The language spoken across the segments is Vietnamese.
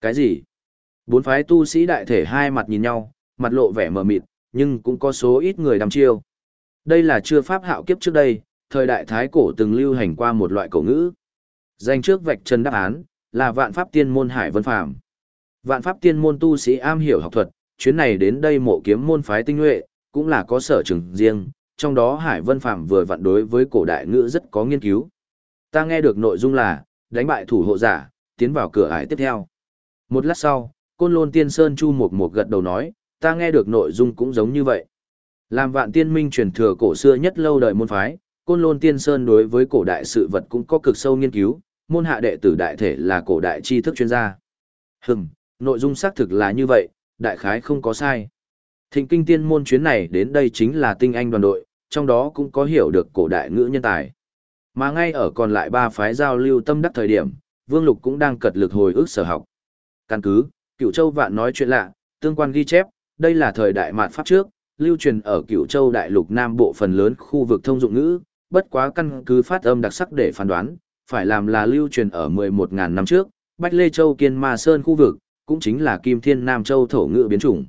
Cái gì? Bốn phái tu sĩ đại thể hai mặt nhìn nhau, mặt lộ vẻ mờ mịt, nhưng cũng có số ít người đăm chiêu. Đây là chưa pháp hạo kiếp trước đây, thời đại thái cổ từng lưu hành qua một loại cổ ngữ. Danh trước vạch chân đáp án, là vạn pháp tiên môn hải vân phàm. Vạn pháp tiên môn tu sĩ am hiểu học thuật, chuyến này đến đây mộ kiếm môn phái tinh nhuệ, cũng là có sở trường riêng, trong đó hải vân phàm vừa vặn đối với cổ đại ngữ rất có nghiên cứu. Ta nghe được nội dung là, đánh bại thủ hộ giả, tiến vào cửa ải tiếp theo. Một lát sau, Côn Lôn Tiên Sơn Chu Mục Mục gật đầu nói, ta nghe được nội dung cũng giống như vậy. Làm vạn tiên minh truyền thừa cổ xưa nhất lâu đời môn phái, Côn Lôn Tiên Sơn đối với cổ đại sự vật cũng có cực sâu nghiên cứu, môn hạ đệ tử đại thể là cổ đại tri thức chuyên gia. Hừm, nội dung xác thực là như vậy, đại khái không có sai. Thịnh kinh tiên môn chuyến này đến đây chính là tinh anh đoàn đội, trong đó cũng có hiểu được cổ đại ngữ nhân tài. Mà ngay ở còn lại ba phái giao lưu tâm đắc thời điểm, Vương Lục cũng đang cật lực hồi ức sở học. Căn cứ, Cựu Châu Vạn nói chuyện lạ, tương quan ghi chép, đây là thời đại mạt pháp trước, lưu truyền ở Cựu Châu Đại Lục Nam Bộ phần lớn khu vực thông dụng ngữ, bất quá căn cứ phát âm đặc sắc để phán đoán, phải làm là lưu truyền ở 11.000 năm trước, Bách Lê Châu Kiên Ma Sơn khu vực, cũng chính là Kim Thiên Nam Châu thổ ngữ biến chủng.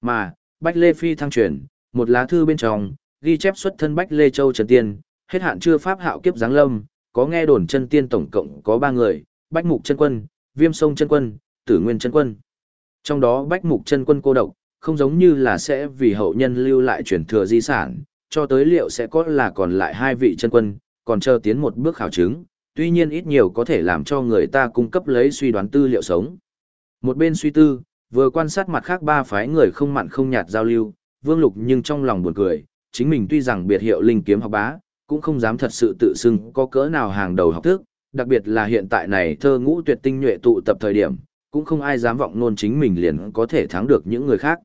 Mà, Bách Lê Phi thăng truyền, một lá thư bên trong, ghi chép xuất thân Bách Lê Châu Trần Tiên, hết hạn chưa pháp hạo kiếp giáng lâm, có nghe đồn chân tiên tổng cộng có 3 người, Bách Mục chân quân, Viêm Sông chân quân, Tử Nguyên chân quân. Trong đó Bách Mục chân quân cô độc, không giống như là sẽ vì hậu nhân lưu lại truyền thừa di sản, cho tới liệu sẽ có là còn lại hai vị chân quân, còn chờ tiến một bước khảo chứng, tuy nhiên ít nhiều có thể làm cho người ta cung cấp lấy suy đoán tư liệu sống. Một bên suy tư, vừa quan sát mặt khác ba phái người không mặn không nhạt giao lưu, Vương Lục nhưng trong lòng buồn cười, chính mình tuy rằng biệt hiệu linh kiếm học bá, cũng không dám thật sự tự xưng có cỡ nào hàng đầu học thức, đặc biệt là hiện tại này thơ ngũ tuyệt tinh nhuệ tụ tập thời điểm, cũng không ai dám vọng nôn chính mình liền có thể thắng được những người khác.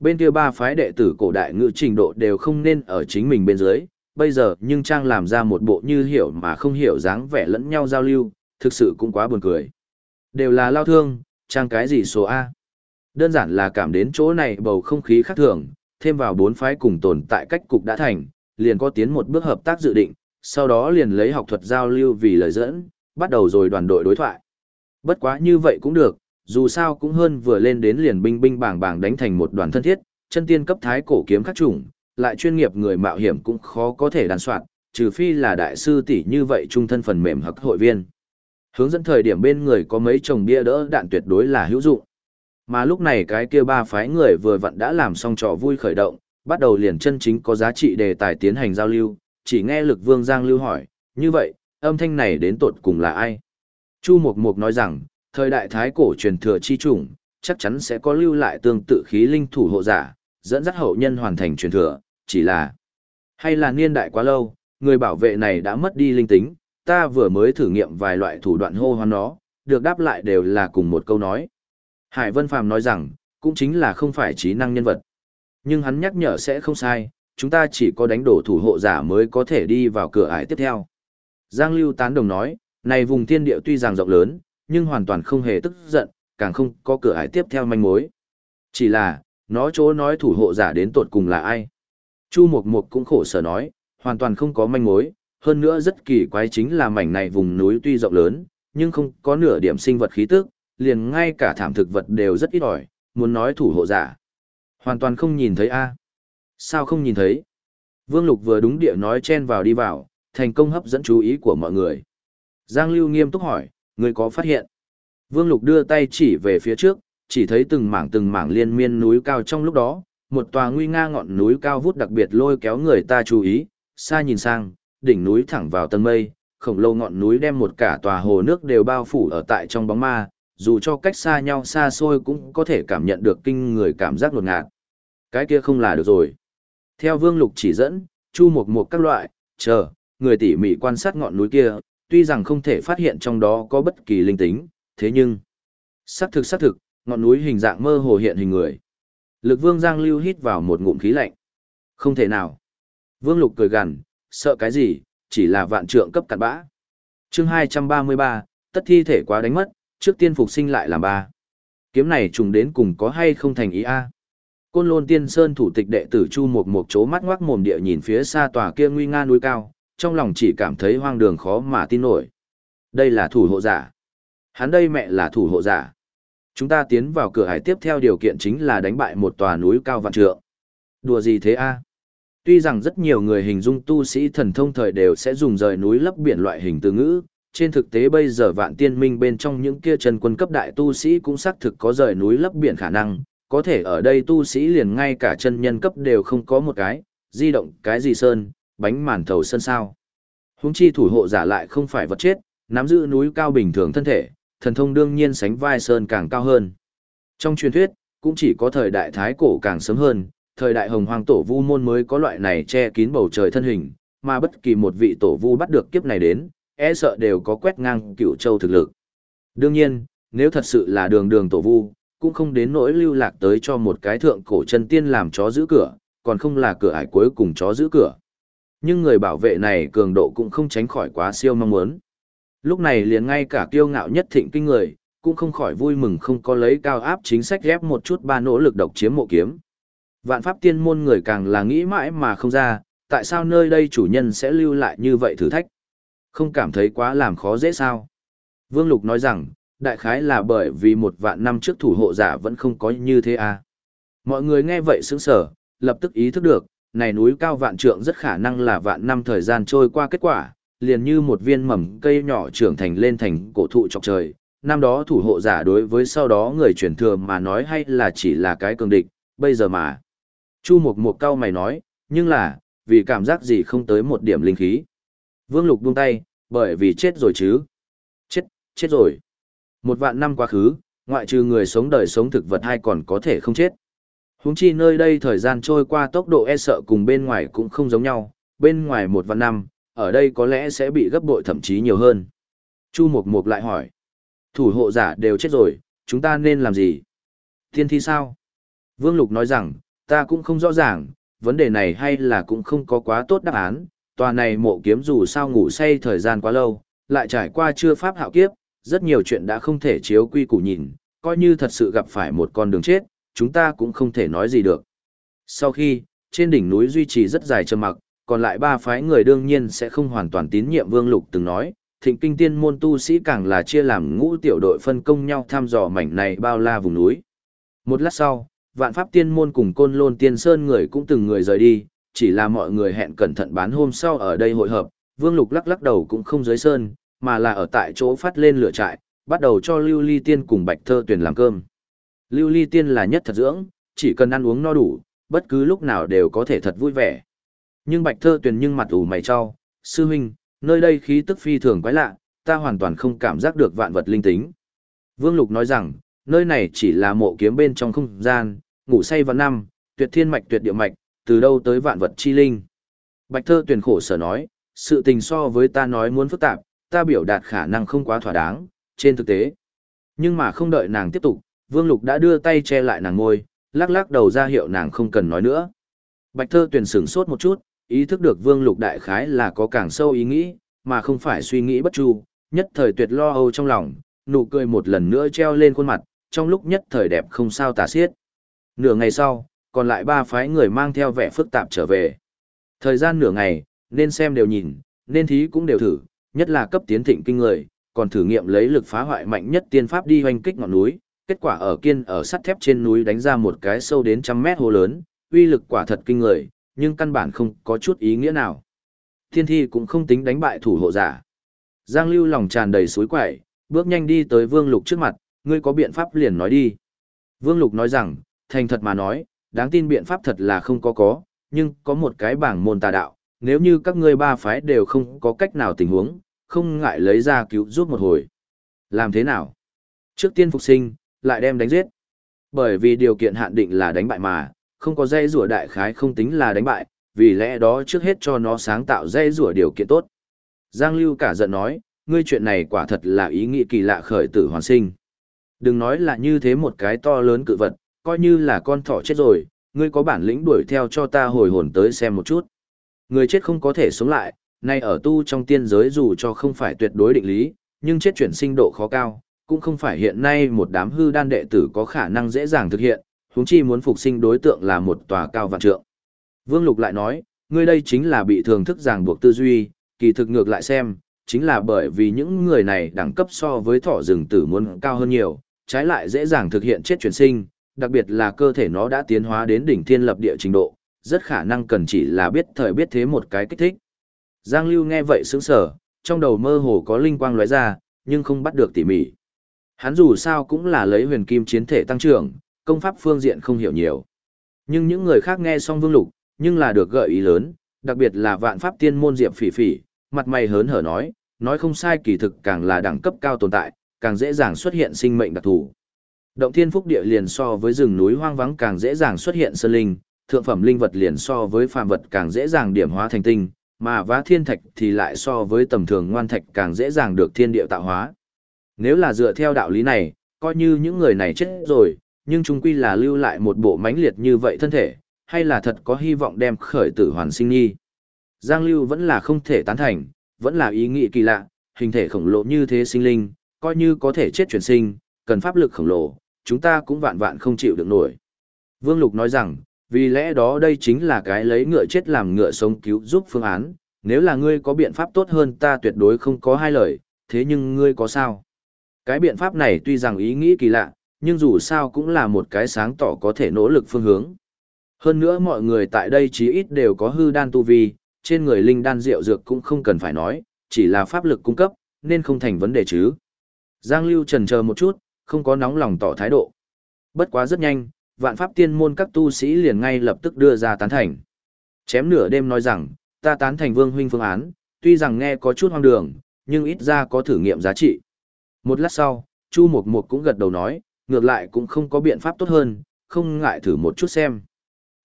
Bên kia ba phái đệ tử cổ đại ngữ trình độ đều không nên ở chính mình bên dưới, bây giờ nhưng Trang làm ra một bộ như hiểu mà không hiểu dáng vẻ lẫn nhau giao lưu, thực sự cũng quá buồn cười. Đều là lao thương, Trang cái gì số A. Đơn giản là cảm đến chỗ này bầu không khí khác thường, thêm vào bốn phái cùng tồn tại cách cục đã thành, liền có tiến một bước hợp tác dự định, sau đó liền lấy học thuật giao lưu vì lời dẫn, bắt đầu rồi đoàn đội đối thoại. Bất quá như vậy cũng được, dù sao cũng hơn vừa lên đến liền binh binh bảng bảng đánh thành một đoàn thân thiết, chân tiên cấp thái cổ kiếm các chủng, lại chuyên nghiệp người mạo hiểm cũng khó có thể đàn soạn, trừ phi là đại sư tỷ như vậy trung thân phần mềm hoặc hội viên. Hướng dẫn thời điểm bên người có mấy chồng bia đỡ đạn tuyệt đối là hữu dụng. Mà lúc này cái kia ba phái người vừa vặn đã làm xong trò vui khởi động, bắt đầu liền chân chính có giá trị đề tài tiến hành giao lưu, chỉ nghe lực vương Giang lưu hỏi, như vậy, âm thanh này đến tột cùng là ai? Chu Mộc Mộc nói rằng, thời đại thái cổ truyền thừa chi chủng, chắc chắn sẽ có lưu lại tương tự khí linh thủ hộ giả, dẫn dắt hậu nhân hoàn thành truyền thừa, chỉ là hay là niên đại quá lâu, người bảo vệ này đã mất đi linh tính, ta vừa mới thử nghiệm vài loại thủ đoạn hô hoán nó, được đáp lại đều là cùng một câu nói. Hải Vân Phàm nói rằng, cũng chính là không phải trí năng nhân vật. Nhưng hắn nhắc nhở sẽ không sai, chúng ta chỉ có đánh đổ thủ hộ giả mới có thể đi vào cửa ải tiếp theo. Giang Lưu tán đồng nói, này vùng thiên địa tuy rằng rộng lớn, nhưng hoàn toàn không hề tức giận, càng không có cửa ải tiếp theo manh mối. Chỉ là, nó chỗ nói thủ hộ giả đến tột cùng là ai. Chu Mộc Mộc cũng khổ sở nói, hoàn toàn không có manh mối, hơn nữa rất kỳ quái chính là mảnh này vùng núi tuy rộng lớn, nhưng không có nửa điểm sinh vật khí tức, liền ngay cả thảm thực vật đều rất ít ỏi, muốn nói thủ hộ giả. Hoàn toàn không nhìn thấy a Sao không nhìn thấy? Vương Lục vừa đúng địa nói chen vào đi vào, thành công hấp dẫn chú ý của mọi người. Giang Lưu nghiêm túc hỏi, người có phát hiện? Vương Lục đưa tay chỉ về phía trước, chỉ thấy từng mảng từng mảng liên miên núi cao trong lúc đó, một tòa nguy nga ngọn núi cao vút đặc biệt lôi kéo người ta chú ý, xa nhìn sang, đỉnh núi thẳng vào tầng mây, khổng lồ ngọn núi đem một cả tòa hồ nước đều bao phủ ở tại trong bóng ma, dù cho cách xa nhau xa xôi cũng có thể cảm nhận được kinh người cảm giác đột ngạt. Cái kia không là được rồi. Theo Vương Lục chỉ dẫn, chu Mục Mục các loại, chờ, người tỉ mỉ quan sát ngọn núi kia, tuy rằng không thể phát hiện trong đó có bất kỳ linh tính, thế nhưng, xác thực xác thực, ngọn núi hình dạng mơ hồ hiện hình người. Lực Vương Giang Lưu hít vào một ngụm khí lạnh. Không thể nào. Vương Lục cười gằn, sợ cái gì, chỉ là vạn trượng cấp cặn bã. chương 233, tất thi thể quá đánh mất, trước tiên phục sinh lại làm ba. Kiếm này trùng đến cùng có hay không thành ý a Côn lôn tiên sơn thủ tịch đệ tử Chu một một chố mắt ngoác mồm địa nhìn phía xa tòa kia nguy nga núi cao, trong lòng chỉ cảm thấy hoang đường khó mà tin nổi. Đây là thủ hộ giả. Hắn đây mẹ là thủ hộ giả. Chúng ta tiến vào cửa hải tiếp theo điều kiện chính là đánh bại một tòa núi cao vạn trượng. Đùa gì thế a? Tuy rằng rất nhiều người hình dung tu sĩ thần thông thời đều sẽ dùng rời núi lấp biển loại hình từ ngữ, trên thực tế bây giờ vạn tiên minh bên trong những kia chân quân cấp đại tu sĩ cũng xác thực có rời núi lấp biển khả năng, có thể ở đây tu sĩ liền ngay cả chân nhân cấp đều không có một cái, di động cái gì sơn, bánh màn thầu sơn sao. Húng chi thủ hộ giả lại không phải vật chết, nắm giữ núi cao bình thường thân thể, thần thông đương nhiên sánh vai sơn càng cao hơn. Trong truyền thuyết, cũng chỉ có thời đại thái cổ càng sớm hơn, thời đại hồng hoàng tổ vu môn mới có loại này che kín bầu trời thân hình, mà bất kỳ một vị tổ vu bắt được kiếp này đến, e sợ đều có quét ngang cửu châu thực lực. Đương nhiên, nếu thật sự là đường đường tổ vu, cũng không đến nỗi lưu lạc tới cho một cái thượng cổ chân tiên làm chó giữ cửa, còn không là cửa ải cuối cùng chó giữ cửa. Nhưng người bảo vệ này cường độ cũng không tránh khỏi quá siêu mong muốn. Lúc này liền ngay cả kiêu ngạo nhất thịnh kinh người, cũng không khỏi vui mừng không có lấy cao áp chính sách ghép một chút ba nỗ lực độc chiếm mộ kiếm. Vạn pháp tiên môn người càng là nghĩ mãi mà không ra, tại sao nơi đây chủ nhân sẽ lưu lại như vậy thử thách? Không cảm thấy quá làm khó dễ sao? Vương Lục nói rằng, đại khái là bởi vì một vạn năm trước thủ hộ giả vẫn không có như thế à. Mọi người nghe vậy sững sở, lập tức ý thức được, này núi cao vạn trượng rất khả năng là vạn năm thời gian trôi qua kết quả, liền như một viên mầm cây nhỏ trưởng thành lên thành cổ thụ trọc trời. Năm đó thủ hộ giả đối với sau đó người truyền thừa mà nói hay là chỉ là cái cường địch, bây giờ mà. Chu Mộc Mộc cao mày nói, nhưng là, vì cảm giác gì không tới một điểm linh khí. Vương Lục buông tay, bởi vì chết rồi chứ. Chết, chết rồi. Một vạn năm quá khứ, ngoại trừ người sống đời sống thực vật hay còn có thể không chết. Húng chi nơi đây thời gian trôi qua tốc độ e sợ cùng bên ngoài cũng không giống nhau, bên ngoài một vạn năm, ở đây có lẽ sẽ bị gấp bội thậm chí nhiều hơn. Chu Mộc Mộc lại hỏi, thủ hộ giả đều chết rồi, chúng ta nên làm gì? Thiên thi sao? Vương Lục nói rằng, ta cũng không rõ ràng, vấn đề này hay là cũng không có quá tốt đáp án, tòa này mộ kiếm dù sao ngủ say thời gian quá lâu, lại trải qua chưa pháp hạo kiếp, rất nhiều chuyện đã không thể chiếu quy củ nhìn, coi như thật sự gặp phải một con đường chết, chúng ta cũng không thể nói gì được. Sau khi, trên đỉnh núi duy trì rất dài trầm mặc, còn lại ba phái người đương nhiên sẽ không hoàn toàn tín nhiệm Vương Lục từng nói, thịnh kinh tiên môn tu sĩ càng là chia làm ngũ tiểu đội phân công nhau thăm dò mảnh này bao la vùng núi. Một lát sau, vạn pháp tiên môn cùng côn lôn tiên sơn người cũng từng người rời đi, chỉ là mọi người hẹn cẩn thận bán hôm sau ở đây hội hợp, Vương Lục lắc lắc đầu cũng không dưới sơn, mà là ở tại chỗ phát lên lửa trại, bắt đầu cho Lưu Ly Tiên cùng Bạch Thơ Tuyền làm cơm. Lưu Ly Tiên là nhất thật dưỡng, chỉ cần ăn uống no đủ, bất cứ lúc nào đều có thể thật vui vẻ. Nhưng Bạch Thơ Tuyền nhưng mặt ủ mày cho, sư huynh, nơi đây khí tức phi thường quái lạ, ta hoàn toàn không cảm giác được vạn vật linh tính. Vương Lục nói rằng, nơi này chỉ là mộ kiếm bên trong không gian, ngủ say vào năm, tuyệt thiên mạch tuyệt địa mạch, từ đâu tới vạn vật chi linh. Bạch Thơ Tuyền khổ sở nói, sự tình so với ta nói muốn phức tạp, ta biểu đạt khả năng không quá thỏa đáng, trên thực tế. Nhưng mà không đợi nàng tiếp tục, Vương Lục đã đưa tay che lại nàng ngôi, lắc lắc đầu ra hiệu nàng không cần nói nữa. Bạch thơ tuyển sửng sốt một chút, ý thức được Vương Lục đại khái là có càng sâu ý nghĩ, mà không phải suy nghĩ bất chu, nhất thời tuyệt lo âu trong lòng, nụ cười một lần nữa treo lên khuôn mặt, trong lúc nhất thời đẹp không sao tả xiết. Nửa ngày sau, còn lại ba phái người mang theo vẻ phức tạp trở về. Thời gian nửa ngày, nên xem đều nhìn, nên thí cũng đều thử, nhất là cấp tiến thịnh kinh người, còn thử nghiệm lấy lực phá hoại mạnh nhất tiên pháp đi hoành kích ngọn núi, kết quả ở kiên ở sắt thép trên núi đánh ra một cái sâu đến trăm mét hồ lớn, uy lực quả thật kinh người, nhưng căn bản không có chút ý nghĩa nào. Thiên thi cũng không tính đánh bại thủ hộ giả. Giang lưu lòng tràn đầy suối quẩy, bước nhanh đi tới vương lục trước mặt, ngươi có biện pháp liền nói đi. Vương lục nói rằng, thành thật mà nói, đáng tin biện pháp thật là không có có, nhưng có một cái bảng môn tà đạo, nếu như các ngươi ba phái đều không có cách nào tình huống, không ngại lấy ra cứu giúp một hồi. Làm thế nào? Trước tiên phục sinh, lại đem đánh giết. Bởi vì điều kiện hạn định là đánh bại mà, không có dây rùa đại khái không tính là đánh bại, vì lẽ đó trước hết cho nó sáng tạo dây rùa điều kiện tốt. Giang Lưu cả giận nói, ngươi chuyện này quả thật là ý nghĩ kỳ lạ khởi tử hoàn sinh. Đừng nói là như thế một cái to lớn cự vật, coi như là con thỏ chết rồi, ngươi có bản lĩnh đuổi theo cho ta hồi hồn tới xem một chút. Người chết không có thể sống lại, nay ở tu trong tiên giới dù cho không phải tuyệt đối định lý, nhưng chết chuyển sinh độ khó cao, cũng không phải hiện nay một đám hư đan đệ tử có khả năng dễ dàng thực hiện, huống chi muốn phục sinh đối tượng là một tòa cao vạn trượng. Vương Lục lại nói, ngươi đây chính là bị thường thức ràng buộc tư duy, kỳ thực ngược lại xem, chính là bởi vì những người này đẳng cấp so với thỏ rừng tử muốn cao hơn nhiều, trái lại dễ dàng thực hiện chết chuyển sinh, đặc biệt là cơ thể nó đã tiến hóa đến đỉnh thiên lập địa trình độ, rất khả năng cần chỉ là biết thời biết thế một cái kích thích. Giang Lưu nghe vậy sững sờ, trong đầu mơ hồ có linh quang lóe ra, nhưng không bắt được tỉ mỉ. Hắn dù sao cũng là lấy huyền kim chiến thể tăng trưởng, công pháp phương diện không hiểu nhiều. Nhưng những người khác nghe xong vương lục, nhưng là được gợi ý lớn, đặc biệt là vạn pháp tiên môn diệp phỉ phỉ, mặt mày hớn hở nói, nói không sai kỳ thực càng là đẳng cấp cao tồn tại, càng dễ dàng xuất hiện sinh mệnh đặc thù. Động thiên phúc địa liền so với rừng núi hoang vắng càng dễ dàng xuất hiện sơn linh, thượng phẩm linh vật liền so với phàm vật càng dễ dàng điểm hóa thành tinh, mà vá thiên thạch thì lại so với tầm thường ngoan thạch càng dễ dàng được thiên địa tạo hóa. Nếu là dựa theo đạo lý này, coi như những người này chết rồi, nhưng chúng quy là lưu lại một bộ mãnh liệt như vậy thân thể, hay là thật có hy vọng đem khởi tử hoàn sinh nghi. Giang Lưu vẫn là không thể tán thành, vẫn là ý nghĩ kỳ lạ, hình thể khổng lồ như thế sinh linh, coi như có thể chết chuyển sinh, cần pháp lực khổng lồ, chúng ta cũng vạn vạn không chịu được nổi. Vương Lục nói rằng, vì lẽ đó đây chính là cái lấy ngựa chết làm ngựa sống cứu giúp phương án, nếu là ngươi có biện pháp tốt hơn ta tuyệt đối không có hai lời, thế nhưng ngươi có sao? Cái biện pháp này tuy rằng ý nghĩ kỳ lạ, nhưng dù sao cũng là một cái sáng tỏ có thể nỗ lực phương hướng. Hơn nữa mọi người tại đây chí ít đều có hư đan tu vi, trên người linh đan rượu dược cũng không cần phải nói, chỉ là pháp lực cung cấp, nên không thành vấn đề chứ. Giang Lưu trần chờ một chút, không có nóng lòng tỏ thái độ. Bất quá rất nhanh, vạn pháp tiên môn các tu sĩ liền ngay lập tức đưa ra tán thành. Chém nửa đêm nói rằng, ta tán thành vương huynh phương án, tuy rằng nghe có chút hoang đường, nhưng ít ra có thử nghiệm giá trị. Một lát sau, Chu Mộc Mộc cũng gật đầu nói, ngược lại cũng không có biện pháp tốt hơn, không ngại thử một chút xem.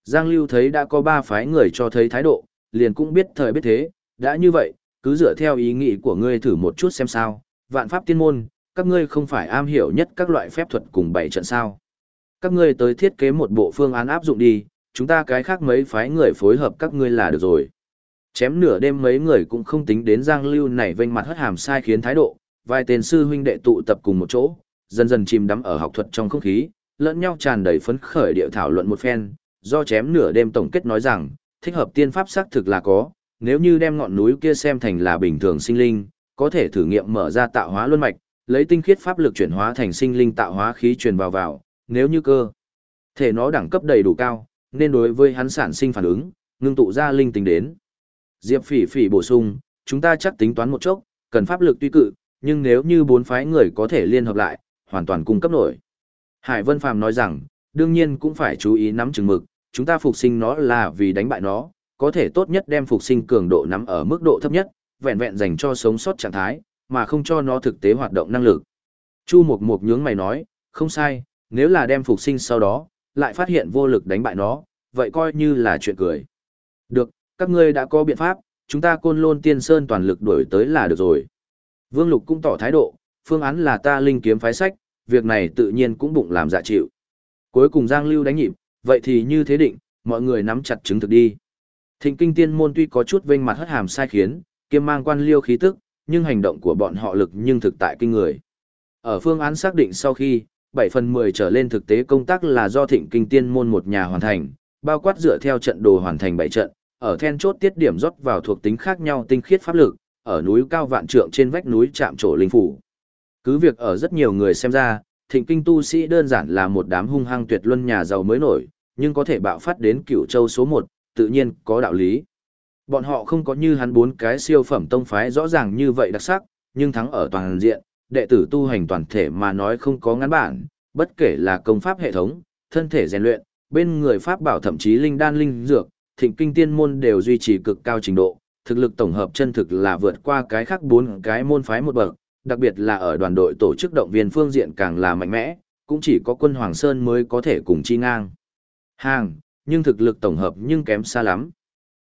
Giang Lưu thấy đã có ba phái người cho thấy thái độ, liền cũng biết thời biết thế, đã như vậy, cứ dựa theo ý nghĩ của ngươi thử một chút xem sao, vạn pháp tiên môn, các ngươi không phải am hiểu nhất các loại phép thuật cùng bảy trận sao. Các ngươi tới thiết kế một bộ phương án áp dụng đi, chúng ta cái khác mấy phái người phối hợp các ngươi là được rồi. Chém nửa đêm mấy người cũng không tính đến Giang Lưu này vênh mặt hất hàm sai khiến thái độ, vài tên sư huynh đệ tụ tập cùng một chỗ, dần dần chìm đắm ở học thuật trong không khí, lẫn nhau tràn đầy phấn khởi điệu thảo luận một phen, do chém nửa đêm tổng kết nói rằng, thích hợp tiên pháp xác thực là có, nếu như đem ngọn núi kia xem thành là bình thường sinh linh, có thể thử nghiệm mở ra tạo hóa luân mạch, lấy tinh khiết pháp lực chuyển hóa thành sinh linh tạo hóa khí truyền vào vào, nếu như cơ thể nó đẳng cấp đầy đủ cao, nên đối với hắn sản sinh phản ứng, ngưng tụ ra linh tính đến. Diệp Phỉ Phỉ bổ sung, chúng ta chắc tính toán một chốc, cần pháp lực tuy cự, nhưng nếu như bốn phái người có thể liên hợp lại, hoàn toàn cung cấp nổi. Hải Vân Phàm nói rằng, đương nhiên cũng phải chú ý nắm chừng mực, chúng ta phục sinh nó là vì đánh bại nó, có thể tốt nhất đem phục sinh cường độ nắm ở mức độ thấp nhất, vẹn vẹn dành cho sống sót trạng thái, mà không cho nó thực tế hoạt động năng lực. Chu Mộc Mộc nhướng mày nói, không sai, nếu là đem phục sinh sau đó, lại phát hiện vô lực đánh bại nó, vậy coi như là chuyện cười. Được, các ngươi đã có biện pháp, chúng ta côn lôn tiên sơn toàn lực đuổi tới là được rồi. Vương Lục cũng tỏ thái độ, phương án là ta linh kiếm phái sách, việc này tự nhiên cũng bụng làm dạ chịu. Cuối cùng Giang Lưu đánh nhịp, vậy thì như thế định, mọi người nắm chặt chứng thực đi. Thịnh kinh tiên môn tuy có chút vênh mặt hất hàm sai khiến, kiêm mang quan liêu khí tức, nhưng hành động của bọn họ lực nhưng thực tại kinh người. Ở phương án xác định sau khi, 7 phần 10 trở lên thực tế công tác là do thịnh kinh tiên môn một nhà hoàn thành, bao quát dựa theo trận đồ hoàn thành 7 trận, ở then chốt tiết điểm rót vào thuộc tính khác nhau tinh khiết pháp lực, ở núi cao vạn trượng trên vách núi chạm trổ linh phủ. Cứ việc ở rất nhiều người xem ra, thịnh kinh tu sĩ đơn giản là một đám hung hăng tuyệt luân nhà giàu mới nổi, nhưng có thể bạo phát đến cửu châu số 1, tự nhiên có đạo lý. Bọn họ không có như hắn bốn cái siêu phẩm tông phái rõ ràng như vậy đặc sắc, nhưng thắng ở toàn diện, đệ tử tu hành toàn thể mà nói không có ngắn bản, bất kể là công pháp hệ thống, thân thể rèn luyện, bên người pháp bảo thậm chí linh đan linh dược, thịnh kinh tiên môn đều duy trì cực cao trình độ, thực lực tổng hợp chân thực là vượt qua cái khác bốn cái môn phái một bậc, đặc biệt là ở đoàn đội tổ chức động viên phương diện càng là mạnh mẽ, cũng chỉ có quân Hoàng Sơn mới có thể cùng chi ngang. Hàng, nhưng thực lực tổng hợp nhưng kém xa lắm.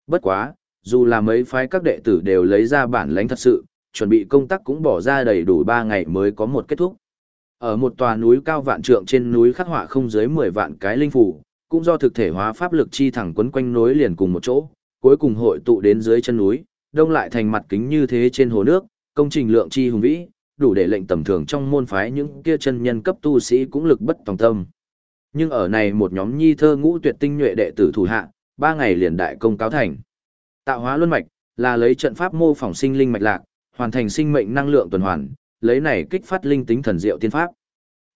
Bất quá, dù là mấy phái các đệ tử đều lấy ra bản lãnh thật sự, chuẩn bị công tác cũng bỏ ra đầy đủ 3 ngày mới có một kết thúc. Ở một tòa núi cao vạn trượng trên núi khắc họa không dưới 10 vạn cái linh phủ, cũng do thực thể hóa pháp lực chi thẳng quấn quanh nối liền cùng một chỗ, cuối cùng hội tụ đến dưới chân núi, đông lại thành mặt kính như thế trên hồ nước, công trình lượng chi hùng vĩ, đủ để lệnh tầm thường trong môn phái những kia chân nhân cấp tu sĩ cũng lực bất tòng tâm. Nhưng ở này một nhóm nhi thơ ngũ tuyệt tinh nhuệ đệ tử thủ hạ, ba ngày liền đại công cáo thành. Tạo hóa luân mạch là lấy trận pháp mô phỏng sinh linh mạch lạc, hoàn thành sinh mệnh năng lượng tuần hoàn, lấy này kích phát linh tính thần diệu tiên pháp.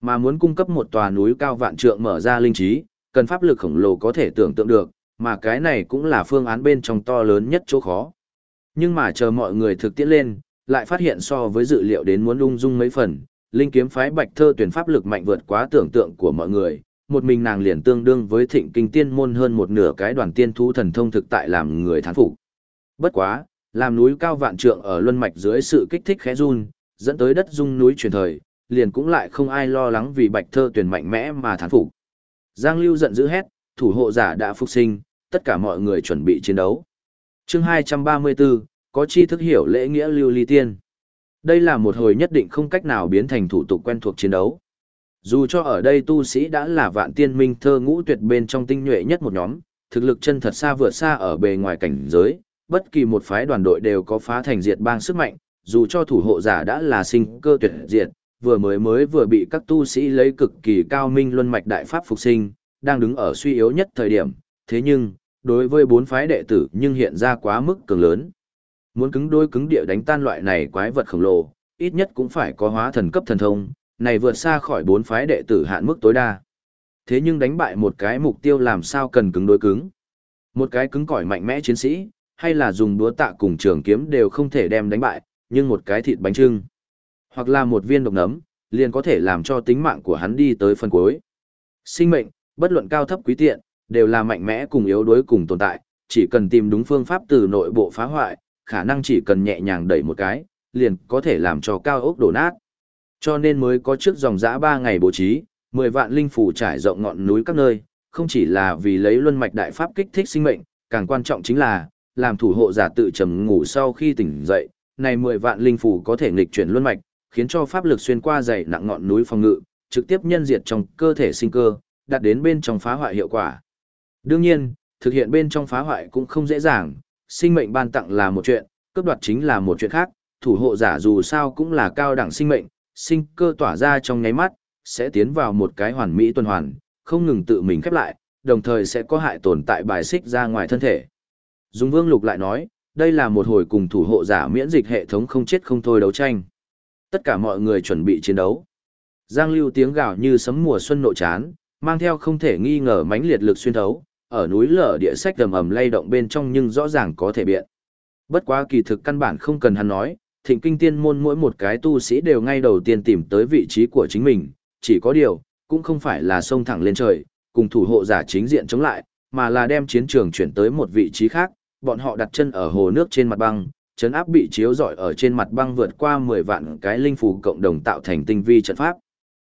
Mà muốn cung cấp một tòa núi cao vạn trượng mở ra linh trí, cần pháp lực khổng lồ có thể tưởng tượng được, mà cái này cũng là phương án bên trong to lớn nhất chỗ khó. Nhưng mà chờ mọi người thực tiễn lên, lại phát hiện so với dự liệu đến muốn ung dung mấy phần, linh kiếm phái bạch thơ tuyển pháp lực mạnh vượt quá tưởng tượng của mọi người, một mình nàng liền tương đương với thịnh kinh tiên môn hơn một nửa cái đoàn tiên thú thần thông thực tại làm người thán phục. Bất quá, làm núi cao vạn trượng ở luân mạch dưới sự kích thích khẽ run, dẫn tới đất rung núi chuyển thời, liền cũng lại không ai lo lắng vì bạch thơ tuyển mạnh mẽ mà thán phục. Giang Lưu giận dữ hét, thủ hộ giả đã phục sinh, tất cả mọi người chuẩn bị chiến đấu. Chương 234, có chi thức hiểu lễ nghĩa lưu ly tiên. Đây là một hồi nhất định không cách nào biến thành thủ tục quen thuộc chiến đấu. Dù cho ở đây tu sĩ đã là vạn tiên minh thơ ngũ tuyệt bên trong tinh nhuệ nhất một nhóm, thực lực chân thật xa vượt xa ở bề ngoài cảnh giới, bất kỳ một phái đoàn đội đều có phá thành diệt bang sức mạnh, dù cho thủ hộ giả đã là sinh cơ tuyệt diệt, vừa mới mới vừa bị các tu sĩ lấy cực kỳ cao minh luân mạch đại pháp phục sinh, đang đứng ở suy yếu nhất thời điểm, thế nhưng, đối với bốn phái đệ tử nhưng hiện ra quá mức cường lớn. Muốn cứng đôi cứng địa đánh tan loại này quái vật khổng lồ, ít nhất cũng phải có hóa thần cấp thần thông, này vượt xa khỏi bốn phái đệ tử hạn mức tối đa. Thế nhưng đánh bại một cái mục tiêu làm sao cần cứng đối cứng. Một cái cứng cỏi mạnh mẽ chiến sĩ, hay là dùng đúa tạ cùng trường kiếm đều không thể đem đánh bại, nhưng một cái thịt bánh trưng, hoặc là một viên độc nấm, liền có thể làm cho tính mạng của hắn đi tới phần cuối. Sinh mệnh, bất luận cao thấp quý tiện, đều là mạnh mẽ cùng yếu đuối cùng tồn tại, chỉ cần tìm đúng phương pháp từ nội bộ phá hoại, khả năng chỉ cần nhẹ nhàng đẩy một cái, liền có thể làm cho cao ốc đổ nát. Cho nên mới có trước dòng dã 3 ngày bố trí, 10 vạn linh phủ trải rộng ngọn núi các nơi, không chỉ là vì lấy luân mạch đại pháp kích thích sinh mệnh, càng quan trọng chính là làm thủ hộ giả tự trầm ngủ sau khi tỉnh dậy, này 10 vạn linh phủ có thể nghịch chuyển luân mạch, khiến cho pháp lực xuyên qua dày nặng ngọn núi phòng ngự, trực tiếp nhân diệt trong cơ thể sinh cơ, đạt đến bên trong phá hoại hiệu quả. Đương nhiên, thực hiện bên trong phá hoại cũng không dễ dàng, sinh mệnh ban tặng là một chuyện, cướp đoạt chính là một chuyện khác, thủ hộ giả dù sao cũng là cao đẳng sinh mệnh, sinh cơ tỏa ra trong nháy mắt, sẽ tiến vào một cái hoàn mỹ tuần hoàn, không ngừng tự mình khép lại, đồng thời sẽ có hại tồn tại bài xích ra ngoài thân thể. Dung Vương Lục lại nói, đây là một hồi cùng thủ hộ giả miễn dịch hệ thống không chết không thôi đấu tranh. Tất cả mọi người chuẩn bị chiến đấu. Giang lưu tiếng gào như sấm mùa xuân nộ chán, mang theo không thể nghi ngờ mãnh liệt lực xuyên thấu, ở núi lở địa sách ầm ầm lay động bên trong nhưng rõ ràng có thể biện. Bất quá kỳ thực căn bản không cần hắn nói, thịnh kinh tiên môn mỗi một cái tu sĩ đều ngay đầu tiên tìm tới vị trí của chính mình, chỉ có điều, cũng không phải là xông thẳng lên trời, cùng thủ hộ giả chính diện chống lại, mà là đem chiến trường chuyển tới một vị trí khác, bọn họ đặt chân ở hồ nước trên mặt băng, chấn áp bị chiếu rọi ở trên mặt băng vượt qua 10 vạn cái linh phù cộng đồng tạo thành tinh vi trận pháp.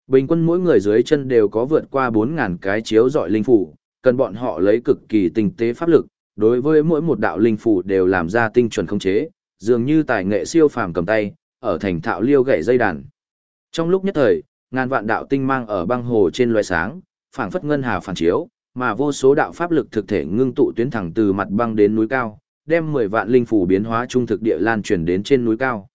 Bình quân mỗi người dưới chân đều có vượt qua 4000 cái chiếu rọi linh phù, cần bọn họ lấy cực kỳ tinh tế pháp lực, đối với mỗi một đạo linh phù đều làm ra tinh chuẩn khống chế, dường như tài nghệ siêu phàm cầm tay, ở thành thạo liêu gậy dây đàn. Trong lúc nhất thời, ngàn vạn đạo tinh mang ở băng hồ trên loài sáng, phảng phất ngân hà phản chiếu, mà vô số đạo pháp lực thực thể ngưng tụ tuyến thẳng từ mặt băng đến núi cao, đem 10 vạn linh phù biến hóa trung thực địa lan truyền đến trên núi cao.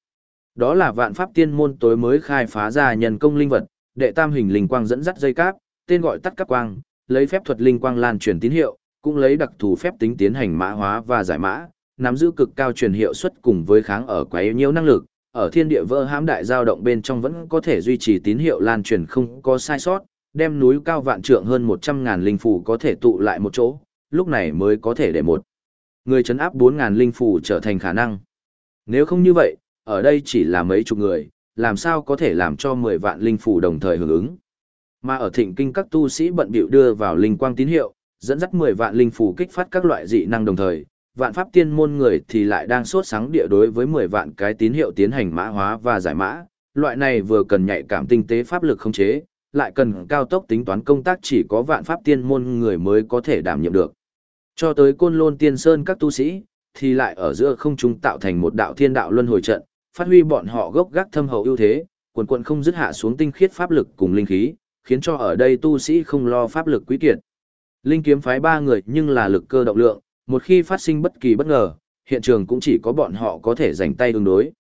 Đó là vạn pháp tiên môn tối mới khai phá ra nhân công linh vật, đệ tam hình linh quang dẫn dắt dây cáp, tên gọi tắt các quang, lấy phép thuật linh quang lan truyền tín hiệu, cũng lấy đặc thù phép tính tiến hành mã hóa và giải mã, nắm giữ cực cao truyền hiệu suất cùng với kháng ở quấy nhiễu năng lực, ở thiên địa vỡ hãm đại dao động bên trong vẫn có thể duy trì tín hiệu lan truyền không có sai sót, đem núi cao vạn trượng hơn 100 ngàn linh phù có thể tụ lại một chỗ, lúc này mới có thể để một người chấn áp 4 ngàn linh phù trở thành khả năng. Nếu không như vậy, ở đây chỉ là mấy chục người, làm sao có thể làm cho 10 vạn linh phù đồng thời hưởng ứng. Mà ở thịnh kinh các tu sĩ bận bịu đưa vào linh quang tín hiệu, dẫn dắt 10 vạn linh phù kích phát các loại dị năng đồng thời, vạn pháp tiên môn người thì lại đang sốt sáng địa đối với 10 vạn cái tín hiệu tiến hành mã hóa và giải mã, loại này vừa cần nhạy cảm tinh tế pháp lực khống chế, lại cần cao tốc tính toán công tác chỉ có vạn pháp tiên môn người mới có thể đảm nhiệm được. Cho tới côn lôn tiên sơn các tu sĩ, thì lại ở giữa không trung tạo thành một đạo thiên đạo luân hồi trận, phát huy bọn họ gốc gác thâm hậu ưu thế, quần quần không dứt hạ xuống tinh khiết pháp lực cùng linh khí, khiến cho ở đây tu sĩ không lo pháp lực quý kiệt. Linh kiếm phái ba người nhưng là lực cơ động lượng, một khi phát sinh bất kỳ bất ngờ, hiện trường cũng chỉ có bọn họ có thể giành tay ứng đối.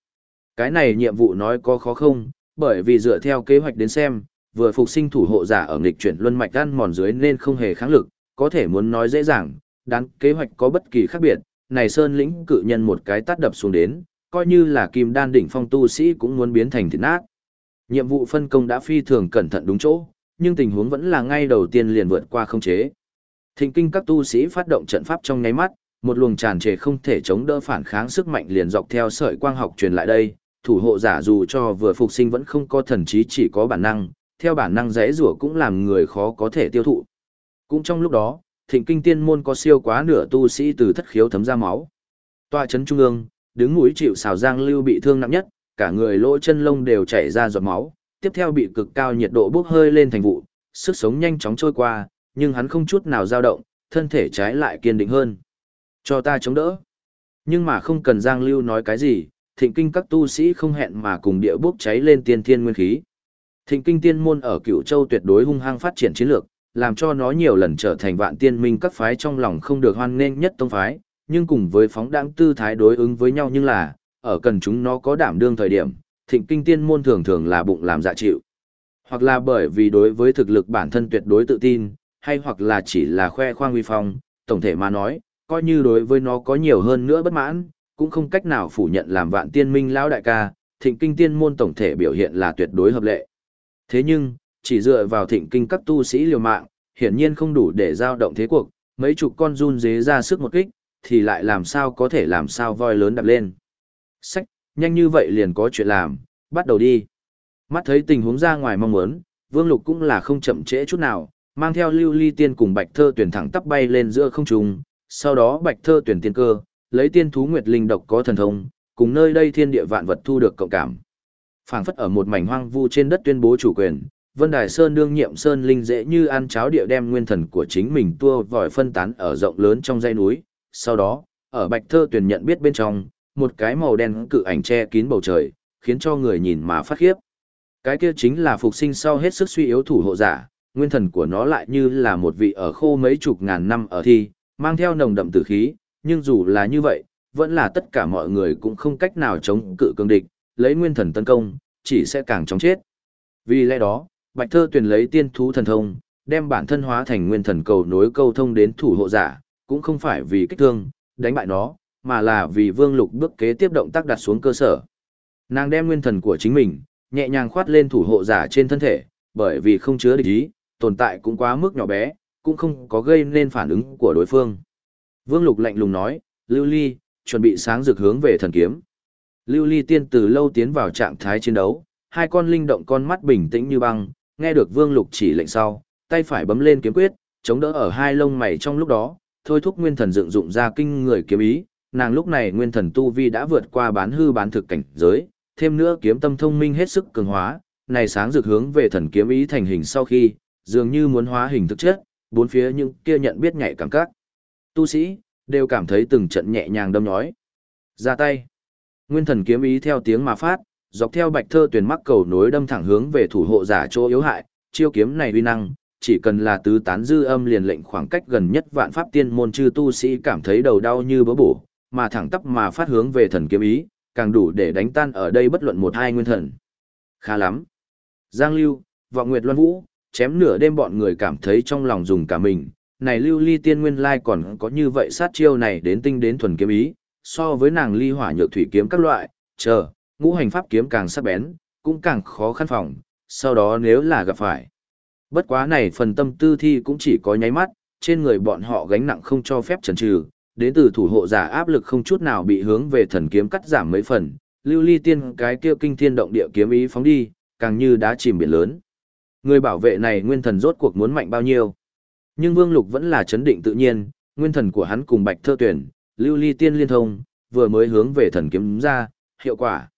Cái này nhiệm vụ nói có khó không, bởi vì dựa theo kế hoạch đến xem, vừa phục sinh thủ hộ giả ở nghịch chuyển luân mạch ăn mòn dưới nên không hề kháng lực, có thể muốn nói dễ dàng, đáng kế hoạch có bất kỳ khác biệt, này sơn lĩnh cự nhân một cái tát đập xuống đến, coi như là kim đan đỉnh phong tu sĩ cũng muốn biến thành thịt nát. Nhiệm vụ phân công đã phi thường cẩn thận đúng chỗ, nhưng tình huống vẫn là ngay đầu tiên liền vượt qua không chế. Thịnh kinh các tu sĩ phát động trận pháp trong nháy mắt, một luồng tràn trề không thể chống đỡ phản kháng sức mạnh liền dọc theo sợi quang học truyền lại đây, thủ hộ giả dù cho vừa phục sinh vẫn không có thần trí chỉ có bản năng, theo bản năng rẽ rủa cũng làm người khó có thể tiêu thụ. Cũng trong lúc đó, thịnh kinh tiên môn có siêu quá nửa tu sĩ từ thất khiếu thấm ra máu. Tòa chấn trung ương, đứng mũi chịu xào giang lưu bị thương nặng nhất, cả người lỗ chân lông đều chảy ra giọt máu, tiếp theo bị cực cao nhiệt độ bốc hơi lên thành vụ, sức sống nhanh chóng trôi qua, nhưng hắn không chút nào dao động, thân thể trái lại kiên định hơn. Cho ta chống đỡ. Nhưng mà không cần Giang Lưu nói cái gì, thịnh kinh các tu sĩ không hẹn mà cùng địa bốc cháy lên tiên thiên nguyên khí. Thịnh kinh tiên môn ở Cửu châu tuyệt đối hung hăng phát triển chiến lược, làm cho nó nhiều lần trở thành vạn tiên minh các phái trong lòng không được hoan nghênh nhất tông phái, nhưng cùng với phóng đãng tư thái đối ứng với nhau nhưng là, ở cần chúng nó có đảm đương thời điểm, thịnh kinh tiên môn thường thường là bụng làm dạ chịu. Hoặc là bởi vì đối với thực lực bản thân tuyệt đối tự tin, hay hoặc là chỉ là khoe khoang uy phong, tổng thể mà nói, coi như đối với nó có nhiều hơn nữa bất mãn, cũng không cách nào phủ nhận làm vạn tiên minh lão đại ca, thịnh kinh tiên môn tổng thể biểu hiện là tuyệt đối hợp lệ. Thế nhưng, chỉ dựa vào thịnh kinh các tu sĩ liều mạng, hiển nhiên không đủ để giao động thế cuộc, mấy chục con run dế ra sức một kích, thì lại làm sao có thể làm sao voi lớn đập lên. Sách, nhanh như vậy liền có chuyện làm, bắt đầu đi. Mắt thấy tình huống ra ngoài mong muốn, Vương Lục cũng là không chậm trễ chút nào, mang theo lưu ly tiên cùng bạch thơ tuyển thẳng tắp bay lên giữa không trung, sau đó bạch thơ tuyển tiên cơ, lấy tiên thú nguyệt linh độc có thần thông, cùng nơi đây thiên địa vạn vật thu được cộng cảm. Phảng phất ở một mảnh hoang vu trên đất tuyên bố chủ quyền, Vân Đài Sơn đương nhiệm Sơn Linh dễ như ăn cháo địa đem nguyên thần của chính mình tua vòi phân tán ở rộng lớn trong dãy núi, sau đó, ở bạch thơ tuyển nhận biết bên trong, một cái màu đen cự ảnh che kín bầu trời, khiến cho người nhìn mà phát khiếp. Cái kia chính là phục sinh sau hết sức suy yếu thủ hộ giả, nguyên thần của nó lại như là một vị ở khô mấy chục ngàn năm ở thi, mang theo nồng đậm tử khí, nhưng dù là như vậy, vẫn là tất cả mọi người cũng không cách nào chống cự cương địch, lấy nguyên thần tấn công, chỉ sẽ càng chóng chết. Vì lẽ đó, Bạch Thơ tuyển lấy tiên thú thần thông, đem bản thân hóa thành nguyên thần cầu nối câu thông đến thủ hộ giả, cũng không phải vì kích thương, đánh bại nó, mà là vì Vương Lục bước kế tiếp động tác đặt xuống cơ sở. Nàng đem nguyên thần của chính mình, nhẹ nhàng khoát lên thủ hộ giả trên thân thể, bởi vì không chứa địch ý, tồn tại cũng quá mức nhỏ bé, cũng không có gây nên phản ứng của đối phương. Vương Lục lạnh lùng nói, Lưu Ly, chuẩn bị sáng rực hướng về thần kiếm. Lưu Ly tiên từ lâu tiến vào trạng thái chiến đấu, hai con linh động con mắt bình tĩnh như băng, nghe được Vương Lục chỉ lệnh sau, tay phải bấm lên kiếm quyết, chống đỡ ở hai lông mày trong lúc đó, thôi thúc nguyên thần dựng dụng ra kinh người kiếm ý, nàng lúc này nguyên thần tu vi đã vượt qua bán hư bán thực cảnh giới, thêm nữa kiếm tâm thông minh hết sức cường hóa, này sáng rực hướng về thần kiếm ý thành hình sau khi, dường như muốn hóa hình thực chất, bốn phía những kia nhận biết nhạy cảm các. Tu sĩ, đều cảm thấy từng trận nhẹ nhàng đâm nhói. Ra tay. Nguyên thần kiếm ý theo tiếng mà phát, dọc theo bạch thơ tuyển mắc cầu nối đâm thẳng hướng về thủ hộ giả chỗ yếu hại, chiêu kiếm này uy năng, chỉ cần là tứ tán dư âm liền lệnh khoảng cách gần nhất vạn pháp tiên môn chư tu sĩ cảm thấy đầu đau như bỡ bổ, mà thẳng tắp mà phát hướng về thần kiếm ý, càng đủ để đánh tan ở đây bất luận một hai nguyên thần. Khá lắm. Giang Lưu, Vọng Nguyệt Loan Vũ, chém nửa đêm bọn người cảm thấy trong lòng dùng cả mình, này Lưu Ly Tiên Nguyên Lai còn có như vậy sát chiêu này đến tinh đến thuần kiếm ý, so với nàng ly hỏa nhược thủy kiếm các loại, chờ, ngũ hành pháp kiếm càng sắc bén, cũng càng khó khăn phòng, sau đó nếu là gặp phải. Bất quá này phần tâm tư thi cũng chỉ có nháy mắt, trên người bọn họ gánh nặng không cho phép trần trừ, đến từ thủ hộ giả áp lực không chút nào bị hướng về thần kiếm cắt giảm mấy phần, lưu ly tiên cái kia kinh thiên động địa kiếm ý phóng đi, càng như đá chìm biển lớn. Người bảo vệ này nguyên thần rốt cuộc muốn mạnh bao nhiêu. Nhưng Vương Lục vẫn là chấn định tự nhiên, nguyên thần của hắn cùng Bạch Thơ Tuyển, lưu ly tiên liên thông, vừa mới hướng về thần kiếm ra, hiệu quả.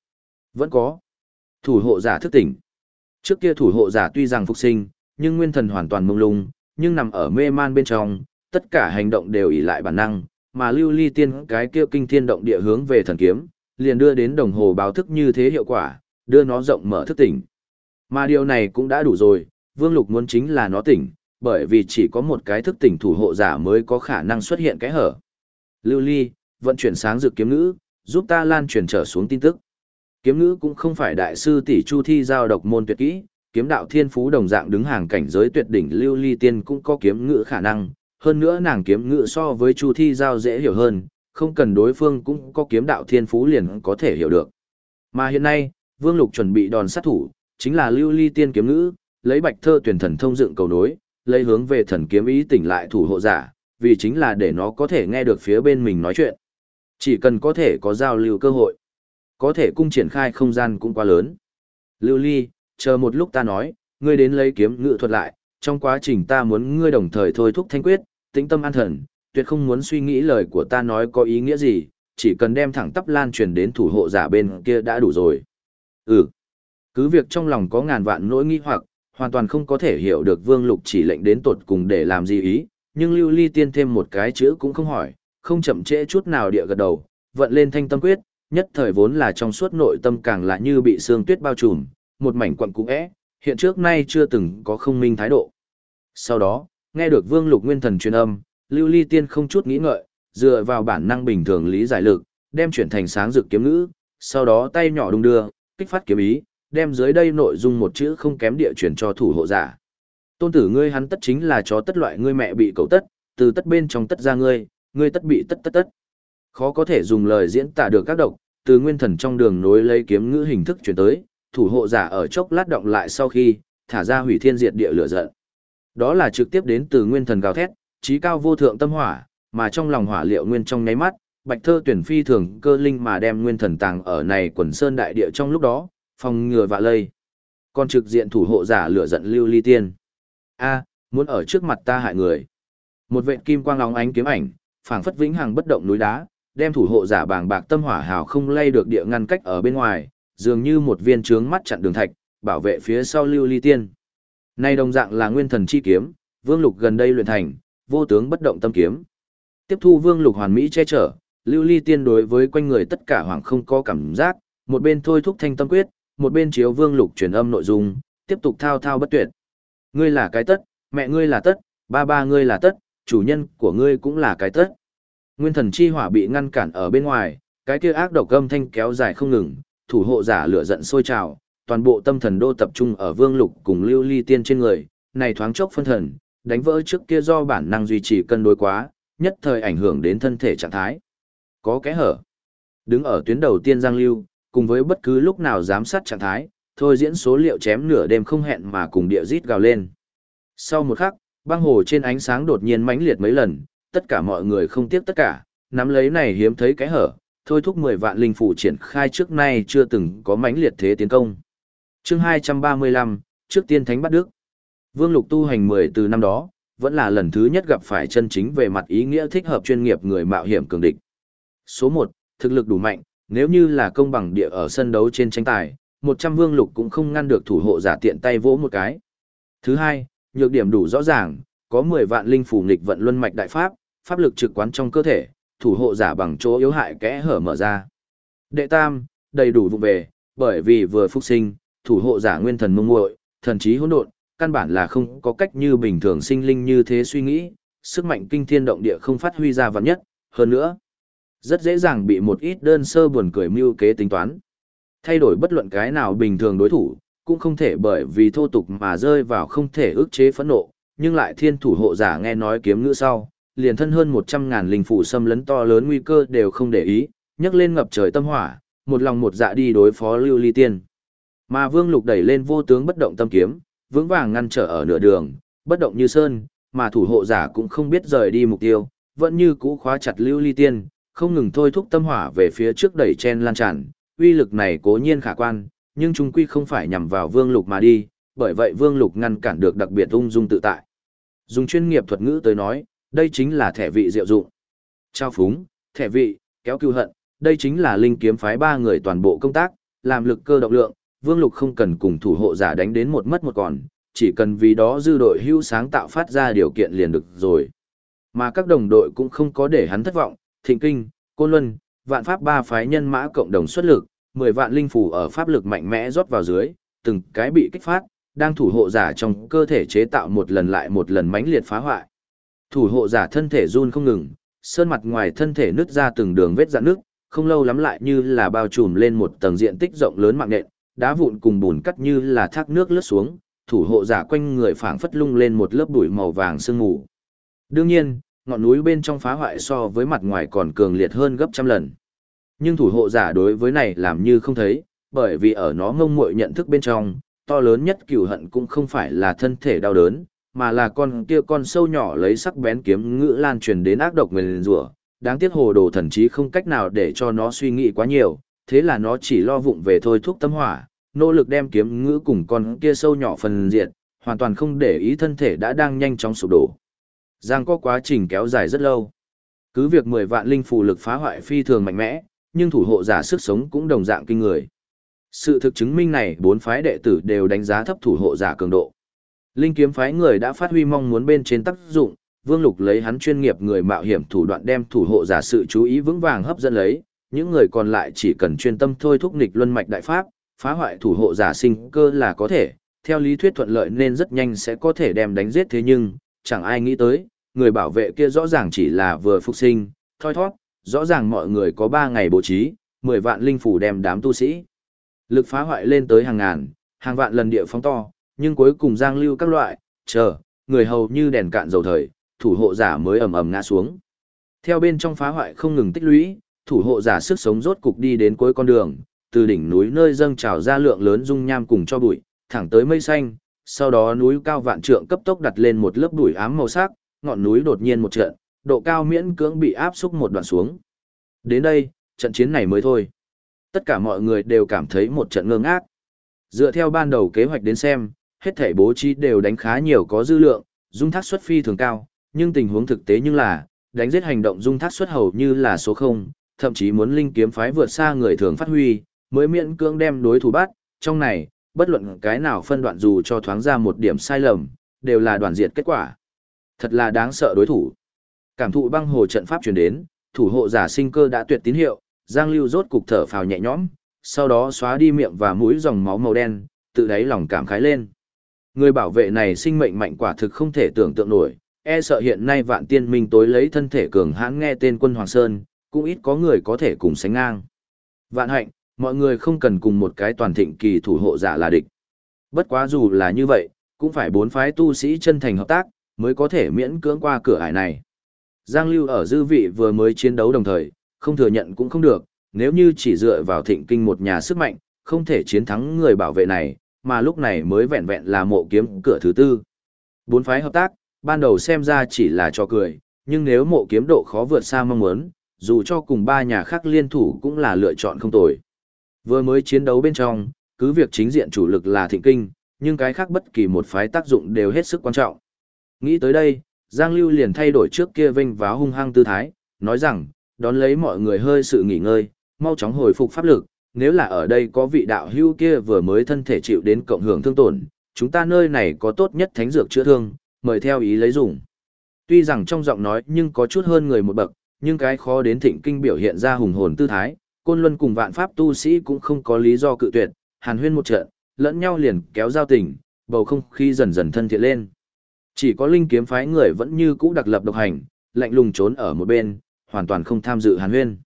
Vẫn có. Thủ hộ giả thức tỉnh. Trước kia thủ hộ giả tuy rằng phục sinh, nhưng nguyên thần hoàn toàn mông lung, nhưng nằm ở mê man bên trong, tất cả hành động đều ỷ lại bản năng, mà lưu ly tiên cái kia kinh thiên động địa hướng về thần kiếm, liền đưa đến đồng hồ báo thức như thế hiệu quả, đưa nó rộng mở thức tỉnh. Mà điều này cũng đã đủ rồi, Vương Lục muốn chính là nó tỉnh, bởi vì chỉ có một cái thức tỉnh thủ hộ giả mới có khả năng xuất hiện cái hở. Lưu ly, vận chuyển sáng dự kiếm ngữ, giúp ta lan truyền trở xuống tin tức. Kiếm ngữ cũng không phải đại sư tỷ chu thi giao độc môn tuyệt kỹ, kiếm đạo thiên phú đồng dạng đứng hàng cảnh giới tuyệt đỉnh lưu ly tiên cũng có kiếm ngữ khả năng, hơn nữa nàng kiếm ngự so với Chu Thi Giao dễ hiểu hơn, không cần đối phương cũng có kiếm đạo thiên phú liền có thể hiểu được. Mà hiện nay, Vương Lục chuẩn bị đòn sát thủ, chính là lưu ly tiên kiếm ngữ, lấy bạch thơ tuyển thần thông dựng cầu nối, lấy hướng về thần kiếm ý tỉnh lại thủ hộ giả, vì chính là để nó có thể nghe được phía bên mình nói chuyện. Chỉ cần có thể có giao lưu cơ hội, có thể cung triển khai không gian cũng quá lớn. Lưu ly, chờ một lúc ta nói, ngươi đến lấy kiếm ngữ thuật lại, trong quá trình ta muốn ngươi đồng thời thôi thúc thanh quyết, tĩnh tâm an thần, tuyệt không muốn suy nghĩ lời của ta nói có ý nghĩa gì, chỉ cần đem thẳng tắp lan truyền đến thủ hộ giả bên kia đã đủ rồi. Ừ. Cứ việc trong lòng có ngàn vạn nỗi nghi hoặc, hoàn toàn không có thể hiểu được Vương Lục chỉ lệnh đến tột cùng để làm gì ý, nhưng Lưu Ly Tiên thêm một cái chữ cũng không hỏi, không chậm trễ chút nào địa gật đầu, vận lên thanh tâm quyết, nhất thời vốn là trong suốt nội tâm càng là như bị sương tuyết bao trùm, một mảnh quặn cũ é, hiện trước nay chưa từng có không minh thái độ. Sau đó, nghe được Vương Lục Nguyên Thần truyền âm, Lưu Ly Tiên không chút nghĩ ngợi, dựa vào bản năng bình thường lý giải lực, đem chuyển thành sáng dược kiếm ngữ, sau đó tay nhỏ đung đưa, kích phát kiếm ý, đem dưới đây nội dung một chữ không kém địa chuyển cho thủ hộ giả. Tôn tử ngươi hắn tất chính là chó tất loại ngươi mẹ bị cậu tất, từ tất bên trong tất ra ngươi, ngươi tất bị tất tất tất. Khó có thể dùng lời diễn tả được các độc, từ nguyên thần trong đường nối lấy kiếm ngữ hình thức chuyển tới, thủ hộ giả ở chốc lát động lại sau khi, thả ra hủy thiên diệt địa lửa giận. Đó là trực tiếp đến từ nguyên thần gào thét, trí cao vô thượng tâm hỏa, mà trong lòng hỏa liệu nguyên trong nháy mắt, Bạch Thơ tuyển phi thường cơ linh mà đem nguyên thần tàng ở này quần sơn đại địa trong lúc đó, phòng ngừa vạ lây. Còn trực diện thủ hộ giả lửa giận lưu ly tiên. A, muốn ở trước mặt ta hại người. Một vệt kim quang lóng ánh kiếm ảnh, phảng phất vĩnh hằng bất động núi đá, đem thủ hộ giả bàng bạc tâm hỏa hào không lay được địa ngăn cách ở bên ngoài, dường như một viên trướng mắt chặn đường thạch, bảo vệ phía sau lưu ly tiên. Nay đồng dạng là nguyên thần chi kiếm, vương lục gần đây luyện thành, vô tướng bất động tâm kiếm. Tiếp thu vương lục hoàn mỹ che chở, lưu ly tiên đối với quanh người tất cả hoàng không có cảm giác, một bên thôi thúc thanh tâm quyết, một bên chiếu vương lục truyền âm nội dung, tiếp tục thao thao bất tuyệt. Ngươi là cái tất, mẹ ngươi là tất, ba ba ngươi là tất, chủ nhân của ngươi cũng là cái tất. Nguyên thần chi hỏa bị ngăn cản ở bên ngoài, cái kia ác độc âm thanh kéo dài không ngừng, thủ hộ giả lửa giận sôi trào, toàn bộ tâm thần đô tập trung ở vương lục cùng lưu ly tiên trên người, này thoáng chốc phân thần, đánh vỡ trước kia do bản năng duy trì cân đối quá, nhất thời ảnh hưởng đến thân thể trạng thái. Có kẽ hở. Đứng ở tuyến đầu tiên Giang Lưu, cùng với bất cứ lúc nào giám sát trạng thái, thôi diễn số liệu chém nửa đêm không hẹn mà cùng địa rít gào lên. Sau một khắc, băng hồ trên ánh sáng đột nhiên mãnh liệt mấy lần, tất cả mọi người không tiếc tất cả, nắm lấy này hiếm thấy cái hở, thôi thúc 10 vạn linh phủ triển khai trước nay chưa từng có mãnh liệt thế tiến công. Chương 235, trước tiên thánh bắt đức. Vương Lục tu hành 10 từ năm đó, vẫn là lần thứ nhất gặp phải chân chính về mặt ý nghĩa thích hợp chuyên nghiệp người mạo hiểm cường địch. Số 1, thực lực đủ mạnh, nếu như là công bằng địa ở sân đấu trên tranh tài, 100 Vương Lục cũng không ngăn được thủ hộ giả tiện tay vỗ một cái. Thứ hai, nhược điểm đủ rõ ràng, có 10 vạn linh phủ nghịch vận luân mạch đại pháp, pháp lực trực quán trong cơ thể, thủ hộ giả bằng chỗ yếu hại kẽ hở mở ra. Đệ tam, đầy đủ vụ về, bởi vì vừa phục sinh, thủ hộ giả nguyên thần mông muội, thần trí hỗn độn, căn bản là không có cách như bình thường sinh linh như thế suy nghĩ, sức mạnh kinh thiên động địa không phát huy ra vạn nhất, hơn nữa, rất dễ dàng bị một ít đơn sơ buồn cười mưu kế tính toán. Thay đổi bất luận cái nào bình thường đối thủ, cũng không thể bởi vì thô tục mà rơi vào không thể ức chế phẫn nộ, nhưng lại thiên thủ hộ giả nghe nói kiếm ngữ sau, liền thân hơn 100 ngàn linh phủ xâm lấn to lớn nguy cơ đều không để ý, nhấc lên ngập trời tâm hỏa, một lòng một dạ đi đối phó Lưu Ly Tiên. Mà Vương Lục đẩy lên vô tướng bất động tâm kiếm, vững vàng ngăn trở ở nửa đường, bất động như sơn, mà thủ hộ giả cũng không biết rời đi mục tiêu, vẫn như cũ khóa chặt Lưu Ly Tiên, không ngừng thôi thúc tâm hỏa về phía trước đẩy chen lan tràn, uy lực này cố nhiên khả quan, nhưng chúng quy không phải nhằm vào Vương Lục mà đi, bởi vậy Vương Lục ngăn cản được đặc biệt ung dung tự tại. Dùng chuyên nghiệp thuật ngữ tới nói, đây chính là thẻ vị diệu dụng. Trao phúng, thẻ vị, kéo cứu hận, đây chính là linh kiếm phái ba người toàn bộ công tác, làm lực cơ động lượng, Vương Lục không cần cùng thủ hộ giả đánh đến một mất một còn, chỉ cần vì đó dư đội hưu sáng tạo phát ra điều kiện liền được rồi. Mà các đồng đội cũng không có để hắn thất vọng, Thịnh Kinh, Côn Luân, Vạn Pháp ba phái nhân mã cộng đồng xuất lực, 10 vạn linh phù ở pháp lực mạnh mẽ rót vào dưới, từng cái bị kích phát, đang thủ hộ giả trong cơ thể chế tạo một lần lại một lần mãnh liệt phá hoại. Thủ hộ giả thân thể run không ngừng, sơn mặt ngoài thân thể nứt ra từng đường vết rạn nước, không lâu lắm lại như là bao trùm lên một tầng diện tích rộng lớn mạng nện, đá vụn cùng bùn cắt như là thác nước lướt xuống, thủ hộ giả quanh người phảng phất lung lên một lớp bụi màu vàng sương mù. Đương nhiên, ngọn núi bên trong phá hoại so với mặt ngoài còn cường liệt hơn gấp trăm lần. Nhưng thủ hộ giả đối với này làm như không thấy, bởi vì ở nó ngông muội nhận thức bên trong, to lớn nhất cửu hận cũng không phải là thân thể đau đớn, mà là con kia con sâu nhỏ lấy sắc bén kiếm ngữ lan truyền đến ác độc nguyền rủa. Đáng tiếc hồ đồ thần trí không cách nào để cho nó suy nghĩ quá nhiều, thế là nó chỉ lo vụng về thôi thúc tâm hỏa, nỗ lực đem kiếm ngữ cùng con kia sâu nhỏ phần diệt, hoàn toàn không để ý thân thể đã đang nhanh chóng sụp đổ. Giang có quá trình kéo dài rất lâu. Cứ việc 10 vạn linh phù lực phá hoại phi thường mạnh mẽ, nhưng thủ hộ giả sức sống cũng đồng dạng kinh người. Sự thực chứng minh này bốn phái đệ tử đều đánh giá thấp thủ hộ giả cường độ. Linh kiếm phái người đã phát huy mong muốn bên trên tác dụng, Vương Lục lấy hắn chuyên nghiệp người mạo hiểm thủ đoạn đem thủ hộ giả sự chú ý vững vàng hấp dẫn lấy, những người còn lại chỉ cần chuyên tâm thôi thúc nghịch luân mạch đại pháp, phá hoại thủ hộ giả sinh cơ là có thể, theo lý thuyết thuận lợi nên rất nhanh sẽ có thể đem đánh giết thế nhưng, chẳng ai nghĩ tới, người bảo vệ kia rõ ràng chỉ là vừa phục sinh, thoi thoát, rõ ràng mọi người có 3 ngày bố trí, 10 vạn linh phủ đem đám tu sĩ. Lực phá hoại lên tới hàng ngàn, hàng vạn lần địa phóng to, nhưng cuối cùng giang lưu các loại, chờ, người hầu như đèn cạn dầu thời, thủ hộ giả mới ầm ầm ngã xuống. Theo bên trong phá hoại không ngừng tích lũy, thủ hộ giả sức sống rốt cục đi đến cuối con đường, từ đỉnh núi nơi dâng trào ra lượng lớn dung nham cùng cho bụi, thẳng tới mây xanh, sau đó núi cao vạn trượng cấp tốc đặt lên một lớp bụi ám màu sắc, ngọn núi đột nhiên một trận, độ cao miễn cưỡng bị áp xúc một đoạn xuống. Đến đây, trận chiến này mới thôi. Tất cả mọi người đều cảm thấy một trận ngơ ngác. Dựa theo ban đầu kế hoạch đến xem, hết thảy bố trí đều đánh khá nhiều có dư lượng, dung thác xuất phi thường cao, nhưng tình huống thực tế nhưng là, đánh giết hành động dung thác xuất hầu như là số 0, thậm chí muốn linh kiếm phái vượt xa người thường phát huy, mới miễn cưỡng đem đối thủ bắt, trong này, bất luận cái nào phân đoạn dù cho thoáng ra một điểm sai lầm, đều là đoàn diệt kết quả. Thật là đáng sợ đối thủ. Cảm thụ băng hồ trận pháp truyền đến, thủ hộ giả sinh cơ đã tuyệt tín hiệu, Giang Lưu rốt cục thở phào nhẹ nhõm, sau đó xóa đi miệng và mũi dòng máu màu đen, tự đáy lòng cảm khái lên. Người bảo vệ này sinh mệnh mạnh quả thực không thể tưởng tượng nổi, e sợ hiện nay vạn tiên minh tối lấy thân thể cường hãn nghe tên quân Hoàng Sơn, cũng ít có người có thể cùng sánh ngang. Vạn hạnh, mọi người không cần cùng một cái toàn thịnh kỳ thủ hộ giả là địch. Bất quá dù là như vậy, cũng phải bốn phái tu sĩ chân thành hợp tác, mới có thể miễn cưỡng qua cửa ải này. Giang Lưu ở dư vị vừa mới chiến đấu đồng thời, không thừa nhận cũng không được, nếu như chỉ dựa vào thịnh kinh một nhà sức mạnh, không thể chiến thắng người bảo vệ này, mà lúc này mới vẹn vẹn là mộ kiếm cửa thứ tư. Bốn phái hợp tác, ban đầu xem ra chỉ là cho cười, nhưng nếu mộ kiếm độ khó vượt xa mong muốn, dù cho cùng ba nhà khác liên thủ cũng là lựa chọn không tồi. Vừa mới chiến đấu bên trong, cứ việc chính diện chủ lực là thịnh kinh, nhưng cái khác bất kỳ một phái tác dụng đều hết sức quan trọng. Nghĩ tới đây, Giang Lưu liền thay đổi trước kia vinh váo hung hăng tư thái, nói rằng, đón lấy mọi người hơi sự nghỉ ngơi, mau chóng hồi phục pháp lực, nếu là ở đây có vị đạo hưu kia vừa mới thân thể chịu đến cộng hưởng thương tổn, chúng ta nơi này có tốt nhất thánh dược chữa thương, mời theo ý lấy dùng. Tuy rằng trong giọng nói nhưng có chút hơn người một bậc, nhưng cái khó đến thịnh kinh biểu hiện ra hùng hồn tư thái, côn luân cùng vạn pháp tu sĩ cũng không có lý do cự tuyệt, hàn huyên một trận, lẫn nhau liền kéo giao tình, bầu không khí dần dần thân thiện lên. Chỉ có linh kiếm phái người vẫn như cũ đặc lập độc hành, lạnh lùng trốn ở một bên, hoàn toàn không tham dự hàn huyên.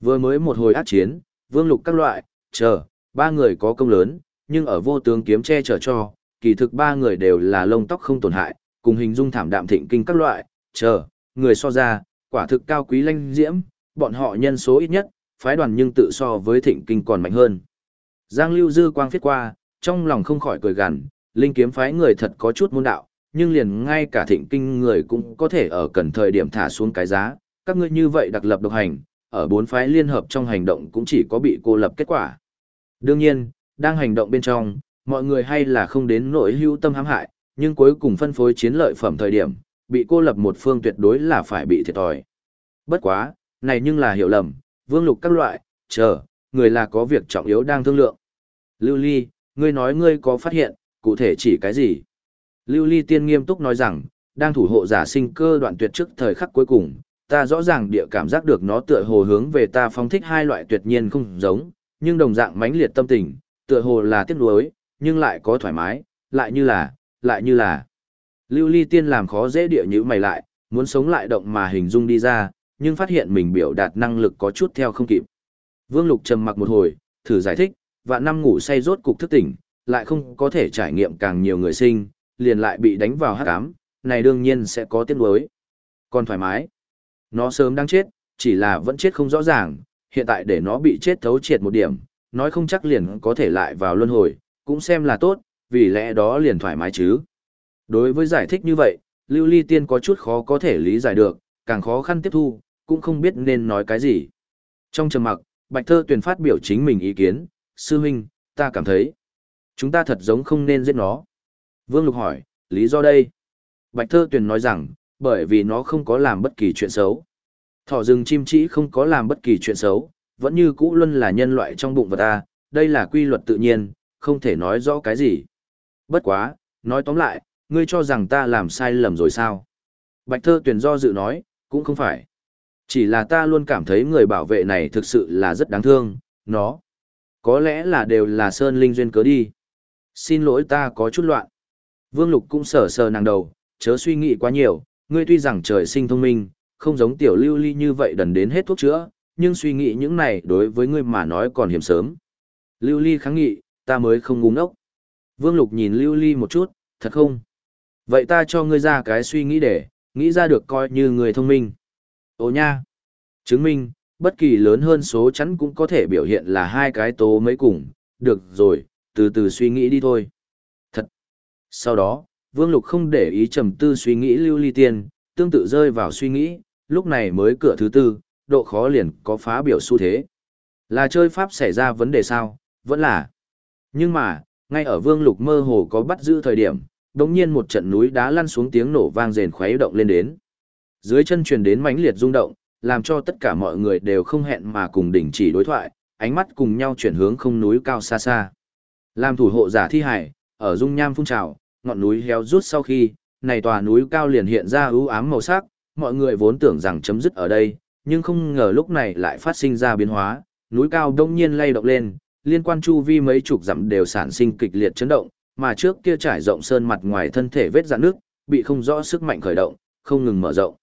Vừa mới một hồi ác chiến, vương lục các loại, chờ, ba người có công lớn, nhưng ở vô tướng kiếm che chở cho, kỳ thực ba người đều là lông tóc không tổn hại, cùng hình dung thảm đạm thịnh kinh các loại, chờ, người so ra, quả thực cao quý lanh diễm, bọn họ nhân số ít nhất, phái đoàn nhưng tự so với thịnh kinh còn mạnh hơn. Giang lưu dư quang phiết qua, trong lòng không khỏi cười gằn, linh kiếm phái người thật có chút môn đạo, nhưng liền ngay cả thịnh kinh người cũng có thể ở cần thời điểm thả xuống cái giá, các ngươi như vậy đặc lập độc hành, ở bốn phái liên hợp trong hành động cũng chỉ có bị cô lập kết quả. Đương nhiên, đang hành động bên trong, mọi người hay là không đến nỗi hữu tâm hãm hại, nhưng cuối cùng phân phối chiến lợi phẩm thời điểm, bị cô lập một phương tuyệt đối là phải bị thiệt thòi. Bất quá, này nhưng là hiểu lầm, vương lục các loại, chờ, người là có việc trọng yếu đang thương lượng. Lưu Ly, ngươi nói ngươi có phát hiện, cụ thể chỉ cái gì? Lưu Ly tiên nghiêm túc nói rằng, đang thủ hộ giả sinh cơ đoạn tuyệt trước thời khắc cuối cùng, ta rõ ràng địa cảm giác được nó tựa hồ hướng về ta phong thích hai loại tuyệt nhiên không giống, nhưng đồng dạng mãnh liệt tâm tình, tựa hồ là tiếc nuối, nhưng lại có thoải mái, lại như là, lại như là. Lưu Ly tiên làm khó dễ địa nhữ mày lại, muốn sống lại động mà hình dung đi ra, nhưng phát hiện mình biểu đạt năng lực có chút theo không kịp. Vương Lục trầm mặc một hồi, thử giải thích, và năm ngủ say rốt cục thức tỉnh, lại không có thể trải nghiệm càng nhiều người sinh, liền lại bị đánh vào hát ám, này đương nhiên sẽ có tiếng đối. Còn thoải mái, nó sớm đang chết, chỉ là vẫn chết không rõ ràng, hiện tại để nó bị chết thấu triệt một điểm, nói không chắc liền có thể lại vào luân hồi, cũng xem là tốt, vì lẽ đó liền thoải mái chứ. Đối với giải thích như vậy, Lưu Ly Tiên có chút khó có thể lý giải được, càng khó khăn tiếp thu, cũng không biết nên nói cái gì. Trong trầm mặc, Bạch Thơ Tuyền phát biểu chính mình ý kiến, sư huynh, ta cảm thấy, chúng ta thật giống không nên giết nó. Vương Lục hỏi, lý do đây? Bạch Thơ Tuyền nói rằng, bởi vì nó không có làm bất kỳ chuyện xấu. Thỏ rừng chim chỉ không có làm bất kỳ chuyện xấu, vẫn như cũ luôn là nhân loại trong bụng vật ta, đây là quy luật tự nhiên, không thể nói rõ cái gì. Bất quá, nói tóm lại, ngươi cho rằng ta làm sai lầm rồi sao? Bạch Thơ Tuyền do dự nói, cũng không phải. Chỉ là ta luôn cảm thấy người bảo vệ này thực sự là rất đáng thương, nó. Có lẽ là đều là Sơn Linh duyên cớ đi. Xin lỗi ta có chút loạn. Vương Lục cũng sờ sờ nàng đầu, chớ suy nghĩ quá nhiều, ngươi tuy rằng trời sinh thông minh, không giống tiểu lưu ly như vậy đần đến hết thuốc chữa, nhưng suy nghĩ những này đối với ngươi mà nói còn hiểm sớm. Lưu ly kháng nghị, ta mới không ngu ngốc. Vương Lục nhìn lưu ly một chút, thật không? Vậy ta cho ngươi ra cái suy nghĩ để, nghĩ ra được coi như người thông minh. Ồ nha! Chứng minh, bất kỳ lớn hơn số chắn cũng có thể biểu hiện là hai cái tố mấy cùng, được rồi, từ từ suy nghĩ đi thôi. Thật! Sau đó, Vương Lục không để ý trầm tư suy nghĩ lưu ly tiên, tương tự rơi vào suy nghĩ, lúc này mới cửa thứ tư, độ khó liền có phá biểu xu thế. Là chơi pháp xảy ra vấn đề sao? Vẫn là. Nhưng mà, ngay ở Vương Lục mơ hồ có bắt giữ thời điểm, đống nhiên một trận núi đá lăn xuống tiếng nổ vang rền khuấy động lên đến. Dưới chân truyền đến mãnh liệt rung động, làm cho tất cả mọi người đều không hẹn mà cùng đình chỉ đối thoại, ánh mắt cùng nhau chuyển hướng không núi cao xa xa. Làm thủ hộ giả thi hải, ở dung nham phun trào, ngọn núi héo rút sau khi, này tòa núi cao liền hiện ra ưu ám màu sắc, mọi người vốn tưởng rằng chấm dứt ở đây, nhưng không ngờ lúc này lại phát sinh ra biến hóa, núi cao đông nhiên lay động lên, liên quan chu vi mấy chục dặm đều sản sinh kịch liệt chấn động, mà trước kia trải rộng sơn mặt ngoài thân thể vết dạn nước, bị không rõ sức mạnh khởi động, không ngừng mở rộng.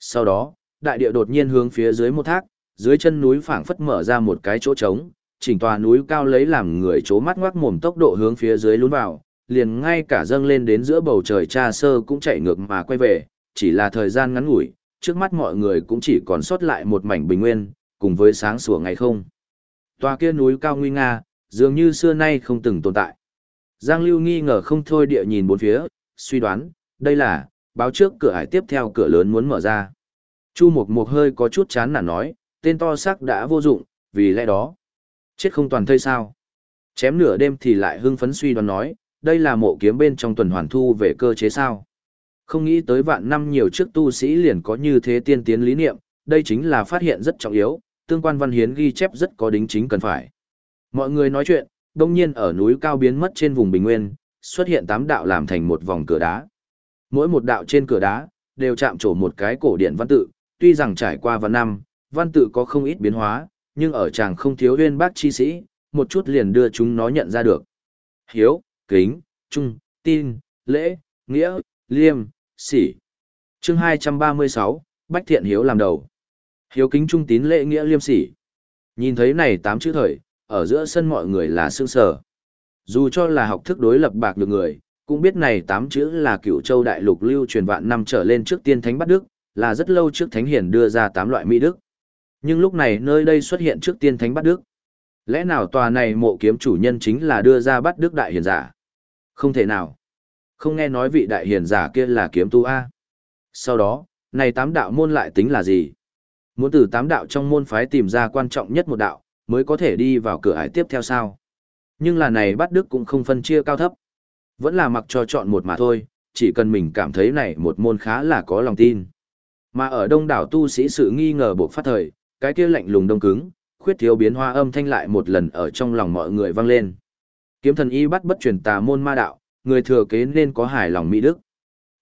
Sau đó, đại địa đột nhiên hướng phía dưới một thác, dưới chân núi phảng phất mở ra một cái chỗ trống, chỉnh tòa núi cao lấy làm người chố mắt ngoác mồm tốc độ hướng phía dưới lún vào, liền ngay cả dâng lên đến giữa bầu trời cha sơ cũng chạy ngược mà quay về, chỉ là thời gian ngắn ngủi, trước mắt mọi người cũng chỉ còn sót lại một mảnh bình nguyên, cùng với sáng sủa ngày không. Tòa kia núi cao nguy nga, dường như xưa nay không từng tồn tại. Giang Lưu nghi ngờ không thôi địa nhìn bốn phía, suy đoán, đây là, báo trước cửa hải tiếp theo cửa lớn muốn mở ra. Chu Mộc Mộc hơi có chút chán nản nói, tên to xác đã vô dụng, vì lẽ đó. Chết không toàn thây sao. Chém nửa đêm thì lại hưng phấn suy đoán nói, đây là mộ kiếm bên trong tuần hoàn thu về cơ chế sao. Không nghĩ tới vạn năm nhiều trước tu sĩ liền có như thế tiên tiến lý niệm, đây chính là phát hiện rất trọng yếu, tương quan văn hiến ghi chép rất có đính chính cần phải. Mọi người nói chuyện, đông nhiên ở núi cao biến mất trên vùng bình nguyên, xuất hiện tám đạo làm thành một vòng cửa đá. Mỗi một đạo trên cửa đá, đều chạm trổ một cái cổ điển văn tự, tuy rằng trải qua vạn năm, văn tự có không ít biến hóa, nhưng ở chàng không thiếu huyên bác chi sĩ, một chút liền đưa chúng nó nhận ra được. Hiếu, kính, trung, tin, lễ, nghĩa, liêm, sỉ. Chương 236, Bách Thiện Hiếu làm đầu. Hiếu kính trung tín lễ nghĩa liêm sỉ. Nhìn thấy này tám chữ thời, ở giữa sân mọi người là sương sở. Dù cho là học thức đối lập bạc được người, cũng biết này tám chữ là cựu châu đại lục lưu truyền vạn năm trở lên trước tiên thánh bắt đức, là rất lâu trước thánh hiển đưa ra tám loại mỹ đức. Nhưng lúc này nơi đây xuất hiện trước tiên thánh bắt đức. Lẽ nào tòa này mộ kiếm chủ nhân chính là đưa ra bắt đức đại hiền giả? Không thể nào. Không nghe nói vị đại hiền giả kia là kiếm tu A. Sau đó, này tám đạo môn lại tính là gì? Muốn từ tám đạo trong môn phái tìm ra quan trọng nhất một đạo, mới có thể đi vào cửa ải tiếp theo sao? Nhưng là này bắt đức cũng không phân chia cao thấp. Vẫn là mặc cho chọn một mà thôi, chỉ cần mình cảm thấy này một môn khá là có lòng tin. Mà ở đông đảo tu sĩ sự nghi ngờ buộc phát thời, cái kia lạnh lùng đông cứng, khuyết thiếu biến hoa âm thanh lại một lần ở trong lòng mọi người vang lên. Kiếm thần y bắt bất truyền tà môn ma đạo, người thừa kế nên có hài lòng mỹ đức.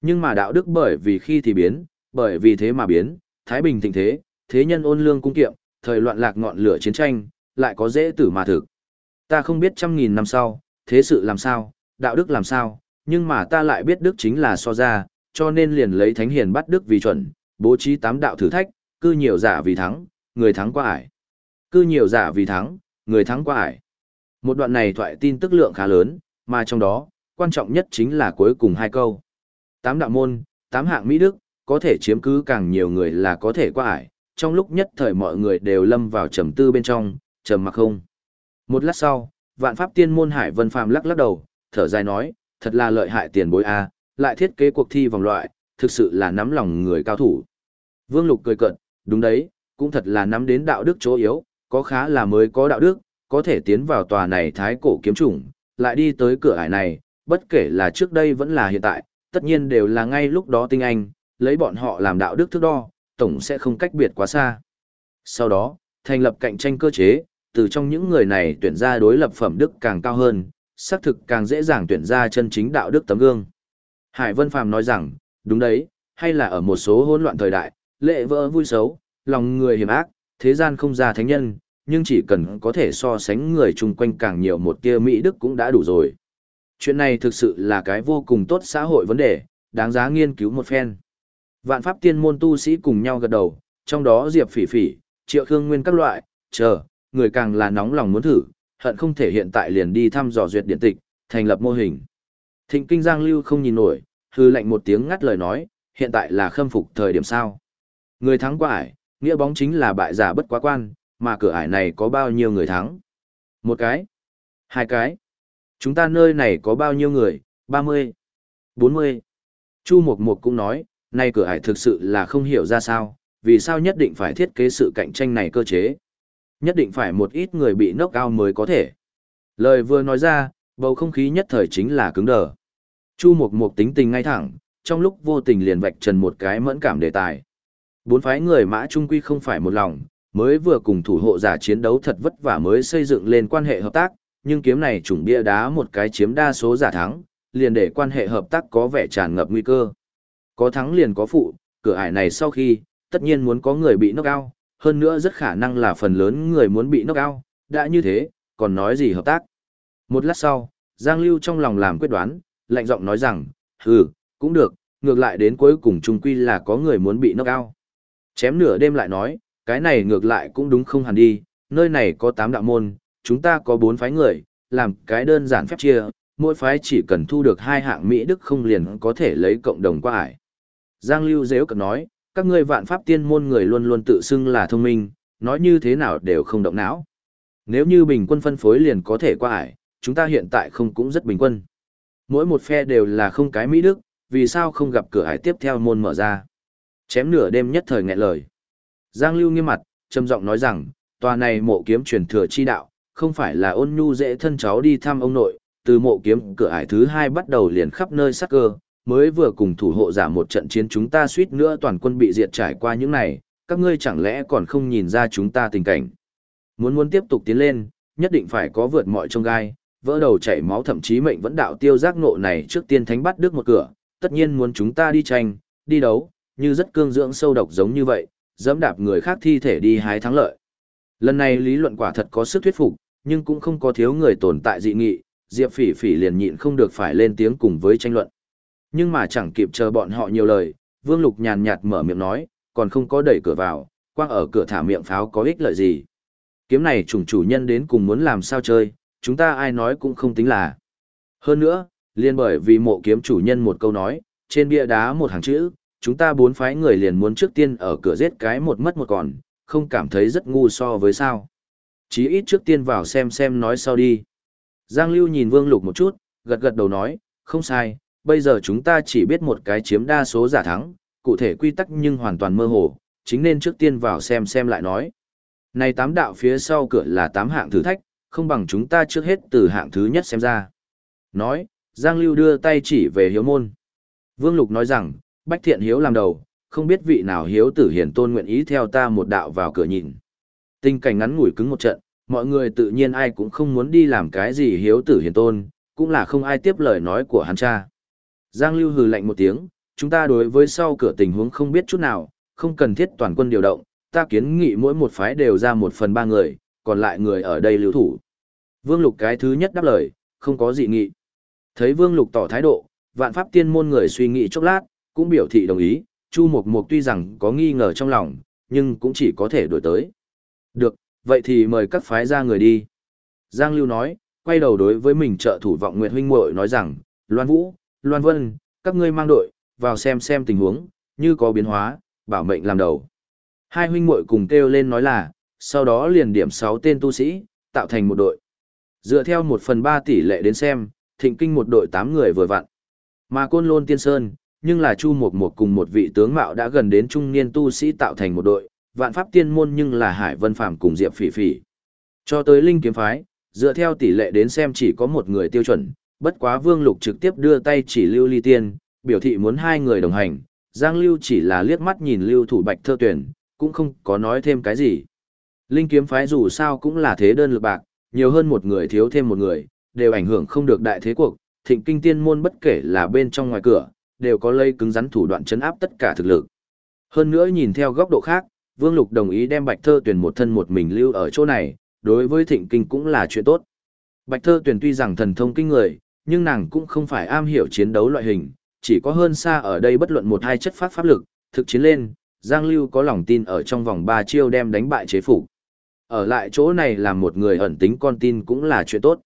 Nhưng mà đạo đức bởi vì khi thì biến, bởi vì thế mà biến, thái bình thịnh thế, thế nhân ôn lương cung kiệm, thời loạn lạc ngọn lửa chiến tranh, lại có dễ tử mà thực. Ta không biết trăm nghìn năm sau, thế sự làm sao, đạo đức làm sao, nhưng mà ta lại biết đức chính là so ra, cho nên liền lấy thánh hiền bắt đức vì chuẩn, bố trí tám đạo thử thách, cư nhiều giả vì thắng, người thắng qua ải. Cư nhiều giả vì thắng, người thắng qua ải. Một đoạn này thoại tin tức lượng khá lớn, mà trong đó, quan trọng nhất chính là cuối cùng hai câu. Tám đạo môn, tám hạng Mỹ Đức, có thể chiếm cứ càng nhiều người là có thể qua ải, trong lúc nhất thời mọi người đều lâm vào trầm tư bên trong, trầm mặc không. Một lát sau, vạn pháp tiên môn hải vân phàm lắc lắc đầu, thở dài nói, thật là lợi hại tiền bối a, lại thiết kế cuộc thi vòng loại, thực sự là nắm lòng người cao thủ. Vương Lục cười cợt, đúng đấy, cũng thật là nắm đến đạo đức chỗ yếu, có khá là mới có đạo đức, có thể tiến vào tòa này thái cổ kiếm chủng, lại đi tới cửa ải này, bất kể là trước đây vẫn là hiện tại, tất nhiên đều là ngay lúc đó tinh anh, lấy bọn họ làm đạo đức thước đo, tổng sẽ không cách biệt quá xa. Sau đó, thành lập cạnh tranh cơ chế, từ trong những người này tuyển ra đối lập phẩm đức càng cao hơn, xác thực càng dễ dàng tuyển ra chân chính đạo đức tấm gương. Hải Vân Phàm nói rằng, đúng đấy, hay là ở một số hỗn loạn thời đại, lệ vỡ vui xấu, lòng người hiểm ác, thế gian không ra thánh nhân, nhưng chỉ cần có thể so sánh người chung quanh càng nhiều một tia mỹ đức cũng đã đủ rồi. Chuyện này thực sự là cái vô cùng tốt xã hội vấn đề, đáng giá nghiên cứu một phen. Vạn pháp tiên môn tu sĩ cùng nhau gật đầu, trong đó Diệp Phỉ Phỉ, Triệu Khương Nguyên các loại, chờ, người càng là nóng lòng muốn thử, hận không thể hiện tại liền đi thăm dò duyệt điện tịch, thành lập mô hình. Thịnh Kinh Giang Lưu không nhìn nổi, hư lạnh một tiếng ngắt lời nói, hiện tại là khâm phục thời điểm sao. Người thắng quả ải, nghĩa bóng chính là bại giả bất quá quan, mà cửa ải này có bao nhiêu người thắng? Một cái, hai cái. Chúng ta nơi này có bao nhiêu người? Ba mươi, bốn mươi. Chu Mộc Mộc cũng nói, nay cửa ải thực sự là không hiểu ra sao, vì sao nhất định phải thiết kế sự cạnh tranh này cơ chế. Nhất định phải một ít người bị nốc cao mới có thể. Lời vừa nói ra, bầu không khí nhất thời chính là cứng đờ. Chu Mộc Mộc tính tình ngay thẳng, trong lúc vô tình liền vạch trần một cái mẫn cảm đề tài. Bốn phái người mã trung quy không phải một lòng, mới vừa cùng thủ hộ giả chiến đấu thật vất vả mới xây dựng lên quan hệ hợp tác, nhưng kiếm này trùng bia đá một cái chiếm đa số giả thắng, liền để quan hệ hợp tác có vẻ tràn ngập nguy cơ. Có thắng liền có phụ, cửa ải này sau khi, tất nhiên muốn có người bị knock out, hơn nữa rất khả năng là phần lớn người muốn bị knock out, đã như thế, còn nói gì hợp tác. Một lát sau, Giang Lưu trong lòng làm quyết đoán, lạnh giọng nói rằng, hừ, cũng được, ngược lại đến cuối cùng chung quy là có người muốn bị knock out. Chém nửa đêm lại nói, cái này ngược lại cũng đúng không hẳn đi, nơi này có 8 đạo môn, chúng ta có 4 phái người, làm cái đơn giản phép chia, mỗi phái chỉ cần thu được hai hạng Mỹ Đức không liền có thể lấy cộng đồng qua ải. Giang Lưu dễ cực nói, các ngươi vạn pháp tiên môn người luôn luôn tự xưng là thông minh, nói như thế nào đều không động não. Nếu như bình quân phân phối liền có thể qua ải, chúng ta hiện tại không cũng rất bình quân. Mỗi một phe đều là không cái Mỹ Đức, vì sao không gặp cửa ải tiếp theo môn mở ra. Chém nửa đêm nhất thời nghẹn lời. Giang Lưu nghiêm mặt, trầm giọng nói rằng, tòa này mộ kiếm truyền thừa chi đạo, không phải là ôn nhu dễ thân cháu đi thăm ông nội, từ mộ kiếm cửa ải thứ hai bắt đầu liền khắp nơi sắc cơ, mới vừa cùng thủ hộ giả một trận chiến chúng ta suýt nữa toàn quân bị diệt trải qua những này, các ngươi chẳng lẽ còn không nhìn ra chúng ta tình cảnh. Muốn muốn tiếp tục tiến lên, nhất định phải có vượt mọi trông gai, vỡ đầu chảy máu thậm chí mệnh vẫn đạo tiêu giác ngộ này trước tiên thánh bắt đức một cửa, tất nhiên muốn chúng ta đi tranh, đi đấu, như rất cương dưỡng sâu độc giống như vậy, dẫm đạp người khác thi thể đi hái thắng lợi. Lần này lý luận quả thật có sức thuyết phục, nhưng cũng không có thiếu người tồn tại dị nghị, Diệp Phỉ Phỉ liền nhịn không được phải lên tiếng cùng với tranh luận. Nhưng mà chẳng kịp chờ bọn họ nhiều lời, Vương Lục nhàn nhạt mở miệng nói, còn không có đẩy cửa vào, quang ở cửa thả miệng pháo có ích lợi gì. Kiếm này trùng chủ nhân đến cùng muốn làm sao chơi, chúng ta ai nói cũng không tính là. Hơn nữa, liên bởi vì mộ kiếm chủ nhân một câu nói, trên bia đá một hàng chữ, chúng ta bốn phái người liền muốn trước tiên ở cửa giết cái một mất một còn, không cảm thấy rất ngu so với sao. Chí ít trước tiên vào xem xem nói sau đi. Giang Lưu nhìn Vương Lục một chút, gật gật đầu nói, không sai, bây giờ chúng ta chỉ biết một cái chiếm đa số giả thắng, cụ thể quy tắc nhưng hoàn toàn mơ hồ, chính nên trước tiên vào xem xem lại nói. Này tám đạo phía sau cửa là tám hạng thử thách, không bằng chúng ta trước hết từ hạng thứ nhất xem ra. Nói, Giang Lưu đưa tay chỉ về hiếu môn. Vương Lục nói rằng, Bách Thiện Hiếu làm đầu, không biết vị nào hiếu tử hiền tôn nguyện ý theo ta một đạo vào cửa nhìn. Tình cảnh ngắn ngủi cứng một trận, mọi người tự nhiên ai cũng không muốn đi làm cái gì hiếu tử hiền tôn, cũng là không ai tiếp lời nói của hắn cha. Giang Lưu hừ lạnh một tiếng, chúng ta đối với sau cửa tình huống không biết chút nào, không cần thiết toàn quân điều động, ta kiến nghị mỗi một phái đều ra một phần ba người, còn lại người ở đây lưu thủ. Vương Lục cái thứ nhất đáp lời, không có dị nghị. Thấy Vương Lục tỏ thái độ, vạn pháp tiên môn người suy nghĩ chốc lát, cũng biểu thị đồng ý, Chu Mộc Mộc tuy rằng có nghi ngờ trong lòng, nhưng cũng chỉ có thể đổi tới. Được, vậy thì mời các phái ra người đi. Giang Lưu nói, quay đầu đối với mình trợ thủ vọng Nguyệt huynh muội nói rằng, Loan Vũ, Loan Vân, các ngươi mang đội, vào xem xem tình huống, như có biến hóa, bảo mệnh làm đầu. Hai huynh muội cùng kêu lên nói là, sau đó liền điểm 6 tên tu sĩ, tạo thành một đội. Dựa theo 1 phần 3 tỷ lệ đến xem, thịnh kinh một đội 8 người vừa vặn. Mà côn lôn tiên sơn, nhưng là Chu Mộc Mộc cùng một vị tướng mạo đã gần đến trung niên tu sĩ tạo thành một đội, vạn pháp tiên môn nhưng là Hải Vân Phàm cùng Diệp Phỉ Phỉ. Cho tới Linh Kiếm Phái, dựa theo tỷ lệ đến xem chỉ có một người tiêu chuẩn, bất quá Vương Lục trực tiếp đưa tay chỉ Lưu Ly Tiên, biểu thị muốn hai người đồng hành, Giang Lưu chỉ là liếc mắt nhìn Lưu Thủ Bạch thơ tuyển, cũng không có nói thêm cái gì. Linh Kiếm Phái dù sao cũng là thế đơn lực bạc, nhiều hơn một người thiếu thêm một người, đều ảnh hưởng không được đại thế cuộc, thịnh kinh tiên môn bất kể là bên trong ngoài cửa, đều có lây cứng rắn thủ đoạn chấn áp tất cả thực lực. Hơn nữa nhìn theo góc độ khác, Vương Lục đồng ý đem Bạch Thơ Tuyền một thân một mình lưu ở chỗ này, đối với thịnh kinh cũng là chuyện tốt. Bạch Thơ Tuyền tuy rằng thần thông kinh người, nhưng nàng cũng không phải am hiểu chiến đấu loại hình, chỉ có hơn xa ở đây bất luận một hai chất phát pháp lực, thực chiến lên, Giang Lưu có lòng tin ở trong vòng 3 chiêu đem đánh bại chế phủ Ở lại chỗ này làm một người ẩn tính con tin cũng là chuyện tốt.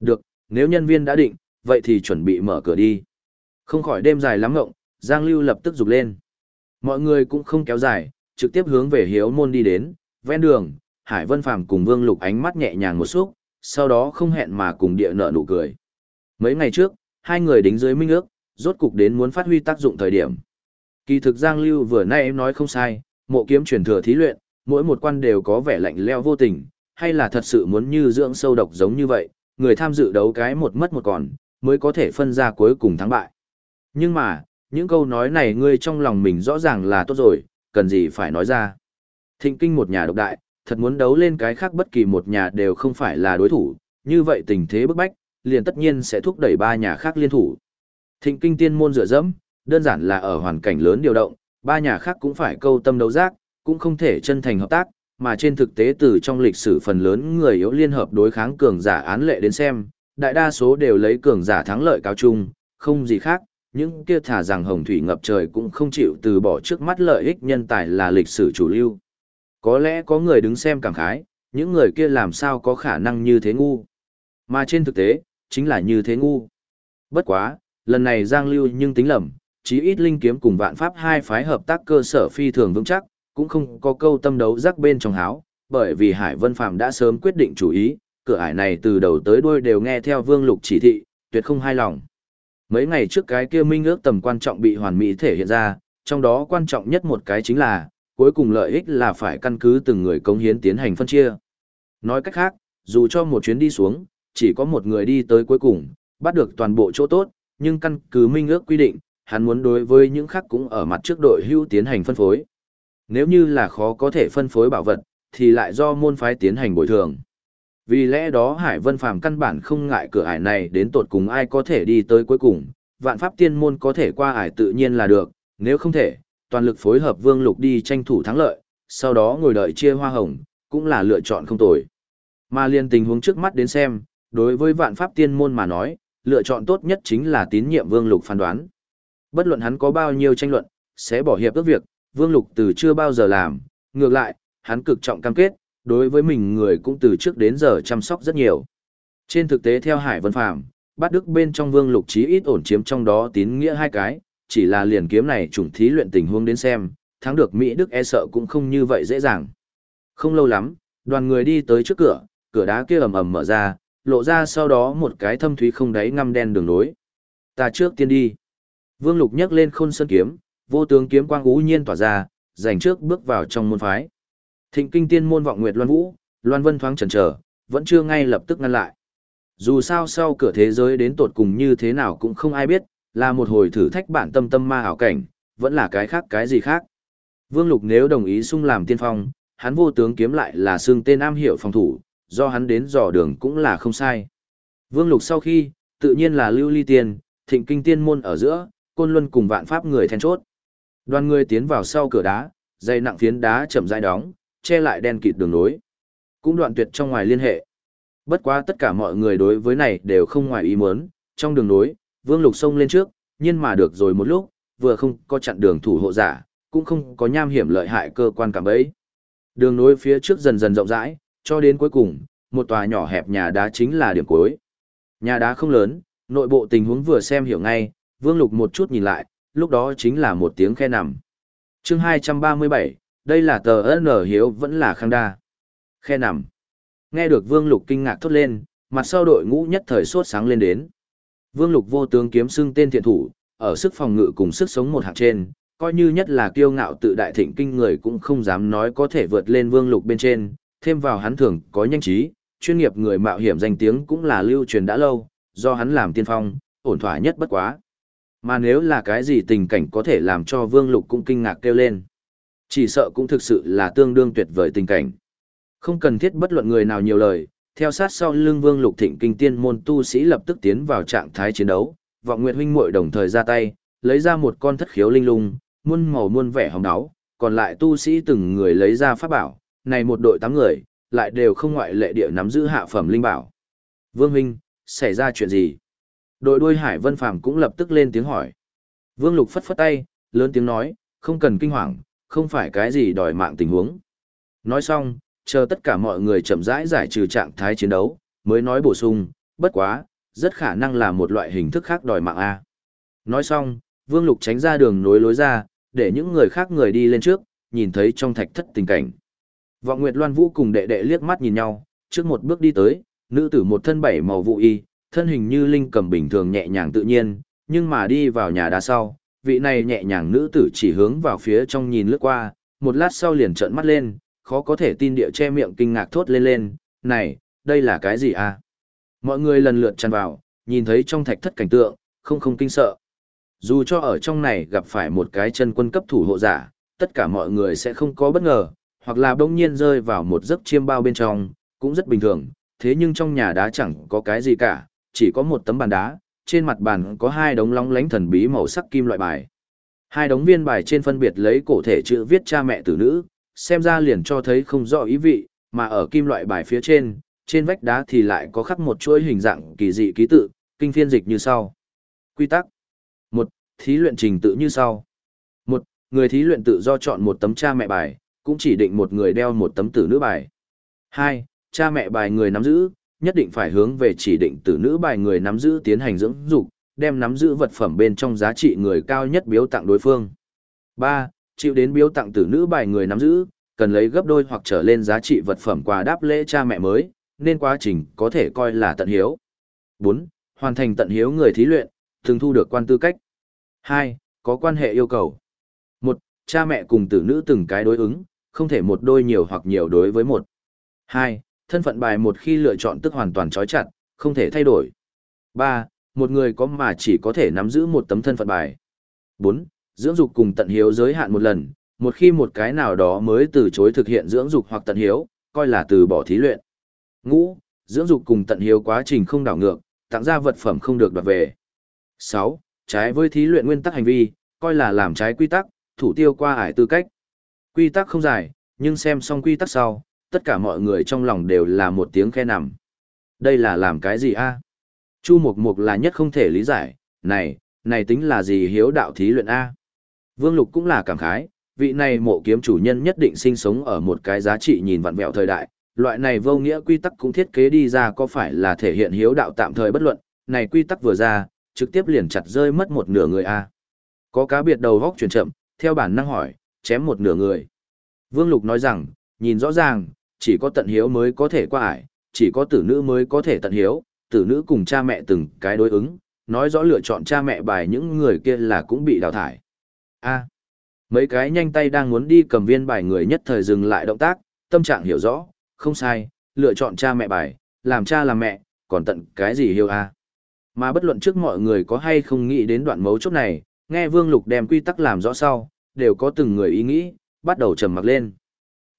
Được, nếu nhân viên đã định, vậy thì chuẩn bị mở cửa đi. Không khỏi đêm dài lắm ngộng, Giang Lưu lập tức rục lên. Mọi người cũng không kéo dài, trực tiếp hướng về hiếu môn đi đến, ven đường, Hải Vân Phàm cùng Vương Lục ánh mắt nhẹ nhàng một xúc, sau đó không hẹn mà cùng địa nợ nụ cười. Mấy ngày trước, hai người đính dưới minh ước, rốt cục đến muốn phát huy tác dụng thời điểm. Kỳ thực Giang Lưu vừa nay em nói không sai, mộ kiếm truyền thừa thí luyện, mỗi một quan đều có vẻ lạnh leo vô tình, hay là thật sự muốn như dưỡng sâu độc giống như vậy, người tham dự đấu cái một mất một còn, mới có thể phân ra cuối cùng thắng bại. Nhưng mà, những câu nói này ngươi trong lòng mình rõ ràng là tốt rồi, cần gì phải nói ra. Thịnh kinh một nhà độc đại, thật muốn đấu lên cái khác bất kỳ một nhà đều không phải là đối thủ, như vậy tình thế bức bách, liền tất nhiên sẽ thúc đẩy ba nhà khác liên thủ. Thịnh kinh tiên môn dựa dẫm, đơn giản là ở hoàn cảnh lớn điều động, ba nhà khác cũng phải câu tâm đấu giác, cũng không thể chân thành hợp tác, mà trên thực tế từ trong lịch sử phần lớn người yếu liên hợp đối kháng cường giả án lệ đến xem, đại đa số đều lấy cường giả thắng lợi cao chung, không gì khác, những kia thả rằng hồng thủy ngập trời cũng không chịu từ bỏ trước mắt lợi ích nhân tài là lịch sử chủ lưu. Có lẽ có người đứng xem cảm khái, những người kia làm sao có khả năng như thế ngu. Mà trên thực tế, chính là như thế ngu. Bất quá, lần này Giang Lưu nhưng tính lầm, chí ít linh kiếm cùng vạn pháp hai phái hợp tác cơ sở phi thường vững chắc, cũng không có câu tâm đấu rắc bên trong háo, bởi vì Hải Vân Phạm đã sớm quyết định chủ ý, cửa ải này từ đầu tới đuôi đều nghe theo Vương Lục chỉ thị, tuyệt không hai lòng. Mấy ngày trước cái kia minh ước tầm quan trọng bị hoàn mỹ thể hiện ra, trong đó quan trọng nhất một cái chính là, cuối cùng lợi ích là phải căn cứ từng người cống hiến tiến hành phân chia. Nói cách khác, dù cho một chuyến đi xuống, chỉ có một người đi tới cuối cùng, bắt được toàn bộ chỗ tốt, nhưng căn cứ minh ước quy định, hắn muốn đối với những khác cũng ở mặt trước đội hưu tiến hành phân phối. Nếu như là khó có thể phân phối bảo vật, thì lại do môn phái tiến hành bồi thường. Vì lẽ đó Hải Vân Phàm căn bản không ngại cửa ải này đến tột cùng ai có thể đi tới cuối cùng, vạn pháp tiên môn có thể qua ải tự nhiên là được, nếu không thể, toàn lực phối hợp Vương Lục đi tranh thủ thắng lợi, sau đó ngồi đợi chia hoa hồng, cũng là lựa chọn không tồi. Mà liên tình huống trước mắt đến xem, đối với vạn pháp tiên môn mà nói, lựa chọn tốt nhất chính là tín nhiệm Vương Lục phán đoán. Bất luận hắn có bao nhiêu tranh luận, sẽ bỏ hiệp ước việc, Vương Lục từ chưa bao giờ làm, ngược lại, hắn cực trọng cam kết, đối với mình người cũng từ trước đến giờ chăm sóc rất nhiều. Trên thực tế theo Hải Vân Phàm, bắt đức bên trong Vương Lục chí ít ổn chiếm trong đó tín nghĩa hai cái, chỉ là liền kiếm này trùng thí luyện tình huống đến xem, thắng được Mỹ Đức e sợ cũng không như vậy dễ dàng. Không lâu lắm, đoàn người đi tới trước cửa, cửa đá kia ầm ầm mở ra, lộ ra sau đó một cái thâm thúy không đáy ngăm đen đường nối. Ta trước tiên đi. Vương Lục nhấc lên khôn sơn kiếm, vô tướng kiếm quang ú nhiên tỏa ra, giành trước bước vào trong môn phái. Thịnh kinh tiên môn vọng nguyệt loan vũ, loan vân thoáng chần chờ, vẫn chưa ngay lập tức ngăn lại. Dù sao sau cửa thế giới đến tột cùng như thế nào cũng không ai biết, là một hồi thử thách bản tâm tâm ma ảo cảnh, vẫn là cái khác cái gì khác. Vương Lục nếu đồng ý sung làm tiên phong, hắn vô tướng kiếm lại là xương tên am hiểu phòng thủ, do hắn đến dò đường cũng là không sai. Vương Lục sau khi, tự nhiên là lưu ly tiền, thịnh kinh tiên môn ở giữa, côn luân cùng vạn pháp người then chốt. Đoàn người tiến vào sau cửa đá, dây nặng phiến đá chậm rãi đóng, che lại đen kịt đường nối. Cũng đoạn tuyệt trong ngoài liên hệ. Bất quá tất cả mọi người đối với này đều không ngoài ý muốn, trong đường nối, Vương Lục xông lên trước, nhưng mà được rồi một lúc, vừa không có chặn đường thủ hộ giả, cũng không có nham hiểm lợi hại cơ quan cảm bấy. Đường nối phía trước dần dần rộng rãi, cho đến cuối cùng, một tòa nhỏ hẹp nhà đá chính là điểm cuối. Nhà đá không lớn, nội bộ tình huống vừa xem hiểu ngay, Vương Lục một chút nhìn lại, lúc đó chính là một tiếng khe nằm. chương 237, đây là tờ N hiếu vẫn là khang đa. Khe nằm. Nghe được Vương Lục kinh ngạc thốt lên, mặt sau đội ngũ nhất thời sốt sáng lên đến. Vương Lục vô tướng kiếm xưng tên thiện thủ, ở sức phòng ngự cùng sức sống một hạng trên, coi như nhất là kiêu ngạo tự đại thịnh kinh người cũng không dám nói có thể vượt lên Vương Lục bên trên, thêm vào hắn thường có nhanh trí, chuyên nghiệp người mạo hiểm danh tiếng cũng là lưu truyền đã lâu, do hắn làm tiên phong, ổn thỏa nhất bất quá. Mà nếu là cái gì tình cảnh có thể làm cho Vương Lục cũng kinh ngạc kêu lên. Chỉ sợ cũng thực sự là tương đương tuyệt vời tình cảnh. Không cần thiết bất luận người nào nhiều lời, theo sát sau lưng Vương Lục Thịnh kinh tiên môn tu sĩ lập tức tiến vào trạng thái chiến đấu, vọng nguyệt huynh muội đồng thời ra tay, lấy ra một con thất khiếu linh lung, muôn màu muôn vẻ hồng đáo, còn lại tu sĩ từng người lấy ra pháp bảo, này một đội tám người, lại đều không ngoại lệ địa nắm giữ hạ phẩm linh bảo. Vương huynh, xảy ra chuyện gì? Đội đuôi Hải Vân Phàm cũng lập tức lên tiếng hỏi. Vương Lục phất phất tay, lớn tiếng nói, không cần kinh hoàng, không phải cái gì đòi mạng tình huống. Nói xong, chờ tất cả mọi người chậm rãi giải trừ trạng thái chiến đấu, mới nói bổ sung, bất quá, rất khả năng là một loại hình thức khác đòi mạng A. Nói xong, Vương Lục tránh ra đường nối lối ra, để những người khác người đi lên trước, nhìn thấy trong thạch thất tình cảnh. Vọng Nguyệt Loan Vũ cùng đệ đệ liếc mắt nhìn nhau, trước một bước đi tới, nữ tử một thân bảy màu vụ y, thân hình như linh cầm bình thường nhẹ nhàng tự nhiên, nhưng mà đi vào nhà đá sau, vị này nhẹ nhàng nữ tử chỉ hướng vào phía trong nhìn lướt qua, một lát sau liền trợn mắt lên, khó có thể tin địa che miệng kinh ngạc thốt lên lên, này, đây là cái gì à? Mọi người lần lượt tràn vào, nhìn thấy trong thạch thất cảnh tượng, không không kinh sợ. Dù cho ở trong này gặp phải một cái chân quân cấp thủ hộ giả, tất cả mọi người sẽ không có bất ngờ, hoặc là bỗng nhiên rơi vào một giấc chiêm bao bên trong, cũng rất bình thường, thế nhưng trong nhà đá chẳng có cái gì cả, chỉ có một tấm bàn đá, trên mặt bàn có hai đống long lánh thần bí màu sắc kim loại bài. Hai đống viên bài trên phân biệt lấy cổ thể chữ viết cha mẹ tử nữ, xem ra liền cho thấy không rõ ý vị, mà ở kim loại bài phía trên, trên vách đá thì lại có khắc một chuỗi hình dạng kỳ dị ký tự, kinh phiên dịch như sau. Quy tắc. một Thí luyện trình tự như sau. một Người thí luyện tự do chọn một tấm cha mẹ bài, cũng chỉ định một người đeo một tấm tử nữ bài. hai Cha mẹ bài người nắm giữ, nhất định phải hướng về chỉ định tử nữ bài người nắm giữ tiến hành dưỡng dục, đem nắm giữ vật phẩm bên trong giá trị người cao nhất biếu tặng đối phương. 3. Chịu đến biếu tặng tử nữ bài người nắm giữ, cần lấy gấp đôi hoặc trở lên giá trị vật phẩm quà đáp lễ cha mẹ mới, nên quá trình có thể coi là tận hiếu. 4. Hoàn thành tận hiếu người thí luyện, thường thu được quan tư cách. 2. Có quan hệ yêu cầu. 1. Cha mẹ cùng tử nữ từng cái đối ứng, không thể một đôi nhiều hoặc nhiều đối với một. 2. Thân phận bài một khi lựa chọn tức hoàn toàn trói chặt, không thể thay đổi. 3. Một người có mà chỉ có thể nắm giữ một tấm thân phận bài. 4. Dưỡng dục cùng tận hiếu giới hạn một lần, một khi một cái nào đó mới từ chối thực hiện dưỡng dục hoặc tận hiếu, coi là từ bỏ thí luyện. Ngũ, dưỡng dục cùng tận hiếu quá trình không đảo ngược, tặng ra vật phẩm không được đoạt về. 6. Trái với thí luyện nguyên tắc hành vi, coi là làm trái quy tắc, thủ tiêu qua ải tư cách. Quy tắc không dài, nhưng xem xong quy tắc sau, tất cả mọi người trong lòng đều là một tiếng khe nằm. Đây là làm cái gì a? Chu Mục Mục là nhất không thể lý giải, này, này tính là gì hiếu đạo thí luyện a? Vương Lục cũng là cảm khái, vị này mộ kiếm chủ nhân nhất định sinh sống ở một cái giá trị nhìn vặn vẹo thời đại, loại này vô nghĩa quy tắc cũng thiết kế đi ra có phải là thể hiện hiếu đạo tạm thời bất luận, này quy tắc vừa ra, trực tiếp liền chặt rơi mất một nửa người a. Có cá biệt đầu góc chuyển chậm, theo bản năng hỏi, chém một nửa người. Vương Lục nói rằng, nhìn rõ ràng, chỉ có tận hiếu mới có thể qua ải, chỉ có tử nữ mới có thể tận hiếu, tử nữ cùng cha mẹ từng cái đối ứng, nói rõ lựa chọn cha mẹ bài những người kia là cũng bị đào thải. A. mấy cái nhanh tay đang muốn đi cầm viên bài người nhất thời dừng lại động tác, tâm trạng hiểu rõ, không sai, lựa chọn cha mẹ bài, làm cha làm mẹ, còn tận cái gì hiếu a. Mà bất luận trước mọi người có hay không nghĩ đến đoạn mấu chốt này, nghe Vương Lục đem quy tắc làm rõ sau, đều có từng người ý nghĩ, bắt đầu trầm mặc lên.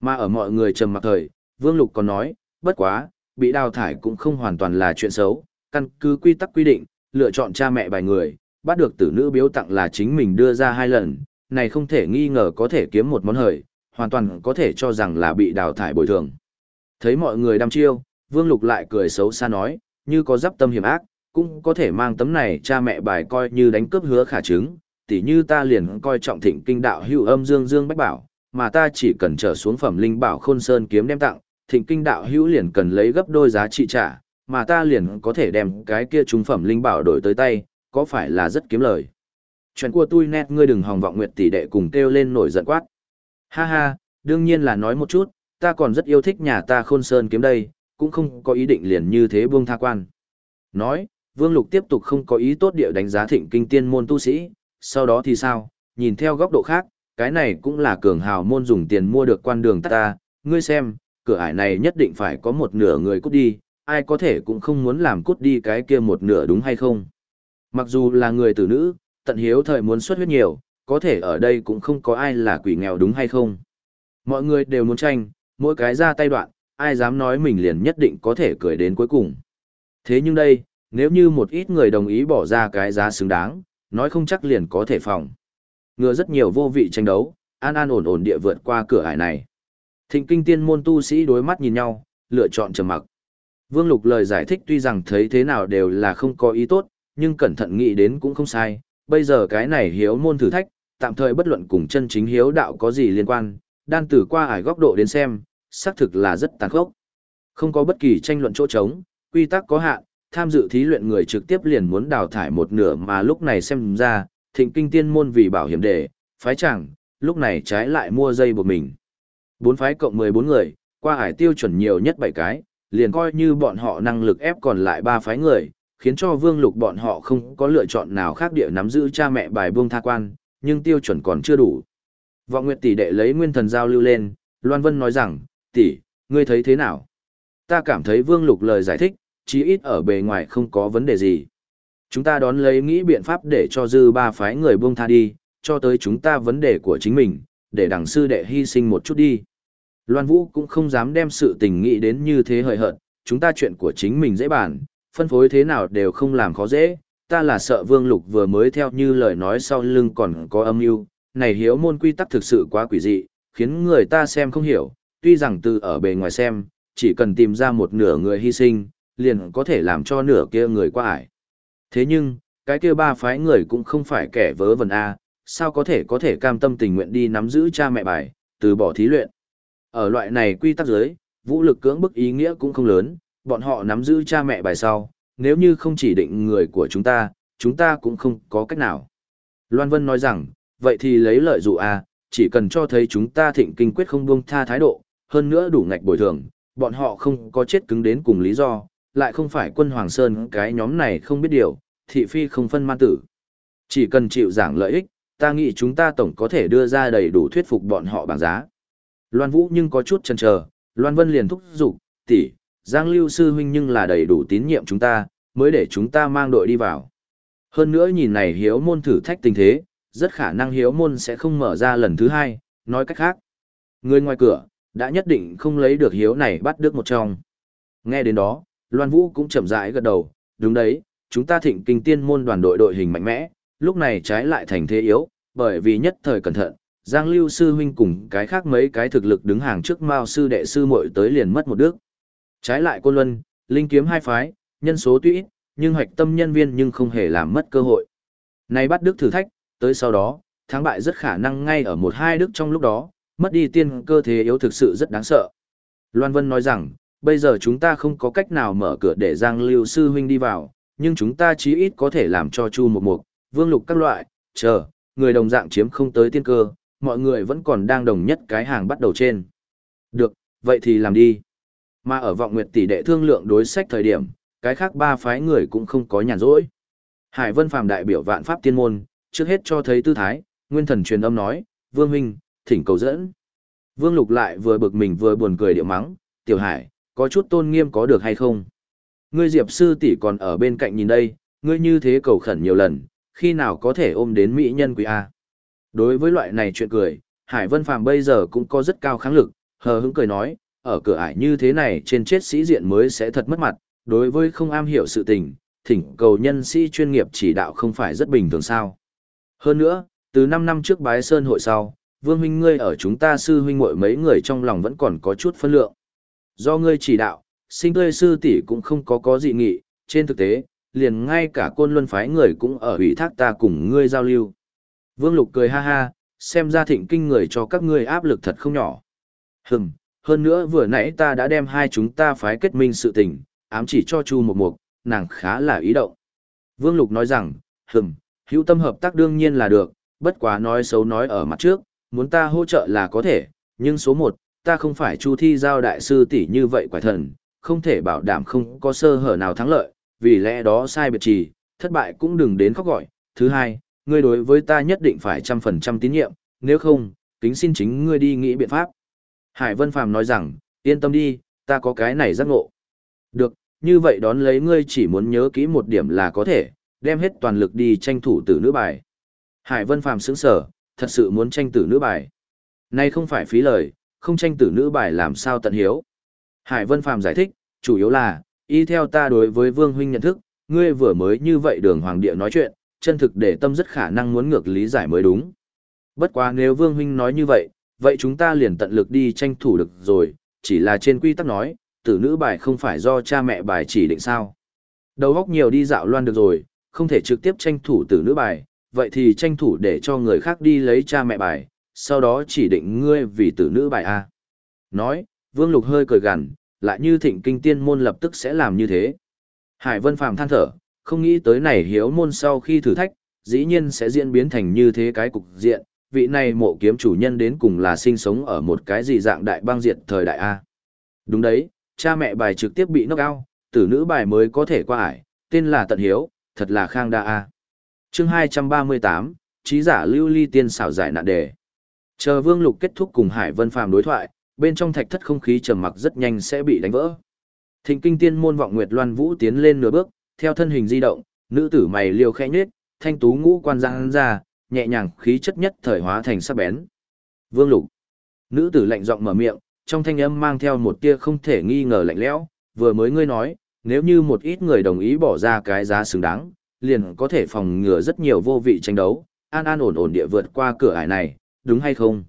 Mà ở mọi người trầm mặc thời, Vương Lục còn nói, bất quá, bị đào thải cũng không hoàn toàn là chuyện xấu, căn cứ quy tắc quy định, lựa chọn cha mẹ bài người, bắt được tử nữ biếu tặng là chính mình đưa ra hai lần, này không thể nghi ngờ có thể kiếm một món hời, hoàn toàn có thể cho rằng là bị đào thải bồi thường. Thấy mọi người đăm chiêu, Vương Lục lại cười xấu xa nói, như có giáp tâm hiểm ác, cũng có thể mang tấm này cha mẹ bài coi như đánh cướp hứa khả chứng, tỉ như ta liền coi trọng thịnh kinh đạo hữu âm dương dương bách bảo, mà ta chỉ cần trở xuống phẩm linh bảo khôn sơn kiếm đem tặng, thịnh kinh đạo hữu liền cần lấy gấp đôi giá trị trả, mà ta liền có thể đem cái kia trung phẩm linh bảo đổi tới tay, có phải là rất kiếm lời. Chuyện của tôi nét ngươi đừng hòng vọng nguyệt tỷ đệ cùng kêu lên nổi giận quát. Ha ha, đương nhiên là nói một chút, ta còn rất yêu thích nhà ta khôn sơn kiếm đây, cũng không có ý định liền như thế buông tha quan. Nói, Vương Lục tiếp tục không có ý tốt địa đánh giá thịnh kinh tiên môn tu sĩ, sau đó thì sao, nhìn theo góc độ khác, cái này cũng là cường hào môn dùng tiền mua được quan đường ta, ngươi xem, cửa ải này nhất định phải có một nửa người cút đi, ai có thể cũng không muốn làm cút đi cái kia một nửa đúng hay không. Mặc dù là người tử nữ, tận hiếu thời muốn xuất huyết nhiều, có thể ở đây cũng không có ai là quỷ nghèo đúng hay không. Mọi người đều muốn tranh, mỗi cái ra tay đoạn, ai dám nói mình liền nhất định có thể cười đến cuối cùng. Thế nhưng đây, nếu như một ít người đồng ý bỏ ra cái giá xứng đáng, nói không chắc liền có thể phòng. Ngừa rất nhiều vô vị tranh đấu, an an ổn ổn địa vượt qua cửa ải này. Thịnh kinh tiên môn tu sĩ đối mắt nhìn nhau, lựa chọn trầm mặc. Vương Lục lời giải thích tuy rằng thấy thế nào đều là không có ý tốt, nhưng cẩn thận nghĩ đến cũng không sai. Bây giờ cái này hiếu môn thử thách, tạm thời bất luận cùng chân chính hiếu đạo có gì liên quan, đan từ qua ải góc độ đến xem, xác thực là rất tàn khốc. Không có bất kỳ tranh luận chỗ trống, quy tắc có hạn, tham dự thí luyện người trực tiếp liền muốn đào thải một nửa mà lúc này xem ra, thịnh kinh tiên môn vì bảo hiểm đề, phái chẳng, lúc này trái lại mua dây buộc mình. Bốn phái cộng 14 người, qua hải tiêu chuẩn nhiều nhất 7 cái, liền coi như bọn họ năng lực ép còn lại ba phái người, khiến cho vương lục bọn họ không có lựa chọn nào khác địa nắm giữ cha mẹ bài buông tha quan, nhưng tiêu chuẩn còn chưa đủ. Vọng Nguyệt tỷ đệ lấy nguyên thần giao lưu lên, Loan Vân nói rằng, tỷ, ngươi thấy thế nào? Ta cảm thấy vương lục lời giải thích, chí ít ở bề ngoài không có vấn đề gì. Chúng ta đón lấy nghĩ biện pháp để cho dư ba phái người buông tha đi, cho tới chúng ta vấn đề của chính mình, để đằng sư đệ hy sinh một chút đi. Loan Vũ cũng không dám đem sự tình nghĩ đến như thế hời hợt, chúng ta chuyện của chính mình dễ bàn, phân phối thế nào đều không làm khó dễ, ta là sợ Vương Lục vừa mới theo như lời nói sau lưng còn có âm mưu, này hiếu môn quy tắc thực sự quá quỷ dị, khiến người ta xem không hiểu, tuy rằng từ ở bề ngoài xem, chỉ cần tìm ra một nửa người hy sinh, liền có thể làm cho nửa kia người qua ải. Thế nhưng, cái kia ba phái người cũng không phải kẻ vớ vẩn A, sao có thể có thể cam tâm tình nguyện đi nắm giữ cha mẹ bài, từ bỏ thí luyện. Ở loại này quy tắc giới, vũ lực cưỡng bức ý nghĩa cũng không lớn, bọn họ nắm giữ cha mẹ bài sau, nếu như không chỉ định người của chúng ta, chúng ta cũng không có cách nào. Loan Vân nói rằng, vậy thì lấy lợi dụ a, chỉ cần cho thấy chúng ta thịnh kinh quyết không buông tha thái độ, hơn nữa đủ ngạch bồi thường, bọn họ không có chết cứng đến cùng lý do, lại không phải quân Hoàng Sơn cái nhóm này không biết điều, thị phi không phân man tử. Chỉ cần chịu giảng lợi ích, ta nghĩ chúng ta tổng có thể đưa ra đầy đủ thuyết phục bọn họ bằng giá. Loan Vũ nhưng có chút chần chờ, Loan Vân liền thúc giục, tỷ, Giang Lưu sư huynh nhưng là đầy đủ tín nhiệm chúng ta, mới để chúng ta mang đội đi vào. Hơn nữa nhìn này hiếu môn thử thách tình thế, rất khả năng hiếu môn sẽ không mở ra lần thứ hai, nói cách khác. Người ngoài cửa, đã nhất định không lấy được hiếu này bắt được một trong. Nghe đến đó, Loan Vũ cũng chậm rãi gật đầu, đúng đấy, chúng ta thịnh kinh tiên môn đoàn đội đội hình mạnh mẽ, lúc này trái lại thành thế yếu, bởi vì nhất thời cẩn thận, Giang Lưu sư huynh cùng cái khác mấy cái thực lực đứng hàng trước Mao sư đệ sư muội tới liền mất một đứa. Trái lại Côn Luân, Linh kiếm hai phái, nhân số tuy ít, nhưng hoạch tâm nhân viên nhưng không hề làm mất cơ hội. Này bắt đức thử thách, tới sau đó, thắng bại rất khả năng ngay ở một hai đức trong lúc đó, mất đi tiên cơ thế yếu thực sự rất đáng sợ. Loan Vân nói rằng, bây giờ chúng ta không có cách nào mở cửa để Giang Lưu sư huynh đi vào, nhưng chúng ta chí ít có thể làm cho Chu một Mục, Vương Lục các loại, chờ, người đồng dạng chiếm không tới tiên cơ, mọi người vẫn còn đang đồng nhất cái hàng bắt đầu trên. Được, vậy thì làm đi. Mà ở vọng nguyệt tỷ đệ thương lượng đối sách thời điểm, cái khác ba phái người cũng không có nhàn rỗi. Hải Vân Phàm đại biểu vạn pháp tiên môn, trước hết cho thấy tư thái, nguyên thần truyền âm nói, Vương Huynh, thỉnh cầu dẫn. Vương Lục lại vừa bực mình vừa buồn cười điệu mắng, Tiểu Hải, có chút tôn nghiêm có được hay không? Ngươi Diệp sư tỷ còn ở bên cạnh nhìn đây, ngươi như thế cầu khẩn nhiều lần, khi nào có thể ôm đến mỹ nhân quý A. Đối với loại này chuyện cười, Hải Vân Phàm bây giờ cũng có rất cao kháng lực, hờ hững cười nói, ở cửa ải như thế này trên chết sĩ diện mới sẽ thật mất mặt, đối với không am hiểu sự tình, thỉnh cầu nhân sĩ chuyên nghiệp chỉ đạo không phải rất bình thường sao. Hơn nữa, từ 5 năm trước bái sơn hội sau, vương huynh ngươi ở chúng ta sư huynh muội mấy người trong lòng vẫn còn có chút phân lượng. Do ngươi chỉ đạo, sinh tươi sư tỷ cũng không có có dị nghị, trên thực tế, liền ngay cả côn luân phái người cũng ở ủy thác ta cùng ngươi giao lưu. Vương Lục cười ha ha, xem ra thịnh kinh người cho các ngươi áp lực thật không nhỏ. Hừm, hơn nữa vừa nãy ta đã đem hai chúng ta phái kết minh sự tình, ám chỉ cho Chu một Mục, nàng khá là ý động. Vương Lục nói rằng, hừm, hữu tâm hợp tác đương nhiên là được, bất quá nói xấu nói ở mặt trước, muốn ta hỗ trợ là có thể, nhưng số một, ta không phải Chu Thi giao đại sư tỷ như vậy quả thần, không thể bảo đảm không có sơ hở nào thắng lợi, vì lẽ đó sai biệt trì, thất bại cũng đừng đến khóc gọi. Thứ hai, ngươi đối với ta nhất định phải trăm phần trăm tín nhiệm, nếu không, kính xin chính ngươi đi nghĩ biện pháp. Hải Vân Phàm nói rằng, yên tâm đi, ta có cái này giác ngộ. Được, như vậy đón lấy ngươi chỉ muốn nhớ kỹ một điểm là có thể, đem hết toàn lực đi tranh thủ tử nữ bài. Hải Vân Phàm sững sở, thật sự muốn tranh tử nữ bài. nay không phải phí lời, không tranh tử nữ bài làm sao tận hiếu. Hải Vân Phàm giải thích, chủ yếu là, y theo ta đối với Vương Huynh nhận thức, ngươi vừa mới như vậy đường hoàng địa nói chuyện, chân thực để tâm rất khả năng muốn ngược lý giải mới đúng. Bất quá nếu Vương Huynh nói như vậy, vậy chúng ta liền tận lực đi tranh thủ được rồi, chỉ là trên quy tắc nói, tử nữ bài không phải do cha mẹ bài chỉ định sao. Đầu góc nhiều đi dạo loan được rồi, không thể trực tiếp tranh thủ tử nữ bài, vậy thì tranh thủ để cho người khác đi lấy cha mẹ bài, sau đó chỉ định ngươi vì tử nữ bài A. Nói, Vương Lục hơi cười gằn, lại như thịnh kinh tiên môn lập tức sẽ làm như thế. Hải Vân Phàm than thở, không nghĩ tới này hiếu môn sau khi thử thách, dĩ nhiên sẽ diễn biến thành như thế cái cục diện, vị này mộ kiếm chủ nhân đến cùng là sinh sống ở một cái gì dạng đại băng diệt thời đại A. Đúng đấy, cha mẹ bài trực tiếp bị knock out, tử nữ bài mới có thể qua ải, tên là Tận Hiếu, thật là khang đa A. chương 238, trí giả lưu ly tiên xảo giải nạn đề. Chờ Vương Lục kết thúc cùng Hải Vân Phàm đối thoại, bên trong thạch thất không khí trầm mặc rất nhanh sẽ bị đánh vỡ. Thịnh kinh tiên môn vọng Nguyệt Loan Vũ tiến lên nửa bước, theo thân hình di động, nữ tử mày liều khẽ nhếch, thanh tú ngũ quan giang ra, nhẹ nhàng khí chất nhất thời hóa thành sắc bén. Vương Lục. Nữ tử lạnh giọng mở miệng, trong thanh âm mang theo một tia không thể nghi ngờ lạnh lẽo, vừa mới ngươi nói, nếu như một ít người đồng ý bỏ ra cái giá xứng đáng, liền có thể phòng ngừa rất nhiều vô vị tranh đấu, an an ổn ổn địa vượt qua cửa ải này, đúng hay không?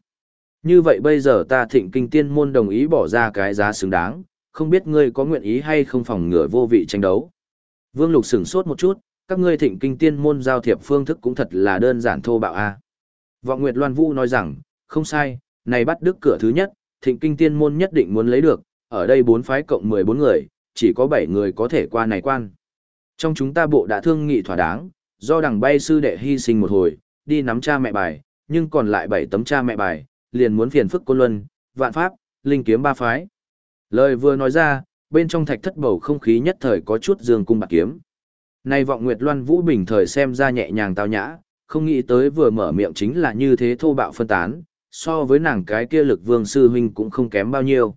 Như vậy bây giờ ta thịnh kinh tiên môn đồng ý bỏ ra cái giá xứng đáng, không biết ngươi có nguyện ý hay không phòng ngừa vô vị tranh đấu. Vương Lục sửng sốt một chút, các ngươi thịnh kinh tiên môn giao thiệp phương thức cũng thật là đơn giản thô bạo a. À? Vọng Nguyệt Loan Vũ nói rằng, không sai, này bắt đức cửa thứ nhất, thịnh kinh tiên môn nhất định muốn lấy được, ở đây bốn phái cộng 14 người, chỉ có 7 người có thể qua này quan. Trong chúng ta bộ đã thương nghị thỏa đáng, do đằng bay sư đệ hy sinh một hồi, đi nắm cha mẹ bài, nhưng còn lại bảy tấm cha mẹ bài, liền muốn phiền phức côn luân, vạn pháp, linh kiếm ba phái. Lời vừa nói ra, bên trong thạch thất bầu không khí nhất thời có chút dương cung bạc kiếm. nay vọng Nguyệt Loan Vũ bình thời xem ra nhẹ nhàng tao nhã, không nghĩ tới vừa mở miệng chính là như thế thô bạo phân tán, so với nàng cái kia lực vương sư huynh cũng không kém bao nhiêu.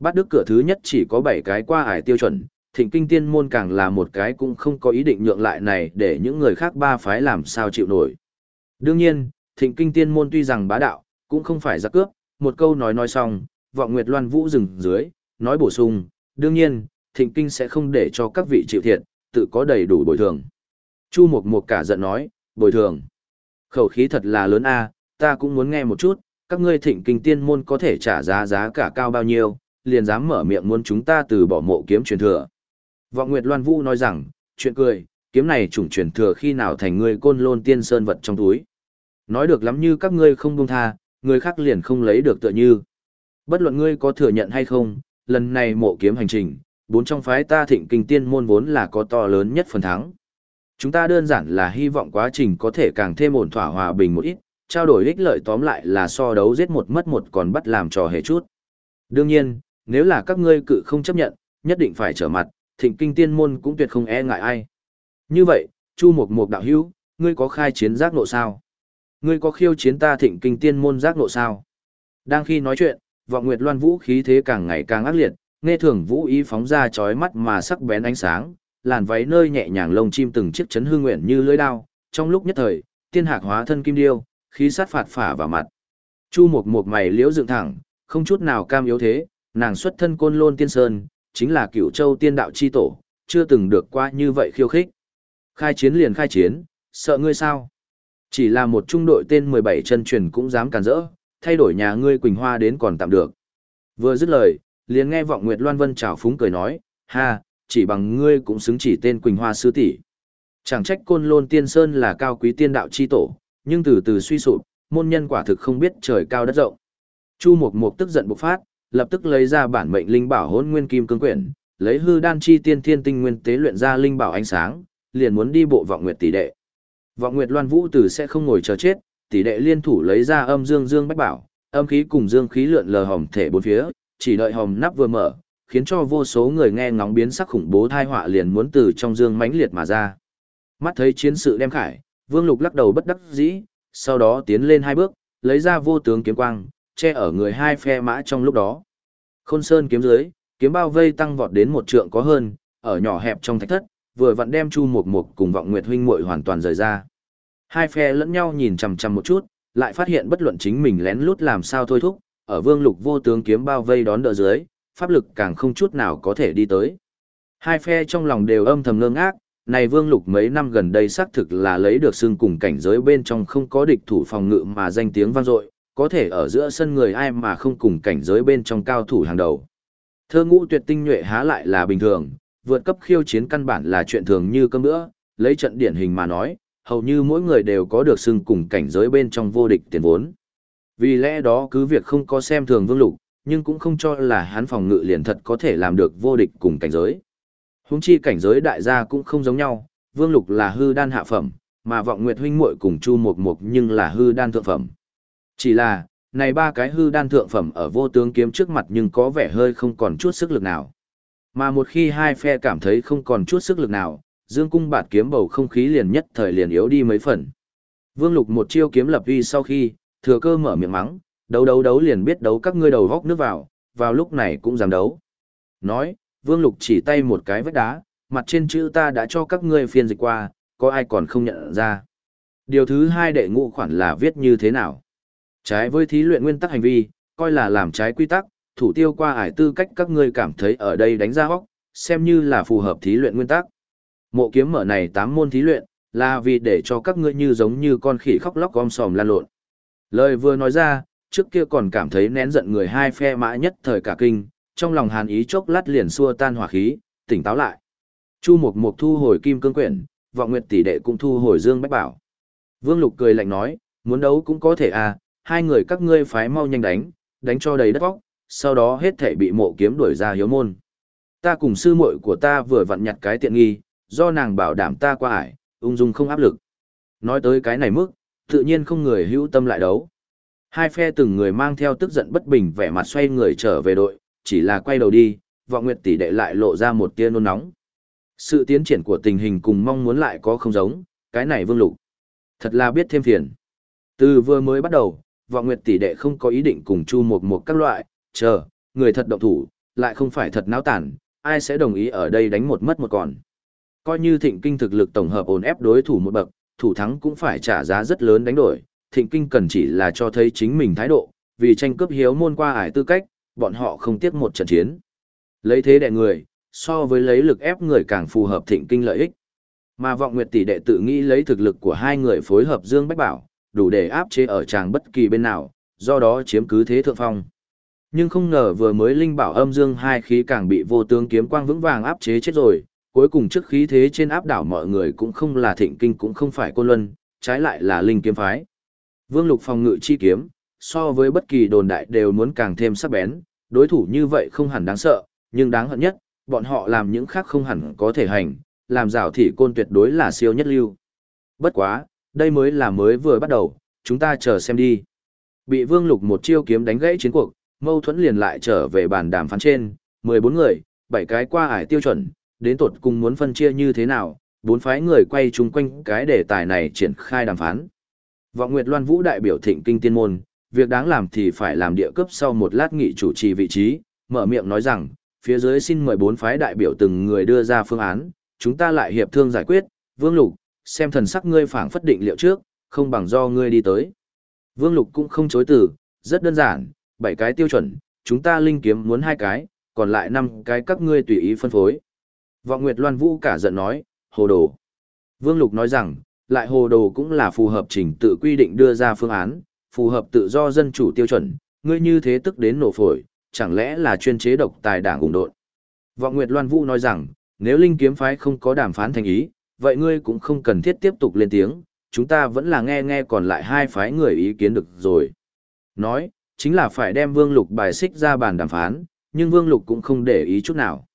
Bát đức cửa thứ nhất chỉ có 7 cái qua ải tiêu chuẩn, thịnh kinh tiên môn càng là một cái cũng không có ý định nhượng lại này để những người khác ba phái làm sao chịu nổi. Đương nhiên, thịnh kinh tiên môn tuy rằng bá đạo, cũng không phải giặc cướp, một câu nói nói xong, vọng Nguyệt Loan Vũ dừng dưới, nói bổ sung, đương nhiên, thịnh kinh sẽ không để cho các vị chịu thiệt, tự có đầy đủ bồi thường. Chu Mộc Mộc cả giận nói, bồi thường. Khẩu khí thật là lớn a, ta cũng muốn nghe một chút, các ngươi thịnh kinh tiên môn có thể trả giá giá cả cao bao nhiêu, liền dám mở miệng muốn chúng ta từ bỏ mộ kiếm truyền thừa. Vọng Nguyệt Loan Vũ nói rằng, chuyện cười, kiếm này chủng truyền thừa khi nào thành ngươi côn lôn tiên sơn vật trong túi. Nói được lắm như các ngươi không buông tha, người khác liền không lấy được tựa như. Bất luận ngươi có thừa nhận hay không, lần này mộ kiếm hành trình, bốn trong phái ta thịnh kinh tiên môn vốn là có to lớn nhất phần thắng. Chúng ta đơn giản là hy vọng quá trình có thể càng thêm ổn thỏa hòa bình một ít, trao đổi ích lợi tóm lại là so đấu giết một mất một còn bắt làm trò hề chút. Đương nhiên, nếu là các ngươi cự không chấp nhận, nhất định phải trở mặt, thịnh kinh tiên môn cũng tuyệt không e ngại ai. Như vậy, Chu Mục Mục đạo hữu, ngươi có khai chiến giác nộ sao? Ngươi có khiêu chiến ta thịnh kinh tiên môn giác nộ sao? Đang khi nói chuyện, vọng nguyệt loan vũ khí thế càng ngày càng ác liệt, nghe thường vũ ý phóng ra chói mắt mà sắc bén ánh sáng, làn váy nơi nhẹ nhàng lông chim từng chiếc chấn hương nguyện như lưỡi đao, trong lúc nhất thời, tiên hạc hóa thân kim điêu, khí sát phạt phả vào mặt. Chu Mộc Mộc mày liễu dựng thẳng, không chút nào cam yếu thế, nàng xuất thân côn lôn tiên sơn, chính là cửu châu tiên đạo chi tổ, chưa từng được qua như vậy khiêu khích. Khai chiến liền khai chiến, sợ ngươi sao? Chỉ là một trung đội tên 17 chân truyền cũng dám cản rỡ, thay đổi nhà ngươi Quỳnh Hoa đến còn tạm được. Vừa dứt lời, liền nghe vọng Nguyệt Loan Vân chào phúng cười nói, ha, chỉ bằng ngươi cũng xứng chỉ tên Quỳnh Hoa sư tỷ. Chẳng trách côn lôn tiên sơn là cao quý tiên đạo chi tổ, nhưng từ từ suy sụp, môn nhân quả thực không biết trời cao đất rộng. Chu Mộc Mộc tức giận bộc phát, lập tức lấy ra bản mệnh linh bảo Hỗn Nguyên Kim Cương Quyển, lấy hư đan chi tiên thiên tinh nguyên tế luyện ra linh bảo ánh sáng, liền muốn đi bộ vọng nguyệt tỷ đệ. Vọng nguyệt Loan Vũ Tử sẽ không ngồi chờ chết, tỷ đệ liên thủ lấy ra âm dương dương bách bảo, âm khí cùng dương khí lượn lờ hòm thể bốn phía, chỉ đợi hòm nắp vừa mở, khiến cho vô số người nghe ngóng biến sắc khủng bố thai họa liền muốn từ trong dương mãnh liệt mà ra. Mắt thấy chiến sự đem khải, Vương Lục lắc đầu bất đắc dĩ, sau đó tiến lên hai bước, lấy ra vô tướng kiếm quang, che ở người hai phe mã trong lúc đó. Khôn Sơn kiếm dưới, kiếm bao vây tăng vọt đến một trượng có hơn, ở nhỏ hẹp trong thạch thất, vừa vặn đem Chu Mục Mục cùng Vọng Nguyệt huynh muội hoàn toàn rời ra. Hai phe lẫn nhau nhìn chằm chằm một chút, lại phát hiện bất luận chính mình lén lút làm sao thôi thúc, ở Vương Lục vô tướng kiếm bao vây đón đỡ dưới, pháp lực càng không chút nào có thể đi tới. Hai phe trong lòng đều âm thầm ngơ ngác, này Vương Lục mấy năm gần đây xác thực là lấy được xương cùng cảnh giới bên trong không có địch thủ phòng ngự mà danh tiếng vang dội, có thể ở giữa sân người ai mà không cùng cảnh giới bên trong cao thủ hàng đầu. Thơ ngũ tuyệt tinh nhuệ há lại là bình thường, vượt cấp khiêu chiến căn bản là chuyện thường như cơm bữa, lấy trận điển hình mà nói, hầu như mỗi người đều có được xưng cùng cảnh giới bên trong vô địch tiền vốn. Vì lẽ đó cứ việc không có xem thường Vương Lục, nhưng cũng không cho là hắn phòng ngự liền thật có thể làm được vô địch cùng cảnh giới. Húng chi cảnh giới đại gia cũng không giống nhau, Vương Lục là hư đan hạ phẩm, mà vọng Nguyệt huynh muội cùng Chu mục mục nhưng là hư đan thượng phẩm. Chỉ là, này ba cái hư đan thượng phẩm ở vô tướng kiếm trước mặt nhưng có vẻ hơi không còn chút sức lực nào. Mà một khi hai phe cảm thấy không còn chút sức lực nào, dương cung bạt kiếm bầu không khí liền nhất thời liền yếu đi mấy phần. Vương Lục một chiêu kiếm lập uy sau khi, thừa cơ mở miệng mắng, đấu đấu đấu liền biết đấu các ngươi đầu góc nước vào, vào lúc này cũng dám đấu. Nói, Vương Lục chỉ tay một cái vách đá, mặt trên chữ ta đã cho các ngươi phiên dịch qua, có ai còn không nhận ra. Điều thứ hai đệ ngũ khoản là viết như thế nào? Trái với thí luyện nguyên tắc hành vi, coi là làm trái quy tắc, thủ tiêu qua ải tư cách các ngươi cảm thấy ở đây đánh ra hóc, xem như là phù hợp thí luyện nguyên tắc. Mộ kiếm mở này tám môn thí luyện, là vì để cho các ngươi như giống như con khỉ khóc lóc gom sòm lan lộn. Lời vừa nói ra, trước kia còn cảm thấy nén giận người hai phe mã nhất thời cả kinh, trong lòng hàn ý chốc lát liền xua tan hỏa khí, tỉnh táo lại. Chu Mục Mục thu hồi kim cương quyển, Vọng Nguyệt tỷ đệ cũng thu hồi Dương Bách Bảo. Vương Lục cười lạnh nói, muốn đấu cũng có thể à, hai người các ngươi phái mau nhanh đánh, đánh cho đầy đất vóc, sau đó hết thể bị mộ kiếm đuổi ra hiếu môn. Ta cùng sư muội của ta vừa vặn nhặt cái tiện nghi, do nàng bảo đảm ta qua ải, ung dung không áp lực. Nói tới cái này mức, tự nhiên không người hữu tâm lại đấu. Hai phe từng người mang theo tức giận bất bình vẻ mặt xoay người trở về đội, chỉ là quay đầu đi, vọng nguyệt tỷ đệ lại lộ ra một tia nôn nóng. Sự tiến triển của tình hình cùng mong muốn lại có không giống, cái này vương lục. Thật là biết thêm phiền. Từ vừa mới bắt đầu, vọng nguyệt tỷ đệ không có ý định cùng chu một một các loại, chờ, người thật động thủ, lại không phải thật náo tản, ai sẽ đồng ý ở đây đánh một mất một còn. Coi như thịnh kinh thực lực tổng hợp ổn ép đối thủ một bậc, thủ thắng cũng phải trả giá rất lớn đánh đổi, thịnh kinh cần chỉ là cho thấy chính mình thái độ, vì tranh cướp hiếu môn qua ải tư cách, bọn họ không tiếc một trận chiến. Lấy thế đệ người, so với lấy lực ép người càng phù hợp thịnh kinh lợi ích. Mà vọng nguyệt tỷ đệ tự nghĩ lấy thực lực của hai người phối hợp Dương Bách Bảo, đủ để áp chế ở chàng bất kỳ bên nào, do đó chiếm cứ thế thượng phong. Nhưng không ngờ vừa mới linh bảo âm dương hai khí càng bị vô tướng kiếm quang vững vàng áp chế chết rồi, cuối cùng trước khí thế trên áp đảo mọi người cũng không là thịnh kinh cũng không phải côn luân, trái lại là linh kiếm phái. Vương lục phòng ngự chi kiếm, so với bất kỳ đồn đại đều muốn càng thêm sắc bén, đối thủ như vậy không hẳn đáng sợ, nhưng đáng hận nhất, bọn họ làm những khác không hẳn có thể hành, làm rào thị côn tuyệt đối là siêu nhất lưu. Bất quá, đây mới là mới vừa bắt đầu, chúng ta chờ xem đi. Bị Vương Lục một chiêu kiếm đánh gãy chiến cuộc, mâu thuẫn liền lại trở về bàn đàm phán trên, 14 người, 7 cái qua ải tiêu chuẩn, đến tột cùng muốn phân chia như thế nào, bốn phái người quay chung quanh cái đề tài này triển khai đàm phán. Vọng Nguyệt Loan Vũ đại biểu thịnh kinh tiên môn, việc đáng làm thì phải làm địa cấp sau một lát nghị chủ trì vị trí, mở miệng nói rằng, phía dưới xin mời bốn phái đại biểu từng người đưa ra phương án, chúng ta lại hiệp thương giải quyết, Vương Lục, xem thần sắc ngươi phảng phất định liệu trước, không bằng do ngươi đi tới. Vương Lục cũng không chối từ, rất đơn giản, bảy cái tiêu chuẩn, chúng ta linh kiếm muốn hai cái, còn lại năm cái các ngươi tùy ý phân phối. Vọng Nguyệt Loan Vũ cả giận nói, hồ đồ. Vương Lục nói rằng, lại hồ đồ cũng là phù hợp trình tự quy định đưa ra phương án, phù hợp tự do dân chủ tiêu chuẩn, ngươi như thế tức đến nổ phổi, chẳng lẽ là chuyên chế độc tài đảng ủng độn. Vọng Nguyệt Loan Vũ nói rằng, nếu linh kiếm phái không có đàm phán thành ý, vậy ngươi cũng không cần thiết tiếp tục lên tiếng, chúng ta vẫn là nghe nghe còn lại hai phái người ý kiến được rồi. Nói, chính là phải đem Vương Lục bài xích ra bàn đàm phán, nhưng Vương Lục cũng không để ý chút nào.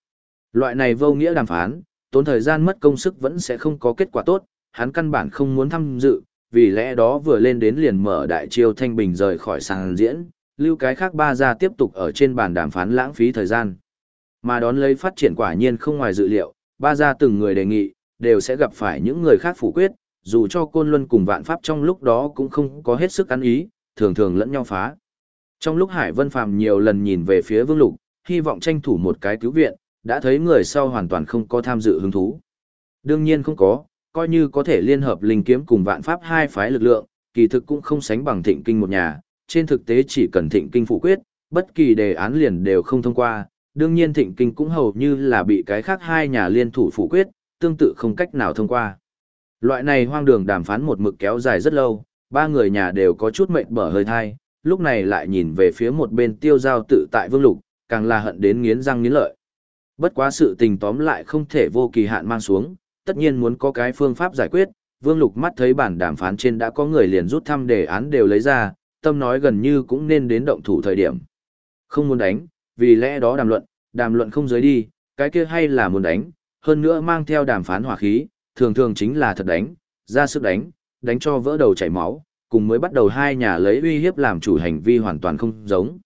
Loại này vô nghĩa đàm phán, tốn thời gian mất công sức vẫn sẽ không có kết quả tốt, hắn căn bản không muốn tham dự, vì lẽ đó vừa lên đến liền mở đại chiêu thanh bình rời khỏi sàn diễn, lưu cái khác ba ra tiếp tục ở trên bàn đàm phán lãng phí thời gian. Mà đón lấy phát triển quả nhiên không ngoài dự liệu, ba gia từng người đề nghị, đều sẽ gặp phải những người khác phủ quyết, dù cho côn luân cùng vạn pháp trong lúc đó cũng không có hết sức ăn ý, thường thường lẫn nhau phá. Trong lúc Hải Vân Phàm nhiều lần nhìn về phía Vương Lục, hy vọng tranh thủ một cái cứu viện, đã thấy người sau hoàn toàn không có tham dự hứng thú. Đương nhiên không có, coi như có thể liên hợp linh kiếm cùng vạn pháp hai phái lực lượng, kỳ thực cũng không sánh bằng thịnh kinh một nhà, trên thực tế chỉ cần thịnh kinh phủ quyết, bất kỳ đề án liền đều không thông qua, đương nhiên thịnh kinh cũng hầu như là bị cái khác hai nhà liên thủ phủ quyết, tương tự không cách nào thông qua. Loại này hoang đường đàm phán một mực kéo dài rất lâu, ba người nhà đều có chút mệnh bở hơi thai, lúc này lại nhìn về phía một bên tiêu giao tự tại vương lục, càng là hận đến nghiến răng nghiến lợi. Bất quá sự tình tóm lại không thể vô kỳ hạn mang xuống, tất nhiên muốn có cái phương pháp giải quyết, vương lục mắt thấy bản đàm phán trên đã có người liền rút thăm đề án đều lấy ra, tâm nói gần như cũng nên đến động thủ thời điểm. Không muốn đánh, vì lẽ đó đàm luận, đàm luận không giới đi, cái kia hay là muốn đánh, hơn nữa mang theo đàm phán hỏa khí, thường thường chính là thật đánh, ra sức đánh, đánh cho vỡ đầu chảy máu, cùng mới bắt đầu hai nhà lấy uy hiếp làm chủ hành vi hoàn toàn không giống.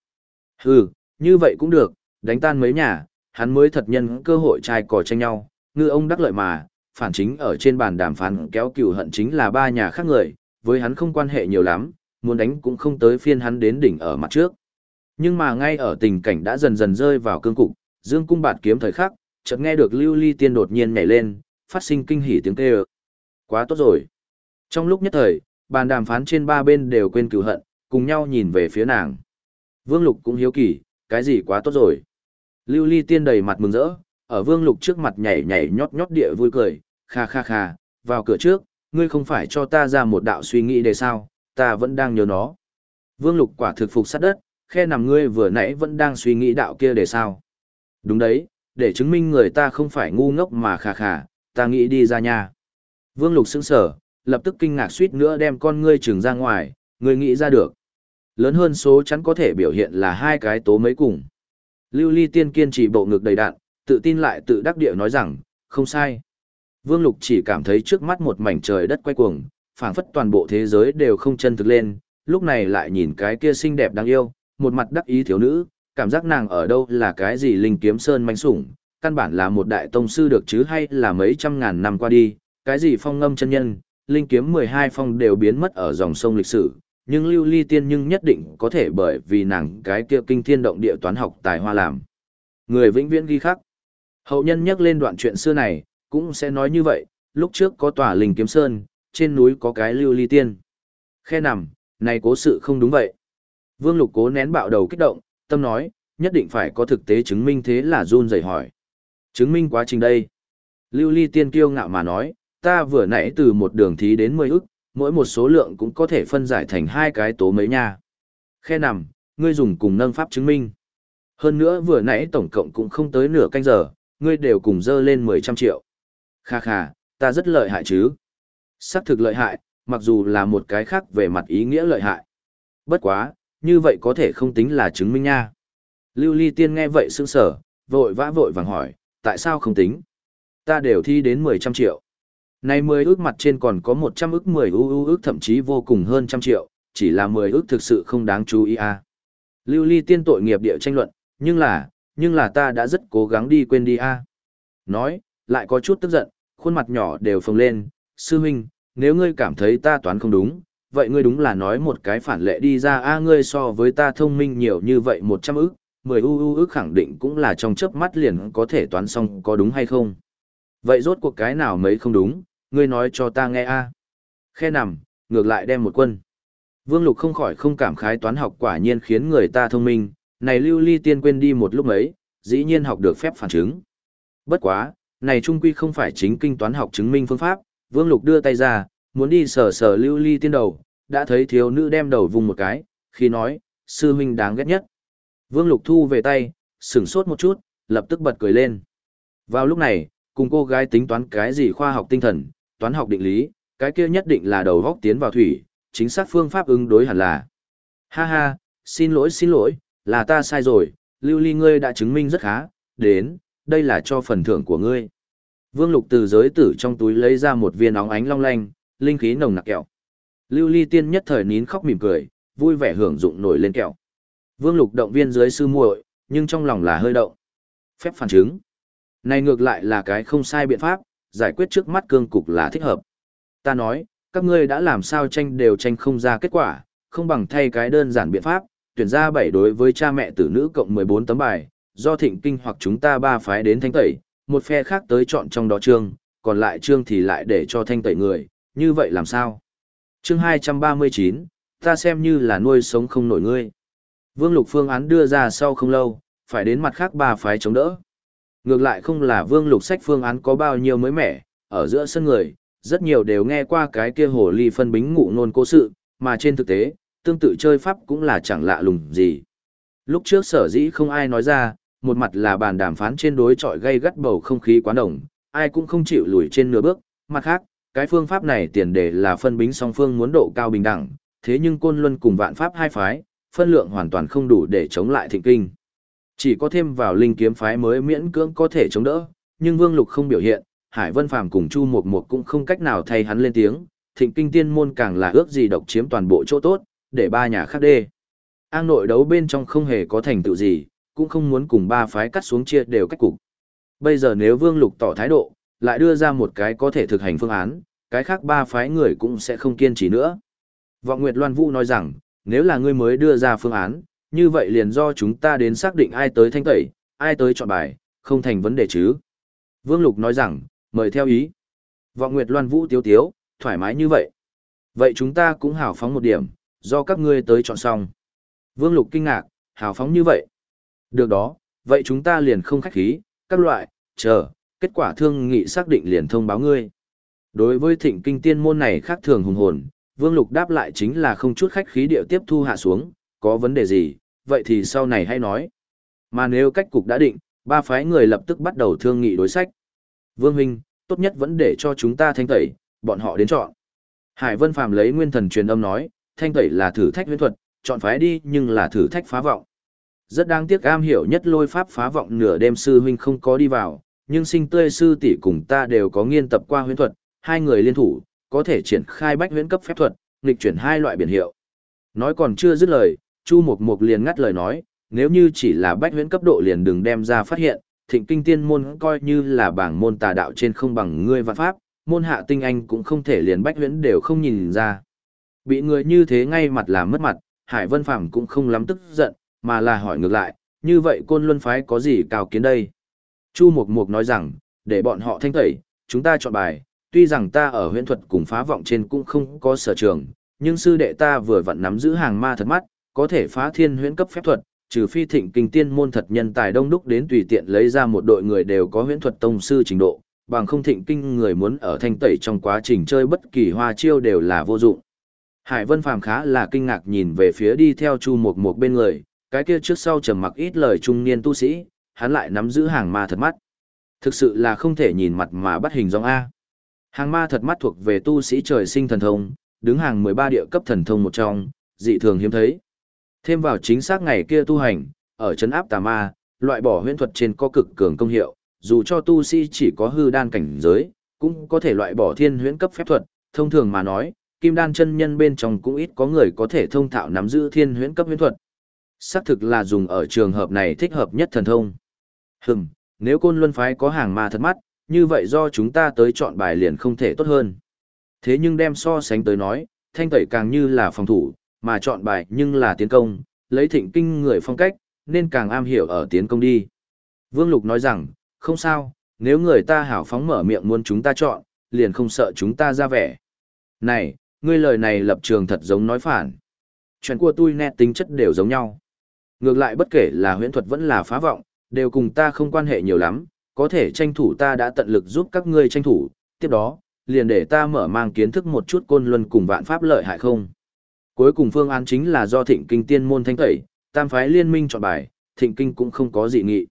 Hừ, như vậy cũng được, đánh tan mấy nhà, hắn mới thật nhân cơ hội trai cò tranh nhau, ngư ông đắc lợi mà, phản chính ở trên bàn đàm phán kéo cừu hận chính là ba nhà khác người, với hắn không quan hệ nhiều lắm, muốn đánh cũng không tới phiên hắn đến đỉnh ở mặt trước. Nhưng mà ngay ở tình cảnh đã dần dần rơi vào cương cục, Dương cung bạt kiếm thời khắc, chợt nghe được Lưu Ly Tiên đột nhiên nhảy lên, phát sinh kinh hỉ tiếng kêu. Quá tốt rồi. Trong lúc nhất thời, bàn đàm phán trên ba bên đều quên cửu hận, cùng nhau nhìn về phía nàng. Vương Lục cũng hiếu kỳ, cái gì quá tốt rồi. Lưu Ly Tiên đầy mặt mừng rỡ, ở Vương Lục trước mặt nhảy nhảy nhót nhót địa vui cười, kha kha kha, vào cửa trước, ngươi không phải cho ta ra một đạo suy nghĩ để sao, ta vẫn đang nhớ nó. Vương Lục quả thực phục sát đất, khe nằm ngươi vừa nãy vẫn đang suy nghĩ đạo kia để sao. Đúng đấy, để chứng minh người ta không phải ngu ngốc mà khà khà, ta nghĩ đi ra nhà. Vương Lục sững sở, lập tức kinh ngạc suýt nữa đem con ngươi trừng ra ngoài, ngươi nghĩ ra được. Lớn hơn số chắn có thể biểu hiện là hai cái tố mấy cùng. Lưu Ly Tiên kiên trì bộ ngực đầy đạn, tự tin lại tự đắc địa nói rằng, không sai. Vương Lục chỉ cảm thấy trước mắt một mảnh trời đất quay cuồng, phảng phất toàn bộ thế giới đều không chân thực lên, lúc này lại nhìn cái kia xinh đẹp đáng yêu, một mặt đắc ý thiếu nữ, cảm giác nàng ở đâu là cái gì linh kiếm sơn manh sủng, căn bản là một đại tông sư được chứ hay là mấy trăm ngàn năm qua đi, cái gì phong ngâm chân nhân, linh kiếm 12 phong đều biến mất ở dòng sông lịch sử, nhưng lưu ly tiên nhưng nhất định có thể bởi vì nàng cái kia kinh thiên động địa toán học tài hoa làm. Người vĩnh viễn ghi khắc. Hậu nhân nhắc lên đoạn chuyện xưa này, cũng sẽ nói như vậy, lúc trước có tòa linh kiếm sơn, trên núi có cái lưu ly tiên. Khe nằm, này cố sự không đúng vậy. Vương Lục cố nén bạo đầu kích động, tâm nói, nhất định phải có thực tế chứng minh thế là run rẩy hỏi. Chứng minh quá trình đây. Lưu Ly Tiên kiêu ngạo mà nói, ta vừa nãy từ một đường thí đến 10 ức, mỗi một số lượng cũng có thể phân giải thành hai cái tố mấy nha. Khe nằm, ngươi dùng cùng nâng pháp chứng minh. Hơn nữa vừa nãy tổng cộng cũng không tới nửa canh giờ, ngươi đều cùng dơ lên 10 trăm triệu. Kha kha, ta rất lợi hại chứ. Sắc thực lợi hại, mặc dù là một cái khác về mặt ý nghĩa lợi hại. Bất quá, như vậy có thể không tính là chứng minh nha. Lưu Ly Tiên nghe vậy sững sở, vội vã vội vàng hỏi, tại sao không tính? Ta đều thi đến 10 trăm triệu nay 10 ước mặt trên còn có 100 ước 10 ưu ưu ước thậm chí vô cùng hơn trăm triệu, chỉ là 10 ước thực sự không đáng chú ý à. Lưu Ly Tiên tội nghiệp địa tranh luận, nhưng là, nhưng là ta đã rất cố gắng đi quên đi à. Nói, lại có chút tức giận, khuôn mặt nhỏ đều phồng lên, sư huynh, nếu ngươi cảm thấy ta toán không đúng, vậy ngươi đúng là nói một cái phản lệ đi ra a ngươi so với ta thông minh nhiều như vậy một trăm ức, mười ưu ước khẳng định cũng là trong chớp mắt liền có thể toán xong có đúng hay không. Vậy rốt cuộc cái nào mấy không đúng, ngươi nói cho ta nghe a. Khe nằm, ngược lại đem một quân. Vương Lục không khỏi không cảm khái toán học quả nhiên khiến người ta thông minh, này lưu ly tiên quên đi một lúc mấy, dĩ nhiên học được phép phản chứng. Bất quá, này trung quy không phải chính kinh toán học chứng minh phương pháp, Vương Lục đưa tay ra, muốn đi sờ sờ lưu ly tiên đầu, đã thấy thiếu nữ đem đầu vùng một cái, khi nói, sư huynh đáng ghét nhất. Vương Lục thu về tay, sửng sốt một chút, lập tức bật cười lên. Vào lúc này, cùng cô gái tính toán cái gì khoa học tinh thần, toán học định lý, cái kia nhất định là đầu góc tiến vào thủy, chính xác phương pháp ứng đối hẳn là. Ha ha, xin lỗi xin lỗi, là ta sai rồi, lưu ly ngươi đã chứng minh rất khá, đến, đây là cho phần thưởng của ngươi. Vương Lục từ giới tử trong túi lấy ra một viên óng ánh long lanh, linh khí nồng nặc kẹo. Lưu Ly Tiên nhất thời nín khóc mỉm cười, vui vẻ hưởng dụng nổi lên kẹo. Vương Lục động viên dưới sư muội, nhưng trong lòng là hơi động. Phép phản chứng. Này ngược lại là cái không sai biện pháp, giải quyết trước mắt cương cục là thích hợp. Ta nói, các ngươi đã làm sao tranh đều tranh không ra kết quả, không bằng thay cái đơn giản biện pháp, tuyển ra bảy đối với cha mẹ tử nữ cộng 14 tấm bài, do thịnh kinh hoặc chúng ta ba phái đến thanh tẩy, một phe khác tới chọn trong đó trương, còn lại trương thì lại để cho thanh tẩy người, như vậy làm sao? Chương 239, ta xem như là nuôi sống không nổi ngươi. Vương Lục phương án đưa ra sau không lâu, phải đến mặt khác ba phái chống đỡ. Ngược lại không là Vương Lục sách phương án có bao nhiêu mới mẻ, ở giữa sân người, rất nhiều đều nghe qua cái kia hồ ly phân bính ngụ nôn cố sự, mà trên thực tế, tương tự chơi pháp cũng là chẳng lạ lùng gì. Lúc trước sở dĩ không ai nói ra, một mặt là bàn đàm phán trên đối trọi gây gắt bầu không khí quá đồng, ai cũng không chịu lùi trên nửa bước, mặt khác, cái phương pháp này tiền đề là phân bính song phương muốn độ cao bình đẳng, thế nhưng côn luân cùng vạn pháp hai phái, phân lượng hoàn toàn không đủ để chống lại thịnh kinh. Chỉ có thêm vào linh kiếm phái mới miễn cưỡng có thể chống đỡ, nhưng Vương Lục không biểu hiện, Hải Vân Phàm cùng Chu Mộc Mộc cũng không cách nào thay hắn lên tiếng, thịnh kinh tiên môn càng là ước gì độc chiếm toàn bộ chỗ tốt, để ba nhà khác đê. An nội đấu bên trong không hề có thành tựu gì, cũng không muốn cùng ba phái cắt xuống chia đều cách cục. Bây giờ nếu Vương Lục tỏ thái độ, lại đưa ra một cái có thể thực hành phương án, cái khác ba phái người cũng sẽ không kiên trì nữa. Vọng Nguyệt Loan Vũ nói rằng, nếu là ngươi mới đưa ra phương án, như vậy liền do chúng ta đến xác định ai tới thanh tẩy, ai tới chọn bài, không thành vấn đề chứ. Vương Lục nói rằng, mời theo ý. Vọng Nguyệt Loan Vũ tiếu tiếu, thoải mái như vậy. Vậy chúng ta cũng hào phóng một điểm, do các ngươi tới chọn xong. Vương Lục kinh ngạc, hào phóng như vậy. Được đó, vậy chúng ta liền không khách khí, các loại, chờ, kết quả thương nghị xác định liền thông báo ngươi. Đối với thịnh kinh tiên môn này khác thường hùng hồn, Vương Lục đáp lại chính là không chút khách khí điệu tiếp thu hạ xuống, có vấn đề gì, vậy thì sau này hãy nói. Mà nếu cách cục đã định, ba phái người lập tức bắt đầu thương nghị đối sách. Vương Huynh, tốt nhất vẫn để cho chúng ta thanh tẩy, bọn họ đến chọn. Hải Vân Phàm lấy nguyên thần truyền âm nói, thanh tẩy là thử thách huyễn thuật, chọn phái đi nhưng là thử thách phá vọng. Rất đáng tiếc am hiểu nhất lôi pháp phá vọng nửa đêm sư huynh không có đi vào, nhưng sinh tươi sư tỷ cùng ta đều có nghiên tập qua huyễn thuật, hai người liên thủ, có thể triển khai bách huyễn cấp phép thuật, nghịch chuyển hai loại biển hiệu. Nói còn chưa dứt lời, Chu Mục Mục liền ngắt lời nói, nếu như chỉ là bách huyễn cấp độ liền đừng đem ra phát hiện, thịnh kinh tiên môn coi như là bảng môn tà đạo trên không bằng ngươi văn pháp, môn hạ tinh anh cũng không thể liền bách huyễn đều không nhìn ra. Bị người như thế ngay mặt là mất mặt, Hải Vân Phàm cũng không lắm tức giận, mà là hỏi ngược lại, như vậy côn luân phái có gì cao kiến đây? Chu Mục Mục nói rằng, để bọn họ thanh tẩy, chúng ta chọn bài, tuy rằng ta ở huyễn thuật cùng phá vọng trên cũng không có sở trường, nhưng sư đệ ta vừa vặn nắm giữ hàng ma thật mắt, có thể phá thiên huyễn cấp phép thuật, trừ phi thịnh kinh tiên môn thật nhân tài đông đúc đến tùy tiện lấy ra một đội người đều có huyễn thuật tông sư trình độ, bằng không thịnh kinh người muốn ở thanh tẩy trong quá trình chơi bất kỳ hoa chiêu đều là vô dụng. Hải Vân Phàm khá là kinh ngạc nhìn về phía đi theo Chu Mộc Mộc bên người, cái kia trước sau trầm mặc ít lời trung niên tu sĩ, hắn lại nắm giữ hàng ma thật mắt. Thực sự là không thể nhìn mặt mà bắt hình dong A. Hàng ma thật mắt thuộc về tu sĩ trời sinh thần thông, đứng hàng 13 địa cấp thần thông một trong, dị thường hiếm thấy. Thêm vào chính xác ngày kia tu hành, ở chấn áp tà ma, loại bỏ huyễn thuật trên có cực cường công hiệu, dù cho tu sĩ chỉ có hư đan cảnh giới, cũng có thể loại bỏ thiên huyễn cấp phép thuật, thông thường mà nói, kim đan chân nhân bên trong cũng ít có người có thể thông thạo nắm giữ thiên huyễn cấp huyễn thuật. Xác thực là dùng ở trường hợp này thích hợp nhất thần thông. Hừm, nếu côn luân phái có hàng ma thật mắt, như vậy do chúng ta tới chọn bài liền không thể tốt hơn. Thế nhưng đem so sánh tới nói, thanh tẩy càng như là phòng thủ, mà chọn bài nhưng là tiến công, lấy thịnh kinh người phong cách, nên càng am hiểu ở tiến công đi. Vương Lục nói rằng, không sao, nếu người ta hảo phóng mở miệng muốn chúng ta chọn, liền không sợ chúng ta ra vẻ. Này, ngươi lời này lập trường thật giống nói phản. Chuyện của tôi nét tính chất đều giống nhau. Ngược lại bất kể là huyễn thuật vẫn là phá vọng, đều cùng ta không quan hệ nhiều lắm, có thể tranh thủ ta đã tận lực giúp các ngươi tranh thủ, tiếp đó, liền để ta mở mang kiến thức một chút côn luân cùng vạn pháp lợi hại không. Cuối cùng phương án chính là do thịnh kinh tiên môn thanh tẩy, tam phái liên minh chọn bài, thịnh kinh cũng không có dị nghị.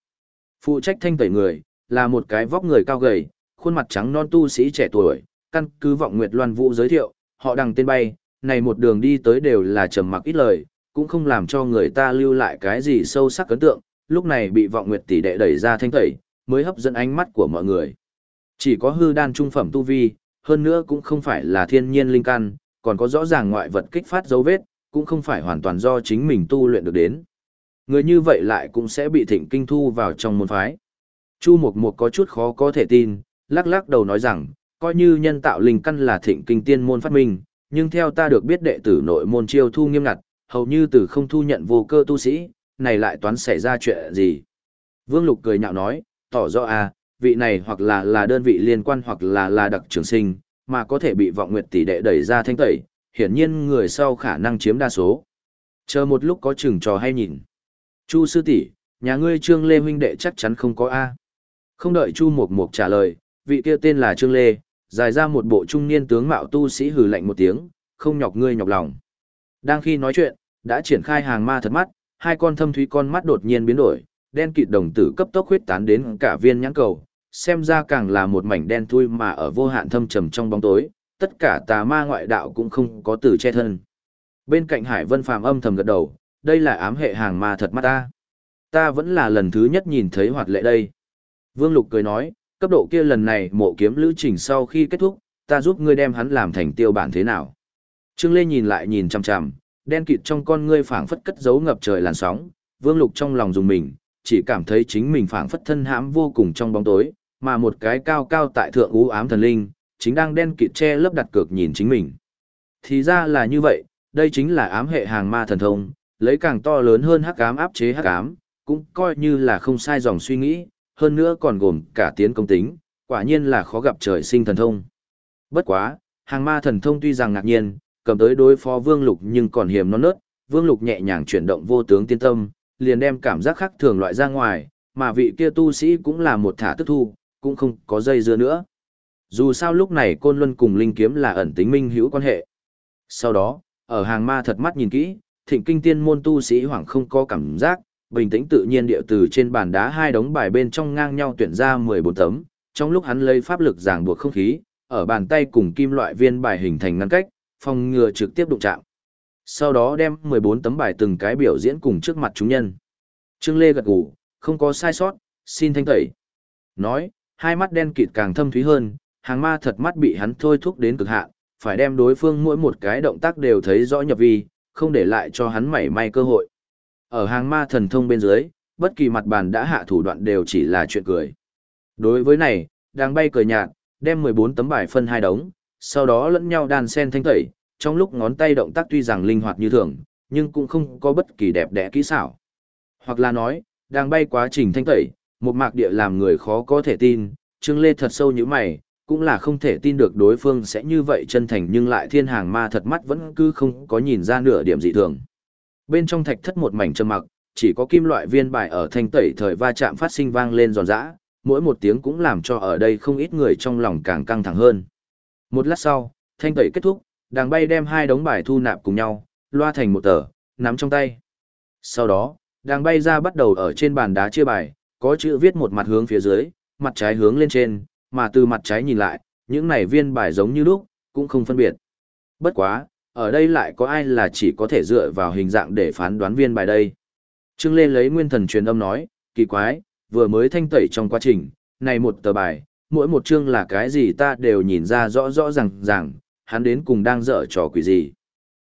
Phụ trách thanh tẩy người, là một cái vóc người cao gầy, khuôn mặt trắng non tu sĩ trẻ tuổi, căn cứ vọng Nguyệt Loan Vũ giới thiệu, họ đằng tên bay, này một đường đi tới đều là trầm mặc ít lời, cũng không làm cho người ta lưu lại cái gì sâu sắc ấn tượng, lúc này bị vọng Nguyệt tỷ đệ đẩy ra thanh tẩy, mới hấp dẫn ánh mắt của mọi người. Chỉ có hư đan trung phẩm tu vi, hơn nữa cũng không phải là thiên nhiên linh căn, còn có rõ ràng ngoại vật kích phát dấu vết, cũng không phải hoàn toàn do chính mình tu luyện được đến. Người như vậy lại cũng sẽ bị thịnh kinh thu vào trong môn phái. Chu Mộc Mộc có chút khó có thể tin, lắc lắc đầu nói rằng, coi như nhân tạo linh căn là thịnh kinh tiên môn phát minh, nhưng theo ta được biết đệ tử nội môn chiêu thu nghiêm ngặt, hầu như từ không thu nhận vô cơ tu sĩ, này lại toán xảy ra chuyện gì. Vương Lục cười nhạo nói, tỏ rõ à, vị này hoặc là là đơn vị liên quan hoặc là là đặc trường sinh, mà có thể bị vọng nguyệt tỷ đệ đẩy ra thanh tẩy, hiển nhiên người sau khả năng chiếm đa số. Chờ một lúc có chừng trò hay nhìn. Chu sư tỷ, nhà ngươi Trương Lê huynh đệ chắc chắn không có a. Không đợi Chu Mộc Mộc trả lời, vị kia tên là Trương Lê, dài ra một bộ trung niên tướng mạo tu sĩ hừ lạnh một tiếng, không nhọc ngươi nhọc lòng. Đang khi nói chuyện, đã triển khai hàng ma thật mắt, hai con thâm thúy con mắt đột nhiên biến đổi, đen kịt đồng tử cấp tốc huyết tán đến cả viên nhãn cầu, xem ra càng là một mảnh đen thui mà ở vô hạn thâm trầm trong bóng tối, tất cả tà ma ngoại đạo cũng không có từ che thân. Bên cạnh Hải Vân Phàm âm thầm gật đầu, đây là ám hệ hàng ma thật mắt ta. Ta vẫn là lần thứ nhất nhìn thấy hoạt lệ đây. Vương Lục cười nói, cấp độ kia lần này mộ kiếm lữ trình sau khi kết thúc, ta giúp ngươi đem hắn làm thành tiêu bản thế nào. Trương Lê nhìn lại nhìn chằm chằm, đen kịt trong con ngươi phảng phất cất giấu ngập trời làn sóng, Vương Lục trong lòng dùng mình, chỉ cảm thấy chính mình phảng phất thân hãm vô cùng trong bóng tối, mà một cái cao cao tại thượng ú ám thần linh, chính đang đen kịt che lớp đặt cược nhìn chính mình. Thì ra là như vậy, đây chính là ám hệ hàng ma thần thông, lấy càng to lớn hơn hắc ám áp chế hắc ám, cũng coi như là không sai dòng suy nghĩ, hơn nữa còn gồm cả tiến công tính, quả nhiên là khó gặp trời sinh thần thông. Bất quá, hàng ma thần thông tuy rằng ngạc nhiên, cầm tới đối phó Vương Lục nhưng còn hiểm non nớt, Vương Lục nhẹ nhàng chuyển động vô tướng tiên tâm, liền đem cảm giác khác thường loại ra ngoài, mà vị kia tu sĩ cũng là một thả tức thu, cũng không có dây dưa nữa. Dù sao lúc này Côn Luân cùng Linh Kiếm là ẩn tính minh hữu quan hệ. Sau đó, ở hàng ma thật mắt nhìn kỹ, thịnh kinh tiên môn tu sĩ hoảng không có cảm giác, bình tĩnh tự nhiên điệu từ trên bàn đá hai đống bài bên trong ngang nhau tuyển ra 14 tấm, trong lúc hắn lấy pháp lực giảng buộc không khí, ở bàn tay cùng kim loại viên bài hình thành ngăn cách, phòng ngừa trực tiếp đụng chạm. Sau đó đem 14 tấm bài từng cái biểu diễn cùng trước mặt chúng nhân. Trương Lê gật gù, không có sai sót, xin thanh tẩy. Nói, hai mắt đen kịt càng thâm thúy hơn, hàng ma thật mắt bị hắn thôi thúc đến cực hạn, phải đem đối phương mỗi một cái động tác đều thấy rõ nhập vi, không để lại cho hắn mảy may cơ hội. Ở hàng ma thần thông bên dưới, bất kỳ mặt bàn đã hạ thủ đoạn đều chỉ là chuyện cười. Đối với này, đang bay cười nhạt, đem 14 tấm bài phân hai đống, sau đó lẫn nhau đan sen thanh tẩy, trong lúc ngón tay động tác tuy rằng linh hoạt như thường, nhưng cũng không có bất kỳ đẹp đẽ kỹ xảo. Hoặc là nói, đang bay quá trình thanh tẩy, một mạc địa làm người khó có thể tin, Trương Lê thật sâu như mày, cũng là không thể tin được đối phương sẽ như vậy chân thành nhưng lại thiên hàng ma thật mắt vẫn cứ không có nhìn ra nửa điểm dị thường. Bên trong thạch thất một mảnh trầm mặc, chỉ có kim loại viên bài ở thanh tẩy thời va chạm phát sinh vang lên giòn giã, mỗi một tiếng cũng làm cho ở đây không ít người trong lòng càng căng thẳng hơn. Một lát sau, thanh tẩy kết thúc, đàng bay đem hai đống bài thu nạp cùng nhau, loa thành một tờ, nắm trong tay. Sau đó, đàng bay ra bắt đầu ở trên bàn đá chia bài, có chữ viết một mặt hướng phía dưới, mặt trái hướng lên trên, mà từ mặt trái nhìn lại, những này viên bài giống như lúc, cũng không phân biệt. Bất quá, ở đây lại có ai là chỉ có thể dựa vào hình dạng để phán đoán viên bài đây. Trương Lê lấy nguyên thần truyền âm nói, kỳ quái, vừa mới thanh tẩy trong quá trình, này một tờ bài, mỗi một chương là cái gì ta đều nhìn ra rõ rõ ràng ràng, hắn đến cùng đang dở trò quỷ gì.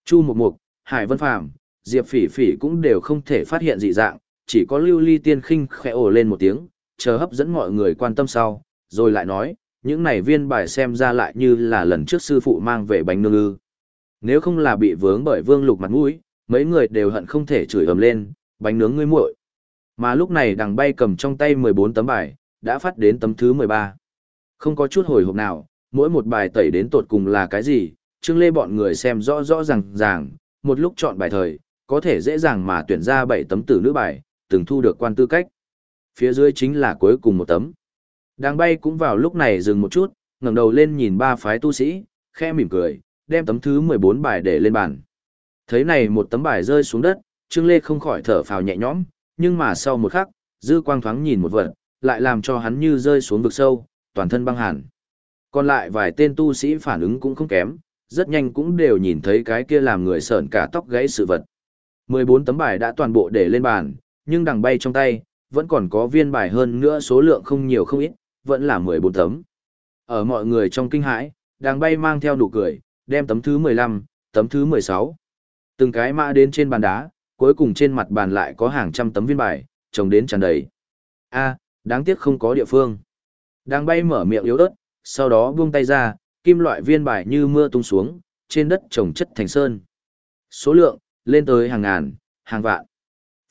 Chu Mục Mục, Hải Vân Phàm, Diệp Phỉ Phỉ cũng đều không thể phát hiện dị dạng, chỉ có Lưu Ly Tiên Khinh khẽ ồ lên một tiếng, chờ hấp dẫn mọi người quan tâm sau, rồi lại nói, những này viên bài xem ra lại như là lần trước sư phụ mang về bánh nương ư. Nếu không là bị vướng bởi Vương Lục mặt mũi, mấy người đều hận không thể chửi ầm lên, bánh nướng ngươi muội. Mà lúc này đằng bay cầm trong tay 14 tấm bài, đã phát đến tấm thứ 13. Không có chút hồi hộp nào, mỗi một bài tẩy đến tột cùng là cái gì, Trương Lê bọn người xem rõ rõ ràng ràng, một lúc chọn bài thời, có thể dễ dàng mà tuyển ra 7 tấm tử nữ bài, từng thu được quan tư cách. Phía dưới chính là cuối cùng một tấm. Đang bay cũng vào lúc này dừng một chút, ngẩng đầu lên nhìn ba phái tu sĩ, khẽ mỉm cười, đem tấm thứ 14 bài để lên bàn. Thấy này một tấm bài rơi xuống đất, Trương Lê không khỏi thở phào nhẹ nhõm, nhưng mà sau một khắc, dư quang thoáng nhìn một vật, lại làm cho hắn như rơi xuống vực sâu, toàn thân băng hẳn. Còn lại vài tên tu sĩ phản ứng cũng không kém, rất nhanh cũng đều nhìn thấy cái kia làm người sợn cả tóc gãy sự vật. 14 tấm bài đã toàn bộ để lên bàn, nhưng đằng bay trong tay, vẫn còn có viên bài hơn nữa số lượng không nhiều không ít, vẫn là 14 tấm. Ở mọi người trong kinh hãi, đằng bay mang theo nụ cười, đem tấm thứ 15, tấm thứ 16. Từng cái mã đến trên bàn đá, cuối cùng trên mặt bàn lại có hàng trăm tấm viên bài, trồng đến tràn đầy. A, đáng tiếc không có địa phương. Đang bay mở miệng yếu ớt, sau đó buông tay ra, kim loại viên bài như mưa tung xuống, trên đất trồng chất thành sơn. Số lượng, lên tới hàng ngàn, hàng vạn.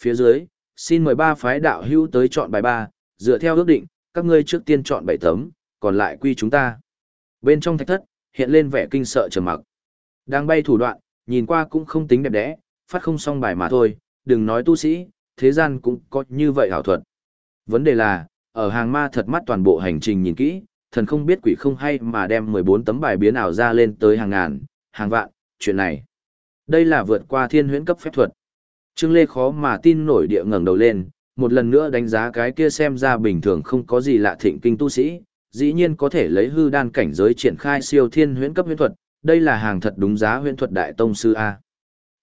Phía dưới, xin mời ba phái đạo hữu tới chọn bài ba, dựa theo ước định, các ngươi trước tiên chọn bảy tấm, còn lại quy chúng ta. Bên trong thạch thất, hiện lên vẻ kinh sợ trầm mặc. Đang bay thủ đoạn, nhìn qua cũng không tính đẹp đẽ, phát không xong bài mà thôi, đừng nói tu sĩ, thế gian cũng có như vậy hảo thuật. Vấn đề là, ở hàng ma thật mắt toàn bộ hành trình nhìn kỹ, thần không biết quỷ không hay mà đem 14 tấm bài biến ảo ra lên tới hàng ngàn, hàng vạn, chuyện này. Đây là vượt qua thiên huyễn cấp phép thuật. Trương Lê khó mà tin nổi địa ngẩng đầu lên, một lần nữa đánh giá cái kia xem ra bình thường không có gì lạ thịnh kinh tu sĩ, dĩ nhiên có thể lấy hư đan cảnh giới triển khai siêu thiên huyễn cấp huyễn thuật, đây là hàng thật đúng giá huyễn thuật đại tông sư A.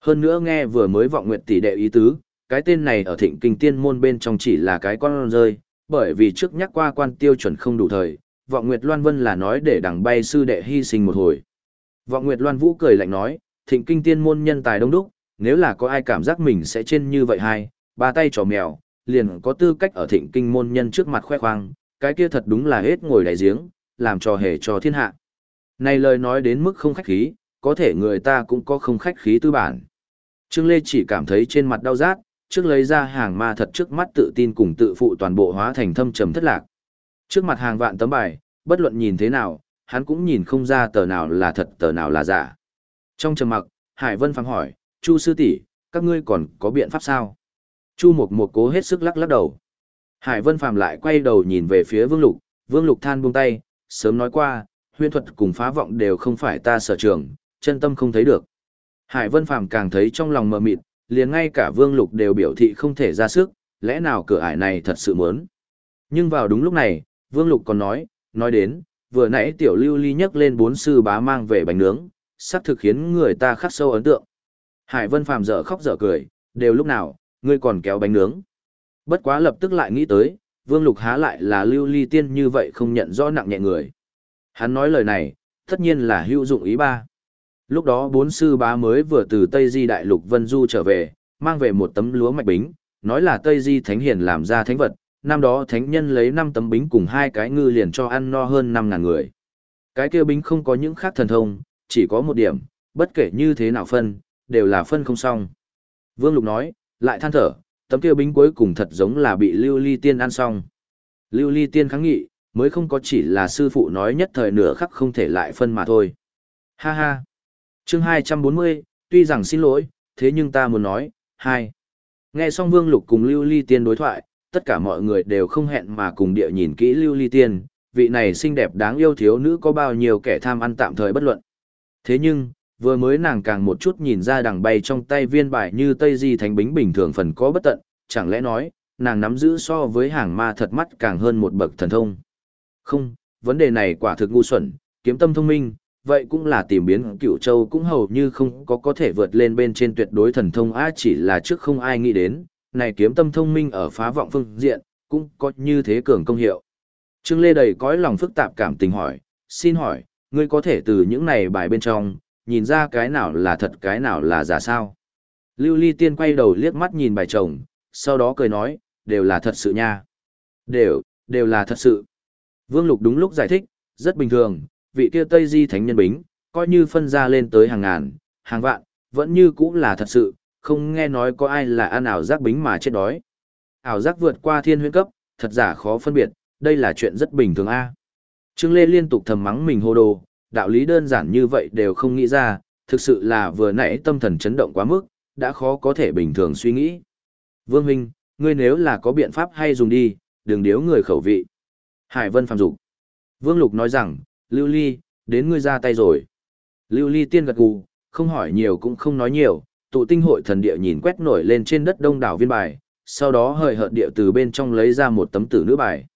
Hơn nữa nghe vừa mới vọng nguyện tỷ đệ ý tứ, cái tên này ở thịnh kinh tiên môn bên trong chỉ là cái con rơi, bởi vì trước nhắc qua quan tiêu chuẩn không đủ thời, vọng nguyệt loan vân là nói để đằng bay sư đệ hy sinh một hồi. Vọng nguyệt loan vũ cười lạnh nói, thịnh kinh tiên môn nhân tài đông đúc, nếu là có ai cảm giác mình sẽ trên như vậy hai, ba tay trò mèo, liền có tư cách ở thịnh kinh môn nhân trước mặt khoe khoang, cái kia thật đúng là hết ngồi đại giếng, làm trò hề cho thiên hạ. Này lời nói đến mức không khách khí, có thể người ta cũng có không khách khí tư bản. Trương Lê chỉ cảm thấy trên mặt đau rát, trước lấy ra hàng ma thật trước mắt tự tin cùng tự phụ toàn bộ hóa thành thâm trầm thất lạc. Trước mặt hàng vạn tấm bài, bất luận nhìn thế nào, hắn cũng nhìn không ra tờ nào là thật tờ nào là giả. Trong trầm mặc, Hải Vân phang hỏi, Chu sư tỷ, các ngươi còn có biện pháp sao? Chu Mộc Mộc cố hết sức lắc lắc đầu. Hải Vân Phàm lại quay đầu nhìn về phía Vương Lục, Vương Lục than buông tay, sớm nói qua, huyễn thuật cùng phá vọng đều không phải ta sở trường, chân tâm không thấy được. Hải Vân Phàm càng thấy trong lòng mờ mịt, liền ngay cả Vương Lục đều biểu thị không thể ra sức, lẽ nào cửa ải này thật sự muốn. Nhưng vào đúng lúc này, Vương Lục còn nói, nói đến, vừa nãy tiểu lưu ly nhấc lên bốn sư bá mang về bánh nướng, sắp thực khiến người ta khắc sâu ấn tượng. Hải Vân Phàm dở khóc dở cười, đều lúc nào, ngươi còn kéo bánh nướng. Bất quá lập tức lại nghĩ tới, Vương Lục há lại là lưu ly tiên như vậy không nhận rõ nặng nhẹ người. Hắn nói lời này, tất nhiên là hữu dụng ý ba. Lúc đó bốn sư bá mới vừa từ Tây Di Đại Lục Vân Du trở về, mang về một tấm lúa mạch bính, nói là Tây Di Thánh Hiền làm ra thánh vật, năm đó thánh nhân lấy 5 tấm bính cùng hai cái ngư liền cho ăn no hơn 5.000 người. Cái kia bính không có những khác thần thông, chỉ có một điểm, bất kể như thế nào phân, đều là phân không xong. Vương Lục nói, lại than thở, tấm kia bính cuối cùng thật giống là bị Lưu Ly Tiên ăn xong. Lưu Ly Tiên kháng nghị, mới không có chỉ là sư phụ nói nhất thời nửa khắc không thể lại phân mà thôi. Ha ha. Chương 240, tuy rằng xin lỗi, thế nhưng ta muốn nói, hai. Nghe xong Vương Lục cùng Lưu Ly Tiên đối thoại, tất cả mọi người đều không hẹn mà cùng địa nhìn kỹ Lưu Ly Tiên, vị này xinh đẹp đáng yêu thiếu nữ có bao nhiêu kẻ tham ăn tạm thời bất luận. Thế nhưng, vừa mới nàng càng một chút nhìn ra đằng bay trong tay viên bài như Tây Di Thánh Bính bình thường phần có bất tận, chẳng lẽ nói, nàng nắm giữ so với hàng ma thật mắt càng hơn một bậc thần thông. Không, vấn đề này quả thực ngu xuẩn, kiếm tâm thông minh, vậy cũng là tìm biến cựu châu cũng hầu như không có có thể vượt lên bên trên tuyệt đối thần thông á chỉ là trước không ai nghĩ đến, này kiếm tâm thông minh ở phá vọng phương diện, cũng có như thế cường công hiệu. Trương Lê đầy cõi lòng phức tạp cảm tình hỏi, xin hỏi, ngươi có thể từ những này bài bên trong, nhìn ra cái nào là thật cái nào là giả sao? Lưu Ly Tiên quay đầu liếc mắt nhìn bài chồng, sau đó cười nói, đều là thật sự nha. Đều, đều là thật sự. Vương Lục đúng lúc giải thích, rất bình thường, vị kia Tây Di Thánh Nhân Bính, coi như phân ra lên tới hàng ngàn, hàng vạn, vẫn như cũng là thật sự, không nghe nói có ai là ăn ảo giác bính mà chết đói. Ảo giác vượt qua thiên huyễn cấp, thật giả khó phân biệt, đây là chuyện rất bình thường a. Trương Lê liên tục thầm mắng mình hô đồ, đạo lý đơn giản như vậy đều không nghĩ ra, thực sự là vừa nãy tâm thần chấn động quá mức, đã khó có thể bình thường suy nghĩ. Vương Huynh, ngươi nếu là có biện pháp hay dùng đi, đừng điếu người khẩu vị. Hải Vân phạm dục. Vương Lục nói rằng, Lưu Ly, đến ngươi ra tay rồi. Lưu Ly tiên gật gù, không hỏi nhiều cũng không nói nhiều, tụ tinh hội thần địa nhìn quét nổi lên trên đất đông đảo viên bài, sau đó hời hợt địa từ bên trong lấy ra một tấm tử nữ bài.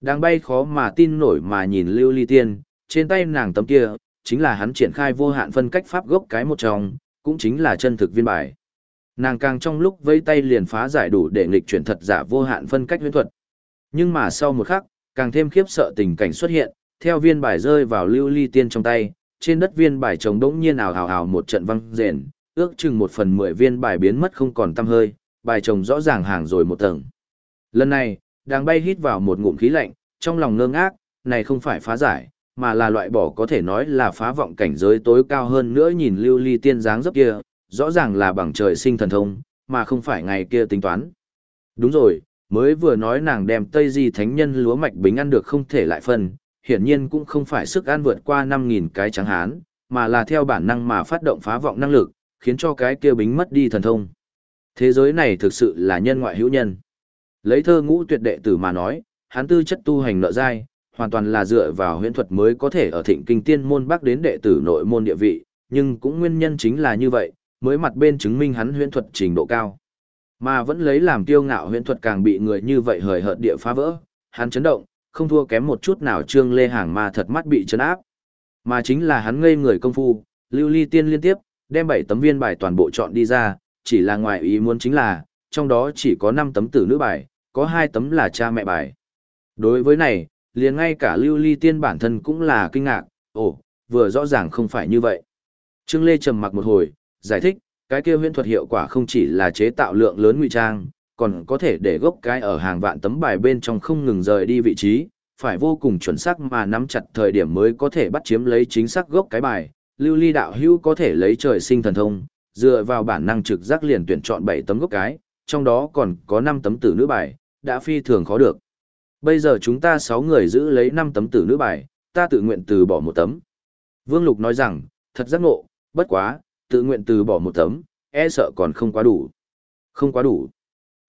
Đang bay khó mà tin nổi mà nhìn Lưu Ly tiên, trên tay nàng tấm kia, chính là hắn triển khai vô hạn phân cách pháp gốc cái một trong, cũng chính là chân thực viên bài. Nàng càng trong lúc vây tay liền phá giải đủ để nghịch chuyển thật giả vô hạn phân cách huyễn thuật. Nhưng mà sau một khắc, càng thêm khiếp sợ tình cảnh xuất hiện, theo viên bài rơi vào lưu ly tiên trong tay, trên đất viên bài trống đống nhiên ảo hào hào một trận văng rền, ước chừng một phần mười viên bài biến mất không còn tăm hơi, bài trồng rõ ràng hàng rồi một tầng. Lần này, đang bay hít vào một ngụm khí lạnh, trong lòng ngơ ngác, này không phải phá giải, mà là loại bỏ có thể nói là phá vọng cảnh giới tối cao hơn nữa nhìn lưu ly tiên dáng dấp kia, rõ ràng là bằng trời sinh thần thông, mà không phải ngày kia tính toán. Đúng rồi, mới vừa nói nàng đem Tây Di Thánh Nhân lúa mạch bính ăn được không thể lại phân, hiển nhiên cũng không phải sức ăn vượt qua 5.000 cái trắng hán, mà là theo bản năng mà phát động phá vọng năng lực, khiến cho cái kia bính mất đi thần thông. Thế giới này thực sự là nhân ngoại hữu nhân. Lấy thơ ngũ tuyệt đệ tử mà nói, hắn tư chất tu hành nợ dai, hoàn toàn là dựa vào huyễn thuật mới có thể ở thịnh kinh tiên môn bắc đến đệ tử nội môn địa vị, nhưng cũng nguyên nhân chính là như vậy, mới mặt bên chứng minh hắn huyễn thuật trình độ cao. Mà vẫn lấy làm tiêu ngạo huyễn thuật càng bị người như vậy hời hợt địa phá vỡ, hắn chấn động, không thua kém một chút nào trương lê hàng mà thật mắt bị chấn áp. Mà chính là hắn ngây người công phu, lưu ly tiên liên tiếp, đem bảy tấm viên bài toàn bộ chọn đi ra, chỉ là ngoài ý muốn chính là, trong đó chỉ có 5 tấm tử nữ bài, có 2 tấm là cha mẹ bài. Đối với này, liền ngay cả lưu ly tiên bản thân cũng là kinh ngạc, ồ, vừa rõ ràng không phải như vậy. Trương Lê trầm mặc một hồi, giải thích, cái kia huyễn thuật hiệu quả không chỉ là chế tạo lượng lớn ngụy trang, còn có thể để gốc cái ở hàng vạn tấm bài bên trong không ngừng rời đi vị trí, phải vô cùng chuẩn xác mà nắm chặt thời điểm mới có thể bắt chiếm lấy chính xác gốc cái bài. Lưu ly đạo hữu có thể lấy trời sinh thần thông, dựa vào bản năng trực giác liền tuyển chọn 7 tấm gốc cái, trong đó còn có 5 tấm tử nữ bài, đã phi thường khó được. Bây giờ chúng ta 6 người giữ lấy 5 tấm tử nữ bài, ta tự nguyện từ bỏ một tấm. Vương Lục nói rằng, thật giác ngộ, bất quá, tự nguyện từ bỏ một tấm, e sợ còn không quá đủ. Không quá đủ.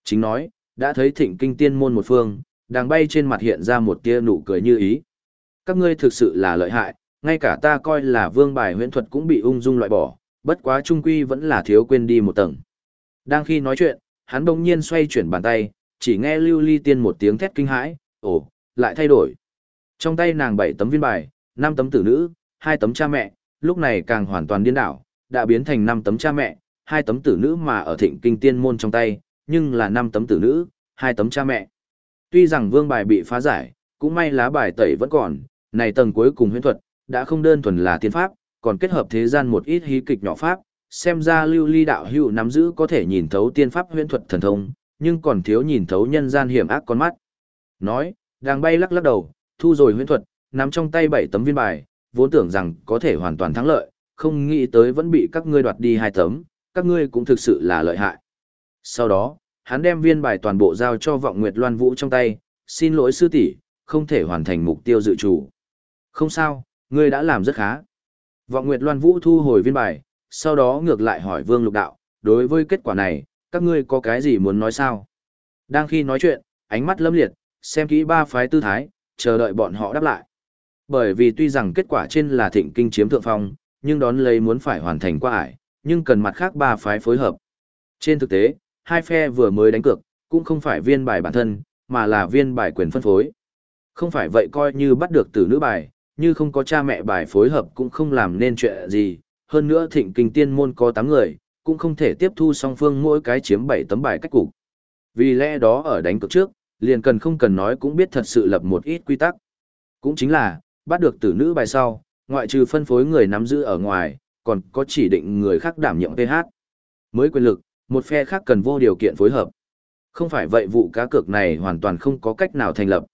Chính nói, đã thấy thịnh kinh tiên môn một phương, đang bay trên mặt hiện ra một tia nụ cười như ý. Các ngươi thực sự là lợi hại, ngay cả ta coi là vương bài huyễn thuật cũng bị ung dung loại bỏ, bất quá trung quy vẫn là thiếu quên đi một tầng. Đang khi nói chuyện, hắn bỗng nhiên xoay chuyển bàn tay, chỉ nghe lưu ly tiên một tiếng thét kinh hãi, ồ, lại thay đổi. Trong tay nàng bảy tấm viên bài, năm tấm tử nữ, hai tấm cha mẹ, lúc này càng hoàn toàn điên đảo, đã biến thành năm tấm cha mẹ, hai tấm tử nữ mà ở thịnh kinh tiên môn trong tay, nhưng là năm tấm tử nữ, hai tấm cha mẹ. Tuy rằng vương bài bị phá giải, cũng may lá bài tẩy vẫn còn, này tầng cuối cùng huyễn thuật, đã không đơn thuần là tiên pháp, còn kết hợp thế gian một ít hí kịch nhỏ pháp, xem ra lưu ly đạo hữu nắm giữ có thể nhìn thấu tiên pháp huyễn thuật thần thông, nhưng còn thiếu nhìn thấu nhân gian hiểm ác con mắt. Nói, đang bay lắc lắc đầu, thu rồi huyễn thuật, nắm trong tay bảy tấm viên bài, vốn tưởng rằng có thể hoàn toàn thắng lợi, không nghĩ tới vẫn bị các ngươi đoạt đi hai tấm, các ngươi cũng thực sự là lợi hại. Sau đó, hắn đem viên bài toàn bộ giao cho vọng Nguyệt Loan Vũ trong tay, xin lỗi sư tỷ, không thể hoàn thành mục tiêu dự chủ. Không sao, ngươi đã làm rất khá. Vọng Nguyệt Loan Vũ thu hồi viên bài, sau đó ngược lại hỏi Vương Lục Đạo, đối với kết quả này, các ngươi có cái gì muốn nói sao? Đang khi nói chuyện, ánh mắt lâm liệt, xem kỹ ba phái tư thái, chờ đợi bọn họ đáp lại. Bởi vì tuy rằng kết quả trên là thịnh kinh chiếm thượng phong, nhưng đón lấy muốn phải hoàn thành qua ải, nhưng cần mặt khác ba phái phối hợp. Trên thực tế, hai phe vừa mới đánh cược, cũng không phải viên bài bản thân, mà là viên bài quyền phân phối. Không phải vậy coi như bắt được tử nữ bài, như không có cha mẹ bài phối hợp cũng không làm nên chuyện gì, hơn nữa thịnh kinh tiên môn có 8 người, cũng không thể tiếp thu song phương mỗi cái chiếm 7 tấm bài cách cục. Vì lẽ đó ở đánh cược trước, liền cần không cần nói cũng biết thật sự lập một ít quy tắc. Cũng chính là, bắt được tử nữ bài sau, ngoại trừ phân phối người nắm giữ ở ngoài, còn có chỉ định người khác đảm nhiệm PH. Mới quyền lực, một phe khác cần vô điều kiện phối hợp. Không phải vậy vụ cá cược này hoàn toàn không có cách nào thành lập.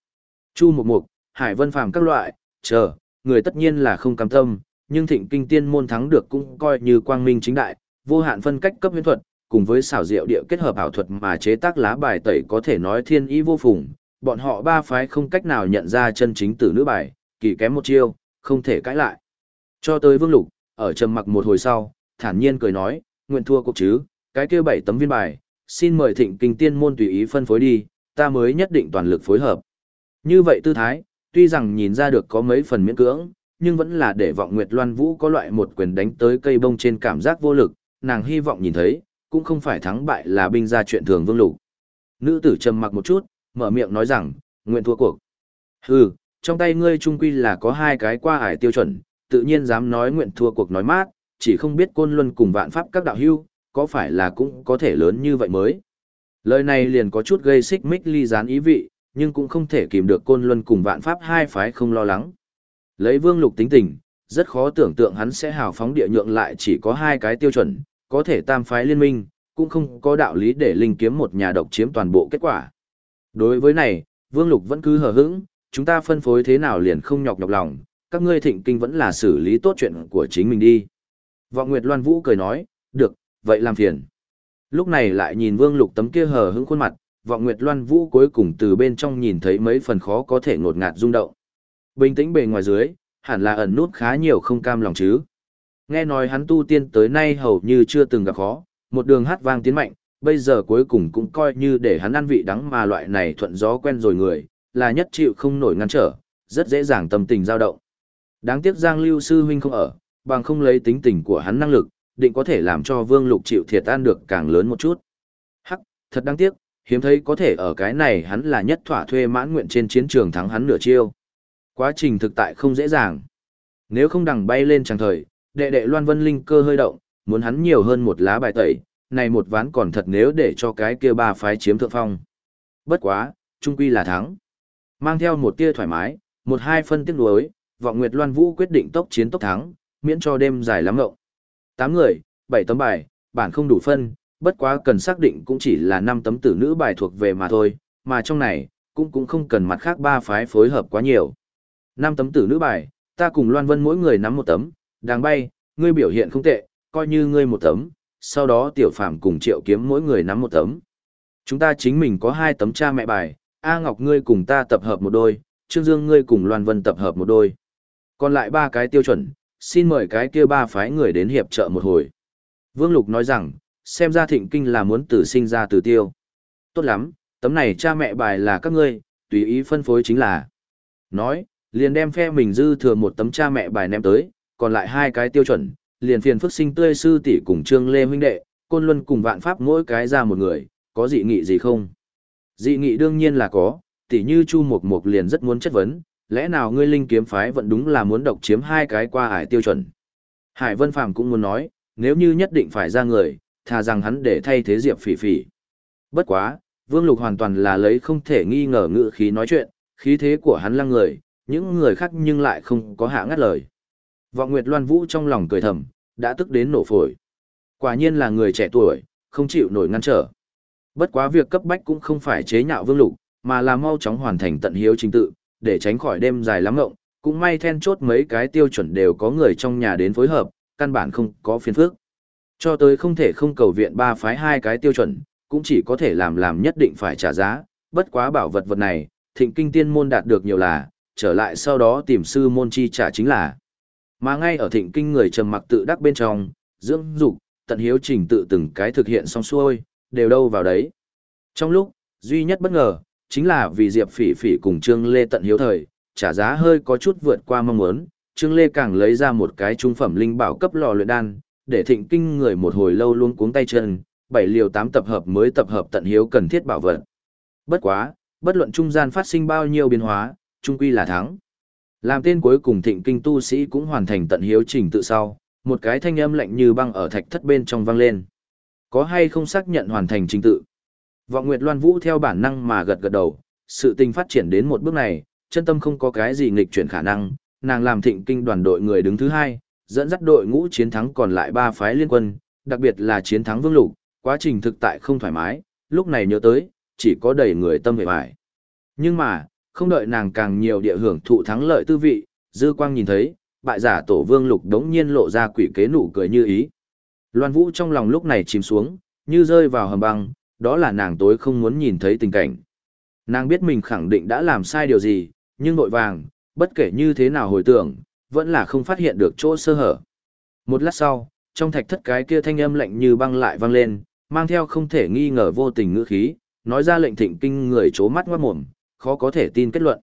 Chu Mục Mục, Hải Vân Phàm các loại, chờ, người tất nhiên là không cam tâm, nhưng thịnh kinh tiên môn thắng được cũng coi như quang minh chính đại, vô hạn phân cách cấp huyễn thuật, cùng với xảo diệu địa kết hợp ảo thuật mà chế tác lá bài tẩy có thể nói thiên ý vô phùng, bọn họ ba phái không cách nào nhận ra chân chính tử nữ bài, kỳ kém một chiêu, không thể cãi lại. Cho tới Vương Lục, ở trầm mặc một hồi sau, thản nhiên cười nói, nguyện thua cuộc chứ, cái kia bảy tấm viên bài, xin mời thịnh kinh tiên môn tùy ý phân phối đi, ta mới nhất định toàn lực phối hợp. Như vậy tư thái, tuy rằng nhìn ra được có mấy phần miễn cưỡng, nhưng vẫn là để vọng Nguyệt Loan Vũ có loại một quyền đánh tới cây bông trên cảm giác vô lực, nàng hy vọng nhìn thấy, cũng không phải thắng bại là binh ra chuyện thường vương lục. Nữ tử trầm mặc một chút, mở miệng nói rằng, nguyện thua cuộc. Hừ, trong tay ngươi trung quy là có hai cái qua ải tiêu chuẩn, tự nhiên dám nói nguyện thua cuộc nói mát, chỉ không biết côn luân cùng vạn pháp các đạo hưu, có phải là cũng có thể lớn như vậy mới. Lời này liền có chút gây xích mích ly gián ý vị, nhưng cũng không thể kìm được côn luân cùng vạn pháp hai phái không lo lắng. Lấy vương lục tính tình, rất khó tưởng tượng hắn sẽ hào phóng địa nhượng lại chỉ có hai cái tiêu chuẩn, có thể tam phái liên minh, cũng không có đạo lý để linh kiếm một nhà độc chiếm toàn bộ kết quả. Đối với này, Vương Lục vẫn cứ hờ hững, chúng ta phân phối thế nào liền không nhọc nhọc lòng, các ngươi thịnh kinh vẫn là xử lý tốt chuyện của chính mình đi. Vọng Nguyệt Loan Vũ cười nói, được, vậy làm phiền. Lúc này lại nhìn Vương Lục tấm kia hờ hững khuôn mặt, Vọng Nguyệt Loan Vũ cuối cùng từ bên trong nhìn thấy mấy phần khó có thể ngột ngạt rung động. Bình tĩnh bề ngoài dưới, hẳn là ẩn nút khá nhiều không cam lòng chứ. Nghe nói hắn tu tiên tới nay hầu như chưa từng gặp khó, một đường hát vang tiến mạnh, bây giờ cuối cùng cũng coi như để hắn ăn vị đắng mà loại này thuận gió quen rồi người, là nhất chịu không nổi ngăn trở, rất dễ dàng tâm tình dao động. Đáng tiếc Giang Lưu Sư Huynh không ở, bằng không lấy tính tình của hắn năng lực, định có thể làm cho Vương Lục chịu thiệt an được càng lớn một chút. Hắc, thật đáng tiếc, hiếm thấy có thể ở cái này hắn là nhất thỏa thuê mãn nguyện trên chiến trường thắng hắn nửa chiêu. Quá trình thực tại không dễ dàng. Nếu không đằng bay lên chẳng thời, đệ đệ Loan Vân Linh cơ hơi động, muốn hắn nhiều hơn một lá bài tẩy, này một ván còn thật nếu để cho cái kia ba phái chiếm thượng phong. Bất quá, trung quy là thắng. Mang theo một tia thoải mái, một hai phân tiếc nuối, vọng Nguyệt Loan Vũ quyết định tốc chiến tốc thắng, miễn cho đêm dài lắm ngộng. Tám người, bảy tấm bài, bản không đủ phân, bất quá cần xác định cũng chỉ là năm tấm tử nữ bài thuộc về mà thôi, mà trong này, cũng cũng không cần mặt khác ba phái phối hợp quá nhiều. Năm tấm tử nữ bài, ta cùng Loan Vân mỗi người nắm một tấm, đang bay, ngươi biểu hiện không tệ, coi như ngươi một tấm, sau đó tiểu phạm cùng triệu kiếm mỗi người nắm một tấm. Chúng ta chính mình có hai tấm cha mẹ bài, A Ngọc ngươi cùng ta tập hợp một đôi, Trương Dương ngươi cùng Loan Vân tập hợp một đôi. Còn lại ba cái tiêu chuẩn, xin mời cái kia ba phái người đến hiệp trợ một hồi. Vương Lục nói rằng, xem ra thịnh kinh là muốn tử sinh ra từ tiêu. Tốt lắm, tấm này cha mẹ bài là các ngươi, tùy ý phân phối chính là. Nói, liền đem phe mình dư thừa một tấm cha mẹ bài ném tới, còn lại hai cái tiêu chuẩn, liền phiền phức sinh tươi sư tỷ cùng Trương Lê huynh đệ, Côn Luân cùng Vạn Pháp mỗi cái ra một người, có dị nghị gì không? Dị nghị đương nhiên là có, tỷ như Chu Mộc Mộc liền rất muốn chất vấn, lẽ nào ngươi linh kiếm phái vẫn đúng là muốn độc chiếm hai cái qua ải tiêu chuẩn. Hải Vân Phàm cũng muốn nói, nếu như nhất định phải ra người, thà rằng hắn để thay thế Diệp Phỉ Phỉ. Bất quá, Vương Lục hoàn toàn là lấy không thể nghi ngờ ngữ khí nói chuyện, khí thế của hắn lăng người, những người khác nhưng lại không có hạ ngắt lời. Vọng Nguyệt Loan Vũ trong lòng cười thầm, đã tức đến nổ phổi. Quả nhiên là người trẻ tuổi, không chịu nổi ngăn trở. Bất quá việc cấp bách cũng không phải chế nhạo Vương Lục, mà là mau chóng hoàn thành tận hiếu trình tự, để tránh khỏi đêm dài lắm ngộng, cũng may then chốt mấy cái tiêu chuẩn đều có người trong nhà đến phối hợp, căn bản không có phiền phức. Cho tới không thể không cầu viện ba phái hai cái tiêu chuẩn, cũng chỉ có thể làm làm nhất định phải trả giá, bất quá bảo vật vật này, thịnh kinh tiên môn đạt được nhiều là, trở lại sau đó tìm sư môn chi trả chính là. Mà ngay ở thịnh kinh người trầm mặc tự đắc bên trong, dưỡng dục, tận hiếu trình tự từng cái thực hiện xong xuôi, đều đâu vào đấy. Trong lúc, duy nhất bất ngờ, chính là vì Diệp Phỉ Phỉ cùng Trương Lê tận hiếu thời, trả giá hơi có chút vượt qua mong muốn, Trương Lê càng lấy ra một cái trung phẩm linh bảo cấp lò luyện đan, để thịnh kinh người một hồi lâu luôn cuống tay chân, bảy liều tám tập hợp mới tập hợp tận hiếu cần thiết bảo vật. Bất quá, bất luận trung gian phát sinh bao nhiêu biến hóa, trung quy là thắng. Làm tên cuối cùng thịnh kinh tu sĩ cũng hoàn thành tận hiếu trình tự sau, một cái thanh âm lạnh như băng ở thạch thất bên trong vang lên. Có hay không xác nhận hoàn thành trình tự? Vọng Nguyệt Loan Vũ theo bản năng mà gật gật đầu, sự tình phát triển đến một bước này, chân tâm không có cái gì nghịch chuyển khả năng, nàng làm thịnh kinh đoàn đội người đứng thứ hai, dẫn dắt đội ngũ chiến thắng còn lại ba phái liên quân, đặc biệt là chiến thắng Vương Lục, quá trình thực tại không thoải mái, lúc này nhớ tới, chỉ có đầy người tâm về bại. Nhưng mà, không đợi nàng càng nhiều địa hưởng thụ thắng lợi tư vị, dư quang nhìn thấy, bại giả tổ vương lục đống nhiên lộ ra quỷ kế nụ cười như ý. Loan Vũ trong lòng lúc này chìm xuống, như rơi vào hầm băng, đó là nàng tối không muốn nhìn thấy tình cảnh. Nàng biết mình khẳng định đã làm sai điều gì, nhưng nội vàng, bất kể như thế nào hồi tưởng, vẫn là không phát hiện được chỗ sơ hở. Một lát sau, trong thạch thất cái kia thanh âm lạnh như băng lại vang lên, mang theo không thể nghi ngờ vô tình ngữ khí, nói ra lệnh thịnh kinh người chố mắt ngoát mồm, khó có thể tin kết luận.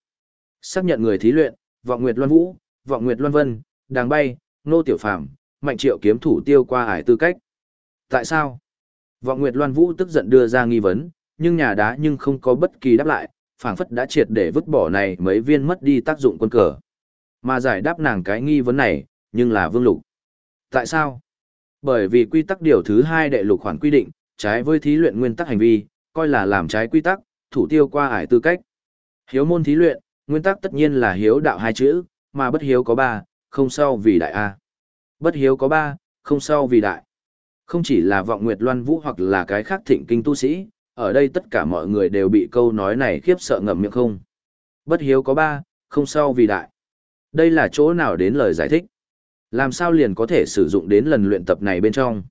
Xác nhận người thí luyện, Vọng Nguyệt Loan Vũ, Vọng Nguyệt Loan Vân, Đàng Bay, Nô Tiểu Phàm, Mạnh Triệu kiếm thủ tiêu qua ải tư cách. Tại sao? Vọng Nguyệt Loan Vũ tức giận đưa ra nghi vấn, nhưng nhà đá nhưng không có bất kỳ đáp lại, phảng phất đã triệt để vứt bỏ này mấy viên mất đi tác dụng quân cờ. Mà giải đáp nàng cái nghi vấn này, nhưng là Vương Lục. Tại sao? Bởi vì quy tắc điều thứ hai đệ lục khoản quy định, trái với thí luyện nguyên tắc hành vi, coi là làm trái quy tắc, thủ tiêu qua ải tư cách. Hiếu môn thí luyện, nguyên tắc tất nhiên là hiếu đạo hai chữ, mà bất hiếu có ba, không sau vì đại A. Bất hiếu có ba, không sau vì đại. Không chỉ là vọng nguyệt loan vũ hoặc là cái khác thịnh kinh tu sĩ, ở đây tất cả mọi người đều bị câu nói này khiếp sợ ngậm miệng không. Bất hiếu có ba, không sau vì đại. Đây là chỗ nào đến lời giải thích? Làm sao liền có thể sử dụng đến lần luyện tập này bên trong?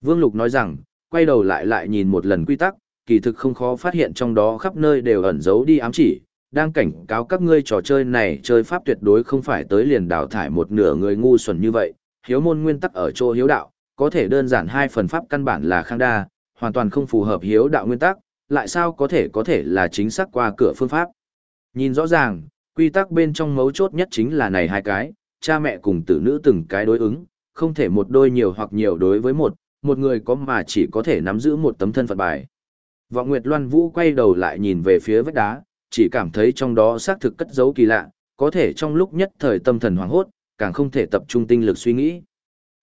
Vương Lục nói rằng, quay đầu lại lại nhìn một lần quy tắc, kỳ thực không khó phát hiện trong đó khắp nơi đều ẩn giấu đi ám chỉ, đang cảnh cáo các ngươi trò chơi này chơi pháp tuyệt đối không phải tới liền đào thải một nửa người ngu xuẩn như vậy, hiếu môn nguyên tắc ở chỗ hiếu đạo, có thể đơn giản hai phần pháp căn bản là khang đa, hoàn toàn không phù hợp hiếu đạo nguyên tắc, lại sao có thể có thể là chính xác qua cửa phương pháp. Nhìn rõ ràng, quy tắc bên trong mấu chốt nhất chính là này hai cái, cha mẹ cùng tử nữ từng cái đối ứng, không thể một đôi nhiều hoặc nhiều đối với một, một người có mà chỉ có thể nắm giữ một tấm thân phận bài. Vọng Nguyệt Loan Vũ quay đầu lại nhìn về phía vách đá, chỉ cảm thấy trong đó xác thực cất giấu kỳ lạ, có thể trong lúc nhất thời tâm thần hoảng hốt, càng không thể tập trung tinh lực suy nghĩ.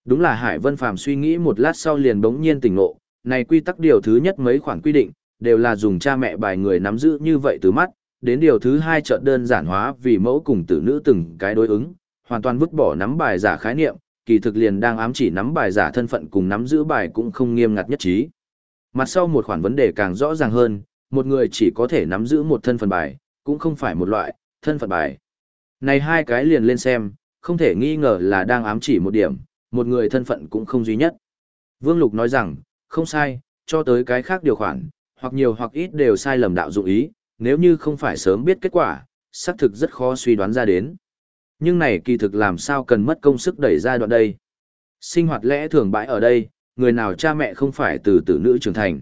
Đúng là Hải Vân Phàm suy nghĩ một lát sau liền bỗng nhiên tỉnh ngộ, này quy tắc điều thứ nhất mấy khoản quy định, đều là dùng cha mẹ bài người nắm giữ như vậy từ mắt, đến điều thứ hai chợt đơn giản hóa vì mẫu cùng tử nữ từng cái đối ứng, hoàn toàn vứt bỏ nắm bài giả khái niệm, kỳ thực liền đang ám chỉ nắm bài giả thân phận cùng nắm giữ bài cũng không nghiêm ngặt nhất trí. Mặt sau một khoản vấn đề càng rõ ràng hơn, một người chỉ có thể nắm giữ một thân phận bài, cũng không phải một loại thân phận bài. Này hai cái liền lên xem, không thể nghi ngờ là đang ám chỉ một điểm, một người thân phận cũng không duy nhất. Vương Lục nói rằng, không sai, cho tới cái khác điều khoản, hoặc nhiều hoặc ít đều sai lầm đạo dụng ý, nếu như không phải sớm biết kết quả, xác thực rất khó suy đoán ra đến. Nhưng này kỳ thực làm sao cần mất công sức đẩy ra đoạn đây. Sinh hoạt lẽ thường bãi ở đây, người nào cha mẹ không phải từ tử nữ trưởng thành.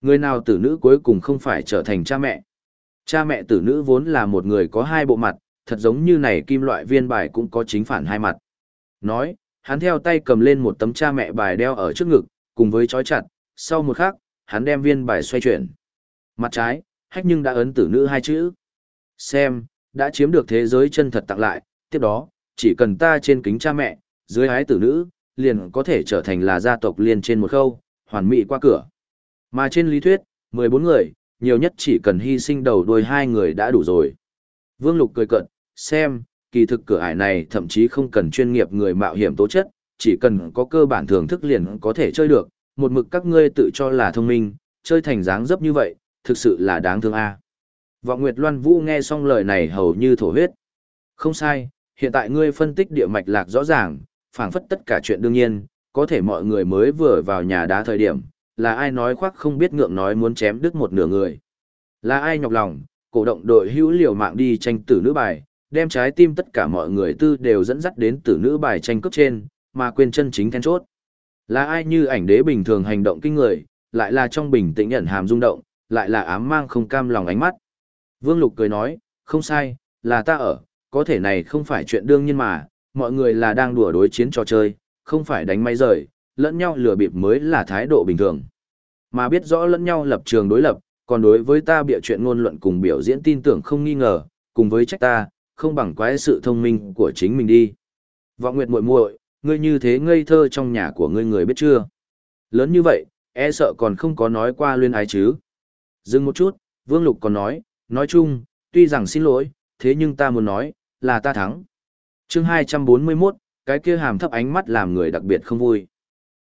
Người nào tử nữ cuối cùng không phải trở thành cha mẹ. Cha mẹ tử nữ vốn là một người có hai bộ mặt, thật giống như này kim loại viên bài cũng có chính phản hai mặt. Nói, hắn theo tay cầm lên một tấm cha mẹ bài đeo ở trước ngực, cùng với chói chặt, sau một khắc, hắn đem viên bài xoay chuyển. Mặt trái, hách nhưng đã ấn tử nữ hai chữ. Xem, đã chiếm được thế giới chân thật tặng lại, tiếp đó, chỉ cần ta trên kính cha mẹ, dưới ái tử nữ, liền có thể trở thành là gia tộc liên trên một khâu, hoàn mỹ qua cửa. Mà trên lý thuyết, 14 người, nhiều nhất chỉ cần hy sinh đầu đuôi hai người đã đủ rồi. Vương Lục cười cận, xem, kỳ thực cửa ải này thậm chí không cần chuyên nghiệp người mạo hiểm tố chất, chỉ cần có cơ bản thưởng thức liền có thể chơi được, một mực các ngươi tự cho là thông minh, chơi thành dáng dấp như vậy, thực sự là đáng thương a. Vọng Nguyệt Loan Vũ nghe xong lời này hầu như thổ huyết. Không sai, hiện tại ngươi phân tích địa mạch lạc rõ ràng, phảng phất tất cả chuyện đương nhiên, có thể mọi người mới vừa vào nhà đá thời điểm, là ai nói khoác không biết ngượng nói muốn chém đứt một nửa người. Là ai nhọc lòng, cổ động đội hữu liều mạng đi tranh tử nữ bài, đem trái tim tất cả mọi người tư đều dẫn dắt đến tử nữ bài tranh cướp trên, mà quên chân chính then chốt. Là ai như ảnh đế bình thường hành động kinh người, lại là trong bình tĩnh nhận hàm rung động, lại là ám mang không cam lòng ánh mắt. Vương Lục cười nói, không sai, là ta ở, có thể này không phải chuyện đương nhiên mà, mọi người là đang đùa đối chiến trò chơi, không phải đánh máy rời, lẫn nhau lừa bịp mới là thái độ bình thường. Mà biết rõ lẫn nhau lập trường đối lập, còn đối với ta bịa chuyện ngôn luận cùng biểu diễn tin tưởng không nghi ngờ, cùng với trách ta, không bằng quái sự thông minh của chính mình đi. Vọng Nguyệt muội muội, ngươi như thế ngây thơ trong nhà của ngươi người biết chưa? Lớn như vậy, e sợ còn không có nói qua luyên ái chứ. Dừng một chút, Vương Lục còn nói, nói chung, tuy rằng xin lỗi, thế nhưng ta muốn nói, là ta thắng chương 241, cái kia hàm thấp ánh mắt làm người đặc biệt không vui.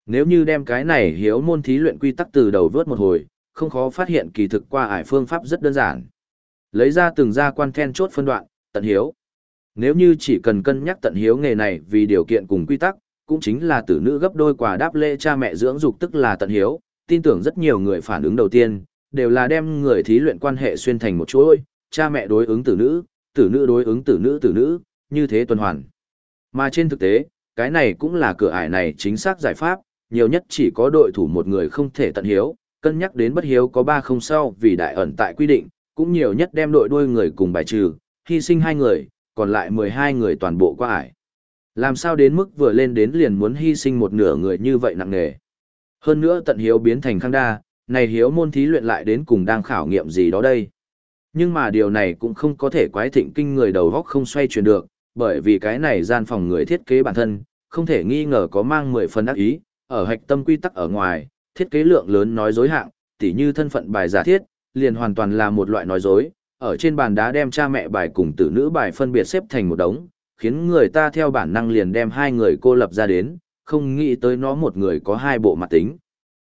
Nếu như đem cái này hiếu môn thí luyện quy tắc từ đầu vớt một hồi, không khó phát hiện kỳ thực qua ải phương pháp rất đơn giản. Lấy ra từng gia quan then chốt phân đoạn, tận hiếu. Nếu như chỉ cần cân nhắc tận hiếu nghề này vì điều kiện cùng quy tắc, cũng chính là tử nữ gấp đôi quả đáp lễ cha mẹ dưỡng dục tức là tận hiếu, tin tưởng rất nhiều người phản ứng đầu tiên, đều là đem người thí luyện quan hệ xuyên thành một chuỗi, cha mẹ đối ứng tử nữ, tử nữ đối ứng tử nữ tử nữ, như thế tuần hoàn. Mà trên thực tế, cái này cũng là cửa ải này chính xác giải pháp, nhiều nhất chỉ có đội thủ một người không thể tận hiếu, cân nhắc đến bất hiếu có ba không sau vì đại ẩn tại quy định, cũng nhiều nhất đem đội đuôi người cùng bài trừ, hy sinh hai người, còn lại 12 người toàn bộ qua ải. Làm sao đến mức vừa lên đến liền muốn hy sinh một nửa người như vậy nặng nề. Hơn nữa tận hiếu biến thành khang đa, này hiếu môn thí luyện lại đến cùng đang khảo nghiệm gì đó đây. Nhưng mà điều này cũng không có thể quái thịnh kinh người đầu góc không xoay chuyển được, bởi vì cái này gian phòng người thiết kế bản thân, không thể nghi ngờ có mang 10 phần ác ý, ở hạch tâm quy tắc ở ngoài, thiết kế lượng lớn nói dối hạng, tỉ như thân phận bài giả thiết, liền hoàn toàn là một loại nói dối, ở trên bàn đá đem cha mẹ bài cùng tử nữ bài phân biệt xếp thành một đống, khiến người ta theo bản năng liền đem hai người cô lập ra đến, không nghĩ tới nó một người có hai bộ mặt tính.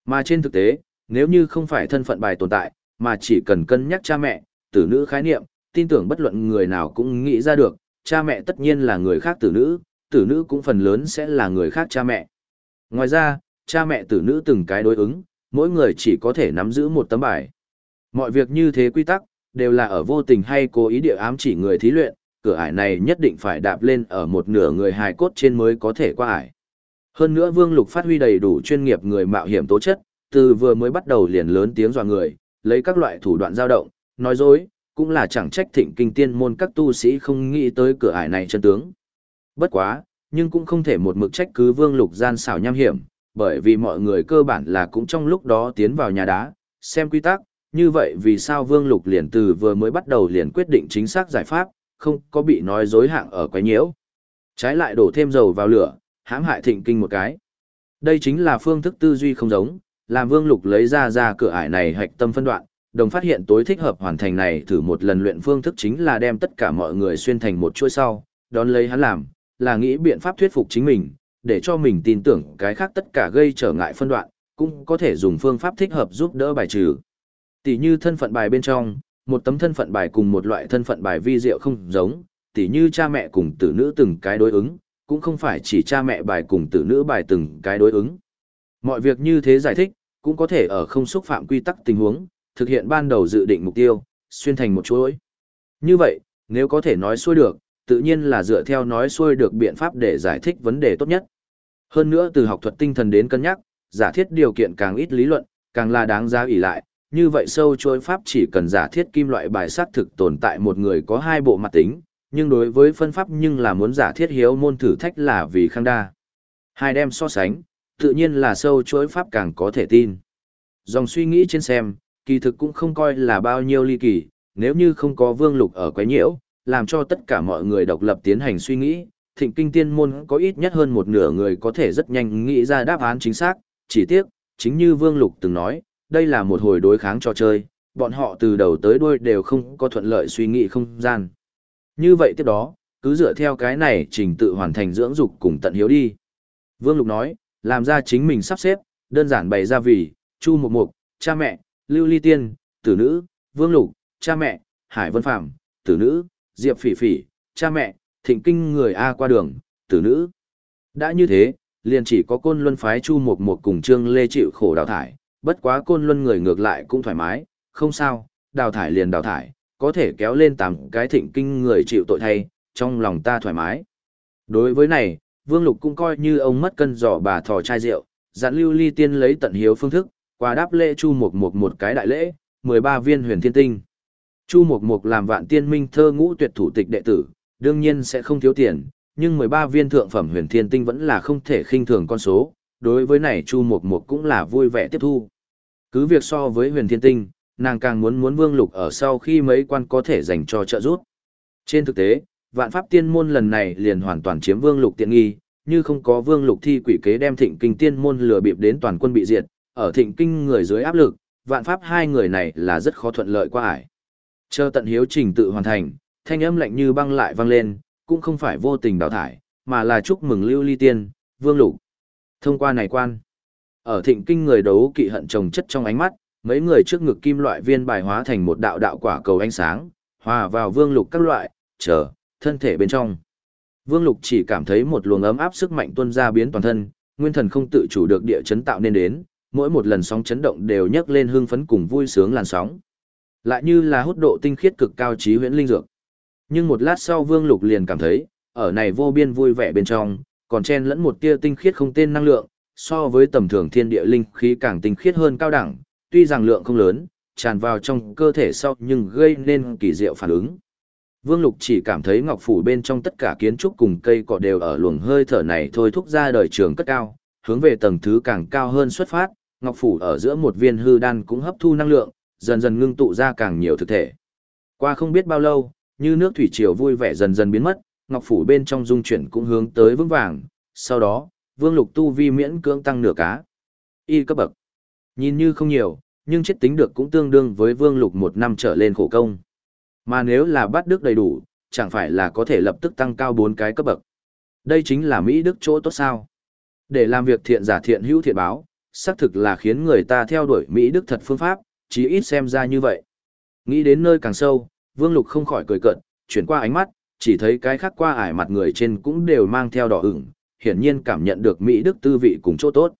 Mà trên thực tế, nếu như không phải thân phận bài tồn tại, mà chỉ cần cân nhắc cha mẹ, tử nữ khái niệm, tin tưởng bất luận người nào cũng nghĩ ra được, cha mẹ tất nhiên là người khác tử nữ, tử nữ cũng phần lớn sẽ là người khác cha mẹ. Ngoài ra, cha mẹ tử nữ từng cái đối ứng, mỗi người chỉ có thể nắm giữ một tấm bài. Mọi việc như thế quy tắc, đều là ở vô tình hay cố ý địa ám chỉ người thí luyện, cửa ải này nhất định phải đạp lên ở một nửa người hài cốt trên mới có thể qua ải. Hơn nữa Vương Lục phát huy đầy đủ chuyên nghiệp người mạo hiểm tố chất, từ vừa mới bắt đầu liền lớn tiếng dọa người, lấy các loại thủ đoạn dao động, nói dối, cũng là chẳng trách thịnh kinh tiên môn các tu sĩ không nghĩ tới cửa ải này chân tướng. Bất quá, nhưng cũng không thể một mực trách cứ Vương Lục gian xảo nham hiểm, bởi vì mọi người cơ bản là cũng trong lúc đó tiến vào nhà đá, xem quy tắc, như vậy vì sao Vương Lục liền từ vừa mới bắt đầu liền quyết định chính xác giải pháp, không có bị nói dối hạng ở quái nhiễu. Trái lại đổ thêm dầu vào lửa, hãm hại thịnh kinh một cái. Đây chính là phương thức tư duy không giống, làm Vương Lục lấy ra ra cửa ải này hạch tâm phân đoạn, đồng phát hiện tối thích hợp hoàn thành này thử một lần luyện phương thức chính là đem tất cả mọi người xuyên thành một chuỗi sau, đón lấy hắn làm, là nghĩ biện pháp thuyết phục chính mình, để cho mình tin tưởng cái khác tất cả gây trở ngại phân đoạn, cũng có thể dùng phương pháp thích hợp giúp đỡ bài trừ. Tỷ như thân phận bài bên trong, một tấm thân phận bài cùng một loại thân phận bài vi diệu không giống, tỷ như cha mẹ cùng tử nữ từng cái đối ứng, cũng không phải chỉ cha mẹ bài cùng tử nữ bài từng cái đối ứng. Mọi việc như thế giải thích, cũng có thể ở không xúc phạm quy tắc tình huống, thực hiện ban đầu dự định mục tiêu, xuyên thành một chuỗi. Như vậy, nếu có thể nói xuôi được, tự nhiên là dựa theo nói xuôi được biện pháp để giải thích vấn đề tốt nhất. Hơn nữa từ học thuật tinh thần đến cân nhắc, giả thiết điều kiện càng ít lý luận, càng là đáng giá ủy lại, như vậy sâu chuỗi pháp chỉ cần giả thiết kim loại bài sát thực tồn tại một người có hai bộ mặt tính, nhưng đối với phân pháp nhưng là muốn giả thiết hiếu môn thử thách là vì khang đa. Hai đem so sánh, tự nhiên là sâu chuỗi pháp càng có thể tin. Dòng suy nghĩ trên xem, kỳ thực cũng không coi là bao nhiêu ly kỳ, nếu như không có vương lục ở quấy nhiễu, làm cho tất cả mọi người độc lập tiến hành suy nghĩ, thịnh kinh tiên môn có ít nhất hơn một nửa người có thể rất nhanh nghĩ ra đáp án chính xác, chỉ tiếc, chính như vương lục từng nói, đây là một hồi đối kháng trò chơi, bọn họ từ đầu tới đuôi đều không có thuận lợi suy nghĩ không gian. Như vậy tiếp đó, cứ dựa theo cái này trình tự hoàn thành dưỡng dục cùng tận hiếu đi. Vương Lục nói, làm ra chính mình sắp xếp, đơn giản bày ra vì, Chu Mục Mục, cha mẹ, Lưu Ly Tiên, tử nữ, Vương Lục, cha mẹ, Hải Vân Phạm, tử nữ, Diệp Phỉ Phỉ, cha mẹ, Thịnh Kinh người A qua đường, tử nữ. Đã như thế, liền chỉ có côn luân phái Chu Mục Mục cùng Trương Lê chịu khổ đào thải, bất quá côn luân người ngược lại cũng thoải mái, không sao, đào thải liền đào thải, có thể kéo lên tám cái thịnh kinh người chịu tội thay, trong lòng ta thoải mái. Đối với này, Vương Lục cũng coi như ông mất cân giỏ bà thò chai rượu, dặn lưu ly tiên lấy tận hiếu phương thức, qua đáp lễ chu mục mục một cái đại lễ, 13 viên huyền thiên tinh. Chu mục mục làm vạn tiên minh thơ ngũ tuyệt thủ tịch đệ tử, đương nhiên sẽ không thiếu tiền, nhưng 13 viên thượng phẩm huyền thiên tinh vẫn là không thể khinh thường con số, đối với này chu mục mục cũng là vui vẻ tiếp thu. Cứ việc so với huyền thiên tinh, nàng càng muốn muốn vương lục ở sau khi mấy quan có thể dành cho trợ giúp. Trên thực tế, vạn pháp tiên môn lần này liền hoàn toàn chiếm vương lục tiện nghi, như không có vương lục thi quỷ kế đem thịnh kinh tiên môn lừa bịp đến toàn quân bị diệt, ở thịnh kinh người dưới áp lực, vạn pháp hai người này là rất khó thuận lợi qua ải. Chờ tận hiếu trình tự hoàn thành, thanh âm lạnh như băng lại vang lên, cũng không phải vô tình đào thải, mà là chúc mừng lưu ly tiên, vương lục. Thông qua này quan, ở thịnh kinh người đấu kỵ hận trồng chất trong ánh mắt, mấy người trước ngực kim loại viên bài hóa thành một đạo đạo quả cầu ánh sáng, hòa vào vương lục các loại, chờ, thân thể bên trong. Vương lục chỉ cảm thấy một luồng ấm áp sức mạnh tuôn ra biến toàn thân, nguyên thần không tự chủ được địa chấn tạo nên đến, mỗi một lần sóng chấn động đều nhấc lên hương phấn cùng vui sướng làn sóng. Lại như là hút độ tinh khiết cực cao trí huyễn linh dược. Nhưng một lát sau Vương Lục liền cảm thấy, ở này vô biên vui vẻ bên trong, còn chen lẫn một tia tinh khiết không tên năng lượng, so với tầm thường thiên địa linh khí càng tinh khiết hơn cao đẳng, tuy rằng lượng không lớn, tràn vào trong cơ thể sau nhưng gây nên kỳ diệu phản ứng. Vương Lục chỉ cảm thấy ngọc phủ bên trong tất cả kiến trúc cùng cây cỏ đều ở luồng hơi thở này thôi thúc ra đời trường cất cao, hướng về tầng thứ càng cao hơn xuất phát, ngọc phủ ở giữa một viên hư đan cũng hấp thu năng lượng, dần dần ngưng tụ ra càng nhiều thực thể. Qua không biết bao lâu, như nước thủy triều vui vẻ dần dần biến mất, ngọc phủ bên trong dung chuyển cũng hướng tới vững vàng, sau đó, Vương Lục tu vi miễn cưỡng tăng nửa cá. Y cấp bậc. Nhìn như không nhiều, nhưng chết tính được cũng tương đương với Vương Lục một năm trở lên khổ công. Mà nếu là bắt đức đầy đủ, chẳng phải là có thể lập tức tăng cao bốn cái cấp bậc. Đây chính là Mỹ Đức chỗ tốt sao. Để làm việc thiện giả thiện hữu thiện báo, xác thực là khiến người ta theo đuổi Mỹ Đức thật phương pháp, chí ít xem ra như vậy. Nghĩ đến nơi càng sâu, Vương Lục không khỏi cười cợt, chuyển qua ánh mắt, chỉ thấy cái khác qua ải mặt người trên cũng đều mang theo đỏ ửng, hiển nhiên cảm nhận được Mỹ Đức tư vị cùng chỗ tốt.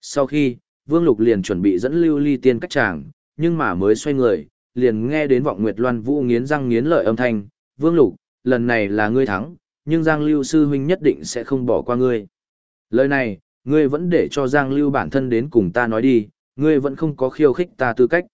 Sau khi, Vương Lục liền chuẩn bị dẫn Lưu Ly Tiên cách chàng, nhưng mà mới xoay người, liền nghe đến vọng Nguyệt Loan Vũ nghiến răng nghiến lợi âm thanh, "Vương Lục, lần này là ngươi thắng, nhưng Giang Lưu sư huynh nhất định sẽ không bỏ qua ngươi." Lời này, ngươi vẫn để cho Giang Lưu bản thân đến cùng ta nói đi, ngươi vẫn không có khiêu khích ta tư cách.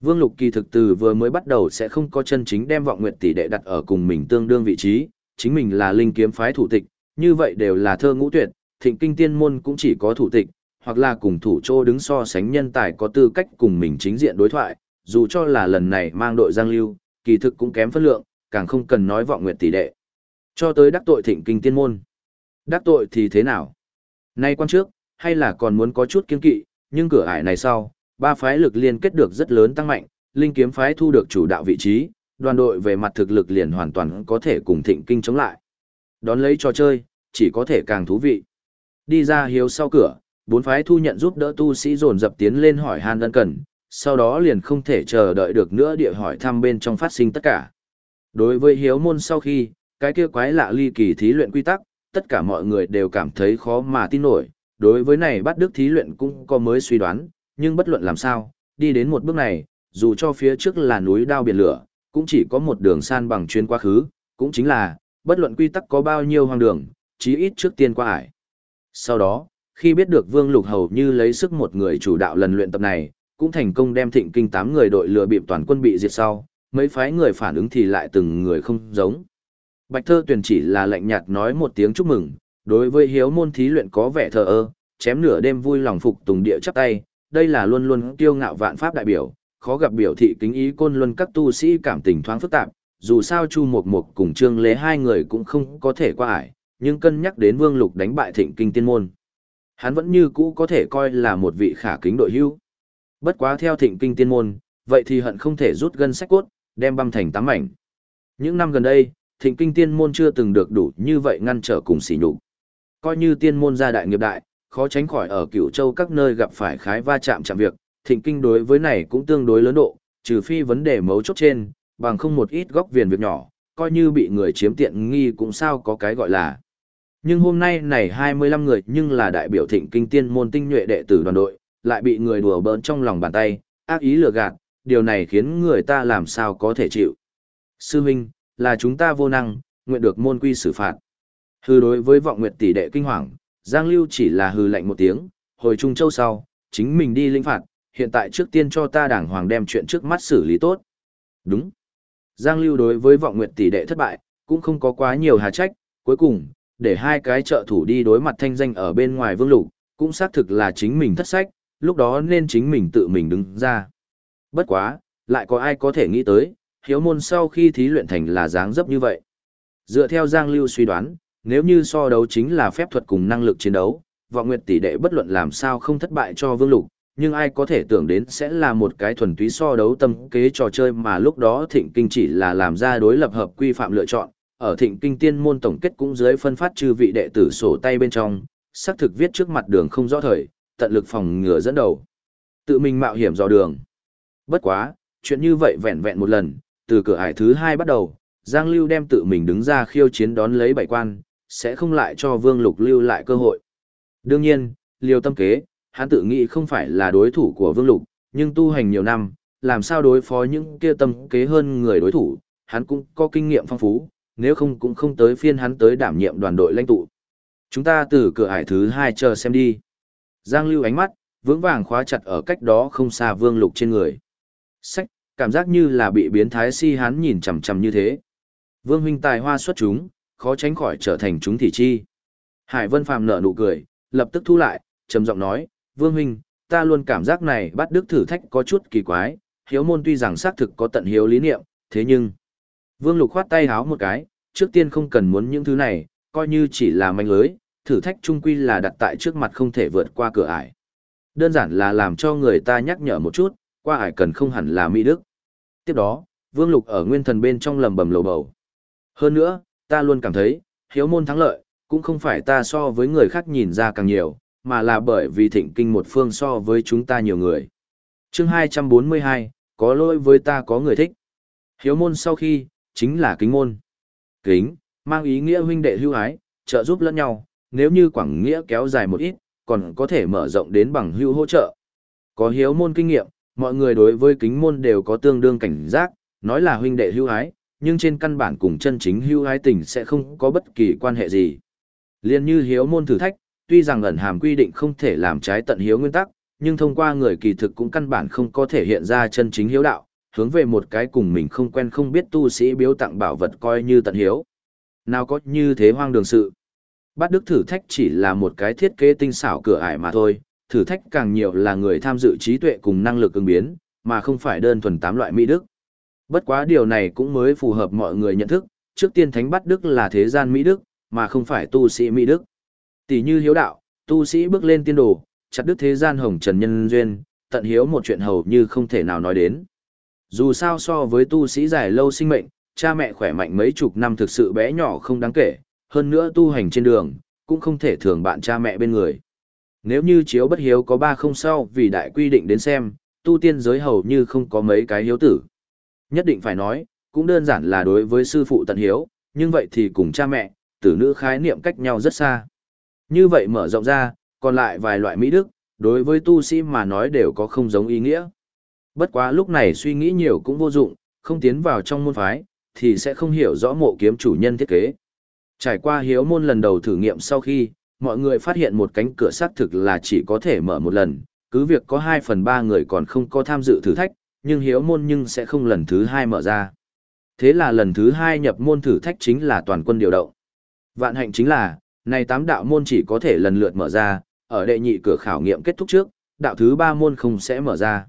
Vương Lục kỳ thực từ vừa mới bắt đầu sẽ không có chân chính đem vọng nguyệt tỷ đệ đặt ở cùng mình tương đương vị trí, chính mình là linh kiếm phái thủ tịch, như vậy đều là thơ ngũ tuyệt, thịnh kinh tiên môn cũng chỉ có thủ tịch, hoặc là cùng thủ chô đứng so sánh nhân tài có tư cách cùng mình chính diện đối thoại, dù cho là lần này mang đội Giang Lưu, kỳ thực cũng kém phân lượng, càng không cần nói vọng nguyệt tỷ đệ. Cho tới đắc tội thịnh kinh tiên môn. Đắc tội thì thế nào? Nay quan trước, hay là còn muốn có chút kiên kỵ, nhưng cửa ải này sau, ba phái lực liên kết được rất lớn tăng mạnh, linh kiếm phái thu được chủ đạo vị trí, đoàn đội về mặt thực lực liền hoàn toàn có thể cùng thịnh kinh chống lại. Đón lấy trò chơi, chỉ có thể càng thú vị. Đi ra hiếu sau cửa, bốn phái thu nhận giúp đỡ tu sĩ dồn dập tiến lên hỏi han đơn cần, sau đó liền không thể chờ đợi được nữa địa hỏi thăm bên trong phát sinh tất cả. Đối với hiếu môn sau khi, cái kia quái lạ ly kỳ thí luyện quy tắc, tất cả mọi người đều cảm thấy khó mà tin nổi. Đối với này bắt đức thí luyện cũng có mới suy đoán, nhưng bất luận làm sao, đi đến một bước này, dù cho phía trước là núi đao biển lửa, cũng chỉ có một đường san bằng chuyên quá khứ, cũng chính là, bất luận quy tắc có bao nhiêu hoang đường, chí ít trước tiên qua ải. Sau đó, khi biết được Vương Lục hầu như lấy sức một người chủ đạo lần luyện tập này, cũng thành công đem thịnh kinh tám người đội lừa bịp toàn quân bị diệt sau, mấy phái người phản ứng thì lại từng người không giống. Bạch thơ tuyển chỉ là lạnh nhạt nói một tiếng chúc mừng, đối với hiếu môn thí luyện có vẻ thờ ơ, chém nửa đêm vui lòng phục tùng địa chắp tay, đây là luôn luôn kiêu ngạo vạn pháp đại biểu, khó gặp biểu thị kính ý côn luân các tu sĩ cảm tình thoáng phức tạp, dù sao Chu Mộc Mộc cùng Trương Lễ hai người cũng không có thể qua ải, nhưng cân nhắc đến Vương Lục đánh bại Thịnh Kinh Tiên môn, hắn vẫn như cũ có thể coi là một vị khả kính đội hưu. Bất quá theo Thịnh Kinh Tiên môn, vậy thì hận không thể rút gân sách cốt, đem băm thành tám mảnh. Những năm gần đây, Thịnh Kinh Tiên môn chưa từng được đủ như vậy ngăn trở cùng sỉ nhục. Coi như tiên môn gia đại nghiệp đại, khó tránh khỏi ở cựu châu các nơi gặp phải khái va chạm chạm việc, thịnh kinh đối với này cũng tương đối lớn độ, trừ phi vấn đề mấu chốt trên, bằng không một ít góc viền việc nhỏ, coi như bị người chiếm tiện nghi cũng sao có cái gọi là. Nhưng hôm nay này 25 người nhưng là đại biểu thịnh kinh tiên môn tinh nhuệ đệ tử đoàn đội, lại bị người đùa bỡn trong lòng bàn tay, ác ý lừa gạt, điều này khiến người ta làm sao có thể chịu. Sư Minh, là chúng ta vô năng, nguyện được môn quy xử phạt. Hư đối với vọng nguyệt tỷ đệ kinh hoàng, Giang Lưu chỉ là hư lạnh một tiếng, hồi Trung Châu sau, chính mình đi linh phạt, hiện tại trước tiên cho ta đảng hoàng đem chuyện trước mắt xử lý tốt. Đúng. Giang Lưu đối với vọng nguyệt tỷ đệ thất bại, cũng không có quá nhiều hà trách, cuối cùng, để hai cái trợ thủ đi đối mặt thanh danh ở bên ngoài vương lục, cũng xác thực là chính mình thất sách, lúc đó nên chính mình tự mình đứng ra. Bất quá, lại có ai có thể nghĩ tới, hiếu môn sau khi thí luyện thành là dáng dấp như vậy. Dựa theo Giang Lưu suy đoán, nếu như so đấu chính là phép thuật cùng năng lực chiến đấu, vọng nguyệt tỷ đệ bất luận làm sao không thất bại cho vương lục, nhưng ai có thể tưởng đến sẽ là một cái thuần túy so đấu tâm kế trò chơi mà lúc đó thịnh kinh chỉ là làm ra đối lập hợp quy phạm lựa chọn, ở thịnh kinh tiên môn tổng kết cũng dưới phân phát trừ vị đệ tử sổ tay bên trong, xác thực viết trước mặt đường không rõ thời, tận lực phòng ngừa dẫn đầu. Tự mình mạo hiểm dò đường. Bất quá, chuyện như vậy vẹn vẹn một lần, từ cửa ải thứ hai bắt đầu, Giang Lưu đem tự mình đứng ra khiêu chiến đón lấy bảy quan, sẽ không lại cho Vương Lục lưu lại cơ hội. Đương nhiên, liều tâm kế, hắn tự nghĩ không phải là đối thủ của Vương Lục, nhưng tu hành nhiều năm, làm sao đối phó những kia tâm kế hơn người đối thủ, hắn cũng có kinh nghiệm phong phú, nếu không cũng không tới phiên hắn tới đảm nhiệm đoàn đội lãnh tụ. Chúng ta từ cửa ải thứ hai chờ xem đi. Giang lưu ánh mắt, vững vàng khóa chặt ở cách đó không xa Vương Lục trên người. Sách, cảm giác như là bị biến thái si hán nhìn chằm chằm như thế. Vương huynh tài hoa xuất chúng, khó tránh khỏi trở thành chúng thị chi. Hải Vân Phàm nở nụ cười, lập tức thu lại, trầm giọng nói, Vương Huynh, ta luôn cảm giác này bắt đức thử thách có chút kỳ quái, hiếu môn tuy rằng xác thực có tận hiếu lý niệm, thế nhưng... Vương Lục khoát tay háo một cái, trước tiên không cần muốn những thứ này, coi như chỉ là manh lưới, thử thách trung quy là đặt tại trước mặt không thể vượt qua cửa ải. Đơn giản là làm cho người ta nhắc nhở một chút, qua ải cần không hẳn là mỹ đức. Tiếp đó, Vương Lục ở nguyên thần bên trong lầm bầm lầu bầu. Hơn nữa, ta luôn cảm thấy, hiếu môn thắng lợi, cũng không phải ta so với người khác nhìn ra càng nhiều, mà là bởi vì thịnh kinh một phương so với chúng ta nhiều người. chương 242, có lỗi với ta có người thích. Hiếu môn sau khi, chính là kính môn. Kính, mang ý nghĩa huynh đệ hưu ái, trợ giúp lẫn nhau, nếu như quảng nghĩa kéo dài một ít, còn có thể mở rộng đến bằng hưu hỗ trợ. Có hiếu môn kinh nghiệm, mọi người đối với kính môn đều có tương đương cảnh giác, nói là huynh đệ hưu hái, nhưng trên căn bản cùng chân chính hưu hái tình sẽ không có bất kỳ quan hệ gì. Liên như hiếu môn thử thách, tuy rằng ẩn hàm quy định không thể làm trái tận hiếu nguyên tắc, nhưng thông qua người kỳ thực cũng căn bản không có thể hiện ra chân chính hiếu đạo, hướng về một cái cùng mình không quen không biết tu sĩ biếu tặng bảo vật coi như tận hiếu. Nào có như thế hoang đường sự. Bát đức thử thách chỉ là một cái thiết kế tinh xảo cửa ải mà thôi, thử thách càng nhiều là người tham dự trí tuệ cùng năng lực ứng biến, mà không phải đơn thuần tám loại mỹ đức. Bất quá điều này cũng mới phù hợp mọi người nhận thức, trước tiên thánh bắt đức là thế gian mỹ đức, mà không phải tu sĩ mỹ đức. Tỷ như hiếu đạo, tu sĩ bước lên tiên đồ, chặt đức thế gian hồng trần nhân duyên, tận hiếu một chuyện hầu như không thể nào nói đến. Dù sao so với tu sĩ dài lâu sinh mệnh, cha mẹ khỏe mạnh mấy chục năm thực sự bé nhỏ không đáng kể, hơn nữa tu hành trên đường, cũng không thể thường bạn cha mẹ bên người. Nếu như chiếu bất hiếu có ba không sau vì đại quy định đến xem, tu tiên giới hầu như không có mấy cái hiếu tử. Nhất định phải nói, cũng đơn giản là đối với sư phụ tận hiếu, nhưng vậy thì cùng cha mẹ, tử nữ khái niệm cách nhau rất xa. Như vậy mở rộng ra, còn lại vài loại mỹ đức, đối với tu sĩ mà nói đều có không giống ý nghĩa. Bất quá lúc này suy nghĩ nhiều cũng vô dụng, không tiến vào trong môn phái, thì sẽ không hiểu rõ mộ kiếm chủ nhân thiết kế. Trải qua hiếu môn lần đầu thử nghiệm sau khi, mọi người phát hiện một cánh cửa xác thực là chỉ có thể mở một lần, cứ việc có 2 phần 3 người còn không có tham dự thử thách, nhưng hiếu môn nhưng sẽ không lần thứ 2 mở ra. Thế là lần thứ 2 nhập môn thử thách chính là toàn quân điều động. Vạn hạnh chính là, này tám đạo môn chỉ có thể lần lượt mở ra, ở đệ nhị cửa khảo nghiệm kết thúc trước, đạo thứ 3 môn không sẽ mở ra.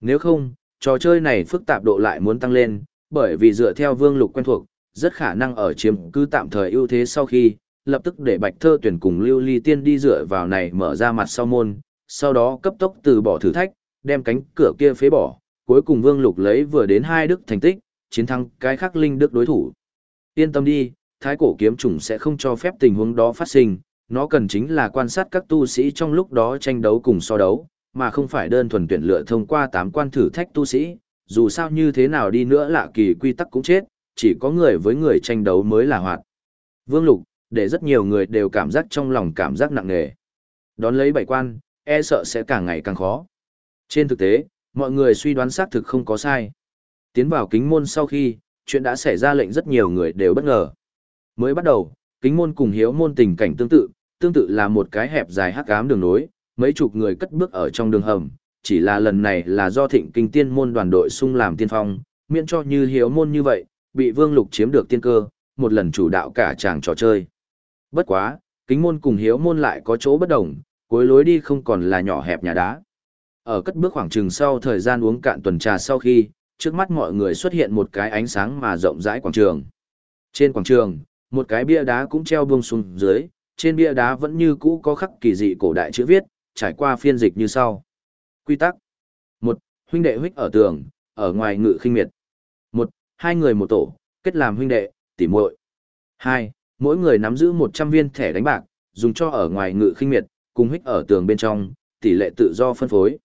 Nếu không, trò chơi này phức tạp độ lại muốn tăng lên, bởi vì dựa theo vương lục quen thuộc, rất khả năng ở chiếm cứ tạm thời ưu thế sau khi, lập tức để bạch thơ tuyển cùng lưu ly tiên đi dựa vào này mở ra mặt sau môn, sau đó cấp tốc từ bỏ thử thách, đem cánh cửa kia phế bỏ, cuối cùng vương lục lấy vừa đến hai đức thành tích, chiến thắng cái khắc linh đức đối thủ. Yên tâm đi, thái cổ kiếm trùng sẽ không cho phép tình huống đó phát sinh, nó cần chính là quan sát các tu sĩ trong lúc đó tranh đấu cùng so đấu, mà không phải đơn thuần tuyển lựa thông qua tám quan thử thách tu sĩ, dù sao như thế nào đi nữa lạ kỳ quy tắc cũng chết, chỉ có người với người tranh đấu mới là hoạt. Vương Lục, để rất nhiều người đều cảm giác trong lòng cảm giác nặng nề. Đón lấy bảy quan, e sợ sẽ càng ngày càng khó. Trên thực tế, mọi người suy đoán xác thực không có sai. Tiến vào kính môn sau khi, chuyện đã xảy ra lệnh rất nhiều người đều bất ngờ. Mới bắt đầu, kính môn cùng hiếu môn tình cảnh tương tự, tương tự là một cái hẹp dài hắc ám đường nối, mấy chục người cất bước ở trong đường hầm, chỉ là lần này là do thịnh kinh tiên môn đoàn đội sung làm tiên phong, miễn cho như hiếu môn như vậy, bị vương lục chiếm được tiên cơ, một lần chủ đạo cả chàng trò chơi. Bất quá, kính môn cùng hiếu môn lại có chỗ bất đồng, cuối lối đi không còn là nhỏ hẹp nhà đá. Ở cất bước khoảng chừng sau thời gian uống cạn tuần trà sau khi, trước mắt mọi người xuất hiện một cái ánh sáng mà rộng rãi quảng trường. Trên quảng trường, một cái bia đá cũng treo buông xuống dưới, trên bia đá vẫn như cũ có khắc kỳ dị cổ đại chữ viết, trải qua phiên dịch như sau. Quy tắc. một Huynh đệ huyết ở tường, ở ngoài ngự khinh miệt. một Hai người một tổ, kết làm huynh đệ, tỉ muội. hai Mỗi người nắm giữ một trăm viên thẻ đánh bạc, dùng cho ở ngoài ngự khinh miệt, cùng hích ở tường bên trong, tỷ lệ tự do phân phối.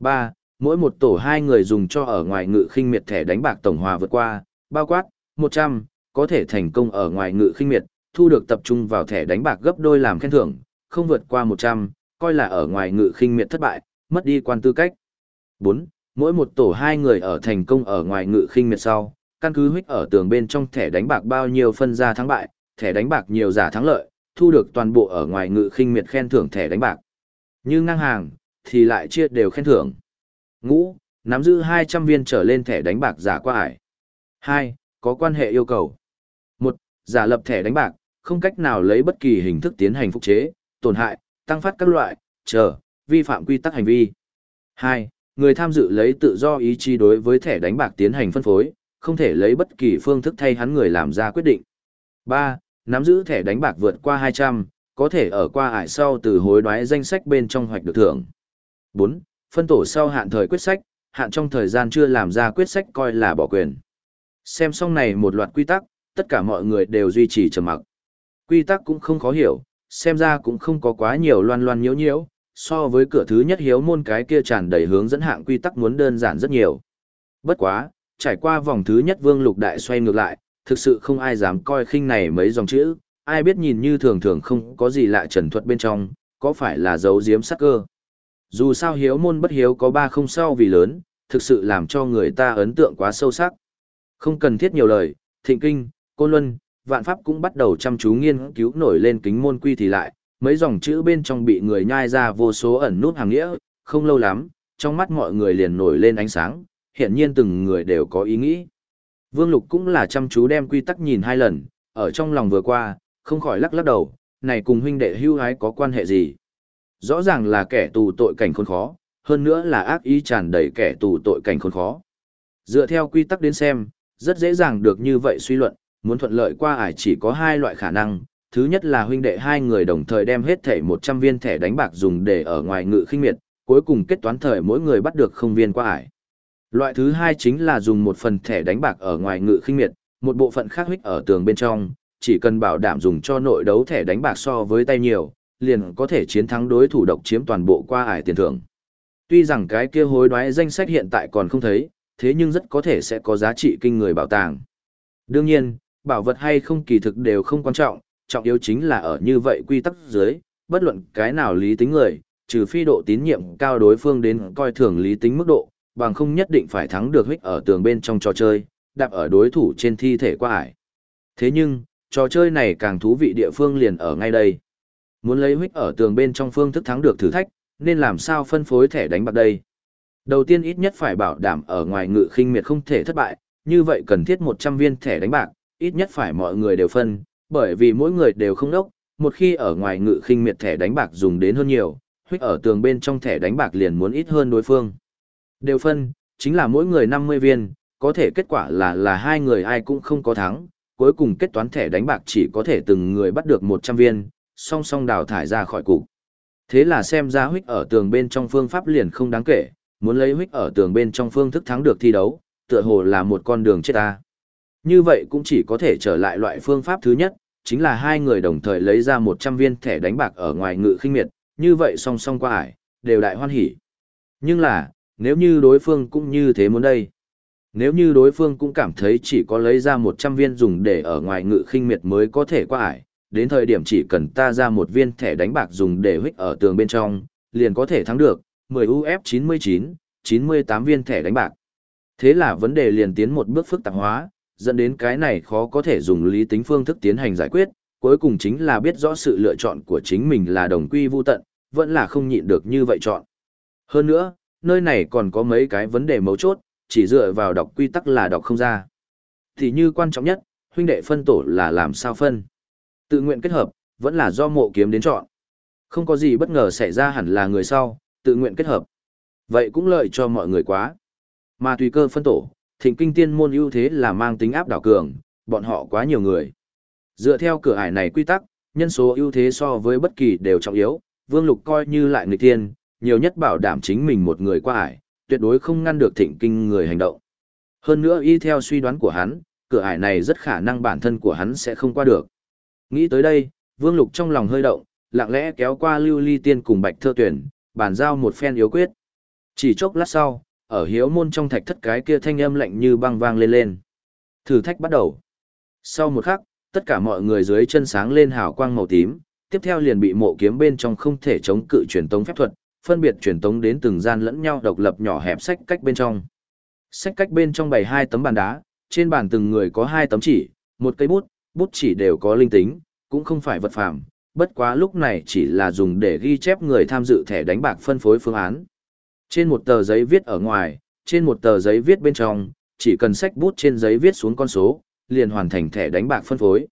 ba Mỗi một tổ hai người dùng cho ở ngoài ngự khinh miệt thẻ đánh bạc tổng hòa vượt qua, bao quát, một trăm có thể thành công ở ngoài ngự khinh miệt, thu được tập trung vào thẻ đánh bạc gấp đôi làm khen thưởng, không vượt qua một trăm coi là ở ngoài ngự khinh miệt thất bại, mất đi quan tư cách. 4. Mỗi một tổ hai người ở thành công ở ngoài ngự khinh miệt sau, căn cứ huyết ở tường bên trong thẻ đánh bạc bao nhiêu phân ra thắng bại, thẻ đánh bạc nhiều giả thắng lợi, thu được toàn bộ ở ngoài ngự khinh miệt khen thưởng thẻ đánh bạc. Như ngang hàng, thì lại chia đều khen thưởng. Ngũ, nắm giữ 200 viên trở lên thẻ đánh bạc giả qua ải. 2. Có quan hệ yêu cầu. 1. Giả lập thẻ đánh bạc, không cách nào lấy bất kỳ hình thức tiến hành phục chế, tổn hại, tăng phát các loại, chờ, vi phạm quy tắc hành vi. 2. Người tham dự lấy tự do ý chí đối với thẻ đánh bạc tiến hành phân phối, không thể lấy bất kỳ phương thức thay hắn người làm ra quyết định. 3. Nắm giữ thẻ đánh bạc vượt qua 200, có thể ở qua ải sau từ hối đoái danh sách bên trong hoạch được thưởng. 4. Phân tổ sau hạn thời quyết sách, hạn trong thời gian chưa làm ra quyết sách coi là bỏ quyền. Xem xong này một loạt quy tắc, tất cả mọi người đều duy trì trầm mặc. Quy tắc cũng không khó hiểu, xem ra cũng không có quá nhiều loan loan nhiễu nhiễu, so với cửa thứ nhất hiếu môn cái kia tràn đầy hướng dẫn hạng quy tắc muốn đơn giản rất nhiều. Bất quá, trải qua vòng thứ nhất vương lục đại xoay ngược lại, thực sự không ai dám coi khinh này mấy dòng chữ, ai biết nhìn như thường thường không có gì lạ trần thuật bên trong, có phải là dấu diếm sắc cơ. Dù sao hiếu môn bất hiếu có ba không sao vì lớn, thực sự làm cho người ta ấn tượng quá sâu sắc. Không cần thiết nhiều lời, thịnh kinh, côn luân, vạn pháp cũng bắt đầu chăm chú nghiên cứu nổi lên kính môn quy thì lại, mấy dòng chữ bên trong bị người nhai ra vô số ẩn nút hàng nghĩa, không lâu lắm, trong mắt mọi người liền nổi lên ánh sáng, hiện nhiên từng người đều có ý nghĩ. Vương Lục cũng là chăm chú đem quy tắc nhìn hai lần, ở trong lòng vừa qua, không khỏi lắc lắc đầu, này cùng huynh đệ hưu hái có quan hệ gì. Rõ ràng là kẻ tù tội cảnh khốn khó, hơn nữa là ác ý tràn đầy kẻ tù tội cảnh khốn khó. Dựa theo quy tắc đến xem, rất dễ dàng được như vậy suy luận, muốn thuận lợi qua ải chỉ có hai loại khả năng. Thứ nhất là huynh đệ hai người đồng thời đem hết thẻ 100 viên thẻ đánh bạc dùng để ở ngoài ngự khinh miệt, cuối cùng kết toán thời mỗi người bắt được không viên qua ải. Loại thứ hai chính là dùng một phần thẻ đánh bạc ở ngoài ngự khinh miệt, một bộ phận khác huyết ở tường bên trong, chỉ cần bảo đảm dùng cho nội đấu thẻ đánh bạc so với tay nhiều, liền có thể chiến thắng đối thủ độc chiếm toàn bộ qua ải tiền thưởng. Tuy rằng cái kia hối đoái danh sách hiện tại còn không thấy, thế nhưng rất có thể sẽ có giá trị kinh người bảo tàng. Đương nhiên, bảo vật hay không kỳ thực đều không quan trọng, trọng yếu chính là ở như vậy quy tắc dưới, bất luận cái nào lý tính người, trừ phi độ tín nhiệm cao đối phương đến coi thường lý tính mức độ, bằng không nhất định phải thắng được hích ở tường bên trong trò chơi, đạp ở đối thủ trên thi thể qua ải. Thế nhưng, trò chơi này càng thú vị địa phương liền ở ngay đây. Muốn lấy hích ở tường bên trong phương thức thắng được thử thách, nên làm sao phân phối thẻ đánh bạc đây? Đầu tiên ít nhất phải bảo đảm ở ngoài ngự khinh miệt không thể thất bại, như vậy cần thiết 100 viên thẻ đánh bạc, ít nhất phải mọi người đều phân, bởi vì mỗi người đều không đốc, một khi ở ngoài ngự khinh miệt thẻ đánh bạc dùng đến hơn nhiều, huyết ở tường bên trong thẻ đánh bạc liền muốn ít hơn đối phương. Đều phân, chính là mỗi người 50 viên, có thể kết quả là là hai người ai cũng không có thắng, cuối cùng kết toán thẻ đánh bạc chỉ có thể từng người bắt được 100 viên, song song đào thải ra khỏi cục. Thế là xem ra huyết ở tường bên trong phương pháp liền không đáng kể, muốn lấy huyết ở tường bên trong phương thức thắng được thi đấu, tựa hồ là một con đường chết ta. Như vậy cũng chỉ có thể trở lại loại phương pháp thứ nhất, chính là hai người đồng thời lấy ra 100 viên thẻ đánh bạc ở ngoài ngự khinh miệt, như vậy song song qua ải, đều đại hoan hỉ. Nhưng là, nếu như đối phương cũng như thế muốn đây. Nếu như đối phương cũng cảm thấy chỉ có lấy ra 100 viên dùng để ở ngoài ngự khinh miệt mới có thể qua ải, đến thời điểm chỉ cần ta ra một viên thẻ đánh bạc dùng để huyết ở tường bên trong, liền có thể thắng được, 10 UF 99, 98 viên thẻ đánh bạc. Thế là vấn đề liền tiến một bước phức tạp hóa, dẫn đến cái này khó có thể dùng lý tính phương thức tiến hành giải quyết, cuối cùng chính là biết rõ sự lựa chọn của chính mình là đồng quy vô tận, vẫn là không nhịn được như vậy chọn. Hơn nữa, nơi này còn có mấy cái vấn đề mấu chốt, chỉ dựa vào đọc quy tắc là đọc không ra. Thì như quan trọng nhất, huynh đệ phân tổ là làm sao phân. Tự nguyện kết hợp, vẫn là do mộ kiếm đến chọn. Không có gì bất ngờ xảy ra hẳn là người sau, tự nguyện kết hợp. Vậy cũng lợi cho mọi người quá. Mà tùy cơ phân tổ, thịnh kinh tiên môn ưu thế là mang tính áp đảo cường, bọn họ quá nhiều người. Dựa theo cửa ải này quy tắc, nhân số ưu thế so với bất kỳ đều trọng yếu, Vương Lục coi như lại người tiên, nhiều nhất bảo đảm chính mình một người qua ải, tuyệt đối không ngăn được thịnh kinh người hành động. Hơn nữa y theo suy đoán của hắn, cửa ải này rất khả năng bản thân của hắn sẽ không qua được. Nghĩ tới đây, Vương Lục trong lòng hơi động, lặng lẽ kéo qua Lưu Ly Tiên cùng Bạch Thơ Tuyển, bàn giao một phen yếu quyết. Chỉ chốc lát sau, ở hiếu môn trong thạch thất cái kia thanh âm lạnh như băng vang lên lên. Thử thách bắt đầu. Sau một khắc, tất cả mọi người dưới chân sáng lên hào quang màu tím, tiếp theo liền bị mộ kiếm bên trong không thể chống cự truyền tống phép thuật, phân biệt truyền tống đến từng gian lẫn nhau độc lập nhỏ hẹp sách cách bên trong. Sách cách bên trong bày hai tấm bàn đá, trên bàn từng người có hai tấm chỉ, một cây bút, bút chỉ đều có linh tính, cũng không phải vật phàm, bất quá lúc này chỉ là dùng để ghi chép người tham dự thẻ đánh bạc phân phối phương án. Trên một tờ giấy viết ở ngoài, trên một tờ giấy viết bên trong, chỉ cần sách bút trên giấy viết xuống con số, liền hoàn thành thẻ đánh bạc phân phối.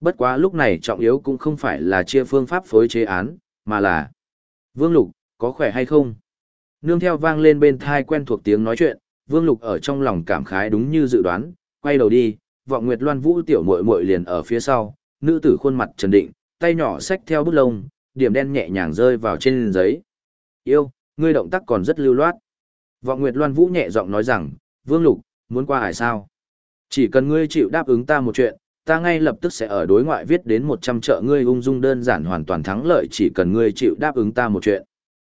Bất quá lúc này trọng yếu cũng không phải là chia phương pháp phối chế án, mà là Vương Lục, có khỏe hay không? Nương theo vang lên bên thai quen thuộc tiếng nói chuyện, Vương Lục ở trong lòng cảm khái đúng như dự đoán, quay đầu đi, vọng Nguyệt Loan Vũ tiểu muội muội liền ở phía sau, nữ tử khuôn mặt trần định, tay nhỏ xách theo bút lông, điểm đen nhẹ nhàng rơi vào trên giấy. Yêu, ngươi động tác còn rất lưu loát. Vọng Nguyệt Loan Vũ nhẹ giọng nói rằng, Vương Lục, muốn qua hải sao? Chỉ cần ngươi chịu đáp ứng ta một chuyện, ta ngay lập tức sẽ ở đối ngoại viết đến 100 trợ ngươi ung dung đơn giản hoàn toàn thắng lợi chỉ cần ngươi chịu đáp ứng ta một chuyện.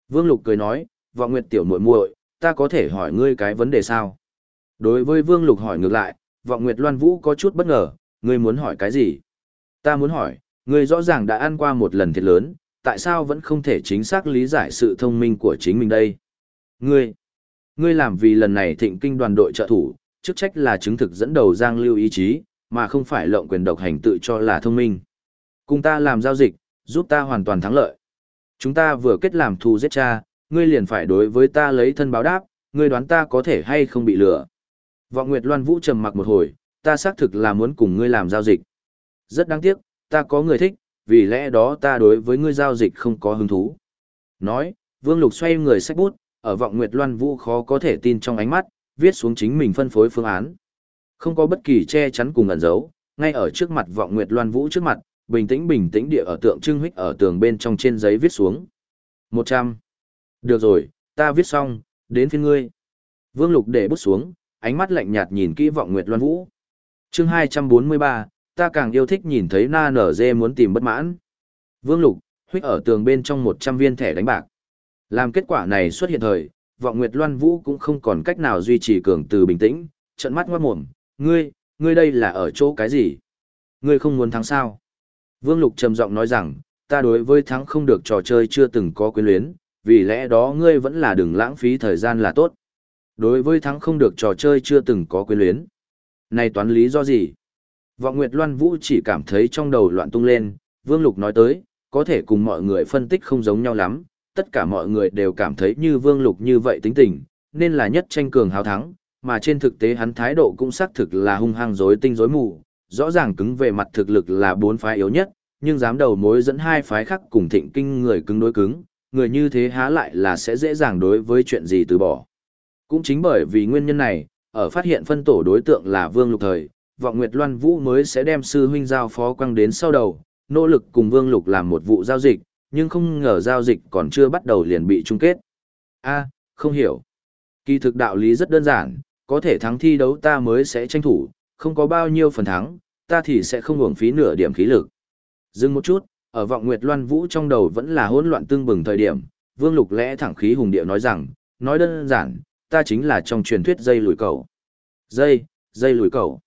Vương Lục cười nói, vọng nguyệt tiểu muội muội, ta có thể hỏi ngươi cái vấn đề sao? Đối với Vương Lục hỏi ngược lại, vọng nguyệt loan vũ có chút bất ngờ, ngươi muốn hỏi cái gì? Ta muốn hỏi, ngươi rõ ràng đã ăn qua một lần thiệt lớn, tại sao vẫn không thể chính xác lý giải sự thông minh của chính mình đây? Ngươi, ngươi làm vì lần này thịnh kinh đoàn đội trợ thủ, chức trách là chứng thực dẫn đầu Giang Lưu ý chí, mà không phải lộng quyền độc hành tự cho là thông minh. Cùng ta làm giao dịch, giúp ta hoàn toàn thắng lợi. Chúng ta vừa kết làm thù giết cha, ngươi liền phải đối với ta lấy thân báo đáp, ngươi đoán ta có thể hay không bị lừa. Vọng Nguyệt Loan Vũ trầm mặc một hồi, ta xác thực là muốn cùng ngươi làm giao dịch. Rất đáng tiếc, ta có người thích, vì lẽ đó ta đối với ngươi giao dịch không có hứng thú. Nói, Vương Lục xoay người sách bút, ở Vọng Nguyệt Loan Vũ khó có thể tin trong ánh mắt, viết xuống chính mình phân phối phương án. Không có bất kỳ che chắn cùng ẩn giấu, ngay ở trước mặt Vọng Nguyệt Loan Vũ trước mặt, bình tĩnh bình tĩnh địa ở tượng trưng huyết ở tường bên trong trên giấy viết xuống. 100. Được rồi, ta viết xong, đến phiên ngươi. Vương Lục để bút xuống, ánh mắt lạnh nhạt nhìn kỹ vọng Nguyệt Loan Vũ. chương 243, ta càng yêu thích nhìn thấy na nở dê muốn tìm bất mãn. Vương Lục, huyết ở tường bên trong 100 viên thẻ đánh bạc. Làm kết quả này xuất hiện thời, vọng Nguyệt Loan Vũ cũng không còn cách nào duy trì cường từ bình tĩnh, trận mắt ngoát mồm, ngươi, ngươi đây là ở chỗ cái gì? Ngươi không muốn thắng sao? Vương Lục trầm giọng nói rằng, ta đối với thắng không được trò chơi chưa từng có quyến luyến, vì lẽ đó ngươi vẫn là đừng lãng phí thời gian là tốt. Đối với thắng không được trò chơi chưa từng có quyến luyến. Này toán lý do gì? Vọng Nguyệt Loan Vũ chỉ cảm thấy trong đầu loạn tung lên, Vương Lục nói tới, có thể cùng mọi người phân tích không giống nhau lắm, tất cả mọi người đều cảm thấy như Vương Lục như vậy tính tình, nên là nhất tranh cường hào thắng, mà trên thực tế hắn thái độ cũng xác thực là hung hăng dối tinh dối mù, rõ ràng cứng về mặt thực lực là bốn phái yếu nhất, nhưng dám đầu mối dẫn hai phái khác cùng thịnh kinh người cứng đối cứng, người như thế há lại là sẽ dễ dàng đối với chuyện gì từ bỏ. Cũng chính bởi vì nguyên nhân này, ở phát hiện phân tổ đối tượng là Vương Lục Thời, Vọng Nguyệt Loan Vũ mới sẽ đem sư huynh giao phó quăng đến sau đầu, nỗ lực cùng Vương Lục làm một vụ giao dịch, nhưng không ngờ giao dịch còn chưa bắt đầu liền bị chung kết. A, không hiểu. Kỳ thực đạo lý rất đơn giản, có thể thắng thi đấu ta mới sẽ tranh thủ, không có bao nhiêu phần thắng, ta thì sẽ không uổng phí nửa điểm khí lực. Dừng một chút, ở vọng Nguyệt Loan Vũ trong đầu vẫn là hỗn loạn tương bừng thời điểm, Vương Lục lẽ thẳng khí hùng điệu nói rằng, nói đơn giản, ta chính là trong truyền thuyết dây lùi cầu. Dây, dây lùi cầu.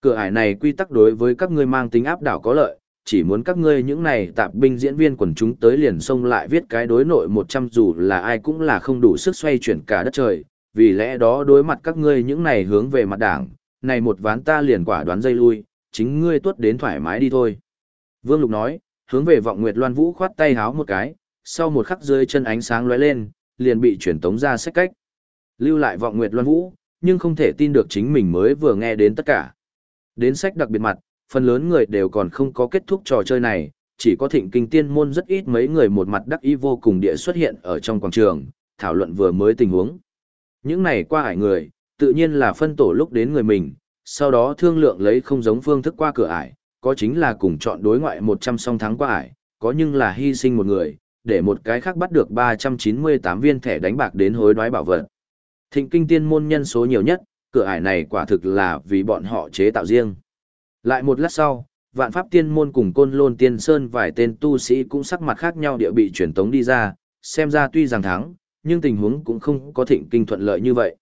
Cửa ải này quy tắc đối với các ngươi mang tính áp đảo có lợi, chỉ muốn các ngươi những này tạp binh diễn viên quần chúng tới liền xông lại viết cái đối nội 100 dù là ai cũng là không đủ sức xoay chuyển cả đất trời, vì lẽ đó đối mặt các ngươi những này hướng về mặt đảng, này một ván ta liền quả đoán dây lui, chính ngươi tuốt đến thoải mái đi thôi. Vương Lục nói, hướng về vọng Nguyệt Loan Vũ khoát tay háo một cái, sau một khắc rơi chân ánh sáng lóe lên, liền bị chuyển tống ra sách cách. Lưu lại vọng Nguyệt Loan Vũ, nhưng không thể tin được chính mình mới vừa nghe đến tất cả. Đến sách đặc biệt mặt, phần lớn người đều còn không có kết thúc trò chơi này, chỉ có thịnh kinh tiên môn rất ít mấy người một mặt đắc ý vô cùng địa xuất hiện ở trong quảng trường, thảo luận vừa mới tình huống. Những này qua ải người, tự nhiên là phân tổ lúc đến người mình, sau đó thương lượng lấy không giống phương thức qua cửa ải, có chính là cùng chọn đối ngoại 100 song thắng qua ải, có nhưng là hy sinh một người, để một cái khác bắt được 398 viên thẻ đánh bạc đến hối đoái bảo vật. Thịnh kinh tiên môn nhân số nhiều nhất, cửa ải này quả thực là vì bọn họ chế tạo riêng. Lại một lát sau, vạn pháp tiên môn cùng côn lôn tiên sơn vài tên tu sĩ cũng sắc mặt khác nhau địa bị truyền tống đi ra, xem ra tuy rằng thắng, nhưng tình huống cũng không có thịnh kinh thuận lợi như vậy.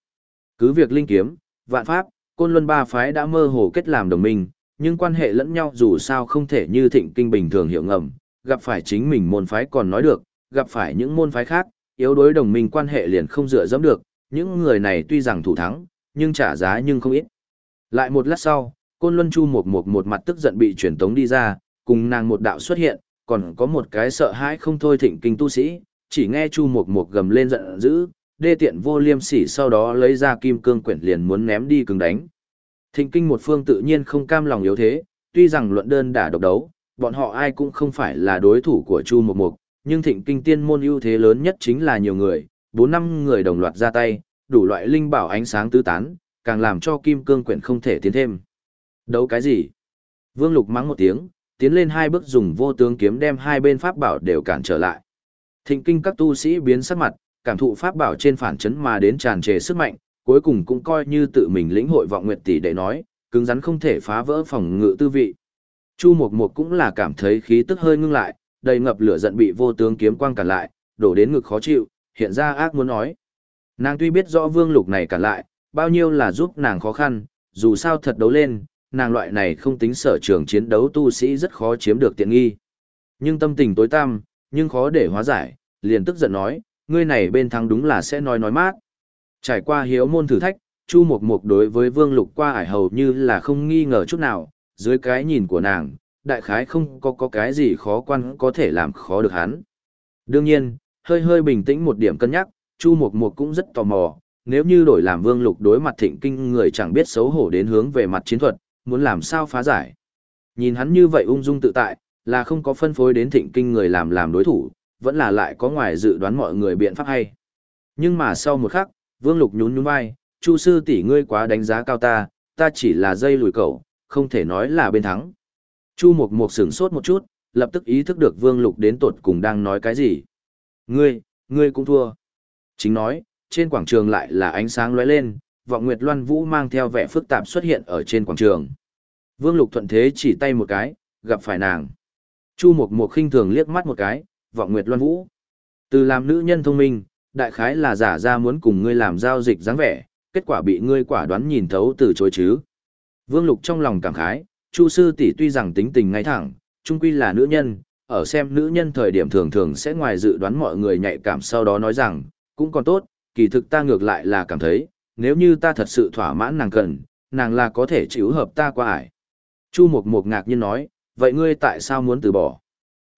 Cứ việc linh kiếm, vạn pháp, côn luân ba phái đã mơ hồ kết làm đồng minh, nhưng quan hệ lẫn nhau dù sao không thể như thịnh kinh bình thường hiểu ngầm, gặp phải chính mình môn phái còn nói được, gặp phải những môn phái khác, yếu đối đồng minh quan hệ liền không dựa dẫm được, những người này tuy rằng thủ thắng, nhưng trả giá nhưng không ít. Lại một lát sau, Côn Luân Chu một một một mặt tức giận bị truyền tống đi ra, cùng nàng một đạo xuất hiện, còn có một cái sợ hãi không thôi thịnh kinh tu sĩ, chỉ nghe Chu một một gầm lên giận dữ, đê tiện vô liêm sỉ sau đó lấy ra kim cương quyển liền muốn ném đi cứng đánh. Thịnh kinh một phương tự nhiên không cam lòng yếu thế, tuy rằng luận đơn đả độc đấu, bọn họ ai cũng không phải là đối thủ của Chu một Mộc, nhưng thịnh kinh tiên môn ưu thế lớn nhất chính là nhiều người, bốn năm người đồng loạt ra tay, đủ loại linh bảo ánh sáng tứ tán, càng làm cho kim cương quyển không thể tiến thêm. Đấu cái gì? Vương Lục mắng một tiếng, tiến lên hai bước dùng vô tướng kiếm đem hai bên pháp bảo đều cản trở lại. Thịnh kinh các tu sĩ biến sắc mặt, cảm thụ pháp bảo trên phản chấn mà đến tràn trề sức mạnh, cuối cùng cũng coi như tự mình lĩnh hội vọng nguyệt tỷ để nói, cứng rắn không thể phá vỡ phòng ngự tư vị. Chu Mộc Mộc cũng là cảm thấy khí tức hơi ngưng lại, đầy ngập lửa giận bị vô tướng kiếm quang cản lại, đổ đến ngực khó chịu, hiện ra ác muốn nói. Nàng tuy biết rõ vương lục này cản lại, bao nhiêu là giúp nàng khó khăn, dù sao thật đấu lên, nàng loại này không tính sở trường chiến đấu tu sĩ rất khó chiếm được tiện nghi. Nhưng tâm tình tối tăm, nhưng khó để hóa giải, liền tức giận nói, ngươi này bên thắng đúng là sẽ nói nói mát. Trải qua hiếu môn thử thách, Chu Mộc Mộc đối với Vương Lục qua ải hầu như là không nghi ngờ chút nào, dưới cái nhìn của nàng, đại khái không có có cái gì khó quan có thể làm khó được hắn. Đương nhiên, hơi hơi bình tĩnh một điểm cân nhắc, Chu Mộc Mộc cũng rất tò mò, nếu như đổi làm Vương Lục đối mặt thịnh kinh người chẳng biết xấu hổ đến hướng về mặt chiến thuật, muốn làm sao phá giải. Nhìn hắn như vậy ung dung tự tại, là không có phân phối đến thịnh kinh người làm làm đối thủ, vẫn là lại có ngoài dự đoán mọi người biện pháp hay. Nhưng mà sau một khắc, Vương Lục nhún nhún vai, Chu sư tỷ ngươi quá đánh giá cao ta, ta chỉ là dây lùi cậu, không thể nói là bên thắng. Chu Mộc Mộc sửng sốt một chút, lập tức ý thức được Vương Lục đến tột cùng đang nói cái gì. Ngươi, ngươi cũng thua. Chính nói, trên quảng trường lại là ánh sáng lóe lên, vọng Nguyệt Loan Vũ mang theo vẻ phức tạp xuất hiện ở trên quảng trường. Vương Lục thuận thế chỉ tay một cái, gặp phải nàng. Chu Mộc Mộc khinh thường liếc mắt một cái, vọng Nguyệt Loan Vũ. Từ làm nữ nhân thông minh, đại khái là giả ra muốn cùng ngươi làm giao dịch dáng vẻ, kết quả bị ngươi quả đoán nhìn thấu từ chối chứ. Vương Lục trong lòng cảm khái, Chu sư tỷ tuy rằng tính tình ngay thẳng, chung quy là nữ nhân, ở xem nữ nhân thời điểm thường thường sẽ ngoài dự đoán mọi người nhạy cảm sau đó nói rằng, cũng còn tốt, kỳ thực ta ngược lại là cảm thấy, nếu như ta thật sự thỏa mãn nàng cần, nàng là có thể chịu hợp ta qua ải. Chu Mộc Mộc ngạc nhiên nói, vậy ngươi tại sao muốn từ bỏ?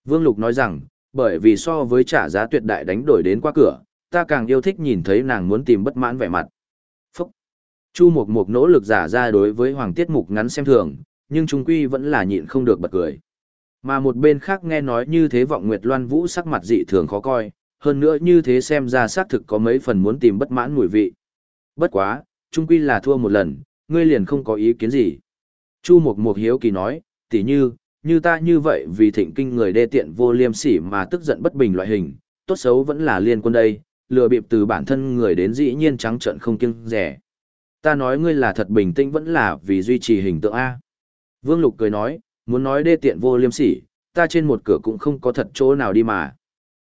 Vương Lục nói rằng, bởi vì so với trả giá tuyệt đại đánh đổi đến qua cửa, ta càng yêu thích nhìn thấy nàng muốn tìm bất mãn vẻ mặt. Phúc! Chu Mộc Mộc nỗ lực giả ra đối với Hoàng Tiết Mục ngắn xem thường, nhưng trung quy vẫn là nhịn không được bật cười. Mà một bên khác nghe nói như thế vọng Nguyệt Loan Vũ sắc mặt dị thường khó coi, hơn nữa như thế xem ra xác thực có mấy phần muốn tìm bất mãn mùi vị. Bất quá, trung quy là thua một lần, ngươi liền không có ý kiến gì. Chu Mộc Mộc hiếu kỳ nói, tỉ như, như ta như vậy vì thịnh kinh người đê tiện vô liêm sỉ mà tức giận bất bình loại hình, tốt xấu vẫn là liên quân đây, lừa bịp từ bản thân người đến dĩ nhiên trắng trợn không kiêng rẻ. Ta nói ngươi là thật bình tĩnh vẫn là vì duy trì hình tượng A. Vương Lục cười nói, muốn nói đê tiện vô liêm sỉ, ta trên một cửa cũng không có thật chỗ nào đi mà.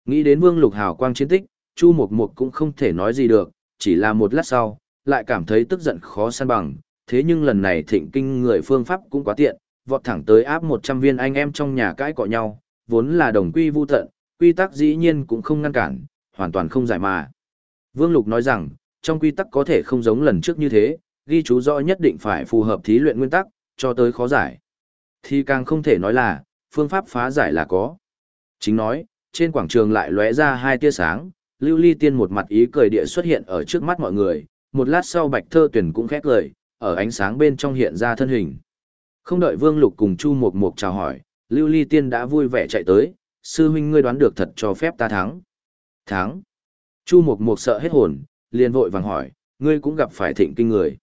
Nghĩ đến Vương Lục hào quang chiến tích, Chu Mộc Mộc cũng không thể nói gì được, chỉ là một lát sau, lại cảm thấy tức giận khó săn bằng, thế nhưng lần này thịnh kinh người phương pháp cũng quá tiện, vọt thẳng tới áp 100 viên anh em trong nhà cãi cọ nhau, vốn là đồng quy vu tận, quy tắc dĩ nhiên cũng không ngăn cản, hoàn toàn không giải mà. Vương Lục nói rằng, trong quy tắc có thể không giống lần trước như thế, ghi chú rõ nhất định phải phù hợp thí luyện nguyên tắc, cho tới khó giải. Thì càng không thể nói là, phương pháp phá giải là có. Chính nói, trên quảng trường lại lóe ra hai tia sáng, Lưu Ly Tiên một mặt ý cười địa xuất hiện ở trước mắt mọi người, một lát sau Bạch Thơ Tuyển cũng khét lời, ở ánh sáng bên trong hiện ra thân hình. Không đợi Vương Lục cùng Chu Mộc Mộc chào hỏi, Lưu Ly Tiên đã vui vẻ chạy tới, sư huynh ngươi đoán được thật cho phép ta thắng. Thắng. Chu Mộc Mộc sợ hết hồn, liền vội vàng hỏi, ngươi cũng gặp phải thịnh kinh người.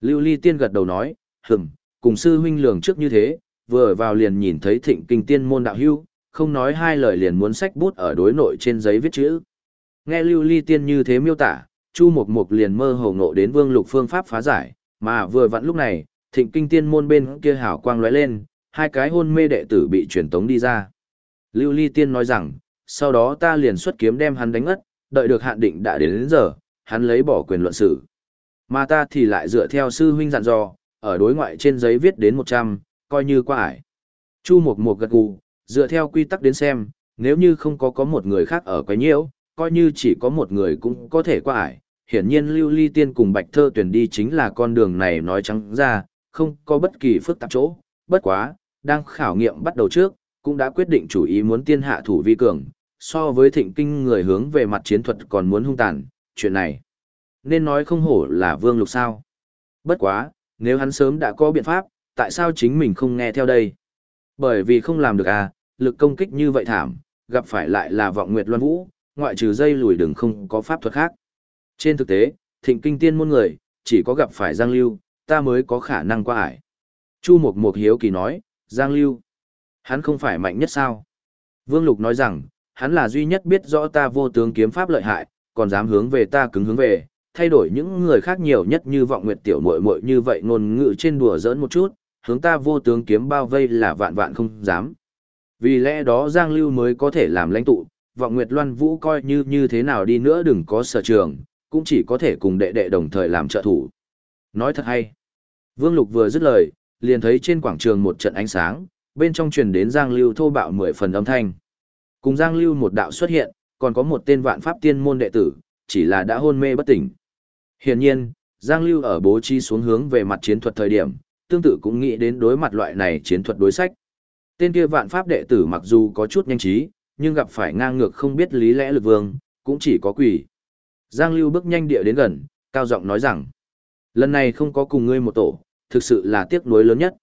Lưu Ly Tiên gật đầu nói, hừm, cùng sư huynh lường trước như thế, vừa vào liền nhìn thấy thịnh kinh tiên môn đạo hưu, không nói hai lời liền muốn sách bút ở đối nội trên giấy viết chữ. Nghe Lưu Ly Tiên như thế miêu tả, Chu Mộc Mộc liền mơ hồ ngộ đến Vương Lục phương pháp phá giải, mà vừa vặn lúc này, thịnh kinh tiên môn bên kia hảo quang lóe lên, hai cái hôn mê đệ tử bị truyền tống đi ra. Lưu Ly Tiên nói rằng, sau đó ta liền xuất kiếm đem hắn đánh ngất, đợi được hạn định đã đến, đến giờ, hắn lấy bỏ quyền luận xử. Mà ta thì lại dựa theo sư huynh dặn dò, ở đối ngoại trên giấy viết đến 100, coi như qua ải. Chu Mộc Mộc gật gù, dựa theo quy tắc đến xem, nếu như không có có một người khác ở quấy nhiễu, coi như chỉ có một người cũng có thể qua ải. Hiển nhiên Lưu Ly Tiên cùng Bạch Thơ tuyển đi chính là con đường này nói trắng ra, không có bất kỳ phức tạp chỗ, bất quá, đang khảo nghiệm bắt đầu trước, cũng đã quyết định chủ ý muốn tiên hạ thủ vi cường, so với thịnh kinh người hướng về mặt chiến thuật còn muốn hung tàn, chuyện này. Nên nói không hổ là vương lục sao. Bất quá, nếu hắn sớm đã có biện pháp, tại sao chính mình không nghe theo đây? Bởi vì không làm được à, lực công kích như vậy thảm, gặp phải lại là vọng nguyệt loan vũ, ngoại trừ dây lùi đừng không có pháp thuật khác. Trên thực tế, thịnh kinh tiên môn người, chỉ có gặp phải Giang Lưu, ta mới có khả năng qua ải. Chu Mộc Mộc hiếu kỳ nói, Giang Lưu, hắn không phải mạnh nhất sao? Vương Lục nói rằng, hắn là duy nhất biết rõ ta vô tướng kiếm pháp lợi hại, còn dám hướng về ta cứng hướng về, thay đổi những người khác nhiều nhất như vọng nguyệt tiểu muội muội như vậy ngôn ngữ trên đùa giỡn một chút, hướng ta vô tướng kiếm bao vây là vạn vạn không dám. Vì lẽ đó Giang Lưu mới có thể làm lãnh tụ, vọng nguyệt loan vũ coi như như thế nào đi nữa đừng có sở trường, cũng chỉ có thể cùng đệ đệ đồng thời làm trợ thủ. Nói thật hay. Vương Lục vừa dứt lời, liền thấy trên quảng trường một trận ánh sáng, bên trong truyền đến Giang Lưu thô bạo mười phần âm thanh. Cùng Giang Lưu một đạo xuất hiện, còn có một tên vạn pháp tiên môn đệ tử, chỉ là đã hôn mê bất tỉnh. Hiển nhiên, Giang Lưu ở bố trí xuống hướng về mặt chiến thuật thời điểm, tương tự cũng nghĩ đến đối mặt loại này chiến thuật đối sách. Tên kia vạn pháp đệ tử mặc dù có chút nhanh trí, nhưng gặp phải ngang ngược không biết lý lẽ lực vương, cũng chỉ có quỷ. Giang Lưu bước nhanh địa đến gần, cao giọng nói rằng, lần này không có cùng ngươi một tổ, thực sự là tiếc nuối lớn nhất.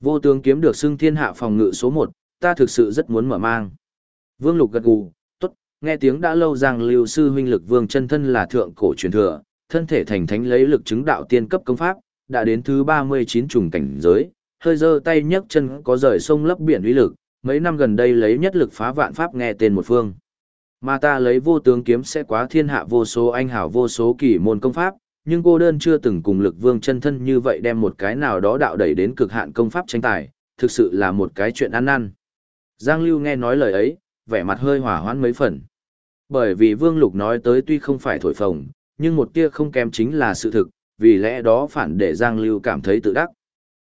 Vô tướng kiếm được xưng thiên hạ phòng ngự số 1, ta thực sự rất muốn mở mang. Vương Lục gật gù, tốt, nghe tiếng đã lâu Giang Lưu sư huynh lực vương chân thân là thượng cổ truyền thừa, thân thể thành thánh lấy lực chứng đạo tiên cấp công pháp, đã đến thứ 39 trùng cảnh giới, hơi giơ tay nhấc chân có rời sông lấp biển uy lực, mấy năm gần đây lấy nhất lực phá vạn pháp nghe tên một phương. Mà ta lấy vô tướng kiếm sẽ quá thiên hạ vô số anh hảo vô số kỳ môn công pháp, nhưng cô đơn chưa từng cùng lực vương chân thân như vậy đem một cái nào đó đạo đẩy đến cực hạn công pháp tranh tài, thực sự là một cái chuyện ăn năn. Giang Lưu nghe nói lời ấy, vẻ mặt hơi hỏa hoãn mấy phần. Bởi vì Vương Lục nói tới tuy không phải thổi phồng, nhưng một tia không kém chính là sự thực, vì lẽ đó phản để Giang Lưu cảm thấy tự đắc.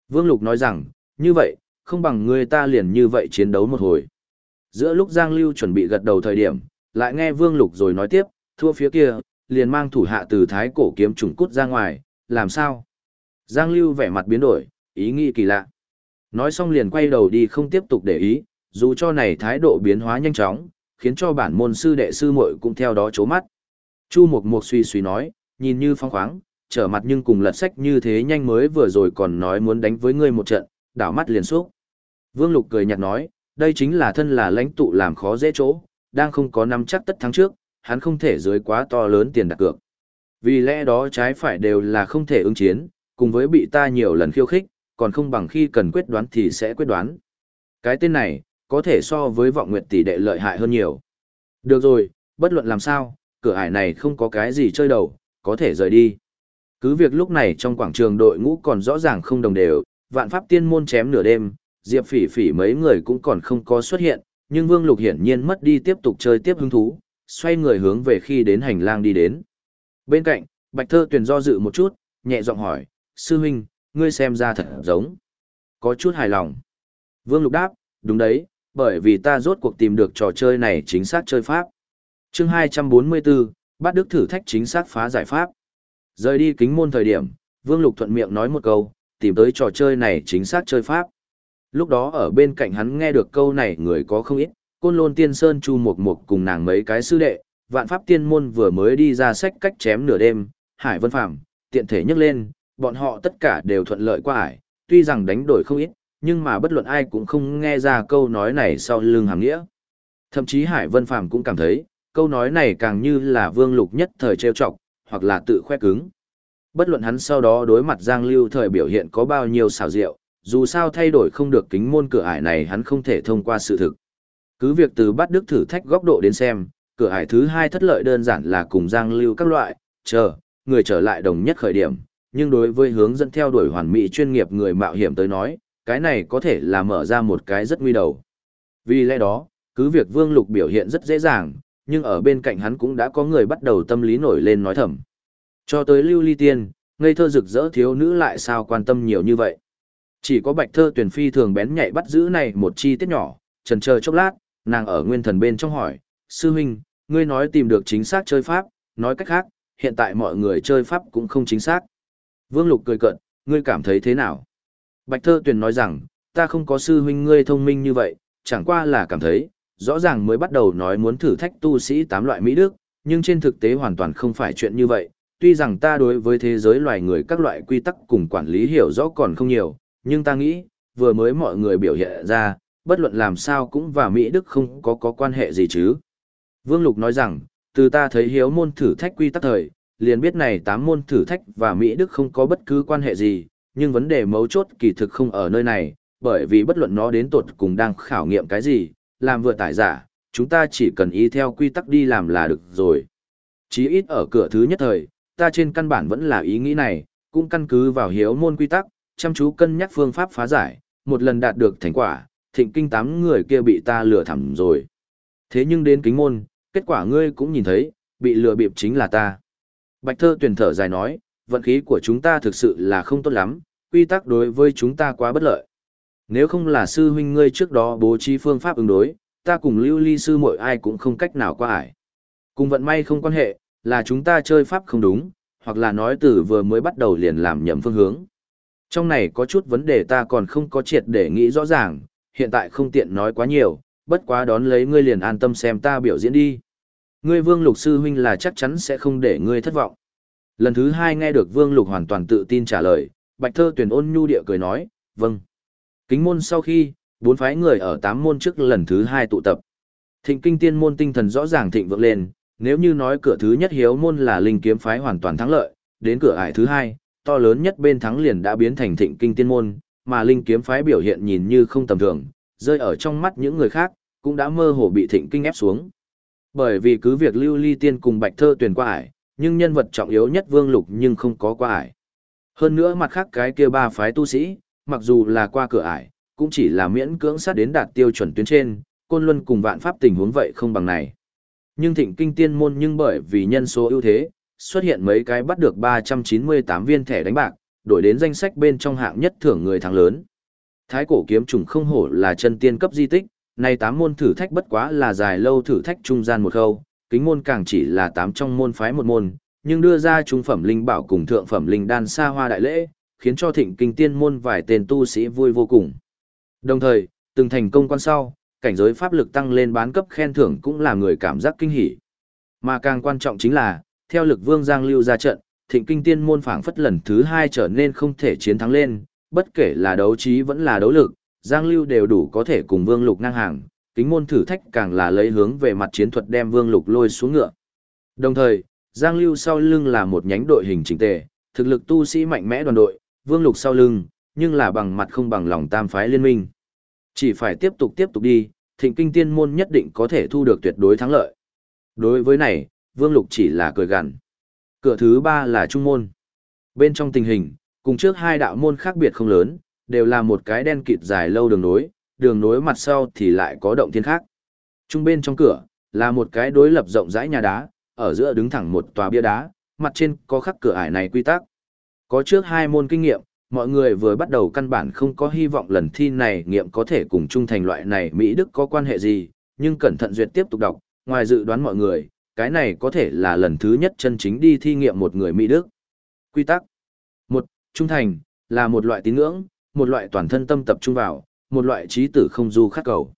Vương Lục nói rằng, như vậy, không bằng người ta liền như vậy chiến đấu một hồi. Giữa lúc Giang Lưu chuẩn bị gật đầu thời điểm, lại nghe Vương Lục rồi nói tiếp, thua phía kia, liền mang thủ hạ từ thái cổ kiếm trùng cút ra ngoài, làm sao? Giang Lưu vẻ mặt biến đổi, ý nghĩ kỳ lạ. Nói xong liền quay đầu đi không tiếp tục để ý, dù cho này thái độ biến hóa nhanh chóng, khiến cho bản môn sư đệ sư muội cũng theo đó chố mắt. Chu Mộc Mộc suy suy nói, nhìn như phong khoáng, trở mặt nhưng cùng lật sách như thế nhanh mới vừa rồi còn nói muốn đánh với ngươi một trận, đảo mắt liền xúc. Vương Lục cười nhạt nói, đây chính là thân là lãnh tụ làm khó dễ chỗ, đang không có nắm chắc tất thắng trước, hắn không thể dưới quá to lớn tiền đặt cược. Vì lẽ đó trái phải đều là không thể ứng chiến, cùng với bị ta nhiều lần khiêu khích, còn không bằng khi cần quyết đoán thì sẽ quyết đoán. Cái tên này, có thể so với vọng nguyệt tỷ đệ lợi hại hơn nhiều. Được rồi, bất luận làm sao, cửa ải này không có cái gì chơi đầu, có thể rời đi. Cứ việc lúc này trong quảng trường đội ngũ còn rõ ràng không đồng đều, vạn pháp tiên môn chém nửa đêm, diệp phỉ phỉ mấy người cũng còn không có xuất hiện, nhưng Vương Lục hiển nhiên mất đi tiếp tục chơi tiếp hứng thú, xoay người hướng về khi đến hành lang đi đến. Bên cạnh, Bạch Thơ Tuyền do dự một chút, nhẹ giọng hỏi, sư huynh, ngươi xem ra thật giống. Có chút hài lòng. Vương Lục đáp, đúng đấy, bởi vì ta rốt cuộc tìm được trò chơi này chính xác chơi pháp. chương 244, bắt đức thử thách chính xác phá giải pháp. Rời đi kính môn thời điểm, Vương Lục thuận miệng nói một câu, tìm tới trò chơi này chính xác chơi pháp. Lúc đó ở bên cạnh hắn nghe được câu này người có không ít, côn lôn tiên sơn chu mục mục cùng nàng mấy cái sư đệ, vạn pháp tiên môn vừa mới đi ra sách cách chém nửa đêm, hải vân phạm, tiện thể nhấc lên, bọn họ tất cả đều thuận lợi qua ải, tuy rằng đánh đổi không ít, nhưng mà bất luận ai cũng không nghe ra câu nói này sau lưng hàm nghĩa. Thậm chí Hải Vân Phàm cũng cảm thấy, câu nói này càng như là vương lục nhất thời trêu chọc, hoặc là tự khoe cứng. Bất luận hắn sau đó đối mặt Giang Lưu thời biểu hiện có bao nhiêu xảo diệu, dù sao thay đổi không được kính môn cửa ải này hắn không thể thông qua sự thực. Cứ việc từ bắt đức thử thách góc độ đến xem, cửa hải thứ hai thất lợi đơn giản là cùng Giang Lưu các loại, chờ, người trở lại đồng nhất khởi điểm, nhưng đối với hướng dẫn theo đuổi hoàn mỹ chuyên nghiệp người mạo hiểm tới nói, cái này có thể là mở ra một cái rất nguy đầu. Vì lẽ đó, cứ việc Vương Lục biểu hiện rất dễ dàng, nhưng ở bên cạnh hắn cũng đã có người bắt đầu tâm lý nổi lên nói thầm. Cho tới Lưu Ly Tiên, ngây thơ rực rỡ thiếu nữ lại sao quan tâm nhiều như vậy. Chỉ có bạch thơ tuyển phi thường bén nhạy bắt giữ này một chi tiết nhỏ, trần chờ chốc lát, nàng ở nguyên thần bên trong hỏi, Sư huynh, ngươi nói tìm được chính xác chơi pháp, nói cách khác, hiện tại mọi người chơi pháp cũng không chính xác. Vương Lục cười cận, ngươi cảm thấy thế nào? Bạch Thơ Tuyền nói rằng, ta không có sư huynh ngươi thông minh như vậy, chẳng qua là cảm thấy, rõ ràng mới bắt đầu nói muốn thử thách tu sĩ tám loại Mỹ Đức, nhưng trên thực tế hoàn toàn không phải chuyện như vậy. Tuy rằng ta đối với thế giới loài người các loại quy tắc cùng quản lý hiểu rõ còn không nhiều, nhưng ta nghĩ, vừa mới mọi người biểu hiện ra, bất luận làm sao cũng và Mỹ Đức không có có quan hệ gì chứ. Vương Lục nói rằng, từ ta thấy hiếu môn thử thách quy tắc thời, liền biết này tám môn thử thách và Mỹ Đức không có bất cứ quan hệ gì, nhưng vấn đề mấu chốt kỳ thực không ở nơi này, bởi vì bất luận nó đến tột cùng đang khảo nghiệm cái gì, làm vừa tải giả, chúng ta chỉ cần y theo quy tắc đi làm là được rồi. Chí ít ở cửa thứ nhất thời, ta trên căn bản vẫn là ý nghĩ này, cũng căn cứ vào hiếu môn quy tắc, chăm chú cân nhắc phương pháp phá giải, một lần đạt được thành quả, thịnh kinh tám người kia bị ta lừa thẳm rồi. Thế nhưng đến kính môn, kết quả ngươi cũng nhìn thấy, bị lừa bịp chính là ta. Bạch thơ tuyển thở dài nói, vận khí của chúng ta thực sự là không tốt lắm, quy tắc đối với chúng ta quá bất lợi. Nếu không là sư huynh ngươi trước đó bố trí phương pháp ứng đối, ta cùng lưu ly sư muội ai cũng không cách nào qua ải. Cùng vận may không quan hệ, là chúng ta chơi pháp không đúng, hoặc là nói từ vừa mới bắt đầu liền làm nhầm phương hướng. Trong này có chút vấn đề ta còn không có triệt để nghĩ rõ ràng, hiện tại không tiện nói quá nhiều, bất quá đón lấy ngươi liền an tâm xem ta biểu diễn đi. Ngươi Vương Lục sư huynh là chắc chắn sẽ không để ngươi thất vọng. Lần thứ hai nghe được Vương Lục hoàn toàn tự tin trả lời, Bạch Thơ tuyển ôn nhu địa cười nói, vâng. Kính môn sau khi, bốn phái người ở tám môn trước lần thứ hai tụ tập. Thịnh kinh tiên môn tinh thần rõ ràng thịnh vượng lên, nếu như nói cửa thứ nhất hiếu môn là linh kiếm phái hoàn toàn thắng lợi, đến cửa ải thứ hai, to lớn nhất bên thắng liền đã biến thành thịnh kinh tiên môn, mà linh kiếm phái biểu hiện nhìn như không tầm thường, rơi ở trong mắt những người khác, cũng đã mơ hồ bị thịnh kinh ép xuống. Bởi vì cứ việc lưu ly tiên cùng bạch thơ tuyển qua ải, nhưng nhân vật trọng yếu nhất vương lục nhưng không có qua ải. Hơn nữa mặt khác cái kia ba phái tu sĩ, mặc dù là qua cửa ải, cũng chỉ là miễn cưỡng sát đến đạt tiêu chuẩn tuyến trên, côn luân cùng vạn pháp tình huống vậy không bằng này. Nhưng thịnh kinh tiên môn nhưng bởi vì nhân số ưu thế, xuất hiện mấy cái bắt được 398 viên thẻ đánh bạc, đổi đến danh sách bên trong hạng nhất thưởng người thắng lớn. Thái cổ kiếm trùng không hổ là chân tiên cấp di tích, này tám môn thử thách bất quá là dài lâu thử thách trung gian một khâu, kính môn càng chỉ là tám trong môn phái một môn, nhưng đưa ra trung phẩm linh bảo cùng thượng phẩm linh đan xa hoa đại lễ, khiến cho thịnh kinh tiên môn vài tên tu sĩ vui vô cùng. Đồng thời, từng thành công quan sau, cảnh giới pháp lực tăng lên bán cấp khen thưởng cũng là người cảm giác kinh hỉ. Mà càng quan trọng chính là, theo lực vương Giang Lưu ra trận, thịnh kinh tiên môn phảng phất lần thứ hai trở nên không thể chiến thắng lên, bất kể là đấu trí vẫn là đấu lực, Giang Lưu đều đủ có thể cùng vương lục ngang hàng, kính môn thử thách càng là lấy hướng về mặt chiến thuật đem vương lục lôi xuống ngựa. Đồng thời, Giang Lưu sau lưng là một nhánh đội hình chỉnh tề, thực lực tu sĩ mạnh mẽ đoàn đội, vương lục sau lưng, nhưng là bằng mặt không bằng lòng tam phái liên minh. Chỉ phải tiếp tục tiếp tục đi, thịnh kinh tiên môn nhất định có thể thu được tuyệt đối thắng lợi. Đối với này, vương lục chỉ là cười gằn. Cửa thứ ba là trung môn. Bên trong tình hình, cùng trước hai đạo môn khác biệt không lớn, đều là một cái đen kịt dài lâu đường nối, đường nối mặt sau thì lại có động thiên khác. Trung bên trong cửa, là một cái đối lập rộng rãi nhà đá, ở giữa đứng thẳng một tòa bia đá, mặt trên có khắc cửa ải này quy tắc. Có trước hai môn kinh nghiệm, mọi người vừa bắt đầu căn bản không có hy vọng lần thi này nghiệm có thể cùng trung thành loại này Mỹ Đức có quan hệ gì, nhưng cẩn thận duyệt tiếp tục đọc, ngoài dự đoán mọi người, cái này có thể là lần thứ nhất chân chính đi thi nghiệm một người Mỹ Đức. Quy tắc một Trung thành, là một loại tín ngưỡng, một loại toàn thân tâm tập trung vào, một loại trí tử không du khát cầu.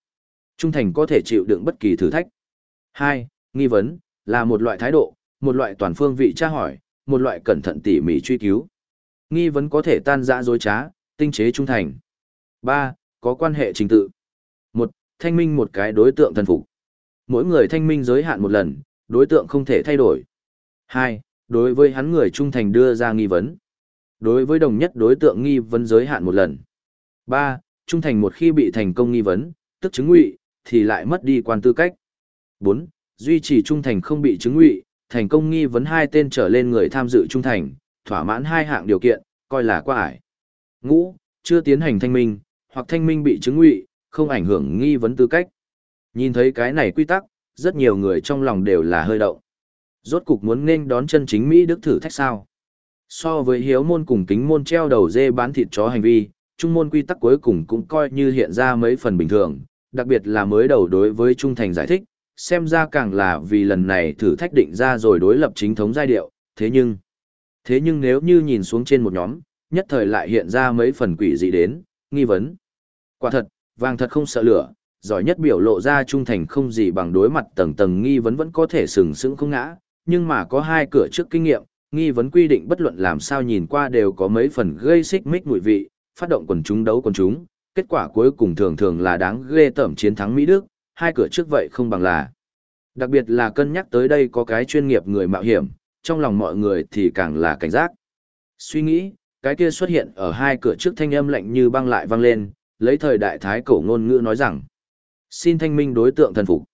Trung thành có thể chịu đựng bất kỳ thử thách. hai Nghi vấn, là một loại thái độ, một loại toàn phương vị tra hỏi, một loại cẩn thận tỉ mỉ truy cứu. Nghi vấn có thể tan dã dối trá, tinh chế trung thành. ba Có quan hệ trình tự. một Thanh minh một cái đối tượng thần phục. Mỗi người thanh minh giới hạn một lần, đối tượng không thể thay đổi. hai Đối với hắn người trung thành đưa ra nghi vấn. Đối với đồng nhất đối tượng nghi vấn giới hạn một lần. ba Trung thành một khi bị thành công nghi vấn, tức chứng ngụy, thì lại mất đi quan tư cách. bốn Duy trì trung thành không bị chứng ngụy, thành công nghi vấn hai tên trở lên người tham dự trung thành, thỏa mãn hai hạng điều kiện, coi là quá ải. Ngũ, chưa tiến hành thanh minh, hoặc thanh minh bị chứng ngụy, không ảnh hưởng nghi vấn tư cách. Nhìn thấy cái này quy tắc, rất nhiều người trong lòng đều là hơi động. Rốt cục muốn nên đón chân chính Mỹ Đức thử thách sao. So với hiếu môn cùng kính môn treo đầu dê bán thịt chó hành vi, trung môn quy tắc cuối cùng cũng coi như hiện ra mấy phần bình thường, đặc biệt là mới đầu đối với trung thành giải thích, xem ra càng là vì lần này thử thách định ra rồi đối lập chính thống giai điệu, thế nhưng, thế nhưng nếu như nhìn xuống trên một nhóm, nhất thời lại hiện ra mấy phần quỷ dị đến, nghi vấn. Quả thật, vàng thật không sợ lửa, giỏi nhất biểu lộ ra trung thành không gì bằng đối mặt tầng tầng nghi vấn vẫn có thể sừng sững không ngã, nhưng mà có hai cửa trước kinh nghiệm, nghi vấn quy định bất luận làm sao nhìn qua đều có mấy phần gây xích mích mùi vị, phát động quần chúng đấu quần chúng, kết quả cuối cùng thường thường là đáng ghê tởm chiến thắng Mỹ Đức, hai cửa trước vậy không bằng là. Đặc biệt là cân nhắc tới đây có cái chuyên nghiệp người mạo hiểm, trong lòng mọi người thì càng là cảnh giác. Suy nghĩ, cái kia xuất hiện ở hai cửa trước thanh âm lạnh như băng lại vang lên, lấy thời đại thái cổ ngôn ngữ nói rằng: "Xin thanh minh đối tượng thần phục."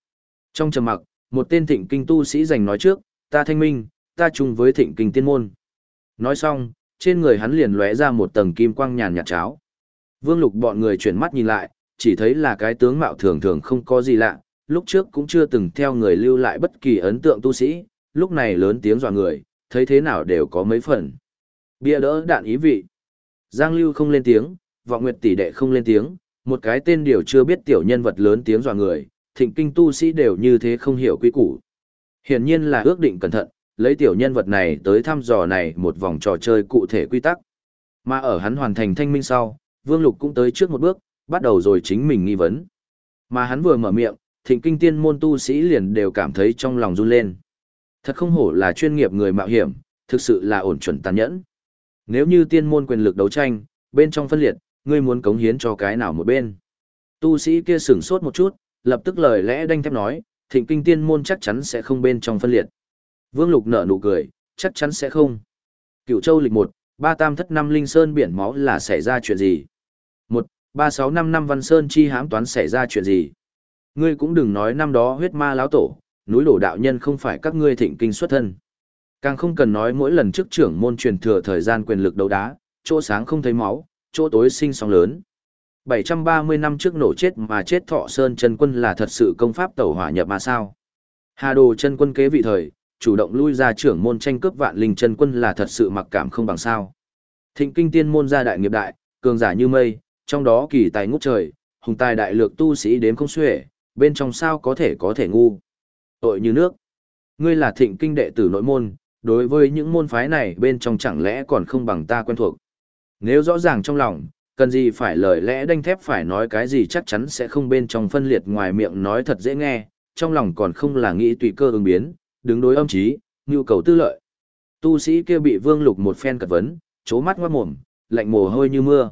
Trong trầm mặc, một tên thịnh kinh tu sĩ giành nói trước: "Ta thanh minh, ta chung với thịnh kinh tiên môn. Nói xong, trên người hắn liền lóe ra một tầng kim quang nhàn nhạt cháo. Vương Lục bọn người chuyển mắt nhìn lại, chỉ thấy là cái tướng mạo thường thường không có gì lạ, lúc trước cũng chưa từng theo người lưu lại bất kỳ ấn tượng tu sĩ, lúc này lớn tiếng dọa người, thấy thế nào đều có mấy phần. Bia đỡ đạn ý vị. Giang Lưu không lên tiếng, Vọng Nguyệt tỷ đệ không lên tiếng, một cái tên điều chưa biết tiểu nhân vật lớn tiếng dọa người, thịnh kinh tu sĩ đều như thế không hiểu quy củ. Hiển nhiên là ước định cẩn thận, lấy tiểu nhân vật này tới thăm dò này một vòng trò chơi cụ thể quy tắc. Mà ở hắn hoàn thành thanh minh sau, Vương Lục cũng tới trước một bước, bắt đầu rồi chính mình nghi vấn. Mà hắn vừa mở miệng, thịnh kinh tiên môn tu sĩ liền đều cảm thấy trong lòng run lên. Thật không hổ là chuyên nghiệp người mạo hiểm, thực sự là ổn chuẩn tàn nhẫn. Nếu như tiên môn quyền lực đấu tranh, bên trong phân liệt, ngươi muốn cống hiến cho cái nào một bên. Tu sĩ kia sửng sốt một chút, lập tức lời lẽ đanh thép nói, thịnh kinh tiên môn chắc chắn sẽ không bên trong phân liệt. Vương Lục nở nụ cười, chắc chắn sẽ không. Cựu châu lịch một, ba tam thất năm linh sơn biển máu là xảy ra chuyện gì? Một, ba sáu năm năm văn sơn chi hãm toán xảy ra chuyện gì? Ngươi cũng đừng nói năm đó huyết ma lão tổ, núi đổ đạo nhân không phải các ngươi thịnh kinh xuất thân. Càng không cần nói mỗi lần trước trưởng môn truyền thừa thời gian quyền lực đấu đá, chỗ sáng không thấy máu, chỗ tối sinh sóng lớn. 730 năm trước nổ chết mà chết thọ sơn chân quân là thật sự công pháp tẩu hỏa nhập mà sao. Hà đồ chân quân kế vị thời, chủ động lui ra trưởng môn tranh cướp vạn linh chân quân là thật sự mặc cảm không bằng sao. Thịnh kinh tiên môn gia đại nghiệp đại, cường giả như mây, trong đó kỳ tài ngút trời, hùng tài đại lược tu sĩ đếm không xuể, bên trong sao có thể có thể ngu. Tội như nước. Ngươi là thịnh kinh đệ tử nội môn, đối với những môn phái này bên trong chẳng lẽ còn không bằng ta quen thuộc. Nếu rõ ràng trong lòng, cần gì phải lời lẽ đanh thép phải nói cái gì chắc chắn sẽ không bên trong phân liệt ngoài miệng nói thật dễ nghe, trong lòng còn không là nghĩ tùy cơ ứng biến, đứng đối âm trí, nhu cầu tư lợi. Tu sĩ kia bị vương lục một phen cật vấn, chố mắt ngoát mồm, lạnh mồ hôi như mưa.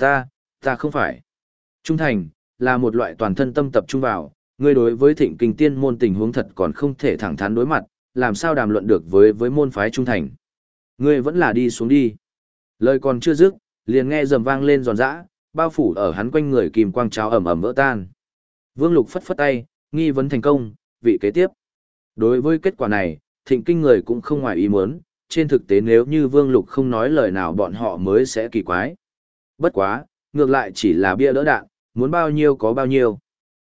Ta, ta không phải. Trung thành, là một loại toàn thân tâm tập trung vào, ngươi đối với thịnh kinh tiên môn tình huống thật còn không thể thẳng thắn đối mặt, làm sao đàm luận được với với môn phái trung thành. Ngươi vẫn là đi xuống đi. Lời còn chưa dứt, liền nghe rầm vang lên giòn giã, bao phủ ở hắn quanh người kìm quang cháo ẩm ẩm vỡ tan. Vương Lục phất phất tay, nghi vấn thành công, vị kế tiếp. Đối với kết quả này, thịnh kinh người cũng không ngoài ý muốn, trên thực tế nếu như Vương Lục không nói lời nào bọn họ mới sẽ kỳ quái. Bất quá, ngược lại chỉ là bia đỡ đạn, muốn bao nhiêu có bao nhiêu.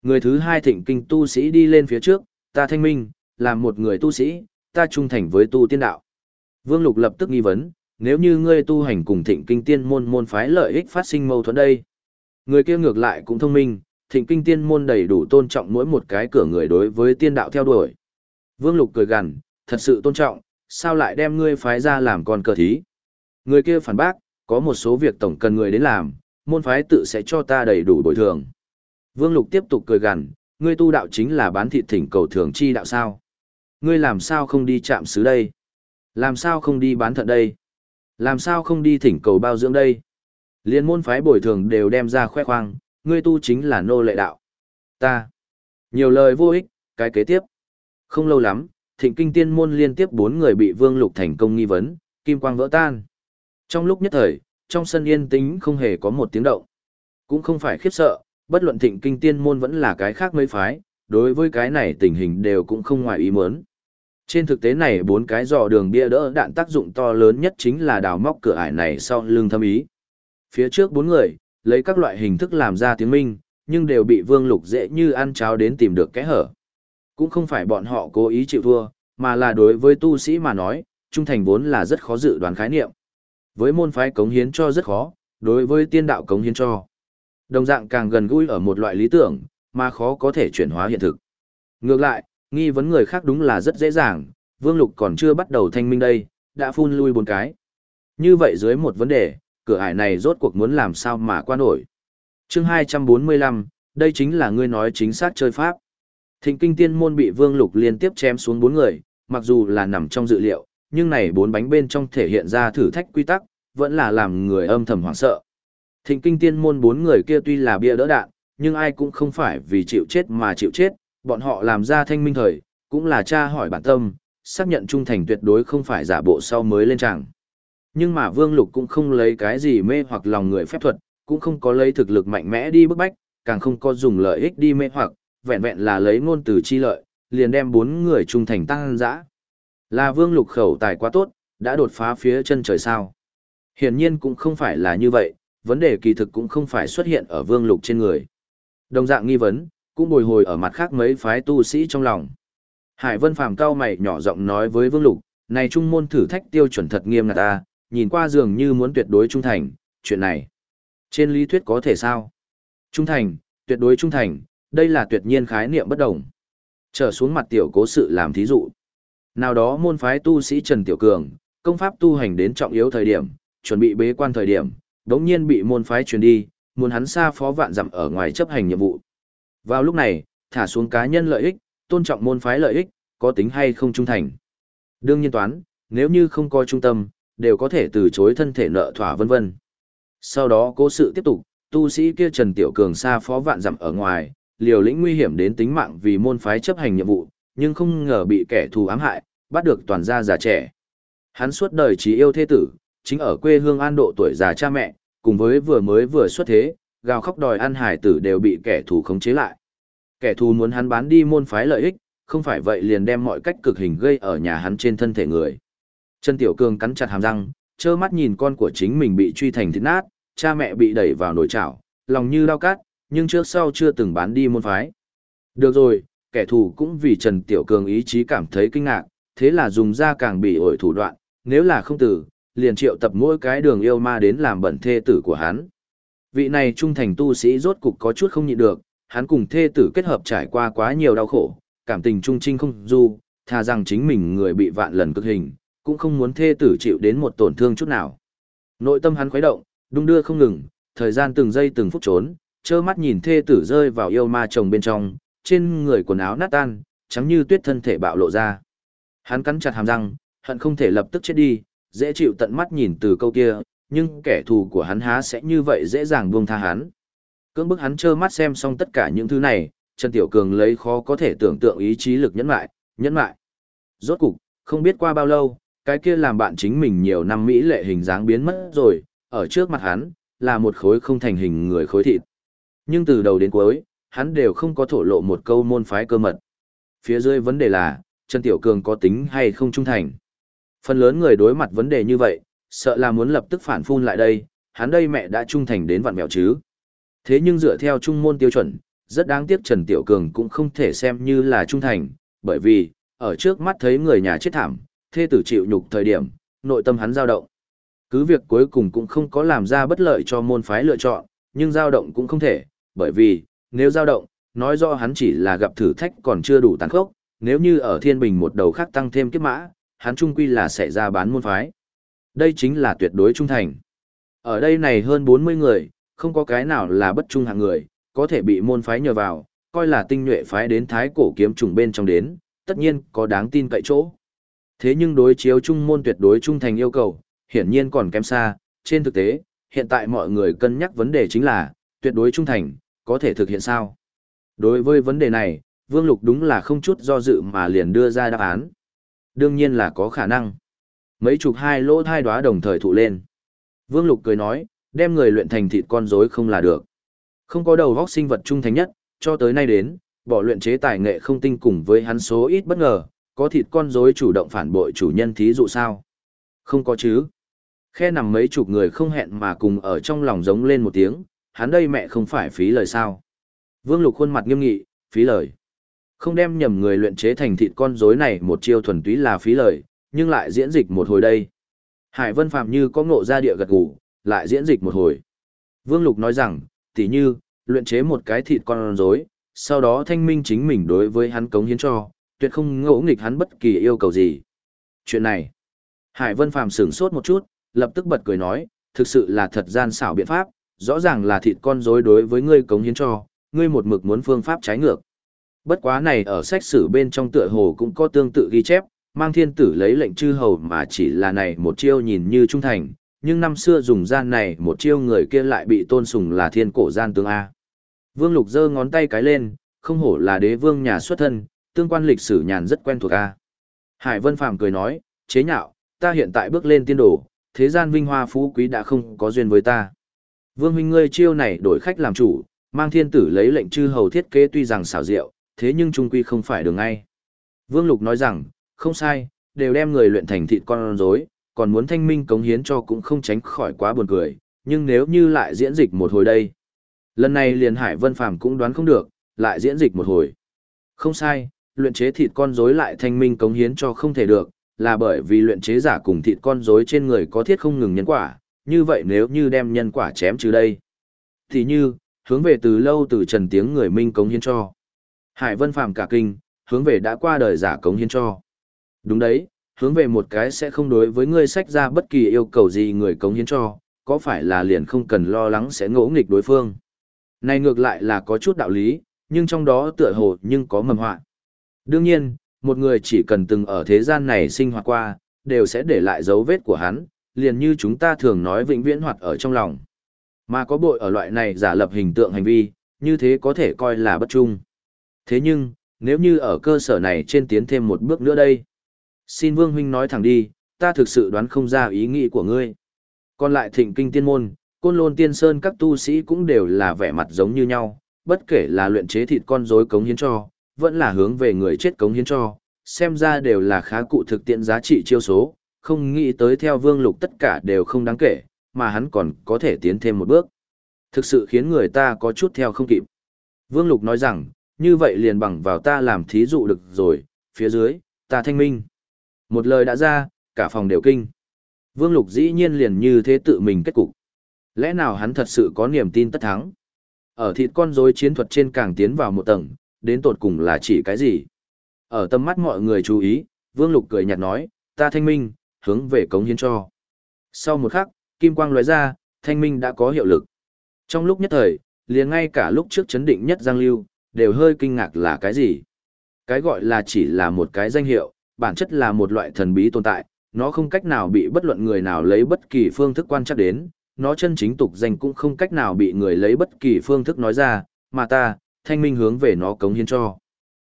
Người thứ hai thịnh kinh tu sĩ đi lên phía trước, ta thanh minh, làm một người tu sĩ, ta trung thành với tu tiên đạo. Vương Lục lập tức nghi vấn, nếu như ngươi tu hành cùng thịnh kinh tiên môn môn phái lợi ích phát sinh mâu thuẫn đây. Người kia ngược lại cũng thông minh, thịnh kinh tiên môn đầy đủ tôn trọng mỗi một cái cửa người đối với tiên đạo theo đuổi. Vương Lục cười gằn, thật sự tôn trọng, sao lại đem ngươi phái ra làm con cờ thí. Người kia phản bác, có một số việc tổng cần người đến làm, môn phái tự sẽ cho ta đầy đủ bồi thường. Vương Lục tiếp tục cười gằn, ngươi tu đạo chính là bán thịt thỉnh cầu thường chi đạo sao? Ngươi làm sao không đi chạm xứ đây? Làm sao không đi bán thận đây? Làm sao không đi thỉnh cầu bao dưỡng đây? Liên môn phái bồi thường đều đem ra khoe khoang, ngươi tu chính là nô lệ đạo. Ta. Nhiều lời vô ích, cái kế tiếp. Không lâu lắm, thịnh kinh tiên môn liên tiếp bốn người bị vương lục thành công nghi vấn, kim quang vỡ tan. Trong lúc nhất thời, trong sân yên tĩnh không hề có một tiếng động. Cũng không phải khiếp sợ, bất luận thịnh kinh tiên môn vẫn là cái khác mấy phái, đối với cái này tình hình đều cũng không ngoài ý muốn. Trên thực tế này bốn cái dò đường bia đỡ đạn tác dụng to lớn nhất chính là đào móc cửa ải này sau lưng thâm ý. Phía trước bốn người, lấy các loại hình thức làm ra tiếng minh, nhưng đều bị vương lục dễ như ăn cháo đến tìm được kẽ hở. Cũng không phải bọn họ cố ý chịu thua, mà là đối với tu sĩ mà nói, trung thành vốn là rất khó dự đoán khái niệm. Với môn phái cống hiến cho rất khó, đối với tiên đạo cống hiến cho. Đồng dạng càng gần gũi ở một loại lý tưởng, mà khó có thể chuyển hóa hiện thực. Ngược lại, nghi vấn người khác đúng là rất dễ dàng, Vương Lục còn chưa bắt đầu thanh minh đây, đã phun lui bốn cái. Như vậy dưới một vấn đề, cửa ải này rốt cuộc muốn làm sao mà qua nổi. chương 245, đây chính là ngươi nói chính xác chơi pháp. Thịnh kinh tiên môn bị Vương Lục liên tiếp chém xuống bốn người, mặc dù là nằm trong dự liệu, nhưng này bốn bánh bên trong thể hiện ra thử thách quy tắc, vẫn là làm người âm thầm hoảng sợ. Thịnh kinh tiên môn bốn người kia tuy là bia đỡ đạn, nhưng ai cũng không phải vì chịu chết mà chịu chết, bọn họ làm ra thanh minh thời, cũng là tra hỏi bản tâm, xác nhận trung thành tuyệt đối không phải giả bộ sau mới lên tràng. Nhưng mà Vương Lục cũng không lấy cái gì mê hoặc lòng người phép thuật, cũng không có lấy thực lực mạnh mẽ đi bức bách, càng không có dùng lợi ích đi mê hoặc, vẹn vẹn là lấy ngôn từ chi lợi, liền đem bốn người trung thành tăng dã. Là Vương Lục khẩu tài quá tốt, đã đột phá phía chân trời sao. Hiển nhiên cũng không phải là như vậy, vấn đề kỳ thực cũng không phải xuất hiện ở Vương Lục trên người. Đồng dạng nghi vấn, cũng bồi hồi ở mặt khác mấy phái tu sĩ trong lòng. Hải Vân Phàm cao mày nhỏ giọng nói với Vương Lục, này trung môn thử thách tiêu chuẩn thật nghiêm ngặt ta, nhìn qua dường như muốn tuyệt đối trung thành, chuyện này. Trên lý thuyết có thể sao? Trung thành, tuyệt đối trung thành, đây là tuyệt nhiên khái niệm bất đồng. Trở xuống mặt tiểu cố sự làm thí dụ. Nào đó môn phái tu sĩ Trần Tiểu Cường, công pháp tu hành đến trọng yếu thời điểm, chuẩn bị bế quan thời điểm, đống nhiên bị môn phái truyền đi, muốn hắn xa phó vạn dặm ở ngoài chấp hành nhiệm vụ. Vào lúc này, thả xuống cá nhân lợi ích, tôn trọng môn phái lợi ích, có tính hay không trung thành. Đương nhiên toán, nếu như không coi trung tâm, đều có thể từ chối thân thể nợ thỏa vân vân. Sau đó cố sự tiếp tục, tu sĩ kia Trần Tiểu Cường xa phó vạn dặm ở ngoài, liều lĩnh nguy hiểm đến tính mạng vì môn phái chấp hành nhiệm vụ, nhưng không ngờ bị kẻ thù ám hại, bắt được toàn gia già trẻ. Hắn suốt đời chỉ yêu thế tử, chính ở quê hương an độ tuổi già cha mẹ, cùng với vừa mới vừa xuất thế, gào khóc đòi ăn hải tử đều bị kẻ thù khống chế lại. Kẻ thù muốn hắn bán đi môn phái lợi ích, không phải vậy liền đem mọi cách cực hình gây ở nhà hắn trên thân thể người. Trần Tiểu Cường cắn chặt hàm răng, trơ mắt nhìn con của chính mình bị truy thành thịt nát, cha mẹ bị đẩy vào nồi chảo, lòng như đau cát, nhưng trước sau chưa từng bán đi môn phái. Được rồi, kẻ thù cũng vì Trần Tiểu Cường ý chí cảm thấy kinh ngạc, thế là dùng ra càng bị ổi thủ đoạn, nếu là không tử, liền triệu tập mỗi cái đường yêu ma đến làm bẩn thê tử của hắn. Vị này trung thành tu sĩ rốt cục có chút không nhịn được, hắn cùng thê tử kết hợp trải qua quá nhiều đau khổ, cảm tình trung trinh không du, thà rằng chính mình người bị vạn lần cực hình, cũng không muốn thê tử chịu đến một tổn thương chút nào. Nội tâm hắn khuấy động, đung đưa không ngừng, thời gian từng giây từng phút trốn, trơ mắt nhìn thê tử rơi vào yêu ma chồng bên trong, trên người quần áo nát tan, trắng như tuyết thân thể bạo lộ ra. Hắn cắn chặt hàm răng, hận không thể lập tức chết đi, dễ chịu tận mắt nhìn từ câu kia, nhưng kẻ thù của hắn há sẽ như vậy dễ dàng buông tha hắn. Cưỡng bức hắn trơ mắt xem xong tất cả những thứ này, Trần Tiểu Cường lấy khó có thể tưởng tượng ý chí lực nhẫn lại, nhẫn lại. Rốt cục, không biết qua bao lâu, cái kia làm bạn chính mình nhiều năm mỹ lệ hình dáng biến mất rồi, ở trước mặt hắn, là một khối không thành hình người khối thịt. Nhưng từ đầu đến cuối, hắn đều không có thổ lộ một câu môn phái cơ mật. Phía dưới vấn đề là, Trần Tiểu Cường có tính hay không trung thành. Phần lớn người đối mặt vấn đề như vậy, sợ là muốn lập tức phản phun lại đây, hắn đây mẹ đã trung thành đến vạn mèo chứ. Thế nhưng dựa theo trung môn tiêu chuẩn, rất đáng tiếc Trần Tiểu Cường cũng không thể xem như là trung thành, bởi vì, ở trước mắt thấy người nhà chết thảm, thê tử chịu nhục thời điểm, nội tâm hắn dao động. Cứ việc cuối cùng cũng không có làm ra bất lợi cho môn phái lựa chọn, nhưng dao động cũng không thể, bởi vì, nếu dao động, nói rõ hắn chỉ là gặp thử thách còn chưa đủ tàn khốc, nếu như ở thiên bình một đầu khác tăng thêm kiếp mã, hắn trung quy là sẽ ra bán môn phái. Đây chính là tuyệt đối trung thành. Ở đây này hơn 40 người, không có cái nào là bất trung hạng người, có thể bị môn phái nhờ vào, coi là tinh nhuệ phái đến thái cổ kiếm trùng bên trong đến, tất nhiên có đáng tin cậy chỗ. Thế nhưng đối chiếu trung môn tuyệt đối trung thành yêu cầu, hiển nhiên còn kém xa, trên thực tế, hiện tại mọi người cân nhắc vấn đề chính là, tuyệt đối trung thành, có thể thực hiện sao? Đối với vấn đề này, Vương Lục đúng là không chút do dự mà liền đưa ra đáp án. Đương nhiên là có khả năng. Mấy chục hai lỗ thai đoá đồng thời thụ lên. Vương Lục cười nói, đem người luyện thành thịt con rối không là được. Không có đầu góc sinh vật trung thành nhất, cho tới nay đến, bỏ luyện chế tài nghệ không tinh cùng với hắn số ít bất ngờ, có thịt con rối chủ động phản bội chủ nhân thí dụ sao? Không có chứ. Khe nằm mấy chục người không hẹn mà cùng ở trong lòng giống lên một tiếng, hắn đây mẹ không phải phí lời sao. Vương Lục khuôn mặt nghiêm nghị, phí lời. Không đem nhầm người luyện chế thành thịt con rối này một chiêu thuần túy là phí lời, nhưng lại diễn dịch một hồi đây. Hải Vân Phạm như có ngộ ra địa gật gù, lại diễn dịch một hồi. Vương Lục nói rằng, tỉ như, luyện chế một cái thịt con rối, sau đó thanh minh chính mình đối với hắn cống hiến cho, tuyệt không ngỗ nghịch hắn bất kỳ yêu cầu gì. Chuyện này, Hải Vân Phàm sửng sốt một chút, lập tức bật cười nói, thực sự là thật gian xảo biện pháp, rõ ràng là thịt con rối đối với ngươi cống hiến cho, ngươi một mực muốn phương pháp trái ngược. Bất quá này ở sách sử bên trong tựa hồ cũng có tương tự ghi chép, mang thiên tử lấy lệnh chư hầu mà chỉ là này một chiêu nhìn như trung thành, nhưng năm xưa dùng gian này một chiêu người kia lại bị tôn sùng là thiên cổ gian tướng A. Vương Lục giơ ngón tay cái lên, không hổ là đế vương nhà xuất thân, tương quan lịch sử nhàn rất quen thuộc A. Hải Vân Phàm cười nói, chế nhạo, ta hiện tại bước lên tiên đồ, thế gian vinh hoa phú quý đã không có duyên với ta. Vương huynh ngươi chiêu này đổi khách làm chủ, mang thiên tử lấy lệnh chư hầu thiết kế tuy rằng xảo diệu, thế nhưng trung quy không phải đường ngay. Vương Lục nói rằng, không sai, đều đem người luyện thành thịt con rối, còn muốn thanh minh cống hiến cho cũng không tránh khỏi quá buồn cười, nhưng nếu như lại diễn dịch một hồi đây. Lần này liền Hải Vân Phàm cũng đoán không được, lại diễn dịch một hồi. Không sai, luyện chế thịt con rối lại thanh minh cống hiến cho không thể được, là bởi vì luyện chế giả cùng thịt con rối trên người có thiết không ngừng nhân quả, như vậy nếu như đem nhân quả chém trừ đây. Thì như, hướng về từ lâu từ trần tiếng người minh cống hiến cho. Hải Vân Phàm cả kinh, hướng về đã qua đời giả cống hiến cho. Đúng đấy, hướng về một cái sẽ không đối với ngươi sách ra bất kỳ yêu cầu gì người cống hiến cho, có phải là liền không cần lo lắng sẽ ngỗ nghịch đối phương. Này ngược lại là có chút đạo lý, nhưng trong đó tựa hồ nhưng có mầm họa. Đương nhiên, một người chỉ cần từng ở thế gian này sinh hoạt qua, đều sẽ để lại dấu vết của hắn, liền như chúng ta thường nói vĩnh viễn hoạt ở trong lòng. Mà có bội ở loại này giả lập hình tượng hành vi, như thế có thể coi là bất trung. Thế nhưng, nếu như ở cơ sở này trên tiến thêm một bước nữa đây. Xin Vương Huynh nói thẳng đi, ta thực sự đoán không ra ý nghĩ của ngươi. Còn lại thịnh kinh tiên môn, côn lôn tiên sơn các tu sĩ cũng đều là vẻ mặt giống như nhau, bất kể là luyện chế thịt con rối cống hiến cho, vẫn là hướng về người chết cống hiến cho, xem ra đều là khá cụ thực tiện giá trị chiêu số, không nghĩ tới theo vương lục tất cả đều không đáng kể, mà hắn còn có thể tiến thêm một bước. Thực sự khiến người ta có chút theo không kịp. Vương lục nói rằng, như vậy liền bằng vào ta làm thí dụ được rồi, phía dưới, ta thanh minh. Một lời đã ra, cả phòng đều kinh. Vương lục dĩ nhiên liền như thế tự mình kết cục. Lẽ nào hắn thật sự có niềm tin tất thắng? Ở thịt con rối chiến thuật trên càng tiến vào một tầng, đến tột cùng là chỉ cái gì? Ở tâm mắt mọi người chú ý, Vương Lục cười nhạt nói, ta thanh minh, hướng về cống hiến cho. Sau một khắc, kim quang lóe ra, thanh minh đã có hiệu lực. Trong lúc nhất thời, liền ngay cả lúc trước chấn định nhất Giang Lưu, đều hơi kinh ngạc là cái gì? Cái gọi là chỉ là một cái danh hiệu, bản chất là một loại thần bí tồn tại, nó không cách nào bị bất luận người nào lấy bất kỳ phương thức quan chắc đến, nó chân chính tục danh cũng không cách nào bị người lấy bất kỳ phương thức nói ra, mà ta, thanh minh hướng về nó cống hiến cho.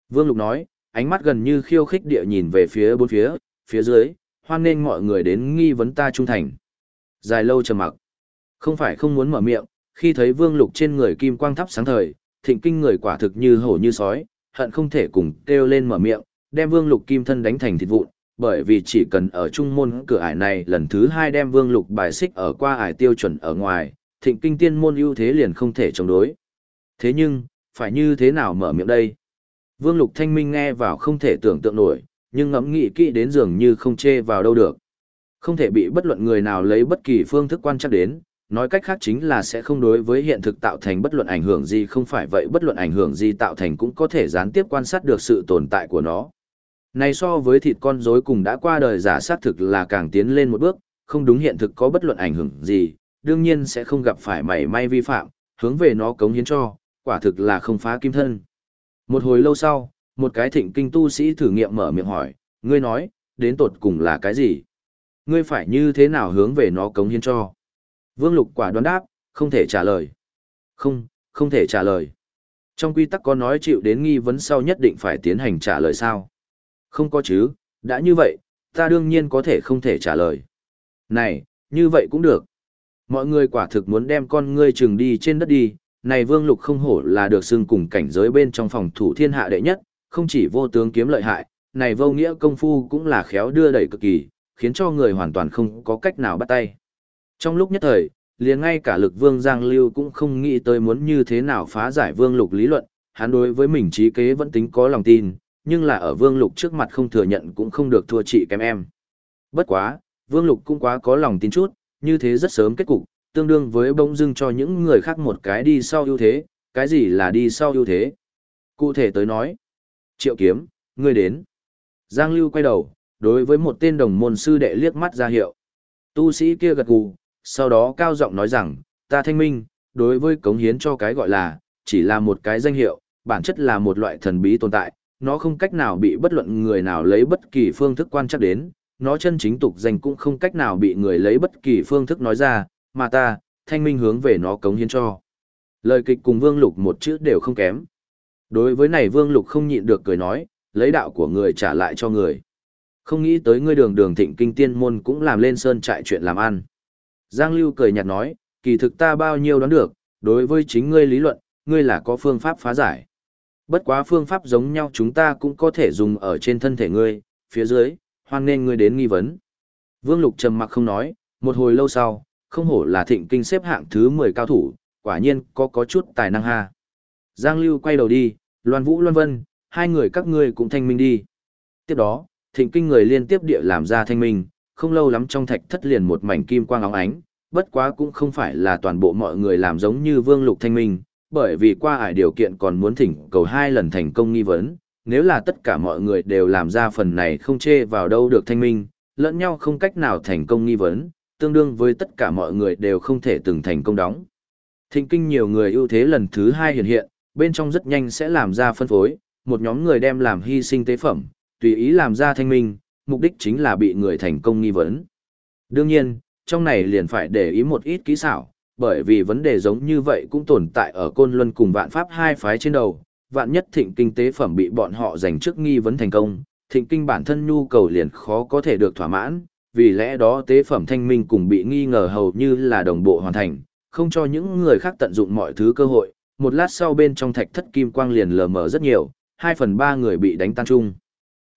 Vương Lục nói, ánh mắt gần như khiêu khích địa nhìn về phía bốn phía, phía dưới, hoan nên mọi người đến nghi vấn ta trung thành. Dài lâu trầm mặc. Không phải không muốn mở miệng, khi thấy Vương Lục trên người kim quang thắp sáng thời, thịnh kinh người quả thực như hổ như sói, hận không thể cùng kêu lên mở miệng, đem Vương Lục kim thân đánh thành thịt vụn, bởi vì chỉ cần ở trung môn cửa ải này lần thứ hai đem Vương Lục bài xích ở qua ải tiêu chuẩn ở ngoài, thịnh kinh tiên môn ưu thế liền không thể chống đối. Thế nhưng, phải như thế nào mở miệng đây? Vương Lục Thanh Minh nghe vào không thể tưởng tượng nổi, nhưng ngẫm nghĩ kỹ đến dường như không chê vào đâu được. Không thể bị bất luận người nào lấy bất kỳ phương thức quan chắc đến, nói cách khác chính là sẽ không đối với hiện thực tạo thành bất luận ảnh hưởng gì không phải vậy bất luận ảnh hưởng gì tạo thành cũng có thể gián tiếp quan sát được sự tồn tại của nó. Này so với thịt con rối cùng đã qua đời giả sát thực là càng tiến lên một bước, không đúng hiện thực có bất luận ảnh hưởng gì, đương nhiên sẽ không gặp phải mảy may vi phạm, hướng về nó cống hiến cho, quả thực là không phá kim thân. Một hồi lâu sau, một cái thịnh kinh tu sĩ thử nghiệm mở miệng hỏi, ngươi nói, đến tột cùng là cái gì? Ngươi phải như thế nào hướng về nó cống hiến cho? Vương Lục quả đoán đáp, không thể trả lời. Không, không thể trả lời. Trong quy tắc có nói chịu đến nghi vấn sau nhất định phải tiến hành trả lời sao? Không có chứ, đã như vậy, ta đương nhiên có thể không thể trả lời. Này, như vậy cũng được. Mọi người quả thực muốn đem con ngươi chừng đi trên đất đi, này Vương Lục không hổ là được xưng cùng cảnh giới bên trong phòng thủ thiên hạ đệ nhất, không chỉ vô tướng kiếm lợi hại, này vô nghĩa công phu cũng là khéo đưa đẩy cực kỳ, khiến cho người hoàn toàn không có cách nào bắt tay. Trong lúc nhất thời, liền ngay cả lực Vương Giang Lưu cũng không nghĩ tới muốn như thế nào phá giải Vương Lục lý luận, hắn đối với mình trí kế vẫn tính có lòng tin, nhưng là ở Vương Lục trước mặt không thừa nhận cũng không được thua chị kém em. Bất quá, Vương Lục cũng quá có lòng tin chút, như thế rất sớm kết cục, tương đương với bỗng dưng cho những người khác một cái đi sau ưu thế, cái gì là đi sau ưu thế? Cụ thể tới nói, triệu kiếm, ngươi đến. Giang Lưu quay đầu, đối với một tên đồng môn sư đệ liếc mắt ra hiệu. Tu sĩ kia gật gù, sau đó cao giọng nói rằng, ta thanh minh, đối với cống hiến cho cái gọi là, chỉ là một cái danh hiệu, bản chất là một loại thần bí tồn tại, nó không cách nào bị bất luận người nào lấy bất kỳ phương thức quan trắc đến, nó chân chính tục danh cũng không cách nào bị người lấy bất kỳ phương thức nói ra, mà ta, thanh minh hướng về nó cống hiến cho. Lời kịch cùng Vương Lục một chữ đều không kém. Đối với này Vương Lục không nhịn được cười nói, lấy đạo của người trả lại cho người. Không nghĩ tới ngươi đường đường thịnh kinh tiên môn cũng làm lên sơn trại chuyện làm ăn. Giang Lưu cười nhạt nói, kỳ thực ta bao nhiêu đoán được, đối với chính ngươi lý luận, ngươi là có phương pháp phá giải. Bất quá phương pháp giống nhau chúng ta cũng có thể dùng ở trên thân thể ngươi, phía dưới, hoan nên ngươi đến nghi vấn. Vương Lục trầm mặc không nói, một hồi lâu sau, không hổ là thịnh kinh xếp hạng thứ 10 cao thủ, quả nhiên có có chút tài năng ha. Giang Lưu quay đầu đi, Loan Vũ Loan Vân, hai người các ngươi cũng thanh minh đi. Tiếp đó, thịnh kinh người liên tiếp địa làm ra thanh minh, không lâu lắm trong thạch thất liền một mảnh kim quang óng ánh, bất quá cũng không phải là toàn bộ mọi người làm giống như Vương Lục thanh minh, bởi vì qua ải điều kiện còn muốn thỉnh cầu hai lần thành công nghi vấn, nếu là tất cả mọi người đều làm ra phần này không chê vào đâu được thanh minh, lẫn nhau không cách nào thành công nghi vấn, tương đương với tất cả mọi người đều không thể từng thành công đóng. Thịnh kinh nhiều người ưu thế lần thứ hai hiện hiện, bên trong rất nhanh sẽ làm ra phân phối, một nhóm người đem làm hy sinh tế phẩm, tùy ý làm ra thanh minh, mục đích chính là bị người thành công nghi vấn. Đương nhiên, trong này liền phải để ý một ít kỹ xảo, bởi vì vấn đề giống như vậy cũng tồn tại ở côn luân cùng vạn pháp hai phái trên đầu, vạn nhất thịnh kinh tế phẩm bị bọn họ giành trước nghi vấn thành công, thịnh kinh bản thân nhu cầu liền khó có thể được thỏa mãn, vì lẽ đó tế phẩm thanh minh cùng bị nghi ngờ hầu như là đồng bộ hoàn thành, không cho những người khác tận dụng mọi thứ cơ hội, một lát sau bên trong thạch thất kim quang liền lờ mờ rất nhiều, hai phần ba người bị đánh tan chung.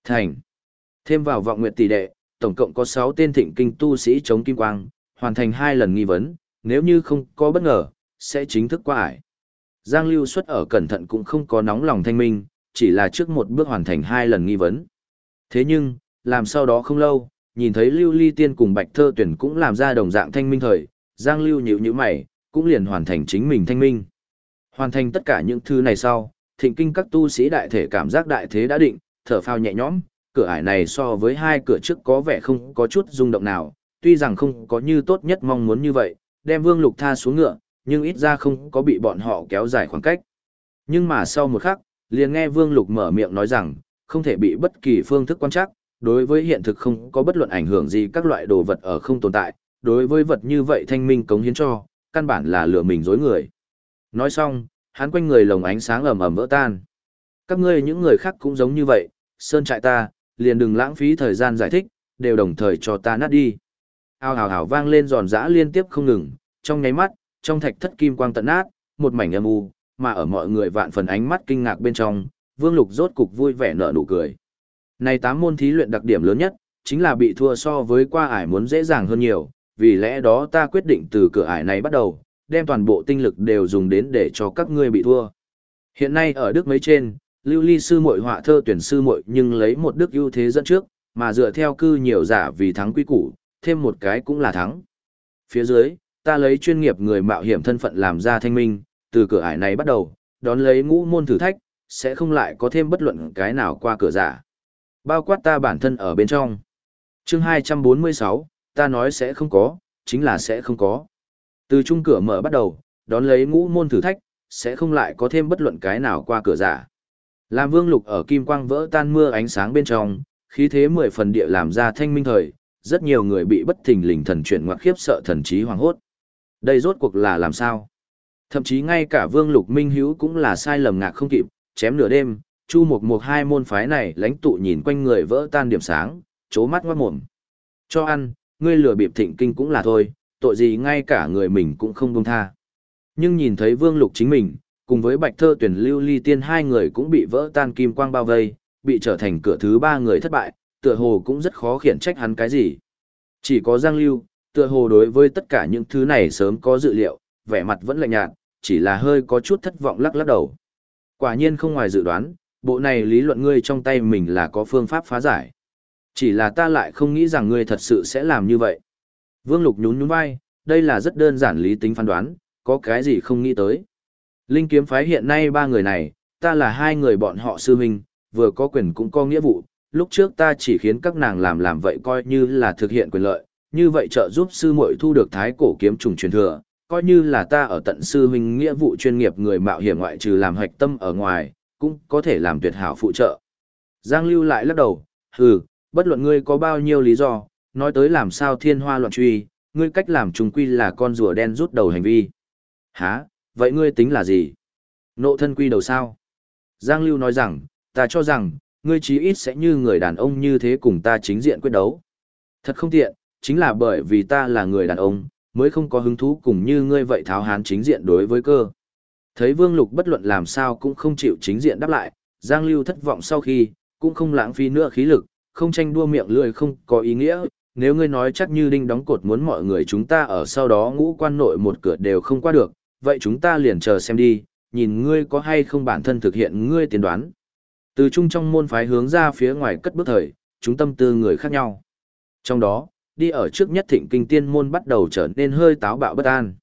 Thành. Thêm vào vọng nguyện tỷ đệ, tổng cộng có sáu tên thịnh kinh tu sĩ chống kim quang, hoàn thành hai lần nghi vấn, nếu như không có bất ngờ, sẽ chính thức qua ải. Giang Lưu xuất ở cẩn thận cũng không có nóng lòng thanh minh, chỉ là trước một bước hoàn thành hai lần nghi vấn. Thế nhưng, làm sau đó không lâu, nhìn thấy Lưu Ly Tiên cùng Bạch Thơ Tuyển cũng làm ra đồng dạng thanh minh thời, Giang Lưu nhíu nhíu mày, cũng liền hoàn thành chính mình thanh minh. Hoàn thành tất cả những thứ này sau, thịnh kinh các tu sĩ đại thể cảm giác đại thế đã định, thở phào nhẹ nhõm, cửa ải này so với hai cửa trước có vẻ không có chút rung động nào, tuy rằng không có như tốt nhất mong muốn như vậy, đem Vương Lục tha xuống ngựa, nhưng ít ra không có bị bọn họ kéo dài khoảng cách. Nhưng mà sau một khắc, liền nghe Vương Lục mở miệng nói rằng, không thể bị bất kỳ phương thức quan trắc, đối với hiện thực không có bất luận ảnh hưởng gì các loại đồ vật ở không tồn tại, đối với vật như vậy thanh minh cống hiến cho, căn bản là lừa mình dối người. Nói xong, hắn quanh người lồng ánh sáng ầm ầm vỡ tan. Các ngươi những người khác cũng giống như vậy, sơn trại ta, liền đừng lãng phí thời gian giải thích, đều đồng thời cho ta nát đi. Ao hào hào vang lên giòn giã liên tiếp không ngừng, trong nháy mắt, trong thạch thất kim quang tận nát, một mảnh âm u, mà ở mọi người vạn phần ánh mắt kinh ngạc bên trong, Vương Lục rốt cục vui vẻ nở nụ cười. Này tám môn thí luyện đặc điểm lớn nhất, chính là bị thua so với qua ải muốn dễ dàng hơn nhiều, vì lẽ đó ta quyết định từ cửa ải này bắt đầu, đem toàn bộ tinh lực đều dùng đến để cho các ngươi bị thua. Hiện nay ở Đức mấy trên, Lưu Ly sư muội họa thơ tuyển sư muội nhưng lấy một đức ưu thế dẫn trước, mà dựa theo cư nhiều giả vì thắng quy củ, thêm một cái cũng là thắng. Phía dưới, ta lấy chuyên nghiệp người mạo hiểm thân phận làm ra thanh minh, từ cửa ải này bắt đầu, đón lấy ngũ môn thử thách, sẽ không lại có thêm bất luận cái nào qua cửa giả. Bao quát ta bản thân ở bên trong. chương 246, ta nói sẽ không có, chính là sẽ không có. Từ chung cửa mở bắt đầu, đón lấy ngũ môn thử thách, sẽ không lại có thêm bất luận cái nào qua cửa giả. Làm vương lục ở kim quang vỡ tan mưa ánh sáng bên trong, khí thế mười phần địa làm ra thanh minh thời, rất nhiều người bị bất thình lình thần chuyển ngoặc khiếp sợ thần trí hoàng hốt. Đây rốt cuộc là làm sao? Thậm chí ngay cả vương lục minh hữu cũng là sai lầm ngạc không kịp, chém nửa đêm, chu mục mục hai môn phái này lãnh tụ nhìn quanh người vỡ tan điểm sáng, chố mắt ngoát mồm. Cho ăn, ngươi lừa bịp thịnh kinh cũng là thôi, tội gì ngay cả người mình cũng không buông tha. Nhưng nhìn thấy vương lục chính mình, cùng với bạch thơ tuyển lưu ly tiên hai người cũng bị vỡ tan kim quang bao vây, bị trở thành cửa thứ ba người thất bại, tựa hồ cũng rất khó khiển trách hắn cái gì. Chỉ có Giang Lưu, tựa hồ đối với tất cả những thứ này sớm có dự liệu, vẻ mặt vẫn lạnh nhạt, chỉ là hơi có chút thất vọng lắc lắc đầu. Quả nhiên không ngoài dự đoán, bộ này lý luận ngươi trong tay mình là có phương pháp phá giải. Chỉ là ta lại không nghĩ rằng ngươi thật sự sẽ làm như vậy. Vương Lục nhún nhún vai, đây là rất đơn giản lý tính phán đoán, có cái gì không nghĩ tới. Linh kiếm phái hiện nay ba người này, ta là hai người bọn họ sư huynh, vừa có quyền cũng có nghĩa vụ, lúc trước ta chỉ khiến các nàng làm làm vậy coi như là thực hiện quyền lợi, như vậy trợ giúp sư muội thu được thái cổ kiếm trùng truyền thừa, coi như là ta ở tận sư huynh nghĩa vụ chuyên nghiệp người mạo hiểm ngoại trừ làm hạch tâm ở ngoài, cũng có thể làm tuyệt hảo phụ trợ. Giang Lưu lại lắc đầu, hừ, bất luận ngươi có bao nhiêu lý do, nói tới làm sao thiên hoa loạn truy, ngươi cách làm trùng quy là con rùa đen rút đầu hành vi. Hả, vậy ngươi tính là gì? Nộ thân quy đầu sao? Giang Lưu nói rằng, ta cho rằng, ngươi chí ít sẽ như người đàn ông như thế cùng ta chính diện quyết đấu. Thật không tiện, chính là bởi vì ta là người đàn ông, mới không có hứng thú cùng như ngươi vậy tháo hán chính diện đối với cơ. Thấy Vương Lục bất luận làm sao cũng không chịu chính diện đáp lại, Giang Lưu thất vọng sau khi, cũng không lãng phí nữa khí lực, không tranh đua miệng lưỡi không có ý nghĩa, nếu ngươi nói chắc như đinh đóng cột muốn mọi người chúng ta ở sau đó ngũ quan nội một cửa đều không qua được, vậy chúng ta liền chờ xem đi, nhìn ngươi có hay không bản thân thực hiện ngươi tiên đoán. Từ chung trong môn phái hướng ra phía ngoài cất bước thời, chúng tâm tư người khác nhau. Trong đó, đi ở trước nhất thịnh kinh tiên môn bắt đầu trở nên hơi táo bạo bất an.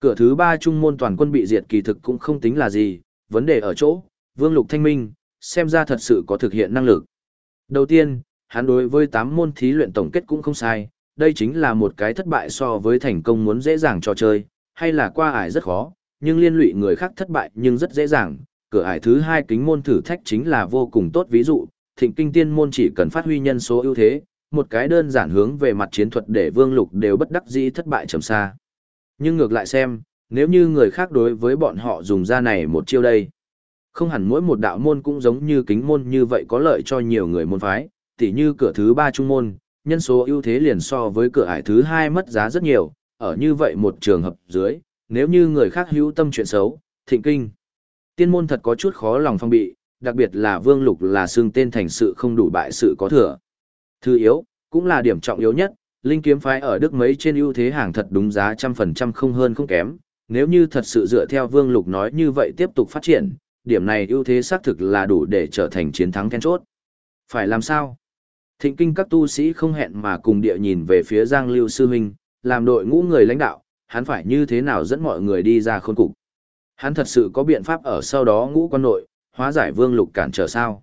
Cửa thứ ba trung môn toàn quân bị diệt kỳ thực cũng không tính là gì, vấn đề ở chỗ, vương lục thanh minh, xem ra thật sự có thực hiện năng lực. Đầu tiên, hắn đối với tám môn thí luyện tổng kết cũng không sai, đây chính là một cái thất bại so với thành công muốn dễ dàng cho chơi, hay là qua ải rất khó, nhưng liên lụy người khác thất bại nhưng rất dễ dàng. Cửa ải thứ hai kính môn thử thách chính là vô cùng tốt ví dụ, thịnh kinh tiên môn chỉ cần phát huy nhân số ưu thế, một cái đơn giản hướng về mặt chiến thuật để vương lục đều bất đắc dĩ thất bại trầm xa. Nhưng ngược lại xem, nếu như người khác đối với bọn họ dùng ra này một chiêu đây, không hẳn mỗi một đạo môn cũng giống như kính môn như vậy có lợi cho nhiều người môn phái, tỉ như cửa thứ ba trung môn, nhân số ưu thế liền so với cửa ải thứ hai mất giá rất nhiều, ở như vậy một trường hợp dưới, nếu như người khác hữu tâm chuyện xấu, thịnh kinh. Tiên môn thật có chút khó lòng phong bị, đặc biệt là vương lục là xương tên thành sự không đủ bại sự có thừa. Thứ yếu, cũng là điểm trọng yếu nhất, linh kiếm phái ở Đức mấy trên ưu thế hàng thật đúng giá trăm phần trăm không hơn không kém, nếu như thật sự dựa theo vương lục nói như vậy tiếp tục phát triển, điểm này ưu thế xác thực là đủ để trở thành chiến thắng then chốt. Phải làm sao? Thịnh kinh các tu sĩ không hẹn mà cùng địa nhìn về phía Giang Lưu Sư Minh, làm đội ngũ người lãnh đạo, hắn phải như thế nào dẫn mọi người đi ra khôn cục. Hắn thật sự có biện pháp ở sau đó ngũ quan nội, hóa giải vương lục cản trở sao.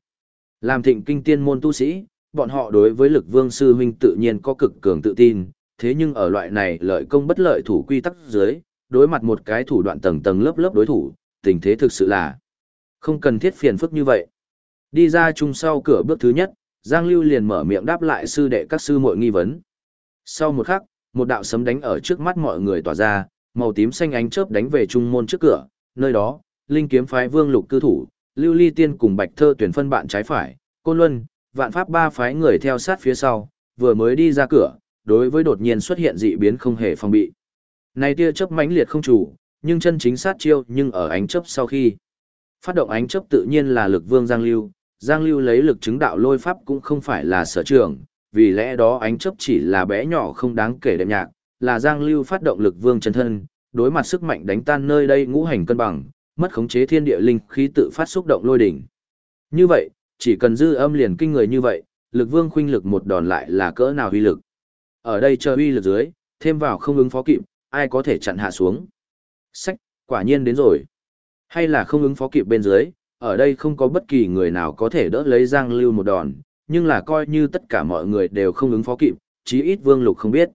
Làm thịnh kinh tiên môn tu sĩ, bọn họ đối với lực vương sư huynh tự nhiên có cực cường tự tin, thế nhưng ở loại này lợi công bất lợi thủ quy tắc dưới, đối mặt một cái thủ đoạn tầng tầng lớp lớp đối thủ, tình thế thực sự là không cần thiết phiền phức như vậy. Đi ra chung sau cửa bước thứ nhất, Giang Lưu liền mở miệng đáp lại sư đệ các sư muội nghi vấn. Sau một khắc, một đạo sấm đánh ở trước mắt mọi người tỏa ra, màu tím xanh ánh chớp đánh về trung môn trước cửa, nơi đó, linh kiếm phái Vương Lục cư thủ, Lưu Ly Tiên cùng Bạch Thơ tuyển phân bạn trái phải, Côn Luân, Vạn Pháp ba phái người theo sát phía sau, vừa mới đi ra cửa, đối với đột nhiên xuất hiện dị biến không hề phòng bị. Này tia chớp mãnh liệt không chủ, nhưng chân chính sát chiêu nhưng ở ánh chớp sau khi. Phát động ánh chớp tự nhiên là lực vương Giang Lưu, Giang Lưu lấy lực chứng đạo lôi pháp cũng không phải là sở trường, vì lẽ đó ánh chớp chỉ là bé nhỏ không đáng kể đệm nhạc, là Giang Lưu phát động lực vương chân thân, đối mặt sức mạnh đánh tan nơi đây ngũ hành cân bằng, mất khống chế thiên địa linh khí tự phát xúc động lôi đỉnh. Như vậy, chỉ cần dư âm liền kinh người như vậy, lực vương khuynh lực một đòn lại là cỡ nào uy lực. Ở đây chờ uy lực dưới, thêm vào không ứng phó kịp, ai có thể chặn hạ xuống. Sách, quả nhiên đến rồi. Hay là không ứng phó kịp bên dưới, ở đây không có bất kỳ người nào có thể đỡ lấy Giang Lưu một đòn, nhưng là coi như tất cả mọi người đều không ứng phó kịp, chí ít Vương Lục không biết.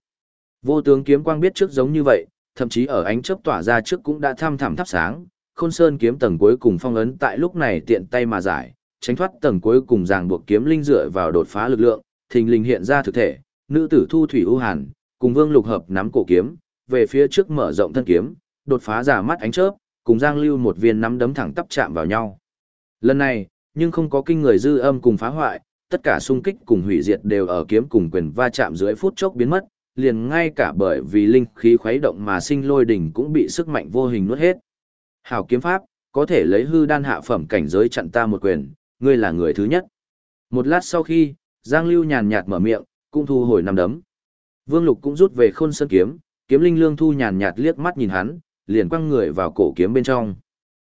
Vô tướng kiếm quang biết trước giống như vậy, thậm chí ở ánh chớp tỏa ra trước cũng đã thăm thẳm thắp sáng, Khôn Sơn kiếm tầng cuối cùng phong ấn tại lúc này tiện tay mà giải, tránh thoát tầng cuối cùng ràng buộc kiếm linh dựa vào đột phá lực lượng, thình lình hiện ra thực thể, nữ tử Thu Thủy ưu Hàn, cùng Vương Lục hợp nắm cổ kiếm, về phía trước mở rộng thân kiếm, đột phá giả mắt ánh chớp, cùng Giang Lưu một viên nắm đấm thẳng tắp chạm vào nhau. Lần này, nhưng không có kinh người dư âm cùng phá hoại, tất cả xung kích cùng hủy diệt đều ở kiếm cùng quyền va chạm dưới phút chốc biến mất, liền ngay cả bởi vì linh khí khuấy động mà sinh lôi đỉnh cũng bị sức mạnh vô hình nuốt hết. Hảo kiếm pháp, có thể lấy hư đan hạ phẩm cảnh giới chặn ta một quyền, ngươi là người thứ nhất. Một lát sau khi, Giang Lưu nhàn nhạt mở miệng, cũng thu hồi năm đấm. Vương Lục cũng rút về khôn sơn kiếm, kiếm linh lương thu nhàn nhạt liếc mắt nhìn hắn, liền quăng người vào cổ kiếm bên trong.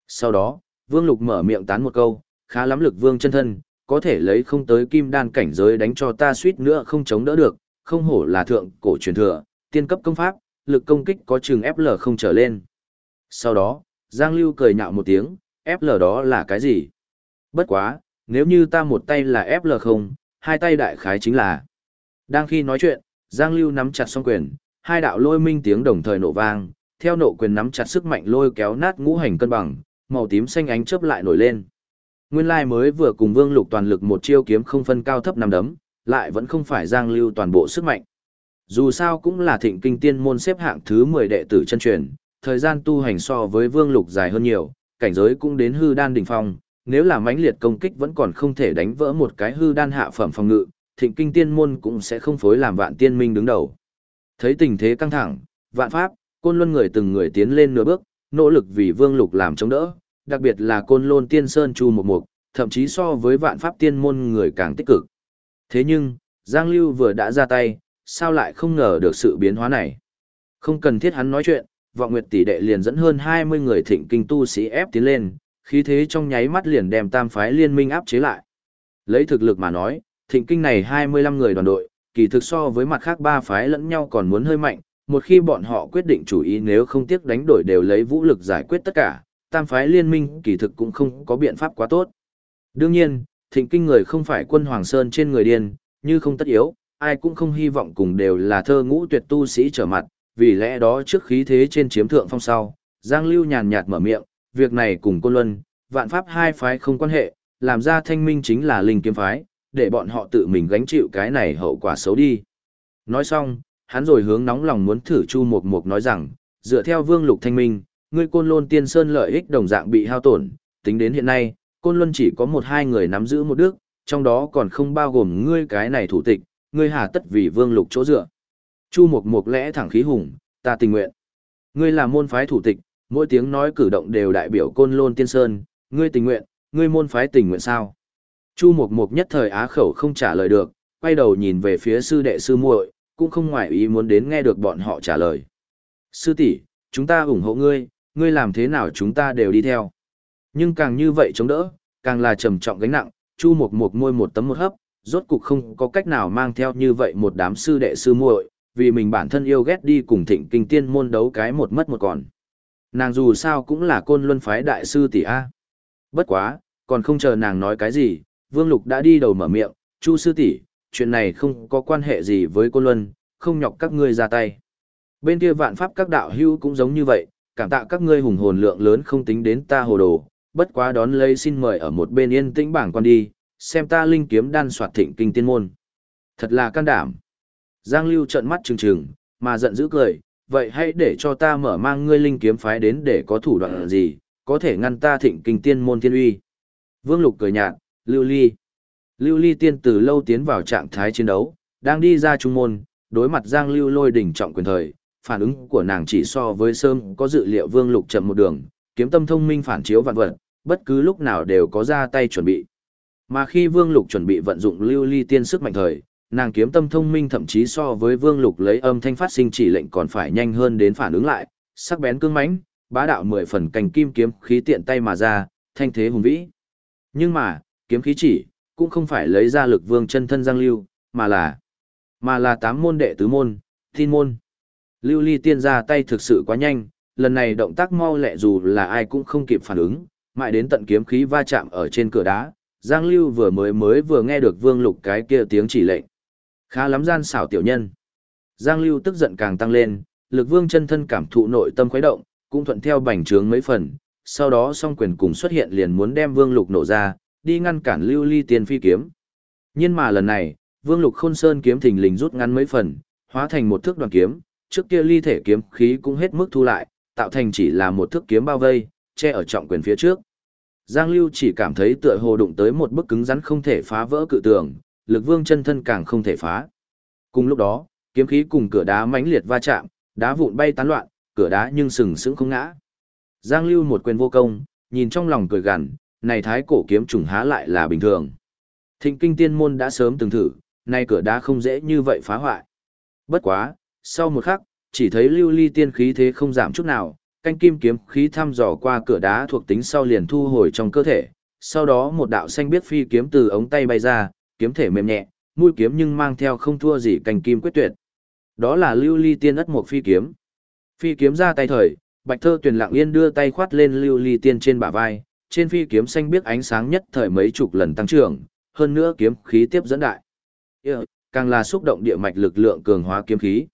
Sau đó, Vương Lục mở miệng tán một câu, khá lắm lực vương chân thân, có thể lấy không tới kim đan cảnh giới đánh cho ta suýt nữa không chống đỡ được, không hổ là thượng cổ truyền thừa, tiên cấp công pháp, lực công kích có chừng FL không trở lên. Sau đó, Giang Lưu cười nhạo một tiếng, FL đó là cái gì? Bất quá, nếu như ta một tay là FL không, hai tay đại khái chính là. Đang khi nói chuyện, Giang Lưu nắm chặt song quyền, hai đạo lôi minh tiếng đồng thời nổ vang, theo nộ quyền nắm chặt sức mạnh lôi kéo nát ngũ hành cân bằng, màu tím xanh ánh chớp lại nổi lên. Nguyên lai mới vừa cùng Vương Lục toàn lực một chiêu kiếm không phân cao thấp năm đấm, lại vẫn không phải Giang Lưu toàn bộ sức mạnh. Dù sao cũng là thịnh kinh tiên môn xếp hạng thứ 10 đệ tử chân truyền, thời gian tu hành so với Vương Lục dài hơn nhiều, cảnh giới cũng đến hư đan đỉnh phong, nếu là mãnh liệt công kích vẫn còn không thể đánh vỡ một cái hư đan hạ phẩm phòng ngự, thịnh kinh tiên môn cũng sẽ không phối làm vạn tiên minh đứng đầu. Thấy tình thế căng thẳng, vạn pháp, côn luân người từng người tiến lên nửa bước, nỗ lực vì Vương Lục làm chống đỡ, đặc biệt là côn lôn tiên sơn chu một mục, thậm chí so với vạn pháp tiên môn người càng tích cực. Thế nhưng, Giang Lưu vừa đã ra tay, sao lại không ngờ được sự biến hóa này. Không cần thiết hắn nói chuyện, vọng nguyệt tỷ đệ liền dẫn hơn 20 người thịnh kinh tu sĩ ép tiến lên, khí thế trong nháy mắt liền đem tam phái liên minh áp chế lại. Lấy thực lực mà nói, thịnh kinh này 25 người đoàn đội, kỳ thực so với mặt khác ba phái lẫn nhau còn muốn hơi mạnh, một khi bọn họ quyết định chủ ý nếu không tiếc đánh đổi đều lấy vũ lực giải quyết tất cả, tam phái liên minh kỳ thực cũng không có biện pháp quá tốt. Đương nhiên, thịnh kinh người không phải quân Hoàng Sơn trên người điên, như không tất yếu, ai cũng không hy vọng cùng đều là thơ ngũ tuyệt tu sĩ trở mặt, vì lẽ đó trước khí thế trên chiếm thượng phong sau, Giang Lưu nhàn nhạt mở miệng, việc này cùng Côn Luân, vạn pháp hai phái không quan hệ, làm ra thanh minh chính là linh kiếm phái, để bọn họ tự mình gánh chịu cái này hậu quả xấu đi. Nói xong, hắn rồi hướng nóng lòng muốn thử Chu Mộc Mộc nói rằng, dựa theo Vương Lục Thanh Minh, ngươi Côn Lôn Tiên Sơn lợi ích đồng dạng bị hao tổn, tính đến hiện nay, Côn Luân chỉ có một hai người nắm giữ một đức, trong đó còn không bao gồm ngươi cái này thủ tịch, ngươi hà tất vì Vương Lục chỗ dựa. Chu Mộc Mộc lẽ thẳng khí hùng, ta tình nguyện. Ngươi là môn phái thủ tịch, mỗi tiếng nói cử động đều đại biểu Côn Lôn Tiên Sơn, ngươi tình nguyện, ngươi môn phái tình nguyện sao? Chu Mộc Mộc nhất thời á khẩu không trả lời được, quay đầu nhìn về phía sư đệ sư muội, cũng không ngoại ý muốn đến nghe được bọn họ trả lời. Sư tỷ, chúng ta ủng hộ ngươi, ngươi làm thế nào chúng ta đều đi theo. Nhưng càng như vậy chống đỡ, càng là trầm trọng gánh nặng, Chu Mộc Mộc môi một tấm một hấp, rốt cục không có cách nào mang theo như vậy một đám sư đệ sư muội, vì mình bản thân yêu ghét đi cùng Thịnh Kinh Tiên môn đấu cái một mất một còn. Nàng dù sao cũng là côn luân phái đại sư tỷ a. Bất quá, còn không chờ nàng nói cái gì, Vương Lục đã đi đầu mở miệng, "Chu sư tỷ, chuyện này không có quan hệ gì với côn luân, không nhọc các ngươi ra tay." Bên kia vạn pháp các đạo hữu cũng giống như vậy, cảm tạ các ngươi hùng hồn lượng lớn không tính đến ta hồ đồ, bất quá đón lấy xin mời ở một bên yên tĩnh bảng quan đi, xem ta linh kiếm đan soạt thịnh kinh tiên môn. Thật là can đảm. Giang Lưu trợn mắt trừng trừng, mà giận dữ cười, vậy hãy để cho ta mở mang ngươi linh kiếm phái đến để có thủ đoạn gì, có thể ngăn ta thịnh kinh tiên môn thiên uy. Vương Lục cười nhạt, Lưu Ly. Lưu Ly tiên từ lâu tiến vào trạng thái chiến đấu, đang đi ra trung môn, đối mặt Giang Lưu lôi đỉnh trọng quyền thời, phản ứng của nàng chỉ so với sớm có dự liệu Vương Lục chậm một đường, kiếm tâm thông minh phản chiếu vạn vật, bất cứ lúc nào đều có ra tay chuẩn bị. Mà khi Vương Lục chuẩn bị vận dụng lưu ly tiên sức mạnh thời, nàng kiếm tâm thông minh thậm chí so với Vương Lục lấy âm thanh phát sinh chỉ lệnh còn phải nhanh hơn đến phản ứng lại, sắc bén cương mãnh, bá đạo mười phần cành kim kiếm khí tiện tay mà ra, thanh thế hùng vĩ. Nhưng mà, kiếm khí chỉ cũng không phải lấy ra lực vương chân thân Giang Lưu, mà là mà là tám môn đệ tứ môn, thiên môn. Lưu Ly tiên ra tay thực sự quá nhanh, lần này động tác mau lẹ dù là ai cũng không kịp phản ứng, mãi đến tận kiếm khí va chạm ở trên cửa đá, Giang Lưu vừa mới mới vừa nghe được Vương Lục cái kia tiếng chỉ lệnh. Khá lắm gian xảo tiểu nhân. Giang Lưu tức giận càng tăng lên, lực vương chân thân cảm thụ nội tâm khuấy động, cũng thuận theo bành trướng mấy phần, sau đó song quyền cùng xuất hiện liền muốn đem Vương Lục nổ ra, đi ngăn cản Lưu Ly tiền phi kiếm. Nhưng mà lần này, Vương Lục Khôn Sơn kiếm thình lình rút ngắn mấy phần, hóa thành một thước đoàn kiếm, trước kia ly thể kiếm khí cũng hết mức thu lại, tạo thành chỉ là một thước kiếm bao vây, che ở trọng quyền phía trước. Giang Lưu chỉ cảm thấy tựa hồ đụng tới một bức cứng rắn không thể phá vỡ cự tường, lực vương chân thân càng không thể phá. Cùng lúc đó, kiếm khí cùng cửa đá mãnh liệt va chạm, đá vụn bay tán loạn, cửa đá nhưng sừng sững không ngã. Giang Lưu một quyền vô công, nhìn trong lòng cười gằn, này thái cổ kiếm trùng há lại là bình thường. Thịnh kinh tiên môn đã sớm từng thử, nay cửa đá không dễ như vậy phá hoại. Bất quá, sau một khắc, chỉ thấy lưu ly tiên khí thế không giảm chút nào, canh kim kiếm khí thăm dò qua cửa đá thuộc tính sau liền thu hồi trong cơ thể, sau đó một đạo xanh biết phi kiếm từ ống tay bay ra, kiếm thể mềm nhẹ, mũi kiếm nhưng mang theo không thua gì canh kim quyết tuyệt. Đó là lưu ly tiên ất một phi kiếm. Phi kiếm ra tay thời, Bạch Thơ Tuyền lặng yên đưa tay khoát lên lưu ly tiên trên bả vai, trên phi kiếm xanh biết ánh sáng nhất thời mấy chục lần tăng trưởng, hơn nữa kiếm khí tiếp dẫn đại. Yeah, càng là xúc động địa mạch lực lượng cường hóa kiếm khí.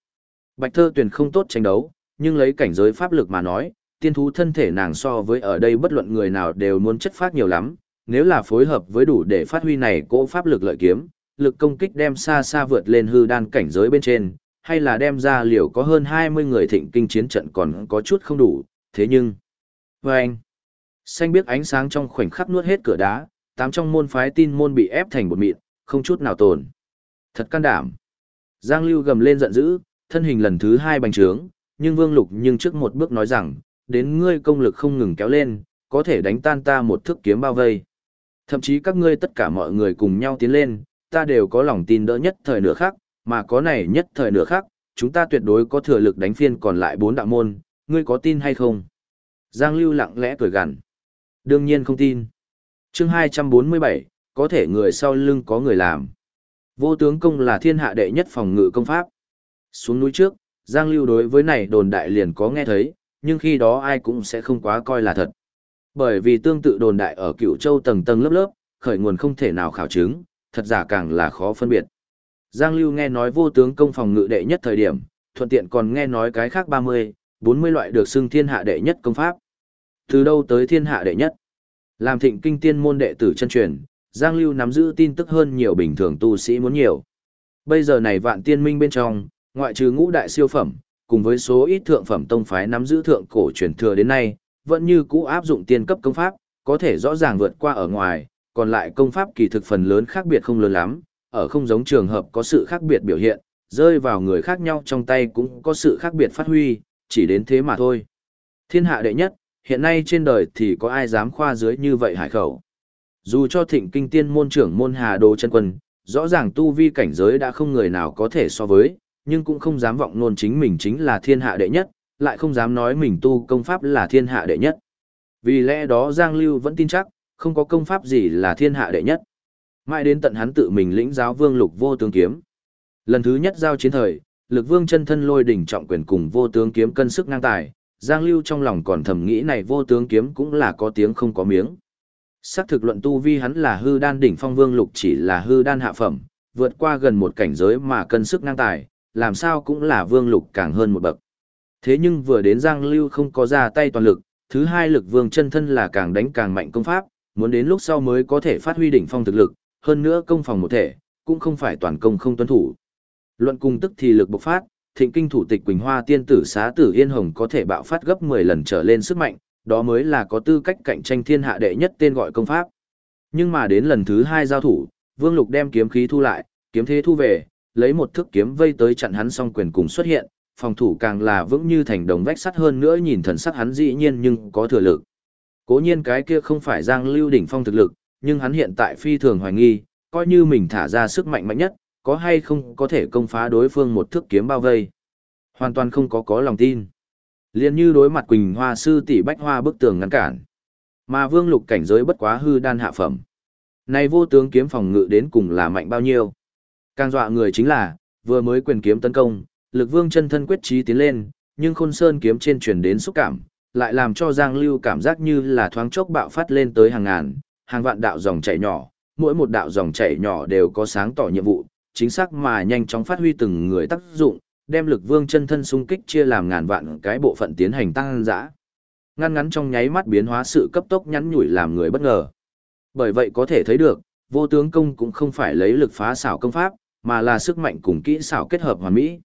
Bạch Thơ Tuyền không tốt tranh đấu, nhưng lấy cảnh giới pháp lực mà nói, tiên thú thân thể nàng so với ở đây bất luận người nào đều muốn chất phát nhiều lắm, nếu là phối hợp với đủ để phát huy này cỗ pháp lực lợi kiếm, lực công kích đem xa xa vượt lên hư đan cảnh giới bên trên, hay là đem ra liều có hơn 20 người thịnh kinh chiến trận còn có chút không đủ, thế nhưng... Và anh, xanh biết ánh sáng trong khoảnh khắc nuốt hết cửa đá, tám trong môn phái tin môn bị ép thành bột mịn, không chút nào tồn. Thật can đảm. Giang Lưu gầm lên giận dữ, thân hình lần thứ hai bành trướng, nhưng Vương Lục nhưng trước một bước nói rằng, đến ngươi công lực không ngừng kéo lên, có thể đánh tan ta một thước kiếm bao vây. Thậm chí các ngươi tất cả mọi người cùng nhau tiến lên, ta đều có lòng tin đỡ nhất thời nửa khác, mà có này nhất thời nửa khác, chúng ta tuyệt đối có thừa lực đánh phiên còn lại bốn đạo môn, ngươi có tin hay không? Giang Lưu lặng lẽ cười gằn. Đương nhiên không tin. Chương 247, có thể người sau lưng có người làm. Vô tướng công là thiên hạ đệ nhất phòng ngự công pháp. Xuống núi trước, Giang Lưu đối với này đồn đại liền có nghe thấy, nhưng khi đó ai cũng sẽ không quá coi là thật. Bởi vì tương tự đồn đại ở cựu châu tầng tầng lớp lớp, khởi nguồn không thể nào khảo chứng, thật giả càng là khó phân biệt. Giang Lưu nghe nói vô tướng công phòng ngự đệ nhất thời điểm, thuận tiện còn nghe nói cái khác 30, 40 loại được xưng thiên hạ đệ nhất công pháp. Từ đâu tới thiên hạ đệ nhất? Làm thịnh kinh tiên môn đệ tử chân truyền, Giang Lưu nắm giữ tin tức hơn nhiều bình thường tu sĩ muốn nhiều. Bây giờ này vạn tiên minh bên trong, ngoại trừ ngũ đại siêu phẩm, cùng với số ít thượng phẩm tông phái nắm giữ thượng cổ truyền thừa đến nay, vẫn như cũ áp dụng tiên cấp công pháp, có thể rõ ràng vượt qua ở ngoài, còn lại công pháp kỳ thực phần lớn khác biệt không lớn lắm, ở không giống trường hợp có sự khác biệt biểu hiện, rơi vào người khác nhau trong tay cũng có sự khác biệt phát huy, chỉ đến thế mà thôi. Thiên hạ đệ nhất, hiện nay trên đời thì có ai dám khoa dưới như vậy hải khẩu. Dù cho thịnh kinh tiên môn trưởng môn hà đồ chân quân, rõ ràng tu vi cảnh giới đã không người nào có thể so với, nhưng cũng không dám vọng nôn chính mình chính là thiên hạ đệ nhất, lại không dám nói mình tu công pháp là thiên hạ đệ nhất. Vì lẽ đó Giang Lưu vẫn tin chắc, không có công pháp gì là thiên hạ đệ nhất. Mãi đến tận hắn tự mình lĩnh giáo vương lục vô tướng kiếm. Lần thứ nhất giao chiến thời, lực vương chân thân lôi đỉnh trọng quyền cùng vô tướng kiếm cân sức ngang tài, Giang Lưu trong lòng còn thầm nghĩ này vô tướng kiếm cũng là có tiếng không có miếng. Sắc thực luận tu vi hắn là hư đan đỉnh phong vương lục chỉ là hư đan hạ phẩm, vượt qua gần một cảnh giới mà cân sức ngang tài, làm sao cũng là vương lục càng hơn một bậc. Thế nhưng vừa đến Giang Lưu không có ra tay toàn lực, thứ hai lực vương chân thân là càng đánh càng mạnh công pháp, muốn đến lúc sau mới có thể phát huy đỉnh phong thực lực, hơn nữa công phòng một thể, cũng không phải toàn công không tuân thủ. Luận cung tức thì lực bộc phát, thịnh kinh thủ tịch Quỳnh Hoa tiên tử xá tử Yên Hồng có thể bạo phát gấp 10 lần trở lên sức mạnh, đó mới là có tư cách cạnh tranh thiên hạ đệ nhất tên gọi công pháp. Nhưng mà đến lần thứ hai giao thủ, Vương Lục đem kiếm khí thu lại, kiếm thế thu về, lấy một thước kiếm vây tới chặn hắn song quyền cùng xuất hiện, phòng thủ càng là vững như thành đồng vách sắt hơn nữa nhìn thần sắc hắn dĩ nhiên nhưng có thừa lực. Cố nhiên cái kia không phải Giang Lưu đỉnh phong thực lực, nhưng hắn hiện tại phi thường hoài nghi, coi như mình thả ra sức mạnh mạnh nhất, có hay không có thể công phá đối phương một thước kiếm bao vây. Hoàn toàn không có có lòng tin. Liên như đối mặt Quỳnh Hoa sư tỷ bách hoa bức tường ngăn cản. Mà Vương Lục cảnh giới bất quá hư đan hạ phẩm. Này vô tướng kiếm phòng ngự đến cùng là mạnh bao nhiêu? Càng dọa người chính là, vừa mới quyền kiếm tấn công, lực vương chân thân quyết trí tiến lên, nhưng khôn sơn kiếm trên truyền đến xúc cảm, lại làm cho Giang Lưu cảm giác như là thoáng chốc bạo phát lên tới hàng ngàn, hàng vạn đạo dòng chảy nhỏ, mỗi một đạo dòng chảy nhỏ đều có sáng tỏ nhiệm vụ, chính xác mà nhanh chóng phát huy từng người tác dụng, đem lực vương chân thân xung kích chia làm ngàn vạn cái bộ phận tiến hành tăng dã. Ngăn ngắn trong nháy mắt biến hóa sự cấp tốc nhắn nhủi làm người bất ngờ. Bởi vậy có thể thấy được, vô tướng công cũng không phải lấy lực phá xảo công pháp, mà là sức mạnh cùng kỹ xảo kết hợp hoàn mỹ.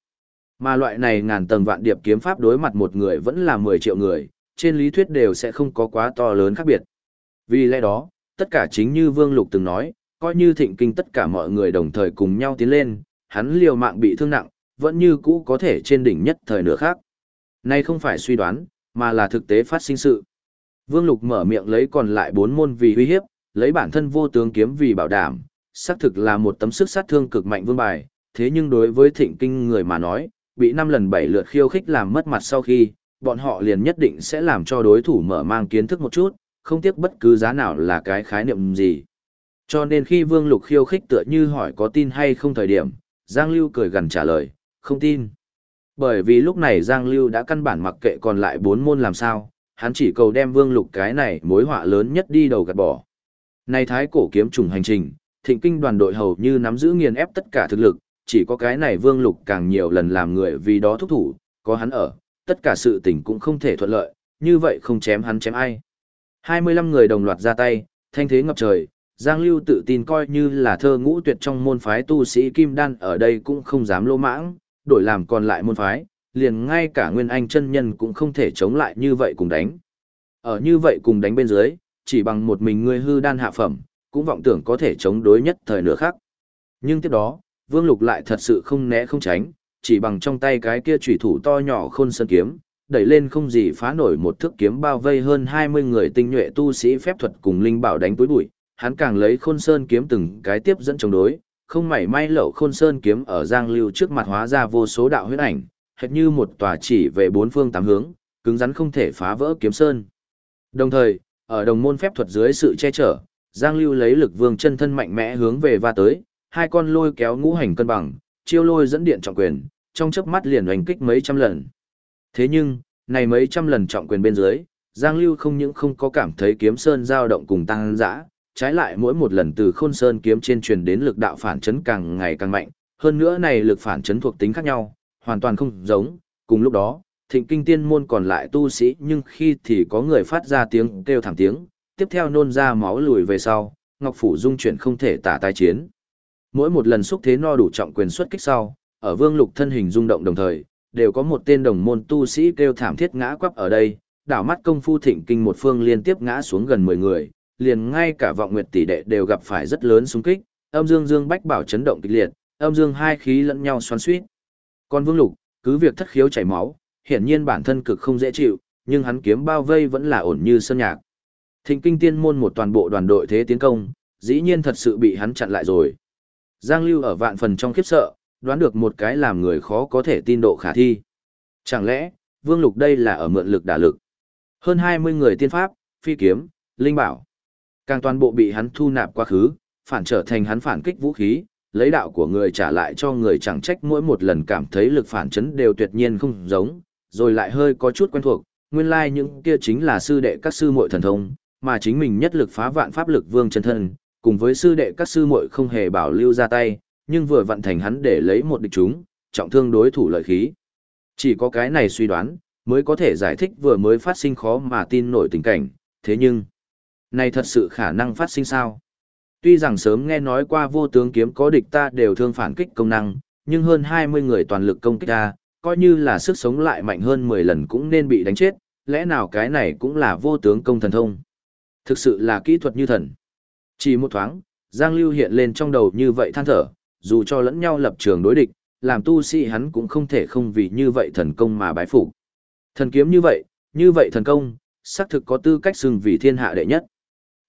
Mà loại này ngàn tầng vạn điệp kiếm pháp đối mặt một người vẫn là 10 triệu người, trên lý thuyết đều sẽ không có quá to lớn khác biệt. Vì lẽ đó, tất cả chính như Vương Lục từng nói, coi như thịnh kinh tất cả mọi người đồng thời cùng nhau tiến lên, hắn liều mạng bị thương nặng, vẫn như cũ có thể trên đỉnh nhất thời nửa khác. Này không phải suy đoán, mà là thực tế phát sinh sự. Vương Lục mở miệng lấy còn lại bốn môn vì uy hiếp, lấy bản thân vô tướng kiếm vì bảo đảm, xác thực là một tấm sức sát thương cực mạnh vương bài, thế nhưng đối với thịnh kinh người mà nói, bị năm lần bảy lượt khiêu khích làm mất mặt sau khi, bọn họ liền nhất định sẽ làm cho đối thủ mở mang kiến thức một chút, không tiếc bất cứ giá nào là cái khái niệm gì. Cho nên khi Vương Lục khiêu khích tựa như hỏi có tin hay không thời điểm, Giang Lưu cười gần trả lời, không tin. Bởi vì lúc này Giang Lưu đã căn bản mặc kệ còn lại bốn môn làm sao, hắn chỉ cầu đem Vương Lục cái này mối họa lớn nhất đi đầu gạt bỏ. Này thái cổ kiếm trùng hành trình, thịnh kinh đoàn đội hầu như nắm giữ nghiền ép tất cả thực lực, chỉ có cái này Vương Lục càng nhiều lần làm người vì đó thúc thủ, có hắn ở, tất cả sự tình cũng không thể thuận lợi, như vậy không chém hắn chém ai. 25 người đồng loạt ra tay, thanh thế ngập trời, Giang Lưu tự tin coi như là thơ ngũ tuyệt trong môn phái tu sĩ Kim Đan ở đây cũng không dám lô mãng, đổi làm còn lại môn phái, liền ngay cả Nguyên Anh chân nhân cũng không thể chống lại như vậy cùng đánh. Ở như vậy cùng đánh bên dưới, chỉ bằng một mình ngươi hư đan hạ phẩm, cũng vọng tưởng có thể chống đối nhất thời nửa khác. Nhưng tiếp đó, Vương Lục lại thật sự không né không tránh, chỉ bằng trong tay cái kia chủy thủ to nhỏ khôn sơn kiếm, đẩy lên không gì phá nổi một thước kiếm bao vây hơn 20 người tinh nhuệ tu sĩ phép thuật cùng linh bảo đánh túi bụi, hắn càng lấy khôn sơn kiếm từng cái tiếp dẫn chống đối, không mảy may lậu khôn sơn kiếm ở Giang Lưu trước mặt hóa ra vô số đạo huyết ảnh, hệt như một tòa chỉ về bốn phương tám hướng, cứng rắn không thể phá vỡ kiếm sơn. Đồng thời, ở đồng môn phép thuật dưới sự che chở, Giang Lưu lấy lực vương chân thân mạnh mẽ hướng về va tới, hai con lôi kéo ngũ hành cân bằng, chiêu lôi dẫn điện trọng quyền, trong chớp mắt liền oanh kích mấy trăm lần. Thế nhưng, này mấy trăm lần trọng quyền bên dưới, Giang Lưu không những không có cảm thấy kiếm sơn dao động cùng tăng dã, trái lại mỗi một lần từ khôn sơn kiếm trên truyền đến lực đạo phản chấn càng ngày càng mạnh, hơn nữa này lực phản chấn thuộc tính khác nhau, hoàn toàn không giống, cùng lúc đó, thịnh kinh tiên môn còn lại tu sĩ nhưng khi thì có người phát ra tiếng kêu thảm tiếng, tiếp theo nôn ra máu lùi về sau, Ngọc Phủ dung chuyển không thể tả tái chiến. Mỗi một lần xúc thế no đủ trọng quyền xuất kích sau, ở vương lục thân hình rung động đồng thời, đều có một tên đồng môn tu sĩ kêu thảm thiết ngã quắp ở đây, đảo mắt công phu thịnh kinh một phương liên tiếp ngã xuống gần 10 người, liền ngay cả vọng nguyệt tỷ đệ đều gặp phải rất lớn xung kích, âm dương dương bách bảo chấn động kịch liệt, âm dương hai khí lẫn nhau xoắn xuýt. Còn Vương Lục, cứ việc thất khiếu chảy máu, hiển nhiên bản thân cực không dễ chịu, nhưng hắn kiếm bao vây vẫn là ổn như sơn nhạc. Thịnh kinh tiên môn một toàn bộ đoàn đội thế tiến công, dĩ nhiên thật sự bị hắn chặn lại rồi. Giang Lưu ở vạn phần trong khiếp sợ, đoán được một cái làm người khó có thể tin độ khả thi. Chẳng lẽ, Vương Lục đây là ở mượn lực đả lực? Hơn 20 người tiên pháp, phi kiếm, linh bảo. Càng toàn bộ bị hắn thu nạp quá khứ, phản trở thành hắn phản kích vũ khí, lấy đạo của người trả lại cho người chẳng trách mỗi một lần cảm thấy lực phản chấn đều tuyệt nhiên không giống, rồi lại hơi có chút quen thuộc, nguyên lai like những kia chính là sư đệ các sư muội thần thông, mà chính mình nhất lực phá vạn pháp lực vương chân thân, cùng với sư đệ các sư muội không hề bảo lưu ra tay, nhưng vừa vận thành hắn để lấy một địch chúng, trọng thương đối thủ lợi khí. Chỉ có cái này suy đoán, mới có thể giải thích vừa mới phát sinh khó mà tin nổi tình cảnh, thế nhưng, này thật sự khả năng phát sinh sao? Tuy rằng sớm nghe nói qua vô tướng kiếm có địch ta đều thương phản kích công năng, nhưng hơn 20 người toàn lực công kích ta, coi như là sức sống lại mạnh hơn 10 lần cũng nên bị đánh chết, lẽ nào cái này cũng là vô tướng công thần thông? Thực sự là kỹ thuật như thần. Chỉ một thoáng, Giang Lưu hiện lên trong đầu như vậy than thở, dù cho lẫn nhau lập trường đối địch, làm tu sĩ hắn cũng không thể không vì như vậy thần công mà bái phục. Thần kiếm như vậy, như vậy thần công, xác thực có tư cách xưng vì thiên hạ đệ nhất.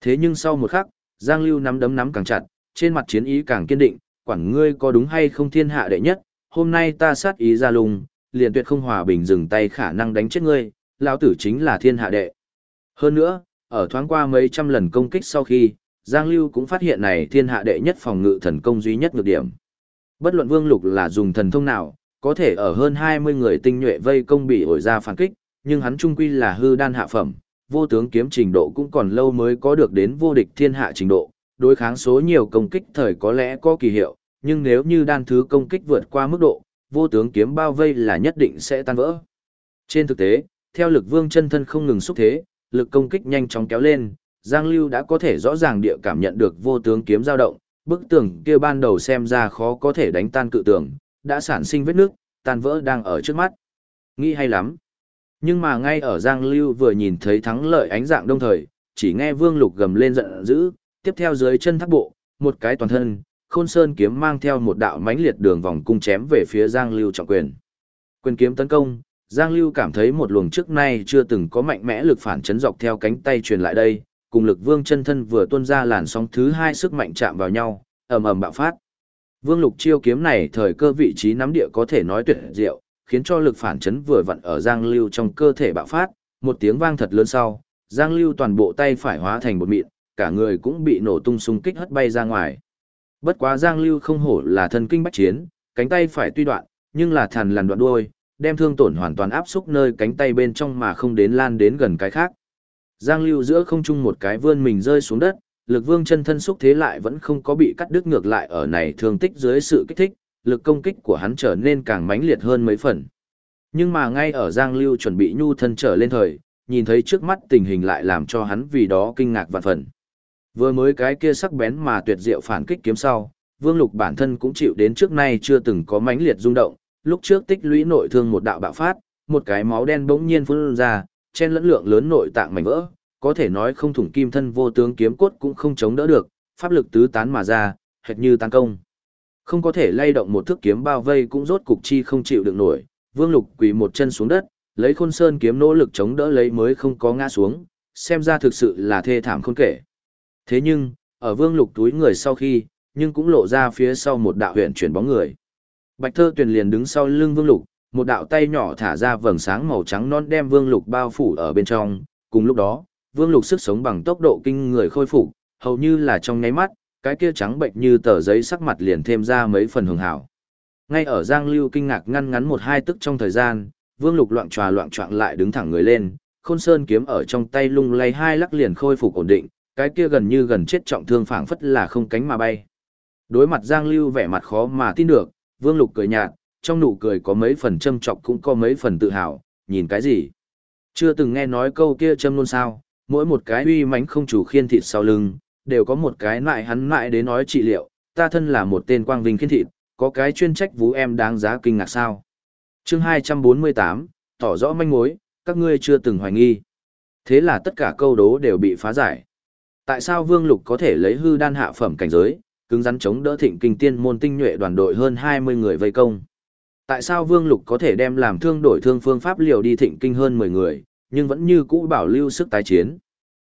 Thế nhưng sau một khắc, Giang Lưu nắm đấm nắm càng chặt, trên mặt chiến ý càng kiên định, quản ngươi có đúng hay không thiên hạ đệ nhất, hôm nay ta sát ý ra lùng, liền tuyệt không hòa bình dừng tay khả năng đánh chết ngươi, lão tử chính là thiên hạ đệ. Hơn nữa, ở thoáng qua mấy trăm lần công kích sau khi, Giang Lưu cũng phát hiện này thiên hạ đệ nhất phòng ngự thần công duy nhất nhược điểm. Bất luận Vương Lục là dùng thần thông nào, có thể ở hơn 20 người tinh nhuệ vây công bị ổi ra phản kích, nhưng hắn trung quy là hư đan hạ phẩm, vô tướng kiếm trình độ cũng còn lâu mới có được đến vô địch thiên hạ trình độ, đối kháng số nhiều công kích thời có lẽ có kỳ hiệu, nhưng nếu như đan thứ công kích vượt qua mức độ, vô tướng kiếm bao vây là nhất định sẽ tan vỡ. Trên thực tế, theo lực vương chân thân không ngừng xúc thế, lực công kích nhanh chóng kéo lên, Giang Lưu đã có thể rõ ràng địa cảm nhận được vô tướng kiếm dao động, bức tường kia ban đầu xem ra khó có thể đánh tan cự tường, đã sản sinh vết nước, tan vỡ đang ở trước mắt. Nghĩ hay lắm. Nhưng mà ngay ở Giang Lưu vừa nhìn thấy thắng lợi ánh dạng đông thời, chỉ nghe Vương Lục gầm lên giận dữ, tiếp theo dưới chân thác bộ, một cái toàn thân, Khôn Sơn kiếm mang theo một đạo mãnh liệt đường vòng cung chém về phía Giang Lưu trọng quyền. Quyền kiếm tấn công, Giang Lưu cảm thấy một luồng trước nay chưa từng có mạnh mẽ lực phản chấn dọc theo cánh tay truyền lại đây, cùng lực vương chân thân vừa tuôn ra làn sóng thứ hai sức mạnh chạm vào nhau, ầm ầm bạo phát. Vương Lục chiêu kiếm này thời cơ vị trí nắm địa có thể nói tuyệt diệu, khiến cho lực phản chấn vừa vặn ở Giang Lưu trong cơ thể bạo phát, một tiếng vang thật lớn sau, Giang Lưu toàn bộ tay phải hóa thành một mịn, cả người cũng bị nổ tung xung kích hất bay ra ngoài. Bất quá Giang Lưu không hổ là thần kinh bách chiến, cánh tay phải tuy đoạn, nhưng là thần làn đoạn đuôi, đem thương tổn hoàn toàn áp xúc nơi cánh tay bên trong mà không đến lan đến gần cái khác. Giang Lưu giữa không trung một cái vươn mình rơi xuống đất, lực vương chân thân xúc thế lại vẫn không có bị cắt đứt ngược lại ở này thương tích dưới sự kích thích, lực công kích của hắn trở nên càng mãnh liệt hơn mấy phần. Nhưng mà ngay ở Giang Lưu chuẩn bị nhu thân trở lên thời, nhìn thấy trước mắt tình hình lại làm cho hắn vì đó kinh ngạc vạn phần. Vừa mới cái kia sắc bén mà tuyệt diệu phản kích kiếm sau, Vương Lục bản thân cũng chịu đến trước nay chưa từng có mãnh liệt rung động, lúc trước tích lũy nội thương một đạo bạo phát, một cái máu đen bỗng nhiên phun ra, chen lẫn lượng lớn nội tạng mảnh vỡ, có thể nói không thủng kim thân vô tướng kiếm cốt cũng không chống đỡ được, pháp lực tứ tán mà ra, hệt như tăng công. Không có thể lay động một thước kiếm bao vây cũng rốt cục chi không chịu được nổi, Vương Lục quỳ một chân xuống đất, lấy Khôn Sơn kiếm nỗ lực chống đỡ lấy mới không có ngã xuống, xem ra thực sự là thê thảm khôn kể. Thế nhưng, ở Vương Lục túi người sau khi, nhưng cũng lộ ra phía sau một đạo huyện chuyển bóng người. Bạch Thơ Tuyền liền đứng sau lưng Vương Lục, một đạo tay nhỏ thả ra vầng sáng màu trắng non đem Vương Lục bao phủ ở bên trong, cùng lúc đó, Vương Lục sức sống bằng tốc độ kinh người khôi phục, hầu như là trong nháy mắt, cái kia trắng bệnh như tờ giấy sắc mặt liền thêm ra mấy phần hường hảo. Ngay ở Giang Lưu kinh ngạc ngăn ngắn một hai tức trong thời gian, Vương Lục loạn tròa loạn choạng lại đứng thẳng người lên, Khôn Sơn kiếm ở trong tay lung lay hai lắc liền khôi phục ổn định, cái kia gần như gần chết trọng thương phảng phất là không cánh mà bay. Đối mặt Giang Lưu vẻ mặt khó mà tin được, Vương Lục cười nhạt, trong nụ cười có mấy phần châm chọc cũng có mấy phần tự hào, nhìn cái gì? Chưa từng nghe nói câu kia châm luôn sao, mỗi một cái uy mãnh không chủ khiên thịt sau lưng, đều có một cái nại hắn nại đến nói trị liệu, ta thân là một tên quang vinh khiên thịt, có cái chuyên trách vũ em đáng giá kinh ngạc sao. chương 248, tỏ rõ manh mối, các ngươi chưa từng hoài nghi. Thế là tất cả câu đố đều bị phá giải. Tại sao Vương Lục có thể lấy hư đan hạ phẩm cảnh giới, cứng rắn chống đỡ thịnh kinh tiên môn tinh nhuệ đoàn đội hơn 20 người vây công? Tại sao Vương Lục có thể đem làm thương đổi thương phương pháp liều đi thịnh kinh hơn 10 người, nhưng vẫn như cũ bảo lưu sức tái chiến?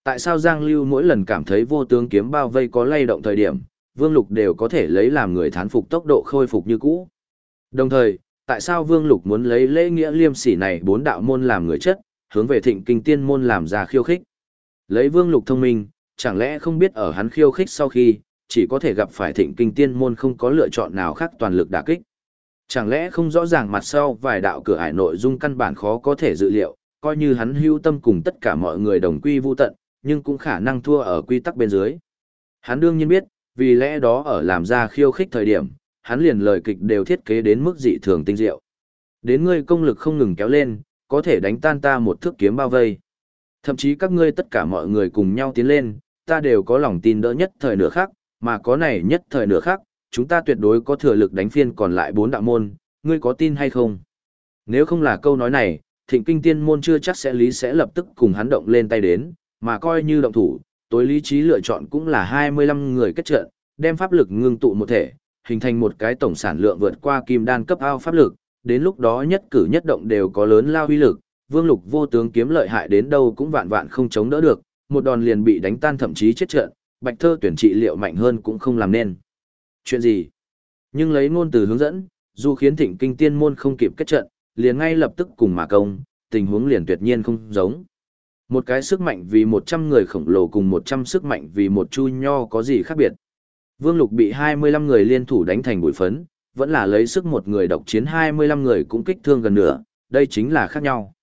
Tại sao Giang Lưu mỗi lần cảm thấy vô tướng kiếm bao vây có lay động thời điểm, Vương Lục đều có thể lấy làm người thán phục tốc độ khôi phục như cũ? Đồng thời, tại sao Vương Lục muốn lấy lễ nghĩa liêm sỉ này bốn đạo môn làm người chất, hướng về thịnh kinh tiên môn làm ra khiêu khích? Lấy Vương Lục thông minh, chẳng lẽ không biết ở hắn khiêu khích sau khi, chỉ có thể gặp phải thịnh kinh tiên môn không có lựa chọn nào khác toàn lực đả kích? Chẳng lẽ không rõ ràng mặt sau vài đạo cửa ải nội dung căn bản khó có thể dự liệu, coi như hắn hưu tâm cùng tất cả mọi người đồng quy vu tận, nhưng cũng khả năng thua ở quy tắc bên dưới. Hắn đương nhiên biết, vì lẽ đó ở làm ra khiêu khích thời điểm, hắn liền lời kịch đều thiết kế đến mức dị thường tinh diệu. Đến ngươi công lực không ngừng kéo lên, có thể đánh tan ta một thước kiếm bao vây. Thậm chí các ngươi tất cả mọi người cùng nhau tiến lên, ta đều có lòng tin đỡ nhất thời nửa khác, mà có này nhất thời nửa khác, chúng ta tuyệt đối có thừa lực đánh phiên còn lại bốn đạo môn, ngươi có tin hay không? Nếu không là câu nói này, thịnh kinh tiên môn chưa chắc sẽ lý sẽ lập tức cùng hắn động lên tay đến, mà coi như động thủ, tối lý trí lựa chọn cũng là 25 người kết trận, đem pháp lực ngưng tụ một thể, hình thành một cái tổng sản lượng vượt qua kim đan cấp ao pháp lực, đến lúc đó nhất cử nhất động đều có lớn lao uy lực, vương lục vô tướng kiếm lợi hại đến đâu cũng vạn vạn không chống đỡ được, một đòn liền bị đánh tan thậm chí chết trận, bạch thơ tuyển trị liệu mạnh hơn cũng không làm nên. Chuyện gì? Nhưng lấy ngôn từ hướng dẫn, dù khiến thịnh kinh tiên môn không kịp kết trận, liền ngay lập tức cùng mà công, tình huống liền tuyệt nhiên không giống. Một cái sức mạnh vì 100 người khổng lồ cùng 100 sức mạnh vì một chu nho có gì khác biệt. Vương Lục bị 25 người liên thủ đánh thành bụi phấn, vẫn là lấy sức một người độc chiến 25 người cũng kích thương gần nửa, đây chính là khác nhau.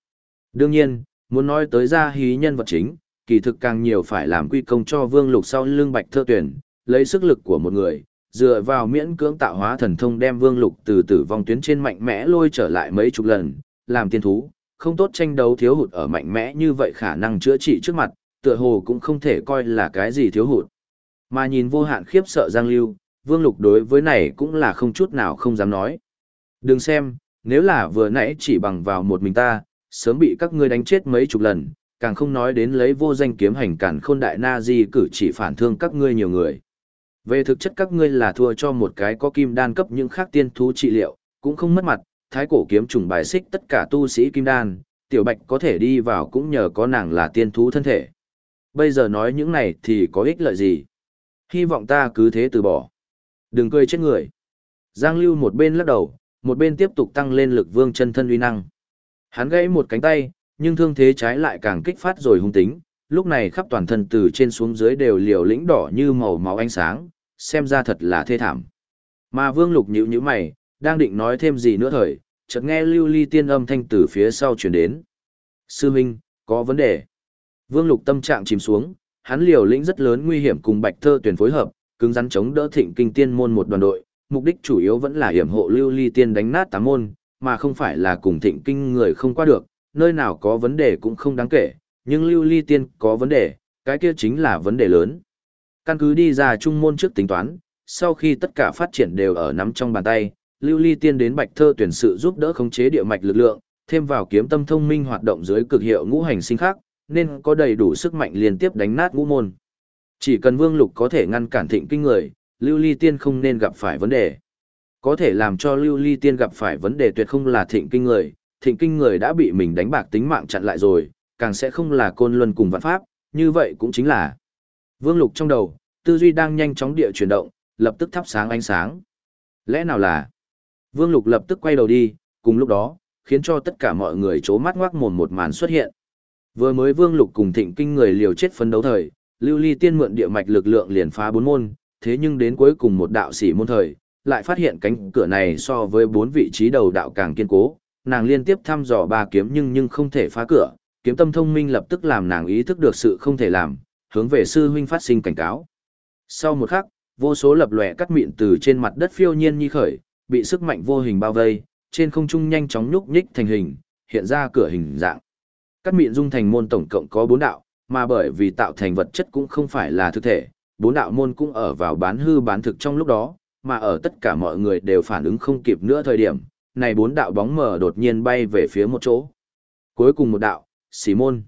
Đương nhiên, muốn nói tới ra hí nhân vật chính, kỳ thực càng nhiều phải làm quy công cho Vương Lục sau lưng Bạch Thơ Tuyển, lấy sức lực của một người, dựa vào miễn cưỡng tạo hóa thần thông đem Vương Lục từ tử vong tuyến trên mạnh mẽ lôi trở lại mấy chục lần, làm tiên thú, không tốt tranh đấu thiếu hụt ở mạnh mẽ như vậy khả năng chữa trị trước mặt, tựa hồ cũng không thể coi là cái gì thiếu hụt. Mà nhìn vô hạn khiếp sợ Giang Lưu, Vương Lục đối với này cũng là không chút nào không dám nói. Đừng xem, nếu là vừa nãy chỉ bằng vào một mình ta, sớm bị các ngươi đánh chết mấy chục lần, càng không nói đến lấy vô danh kiếm hành cản khôn đại na di cử chỉ phản thương các ngươi nhiều người. Về thực chất các ngươi là thua cho một cái có kim đan cấp những khác tiên thú trị liệu, cũng không mất mặt, thái cổ kiếm trùng bài xích tất cả tu sĩ kim đan, tiểu bạch có thể đi vào cũng nhờ có nàng là tiên thú thân thể. Bây giờ nói những này thì có ích lợi gì? Hy vọng ta cứ thế từ bỏ. Đừng cười chết người. Giang Lưu một bên lắc đầu, một bên tiếp tục tăng lên lực vương chân thân uy năng. Hắn gãy một cánh tay, nhưng thương thế trái lại càng kích phát rồi hung tính, lúc này khắp toàn thân từ trên xuống dưới đều liều lĩnh đỏ như màu máu ánh sáng, xem ra thật là thê thảm. Mà Vương Lục nhíu nhíu mày, đang định nói thêm gì nữa thời, chợt nghe lưu ly tiên âm thanh từ phía sau truyền đến. Sư Minh, có vấn đề. Vương Lục tâm trạng chìm xuống, hắn liều lĩnh rất lớn nguy hiểm cùng Bạch Thơ tuyển phối hợp, cứng rắn chống đỡ thịnh kinh tiên môn một đoàn đội, mục đích chủ yếu vẫn là hiểm hộ lưu ly tiên đánh nát tám môn, mà không phải là cùng thịnh kinh người không qua được, nơi nào có vấn đề cũng không đáng kể, nhưng lưu ly tiên có vấn đề, cái kia chính là vấn đề lớn. Căn cứ đi ra trung môn trước tính toán, sau khi tất cả phát triển đều ở nắm trong bàn tay, lưu ly tiên đến bạch thơ tuyển sự giúp đỡ khống chế địa mạch lực lượng, thêm vào kiếm tâm thông minh hoạt động dưới cực hiệu ngũ hành sinh khác, nên có đầy đủ sức mạnh liên tiếp đánh nát ngũ môn. Chỉ cần vương lục có thể ngăn cản thịnh kinh người, lưu ly tiên không nên gặp phải vấn đề. Có thể làm cho lưu ly tiên gặp phải vấn đề tuyệt không là thịnh kinh người, thịnh kinh người đã bị mình đánh bạc tính mạng chặn lại rồi, càng sẽ không là côn luân cùng vạn pháp, như vậy cũng chính là. Vương lục trong đầu, tư duy đang nhanh chóng địa chuyển động, lập tức thắp sáng ánh sáng. Lẽ nào là? Vương Lục lập tức quay đầu đi, cùng lúc đó, khiến cho tất cả mọi người chố mắt ngoác mồm một màn xuất hiện. Vừa mới Vương Lục cùng Thịnh Kinh người liều chết phấn đấu thời, Lưu Ly Tiên mượn địa mạch lực lượng liền phá bốn môn, thế nhưng đến cuối cùng một đạo sĩ môn thời, lại phát hiện cánh cửa này so với bốn vị trí đầu đạo càng kiên cố, nàng liên tiếp thăm dò ba kiếm nhưng nhưng không thể phá cửa, kiếm tâm thông minh lập tức làm nàng ý thức được sự không thể làm, hướng về sư huynh phát sinh cảnh cáo. Sau một khắc, vô số lập lòe cắt mịn từ trên mặt đất phiêu nhiên như khởi, bị sức mạnh vô hình bao vây, trên không trung nhanh chóng nhúc nhích thành hình, hiện ra cửa hình dạng. Cắt mịn dung thành môn tổng cộng có bốn đạo, mà bởi vì tạo thành vật chất cũng không phải là thực thể, bốn đạo môn cũng ở vào bán hư bán thực trong lúc đó, mà ở tất cả mọi người đều phản ứng không kịp nữa thời điểm, này bốn đạo bóng mờ đột nhiên bay về phía một chỗ. Cuối cùng một đạo, xỉ môn.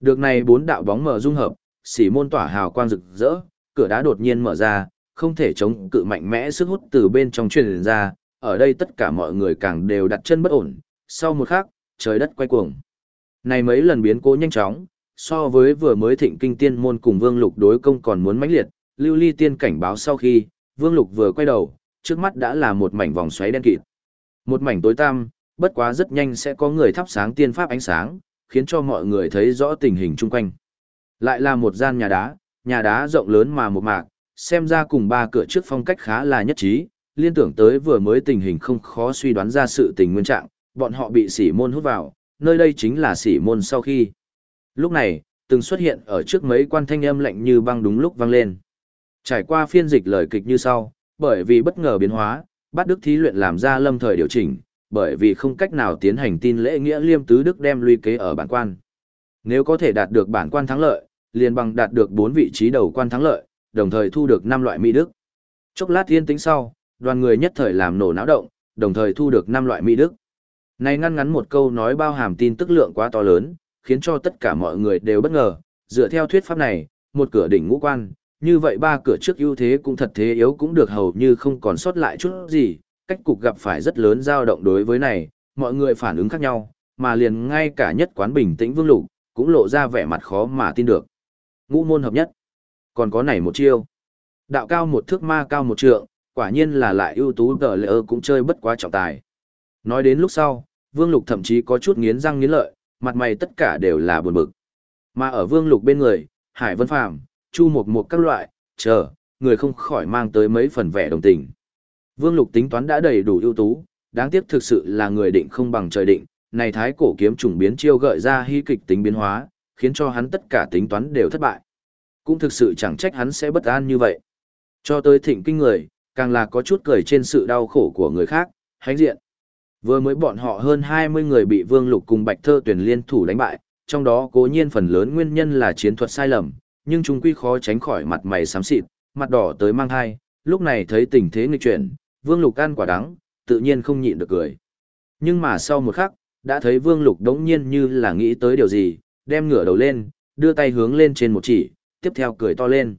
Được này bốn đạo bóng mờ dung hợp, xỉ môn tỏa hào quang rực rỡ, cửa đá đột nhiên mở ra, không thể chống cự mạnh mẽ sức hút từ bên trong truyền ra, ở đây tất cả mọi người càng đều đặt chân bất ổn, sau một khắc, trời đất quay cuồng. Này mấy lần biến cố nhanh chóng, so với vừa mới thịnh kinh tiên môn cùng Vương Lục đối công còn muốn mãnh liệt, Lưu Ly tiên cảnh báo sau khi, Vương Lục vừa quay đầu, trước mắt đã là một mảnh vòng xoáy đen kịt. Một mảnh tối tăm, bất quá rất nhanh sẽ có người thắp sáng tiên pháp ánh sáng, khiến cho mọi người thấy rõ tình hình chung quanh. Lại là một gian nhà đá, nhà đá rộng lớn mà một mạc, xem ra cùng ba cửa trước phong cách khá là nhất trí, liên tưởng tới vừa mới tình hình không khó suy đoán ra sự tình nguyên trạng, bọn họ bị sỉ môn hút vào, nơi đây chính là sỉ môn sau khi. Lúc này, từng xuất hiện ở trước mấy quan thanh âm lạnh như băng đúng lúc vang lên. Trải qua phiên dịch lời kịch như sau, bởi vì bất ngờ biến hóa, bắt đức thí luyện làm ra lâm thời điều chỉnh, bởi vì không cách nào tiến hành tin lễ nghĩa liêm tứ đức đem luy kế ở bản quan. Nếu có thể đạt được bản quan thắng lợi, liền bằng đạt được bốn vị trí đầu quan thắng lợi, đồng thời thu được năm loại mỹ đức. Chốc lát yên tĩnh sau, đoàn người nhất thời làm nổ náo động, đồng thời thu được năm loại mỹ đức. Này ngăn ngắn một câu nói bao hàm tin tức lượng quá to lớn, khiến cho tất cả mọi người đều bất ngờ, dựa theo thuyết pháp này, một cửa đỉnh ngũ quan, như vậy ba cửa trước ưu thế cũng thật thế yếu cũng được hầu như không còn sót lại chút gì, cách cục gặp phải rất lớn dao động đối với này, mọi người phản ứng khác nhau, mà liền ngay cả nhất quán bình tĩnh vương lục, cũng lộ ra vẻ mặt khó mà tin được. Ngũ môn hợp nhất, còn có này một chiêu. Đạo cao một thước ma cao một trượng, quả nhiên là lại ưu tú tờ lệ cũng chơi bất quá trọng tài. Nói đến lúc sau, vương lục thậm chí có chút nghiến răng nghiến lợi, mặt mày tất cả đều là buồn bực. Mà ở vương lục bên người, Hải Vân Phàm chu một một các loại, chờ, người không khỏi mang tới mấy phần vẻ đồng tình. Vương Lục tính toán đã đầy đủ ưu tú, đáng tiếc thực sự là người định không bằng trời định, này thái cổ kiếm trùng biến chiêu gợi ra hy kịch tính biến hóa, khiến cho hắn tất cả tính toán đều thất bại. Cũng thực sự chẳng trách hắn sẽ bất an như vậy. Cho tới thịnh kinh người, càng là có chút cười trên sự đau khổ của người khác, hãnh diện. Vừa mới bọn họ hơn 20 người bị Vương Lục cùng Bạch Thơ tuyển liên thủ đánh bại, trong đó cố nhiên phần lớn nguyên nhân là chiến thuật sai lầm, nhưng chúng quy khó tránh khỏi mặt mày xám xịt, mặt đỏ tới mang hai, lúc này thấy tình thế nghịch chuyển, Vương Lục ăn quả đắng, tự nhiên không nhịn được cười. Nhưng mà sau một khắc, đã thấy Vương Lục đống nhiên như là nghĩ tới điều gì, đem ngửa đầu lên, đưa tay hướng lên trên một chỉ, tiếp theo cười to lên.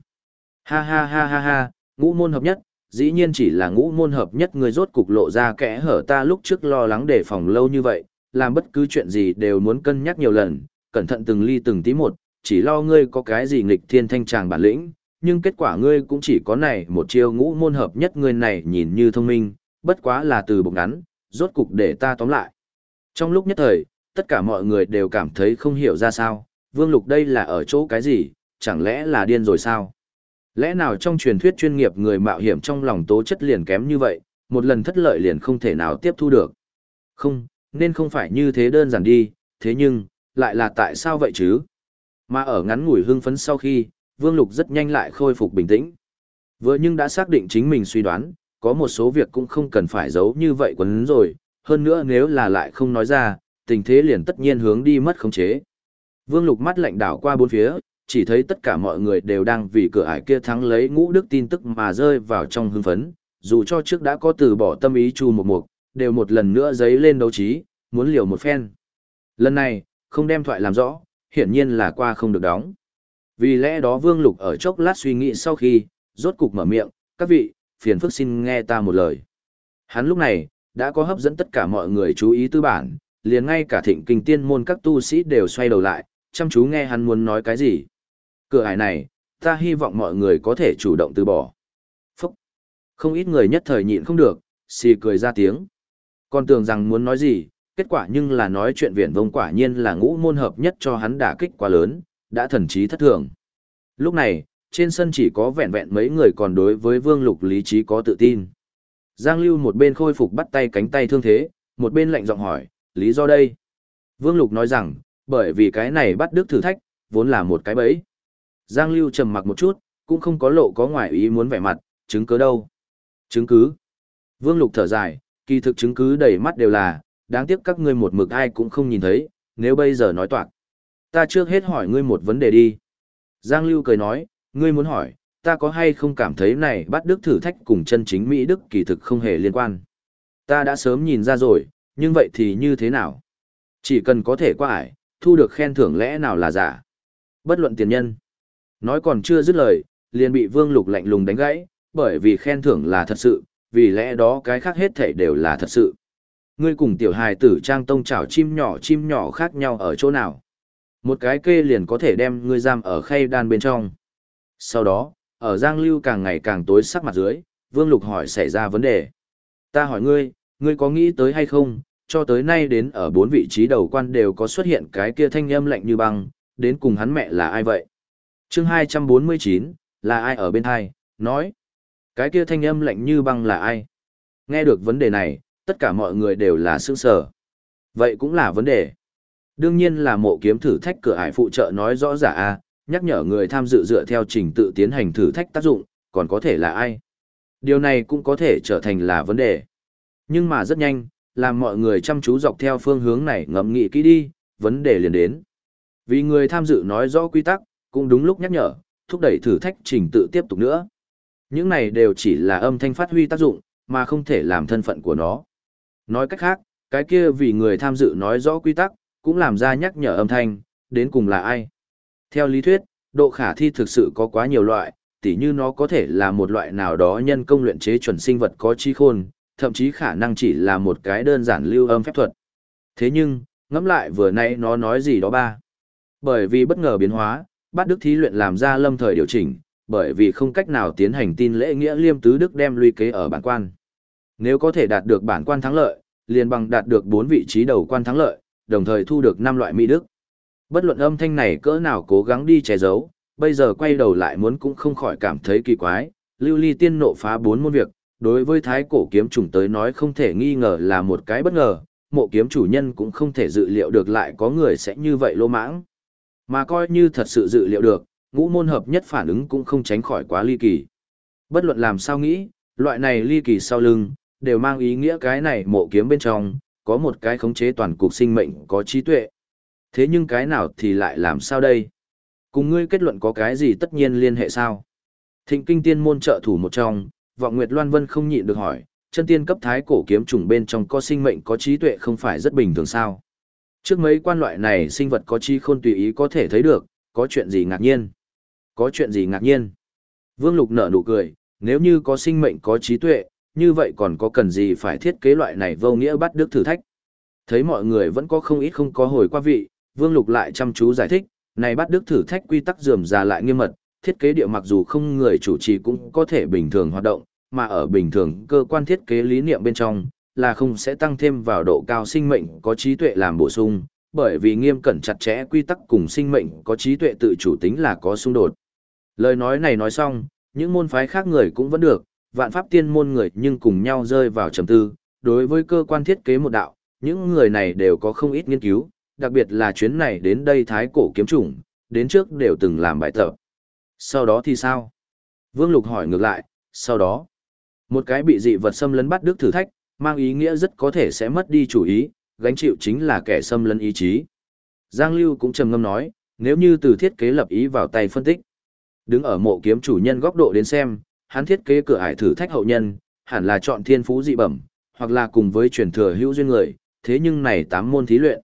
Ha ha ha ha ha, ngũ môn hợp nhất, dĩ nhiên chỉ là ngũ môn hợp nhất người rốt cục lộ ra kẽ hở ta lúc trước lo lắng đề phòng lâu như vậy, làm bất cứ chuyện gì đều muốn cân nhắc nhiều lần, cẩn thận từng ly từng tí một, chỉ lo ngươi có cái gì nghịch thiên thanh tràng bản lĩnh, nhưng kết quả ngươi cũng chỉ có này một chiêu ngũ môn hợp nhất ngươi này nhìn như thông minh, bất quá là từ bụng ngắn, rốt cục để ta tóm lại. Trong lúc nhất thời, tất cả mọi người đều cảm thấy không hiểu ra sao, Vương Lục đây là ở chỗ cái gì, chẳng lẽ là điên rồi sao? Lẽ nào trong truyền thuyết chuyên nghiệp người mạo hiểm trong lòng tố chất liền kém như vậy, một lần thất lợi liền không thể nào tiếp thu được? Không, nên không phải như thế đơn giản đi, thế nhưng, lại là tại sao vậy chứ? Mà ở ngắn ngủi hưng phấn sau khi, Vương Lục rất nhanh lại khôi phục bình tĩnh. Vừa nhưng đã xác định chính mình suy đoán, có một số việc cũng không cần phải giấu như vậy quấn rồi, hơn nữa nếu là lại không nói ra, tình thế liền tất nhiên hướng đi mất khống chế. Vương Lục mắt lạnh đảo qua bốn phía, chỉ thấy tất cả mọi người đều đang vì cửa ải kia thắng lấy ngũ đức tin tức mà rơi vào trong hưng phấn, dù cho trước đã có từ bỏ tâm ý chu một mục, đều một lần nữa giấy lên đấu trí, muốn liều một phen. Lần này, không đem thoại làm rõ, hiển nhiên là qua không được đóng. Vì lẽ đó Vương Lục ở chốc lát suy nghĩ sau khi, rốt cục mở miệng, các vị, phiền phức xin nghe ta một lời. Hắn lúc này, đã có hấp dẫn tất cả mọi người chú ý tư bản, liền ngay cả thịnh kinh tiên môn các tu sĩ đều xoay đầu lại, chăm chú nghe hắn muốn nói cái gì. Cửa hải này, ta hy vọng mọi người có thể chủ động từ bỏ. Phúc! Không ít người nhất thời nhịn không được, xì cười ra tiếng. Còn tưởng rằng muốn nói gì, kết quả nhưng là nói chuyện viển vông quả nhiên là ngũ môn hợp nhất cho hắn đả kích quá lớn, đã thần trí thất thường. Lúc này, trên sân chỉ có vẹn vẹn mấy người còn đối với vương lục lý trí có tự tin. Giang Lưu một bên khôi phục bắt tay cánh tay thương thế, một bên lạnh giọng hỏi, lý do đây? Vương Lục nói rằng, bởi vì cái này bắt đức thử thách, vốn là một cái bẫy. Giang Lưu trầm mặc một chút, cũng không có lộ có ngoại ý muốn vẻ mặt, chứng cứ đâu? Chứng cứ? Vương Lục thở dài, kỳ thực chứng cứ đầy mắt đều là, đáng tiếc các ngươi một mực ai cũng không nhìn thấy, nếu bây giờ nói toạc. Ta trước hết hỏi ngươi một vấn đề đi. Giang Lưu cười nói, ngươi muốn hỏi, ta có hay không cảm thấy này bắt đức thử thách cùng chân chính Mỹ Đức kỳ thực không hề liên quan. Ta đã sớm nhìn ra rồi, nhưng vậy thì như thế nào? Chỉ cần có thể qua ải, thu được khen thưởng lẽ nào là giả. Bất luận tiền nhân. Nói còn chưa dứt lời, liền bị Vương Lục lạnh lùng đánh gãy, bởi vì khen thưởng là thật sự, vì lẽ đó cái khác hết thể đều là thật sự. Ngươi cùng tiểu hài tử trang tông chảo chim nhỏ chim nhỏ khác nhau ở chỗ nào? Một cái kê liền có thể đem ngươi giam ở khay đan bên trong. Sau đó, ở Giang Lưu càng ngày càng tối sắc mặt dưới, Vương Lục hỏi xảy ra vấn đề. Ta hỏi ngươi, ngươi có nghĩ tới hay không, cho tới nay đến ở bốn vị trí đầu quan đều có xuất hiện cái kia thanh âm lạnh như băng, đến cùng hắn mẹ là ai vậy? chương 249, là ai ở bên hai, nói. Cái kia thanh âm lạnh như băng là ai? Nghe được vấn đề này, tất cả mọi người đều là sương sở. Vậy cũng là vấn đề. Đương nhiên là mộ kiếm thử thách cửa ải phụ trợ nói rõ giả a à, nhắc nhở người tham dự dựa theo trình tự tiến hành thử thách tác dụng, còn có thể là ai. Điều này cũng có thể trở thành là vấn đề. Nhưng mà rất nhanh, làm mọi người chăm chú dọc theo phương hướng này ngẫm nghĩ kỹ đi, vấn đề liền đến. Vì người tham dự nói rõ quy tắc, cũng đúng lúc nhắc nhở, thúc đẩy thử thách trình tự tiếp tục nữa. Những này đều chỉ là âm thanh phát huy tác dụng, mà không thể làm thân phận của nó. Nói cách khác, cái kia vì người tham dự nói rõ quy tắc, cũng làm ra nhắc nhở âm thanh, đến cùng là ai. Theo lý thuyết, độ khả thi thực sự có quá nhiều loại, tỉ như nó có thể là một loại nào đó nhân công luyện chế chuẩn sinh vật có trí khôn, thậm chí khả năng chỉ là một cái đơn giản lưu âm phép thuật. Thế nhưng, ngẫm lại vừa nãy nó nói gì đó ba. Bởi vì bất ngờ biến hóa, bát đức thí luyện làm ra lâm thời điều chỉnh, bởi vì không cách nào tiến hành tin lễ nghĩa liêm tứ đức đem luy kế ở bản quan. Nếu có thể đạt được bản quan thắng lợi, liền bằng đạt được 4 vị trí đầu quan thắng lợi, đồng thời thu được 5 loại mỹ đức. Bất luận âm thanh này cỡ nào cố gắng đi che giấu, bây giờ quay đầu lại muốn cũng không khỏi cảm thấy kỳ quái, lưu ly tiên nộ phá bốn môn việc, đối với thái cổ kiếm trùng tới nói không thể nghi ngờ là một cái bất ngờ, mộ kiếm chủ nhân cũng không thể dự liệu được lại có người sẽ như vậy lô mãng. Mà coi như thật sự dự liệu được, ngũ môn hợp nhất phản ứng cũng không tránh khỏi quá ly kỳ. Bất luận làm sao nghĩ, loại này ly kỳ sau lưng, đều mang ý nghĩa cái này mộ kiếm bên trong, có một cái khống chế toàn cục sinh mệnh có trí tuệ. Thế nhưng cái nào thì lại làm sao đây? Cùng ngươi kết luận có cái gì tất nhiên liên hệ sao? Thịnh kinh tiên môn trợ thủ một trong, vọng Nguyệt Loan Vân không nhịn được hỏi, chân tiên cấp thái cổ kiếm trùng bên trong có sinh mệnh có trí tuệ không phải rất bình thường sao? Trước mấy quan loại này sinh vật có chi khôn tùy ý có thể thấy được, có chuyện gì ngạc nhiên? Có chuyện gì ngạc nhiên? Vương Lục nở nụ cười, nếu như có sinh mệnh có trí tuệ, như vậy còn có cần gì phải thiết kế loại này vô nghĩa bắt đức thử thách? Thấy mọi người vẫn có không ít không có hồi qua vị, Vương Lục lại chăm chú giải thích, này bắt đức thử thách quy tắc dườm ra lại nghiêm mật, thiết kế địa mặc dù không người chủ trì cũng có thể bình thường hoạt động, mà ở bình thường cơ quan thiết kế lý niệm bên trong, là không sẽ tăng thêm vào độ cao sinh mệnh có trí tuệ làm bổ sung, bởi vì nghiêm cẩn chặt chẽ quy tắc cùng sinh mệnh có trí tuệ tự chủ tính là có xung đột. Lời nói này nói xong, những môn phái khác người cũng vẫn được, vạn pháp tiên môn người nhưng cùng nhau rơi vào trầm tư, đối với cơ quan thiết kế một đạo, những người này đều có không ít nghiên cứu, đặc biệt là chuyến này đến đây thái cổ kiếm chủng, đến trước đều từng làm bài tập. Sau đó thì sao? Vương Lục hỏi ngược lại, sau đó, một cái bị dị vật xâm lấn bắt đức thử thách, mang ý nghĩa rất có thể sẽ mất đi chủ ý, gánh chịu chính là kẻ xâm lấn ý chí. Giang Lưu cũng trầm ngâm nói, nếu như từ thiết kế lập ý vào tay phân tích, đứng ở mộ kiếm chủ nhân góc độ đến xem, hắn thiết kế cửa ải thử thách hậu nhân, hẳn là chọn thiên phú dị bẩm, hoặc là cùng với truyền thừa hữu duyên người, thế nhưng này tám môn thí luyện.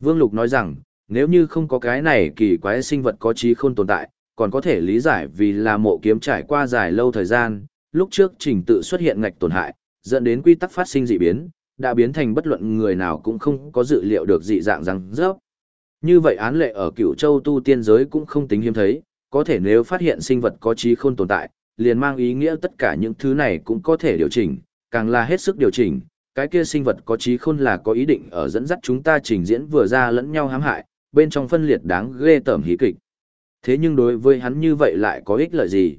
Vương Lục nói rằng, nếu như không có cái này kỳ quái sinh vật có trí khôn tồn tại, còn có thể lý giải vì là mộ kiếm trải qua dài lâu thời gian, lúc trước trình tự xuất hiện ngạch tổn hại, dẫn đến quy tắc phát sinh dị biến, đã biến thành bất luận người nào cũng không có dự liệu được dị dạng răng rớp. Như vậy án lệ ở cựu châu tu tiên giới cũng không tính hiếm thấy, có thể nếu phát hiện sinh vật có trí khôn tồn tại, liền mang ý nghĩa tất cả những thứ này cũng có thể điều chỉnh, càng là hết sức điều chỉnh, cái kia sinh vật có trí khôn là có ý định ở dẫn dắt chúng ta trình diễn vừa ra lẫn nhau hãm hại, bên trong phân liệt đáng ghê tởm hí kịch. Thế nhưng đối với hắn như vậy lại có ích lợi gì?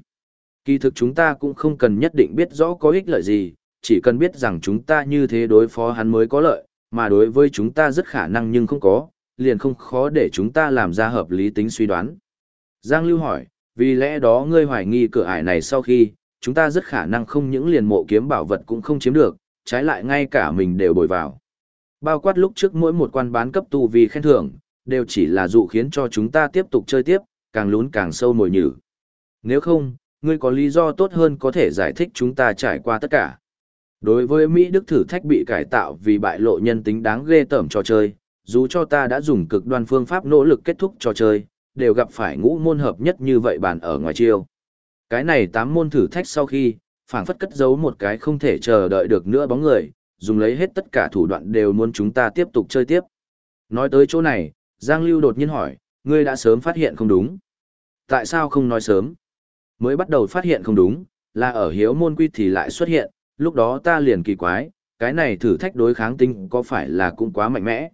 Kỳ thực chúng ta cũng không cần nhất định biết rõ có ích lợi gì, chỉ cần biết rằng chúng ta như thế đối phó hắn mới có lợi, mà đối với chúng ta rất khả năng nhưng không có, liền không khó để chúng ta làm ra hợp lý tính suy đoán. Giang Lưu hỏi, vì lẽ đó ngươi hoài nghi cửa ải này sau khi, chúng ta rất khả năng không những liền mộ kiếm bảo vật cũng không chiếm được, trái lại ngay cả mình đều bồi vào. Bao quát lúc trước mỗi một quan bán cấp tu vì khen thưởng, đều chỉ là dụ khiến cho chúng ta tiếp tục chơi tiếp, càng lún càng sâu mồi nhử. Nếu không, ngươi có lý do tốt hơn có thể giải thích chúng ta trải qua tất cả. Đối với Mỹ Đức thử thách bị cải tạo vì bại lộ nhân tính đáng ghê tởm trò chơi, dù cho ta đã dùng cực đoan phương pháp nỗ lực kết thúc trò chơi, đều gặp phải ngũ môn hợp nhất như vậy bàn ở ngoài chiêu. Cái này tám môn thử thách sau khi, phảng phất cất giấu một cái không thể chờ đợi được nữa bóng người, dùng lấy hết tất cả thủ đoạn đều muốn chúng ta tiếp tục chơi tiếp. Nói tới chỗ này, Giang Lưu đột nhiên hỏi, ngươi đã sớm phát hiện không đúng. Tại sao không nói sớm? Mới bắt đầu phát hiện không đúng, là ở hiếu môn quy thì lại xuất hiện, lúc đó ta liền kỳ quái, cái này thử thách đối kháng tinh có phải là cũng quá mạnh mẽ.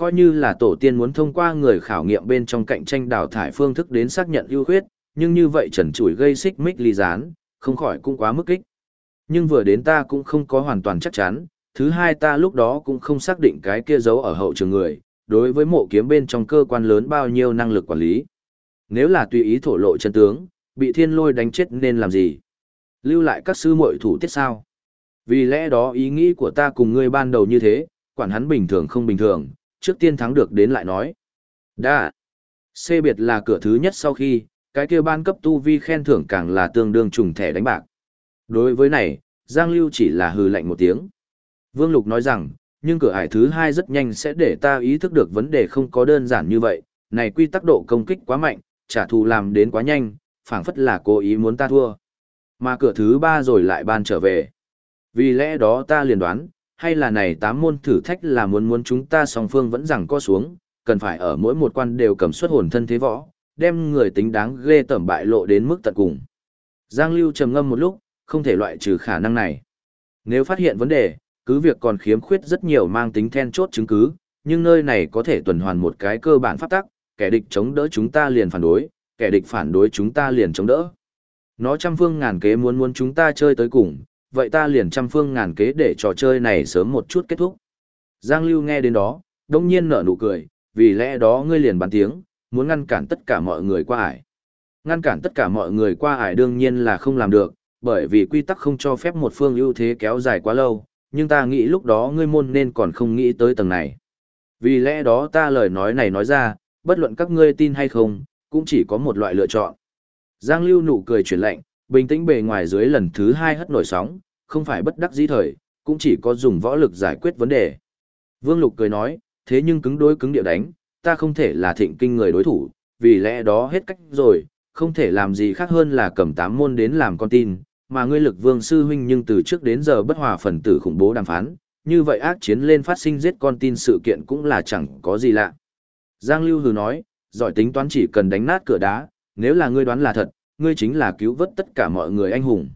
Coi như là tổ tiên muốn thông qua người khảo nghiệm bên trong cạnh tranh đào thải phương thức đến xác nhận ưu khuyết, nhưng như vậy trần trụi gây xích mích ly gián, không khỏi cũng quá mức kích. Nhưng vừa đến ta cũng không có hoàn toàn chắc chắn, thứ hai ta lúc đó cũng không xác định cái kia giấu ở hậu trường người, đối với mộ kiếm bên trong cơ quan lớn bao nhiêu năng lực quản lý. Nếu là tùy ý thổ lộ chân tướng, bị thiên lôi đánh chết nên làm gì? Lưu lại các sư muội thủ tiết sao? Vì lẽ đó ý nghĩ của ta cùng ngươi ban đầu như thế, quản hắn bình thường không bình thường, trước tiên thắng được đến lại nói. Đa. C biệt là cửa thứ nhất sau khi, cái kia ban cấp tu vi khen thưởng càng là tương đương trùng thẻ đánh bạc. Đối với này, Giang Lưu chỉ là hừ lạnh một tiếng. Vương Lục nói rằng, nhưng cửa ải thứ hai rất nhanh sẽ để ta ý thức được vấn đề không có đơn giản như vậy, này quy tắc độ công kích quá mạnh, trả thù làm đến quá nhanh, phảng phất là cố ý muốn ta thua. Mà cửa thứ ba rồi lại ban trở về. Vì lẽ đó ta liền đoán, hay là này tám môn thử thách là muốn muốn chúng ta song phương vẫn rằng co xuống, cần phải ở mỗi một quan đều cầm xuất hồn thân thế võ, đem người tính đáng ghê tẩm bại lộ đến mức tận cùng. Giang Lưu trầm ngâm một lúc, không thể loại trừ khả năng này. Nếu phát hiện vấn đề, cứ việc còn khiếm khuyết rất nhiều mang tính then chốt chứng cứ, nhưng nơi này có thể tuần hoàn một cái cơ bản pháp tắc, kẻ địch chống đỡ chúng ta liền phản đối, kẻ địch phản đối chúng ta liền chống đỡ. Nó trăm phương ngàn kế muốn muốn chúng ta chơi tới cùng, vậy ta liền trăm phương ngàn kế để trò chơi này sớm một chút kết thúc. Giang Lưu nghe đến đó, đông nhiên nở nụ cười, vì lẽ đó ngươi liền bắn tiếng, muốn ngăn cản tất cả mọi người qua ải. Ngăn cản tất cả mọi người qua ải đương nhiên là không làm được, bởi vì quy tắc không cho phép một phương ưu thế kéo dài quá lâu, nhưng ta nghĩ lúc đó ngươi môn nên còn không nghĩ tới tầng này. Vì lẽ đó ta lời nói này nói ra, bất luận các ngươi tin hay không, cũng chỉ có một loại lựa chọn. Giang Lưu nụ cười chuyển lạnh, bình tĩnh bề ngoài dưới lần thứ hai hất nổi sóng, không phải bất đắc dĩ thời, cũng chỉ có dùng võ lực giải quyết vấn đề. Vương Lục cười nói, thế nhưng cứng đối cứng địa đánh, ta không thể là thịnh kinh người đối thủ, vì lẽ đó hết cách rồi, không thể làm gì khác hơn là cầm tám môn đến làm con tin, mà ngươi lực vương sư huynh nhưng từ trước đến giờ bất hòa phần tử khủng bố đàm phán, như vậy ác chiến lên phát sinh giết con tin sự kiện cũng là chẳng có gì lạ. Giang Lưu Hừ nói, giỏi tính toán chỉ cần đánh nát cửa đá, nếu là ngươi đoán là thật, ngươi chính là cứu vớt tất cả mọi người anh hùng.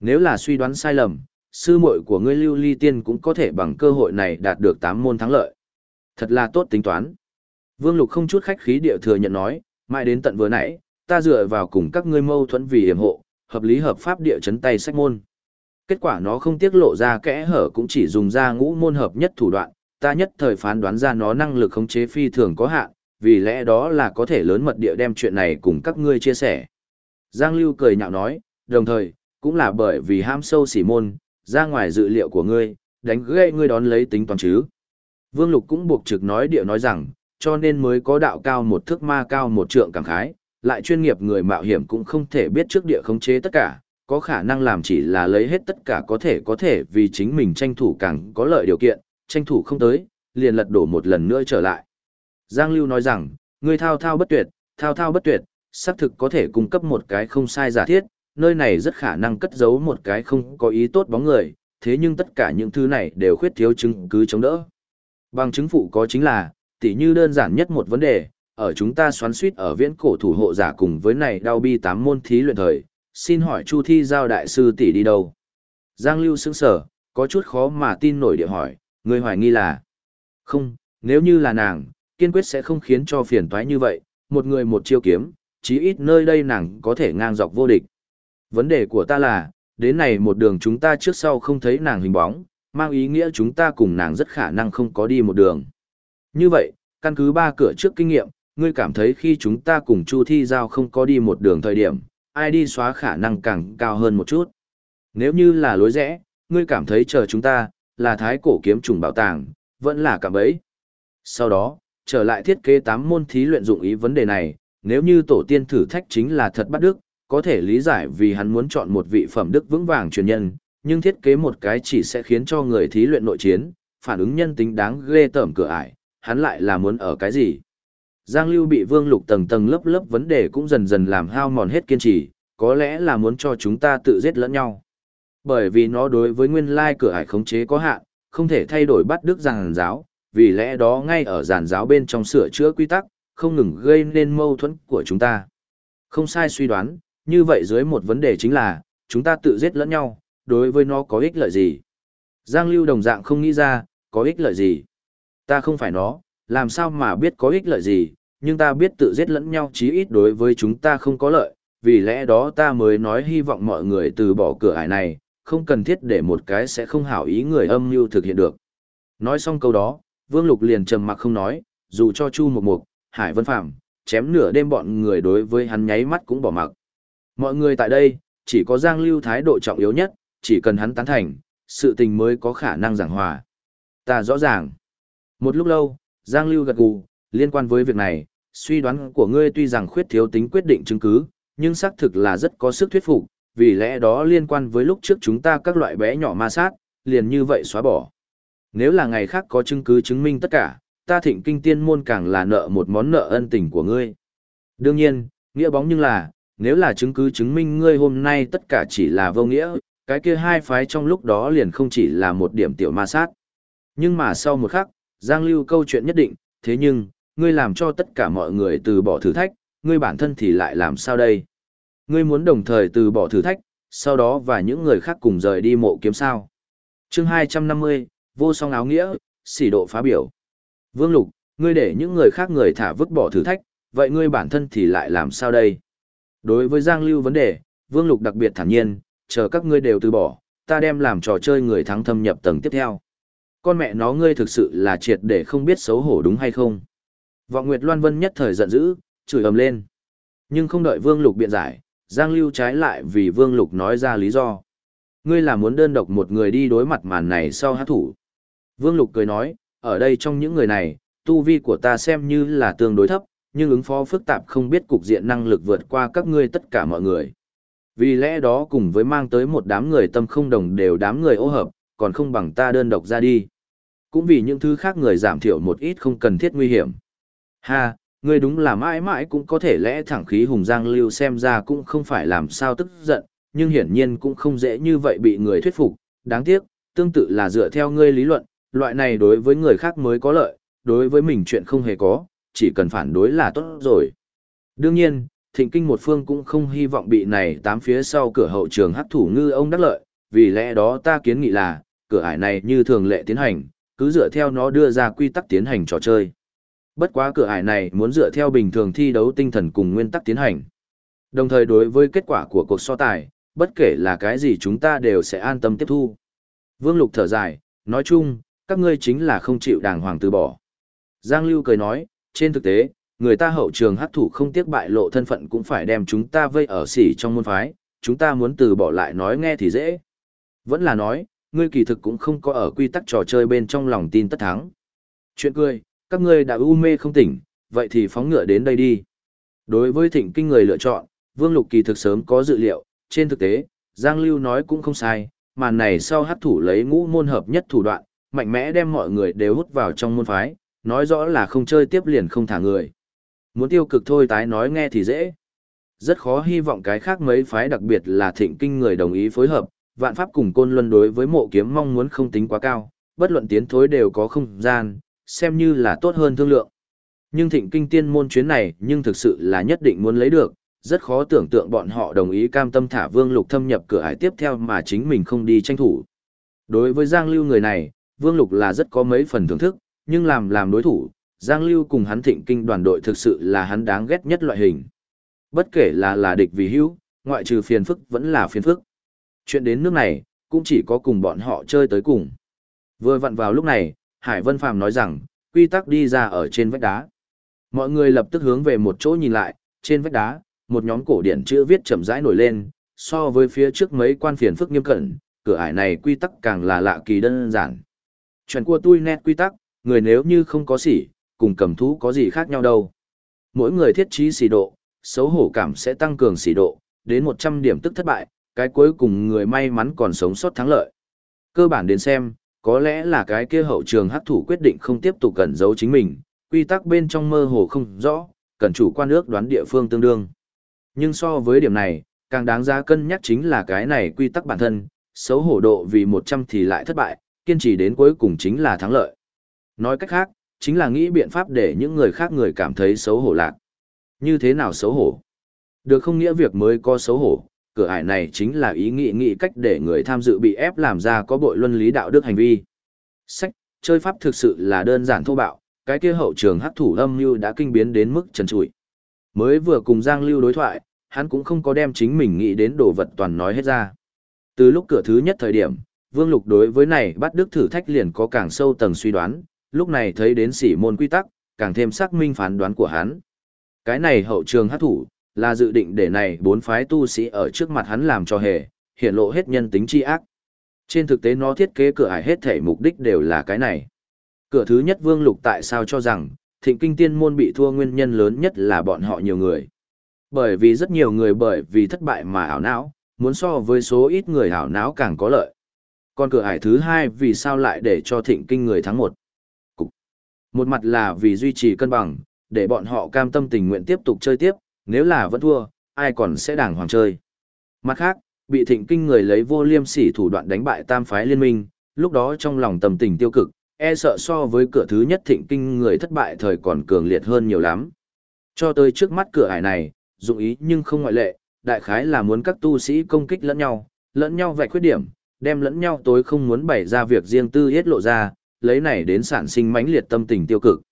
Nếu là suy đoán sai lầm, sư muội của ngươi Lưu Ly Tiên cũng có thể bằng cơ hội này đạt được 8 môn thắng lợi. Thật là tốt tính toán. Vương Lục không chút khách khí địa thừa nhận nói, mãi đến tận vừa nãy, ta dựa vào cùng các ngươi mâu thuẫn vì hiểm hộ, hợp lý hợp pháp địa chấn tay sách môn. Kết quả nó không tiết lộ ra kẽ hở cũng chỉ dùng ra ngũ môn hợp nhất thủ đoạn, ta nhất thời phán đoán ra nó năng lực khống chế phi thường có hạn, vì lẽ đó là có thể lớn mật địa đem chuyện này cùng các ngươi chia sẻ. Giang Lưu cười nhạo nói, đồng thời, cũng là bởi vì ham sâu xỉ môn, ra ngoài dự liệu của ngươi, đánh gây ngươi đón lấy tính toàn chứ. Vương Lục cũng buộc trực nói điệu nói rằng, cho nên mới có đạo cao một thước ma cao một trượng cảm khái, lại chuyên nghiệp người mạo hiểm cũng không thể biết trước địa khống chế tất cả, có khả năng làm chỉ là lấy hết tất cả có thể có thể vì chính mình tranh thủ càng có lợi điều kiện, tranh thủ không tới, liền lật đổ một lần nữa trở lại. Giang Lưu nói rằng, ngươi thao thao bất tuyệt, thao thao bất tuyệt, xác thực có thể cung cấp một cái không sai giả thiết, nơi này rất khả năng cất giấu một cái không có ý tốt bóng người, thế nhưng tất cả những thứ này đều khuyết thiếu chứng cứ chống đỡ. Bằng chứng phụ có chính là, tỉ như đơn giản nhất một vấn đề, ở chúng ta xoắn suýt ở viễn cổ thủ hộ giả cùng với này đau bi tám môn thí luyện thời, xin hỏi Chu Thi Giao đại sư tỷ đi đâu? Giang Lưu sững sở, có chút khó mà tin nổi địa hỏi, người hoài nghi là. Không, nếu như là nàng, kiên quyết sẽ không khiến cho phiền toái như vậy, một người một chiêu kiếm, chí ít nơi đây nàng có thể ngang dọc vô địch. Vấn đề của ta là, đến này một đường chúng ta trước sau không thấy nàng hình bóng, mang ý nghĩa chúng ta cùng nàng rất khả năng không có đi một đường. Như vậy, căn cứ ba cửa trước kinh nghiệm, ngươi cảm thấy khi chúng ta cùng Chu Thi Giao không có đi một đường thời điểm, ai đi xóa khả năng càng cao hơn một chút. Nếu như là lối rẽ, ngươi cảm thấy chờ chúng ta, là thái cổ kiếm trùng bảo tàng, vẫn là cả bấy. Sau đó, trở lại thiết kế 8 môn thí luyện dụng ý vấn đề này, nếu như tổ tiên thử thách chính là thật bắt đức, có thể lý giải vì hắn muốn chọn một vị phẩm đức vững vàng truyền nhân, nhưng thiết kế một cái chỉ sẽ khiến cho người thí luyện nội chiến, phản ứng nhân tính đáng ghê tởm cửa ải, hắn lại là muốn ở cái gì? Giang Lưu bị Vương Lục tầng tầng lớp lớp vấn đề cũng dần dần làm hao mòn hết kiên trì, có lẽ là muốn cho chúng ta tự giết lẫn nhau. Bởi vì nó đối với nguyên lai cửa ải khống chế có hạn, không thể thay đổi bắt đức giàn giáo, vì lẽ đó ngay ở giàn giáo bên trong sửa chữa quy tắc, không ngừng gây nên mâu thuẫn của chúng ta. Không sai suy đoán, như vậy dưới một vấn đề chính là, chúng ta tự giết lẫn nhau, đối với nó có ích lợi gì? Giang Lưu đồng dạng không nghĩ ra, có ích lợi gì? Ta không phải nó, làm sao mà biết có ích lợi gì, nhưng ta biết tự giết lẫn nhau chí ít đối với chúng ta không có lợi, vì lẽ đó ta mới nói hy vọng mọi người từ bỏ cửa ải này, không cần thiết để một cái sẽ không hảo ý người âm mưu thực hiện được. Nói xong câu đó, Vương Lục liền trầm mặc không nói, dù cho Chu Mộc Mộc, Hải Vân Phạm, chém nửa đêm bọn người đối với hắn nháy mắt cũng bỏ mặc. Mọi người tại đây, chỉ có Giang Lưu thái độ trọng yếu nhất, chỉ cần hắn tán thành, sự tình mới có khả năng giảng hòa. Ta rõ ràng. Một lúc lâu, Giang Lưu gật gù, liên quan với việc này, suy đoán của ngươi tuy rằng khuyết thiếu tính quyết định chứng cứ, nhưng xác thực là rất có sức thuyết phục, vì lẽ đó liên quan với lúc trước chúng ta các loại bé nhỏ ma sát, liền như vậy xóa bỏ. Nếu là ngày khác có chứng cứ chứng minh tất cả, ta thịnh kinh tiên môn càng là nợ một món nợ ân tình của ngươi. Đương nhiên, nghĩa bóng nhưng là, nếu là chứng cứ chứng minh ngươi hôm nay tất cả chỉ là vô nghĩa, cái kia hai phái trong lúc đó liền không chỉ là một điểm tiểu ma sát. Nhưng mà sau một khắc, Giang Lưu câu chuyện nhất định, thế nhưng, ngươi làm cho tất cả mọi người từ bỏ thử thách, ngươi bản thân thì lại làm sao đây? Ngươi muốn đồng thời từ bỏ thử thách, sau đó và những người khác cùng rời đi mộ kiếm sao. chương 250, vô song áo nghĩa, xỉ độ phá biểu. Vương Lục, ngươi để những người khác người thả vứt bỏ thử thách, vậy ngươi bản thân thì lại làm sao đây? Đối với Giang Lưu vấn đề, Vương Lục đặc biệt thản nhiên, chờ các ngươi đều từ bỏ, ta đem làm trò chơi người thắng thâm nhập tầng tiếp theo. Con mẹ nó ngươi thực sự là triệt để không biết xấu hổ đúng hay không? Vọng Nguyệt Loan Vân nhất thời giận dữ, chửi ầm lên. Nhưng không đợi Vương Lục biện giải, Giang Lưu trái lại vì Vương Lục nói ra lý do. Ngươi là muốn đơn độc một người đi đối mặt màn này sau hát thủ. Vương Lục cười nói, ở đây trong những người này, tu vi của ta xem như là tương đối thấp, nhưng ứng phó phức tạp không biết cục diện năng lực vượt qua các ngươi tất cả mọi người. Vì lẽ đó cùng với mang tới một đám người tâm không đồng đều đám người ô hợp, còn không bằng ta đơn độc ra đi. Cũng vì những thứ khác người giảm thiểu một ít không cần thiết nguy hiểm. Ha, ngươi đúng là mãi mãi cũng có thể lẽ thẳng khí hùng giang lưu xem ra cũng không phải làm sao tức giận, nhưng hiển nhiên cũng không dễ như vậy bị người thuyết phục. Đáng tiếc, tương tự là dựa theo ngươi lý luận, loại này đối với người khác mới có lợi, đối với mình chuyện không hề có, chỉ cần phản đối là tốt rồi. Đương nhiên, thịnh kinh một phương cũng không hy vọng bị này tám phía sau cửa hậu trường hắc thủ ngư ông đắc lợi, vì lẽ đó ta kiến nghị là, cửa ải này như thường lệ tiến hành, cứ dựa theo nó đưa ra quy tắc tiến hành trò chơi. Bất quá cửa ải này muốn dựa theo bình thường thi đấu tinh thần cùng nguyên tắc tiến hành. Đồng thời đối với kết quả của cuộc so tài, bất kể là cái gì chúng ta đều sẽ an tâm tiếp thu. Vương Lục thở dài, nói chung, các ngươi chính là không chịu đàng hoàng từ bỏ. Giang Lưu cười nói, trên thực tế, người ta hậu trường hắc thủ không tiếc bại lộ thân phận cũng phải đem chúng ta vây ở xỉ trong môn phái, chúng ta muốn từ bỏ lại nói nghe thì dễ. Vẫn là nói, ngươi kỳ thực cũng không có ở quy tắc trò chơi bên trong lòng tin tất thắng. Chuyện cười, các ngươi đã u mê không tỉnh, vậy thì phóng ngựa đến đây đi. Đối với thịnh kinh người lựa chọn, Vương Lục kỳ thực sớm có dự liệu, trên thực tế, Giang Lưu nói cũng không sai, màn này sau hắc thủ lấy ngũ môn hợp nhất thủ đoạn, mạnh mẽ đem mọi người đều hút vào trong môn phái, nói rõ là không chơi tiếp liền không thả người. Muốn tiêu cực thôi tái nói nghe thì dễ. Rất khó hy vọng cái khác mấy phái đặc biệt là thịnh kinh người đồng ý phối hợp, vạn pháp cùng côn luân đối với mộ kiếm mong muốn không tính quá cao, bất luận tiến thối đều có không gian, xem như là tốt hơn thương lượng. Nhưng thịnh kinh tiên môn chuyến này nhưng thực sự là nhất định muốn lấy được, rất khó tưởng tượng bọn họ đồng ý cam tâm thả Vương Lục thâm nhập cửa ải tiếp theo mà chính mình không đi tranh thủ. Đối với Giang Lưu người này, Vương Lục là rất có mấy phần thưởng thức, nhưng làm làm đối thủ, Giang Lưu cùng hắn thịnh kinh đoàn đội thực sự là hắn đáng ghét nhất loại hình. Bất kể là là địch vì hữu, ngoại trừ phiền phức vẫn là phiền phức. Chuyện đến nước này, cũng chỉ có cùng bọn họ chơi tới cùng. Vừa vặn vào lúc này, Hải Vân Phàm nói rằng, quy tắc đi ra ở trên vách đá. Mọi người lập tức hướng về một chỗ nhìn lại, trên vách đá, một nhóm cổ điển chữ viết chậm rãi nổi lên, so với phía trước mấy quan phiền phức nghiêm cẩn, cửa ải này quy tắc càng là lạ kỳ đơn giản. Chuyện của tôi nét quy tắc, người nếu như không có sỉ, cùng cầm thú có gì khác nhau đâu. Mỗi người thiết trí sỉ độ, xấu hổ cảm sẽ tăng cường sỉ độ, đến 100 điểm tức thất bại, cái cuối cùng người may mắn còn sống sót thắng lợi. Cơ bản đến xem, có lẽ là cái kia hậu trường hắc thủ quyết định không tiếp tục cẩn giấu chính mình, quy tắc bên trong mơ hồ không rõ, cần chủ quan ước đoán địa phương tương đương. Nhưng so với điểm này, càng đáng giá cân nhắc chính là cái này quy tắc bản thân, xấu hổ độ vì 100 thì lại thất bại, kiên trì đến cuối cùng chính là thắng lợi. Nói cách khác, chính là nghĩ biện pháp để những người khác người cảm thấy xấu hổ lạc. Như thế nào xấu hổ? Được không nghĩa việc mới có xấu hổ, cửa ải này chính là ý nghĩ nghĩ cách để người tham dự bị ép làm ra có bội luân lý đạo đức hành vi. Sách, chơi pháp thực sự là đơn giản thô bạo, cái kia hậu trường hắc thủ âm mưu đã kinh biến đến mức trần trụi. Mới vừa cùng Giang Lưu đối thoại, hắn cũng không có đem chính mình nghĩ đến đồ vật toàn nói hết ra. Từ lúc cửa thứ nhất thời điểm, Vương Lục đối với này bắt đức thử thách liền có càng sâu tầng suy đoán, lúc này thấy đến sỉ môn quy tắc, càng thêm xác minh phán đoán của hắn. Cái này hậu trường hát thủ, là dự định để này bốn phái tu sĩ ở trước mặt hắn làm cho hề, hiện lộ hết nhân tính chi ác. Trên thực tế nó thiết kế cửa ải hết thể mục đích đều là cái này. Cửa thứ nhất Vương Lục tại sao cho rằng, thịnh kinh tiên môn bị thua nguyên nhân lớn nhất là bọn họ nhiều người. Bởi vì rất nhiều người bởi vì thất bại mà ảo não, muốn so với số ít người ảo não càng có lợi. Còn cửa ải thứ hai vì sao lại để cho thịnh kinh người thắng một? Cục. Một mặt là vì duy trì cân bằng, để bọn họ cam tâm tình nguyện tiếp tục chơi tiếp, nếu là vẫn thua, ai còn sẽ đàng hoàng chơi. Mặt khác, bị thịnh kinh người lấy vô liêm sỉ thủ đoạn đánh bại tam phái liên minh, lúc đó trong lòng tầm tình tiêu cực, e sợ so với cửa thứ nhất thịnh kinh người thất bại thời còn cường liệt hơn nhiều lắm. Cho tới trước mắt cửa ải này, dụng ý nhưng không ngoại lệ, đại khái là muốn các tu sĩ công kích lẫn nhau, lẫn nhau vạch khuyết điểm, đem lẫn nhau tối không muốn bày ra việc riêng tư yết lộ ra, lấy này đến sản sinh mãnh liệt tâm tình tiêu cực.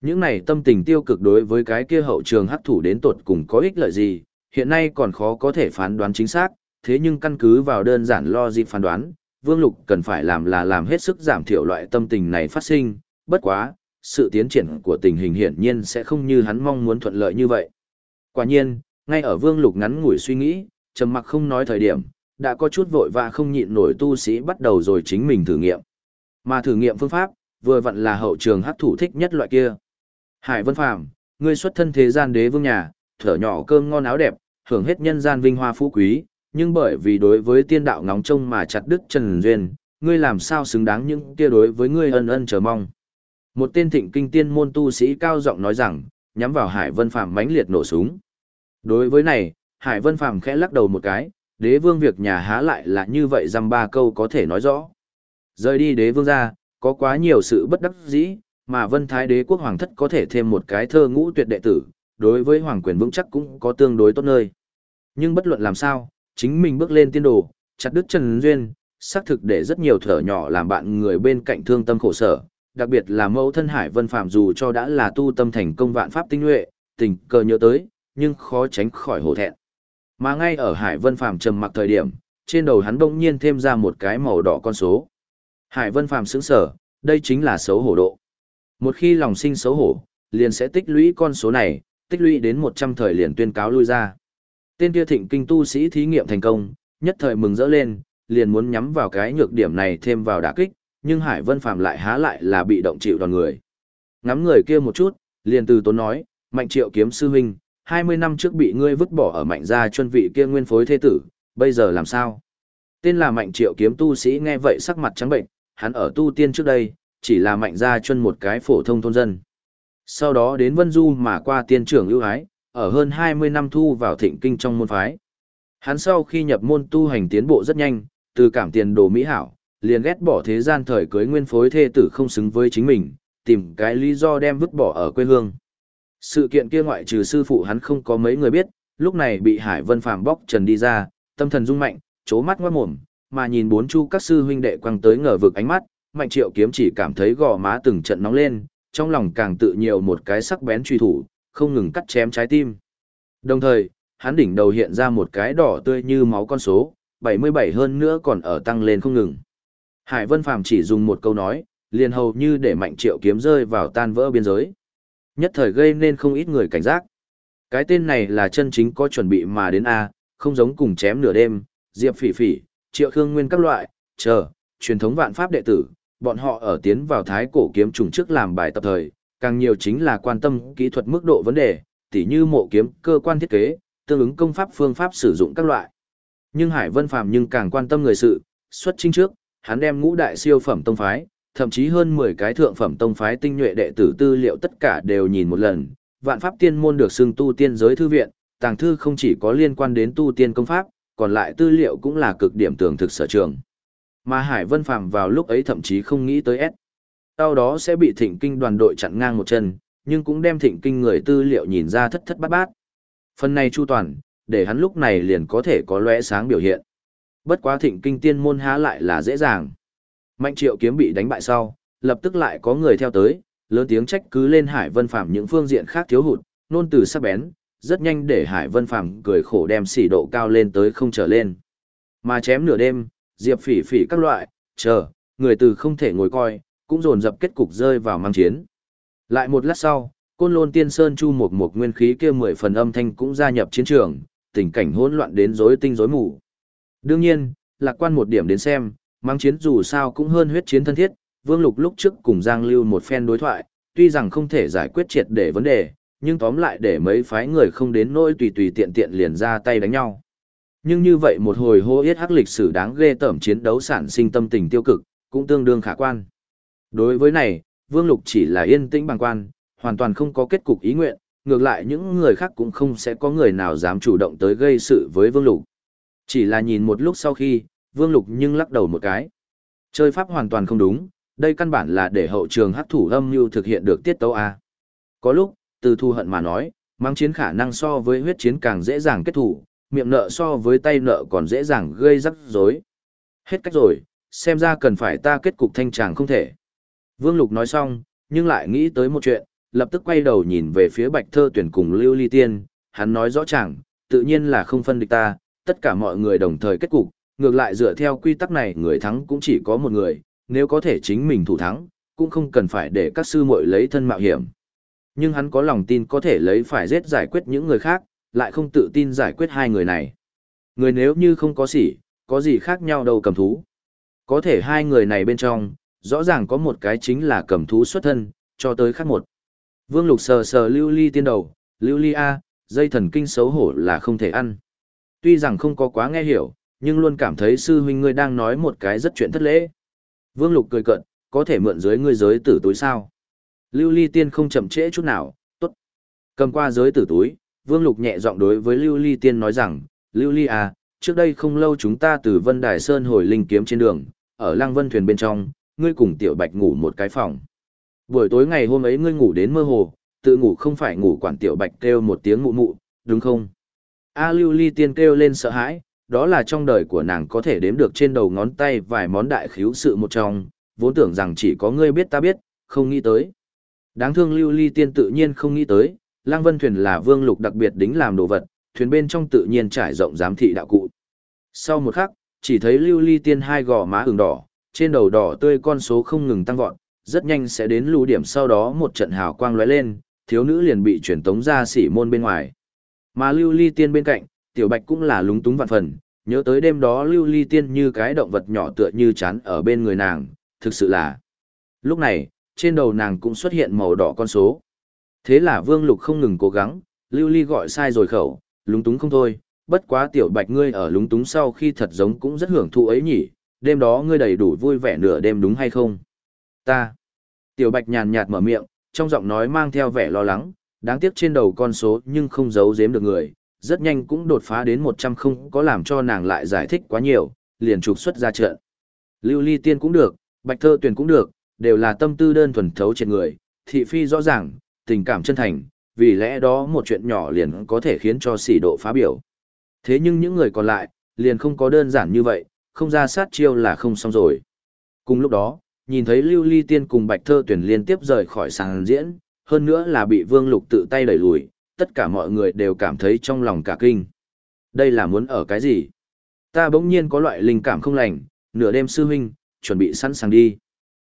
Những này tâm tình tiêu cực đối với cái kia hậu trường hắc thủ đến tột cùng có ích lợi gì, hiện nay còn khó có thể phán đoán chính xác, thế nhưng căn cứ vào đơn giản lo dịp phán đoán, Vương Lục cần phải làm là làm hết sức giảm thiểu loại tâm tình này phát sinh, bất quá, sự tiến triển của tình hình hiển nhiên sẽ không như hắn mong muốn thuận lợi như vậy. Quả nhiên, ngay ở Vương Lục ngắn ngủi suy nghĩ, trầm mặc không nói thời điểm, đã có chút vội và không nhịn nổi tu sĩ bắt đầu rồi chính mình thử nghiệm. Mà thử nghiệm phương pháp, vừa vặn là hậu trường hắc thủ thích nhất loại kia. Hải Vân Phàm, ngươi xuất thân thế gian đế vương nhà, thở nhỏ cơm ngon áo đẹp, hưởng hết nhân gian vinh hoa phú quý, nhưng bởi vì đối với tiên đạo ngóng trông mà chặt đứt trần duyên, ngươi làm sao xứng đáng những kia đối với ngươi ân ân chờ mong. Một tên thịnh kinh tiên môn tu sĩ cao giọng nói rằng, nhắm vào Hải Vân Phàm mãnh liệt nổ súng. Đối với này, Hải Vân Phàm khẽ lắc đầu một cái, đế vương việc nhà há lại là như vậy dăm ba câu có thể nói rõ. Rời đi đế vương ra, có quá nhiều sự bất đắc dĩ, mà vân thái đế quốc hoàng thất có thể thêm một cái thơ ngũ tuyệt đệ tử, đối với hoàng quyền vững chắc cũng có tương đối tốt nơi. Nhưng bất luận làm sao, chính mình bước lên tiên đồ, chặt đứt Trần Duyên, xác thực để rất nhiều thở nhỏ làm bạn người bên cạnh thương tâm khổ sở, đặc biệt là mẫu thân Hải Vân Phạm dù cho đã là tu tâm thành công vạn pháp tinh nhuệ, tình cờ nhớ tới, nhưng khó tránh khỏi hổ thẹn. Mà ngay ở Hải Vân Phạm trầm mặc thời điểm, trên đầu hắn bỗng nhiên thêm ra một cái màu đỏ con số. Hải Vân Phạm sững sở, đây chính là xấu hổ độ. Một khi lòng sinh xấu hổ, liền sẽ tích lũy con số này, tích lũy đến 100 thời liền tuyên cáo lui ra. Tên kia thịnh kinh tu sĩ thí nghiệm thành công, nhất thời mừng rỡ lên, liền muốn nhắm vào cái nhược điểm này thêm vào đả kích, nhưng Hải Vân Phàm lại há lại là bị động chịu đòn người. Ngắm người kia một chút, liền từ tốn nói, Mạnh Triệu kiếm sư huynh, 20 năm trước bị ngươi vứt bỏ ở mạnh gia chuân vị kia nguyên phối thế tử, bây giờ làm sao? Tên là Mạnh Triệu kiếm tu sĩ nghe vậy sắc mặt trắng bệnh, hắn ở tu tiên trước đây, chỉ là mạnh gia chuân một cái phổ thông thôn dân. Sau đó đến Vân Du mà qua tiên trưởng ưu ái, ở hơn 20 năm thu vào thịnh kinh trong môn phái. Hắn sau khi nhập môn tu hành tiến bộ rất nhanh, từ cảm tiền đồ mỹ hảo, liền ghét bỏ thế gian thời cưới nguyên phối thê tử không xứng với chính mình, tìm cái lý do đem vứt bỏ ở quê hương. Sự kiện kia ngoại trừ sư phụ hắn không có mấy người biết, lúc này bị Hải Vân Phàm bóc trần đi ra, tâm thần rung mạnh, chố mắt ngoát mồm, mà nhìn bốn chu các sư huynh đệ quăng tới ngờ vực ánh mắt, Mạnh Triệu Kiếm chỉ cảm thấy gò má từng trận nóng lên, trong lòng càng tự nhiều một cái sắc bén truy thủ, không ngừng cắt chém trái tim. Đồng thời, hắn đỉnh đầu hiện ra một cái đỏ tươi như máu con số, 77 hơn nữa còn ở tăng lên không ngừng. Hải Vân Phàm chỉ dùng một câu nói, liền hầu như để Mạnh Triệu Kiếm rơi vào tan vỡ biên giới. Nhất thời gây nên không ít người cảnh giác. Cái tên này là chân chính có chuẩn bị mà đến A, không giống cùng chém nửa đêm, Diệp Phỉ Phỉ, Triệu Khương Nguyên các loại, chờ, truyền thống vạn pháp đệ tử, bọn họ ở tiến vào thái cổ kiếm trùng trước làm bài tập thời, càng nhiều chính là quan tâm kỹ thuật mức độ vấn đề, tỉ như mộ kiếm, cơ quan thiết kế, tương ứng công pháp phương pháp sử dụng các loại. Nhưng Hải Vân Phàm nhưng càng quan tâm người sự, xuất chính trước, hắn đem ngũ đại siêu phẩm tông phái, thậm chí hơn 10 cái thượng phẩm tông phái tinh nhuệ đệ tử tư liệu tất cả đều nhìn một lần. Vạn pháp tiên môn được xưng tu tiên giới thư viện, tàng thư không chỉ có liên quan đến tu tiên công pháp, còn lại tư liệu cũng là cực điểm tưởng thực sở trường. Mà Hải Vân Phàm vào lúc ấy thậm chí không nghĩ tới S. Sau đó sẽ bị thịnh kinh đoàn đội chặn ngang một chân, nhưng cũng đem thịnh kinh người tư liệu nhìn ra thất thất bát bát. Phần này chu toàn, để hắn lúc này liền có thể có lóe sáng biểu hiện. Bất quá thịnh kinh tiên môn há lại là dễ dàng. Mạnh triệu kiếm bị đánh bại sau, lập tức lại có người theo tới, lớn tiếng trách cứ lên Hải Vân Phàm những phương diện khác thiếu hụt, nôn từ sắc bén, rất nhanh để Hải Vân Phàm cười khổ đem xỉ độ cao lên tới không trở lên. Mà chém nửa đêm, diệp phỉ phỉ các loại, chờ, người từ không thể ngồi coi, cũng dồn dập kết cục rơi vào mang chiến. Lại một lát sau, côn lôn tiên sơn chu một một nguyên khí kia mười phần âm thanh cũng gia nhập chiến trường, tình cảnh hỗn loạn đến rối tinh rối mù. Đương nhiên, lạc quan một điểm đến xem, mang chiến dù sao cũng hơn huyết chiến thân thiết, Vương Lục lúc trước cùng Giang Lưu một phen đối thoại, tuy rằng không thể giải quyết triệt để vấn đề, nhưng tóm lại để mấy phái người không đến nỗi tùy tùy tiện tiện liền ra tay đánh nhau. Nhưng như vậy một hồi hô yết hắc lịch sử đáng ghê tởm chiến đấu sản sinh tâm tình tiêu cực, cũng tương đương khả quan. Đối với này, Vương Lục chỉ là yên tĩnh bằng quan, hoàn toàn không có kết cục ý nguyện, ngược lại những người khác cũng không sẽ có người nào dám chủ động tới gây sự với Vương Lục. Chỉ là nhìn một lúc sau khi, Vương Lục nhưng lắc đầu một cái. Chơi pháp hoàn toàn không đúng, đây căn bản là để hậu trường hắc thủ âm mưu thực hiện được tiết tấu A. Có lúc, từ thu hận mà nói, mang chiến khả năng so với huyết chiến càng dễ dàng kết thủ, miệng nợ so với tay nợ còn dễ dàng gây rắc rối. Hết cách rồi, xem ra cần phải ta kết cục thanh tràng không thể. Vương Lục nói xong, nhưng lại nghĩ tới một chuyện, lập tức quay đầu nhìn về phía bạch thơ tuyển cùng lưu ly tiên, hắn nói rõ ràng, tự nhiên là không phân địch ta, tất cả mọi người đồng thời kết cục, ngược lại dựa theo quy tắc này người thắng cũng chỉ có một người, nếu có thể chính mình thủ thắng, cũng không cần phải để các sư muội lấy thân mạo hiểm. Nhưng hắn có lòng tin có thể lấy phải giết giải quyết những người khác, lại không tự tin giải quyết hai người này. Người nếu như không có sỉ, có gì khác nhau đâu cầm thú. Có thể hai người này bên trong, rõ ràng có một cái chính là cầm thú xuất thân, cho tới khác một. Vương Lục sờ sờ lưu ly tiên đầu, lưu ly A, dây thần kinh xấu hổ là không thể ăn. Tuy rằng không có quá nghe hiểu, nhưng luôn cảm thấy sư huynh ngươi đang nói một cái rất chuyện thất lễ. Vương Lục cười cận, có thể mượn dưới ngươi giới tử túi sao. Lưu ly tiên không chậm trễ chút nào, tốt. Cầm qua giới tử túi, Vương Lục nhẹ giọng đối với Lưu ly tiên nói rằng, Lưu ly à, trước đây không lâu chúng ta từ Vân Đài Sơn hồi linh kiếm trên đường, ở Lăng Vân thuyền bên trong, ngươi cùng Tiểu Bạch ngủ một cái phòng. Buổi tối ngày hôm ấy ngươi ngủ đến mơ hồ, tự ngủ không phải ngủ quản Tiểu Bạch kêu một tiếng mụ mụ, đúng không? A Lưu Ly Tiên kêu lên sợ hãi, đó là trong đời của nàng có thể đếm được trên đầu ngón tay vài món đại khiếu sự một trong, vốn tưởng rằng chỉ có ngươi biết ta biết, không nghĩ tới. Đáng thương Lưu Ly Tiên tự nhiên không nghĩ tới, Lăng Vân thuyền là vương lục đặc biệt đính làm đồ vật, thuyền bên trong tự nhiên trải rộng giám thị đạo cụ. Sau một khắc, chỉ thấy Lưu Ly Tiên hai gò má ửng đỏ, trên đầu đỏ tươi con số không ngừng tăng vọt, rất nhanh sẽ đến lưu điểm sau đó một trận hào quang lóe lên, thiếu nữ liền bị chuyển tống ra xỉ môn bên ngoài. Mà Lưu Ly Tiên bên cạnh, Tiểu Bạch cũng là lúng túng vạn phần, nhớ tới đêm đó Lưu Ly Tiên như cái động vật nhỏ tựa như chán ở bên người nàng, thực sự là. Lúc này, trên đầu nàng cũng xuất hiện màu đỏ con số. Thế là Vương Lục không ngừng cố gắng, Lưu Ly gọi sai rồi khẩu, lúng túng không thôi, bất quá Tiểu Bạch ngươi ở lúng túng sau khi thật giống cũng rất hưởng thụ ấy nhỉ, đêm đó ngươi đầy đủ vui vẻ nửa đêm đúng hay không? Ta. Tiểu Bạch nhàn nhạt mở miệng, trong giọng nói mang theo vẻ lo lắng, đáng tiếc trên đầu con số nhưng không giấu giếm được người, rất nhanh cũng đột phá đến 100 không có làm cho nàng lại giải thích quá nhiều, liền trục xuất ra trận. Lưu Ly Tiên cũng được, Bạch Thơ Tuyền cũng được, đều là tâm tư đơn thuần thấu trên người, thị phi rõ ràng, tình cảm chân thành, vì lẽ đó một chuyện nhỏ liền có thể khiến cho sỉ độ phá biểu. Thế nhưng những người còn lại, liền không có đơn giản như vậy, không ra sát chiêu là không xong rồi. Cùng lúc đó, nhìn thấy Lưu Ly Tiên cùng Bạch Thơ Tuyền liên tiếp rời khỏi sàn diễn, hơn nữa là bị Vương Lục tự tay đẩy lùi, tất cả mọi người đều cảm thấy trong lòng cả kinh. Đây là muốn ở cái gì? Ta bỗng nhiên có loại linh cảm không lành, nửa đêm sư huynh, chuẩn bị sẵn sàng đi.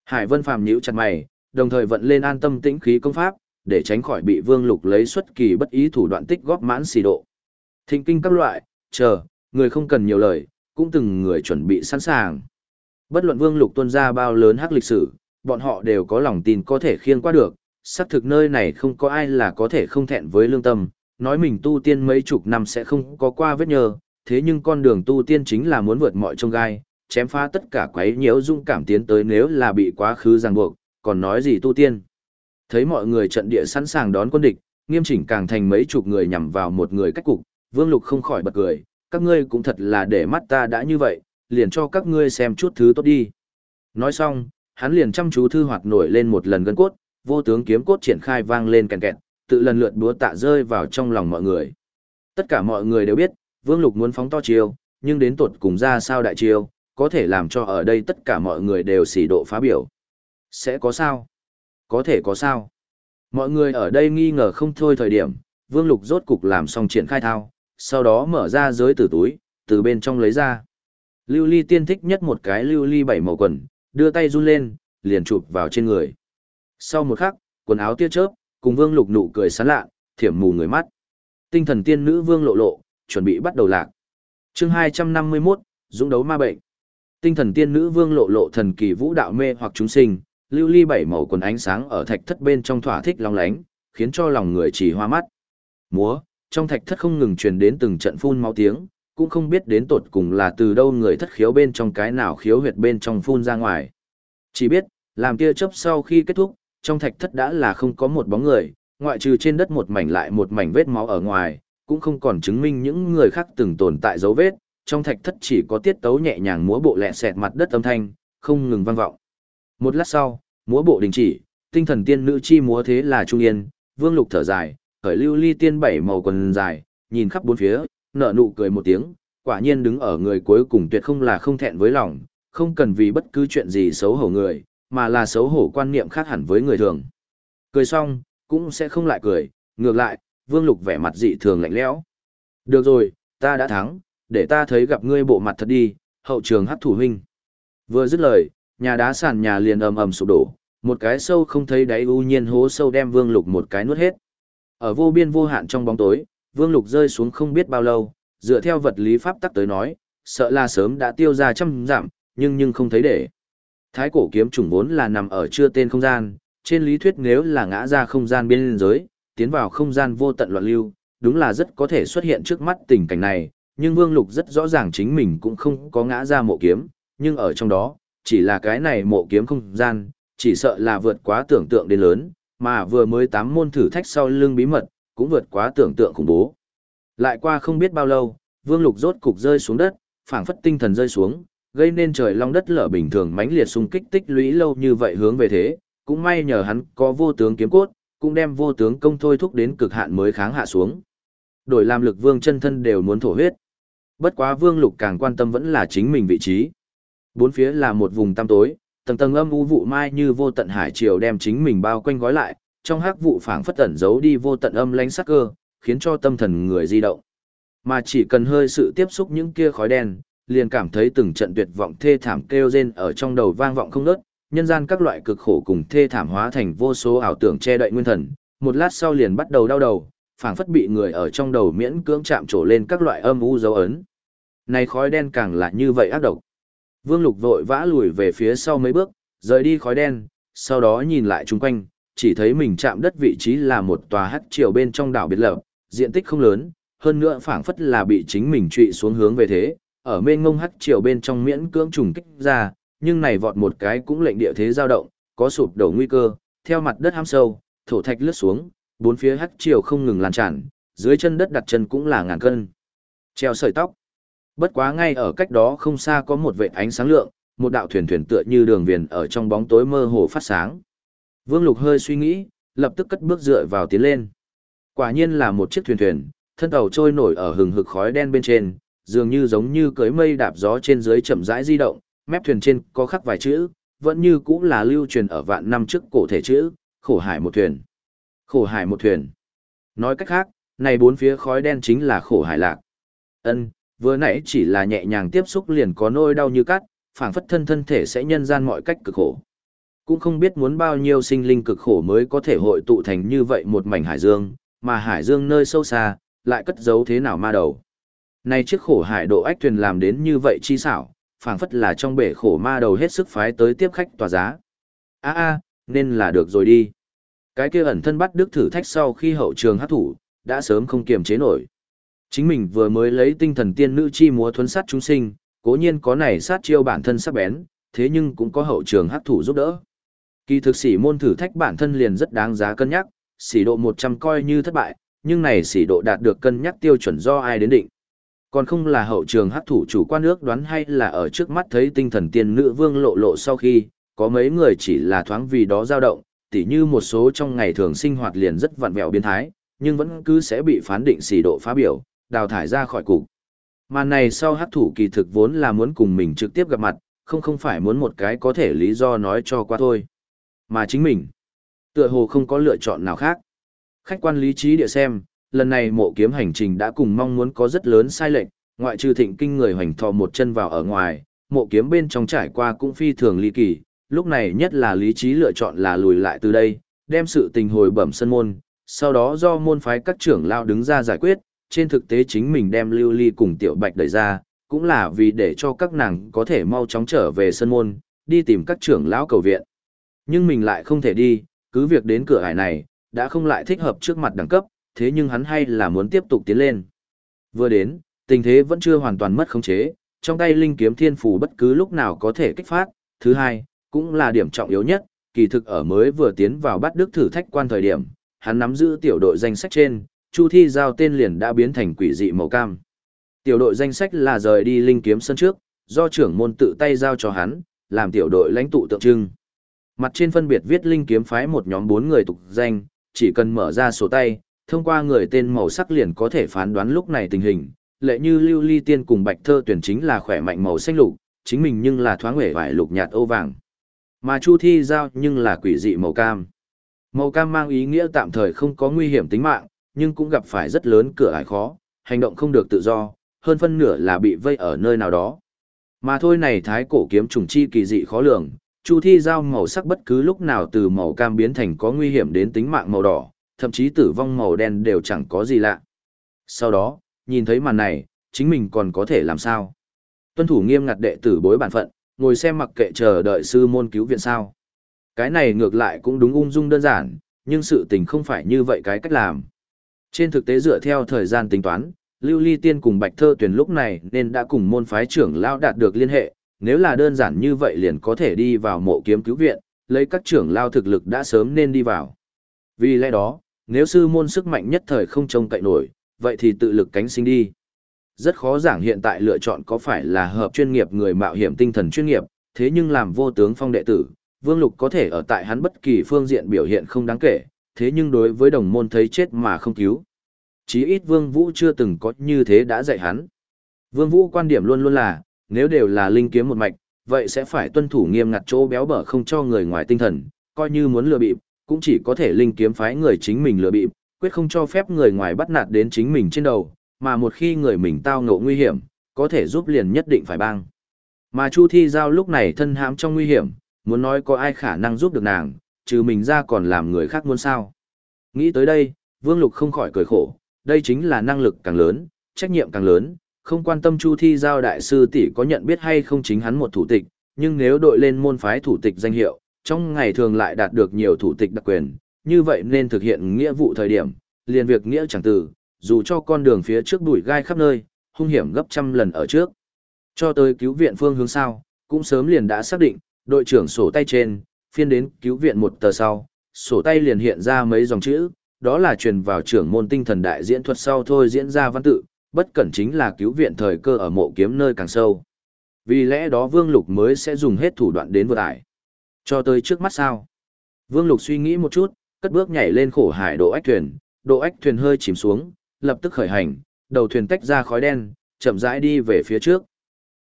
Hải Vân Phàm nhíu chặt mày, đồng thời vận lên an tâm tĩnh khí công pháp, để tránh khỏi bị Vương Lục lấy xuất kỳ bất ý thủ đoạn tích góp mãn xì độ. Thịnh kinh các loại, chờ, người không cần nhiều lời, cũng từng người chuẩn bị sẵn sàng. Bất luận Vương Lục tuân ra bao lớn hắc lịch sử, bọn họ đều có lòng tin có thể khiêng qua được, xác thực nơi này không có ai là có thể không thẹn với lương tâm, nói mình tu tiên mấy chục năm sẽ không có qua vết nhơ, thế nhưng con đường tu tiên chính là muốn vượt mọi trông gai, chém phá tất cả quấy nhiễu dung cảm tiến tới nếu là bị quá khứ ràng buộc, còn nói gì tu tiên. Thấy mọi người trận địa sẵn sàng đón quân địch, nghiêm chỉnh càng thành mấy chục người nhằm vào một người cách cục, Vương Lục không khỏi bật cười, các ngươi cũng thật là để mắt ta đã như vậy, liền cho các ngươi xem chút thứ tốt đi. Nói xong, hắn liền chăm chú thư hoạt nổi lên một lần gân cốt, vô tướng kiếm cốt triển khai vang lên kèn kẹt, tự lần lượt búa tạ rơi vào trong lòng mọi người. Tất cả mọi người đều biết, Vương Lục muốn phóng to chiêu, nhưng đến tột cùng ra sao đại chiêu, có thể làm cho ở đây tất cả mọi người đều xỉ độ phá biểu. Sẽ có sao? Có thể có sao? Mọi người ở đây nghi ngờ không thôi thời điểm, Vương Lục rốt cục làm xong triển khai thao, sau đó mở ra giới tử túi, từ bên trong lấy ra. Lưu Ly tiên thích nhất một cái lưu ly bảy màu quần, đưa tay run lên, liền chụp vào trên người. Sau một khắc, quần áo tia chớp, cùng Vương Lục nụ cười sán lạ, thiểm mù người mắt. Tinh thần tiên nữ Vương lộ lộ, chuẩn bị bắt đầu lạc. Chương 251, dũng đấu ma bệnh. Tinh thần tiên nữ Vương lộ lộ thần kỳ vũ đạo mê hoặc chúng sinh, lưu ly bảy màu quần ánh sáng ở thạch thất bên trong thỏa thích long lánh, khiến cho lòng người chỉ hoa mắt. Múa, trong thạch thất không ngừng truyền đến từng trận phun máu tiếng, cũng không biết đến tột cùng là từ đâu người thất khiếu bên trong cái nào khiếu huyệt bên trong phun ra ngoài. Chỉ biết, làm tia chớp sau khi kết thúc, trong thạch thất đã là không có một bóng người, ngoại trừ trên đất một mảnh lại một mảnh vết máu ở ngoài, cũng không còn chứng minh những người khác từng tồn tại dấu vết, trong thạch thất chỉ có tiết tấu nhẹ nhàng múa bộ lẹ xẹt mặt đất âm thanh, không ngừng vang vọng. Một lát sau, múa bộ đình chỉ, tinh thần tiên nữ chi múa thế là trung yên, vương lục thở dài, khởi lưu ly tiên bảy màu quần dài, nhìn khắp bốn phía, nở nụ cười một tiếng, quả nhiên đứng ở người cuối cùng tuyệt không là không thẹn với lòng, không cần vì bất cứ chuyện gì xấu hổ người, mà là xấu hổ quan niệm khác hẳn với người thường. Cười xong, cũng sẽ không lại cười, ngược lại, vương lục vẻ mặt dị thường lạnh lẽo. Được rồi, ta đã thắng, để ta thấy gặp ngươi bộ mặt thật đi, hậu trường hắc thủ huynh. Vừa dứt lời, nhà đá sàn nhà liền ầm ầm sụp đổ, một cái sâu không thấy đáy u nhiên hố sâu đem vương lục một cái nuốt hết. Ở vô biên vô hạn trong bóng tối, vương lục rơi xuống không biết bao lâu, dựa theo vật lý pháp tắc tới nói, sợ là sớm đã tiêu ra trăm giảm, nhưng nhưng không thấy để. Thái cổ kiếm trùng vốn là nằm ở chưa tên không gian, trên lý thuyết nếu là ngã ra không gian biên giới, tiến vào không gian vô tận loạn lưu, đúng là rất có thể xuất hiện trước mắt tình cảnh này, nhưng Vương Lục rất rõ ràng chính mình cũng không có ngã ra mộ kiếm, nhưng ở trong đó, chỉ là cái này mộ kiếm không gian, chỉ sợ là vượt quá tưởng tượng đến lớn, mà vừa mới tám môn thử thách sau lưng bí mật, cũng vượt quá tưởng tượng khủng bố. Lại qua không biết bao lâu, Vương Lục rốt cục rơi xuống đất, phảng phất tinh thần rơi xuống, gây nên trời long đất lở bình thường mãnh liệt xung kích tích lũy lâu như vậy hướng về thế, cũng may nhờ hắn có vô tướng kiếm cốt, cũng đem vô tướng công thôi thúc đến cực hạn mới kháng hạ xuống. Đổi làm lực vương chân thân đều muốn thổ huyết. Bất quá vương lục càng quan tâm vẫn là chính mình vị trí. Bốn phía là một vùng tăm tối, tầng tầng âm u vụ mai như vô tận hải triều đem chính mình bao quanh gói lại, trong hắc vụ phảng phất tẩn giấu đi vô tận âm lãnh sắc cơ, khiến cho tâm thần người di động. Mà chỉ cần hơi sự tiếp xúc những kia khói đen, liền cảm thấy từng trận tuyệt vọng thê thảm kêu rên ở trong đầu vang vọng không ngớt, nhân gian các loại cực khổ cùng thê thảm hóa thành vô số ảo tưởng che đậy nguyên thần, một lát sau liền bắt đầu đau đầu, phảng phất bị người ở trong đầu miễn cưỡng chạm trổ lên các loại âm u dấu ấn. Này khói đen càng là như vậy ác độc. Vương Lục vội vã lùi về phía sau mấy bước, rời đi khói đen, sau đó nhìn lại chung quanh, chỉ thấy mình chạm đất vị trí là một tòa hắc triều bên trong đảo biệt lập, diện tích không lớn, hơn nữa phảng phất là bị chính mình trụy xuống hướng về thế, ở mênh ngông hắc triều bên trong miễn cưỡng trùng kích ra, nhưng này vọt một cái cũng lệnh địa thế dao động, có sụp đổ nguy cơ, theo mặt đất hăm sâu, thổ thạch lướt xuống, bốn phía hắc triều không ngừng lan tràn, dưới chân đất đặt chân cũng là ngàn cân. Treo sợi tóc. Bất quá ngay ở cách đó không xa có một vệt ánh sáng lượng, một đạo thuyền thuyền tựa như đường viền ở trong bóng tối mơ hồ phát sáng. Vương Lục hơi suy nghĩ, lập tức cất bước dựa vào tiến lên. Quả nhiên là một chiếc thuyền thuyền, thân tàu trôi nổi ở hừng hực khói đen bên trên, dường như giống như cưới mây đạp gió trên dưới chậm rãi di động, mép thuyền trên có khắc vài chữ, vẫn như cũng là lưu truyền ở vạn năm trước cổ thể chữ, khổ hải một thuyền. Khổ hải một thuyền. Nói cách khác, này bốn phía khói đen chính là khổ hải lạc. Ân, vừa nãy chỉ là nhẹ nhàng tiếp xúc liền có nỗi đau như cắt, phảng phất thân thân thể sẽ nhân gian mọi cách cực khổ. Cũng không biết muốn bao nhiêu sinh linh cực khổ mới có thể hội tụ thành như vậy một mảnh hải dương, mà hải dương nơi sâu xa, lại cất giấu thế nào ma đầu. Này chiếc khổ hải độ ách thuyền làm đến như vậy chi xảo, phảng phất là trong bể khổ ma đầu hết sức phái tới tiếp khách tòa giá. A a, nên là được rồi đi. Cái kia ẩn thân bắt đức thử thách sau khi hậu trường hát thủ, đã sớm không kiềm chế nổi. Chính mình vừa mới lấy tinh thần tiên nữ chi múa thuấn sát chúng sinh, cố nhiên có này sát chiêu bản thân sắc bén, thế nhưng cũng có hậu trường hát thủ giúp đỡ. Kỳ thực sĩ môn thử thách bản thân liền rất đáng giá cân nhắc, sĩ độ 100 coi như thất bại, nhưng này sĩ độ đạt được cân nhắc tiêu chuẩn do ai đến định. Còn không là hậu trường hắc thủ chủ quan ước đoán hay là ở trước mắt thấy tinh thần tiên nữ vương lộ lộ sau khi, có mấy người chỉ là thoáng vì đó dao động, tỉ như một số trong ngày thường sinh hoạt liền rất vặn vẹo biến thái, nhưng vẫn cứ sẽ bị phán định xỉ độ phá biểu, đào thải ra khỏi cục. Màn này sau hắc thủ kỳ thực vốn là muốn cùng mình trực tiếp gặp mặt, không không phải muốn một cái có thể lý do nói cho qua thôi. Mà chính mình, tựa hồ không có lựa chọn nào khác. Khách quan lý trí địa xem, lần này mộ kiếm hành trình đã cùng mong muốn có rất lớn sai lệch, ngoại trừ thịnh kinh người hoành thò một chân vào ở ngoài, mộ kiếm bên trong trải qua cũng phi thường ly kỳ, lúc này nhất là lý trí lựa chọn là lùi lại từ đây, đem sự tình hồi bẩm sân môn, sau đó do môn phái các trưởng lao đứng ra giải quyết, trên thực tế chính mình đem lưu ly cùng tiểu bạch đẩy ra, cũng là vì để cho các nàng có thể mau chóng trở về sân môn, đi tìm các trưởng lão cầu viện. Nhưng mình lại không thể đi, cứ việc đến cửa hải này, đã không lại thích hợp trước mặt đẳng cấp, thế nhưng hắn hay là muốn tiếp tục tiến lên. Vừa đến, tình thế vẫn chưa hoàn toàn mất khống chế, trong tay linh kiếm thiên phù bất cứ lúc nào có thể kích phát. Thứ hai, cũng là điểm trọng yếu nhất, kỳ thực ở mới vừa tiến vào bắt đức thử thách quan thời điểm, hắn nắm giữ tiểu đội danh sách trên, Chu Thi giao tên liền đã biến thành quỷ dị màu cam. Tiểu đội danh sách là rời đi linh kiếm sân trước, do trưởng môn tự tay giao cho hắn, làm tiểu đội lãnh tụ tượng trưng. Mặt trên phân biệt viết linh kiếm phái một nhóm bốn người tục danh, chỉ cần mở ra sổ tay, thông qua người tên màu sắc liền có thể phán đoán lúc này tình hình. Lệ như lưu ly tiên cùng bạch thơ tuyển chính là khỏe mạnh màu xanh lục, chính mình nhưng là thoáng hể vải lục nhạt ô vàng. Mà Chu Thi giao nhưng là quỷ dị màu cam. Màu cam mang ý nghĩa tạm thời không có nguy hiểm tính mạng, nhưng cũng gặp phải rất lớn cửa ải khó, hành động không được tự do, hơn phân nửa là bị vây ở nơi nào đó. Mà thôi này thái cổ kiếm trùng chi kỳ dị khó lường, Chu Thi giao màu sắc bất cứ lúc nào từ màu cam biến thành có nguy hiểm đến tính mạng màu đỏ, thậm chí tử vong màu đen đều chẳng có gì lạ. Sau đó, nhìn thấy màn này, chính mình còn có thể làm sao? Tuân thủ nghiêm ngặt đệ tử bối bản phận, ngồi xem mặc kệ chờ đợi sư môn cứu viện sao. Cái này ngược lại cũng đúng ung dung đơn giản, nhưng sự tình không phải như vậy cái cách làm. Trên thực tế dựa theo thời gian tính toán, Lưu Ly Tiên cùng Bạch Thơ Tuyền lúc này nên đã cùng môn phái trưởng lão đạt được liên hệ, nếu là đơn giản như vậy liền có thể đi vào mộ kiếm cứu viện, lấy các trưởng lao thực lực đã sớm nên đi vào. Vì lẽ đó, nếu sư môn sức mạnh nhất thời không trông cậy nổi, vậy thì tự lực cánh sinh đi rất khó giảng hiện tại lựa chọn có phải là hợp chuyên nghiệp người mạo hiểm tinh thần chuyên nghiệp, thế nhưng làm vô tướng phong đệ tử, Vương Lục có thể ở tại hắn bất kỳ phương diện biểu hiện không đáng kể, thế nhưng đối với đồng môn thấy chết mà không cứu. Chí ít Vương Vũ chưa từng có như thế đã dạy hắn. Vương Vũ quan điểm luôn luôn là, nếu đều là linh kiếm một mạch, vậy sẽ phải tuân thủ nghiêm ngặt chỗ béo bở không cho người ngoài tinh thần, coi như muốn lừa bịp, cũng chỉ có thể linh kiếm phái người chính mình lừa bịp, quyết không cho phép người ngoài bắt nạt đến chính mình trên đầu, mà một khi người mình tao ngộ nguy hiểm, có thể giúp liền nhất định phải băng. Mà Chu Thi Giao lúc này thân hãm trong nguy hiểm, muốn nói có ai khả năng giúp được nàng, trừ mình ra còn làm người khác muốn sao. Nghĩ tới đây, Vương Lục không khỏi cười khổ, đây chính là năng lực càng lớn, trách nhiệm càng lớn, không quan tâm Chu Thi Giao đại sư tỷ có nhận biết hay không chính hắn một thủ tịch, nhưng nếu đội lên môn phái thủ tịch danh hiệu, trong ngày thường lại đạt được nhiều thủ tịch đặc quyền, như vậy nên thực hiện nghĩa vụ thời điểm, liền việc nghĩa chẳng từ, dù cho con đường phía trước bụi gai khắp nơi, hung hiểm gấp trăm lần ở trước. Cho tới cứu viện phương hướng sau, cũng sớm liền đã xác định, đội trưởng sổ tay trên, phiên đến cứu viện một tờ sau, sổ tay liền hiện ra mấy dòng chữ, đó là truyền vào trưởng môn tinh thần đại diễn thuật sau thôi diễn ra văn tự, bất cẩn chính là cứu viện thời cơ ở mộ kiếm nơi càng sâu. Vì lẽ đó Vương Lục mới sẽ dùng hết thủ đoạn đến vượt ải. Cho tới trước mắt sao? Vương Lục suy nghĩ một chút, cất bước nhảy lên khổ hải độ ách thuyền, độ ách thuyền hơi chìm xuống, lập tức khởi hành, đầu thuyền tách ra khói đen, chậm rãi đi về phía trước.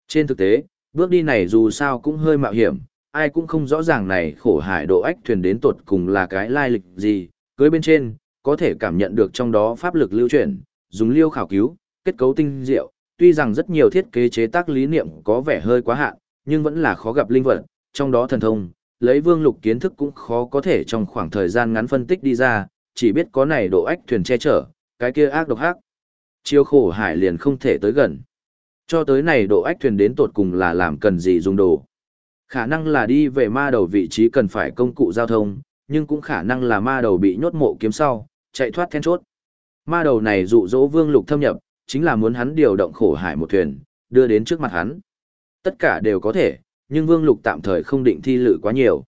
Trên thực tế, bước đi này dù sao cũng hơi mạo hiểm, ai cũng không rõ ràng này khổ hải độ ách thuyền đến tột cùng là cái lai lịch gì, cưới bên trên, có thể cảm nhận được trong đó pháp lực lưu chuyển, dùng liêu khảo cứu, kết cấu tinh diệu, tuy rằng rất nhiều thiết kế chế tác lý niệm có vẻ hơi quá hạn, nhưng vẫn là khó gặp linh vật, trong đó thần thông, lấy vương lục kiến thức cũng khó có thể trong khoảng thời gian ngắn phân tích đi ra, chỉ biết có này độ ách thuyền che chở, cái kia ác độc hắc. Chiêu khổ hải liền không thể tới gần. Cho tới này độ ách thuyền đến tột cùng là làm cần gì dùng đồ. Khả năng là đi về ma đầu vị trí cần phải công cụ giao thông, nhưng cũng khả năng là ma đầu bị nhốt mộ kiếm sau, chạy thoát then chốt. Ma đầu này dụ dỗ vương lục thâm nhập, chính là muốn hắn điều động khổ hải một thuyền, đưa đến trước mặt hắn. Tất cả đều có thể, nhưng vương lục tạm thời không định thi lự quá nhiều.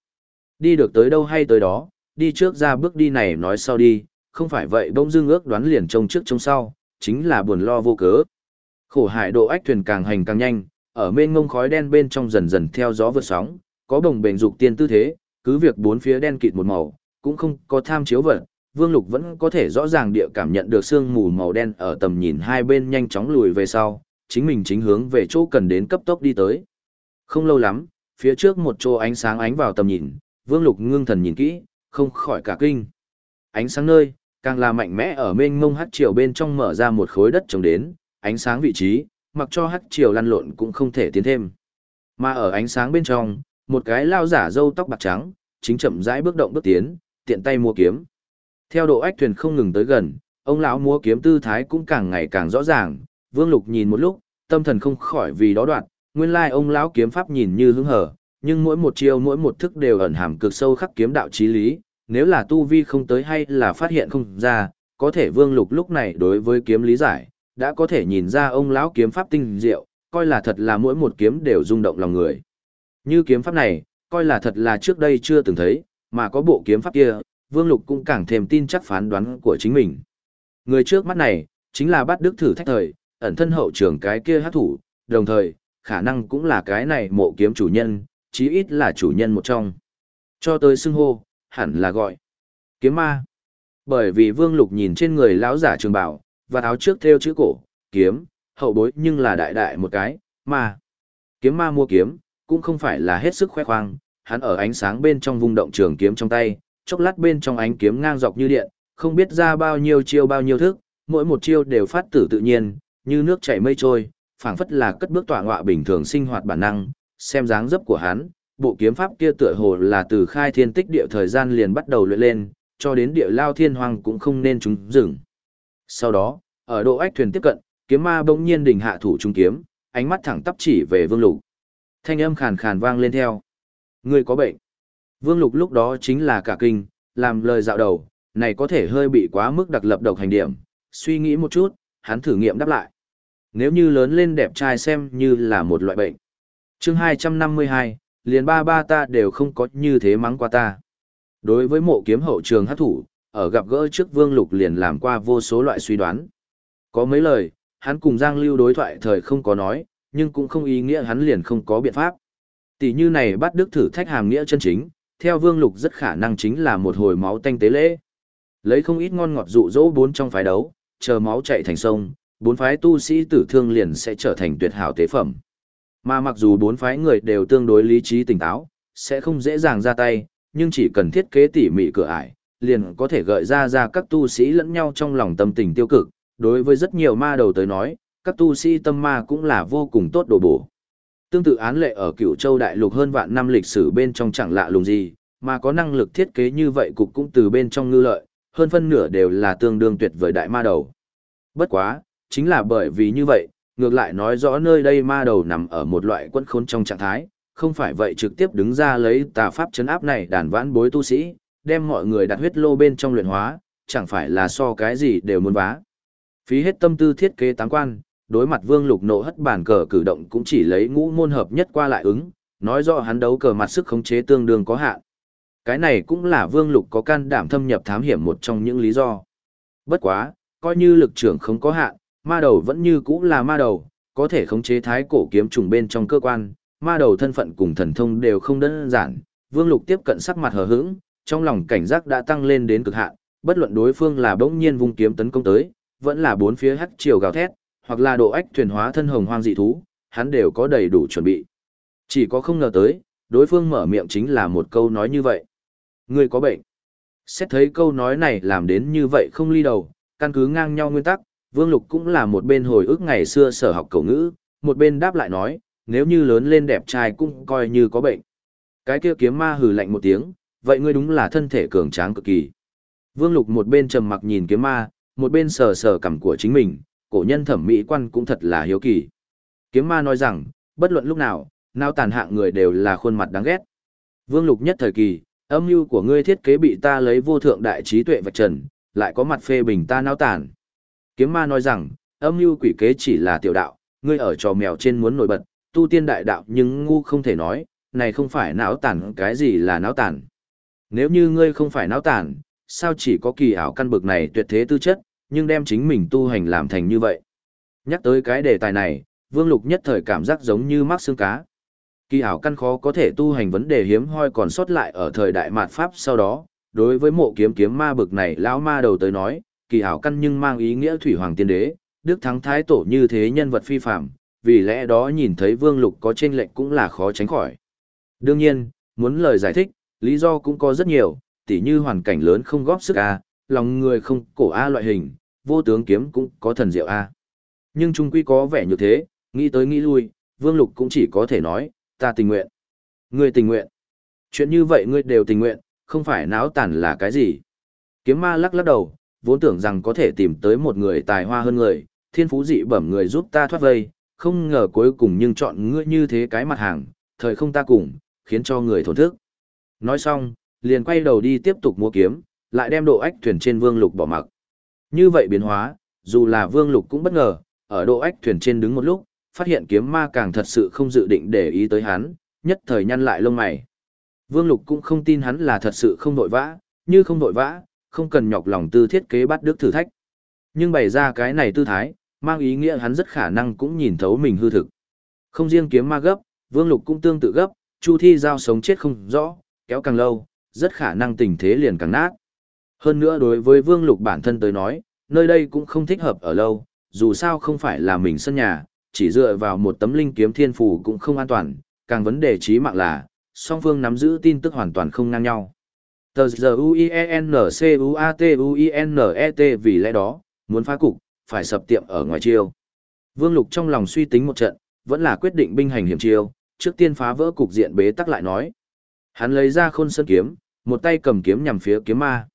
Đi được tới đâu hay tới đó, đi trước ra bước đi này nói sau đi, không phải vậy bỗng dưng ước đoán liền trông trước trông sau, chính là buồn lo vô cớ. Khổ hải độ ách thuyền càng hành càng nhanh, ở mênh ngông khói đen bên trong dần dần theo gió vượt sóng, có bồng bềnh dục tiên tư thế, cứ việc bốn phía đen kịt một màu, cũng không có tham chiếu vật, Vương Lục vẫn có thể rõ ràng địa cảm nhận được sương mù màu đen ở tầm nhìn hai bên nhanh chóng lùi về sau, chính mình chính hướng về chỗ cần đến cấp tốc đi tới. Không lâu lắm, phía trước một chỗ ánh sáng ánh vào tầm nhìn, Vương Lục ngưng thần nhìn kỹ, không khỏi cả kinh. Ánh sáng nơi, càng là mạnh mẽ ở mênh mông hắc triều bên trong mở ra một khối đất trồng đến, ánh sáng vị trí, mặc cho hắc triều lăn lộn cũng không thể tiến thêm. Mà ở ánh sáng bên trong, một cái lao giả râu tóc bạc trắng, chính chậm rãi bước động bước tiến, tiện tay mua kiếm. Theo độ ách thuyền không ngừng tới gần, ông lão múa kiếm tư thái cũng càng ngày càng rõ ràng, Vương Lục nhìn một lúc, tâm thần không khỏi vì đó đoạn, nguyên lai ông lão kiếm pháp nhìn như hứng hở, nhưng mỗi một chiêu mỗi một thức đều ẩn hàm cực sâu khắc kiếm đạo chí lý, nếu là tu vi không tới hay là phát hiện không ra, có thể Vương Lục lúc này đối với kiếm lý giải, đã có thể nhìn ra ông lão kiếm pháp tinh diệu, coi là thật là mỗi một kiếm đều rung động lòng người. Như kiếm pháp này, coi là thật là trước đây chưa từng thấy, mà có bộ kiếm pháp kia, Vương Lục cũng càng thêm tin chắc phán đoán của chính mình. Người trước mắt này, chính là bắt đức thử thách thời, ẩn thân hậu trưởng cái kia hát thủ, đồng thời, khả năng cũng là cái này mộ kiếm chủ nhân, chí ít là chủ nhân một trong. Cho tới xưng hô, hẳn là gọi. Kiếm ma. Bởi vì Vương Lục nhìn trên người lão giả trường bảo, và áo trước theo chữ cổ, kiếm, hậu bối nhưng là đại đại một cái, ma. Kiếm ma mua kiếm, cũng không phải là hết sức khoe khoang, hắn ở ánh sáng bên trong vùng động trường kiếm trong tay, chốc lát bên trong ánh kiếm ngang dọc như điện, không biết ra bao nhiêu chiêu bao nhiêu thức, mỗi một chiêu đều phát tử tự nhiên, như nước chảy mây trôi, phảng phất là cất bước tọa ngọa bình thường sinh hoạt bản năng, xem dáng dấp của hắn, bộ kiếm pháp kia tựa hồ là từ khai thiên tích địa thời gian liền bắt đầu luyện lên, cho đến địa lao thiên hoàng cũng không nên chúng dừng. Sau đó, ở độ ách thuyền tiếp cận, kiếm ma bỗng nhiên đỉnh hạ thủ trung kiếm, ánh mắt thẳng tắp chỉ về Vương Lục. Thanh âm khàn khàn vang lên theo. Người có bệnh. Vương Lục lúc đó chính là cả kinh, làm lời dạo đầu, này có thể hơi bị quá mức đặc lập độc hành điểm, suy nghĩ một chút, hắn thử nghiệm đáp lại. Nếu như lớn lên đẹp trai xem như là một loại bệnh. chương 252, liền ba ba ta đều không có như thế mắng qua ta. Đối với mộ kiếm hậu trường hát thủ, ở gặp gỡ trước Vương Lục liền làm qua vô số loại suy đoán. Có mấy lời, hắn cùng Giang Lưu đối thoại thời không có nói, nhưng cũng không ý nghĩa hắn liền không có biện pháp. Tỷ như này bắt đức thử thách hàm nghĩa chân chính, theo Vương Lục rất khả năng chính là một hồi máu tanh tế lễ. Lấy không ít ngon ngọt dụ dỗ bốn trong phái đấu, chờ máu chạy thành sông, bốn phái tu sĩ tử thương liền sẽ trở thành tuyệt hảo tế phẩm. Mà mặc dù bốn phái người đều tương đối lý trí tỉnh táo, sẽ không dễ dàng ra tay, nhưng chỉ cần thiết kế tỉ mỉ cửa ải, liền có thể gợi ra ra các tu sĩ lẫn nhau trong lòng tâm tình tiêu cực. Đối với rất nhiều ma đầu tới nói, các tu sĩ tâm ma cũng là vô cùng tốt đồ bổ. Tương tự án lệ ở cựu châu đại lục hơn vạn năm lịch sử bên trong chẳng lạ lùng gì, mà có năng lực thiết kế như vậy cục cũng từ bên trong ngư lợi, hơn phân nửa đều là tương đương tuyệt vời đại ma đầu. Bất quá, chính là bởi vì như vậy, ngược lại nói rõ nơi đây ma đầu nằm ở một loại quân khốn trong trạng thái, không phải vậy trực tiếp đứng ra lấy tà pháp chấn áp này đàn vãn bối tu sĩ, đem mọi người đặt huyết lô bên trong luyện hóa, chẳng phải là so cái gì đều muốn vá. Phí hết tâm tư thiết kế tám quan, đối mặt vương lục nộ hất bản cờ cử động cũng chỉ lấy ngũ môn hợp nhất qua lại ứng, nói rõ hắn đấu cờ mặt sức khống chế tương đương có hạn. Cái này cũng là vương lục có can đảm thâm nhập thám hiểm một trong những lý do. Bất quá, coi như lực trưởng không có hạn, ma đầu vẫn như cũ là ma đầu, có thể khống chế thái cổ kiếm trùng bên trong cơ quan, ma đầu thân phận cùng thần thông đều không đơn giản. Vương lục tiếp cận sắc mặt hờ hững, trong lòng cảnh giác đã tăng lên đến cực hạn, bất luận đối phương là bỗng nhiên vung kiếm tấn công tới, vẫn là bốn phía hắc chiều gào thét, hoặc là độ ách thuyền hóa thân hồng hoang dị thú, hắn đều có đầy đủ chuẩn bị. Chỉ có không ngờ tới, đối phương mở miệng chính là một câu nói như vậy. Người có bệnh. Xét thấy câu nói này làm đến như vậy không ly đầu, căn cứ ngang nhau nguyên tắc, Vương Lục cũng là một bên hồi ức ngày xưa sở học cầu ngữ, một bên đáp lại nói, nếu như lớn lên đẹp trai cũng coi như có bệnh. Cái kia kiếm ma hừ lạnh một tiếng, vậy ngươi đúng là thân thể cường tráng cực kỳ. Vương Lục một bên trầm mặc nhìn kiếm ma, một bên sờ sờ cằm của chính mình, cổ nhân thẩm mỹ quan cũng thật là hiếu kỳ. Kiếm ma nói rằng, bất luận lúc nào, nào tàn hạng người đều là khuôn mặt đáng ghét. Vương Lục nhất thời kỳ, âm mưu của ngươi thiết kế bị ta lấy vô thượng đại trí tuệ vạch trần, lại có mặt phê bình ta nao tàn. Kiếm ma nói rằng, âm mưu quỷ kế chỉ là tiểu đạo, ngươi ở trò mèo trên muốn nổi bật, tu tiên đại đạo nhưng ngu không thể nói, này không phải não tàn cái gì là não tàn. Nếu như ngươi không phải não tàn, sao chỉ có kỳ ảo căn bực này tuyệt thế tư chất, nhưng đem chính mình tu hành làm thành như vậy. Nhắc tới cái đề tài này, Vương Lục nhất thời cảm giác giống như mắc xương cá. Kỳ ảo căn khó có thể tu hành vấn đề hiếm hoi còn sót lại ở thời đại mạt Pháp sau đó, đối với mộ kiếm kiếm ma bực này lão ma đầu tới nói, kỳ ảo căn nhưng mang ý nghĩa thủy hoàng tiên đế, đức thắng thái tổ như thế nhân vật phi phạm, vì lẽ đó nhìn thấy Vương Lục có trên lệnh cũng là khó tránh khỏi. Đương nhiên, muốn lời giải thích, lý do cũng có rất nhiều, tỉ như hoàn cảnh lớn không góp sức A, lòng người không cổ A loại hình, vô tướng kiếm cũng có thần diệu A. Nhưng trung quy có vẻ như thế, nghĩ tới nghĩ lui, Vương Lục cũng chỉ có thể nói, ta tình nguyện. Ngươi tình nguyện. Chuyện như vậy ngươi đều tình nguyện, không phải náo tản là cái gì. Kiếm ma lắc lắc đầu, vốn tưởng rằng có thể tìm tới một người tài hoa hơn người, thiên phú dị bẩm người giúp ta thoát vây, không ngờ cuối cùng nhưng chọn ngươi như thế cái mặt hàng, thời không ta cùng, khiến cho người thổn thức. Nói xong, liền quay đầu đi tiếp tục mua kiếm, lại đem độ ách thuyền trên vương lục bỏ mặc. Như vậy biến hóa, dù là vương lục cũng bất ngờ, ở độ ách thuyền trên đứng một lúc, phát hiện kiếm ma càng thật sự không dự định để ý tới hắn, nhất thời nhăn lại lông mày. Vương lục cũng không tin hắn là thật sự không vội vã, như không vội vã, không cần nhọc lòng tư thiết kế bắt đức thử thách. Nhưng bày ra cái này tư thái, mang ý nghĩa hắn rất khả năng cũng nhìn thấu mình hư thực. Không riêng kiếm ma gấp, vương lục cũng tương tự gấp, chu thi giao sống chết không rõ, kéo càng lâu, rất khả năng tình thế liền càng nát. Hơn nữa đối với vương lục bản thân tới nói, nơi đây cũng không thích hợp ở lâu, dù sao không phải là mình sân nhà, chỉ dựa vào một tấm linh kiếm thiên phù cũng không an toàn, càng vấn đề chí mạng là, song phương nắm giữ tin tức hoàn toàn không ngang nhau. Tờ giờ U-I-N-C-U-A-T-U-I-N-E-T vì lẽ đó, muốn phá cục, phải sập tiệm ở ngoài chiêu. Vương Lục trong lòng suy tính một trận, vẫn là quyết định binh hành hiểm chiêu, trước tiên phá vỡ cục diện bế tắc lại nói. Hắn lấy ra khôn sơn kiếm, một tay cầm kiếm nhằm phía kiếm ma.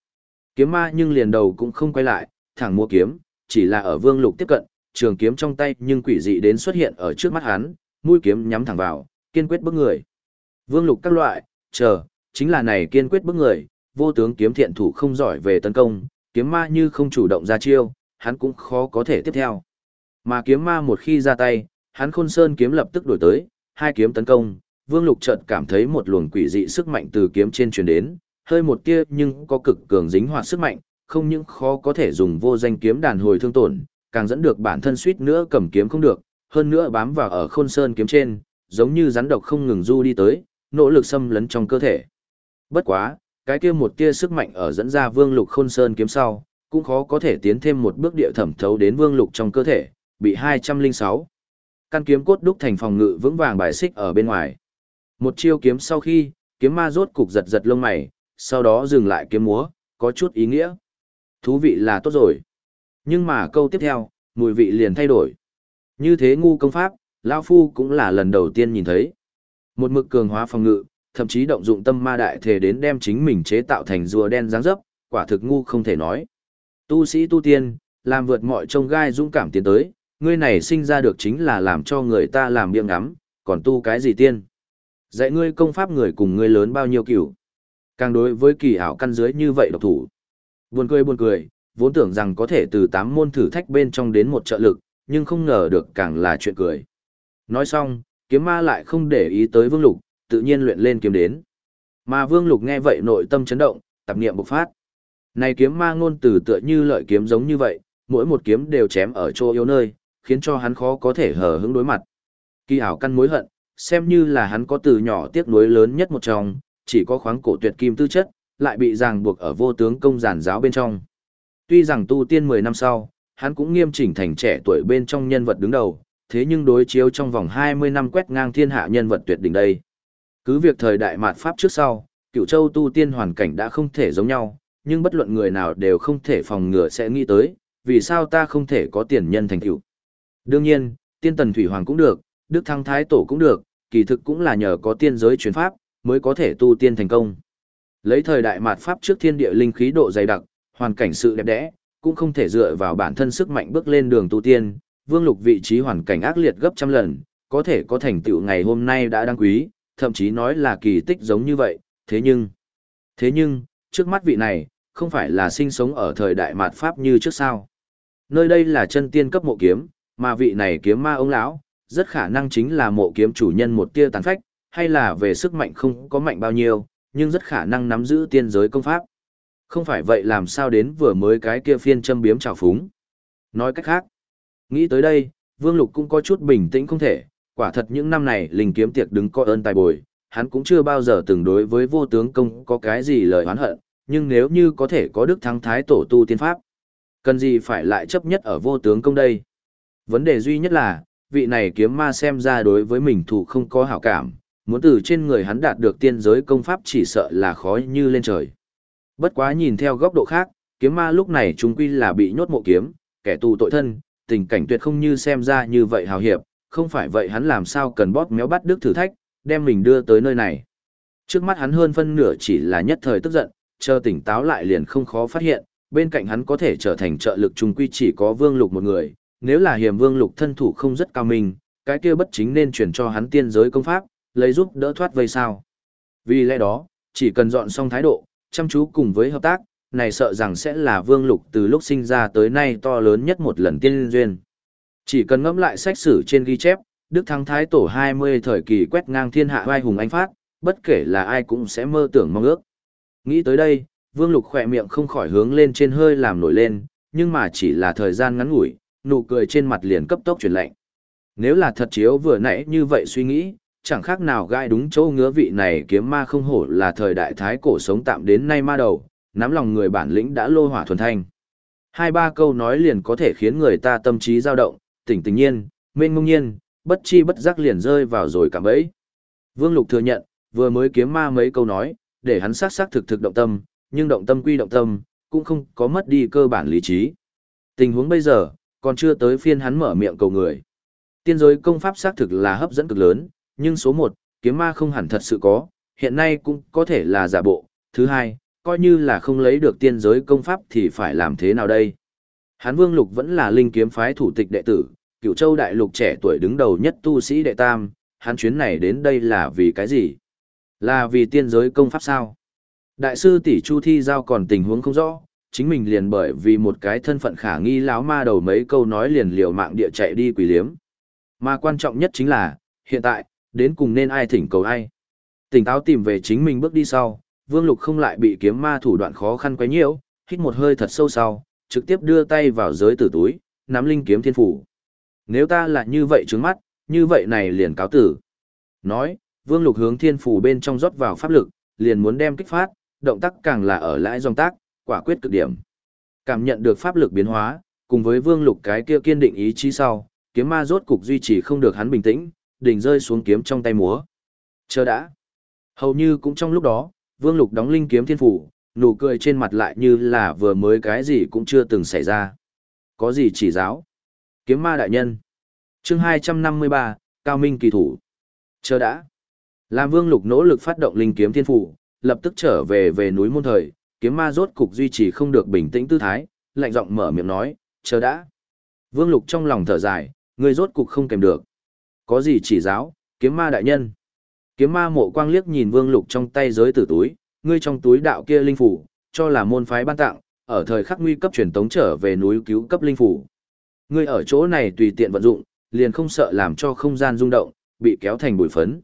Kiếm ma nhưng liền đầu cũng không quay lại, thẳng mua kiếm, chỉ là ở Vương Lục tiếp cận, trường kiếm trong tay nhưng quỷ dị đến xuất hiện ở trước mắt hắn, mũi kiếm nhắm thẳng vào, kiên quyết bước người. Vương Lục các loại, chờ, chính là này kiên quyết bức người, vô tướng kiếm thiện thủ không giỏi về tấn công, kiếm ma như không chủ động ra chiêu, hắn cũng khó có thể tiếp theo. Mà kiếm ma một khi ra tay, hắn khôn sơn kiếm lập tức đổi tới, hai kiếm tấn công, Vương Lục chợt cảm thấy một luồng quỷ dị sức mạnh từ kiếm trên truyền đến, hơi một tia nhưng có cực cường dính hoạt sức mạnh, không những khó có thể dùng vô danh kiếm đàn hồi thương tổn, càng dẫn được bản thân suýt nữa cầm kiếm không được, hơn nữa bám vào ở khôn sơn kiếm trên, giống như rắn độc không ngừng du đi tới, nỗ lực xâm lấn trong cơ thể. Bất quá, cái kia một tia sức mạnh ở dẫn ra Vương Lục Khôn Sơn kiếm sau, cũng khó có thể tiến thêm một bước địa thẩm thấu đến Vương Lục trong cơ thể, bị 206. Căn kiếm cốt đúc thành phòng ngự vững vàng bài xích ở bên ngoài. Một chiêu kiếm sau khi, kiếm ma rốt cục giật giật lông mày, sau đó dừng lại kiếm múa, có chút ý nghĩa. Thú vị là tốt rồi. Nhưng mà câu tiếp theo, mùi vị liền thay đổi. Như thế ngu công pháp, Lao Phu cũng là lần đầu tiên nhìn thấy. Một mực cường hóa phòng ngự, thậm chí động dụng tâm ma đại thể đến đem chính mình chế tạo thành rùa đen dáng dấp, quả thực ngu không thể nói. Tu sĩ tu tiên, làm vượt mọi trông gai dũng cảm tiến tới, ngươi này sinh ra được chính là làm cho người ta làm miệng ngắm, còn tu cái gì tiên? Dạy ngươi công pháp người cùng ngươi lớn bao nhiêu kiểu. Càng đối với kỳ ảo căn dưới như vậy độc thủ. Buồn cười buồn cười, vốn tưởng rằng có thể từ tám môn thử thách bên trong đến một trợ lực, nhưng không ngờ được càng là chuyện cười. Nói xong, kiếm ma lại không để ý tới vương lục, tự nhiên luyện lên kiếm đến. Mà vương lục nghe vậy nội tâm chấn động, tập niệm bộc phát. Này kiếm ma ngôn từ tựa như lợi kiếm giống như vậy, mỗi một kiếm đều chém ở chỗ yếu nơi, khiến cho hắn khó có thể hờ hững đối mặt. Kỳ ảo căn mối hận, xem như là hắn có từ nhỏ tiếc nuối lớn nhất một trong, chỉ có khoáng cổ tuyệt kim tư chất, lại bị ràng buộc ở vô tướng công giản giáo bên trong. Tuy rằng tu tiên 10 năm sau, hắn cũng nghiêm chỉnh thành trẻ tuổi bên trong nhân vật đứng đầu, thế nhưng đối chiếu trong vòng 20 năm quét ngang thiên hạ nhân vật tuyệt đỉnh đây. Cứ việc thời đại mạt Pháp trước sau, cựu châu tu tiên hoàn cảnh đã không thể giống nhau, nhưng bất luận người nào đều không thể phòng ngừa sẽ nghĩ tới, vì sao ta không thể có tiền nhân thành cựu. Đương nhiên, tiên tần thủy hoàng cũng được, đức thăng thái tổ cũng được, kỳ thực cũng là nhờ có tiên giới chuyến pháp, mới có thể tu tiên thành công. Lấy thời đại mạt Pháp trước thiên địa linh khí độ dày đặc, hoàn cảnh sự đẹp đẽ, cũng không thể dựa vào bản thân sức mạnh bước lên đường tu tiên, vương lục vị trí hoàn cảnh ác liệt gấp trăm lần, có thể có thành tựu ngày hôm nay đã đáng quý, thậm chí nói là kỳ tích giống như vậy, thế nhưng, thế nhưng, trước mắt vị này, không phải là sinh sống ở thời đại mạt Pháp như trước sao. Nơi đây là chân tiên cấp mộ kiếm, mà vị này kiếm ma ông lão, rất khả năng chính là mộ kiếm chủ nhân một tia tàn phách, hay là về sức mạnh không có mạnh bao nhiêu, nhưng rất khả năng nắm giữ tiên giới công pháp. Không phải vậy làm sao đến vừa mới cái kia phiên châm biếm trào phúng. Nói cách khác, nghĩ tới đây, Vương Lục cũng có chút bình tĩnh không thể, quả thật những năm này linh kiếm tiệc đứng có ơn tài bồi, hắn cũng chưa bao giờ từng đối với vô tướng công có cái gì lời oán hận, nhưng nếu như có thể có đức thắng thái tổ tu tiên pháp, cần gì phải lại chấp nhất ở vô tướng công đây. Vấn đề duy nhất là, vị này kiếm ma xem ra đối với mình thủ không có hảo cảm, muốn từ trên người hắn đạt được tiên giới công pháp chỉ sợ là khó như lên trời. Bất quá nhìn theo góc độ khác, kiếm ma lúc này chúng quy là bị nhốt mộ kiếm, kẻ tù tội thân, tình cảnh tuyệt không như xem ra như vậy hào hiệp, không phải vậy hắn làm sao cần bóp méo bắt đức thử thách, đem mình đưa tới nơi này. Trước mắt hắn hơn phân nửa chỉ là nhất thời tức giận, chờ tỉnh táo lại liền không khó phát hiện, bên cạnh hắn có thể trở thành trợ lực trung quy chỉ có vương lục một người, nếu là hiểm vương lục thân thủ không rất cao minh, cái kia bất chính nên chuyển cho hắn tiên giới công pháp, lấy giúp đỡ thoát vây sao. Vì lẽ đó, chỉ cần dọn xong thái độ, chăm chú cùng với hợp tác, này sợ rằng sẽ là vương lục từ lúc sinh ra tới nay to lớn nhất một lần tiên duyên. Chỉ cần ngẫm lại sách sử trên ghi chép, Đức Thắng Thái Tổ 20 thời kỳ quét ngang thiên hạ vai hùng anh phát, bất kể là ai cũng sẽ mơ tưởng mong ước. Nghĩ tới đây, Vương Lục khỏe miệng không khỏi hướng lên trên hơi làm nổi lên, nhưng mà chỉ là thời gian ngắn ngủi, nụ cười trên mặt liền cấp tốc chuyển lạnh. Nếu là thật chiếu vừa nãy như vậy suy nghĩ, chẳng khác nào gai đúng chỗ ngứa vị này kiếm ma không hổ là thời đại thái cổ sống tạm đến nay ma đầu, nắm lòng người bản lĩnh đã lô hỏa thuần thanh. Hai ba câu nói liền có thể khiến người ta tâm trí dao động, tỉnh tình nhiên, mênh mông nhiên, bất chi bất giác liền rơi vào rồi cảm ấy. Vương Lục thừa nhận, vừa mới kiếm ma mấy câu nói, để hắn sát sát thực thực động tâm, nhưng động tâm quy động tâm, cũng không có mất đi cơ bản lý trí. Tình huống bây giờ, còn chưa tới phiên hắn mở miệng cầu người. Tiên giới công pháp xác thực là hấp dẫn cực lớn, nhưng số một, kiếm ma không hẳn thật sự có, hiện nay cũng có thể là giả bộ. Thứ hai, coi như là không lấy được tiên giới công pháp thì phải làm thế nào đây? Hán Vương Lục vẫn là linh kiếm phái thủ tịch đệ tử, cựu châu đại lục trẻ tuổi đứng đầu nhất tu sĩ đệ tam, hắn chuyến này đến đây là vì cái gì? Là vì tiên giới công pháp sao? Đại sư tỷ Chu Thi Giao còn tình huống không rõ, chính mình liền bởi vì một cái thân phận khả nghi láo ma đầu mấy câu nói liền liều mạng địa chạy đi quỷ liếm. Mà quan trọng nhất chính là, hiện tại, đến cùng nên ai thỉnh cầu ai. Tỉnh táo tìm về chính mình bước đi sau, Vương Lục không lại bị kiếm ma thủ đoạn khó khăn quấy nhiễu, hít một hơi thật sâu sau, trực tiếp đưa tay vào giới tử túi, nắm linh kiếm thiên phủ. Nếu ta là như vậy trướng mắt, như vậy này liền cáo tử. Nói, Vương Lục hướng thiên phủ bên trong rót vào pháp lực, liền muốn đem kích phát, động tác càng là ở lãi dòng tác, quả quyết cực điểm. Cảm nhận được pháp lực biến hóa, cùng với Vương Lục cái kia kiên định ý chí sau, kiếm ma rốt cục duy trì không được hắn bình tĩnh, đỉnh rơi xuống kiếm trong tay múa. Chờ đã. Hầu như cũng trong lúc đó, Vương Lục đóng linh kiếm thiên phủ, nụ cười trên mặt lại như là vừa mới cái gì cũng chưa từng xảy ra. Có gì chỉ giáo? Kiếm ma đại nhân. chương 253, Cao Minh kỳ thủ. Chờ đã. Làm Vương Lục nỗ lực phát động linh kiếm thiên phủ, lập tức trở về về núi môn thời, kiếm ma rốt cục duy trì không được bình tĩnh tư thái, lạnh giọng mở miệng nói, chờ đã. Vương Lục trong lòng thở dài, người rốt cục không kèm được. Có gì chỉ giáo, kiếm ma đại nhân. Kiếm ma mộ quang liếc nhìn vương lục trong tay giới tử túi, ngươi trong túi đạo kia linh phủ, cho là môn phái ban tặng, ở thời khắc nguy cấp truyền tống trở về núi cứu cấp linh phủ. Ngươi ở chỗ này tùy tiện vận dụng, liền không sợ làm cho không gian rung động, bị kéo thành bụi phấn.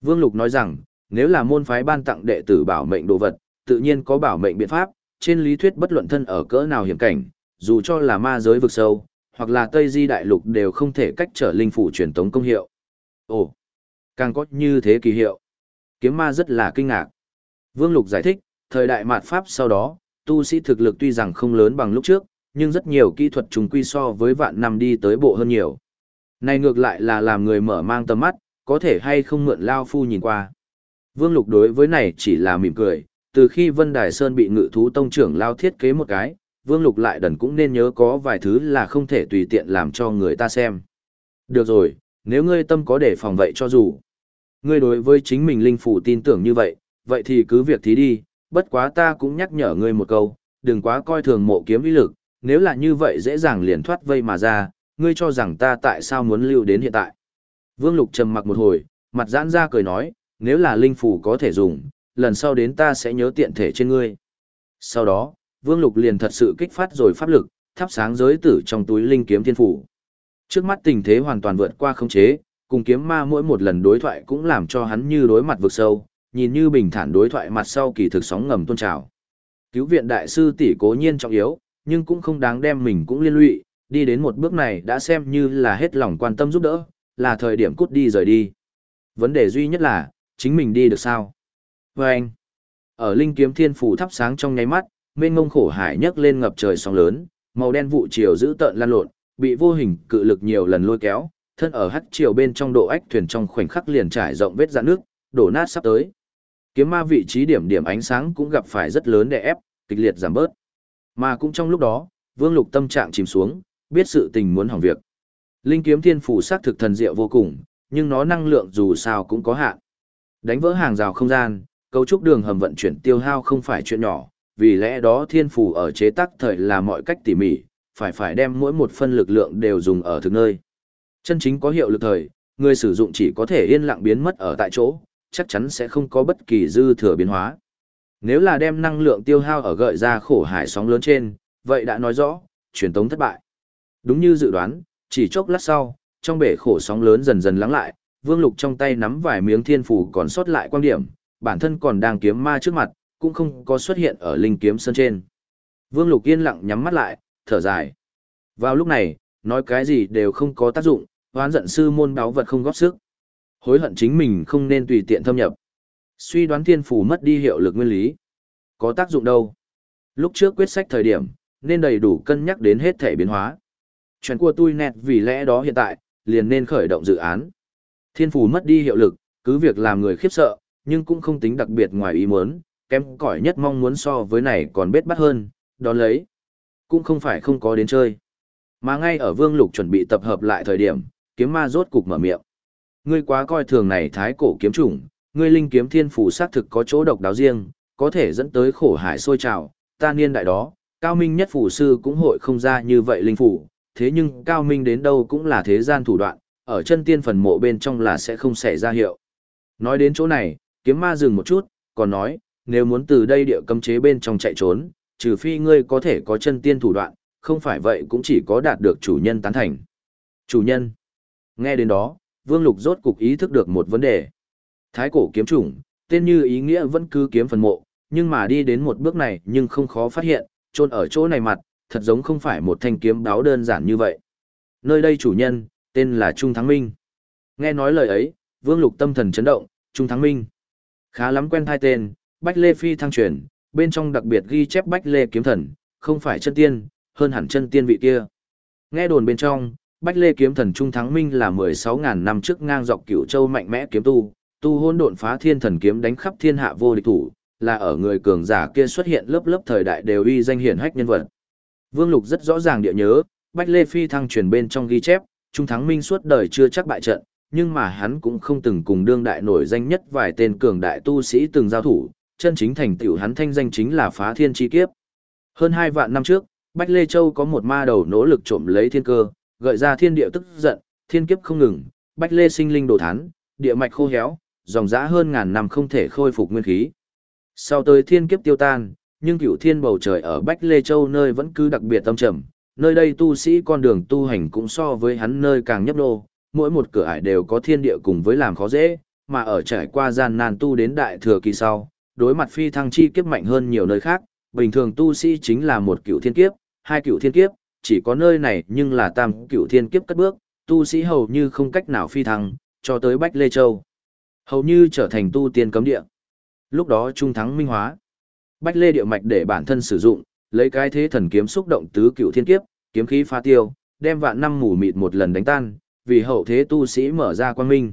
Vương Lục nói rằng, nếu là môn phái ban tặng đệ tử bảo mệnh đồ vật, tự nhiên có bảo mệnh biện pháp, trên lý thuyết bất luận thân ở cỡ nào hiểm cảnh, dù cho là ma giới vực sâu, hoặc là Tây Di Đại Lục đều không thể cách trở linh phủ truyền tống công hiệu. Ồ, càng có như thế kỳ hiệu. Kiếm ma rất là kinh ngạc. Vương Lục giải thích, Thời đại mạt Pháp sau đó, tu sĩ thực lực tuy rằng không lớn bằng lúc trước, nhưng rất nhiều kỹ thuật trùng quy so với vạn năm đi tới bộ hơn nhiều. Này ngược lại là làm người mở mang tầm mắt, có thể hay không mượn Lao Phu nhìn qua. Vương Lục đối với này chỉ là mỉm cười, từ khi Vân Đài Sơn bị ngự thú tông trưởng Lao thiết kế một cái, Vương Lục lại đần cũng nên nhớ có vài thứ là không thể tùy tiện làm cho người ta xem. Được rồi, nếu ngươi tâm có để phòng vậy cho dù. Ngươi đối với chính mình linh phủ tin tưởng như vậy, vậy thì cứ việc thí đi, bất quá ta cũng nhắc nhở ngươi một câu, đừng quá coi thường mộ kiếm uy lực, nếu là như vậy dễ dàng liền thoát vây mà ra, ngươi cho rằng ta tại sao muốn lưu đến hiện tại. Vương Lục trầm mặc một hồi, mặt giãn ra cười nói, nếu là linh phủ có thể dùng, lần sau đến ta sẽ nhớ tiện thể trên ngươi. Sau đó, Vương Lục liền thật sự kích phát rồi pháp lực, thắp sáng giới tử trong túi linh kiếm thiên phủ. Trước mắt tình thế hoàn toàn vượt qua khống chế, cùng kiếm ma mỗi một lần đối thoại cũng làm cho hắn như đối mặt vực sâu, nhìn như bình thản đối thoại mặt sau kỳ thực sóng ngầm tôn trào. Cứu viện đại sư tỷ cố nhiên trọng yếu, nhưng cũng không đáng đem mình cũng liên lụy, đi đến một bước này đã xem như là hết lòng quan tâm giúp đỡ, là thời điểm cút đi rời đi. Vấn đề duy nhất là, chính mình đi được sao? Và anh, ở linh kiếm thiên phủ thắp sáng trong nháy mắt, mênh mông khổ hải nhấc lên ngập trời sóng lớn, màu đen vụ chiều giữ tợn lan lộn, bị vô hình cự lực nhiều lần lôi kéo, thân ở hắt chiều bên trong độ ách thuyền trong khoảnh khắc liền trải rộng vết dạn nước, đổ nát sắp tới. Kiếm ma vị trí điểm điểm ánh sáng cũng gặp phải rất lớn đè ép, kịch liệt giảm bớt. Mà cũng trong lúc đó, Vương Lục tâm trạng chìm xuống, biết sự tình muốn hỏng việc. Linh kiếm thiên phủ sắc thực thần diệu vô cùng, nhưng nó năng lượng dù sao cũng có hạn. Đánh vỡ hàng rào không gian, cấu trúc đường hầm vận chuyển tiêu hao không phải chuyện nhỏ, vì lẽ đó thiên phủ ở chế tác thời là mọi cách tỉ mỉ, phải phải đem mỗi một phân lực lượng đều dùng ở thực nơi. Chân chính có hiệu lực thời, người sử dụng chỉ có thể yên lặng biến mất ở tại chỗ, chắc chắn sẽ không có bất kỳ dư thừa biến hóa. Nếu là đem năng lượng tiêu hao ở gợi ra khổ hải sóng lớn trên, vậy đã nói rõ, truyền tống thất bại. Đúng như dự đoán, chỉ chốc lát sau, trong bể khổ sóng lớn dần dần lắng lại, Vương Lục trong tay nắm vài miếng thiên phủ còn sót lại quan điểm, bản thân còn đang kiếm ma trước mặt, cũng không có xuất hiện ở linh kiếm sơn trên. Vương Lục yên lặng nhắm mắt lại, thở dài. Vào lúc này, nói cái gì đều không có tác dụng, hoán giận sư môn báo vật không góp sức. Hối hận chính mình không nên tùy tiện thâm nhập. Suy đoán thiên phủ mất đi hiệu lực nguyên lý. Có tác dụng đâu? Lúc trước quyết sách thời điểm, nên đầy đủ cân nhắc đến hết thể biến hóa. Chuyện của tôi nẹt vì lẽ đó hiện tại, liền nên khởi động dự án. Thiên phủ mất đi hiệu lực, cứ việc làm người khiếp sợ, nhưng cũng không tính đặc biệt ngoài ý muốn, kém cỏi nhất mong muốn so với này còn bết bắt hơn, đón lấy. Cũng không phải không có đến chơi. Mà ngay ở Vương Lục chuẩn bị tập hợp lại thời điểm, kiếm ma rốt cục mở miệng. Ngươi quá coi thường này thái cổ kiếm chủng, ngươi linh kiếm thiên phủ xác thực có chỗ độc đáo riêng, có thể dẫn tới khổ hải sôi trào, ta niên đại đó, cao minh nhất phủ sư cũng hội không ra như vậy linh phủ, thế nhưng cao minh đến đâu cũng là thế gian thủ đoạn, ở chân tiên phần mộ bên trong là sẽ không xảy ra hiệu. Nói đến chỗ này, kiếm ma dừng một chút, còn nói, nếu muốn từ đây địa cấm chế bên trong chạy trốn, trừ phi ngươi có thể có chân tiên thủ đoạn, không phải vậy cũng chỉ có đạt được chủ nhân tán thành. Chủ nhân. Nghe đến đó, Vương Lục rốt cục ý thức được một vấn đề. Thái cổ kiếm chủng, tên như ý nghĩa vẫn cứ kiếm phần mộ, nhưng mà đi đến một bước này nhưng không khó phát hiện, trôn ở chỗ này mặt, thật giống không phải một thanh kiếm đáo đơn giản như vậy. Nơi đây chủ nhân, tên là Trung Thắng Minh. Nghe nói lời ấy, Vương Lục tâm thần chấn động, Trung Thắng Minh. Khá lắm quen thai tên, Bách Lê Phi thăng truyền, bên trong đặc biệt ghi chép Bách Lê kiếm thần, không phải chân tiên, hơn hẳn chân tiên vị kia. Nghe đồn bên trong, Bách Lê kiếm thần Trung Thắng Minh là 16.000 năm trước ngang dọc cửu châu mạnh mẽ kiếm tu, tu hôn độn phá thiên thần kiếm đánh khắp thiên hạ vô địch thủ, là ở người cường giả kia xuất hiện lớp lớp thời đại đều uy danh hiển hách nhân vật. Vương Lục rất rõ ràng địa nhớ, Bách Lê Phi thăng truyền bên trong ghi chép, Trung Thắng Minh suốt đời chưa chắc bại trận, nhưng mà hắn cũng không từng cùng đương đại nổi danh nhất vài tên cường đại tu sĩ từng giao thủ, chân chính thành tựu hắn thanh danh chính là phá thiên chi kiếp. Hơn hai vạn năm trước, Bách Lê Châu có một ma đầu nỗ lực trộm lấy thiên cơ, gợi ra thiên địa tức giận, thiên kiếp không ngừng, Bách Lê sinh linh đổ thán, địa mạch khô héo, dòng dã hơn ngàn năm không thể khôi phục nguyên khí. Sau tới thiên kiếp tiêu tan, nhưng cửu thiên bầu trời ở Bách Lê Châu nơi vẫn cứ đặc biệt tâm trầm, nơi đây tu sĩ con đường tu hành cũng so với hắn nơi càng nhấp nô, mỗi một cửa ải đều có thiên địa cùng với làm khó dễ, mà ở trải qua gian nan tu đến đại thừa kỳ sau, đối mặt phi thăng chi kiếp mạnh hơn nhiều nơi khác, bình thường tu sĩ chính là một cửu thiên kiếp, hai cửu thiên kiếp, chỉ có nơi này nhưng là tam cửu thiên kiếp cất bước, tu sĩ hầu như không cách nào phi thăng, cho tới Bách Lê Châu. Hầu như trở thành tu tiên cấm địa. Lúc đó trung thắng minh hóa. Bách Lê địa mạch để bản thân sử dụng, lấy cái thế thần kiếm xúc động tứ cựu thiên kiếp, kiếm khí phá tiêu, đem vạn năm mù mịt một lần đánh tan, vì hậu thế tu sĩ mở ra quang minh.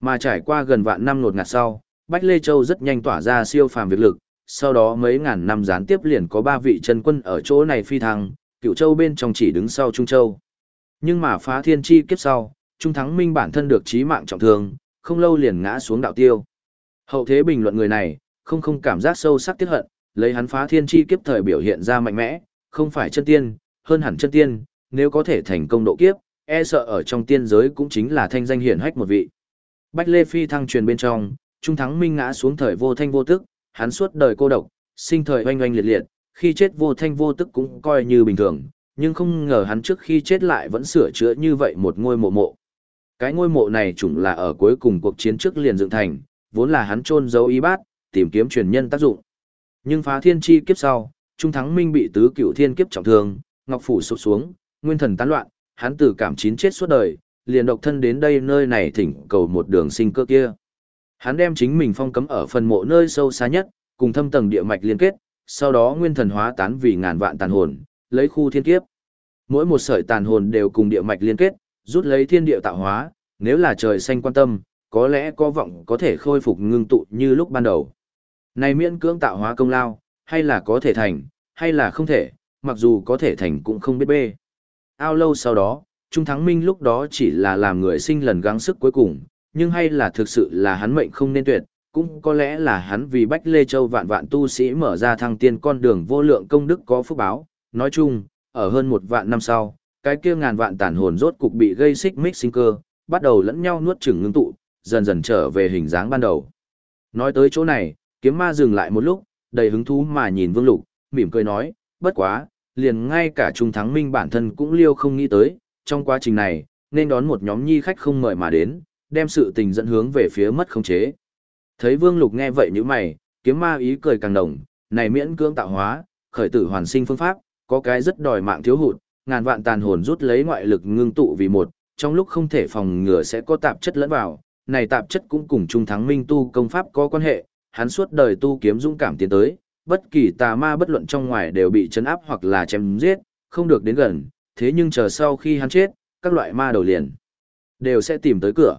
Mà trải qua gần vạn năm nột ngạt sau, Bách Lê Châu rất nhanh tỏa ra siêu phàm việt lực, sau đó mấy ngàn năm gián tiếp liền có ba vị chân quân ở chỗ này phi thăng, cựu châu bên trong chỉ đứng sau Trung Châu. Nhưng mà phá thiên chi kiếp sau, Trung Thắng Minh bản thân được trí mạng trọng thương, không lâu liền ngã xuống đạo tiêu. Hậu thế bình luận người này, không không cảm giác sâu sắc tiếc hận, lấy hắn phá thiên chi kiếp thời biểu hiện ra mạnh mẽ, không phải chân tiên, hơn hẳn chân tiên, nếu có thể thành công độ kiếp, e sợ ở trong tiên giới cũng chính là thanh danh hiển hách một vị. Bách Lê Phi thăng truyền bên trong, Trung Thắng Minh ngã xuống thời vô thanh vô tức, hắn suốt đời cô độc, sinh thời oanh oanh liệt liệt, khi chết vô thanh vô tức cũng coi như bình thường, nhưng không ngờ hắn trước khi chết lại vẫn sửa chữa như vậy một ngôi mộ mộ. Cái ngôi mộ này chủng là ở cuối cùng cuộc chiến trước liền dựng thành, vốn là hắn chôn giấu y bát, tìm kiếm truyền nhân tác dụng. Nhưng phá thiên chi kiếp sau, Trung Thắng Minh bị tứ cửu thiên kiếp trọng thương, ngọc phủ sụp xuống, nguyên thần tán loạn, hắn từ cảm chín chết suốt đời, liền độc thân đến đây nơi này thỉnh cầu một đường sinh cơ kia. Hắn đem chính mình phong cấm ở phần mộ nơi sâu xa nhất, cùng thâm tầng địa mạch liên kết, sau đó nguyên thần hóa tán vì ngàn vạn tàn hồn, lấy khu thiên kiếp. Mỗi một sợi tàn hồn đều cùng địa mạch liên kết, rút lấy thiên địa tạo hóa, nếu là trời xanh quan tâm, có lẽ có vọng có thể khôi phục ngưng tụ như lúc ban đầu. Này miễn cưỡng tạo hóa công lao, hay là có thể thành, hay là không thể, mặc dù có thể thành cũng không biết bê. Ao lâu sau đó, Trung Thắng Minh lúc đó chỉ là làm người sinh lần gắng sức cuối cùng, nhưng hay là thực sự là hắn mệnh không nên tuyệt, cũng có lẽ là hắn vì Bách Lê Châu vạn vạn tu sĩ mở ra thăng tiên con đường vô lượng công đức có phúc báo. Nói chung, ở hơn một vạn năm sau, cái kia ngàn vạn tàn hồn rốt cục bị gây xích mích sinh cơ, bắt đầu lẫn nhau nuốt chửng ngưng tụ, dần dần trở về hình dáng ban đầu. Nói tới chỗ này, kiếm ma dừng lại một lúc, đầy hứng thú mà nhìn Vương Lục, mỉm cười nói, bất quá, liền ngay cả Trung Thắng Minh bản thân cũng liêu không nghĩ tới, trong quá trình này, nên đón một nhóm nhi khách không mời mà đến, đem sự tình dẫn hướng về phía mất khống chế. Thấy Vương Lục nghe vậy như mày, kiếm ma ý cười càng đồng, này miễn cưỡng tạo hóa, khởi tử hoàn sinh phương pháp, có cái rất đòi mạng thiếu hụt, ngàn vạn tàn hồn rút lấy ngoại lực ngưng tụ vì một, trong lúc không thể phòng ngừa sẽ có tạp chất lẫn vào, này tạp chất cũng cùng Trung Thắng Minh tu công pháp có quan hệ, hắn suốt đời tu kiếm dũng cảm tiến tới, bất kỳ tà ma bất luận trong ngoài đều bị chấn áp hoặc là chém giết, không được đến gần, thế nhưng chờ sau khi hắn chết, các loại ma đầu liền đều sẽ tìm tới cửa.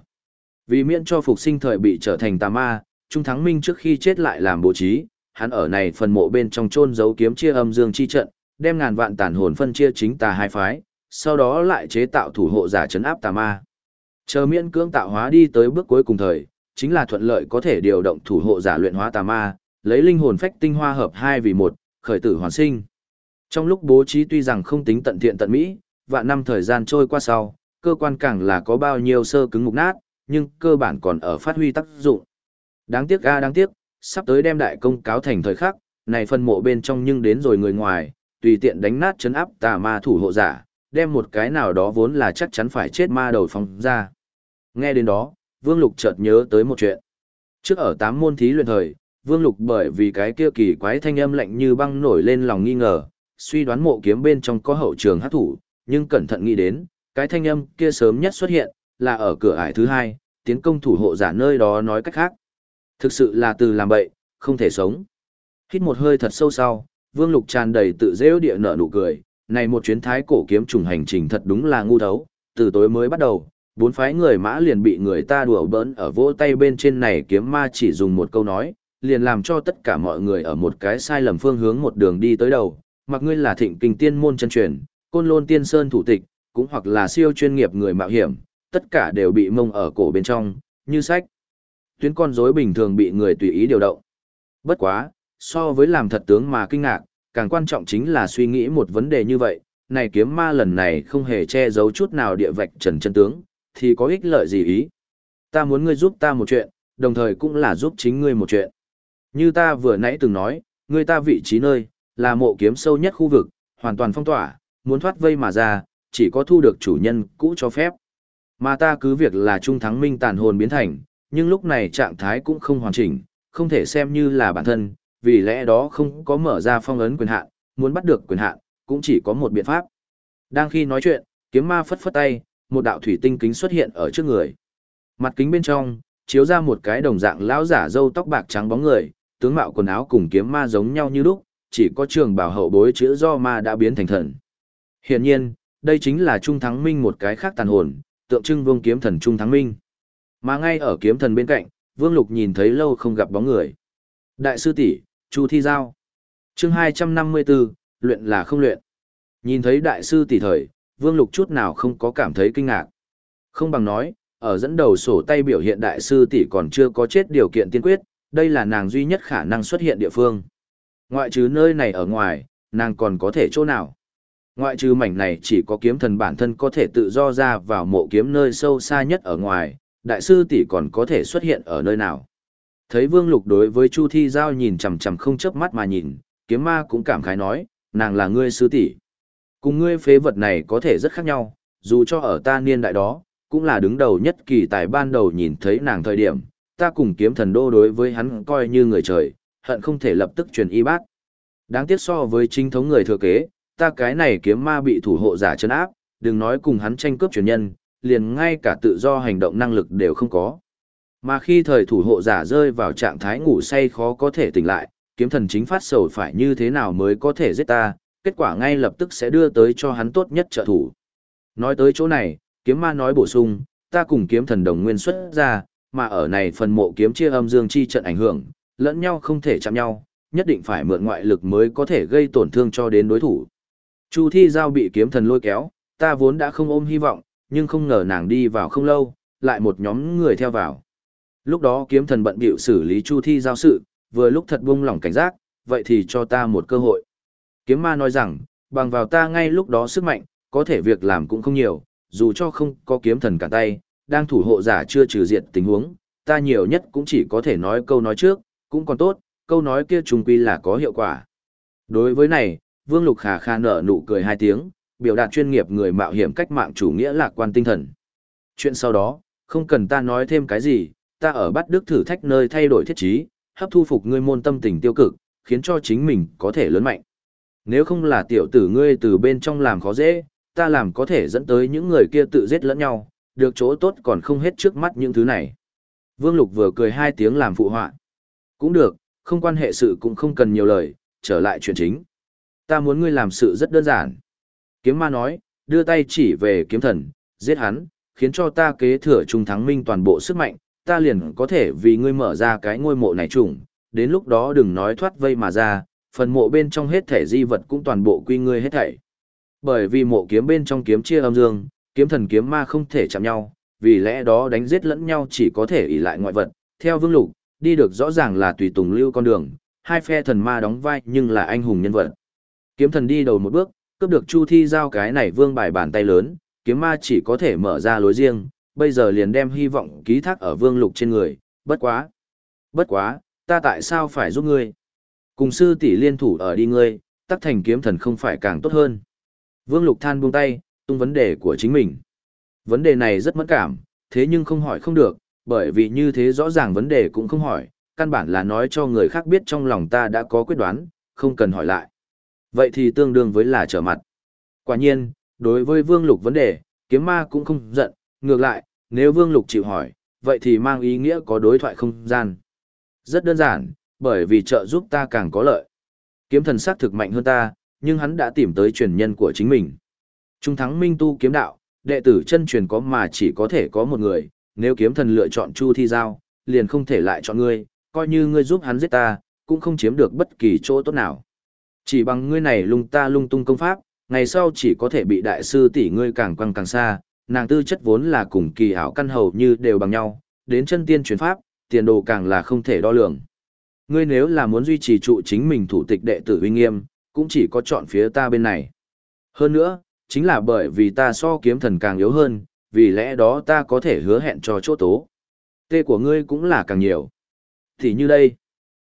Vì miễn cho phục sinh thời bị trở thành tà ma, Trung Thắng Minh trước khi chết lại làm bố trí, hắn ở này phần mộ bên trong chôn giấu kiếm chia âm dương chi trận, đem ngàn vạn tàn hồn phân chia chính tà hai phái, sau đó lại chế tạo thủ hộ giả chấn áp tà ma. Chờ miễn cưỡng tạo hóa đi tới bước cuối cùng thời, chính là thuận lợi có thể điều động thủ hộ giả luyện hóa tà ma, lấy linh hồn phách tinh hoa hợp hai vì một, khởi tử hoàn sinh. Trong lúc bố trí tuy rằng không tính tận thiện tận mỹ, vạn năm thời gian trôi qua sau, cơ quan càng là có bao nhiêu sơ cứng mục nát, nhưng cơ bản còn ở phát huy tác dụng. Đáng tiếc ga đáng tiếc, sắp tới đem đại công cáo thành thời khắc, này phân mộ bên trong nhưng đến rồi người ngoài, tùy tiện đánh nát chấn áp tà ma thủ hộ giả, đem một cái nào đó vốn là chắc chắn phải chết ma đầu phóng ra. Nghe đến đó, Vương Lục chợt nhớ tới một chuyện. Trước ở tám môn thí luyện thời, Vương Lục bởi vì cái kia kỳ quái thanh âm lạnh như băng nổi lên lòng nghi ngờ, suy đoán mộ kiếm bên trong có hậu trường hát thủ, nhưng cẩn thận nghĩ đến, cái thanh âm kia sớm nhất xuất hiện, là ở cửa ải thứ hai, tiến công thủ hộ giả nơi đó nói cách khác. Thực sự là từ làm bậy, không thể sống. Hít một hơi thật sâu sau, Vương Lục tràn đầy tự dễu địa nở nụ cười, này một chuyến thái cổ kiếm trùng hành trình thật đúng là ngu thấu, từ tối mới bắt đầu, bốn phái người mã liền bị người ta đùa bỡn ở vỗ tay bên trên này kiếm ma chỉ dùng một câu nói, liền làm cho tất cả mọi người ở một cái sai lầm phương hướng một đường đi tới đầu, mặc ngươi là thịnh kinh tiên môn chân truyền, côn lôn tiên sơn thủ tịch, cũng hoặc là siêu chuyên nghiệp người mạo hiểm, tất cả đều bị mông ở cổ bên trong, như sách. Tuyến con rối bình thường bị người tùy ý điều động. Bất quá, so với làm thật tướng mà kinh ngạc, càng quan trọng chính là suy nghĩ một vấn đề như vậy, này kiếm ma lần này không hề che giấu chút nào địa vạch trần chân tướng, thì có ích lợi gì ý. Ta muốn ngươi giúp ta một chuyện, đồng thời cũng là giúp chính ngươi một chuyện. Như ta vừa nãy từng nói, ngươi ta vị trí nơi, là mộ kiếm sâu nhất khu vực, hoàn toàn phong tỏa, muốn thoát vây mà ra, chỉ có thu được chủ nhân cũ cho phép. Mà ta cứ việc là trung thắng minh tàn hồn biến thành, nhưng lúc này trạng thái cũng không hoàn chỉnh, không thể xem như là bản thân, vì lẽ đó không có mở ra phong ấn quyền hạn, muốn bắt được quyền hạn, cũng chỉ có một biện pháp. Đang khi nói chuyện, kiếm ma phất phất tay, một đạo thủy tinh kính xuất hiện ở trước người. Mặt kính bên trong, chiếu ra một cái đồng dạng lão giả râu tóc bạc trắng bóng người, tướng mạo quần áo cùng kiếm ma giống nhau như lúc, chỉ có trường bảo hậu bối chữ do ma đã biến thành thần. Hiển nhiên, đây chính là Trung Thắng Minh một cái khác tàn hồn, tượng trưng vương kiếm thần Trung Thắng Minh. Mà ngay ở kiếm thần bên cạnh, Vương Lục nhìn thấy lâu không gặp bóng người. Đại sư tỷ, Chu Thi Giao. Chương 254, luyện là không luyện. Nhìn thấy đại sư tỷ thời, Vương Lục chút nào không có cảm thấy kinh ngạc. Không bằng nói, ở dẫn đầu sổ tay biểu hiện đại sư tỷ còn chưa có chết điều kiện tiên quyết, đây là nàng duy nhất khả năng xuất hiện địa phương. Ngoại trừ nơi này ở ngoài, nàng còn có thể chỗ nào? Ngoại trừ mảnh này chỉ có kiếm thần bản thân có thể tự do ra vào mộ kiếm nơi sâu xa nhất ở ngoài, đại sư tỷ còn có thể xuất hiện ở nơi nào? Thấy Vương Lục đối với Chu Thi Giao nhìn chằm chằm không chớp mắt mà nhìn, kiếm ma cũng cảm khái nói, nàng là ngươi sư tỷ. Cùng ngươi phế vật này có thể rất khác nhau, dù cho ở ta niên đại đó, cũng là đứng đầu nhất kỳ tài ban đầu nhìn thấy nàng thời điểm, ta cùng kiếm thần đô đối với hắn coi như người trời, hận không thể lập tức truyền y bát. Đáng tiếc so với chính thống người thừa kế, ta cái này kiếm ma bị thủ hộ giả chân áp, đừng nói cùng hắn tranh cướp truyền nhân, liền ngay cả tự do hành động năng lực đều không có. Mà khi thời thủ hộ giả rơi vào trạng thái ngủ say khó có thể tỉnh lại, kiếm thần chính phát sầu phải như thế nào mới có thể giết ta, kết quả ngay lập tức sẽ đưa tới cho hắn tốt nhất trợ thủ. Nói tới chỗ này, kiếm ma nói bổ sung, ta cùng kiếm thần đồng nguyên xuất ra, mà ở này phần mộ kiếm chia âm dương chi trận ảnh hưởng, lẫn nhau không thể chạm nhau, nhất định phải mượn ngoại lực mới có thể gây tổn thương cho đến đối thủ. Chu thi giao bị kiếm thần lôi kéo, ta vốn đã không ôm hy vọng, nhưng không ngờ nàng đi vào không lâu, lại một nhóm người theo vào. Lúc đó kiếm thần bận bịu xử lý Chu thi giao sự, vừa lúc thật buông lỏng cảnh giác, vậy thì cho ta một cơ hội. Kiếm ma nói rằng, bằng vào ta ngay lúc đó sức mạnh, có thể việc làm cũng không nhiều, dù cho không có kiếm thần cả tay, đang thủ hộ giả chưa trừ diệt tình huống, ta nhiều nhất cũng chỉ có thể nói câu nói trước, cũng còn tốt, câu nói kia trùng quy là có hiệu quả. Đối với này, Vương Lục Khả Kha nở nụ cười hai tiếng, biểu đạt chuyên nghiệp người mạo hiểm cách mạng chủ nghĩa lạc quan tinh thần. Chuyện sau đó, không cần ta nói thêm cái gì, ta ở bắt đức thử thách nơi thay đổi thiết trí, hấp thu phục ngươi môn tâm tình tiêu cực, khiến cho chính mình có thể lớn mạnh. Nếu không là tiểu tử ngươi từ bên trong làm khó dễ, ta làm có thể dẫn tới những người kia tự giết lẫn nhau, được chỗ tốt còn không hết trước mắt những thứ này. Vương Lục vừa cười hai tiếng làm phụ họa. Cũng được, không quan hệ sự cũng không cần nhiều lời, trở lại chuyện chính. Ta muốn ngươi làm sự rất đơn giản. Kiếm ma nói, đưa tay chỉ về kiếm thần, giết hắn, khiến cho ta kế thừa trung thắng minh toàn bộ sức mạnh, ta liền có thể vì ngươi mở ra cái ngôi mộ này trùng, đến lúc đó đừng nói thoát vây mà ra, phần mộ bên trong hết thể di vật cũng toàn bộ quy ngươi hết thảy. Bởi vì mộ kiếm bên trong kiếm chia âm dương, kiếm thần kiếm ma không thể chạm nhau, vì lẽ đó đánh giết lẫn nhau chỉ có thể ỷ lại ngoại vật. Theo Vương Lục, đi được rõ ràng là tùy tùng lưu con đường, hai phe thần ma đóng vai nhưng là anh hùng nhân vật. Kiếm thần đi đầu một bước, cướp được Chu Thi giao cái này vương bài bàn tay lớn, kiếm ma chỉ có thể mở ra lối riêng, bây giờ liền đem hy vọng ký thác ở Vương Lục trên người, bất quá. Bất quá, ta tại sao phải giúp ngươi? Cùng sư tỷ liên thủ ở đi ngươi, tắc thành kiếm thần không phải càng tốt hơn. Vương Lục Than buông tay, tung vấn đề của chính mình. Vấn đề này rất mất cảm, thế nhưng không hỏi không được, bởi vì như thế rõ ràng vấn đề cũng không hỏi, căn bản là nói cho người khác biết trong lòng ta đã có quyết đoán, không cần hỏi lại. Vậy thì tương đương với là trở mặt. Quả nhiên, đối với Vương Lục vấn đề, kiếm ma cũng không giận, ngược lại, nếu Vương Lục chịu hỏi, vậy thì mang ý nghĩa có đối thoại không gian. Rất đơn giản, bởi vì trợ giúp ta càng có lợi. Kiếm thần sắc thực mạnh hơn ta, nhưng hắn đã tìm tới truyền nhân của chính mình. Trung thắng minh tu kiếm đạo, đệ tử chân truyền có mà chỉ có thể có một người, nếu kiếm thần lựa chọn Chu Thi Giao, liền không thể lại chọn ngươi, coi như ngươi giúp hắn giết ta, cũng không chiếm được bất kỳ chỗ tốt nào. Chỉ bằng ngươi này lung ta lung tung công pháp, ngày sau chỉ có thể bị đại sư tỷ ngươi càng quăng càng xa, nàng tư chất vốn là cùng kỳ ảo căn hầu như đều bằng nhau, đến chân tiên chuyển pháp, tiền đồ càng là không thể đo lường. Ngươi nếu là muốn duy trì trụ chính mình thủ tịch đệ tử uy nghiêm, cũng chỉ có chọn phía ta bên này. Hơn nữa, chính là bởi vì ta so kiếm thần càng yếu hơn, vì lẽ đó ta có thể hứa hẹn cho chỗ tố. Tê của ngươi cũng là càng nhiều. Tỷ như đây.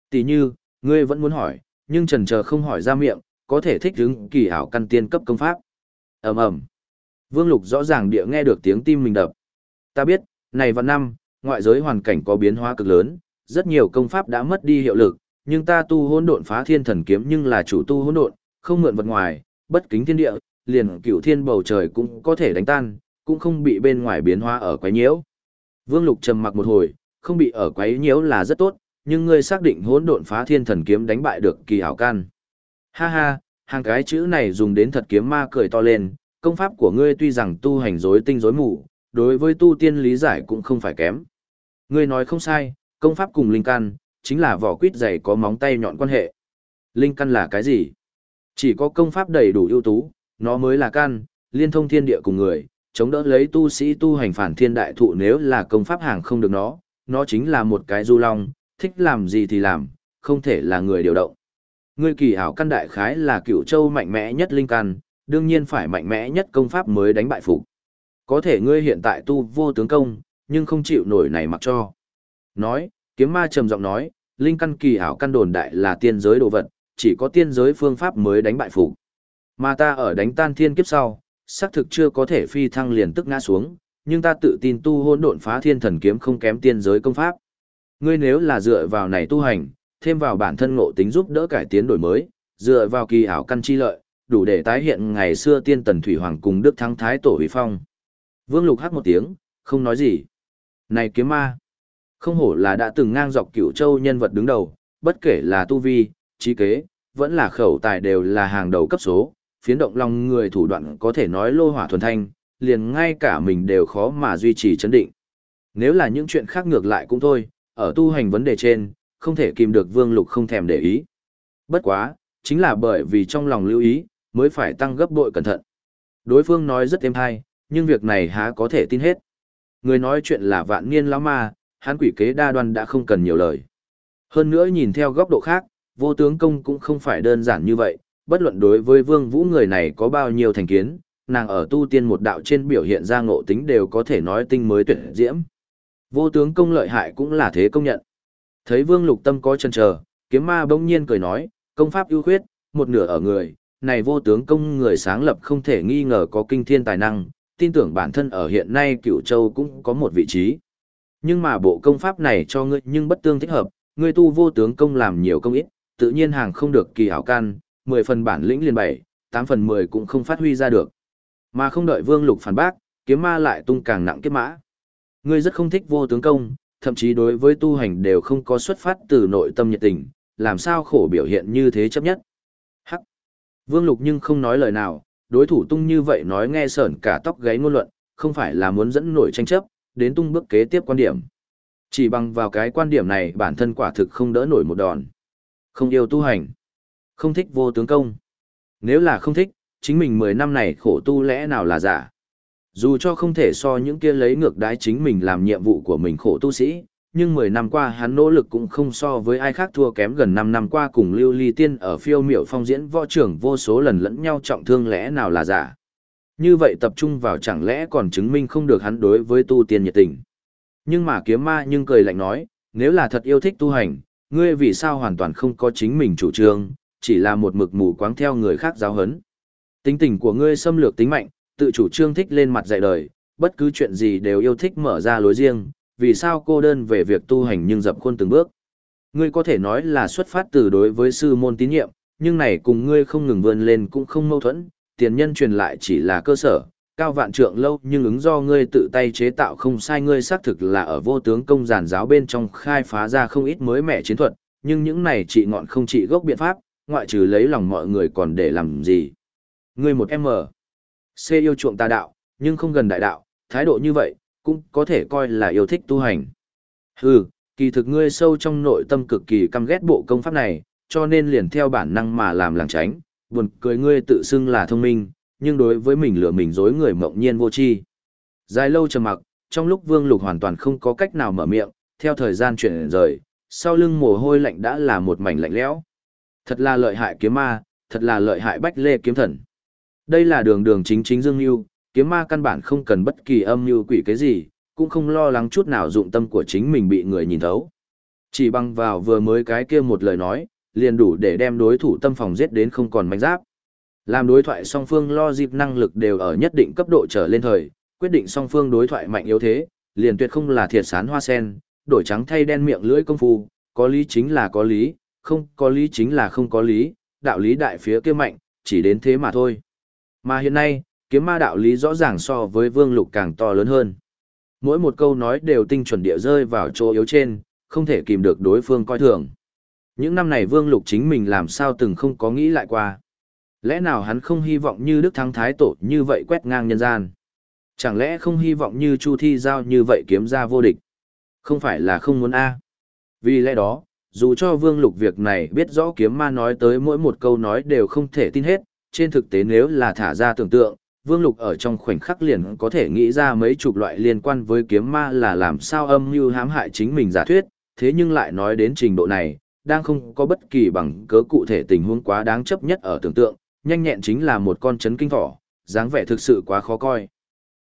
Tỷ như, ngươi vẫn muốn hỏi, nhưng trần chờ không hỏi ra miệng, có thể thích ứng kỳ ảo căn tiên cấp công pháp. ầm ầm Vương Lục rõ ràng địa nghe được tiếng tim mình đập. Ta biết, này vào năm, ngoại giới hoàn cảnh có biến hóa cực lớn, rất nhiều công pháp đã mất đi hiệu lực, nhưng ta tu hỗn độn phá thiên thần kiếm nhưng là chủ tu hỗn độn, không mượn vật ngoài, bất kính thiên địa, liền cửu thiên bầu trời cũng có thể đánh tan, cũng không bị bên ngoài biến hóa ở quấy nhiễu. Vương Lục trầm mặc một hồi, không bị ở quấy nhiễu là rất tốt, nhưng ngươi xác định hỗn độn phá thiên thần kiếm đánh bại được kỳ hảo can. Ha ha, hàng cái chữ này dùng đến thật kiếm ma cười to lên, công pháp của ngươi tuy rằng tu hành rối tinh rối mù, đối với tu tiên lý giải cũng không phải kém. Ngươi nói không sai, công pháp cùng linh căn, chính là vỏ quýt dày có móng tay nhọn quan hệ. Linh căn là cái gì? Chỉ có công pháp đầy đủ ưu tú, nó mới là căn, liên thông thiên địa cùng người, chống đỡ lấy tu sĩ tu hành phản thiên đại thụ nếu là công pháp hàng không được nó, nó chính là một cái du long, thích làm gì thì làm, không thể là người điều động. Ngươi kỳ ảo căn đại khái là cựu châu mạnh mẽ nhất linh căn, đương nhiên phải mạnh mẽ nhất công pháp mới đánh bại phục. Có thể ngươi hiện tại tu vô tướng công, nhưng không chịu nổi này mặc cho. Nói, kiếm ma trầm giọng nói, linh căn kỳ ảo căn đồn đại là tiên giới đồ vật, chỉ có tiên giới phương pháp mới đánh bại phục. Mà ta ở đánh tan thiên kiếp sau, xác thực chưa có thể phi thăng liền tức ngã xuống, nhưng ta tự tin tu hôn độn phá thiên thần kiếm không kém tiên giới công pháp. Ngươi nếu là dựa vào này tu hành, thêm vào bản thân ngộ tính giúp đỡ cải tiến đổi mới, dựa vào kỳ ảo căn chi lợi, đủ để tái hiện ngày xưa tiên tần thủy hoàng cùng đức thắng thái tổ huy phong. Vương Lục hát một tiếng, không nói gì. Này kiếm ma, không hổ là đã từng ngang dọc cửu châu nhân vật đứng đầu, bất kể là tu vi, trí kế, vẫn là khẩu tài đều là hàng đầu cấp số, phiến động lòng người thủ đoạn có thể nói lô hỏa thuần thanh, liền ngay cả mình đều khó mà duy trì chấn định. Nếu là những chuyện khác ngược lại cũng thôi, ở tu hành vấn đề trên, không thể kìm được Vương Lục không thèm để ý. Bất quá, chính là bởi vì trong lòng lưu ý, mới phải tăng gấp bội cẩn thận. Đối phương nói rất êm hay, nhưng việc này há có thể tin hết. Người nói chuyện là vạn niên lão ma, hắn quỷ kế đa đoan đã không cần nhiều lời. Hơn nữa nhìn theo góc độ khác, vô tướng công cũng không phải đơn giản như vậy, bất luận đối với vương vũ người này có bao nhiêu thành kiến, nàng ở tu tiên một đạo trên biểu hiện ra ngộ tính đều có thể nói tinh mới tuyệt diễm. Vô tướng công lợi hại cũng là thế công nhận. Thấy vương lục tâm có chân chờ, kiếm ma bỗng nhiên cười nói, công pháp ưu khuyết, một nửa ở người, này vô tướng công người sáng lập không thể nghi ngờ có kinh thiên tài năng, tin tưởng bản thân ở hiện nay cựu châu cũng có một vị trí. Nhưng mà bộ công pháp này cho ngươi nhưng bất tương thích hợp, ngươi tu vô tướng công làm nhiều công ít, tự nhiên hàng không được kỳ hảo can, 10 phần bản lĩnh liền bảy, 8 phần 10 cũng không phát huy ra được. Mà không đợi Vương Lục phản bác, kiếm ma lại tung càng nặng kết mã. Ngươi rất không thích vô tướng công, thậm chí đối với tu hành đều không có xuất phát từ nội tâm nhiệt tình, làm sao khổ biểu hiện như thế chấp nhất. Vương Lục nhưng không nói lời nào, đối thủ tung như vậy nói nghe sởn cả tóc gáy ngôn luận, không phải là muốn dẫn nổi tranh chấp, đến tung bước kế tiếp quan điểm. Chỉ bằng vào cái quan điểm này bản thân quả thực không đỡ nổi một đòn. Không yêu tu hành. Không thích vô tướng công. Nếu là không thích, chính mình 10 năm này khổ tu lẽ nào là giả. Dù cho không thể so những kia lấy ngược đái chính mình làm nhiệm vụ của mình khổ tu sĩ, nhưng 10 năm qua hắn nỗ lực cũng không so với ai khác thua kém gần 5 năm qua cùng Lưu Ly Tiên ở phiêu miểu phong diễn võ trưởng vô số lần lẫn nhau trọng thương lẽ nào là giả. Như vậy tập trung vào chẳng lẽ còn chứng minh không được hắn đối với tu tiên nhiệt tình. Nhưng mà kiếm ma nhưng cười lạnh nói, nếu là thật yêu thích tu hành, ngươi vì sao hoàn toàn không có chính mình chủ trương, chỉ là một mực mù quáng theo người khác giáo hấn. Tính tình của ngươi xâm lược tính mạnh, tự chủ trương thích lên mặt dạy đời, bất cứ chuyện gì đều yêu thích mở ra lối riêng, vì sao cô đơn về việc tu hành nhưng dập khuôn từng bước. Ngươi có thể nói là xuất phát từ đối với sư môn tín nhiệm, nhưng này cùng ngươi không ngừng vươn lên cũng không mâu thuẫn, tiền nhân truyền lại chỉ là cơ sở, cao vạn trượng lâu nhưng ứng do ngươi tự tay chế tạo không sai ngươi xác thực là ở vô tướng công giản giáo bên trong khai phá ra không ít mới mẻ chiến thuật, nhưng những này trị ngọn không trị gốc biện pháp, ngoại trừ lấy lòng mọi người còn để làm gì. Ngươi một M. C yêu chuộng tà đạo, nhưng không gần đại đạo, thái độ như vậy, cũng có thể coi là yêu thích tu hành. Hừ, kỳ thực ngươi sâu trong nội tâm cực kỳ căm ghét bộ công pháp này, cho nên liền theo bản năng mà làm làng tránh, buồn cười ngươi tự xưng là thông minh, nhưng đối với mình lừa mình dối người mộng nhiên vô tri. Dài lâu trầm mặc, trong lúc Vương Lục hoàn toàn không có cách nào mở miệng, theo thời gian chuyển rời, sau lưng mồ hôi lạnh đã là một mảnh lạnh lẽo. Thật là lợi hại kiếm ma, thật là lợi hại bách lê kiếm thần. Đây là đường đường chính chính dương lưu kiếm ma căn bản không cần bất kỳ âm mưu quỷ cái gì, cũng không lo lắng chút nào dụng tâm của chính mình bị người nhìn thấu. Chỉ bằng vào vừa mới cái kia một lời nói, liền đủ để đem đối thủ tâm phòng giết đến không còn manh giáp. Làm đối thoại song phương lo dịp năng lực đều ở nhất định cấp độ trở lên thời, quyết định song phương đối thoại mạnh yếu thế, liền tuyệt không là thiệt sán hoa sen, đổi trắng thay đen miệng lưỡi công phu, có lý chính là có lý, không có lý chính là không có lý, đạo lý đại phía kia mạnh, chỉ đến thế mà thôi. Mà hiện nay, kiếm ma đạo lý rõ ràng so với vương lục càng to lớn hơn. Mỗi một câu nói đều tinh chuẩn địa rơi vào chỗ yếu trên, không thể kìm được đối phương coi thường. Những năm này Vương Lục chính mình làm sao từng không có nghĩ lại qua. Lẽ nào hắn không hy vọng như Đức Thắng Thái Tổ như vậy quét ngang nhân gian? Chẳng lẽ không hy vọng như Chu Thi Giao như vậy kiếm ra vô địch? Không phải là không muốn A. Vì lẽ đó, dù cho Vương Lục việc này biết rõ kiếm ma nói tới mỗi một câu nói đều không thể tin hết, trên thực tế nếu là thả ra tưởng tượng, Vương Lục ở trong khoảnh khắc liền có thể nghĩ ra mấy chục loại liên quan với kiếm ma là làm sao âm mưu hãm hại chính mình giả thuyết, thế nhưng lại nói đến trình độ này, đang không có bất kỳ bằng cớ cụ thể tình huống quá đáng chấp nhất ở tưởng tượng, nhanh nhẹn chính là một con chấn kinh thỏ, dáng vẻ thực sự quá khó coi.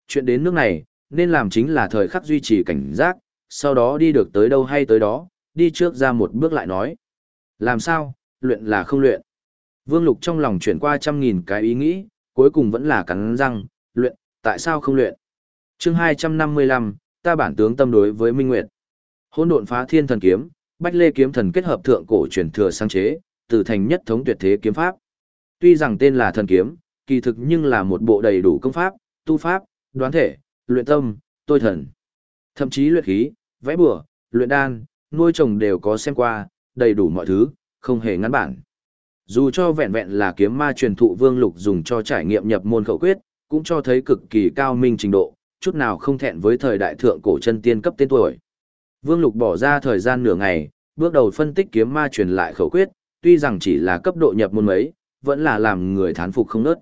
Chuyện đến nước này, nên làm chính là thời khắc duy trì cảnh giác, sau đó đi được tới đâu hay tới đó, đi trước ra một bước lại nói. Làm sao, luyện là không luyện. Vương Lục trong lòng chuyển qua trăm nghìn cái ý nghĩ, cuối cùng vẫn là cắn răng, luyện, tại sao không luyện? chương 255, ta bản tướng tâm đối với Minh Nguyệt. Hôn độn phá thiên thần kiếm, bách lê kiếm thần kết hợp thượng cổ truyền thừa sáng chế, từ thành nhất thống tuyệt thế kiếm pháp. Tuy rằng tên là thần kiếm, kỳ thực nhưng là một bộ đầy đủ công pháp, tu pháp, đoán thể, luyện tâm, tôi thần. Thậm chí luyện khí, vẽ bùa, luyện đan, nuôi trồng đều có xem qua, đầy đủ mọi thứ, không hề ngắn bản. Dù cho vẹn vẹn là kiếm ma truyền thụ Vương Lục dùng cho trải nghiệm nhập môn khẩu quyết, cũng cho thấy cực kỳ cao minh trình độ, chút nào không thẹn với thời đại thượng cổ chân tiên cấp tên tuổi. Vương Lục bỏ ra thời gian nửa ngày, bước đầu phân tích kiếm ma truyền lại khẩu quyết, tuy rằng chỉ là cấp độ nhập môn mấy, vẫn là làm người thán phục không nớt.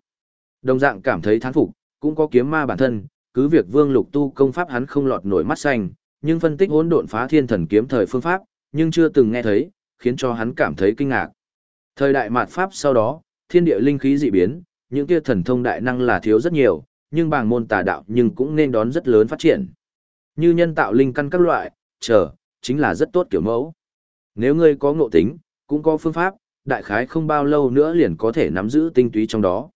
Đồng dạng cảm thấy thán phục, cũng có kiếm ma bản thân, cứ việc Vương Lục tu công pháp hắn không lọt nổi mắt xanh, nhưng phân tích hỗn độn phá thiên thần kiếm thời phương pháp, nhưng chưa từng nghe thấy, khiến cho hắn cảm thấy kinh ngạc. Thời đại mạt pháp sau đó, thiên địa linh khí dị biến, những kia thần thông đại năng là thiếu rất nhiều, nhưng bảng môn tà đạo nhưng cũng nên đón rất lớn phát triển. Như nhân tạo linh căn các loại, chờ, chính là rất tốt kiểu mẫu. Nếu ngươi có ngộ tính, cũng có phương pháp, đại khái không bao lâu nữa liền có thể nắm giữ tinh túy trong đó.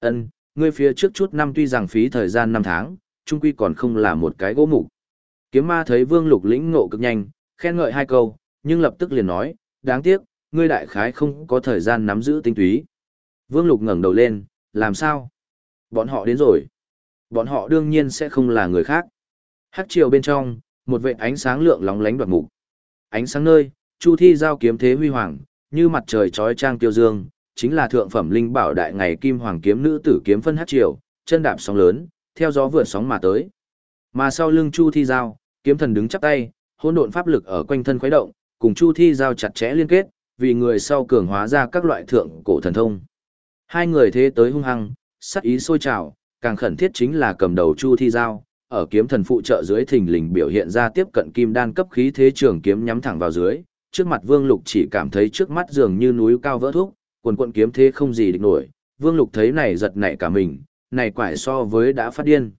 Ân, ngươi phía trước chút năm tuy rằng phí thời gian 5 tháng, chung quy còn không là một cái gỗ mục. Kiếm ma thấy Vương Lục lĩnh ngộ cực nhanh, khen ngợi hai câu, nhưng lập tức liền nói, đáng tiếc, ngươi đại khái không có thời gian nắm giữ tinh túy. Vương Lục ngẩng đầu lên, làm sao? Bọn họ đến rồi. Bọn họ đương nhiên sẽ không là người khác. Hắc chiều bên trong, một vệt ánh sáng lượng lóng lánh đoạt mục. Ánh sáng nơi, Chu Thi giao kiếm thế huy hoàng, như mặt trời chói trang tiêu dương, chính là thượng phẩm linh bảo đại ngày kim hoàng kiếm nữ tử kiếm phân hắc chiều, chân đạp sóng lớn, theo gió vượt sóng mà tới. Mà sau lưng Chu Thi giao, kiếm thần đứng chắp tay, hỗn độn pháp lực ở quanh thân khuấy động, cùng Chu Thi giao chặt chẽ liên kết, vì người sau cường hóa ra các loại thượng cổ thần thông. Hai người thế tới hung hăng, sắc ý sôi trào, càng khẩn thiết chính là cầm đầu Chu Thi Giao, ở kiếm thần phụ trợ dưới thình lình biểu hiện ra tiếp cận kim đan cấp khí thế trường kiếm nhắm thẳng vào dưới, trước mặt Vương Lục chỉ cảm thấy trước mắt dường như núi cao vỡ thuốc, quần quận kiếm thế không gì địch nổi, Vương Lục thấy này giật nảy cả mình, này quải so với đã phát điên.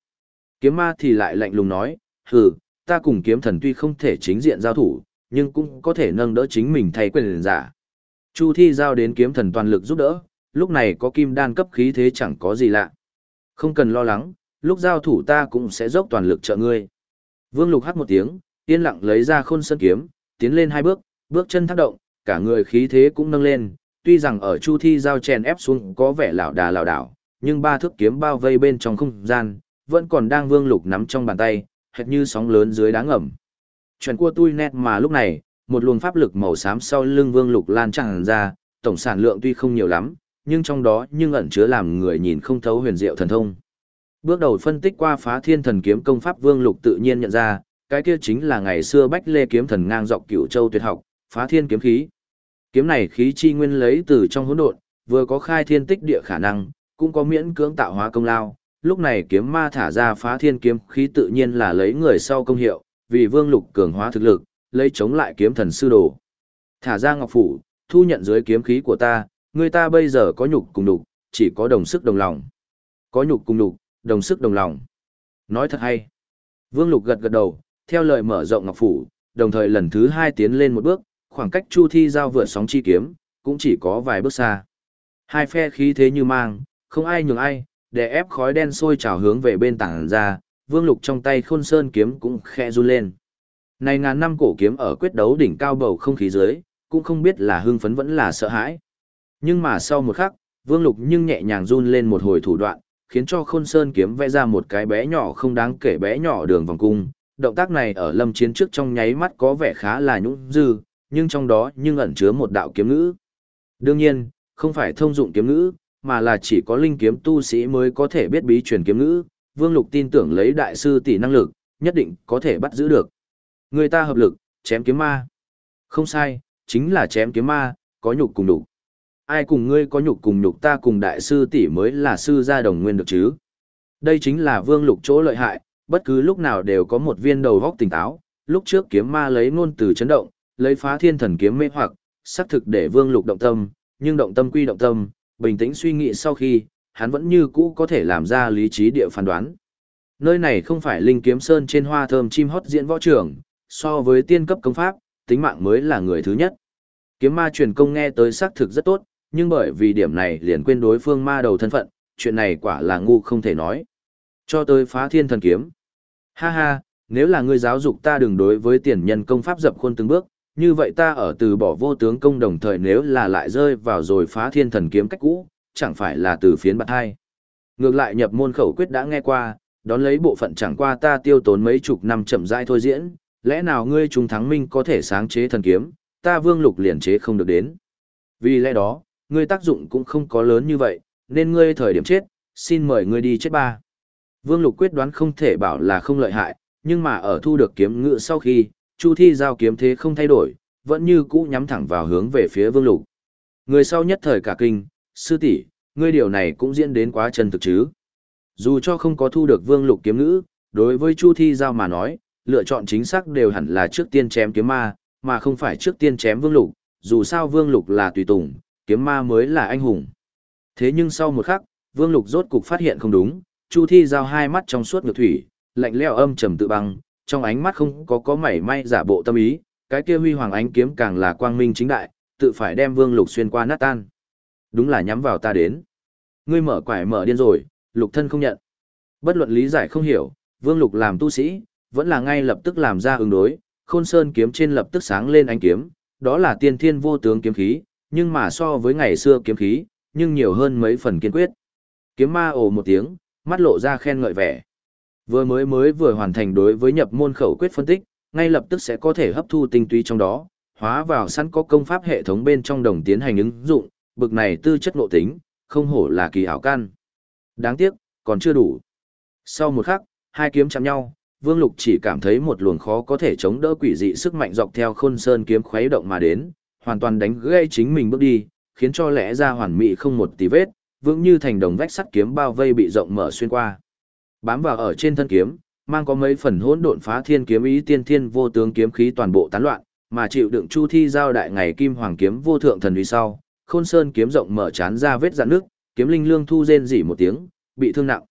Kiếm ma thì lại lạnh lùng nói, hừ, ta cùng kiếm thần tuy không thể chính diện giao thủ, nhưng cũng có thể nâng đỡ chính mình thay quyền giả. Chu Thi giao đến kiếm thần toàn lực giúp đỡ, lúc này có kim đan cấp khí thế chẳng có gì lạ. Không cần lo lắng, lúc giao thủ ta cũng sẽ dốc toàn lực trợ ngươi. Vương Lục hắt một tiếng, yên lặng lấy ra khôn sơn kiếm, tiến lên hai bước, bước chân thác động, cả người khí thế cũng nâng lên, tuy rằng ở Chu Thi giao chèn ép xuống có vẻ lảo đà lảo đảo, nhưng ba thước kiếm bao vây bên trong không gian, vẫn còn đang Vương Lục nắm trong bàn tay, hệt như sóng lớn dưới đá ngầm. Chuyện cua tui nét mà lúc này, một luồng pháp lực màu xám sau lưng Vương Lục lan tràn ra, tổng sản lượng tuy không nhiều lắm, nhưng trong đó nhưng ẩn chứa làm người nhìn không thấu huyền diệu thần thông. Bước đầu phân tích qua phá thiên thần kiếm công pháp Vương Lục tự nhiên nhận ra, cái kia chính là ngày xưa Bách Lê kiếm thần ngang dọc Cửu Châu tuyệt học, phá thiên kiếm khí. Kiếm này khí chi nguyên lấy từ trong hỗn độn, vừa có khai thiên tích địa khả năng, cũng có miễn cưỡng tạo hóa công lao. Lúc này kiếm ma thả ra phá thiên kiếm khí tự nhiên là lấy người sau công hiệu, vì Vương Lục cường hóa thực lực, lấy chống lại kiếm thần sư đồ. Thả ra ngọc phủ, thu nhận dưới kiếm khí của ta, người ta bây giờ có nhục cùng nhục chỉ có đồng sức đồng lòng. Có nhục cùng nhục đồng sức đồng lòng. Nói thật hay. Vương Lục gật gật đầu, theo lời mở rộng ngọc phủ, đồng thời lần thứ hai tiến lên một bước, khoảng cách Chu Thi giao vượt sóng chi kiếm, cũng chỉ có vài bước xa. Hai phe khí thế như mang, không ai nhường ai, để ép khói đen sôi trào hướng về bên tảng ra, Vương Lục trong tay khôn sơn kiếm cũng khẽ run lên. Này ngàn năm cổ kiếm ở quyết đấu đỉnh cao bầu không khí dưới, cũng không biết là hưng phấn vẫn là sợ hãi. Nhưng mà sau một khắc, Vương Lục nhưng nhẹ nhàng run lên một hồi thủ đoạn, khiến cho Khôn Sơn kiếm vẽ ra một cái bé nhỏ không đáng kể bé nhỏ đường vòng cung, động tác này ở lâm chiến trước trong nháy mắt có vẻ khá là nhũng dư, nhưng trong đó nhưng ẩn chứa một đạo kiếm ngữ. Đương nhiên, không phải thông dụng kiếm ngữ, mà là chỉ có linh kiếm tu sĩ mới có thể biết bí truyền kiếm ngữ, Vương Lục tin tưởng lấy đại sư tỷ năng lực, nhất định có thể bắt giữ được. Người ta hợp lực, chém kiếm ma. Không sai, chính là chém kiếm ma, có nhục cùng nhục. Ai cùng ngươi có nhục cùng nhục ta cùng đại sư tỷ mới là sư gia đồng nguyên được chứ. Đây chính là Vương Lục chỗ lợi hại, bất cứ lúc nào đều có một viên đầu góc tỉnh táo, lúc trước kiếm ma lấy ngôn từ chấn động, lấy phá thiên thần kiếm mê hoặc, xác thực để Vương Lục động tâm, nhưng động tâm quy động tâm, bình tĩnh suy nghĩ sau khi, hắn vẫn như cũ có thể làm ra lý trí địa phán đoán. Nơi này không phải linh kiếm sơn trên hoa thơm chim hót diễn võ trường, so với tiên cấp công pháp, tính mạng mới là người thứ nhất. Kiếm ma truyền công nghe tới xác thực rất tốt, nhưng bởi vì điểm này liền quên đối phương ma đầu thân phận, chuyện này quả là ngu không thể nói. Cho tới phá thiên thần kiếm. Ha ha, nếu là ngươi giáo dục ta đừng đối với tiền nhân công pháp dập khuôn từng bước, như vậy ta ở từ bỏ vô tướng công đồng thời nếu là lại rơi vào rồi phá thiên thần kiếm cách cũ, chẳng phải là từ phiến bạc hai. Ngược lại nhập môn khẩu quyết đã nghe qua, đón lấy bộ phận chẳng qua ta tiêu tốn mấy chục năm chậm rãi thôi diễn, lẽ nào ngươi trung thắng minh có thể sáng chế thần kiếm, ta vương lục liền chế không được đến. Vì lẽ đó, ngươi tác dụng cũng không có lớn như vậy, nên ngươi thời điểm chết, xin mời ngươi đi chết ba. Vương lục quyết đoán không thể bảo là không lợi hại, nhưng mà ở thu được kiếm ngự sau khi, chu thi giao kiếm thế không thay đổi, vẫn như cũ nhắm thẳng vào hướng về phía vương lục. Người sau nhất thời cả kinh, sư tỷ, ngươi điều này cũng diễn đến quá chân thực chứ. Dù cho không có thu được vương lục kiếm ngữ, đối với Chu Thi Giao mà nói, lựa chọn chính xác đều hẳn là trước tiên chém kiếm ma, mà không phải trước tiên chém vương lục, dù sao vương lục là tùy tùng, kiếm ma mới là anh hùng. Thế nhưng sau một khắc, vương lục rốt cục phát hiện không đúng, Chu Thi Giao hai mắt trong suốt ngược thủy, lạnh lẽo âm trầm tự băng, trong ánh mắt không có có mảy may giả bộ tâm ý, cái kia huy hoàng ánh kiếm càng là quang minh chính đại, tự phải đem vương lục xuyên qua nát tan. Đúng là nhắm vào ta đến. Ngươi mở quải mở điên rồi, lục thân không nhận. Bất luận lý giải không hiểu, vương lục làm tu sĩ, vẫn là ngay lập tức làm ra ứng đối, khôn sơn kiếm trên lập tức sáng lên ánh kiếm, đó là tiên thiên vô tướng kiếm khí, nhưng mà so với ngày xưa kiếm khí, nhưng nhiều hơn mấy phần kiên quyết. Kiếm ma ồ một tiếng, mắt lộ ra khen ngợi vẻ. Vừa mới mới vừa hoàn thành đối với nhập môn khẩu quyết phân tích, ngay lập tức sẽ có thể hấp thu tinh túy trong đó, hóa vào sẵn có công pháp hệ thống bên trong đồng tiến hành ứng dụng, bực này tư chất nộ tính, không hổ là kỳ hảo căn. Đáng tiếc, còn chưa đủ. Sau một khắc, hai kiếm chạm nhau, Vương Lục chỉ cảm thấy một luồng khó có thể chống đỡ quỷ dị sức mạnh dọc theo khôn sơn kiếm khuấy động mà đến, hoàn toàn đánh gãy chính mình bước đi, khiến cho lẽ ra hoàn mỹ không một tí vết, vững như thành đồng vách sắt kiếm bao vây bị rộng mở xuyên qua. Bám vào ở trên thân kiếm, mang có mấy phần hỗn độn phá thiên kiếm ý tiên thiên vô tướng kiếm khí toàn bộ tán loạn, mà chịu đựng chu thi giao đại ngày kim hoàng kiếm vô thượng thần uy sau, khôn sơn kiếm rộng mở chán ra vết dạn nước, kiếm linh lương thu rên rỉ một tiếng, bị thương nặng.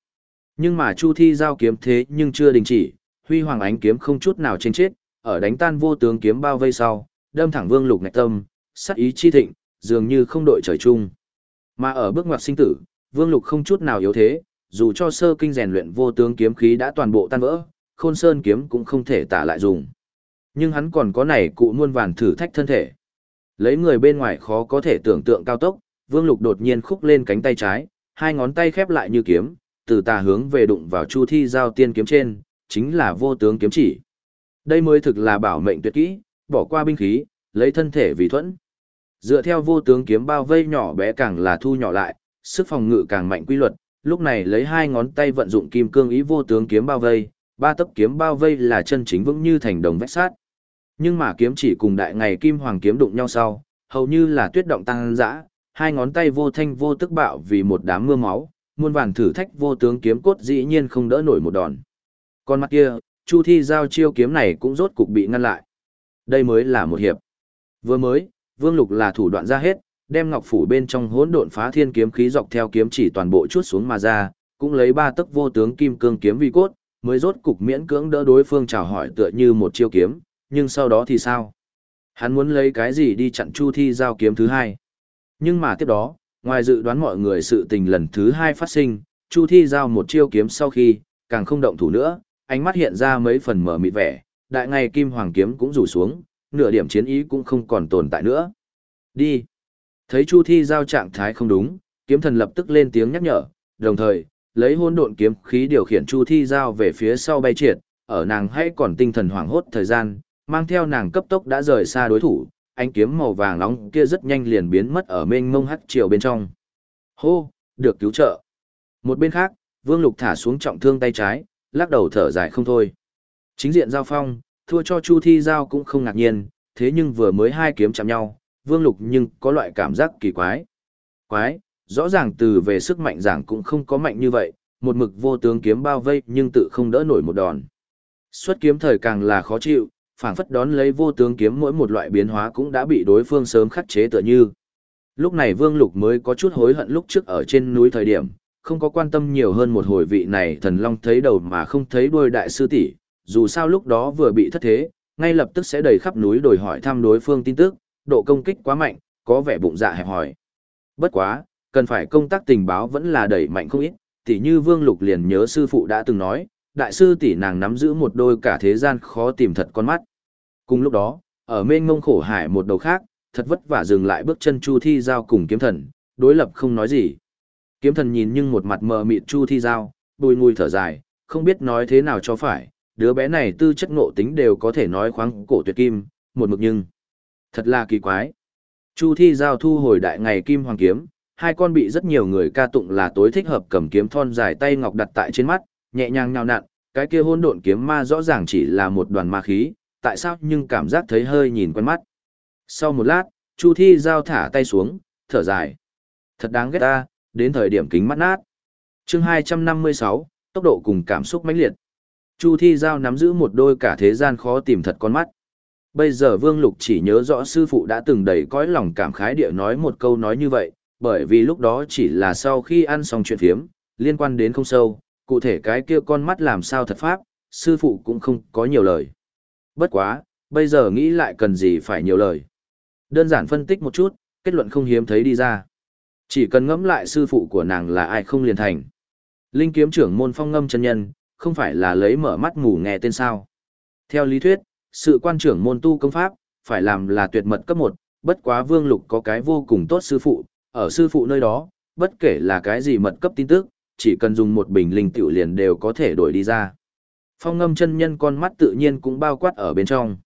Nhưng mà chu thi giao kiếm thế nhưng chưa đình chỉ, huy hoàng ánh kiếm không chút nào trên chết, ở đánh tan vô tướng kiếm bao vây sau, đâm thẳng vương lục ngạch tâm, sát ý chi thịnh, dường như không đội trời chung. Mà ở bước ngoặt sinh tử, vương lục không chút nào yếu thế, dù cho sơ kinh rèn luyện vô tướng kiếm khí đã toàn bộ tan vỡ, khôn sơn kiếm cũng không thể tả lại dùng. Nhưng hắn còn có này cụ muôn vàn thử thách thân thể. Lấy người bên ngoài khó có thể tưởng tượng cao tốc, Vương Lục đột nhiên khúc lên cánh tay trái, hai ngón tay khép lại như kiếm, từ tà hướng về đụng vào Chu Thi giao tiên kiếm trên, chính là vô tướng kiếm chỉ. Đây mới thực là bảo mệnh tuyệt kỹ, bỏ qua binh khí, lấy thân thể vì thuẫn. Dựa theo vô tướng kiếm bao vây nhỏ bé càng là thu nhỏ lại, sức phòng ngự càng mạnh quy luật, lúc này lấy hai ngón tay vận dụng kim cương ý vô tướng kiếm bao vây, ba tấc kiếm bao vây là chân chính vững như thành đồng vách sát. Nhưng mà kiếm chỉ cùng đại ngày kim hoàng kiếm đụng nhau sau, hầu như là tuyết động tăng dã, hai ngón tay vô thanh vô tức bạo vì một đám mưa máu, muôn vàn thử thách vô tướng kiếm cốt dĩ nhiên không đỡ nổi một đòn. Còn mắt kia, Chu Thi giao chiêu kiếm này cũng rốt cục bị ngăn lại. Đây mới là một hiệp. Vừa mới, Vương Lục là thủ đoạn ra hết, đem ngọc phủ bên trong hỗn độn phá thiên kiếm khí dọc theo kiếm chỉ toàn bộ chuốt xuống mà ra, cũng lấy ba tấc vô tướng kim cương kiếm vi cốt, mới rốt cục miễn cưỡng đỡ đối phương chào hỏi tựa như một chiêu kiếm, nhưng sau đó thì sao? Hắn muốn lấy cái gì đi chặn Chu Thi giao kiếm thứ hai? Nhưng mà tiếp đó, ngoài dự đoán mọi người sự tình lần thứ hai phát sinh, Chu Thi giao một chiêu kiếm sau khi, càng không động thủ nữa, ánh mắt hiện ra mấy phần mở mịt vẻ, đại ngày kim hoàng kiếm cũng rủ xuống, nửa điểm chiến ý cũng không còn tồn tại nữa. Đi. Thấy Chu Thi giao trạng thái không đúng, kiếm thần lập tức lên tiếng nhắc nhở, đồng thời, lấy hôn độn kiếm khí điều khiển Chu Thi giao về phía sau bay triệt, ở nàng hãy còn tinh thần hoảng hốt thời gian, mang theo nàng cấp tốc đã rời xa đối thủ, ánh kiếm màu vàng nóng kia rất nhanh liền biến mất ở mênh mông hắc chiều bên trong. Hô, được cứu trợ. Một bên khác, Vương Lục thả xuống trọng thương tay trái, lắc đầu thở dài không thôi. Chính diện giao phong, thua cho Chu Thi Giao cũng không ngạc nhiên, thế nhưng vừa mới hai kiếm chạm nhau, Vương Lục nhưng có loại cảm giác kỳ quái. Quái, rõ ràng từ về sức mạnh giảng cũng không có mạnh như vậy, một mực vô tướng kiếm bao vây nhưng tự không đỡ nổi một đòn. Xuất kiếm thời càng là khó chịu, phảng phất đón lấy vô tướng kiếm mỗi một loại biến hóa cũng đã bị đối phương sớm khắc chế tựa như. Lúc này Vương Lục mới có chút hối hận lúc trước ở trên núi thời điểm, không có quan tâm nhiều hơn một hồi vị này thần long thấy đầu mà không thấy đuôi đại sư tỷ, dù sao lúc đó vừa bị thất thế, ngay lập tức sẽ đầy khắp núi đòi hỏi thăm đối phương tin tức, độ công kích quá mạnh, có vẻ bụng dạ hẹp hỏi. Bất quá, cần phải công tác tình báo vẫn là đẩy mạnh không ít, tỉ như Vương Lục liền nhớ sư phụ đã từng nói, đại sư tỷ nàng nắm giữ một đôi cả thế gian khó tìm thật con mắt. Cùng lúc đó, ở mênh ngông khổ hải một đầu khác, thật vất vả dừng lại bước chân Chu Thi Giao cùng kiếm thần, đối lập không nói gì. Kiếm thần nhìn nhưng một mặt mờ mịt Chu Thi Giao, bùi ngùi thở dài, không biết nói thế nào cho phải, đứa bé này tư chất ngộ tính đều có thể nói khoáng cổ tuyệt kim, một mực nhưng. Thật là kỳ quái. Chu Thi Giao thu hồi đại ngày kim hoàng kiếm, hai con bị rất nhiều người ca tụng là tối thích hợp cầm kiếm thon dài tay ngọc đặt tại trên mắt, nhẹ nhàng nhào nặn, cái kia hôn độn kiếm ma rõ ràng chỉ là một đoàn ma khí, tại sao nhưng cảm giác thấy hơi nhìn quen mắt. Sau một lát, Chu Thi Giao thả tay xuống, thở dài. Thật đáng ghét ta, đến thời điểm kính mắt nát. chương 256, tốc độ cùng cảm xúc mãnh liệt. Chu Thi Giao nắm giữ một đôi cả thế gian khó tìm thật con mắt. Bây giờ Vương Lục chỉ nhớ rõ sư phụ đã từng đầy cõi lòng cảm khái địa nói một câu nói như vậy, bởi vì lúc đó chỉ là sau khi ăn xong chuyện phiếm, liên quan đến không sâu, cụ thể cái kia con mắt làm sao thật pháp, sư phụ cũng không có nhiều lời. Bất quá, bây giờ nghĩ lại cần gì phải nhiều lời. Đơn giản phân tích một chút, kết luận không hiếm thấy đi ra. Chỉ cần ngẫm lại sư phụ của nàng là ai không liền thành. Linh kiếm trưởng môn phong ngâm chân nhân, không phải là lấy mở mắt ngủ nghe tên sao. Theo lý thuyết, sự quan trưởng môn tu công pháp, phải làm là tuyệt mật cấp một bất quá vương lục có cái vô cùng tốt sư phụ, ở sư phụ nơi đó, bất kể là cái gì mật cấp tin tức, chỉ cần dùng một bình linh tiểu liền đều có thể đổi đi ra. Phong ngâm chân nhân con mắt tự nhiên cũng bao quát ở bên trong.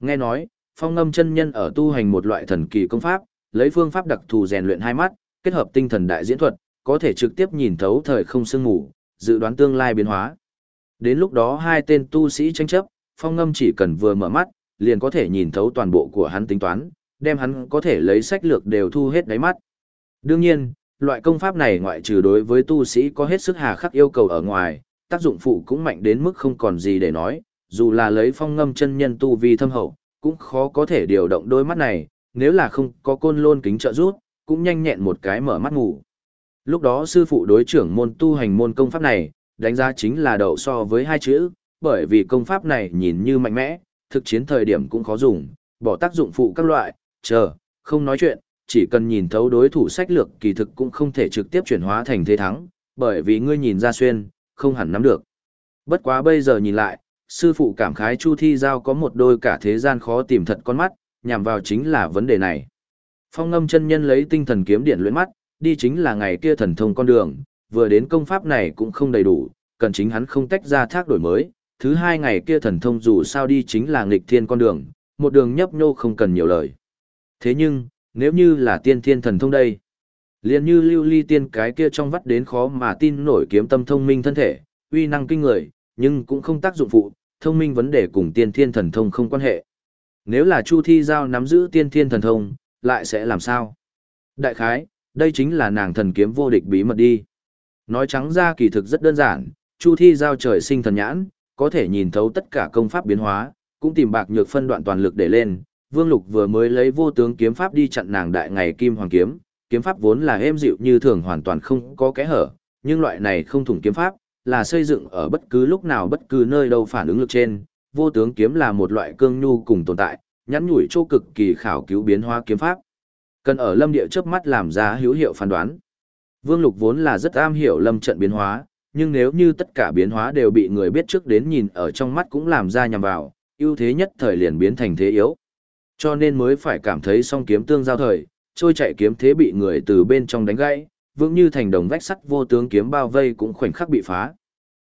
Nghe nói, phong ngâm chân nhân ở tu hành một loại thần kỳ công pháp, lấy phương pháp đặc thù rèn luyện hai mắt, kết hợp tinh thần đại diễn thuật, có thể trực tiếp nhìn thấu thời không sương ngủ, dự đoán tương lai biến hóa. Đến lúc đó hai tên tu sĩ tranh chấp, phong ngâm chỉ cần vừa mở mắt, liền có thể nhìn thấu toàn bộ của hắn tính toán, đem hắn có thể lấy sách lược đều thu hết đáy mắt. Đương nhiên, loại công pháp này ngoại trừ đối với tu sĩ có hết sức hà khắc yêu cầu ở ngoài, tác dụng phụ cũng mạnh đến mức không còn gì để nói, dù là lấy phong ngâm chân nhân tu vi thâm hậu, cũng khó có thể điều động đôi mắt này, nếu là không có côn lôn kính trợ rút, cũng nhanh nhẹn một cái mở mắt ngủ. Lúc đó sư phụ đối trưởng môn tu hành môn công pháp này, đánh giá chính là đậu so với hai chữ, bởi vì công pháp này nhìn như mạnh mẽ, thực chiến thời điểm cũng khó dùng, bỏ tác dụng phụ các loại, chờ, không nói chuyện, chỉ cần nhìn thấu đối thủ sách lược kỳ thực cũng không thể trực tiếp chuyển hóa thành thế thắng, bởi vì ngươi nhìn ra xuyên, không hẳn nắm được. Bất quá bây giờ nhìn lại, sư phụ cảm khái Chu Thi Giao có một đôi cả thế gian khó tìm thật con mắt, nhằm vào chính là vấn đề này. Phong ngâm chân nhân lấy tinh thần kiếm điện luyện mắt, đi chính là ngày kia thần thông con đường, vừa đến công pháp này cũng không đầy đủ, cần chính hắn không tách ra thác đổi mới. Thứ hai ngày kia thần thông dù sao đi chính là nghịch thiên con đường, một đường nhấp nhô không cần nhiều lời. Thế nhưng, nếu như là tiên thiên thần thông đây, liền như lưu ly tiên cái kia trong vắt đến khó mà tin nổi kiếm tâm thông minh thân thể, uy năng kinh người, nhưng cũng không tác dụng phụ, thông minh vấn đề cùng tiên thiên thần thông không quan hệ. Nếu là Chu Thi Giao nắm giữ tiên thiên thần thông, lại sẽ làm sao? Đại khái, đây chính là nàng thần kiếm vô địch bí mật đi. Nói trắng ra kỳ thực rất đơn giản, Chu Thi Giao trời sinh thần nhãn, có thể nhìn thấu tất cả công pháp biến hóa, cũng tìm bạc nhược phân đoạn toàn lực để lên. Vương Lục vừa mới lấy vô tướng kiếm pháp đi chặn nàng đại ngày kim hoàng kiếm, kiếm pháp vốn là êm dịu như thường hoàn toàn không có kẽ hở, nhưng loại này không thủng kiếm pháp, là xây dựng ở bất cứ lúc nào bất cứ nơi đâu phản ứng lực trên, vô tướng kiếm là một loại cương nhu cùng tồn tại, nhắn nhủi chỗ cực kỳ khảo cứu biến hóa kiếm pháp. Cần ở lâm địa chớp mắt làm ra hữu hiệu phán đoán. Vương Lục vốn là rất am hiểu lâm trận biến hóa, nhưng nếu như tất cả biến hóa đều bị người biết trước đến nhìn ở trong mắt cũng làm ra nhằm vào, ưu thế nhất thời liền biến thành thế yếu. Cho nên mới phải cảm thấy song kiếm tương giao thời, trôi chạy kiếm thế bị người từ bên trong đánh gãy, vững như thành đồng vách sắt vô tướng kiếm bao vây cũng khoảnh khắc bị phá.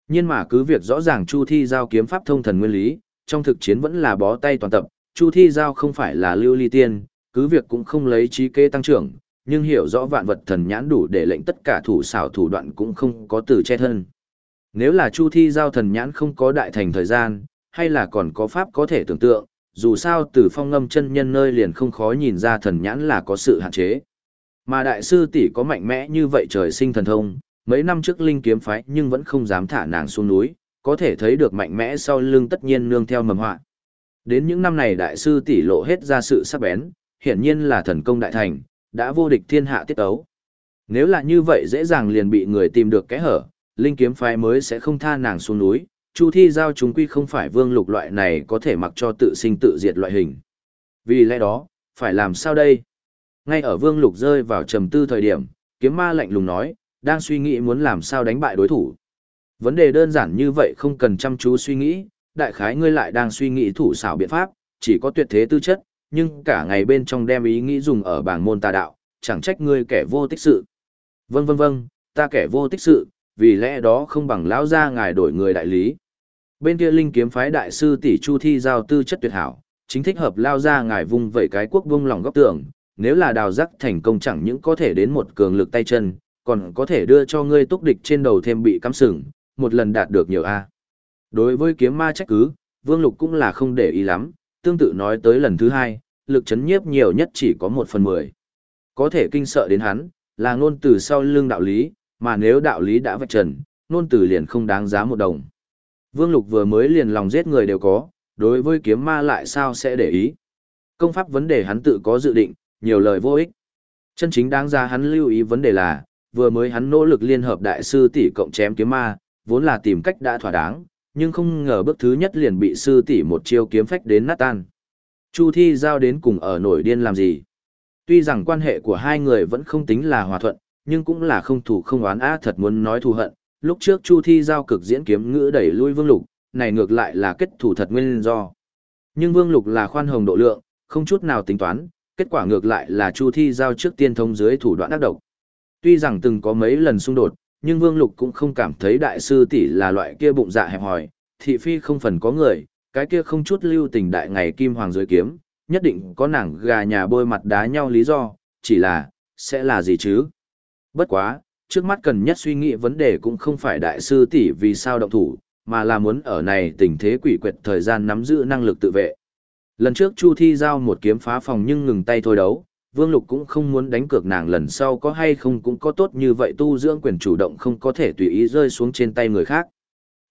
Nhưng mà cứ việc rõ ràng Chu Thi giao kiếm pháp thông thần nguyên lý, trong thực chiến vẫn là bó tay toàn tập, Chu Thi giao không phải là lưu ly tiên, cứ việc cũng không lấy trí kế tăng trưởng, nhưng hiểu rõ vạn vật thần nhãn đủ để lệnh tất cả thủ xảo thủ đoạn cũng không có từ che thân. Nếu là Chu Thi giao thần nhãn không có đại thành thời gian, hay là còn có pháp có thể tưởng tượng, dù sao từ phong ngâm chân nhân nơi liền không khó nhìn ra thần nhãn là có sự hạn chế. Mà đại sư tỷ có mạnh mẽ như vậy trời sinh thần thông, mấy năm trước linh kiếm phái nhưng vẫn không dám thả nàng xuống núi, có thể thấy được mạnh mẽ sau lưng tất nhiên nương theo mầm họa. Đến những năm này đại sư tỷ lộ hết ra sự sắc bén, hiển nhiên là thần công đại thành, đã vô địch thiên hạ tiết ấu. Nếu là như vậy dễ dàng liền bị người tìm được cái hở, linh kiếm phái mới sẽ không tha nàng xuống núi, Chu Thi giao chúng quy không phải vương lục loại này có thể mặc cho tự sinh tự diệt loại hình. Vì lẽ đó, phải làm sao đây? Ngay ở vương lục rơi vào trầm tư thời điểm, kiếm ma lạnh lùng nói, đang suy nghĩ muốn làm sao đánh bại đối thủ. Vấn đề đơn giản như vậy không cần chăm chú suy nghĩ, đại khái ngươi lại đang suy nghĩ thủ xảo biện pháp, chỉ có tuyệt thế tư chất, nhưng cả ngày bên trong đem ý nghĩ dùng ở bảng môn tà đạo, chẳng trách ngươi kẻ vô tích sự. Vâng vâng vâng, ta kẻ vô tích sự, vì lẽ đó không bằng lão gia ngài đổi người đại lý. Bên kia linh kiếm phái đại sư tỷ Chu Thi giao tư chất tuyệt hảo, chính thích hợp lao ra ngài vung vẩy cái quốc vung lòng góc tường, nếu là đào rắc thành công chẳng những có thể đến một cường lực tay chân, còn có thể đưa cho ngươi túc địch trên đầu thêm bị cắm sừng, một lần đạt được nhiều A. Đối với kiếm ma trách cứ, Vương Lục cũng là không để ý lắm, tương tự nói tới lần thứ hai, lực chấn nhiếp nhiều nhất chỉ có một phần mười. Có thể kinh sợ đến hắn, là ngôn từ sau lưng đạo lý, mà nếu đạo lý đã vạch trần, ngôn từ liền không đáng giá một đồng. Vương Lục vừa mới liền lòng giết người đều có, đối với kiếm ma lại sao sẽ để ý. Công pháp vấn đề hắn tự có dự định, nhiều lời vô ích. Chân chính đáng ra hắn lưu ý vấn đề là, vừa mới hắn nỗ lực liên hợp đại sư tỷ cộng chém kiếm ma, vốn là tìm cách đã thỏa đáng, nhưng không ngờ bước thứ nhất liền bị sư tỷ một chiêu kiếm phách đến nát tan. Chu Thi giao đến cùng ở nổi điên làm gì? Tuy rằng quan hệ của hai người vẫn không tính là hòa thuận, nhưng cũng là không thủ không oán á thật muốn nói thù hận. Lúc trước Chu Thi giao cực diễn kiếm ngữ đẩy lui Vương Lục, này ngược lại là kết thủ thật nguyên do. Nhưng Vương Lục là khoan hồng độ lượng, không chút nào tính toán, kết quả ngược lại là Chu Thi giao trước tiên thông dưới thủ đoạn ác độc. Tuy rằng từng có mấy lần xung đột, nhưng Vương Lục cũng không cảm thấy đại sư tỷ là loại kia bụng dạ hẹp hòi, thị phi không phần có người, cái kia không chút lưu tình đại ngày kim hoàng dưới kiếm, nhất định có nàng gà nhà bôi mặt đá nhau lý do, chỉ là, sẽ là gì chứ? Bất quá, trước mắt cần nhất suy nghĩ vấn đề cũng không phải đại sư tỷ vì sao động thủ, mà là muốn ở này tình thế quỷ quyệt thời gian nắm giữ năng lực tự vệ. Lần trước Chu Thi giao một kiếm phá phòng nhưng ngừng tay thôi đấu, Vương Lục cũng không muốn đánh cược nàng lần sau có hay không cũng có tốt như vậy tu dưỡng quyền chủ động không có thể tùy ý rơi xuống trên tay người khác.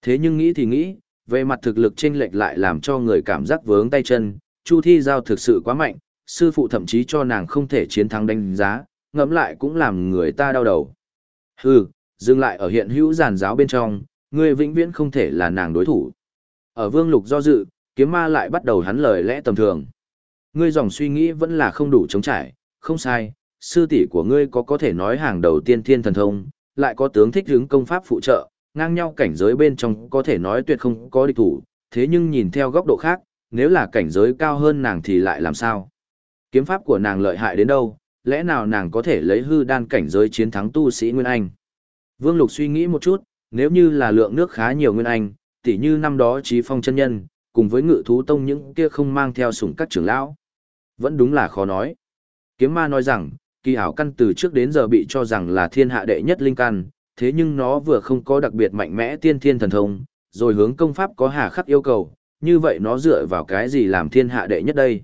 Thế nhưng nghĩ thì nghĩ, về mặt thực lực chênh lệch lại làm cho người cảm giác vướng tay chân, Chu Thi Giao thực sự quá mạnh, sư phụ thậm chí cho nàng không thể chiến thắng đánh giá, ngẫm lại cũng làm người ta đau đầu. Hừ, dừng lại ở hiện hữu giàn giáo bên trong, ngươi vĩnh viễn không thể là nàng đối thủ. Ở Vương Lục do dự, kiếm ma lại bắt đầu hắn lời lẽ tầm thường. Ngươi dòng suy nghĩ vẫn là không đủ chống trải, không sai, sư tỷ của ngươi có có thể nói hàng đầu tiên thiên thần thông, lại có tướng thích hướng công pháp phụ trợ, ngang nhau cảnh giới bên trong có thể nói tuyệt không có địch thủ, thế nhưng nhìn theo góc độ khác, nếu là cảnh giới cao hơn nàng thì lại làm sao? Kiếm pháp của nàng lợi hại đến đâu, lẽ nào nàng có thể lấy hư đan cảnh giới chiến thắng tu sĩ Nguyên Anh? Vương Lục suy nghĩ một chút, nếu như là lượng nước khá nhiều Nguyên Anh, tỉ như năm đó trí phong chân nhân, cùng với ngự thú tông những kia không mang theo sủng các trưởng lão. Vẫn đúng là khó nói. Kiếm ma nói rằng, kỳ ảo căn từ trước đến giờ bị cho rằng là thiên hạ đệ nhất linh căn, thế nhưng nó vừa không có đặc biệt mạnh mẽ tiên thiên thần thông, rồi hướng công pháp có hà khắc yêu cầu, như vậy nó dựa vào cái gì làm thiên hạ đệ nhất đây?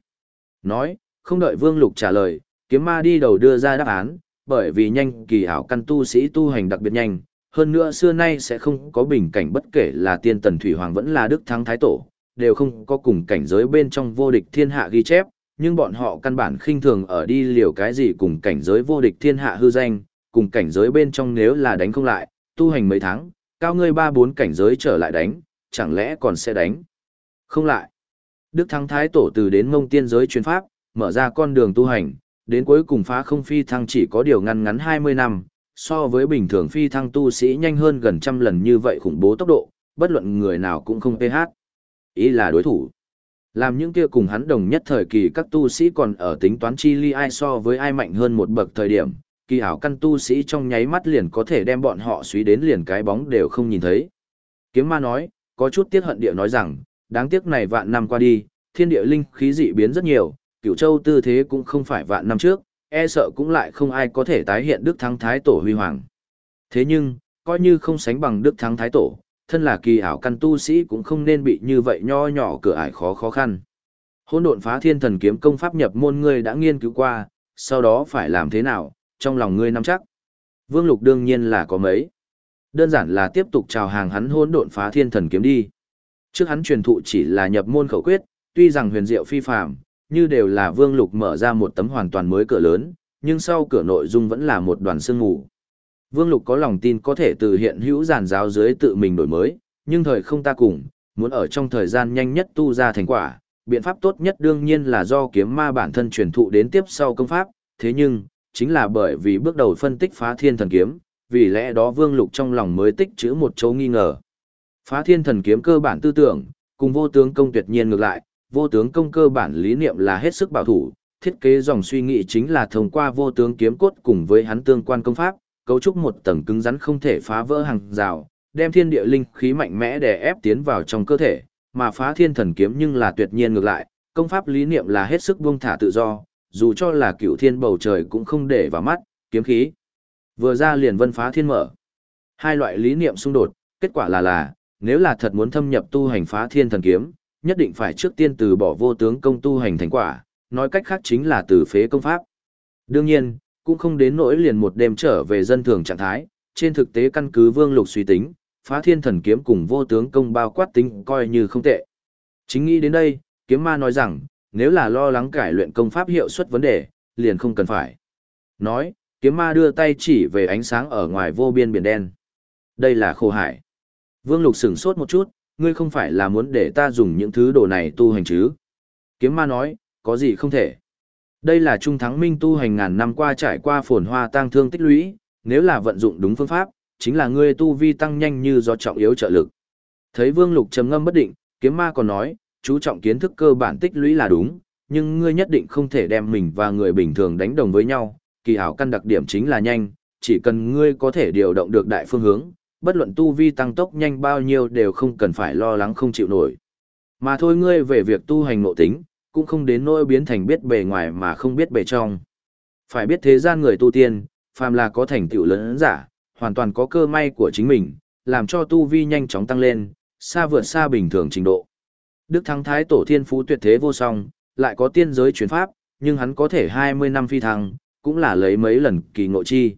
Nói, không đợi Vương Lục trả lời, kiếm ma đi đầu đưa ra đáp án, bởi vì nhanh kỳ ảo căn tu sĩ tu hành đặc biệt nhanh, hơn nữa xưa nay sẽ không có bình cảnh bất kể là tiên tần thủy hoàng vẫn là đức thắng thái tổ, đều không có cùng cảnh giới bên trong vô địch thiên hạ ghi chép, nhưng bọn họ căn bản khinh thường ở đi liều cái gì cùng cảnh giới vô địch thiên hạ hư danh, cùng cảnh giới bên trong nếu là đánh không lại, tu hành mấy tháng, cao ngươi ba bốn cảnh giới trở lại đánh, chẳng lẽ còn sẽ đánh không lại. Đức Thắng Thái Tổ từ đến mông tiên giới chuyên pháp, mở ra con đường tu hành, đến cuối cùng phá không phi thăng chỉ có điều ngăn ngắn 20 năm, so với bình thường phi thăng tu sĩ nhanh hơn gần trăm lần như vậy khủng bố tốc độ, bất luận người nào cũng không PH. Ý là đối thủ. Làm những kia cùng hắn đồng nhất thời kỳ các tu sĩ còn ở tính toán chi ly ai so với ai mạnh hơn một bậc thời điểm, kỳ ảo căn tu sĩ trong nháy mắt liền có thể đem bọn họ suy đến liền cái bóng đều không nhìn thấy. Kiếm ma nói, có chút tiếc hận địa nói rằng, đáng tiếc này vạn năm qua đi, thiên địa linh khí dị biến rất nhiều, cửu châu tư thế cũng không phải vạn năm trước, e sợ cũng lại không ai có thể tái hiện Đức Thắng Thái Tổ huy hoàng. Thế nhưng, coi như không sánh bằng Đức Thắng Thái Tổ, thân là kỳ ảo căn tu sĩ cũng không nên bị như vậy nho nhỏ cửa ải khó khó khăn. Hôn độn phá thiên thần kiếm công pháp nhập môn ngươi đã nghiên cứu qua, sau đó phải làm thế nào, trong lòng ngươi nắm chắc. Vương Lục đương nhiên là có mấy. Đơn giản là tiếp tục chào hàng hắn hôn độn phá thiên thần kiếm đi. Trước hắn truyền thụ chỉ là nhập môn khẩu quyết, tuy rằng huyền diệu phi phàm, như đều là Vương Lục mở ra một tấm hoàn toàn mới cửa lớn, nhưng sau cửa nội dung vẫn là một đoàn sương mù. Vương Lục có lòng tin có thể từ hiện hữu giàn giáo dưới tự mình đổi mới, nhưng thời không ta cùng, muốn ở trong thời gian nhanh nhất tu ra thành quả, biện pháp tốt nhất đương nhiên là do kiếm ma bản thân truyền thụ đến tiếp sau công pháp, thế nhưng, chính là bởi vì bước đầu phân tích phá thiên thần kiếm, vì lẽ đó Vương Lục trong lòng mới tích chữ một chỗ nghi ngờ. Phá thiên thần kiếm cơ bản tư tưởng, cùng vô tướng công tuyệt nhiên ngược lại, vô tướng công cơ bản lý niệm là hết sức bảo thủ, thiết kế dòng suy nghĩ chính là thông qua vô tướng kiếm cốt cùng với hắn tương quan công pháp, cấu trúc một tầng cứng rắn không thể phá vỡ hàng rào, đem thiên địa linh khí mạnh mẽ để ép tiến vào trong cơ thể, mà phá thiên thần kiếm nhưng là tuyệt nhiên ngược lại, công pháp lý niệm là hết sức buông thả tự do, dù cho là cửu thiên bầu trời cũng không để vào mắt, kiếm khí. Vừa ra liền vân phá thiên mở. Hai loại lý niệm xung đột, kết quả là là, nếu là thật muốn thâm nhập tu hành phá thiên thần kiếm, nhất định phải trước tiên từ bỏ vô tướng công tu hành thành quả, nói cách khác chính là từ phế công pháp. Đương nhiên, cũng không đến nỗi liền một đêm trở về dân thường trạng thái, trên thực tế căn cứ vương lục suy tính, phá thiên thần kiếm cùng vô tướng công bao quát tính coi như không tệ. Chính nghĩ đến đây, kiếm ma nói rằng, nếu là lo lắng cải luyện công pháp hiệu suất vấn đề, liền không cần phải. Nói, kiếm ma đưa tay chỉ về ánh sáng ở ngoài vô biên biển đen. Đây là khô hải. Vương lục sửng sốt một chút, ngươi không phải là muốn để ta dùng những thứ đồ này tu hành chứ? Kiếm ma nói, có gì không thể. Đây là trung thắng minh tu hành ngàn năm qua trải qua phồn hoa tăng thương tích lũy, nếu là vận dụng đúng phương pháp, chính là ngươi tu vi tăng nhanh như do trọng yếu trợ lực. Thấy Vương Lục trầm ngâm bất định, kiếm ma còn nói, chú trọng kiến thức cơ bản tích lũy là đúng, nhưng ngươi nhất định không thể đem mình và người bình thường đánh đồng với nhau, kỳ hảo căn đặc điểm chính là nhanh, chỉ cần ngươi có thể điều động được đại phương hướng, bất luận tu vi tăng tốc nhanh bao nhiêu đều không cần phải lo lắng không chịu nổi. Mà thôi ngươi về việc tu hành nội tính, cũng không đến nỗi biến thành biết bề ngoài mà không biết bề trong. Phải biết thế gian người tu tiên, phàm là có thành tựu lớn giả, hoàn toàn có cơ may của chính mình, làm cho tu vi nhanh chóng tăng lên, xa vượt xa bình thường trình độ. Đức Thắng Thái Tổ Thiên Phú tuyệt thế vô song, lại có tiên giới chuyển pháp, nhưng hắn có thể 20 năm phi thăng, cũng là lấy mấy lần kỳ ngộ chi.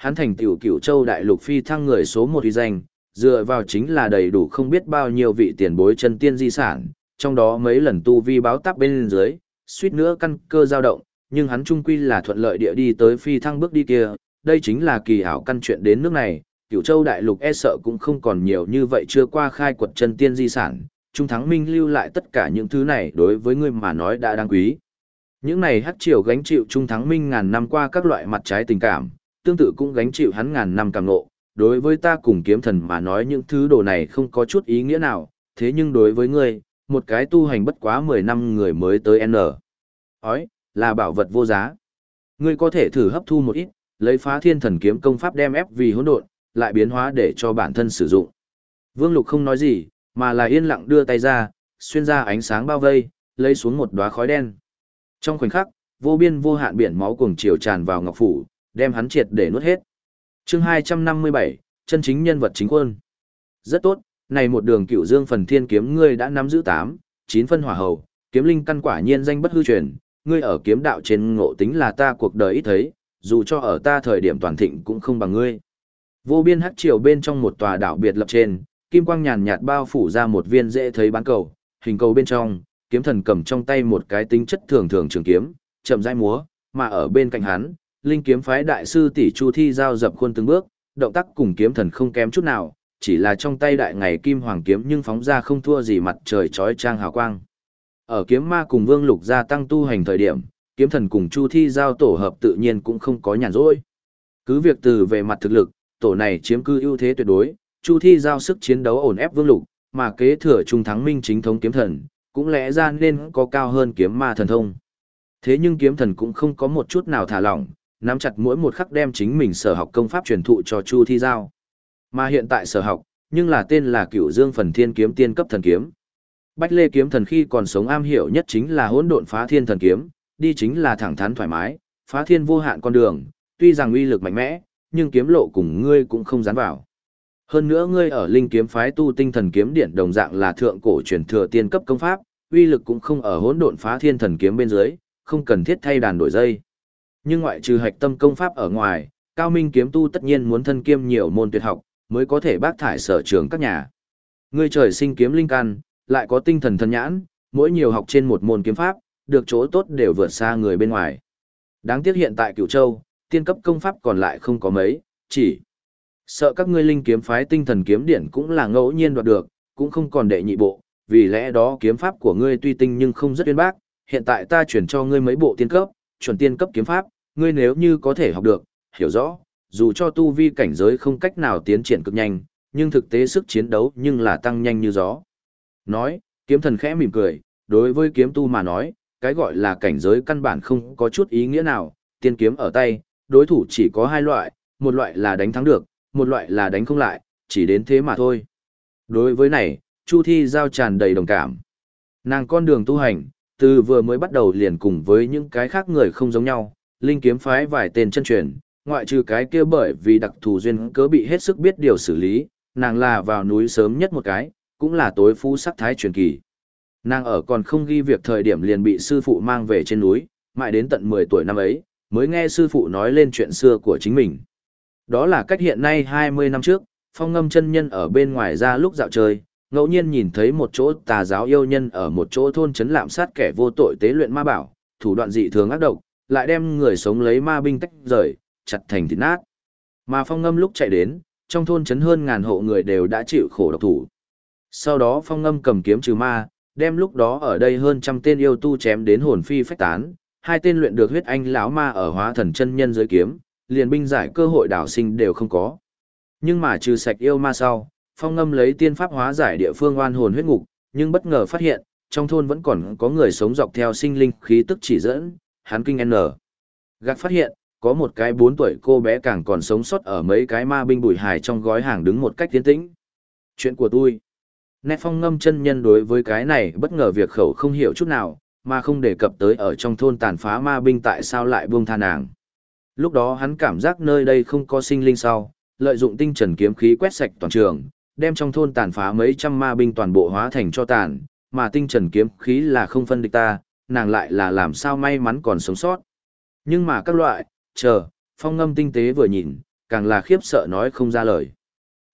Hắn thành tiểu cửu châu đại lục phi thăng người số một uy danh, dựa vào chính là đầy đủ không biết bao nhiêu vị tiền bối chân tiên di sản, trong đó mấy lần tu vi báo táp bên dưới, suýt nữa căn cơ dao động, nhưng hắn trung quy là thuận lợi địa đi tới phi thăng bước đi kia, đây chính là kỳ ảo căn chuyện đến nước này, cửu châu đại lục e sợ cũng không còn nhiều như vậy chưa qua khai quật chân tiên di sản, Trung Thắng Minh lưu lại tất cả những thứ này đối với người mà nói đã đáng quý. Những này hát triều gánh chịu Trung Thắng Minh ngàn năm qua các loại mặt trái tình cảm, tương tự cũng gánh chịu hắn ngàn năm càng ngộ. Đối với ta cùng kiếm thần mà nói những thứ đồ này không có chút ý nghĩa nào, thế nhưng đối với ngươi, một cái tu hành bất quá 10 năm người mới tới N. Ói, là bảo vật vô giá. Ngươi có thể thử hấp thu một ít, lấy phá thiên thần kiếm công pháp đem ép vì hỗn độn, lại biến hóa để cho bản thân sử dụng. Vương Lục không nói gì, mà là yên lặng đưa tay ra, xuyên ra ánh sáng bao vây, lấy xuống một đóa khói đen. Trong khoảnh khắc, vô biên vô hạn biển máu cuồng chiều tràn vào ngọc phủ, đem hắn triệt để nuốt hết. Chương 257, chân chính nhân vật chính quân. Rất tốt, này một đường cựu dương phần thiên kiếm ngươi đã nắm giữ 8, 9 phân hỏa hầu, kiếm linh căn quả nhiên danh bất hư truyền, ngươi ở kiếm đạo trên ngộ tính là ta cuộc đời ít thấy, dù cho ở ta thời điểm toàn thịnh cũng không bằng ngươi. Vô biên hắc triều bên trong một tòa đảo biệt lập trên, kim quang nhàn nhạt bao phủ ra một viên dễ thấy bán cầu, hình cầu bên trong, kiếm thần cầm trong tay một cái tính chất thường thường trường kiếm, chậm rãi múa, mà ở bên cạnh hắn, linh kiếm phái đại sư tỷ Chu Thi giao dập khuôn từng bước, động tác cùng kiếm thần không kém chút nào, chỉ là trong tay đại ngày kim hoàng kiếm nhưng phóng ra không thua gì mặt trời chói trang hào quang. Ở kiếm ma cùng Vương Lục gia tăng tu hành thời điểm, kiếm thần cùng Chu Thi giao tổ hợp tự nhiên cũng không có nhàn rỗi. Cứ việc từ về mặt thực lực, tổ này chiếm cư ưu thế tuyệt đối, Chu Thi giao sức chiến đấu ổn ép Vương Lục, mà kế thừa trung thắng minh chính thống kiếm thần, cũng lẽ ra nên có cao hơn kiếm ma thần thông. Thế nhưng kiếm thần cũng không có một chút nào thả lỏng, nắm chặt mỗi một khắc đem chính mình sở học công pháp truyền thụ cho Chu Thi Giao. Mà hiện tại sở học, nhưng là tên là Cửu Dương Phần Thiên Kiếm tiên cấp thần kiếm. Bách Lê kiếm thần khi còn sống am hiểu nhất chính là hỗn độn phá thiên thần kiếm, đi chính là thẳng thắn thoải mái, phá thiên vô hạn con đường, tuy rằng uy lực mạnh mẽ, nhưng kiếm lộ cùng ngươi cũng không dán vào. Hơn nữa ngươi ở linh kiếm phái tu tinh thần kiếm điện đồng dạng là thượng cổ truyền thừa tiên cấp công pháp, uy lực cũng không ở hỗn độn phá thiên thần kiếm bên dưới, không cần thiết thay đàn đổi dây. Nhưng ngoại trừ hạch tâm công pháp ở ngoài, cao minh kiếm tu tất nhiên muốn thân kiêm nhiều môn tuyệt học, mới có thể bác thải sở trường các nhà. Ngươi trời sinh kiếm linh căn, lại có tinh thần thần nhãn, mỗi nhiều học trên một môn kiếm pháp, được chỗ tốt đều vượt xa người bên ngoài. Đáng tiếc hiện tại Cửu Châu, tiên cấp công pháp còn lại không có mấy, chỉ sợ các ngươi linh kiếm phái tinh thần kiếm điển cũng là ngẫu nhiên đoạt được, cũng không còn đệ nhị bộ, vì lẽ đó kiếm pháp của ngươi tuy tinh nhưng không rất uyên bác, hiện tại ta chuyển cho ngươi mấy bộ tiên cấp, chuẩn tiên cấp kiếm pháp, ngươi nếu như có thể học được, hiểu rõ, dù cho tu vi cảnh giới không cách nào tiến triển cực nhanh, nhưng thực tế sức chiến đấu nhưng là tăng nhanh như gió. Nói, kiếm thần khẽ mỉm cười, đối với kiếm tu mà nói, cái gọi là cảnh giới căn bản không có chút ý nghĩa nào, tiên kiếm ở tay, đối thủ chỉ có hai loại, một loại là đánh thắng được, một loại là đánh không lại, chỉ đến thế mà thôi. Đối với này, Chu Thi giao tràn đầy đồng cảm. Nàng con đường tu hành, từ vừa mới bắt đầu liền cùng với những cái khác người không giống nhau, linh kiếm phái vài tên chân truyền, ngoại trừ cái kia bởi vì đặc thù duyên cớ bị hết sức biết điều xử lý, nàng là vào núi sớm nhất một cái, cũng là tối phú sắc thái truyền kỳ. Nàng ở còn không ghi việc thời điểm liền bị sư phụ mang về trên núi, mãi đến tận 10 tuổi năm ấy, mới nghe sư phụ nói lên chuyện xưa của chính mình. Đó là cách hiện nay 20 năm trước, phong ngâm chân nhân ở bên ngoài ra lúc dạo chơi, ngẫu nhiên nhìn thấy một chỗ tà giáo yêu nhân ở một chỗ thôn trấn lạm sát kẻ vô tội tế luyện ma bảo, thủ đoạn dị thường ác độc, lại đem người sống lấy ma binh tách rời, chặt thành thịt nát. Mà phong ngâm lúc chạy đến, trong thôn trấn hơn ngàn hộ người đều đã chịu khổ độc thủ. Sau đó phong ngâm cầm kiếm trừ ma, đem lúc đó ở đây hơn trăm tên yêu tu chém đến hồn phi phách tán, hai tên luyện được huyết anh lão ma ở hóa thần chân nhân dưới kiếm, liền binh giải cơ hội đảo sinh đều không có. Nhưng mà trừ sạch yêu ma sau, phong ngâm lấy tiên pháp hóa giải địa phương oan hồn huyết ngục, nhưng bất ngờ phát hiện, trong thôn vẫn còn có người sống dọc theo sinh linh khí tức chỉ dẫn, hắn kinh N. Gạc phát hiện, có một cái bốn tuổi cô bé càng còn sống sót ở mấy cái ma binh bùi hài trong gói hàng đứng một cách tiến tĩnh. Chuyện của tôi. Nét phong ngâm chân nhân đối với cái này bất ngờ việc khẩu không hiểu chút nào, mà không đề cập tới ở trong thôn tàn phá ma binh tại sao lại buông tha nàng. Lúc đó hắn cảm giác nơi đây không có sinh linh sau, lợi dụng tinh trần kiếm khí quét sạch toàn trường, đem trong thôn tàn phá mấy trăm ma binh toàn bộ hóa thành cho tàn, mà tinh trần kiếm khí là không phân địch ta, nàng lại là làm sao may mắn còn sống sót. Nhưng mà các loại, chờ, phong ngâm tinh tế vừa nhìn, càng là khiếp sợ nói không ra lời.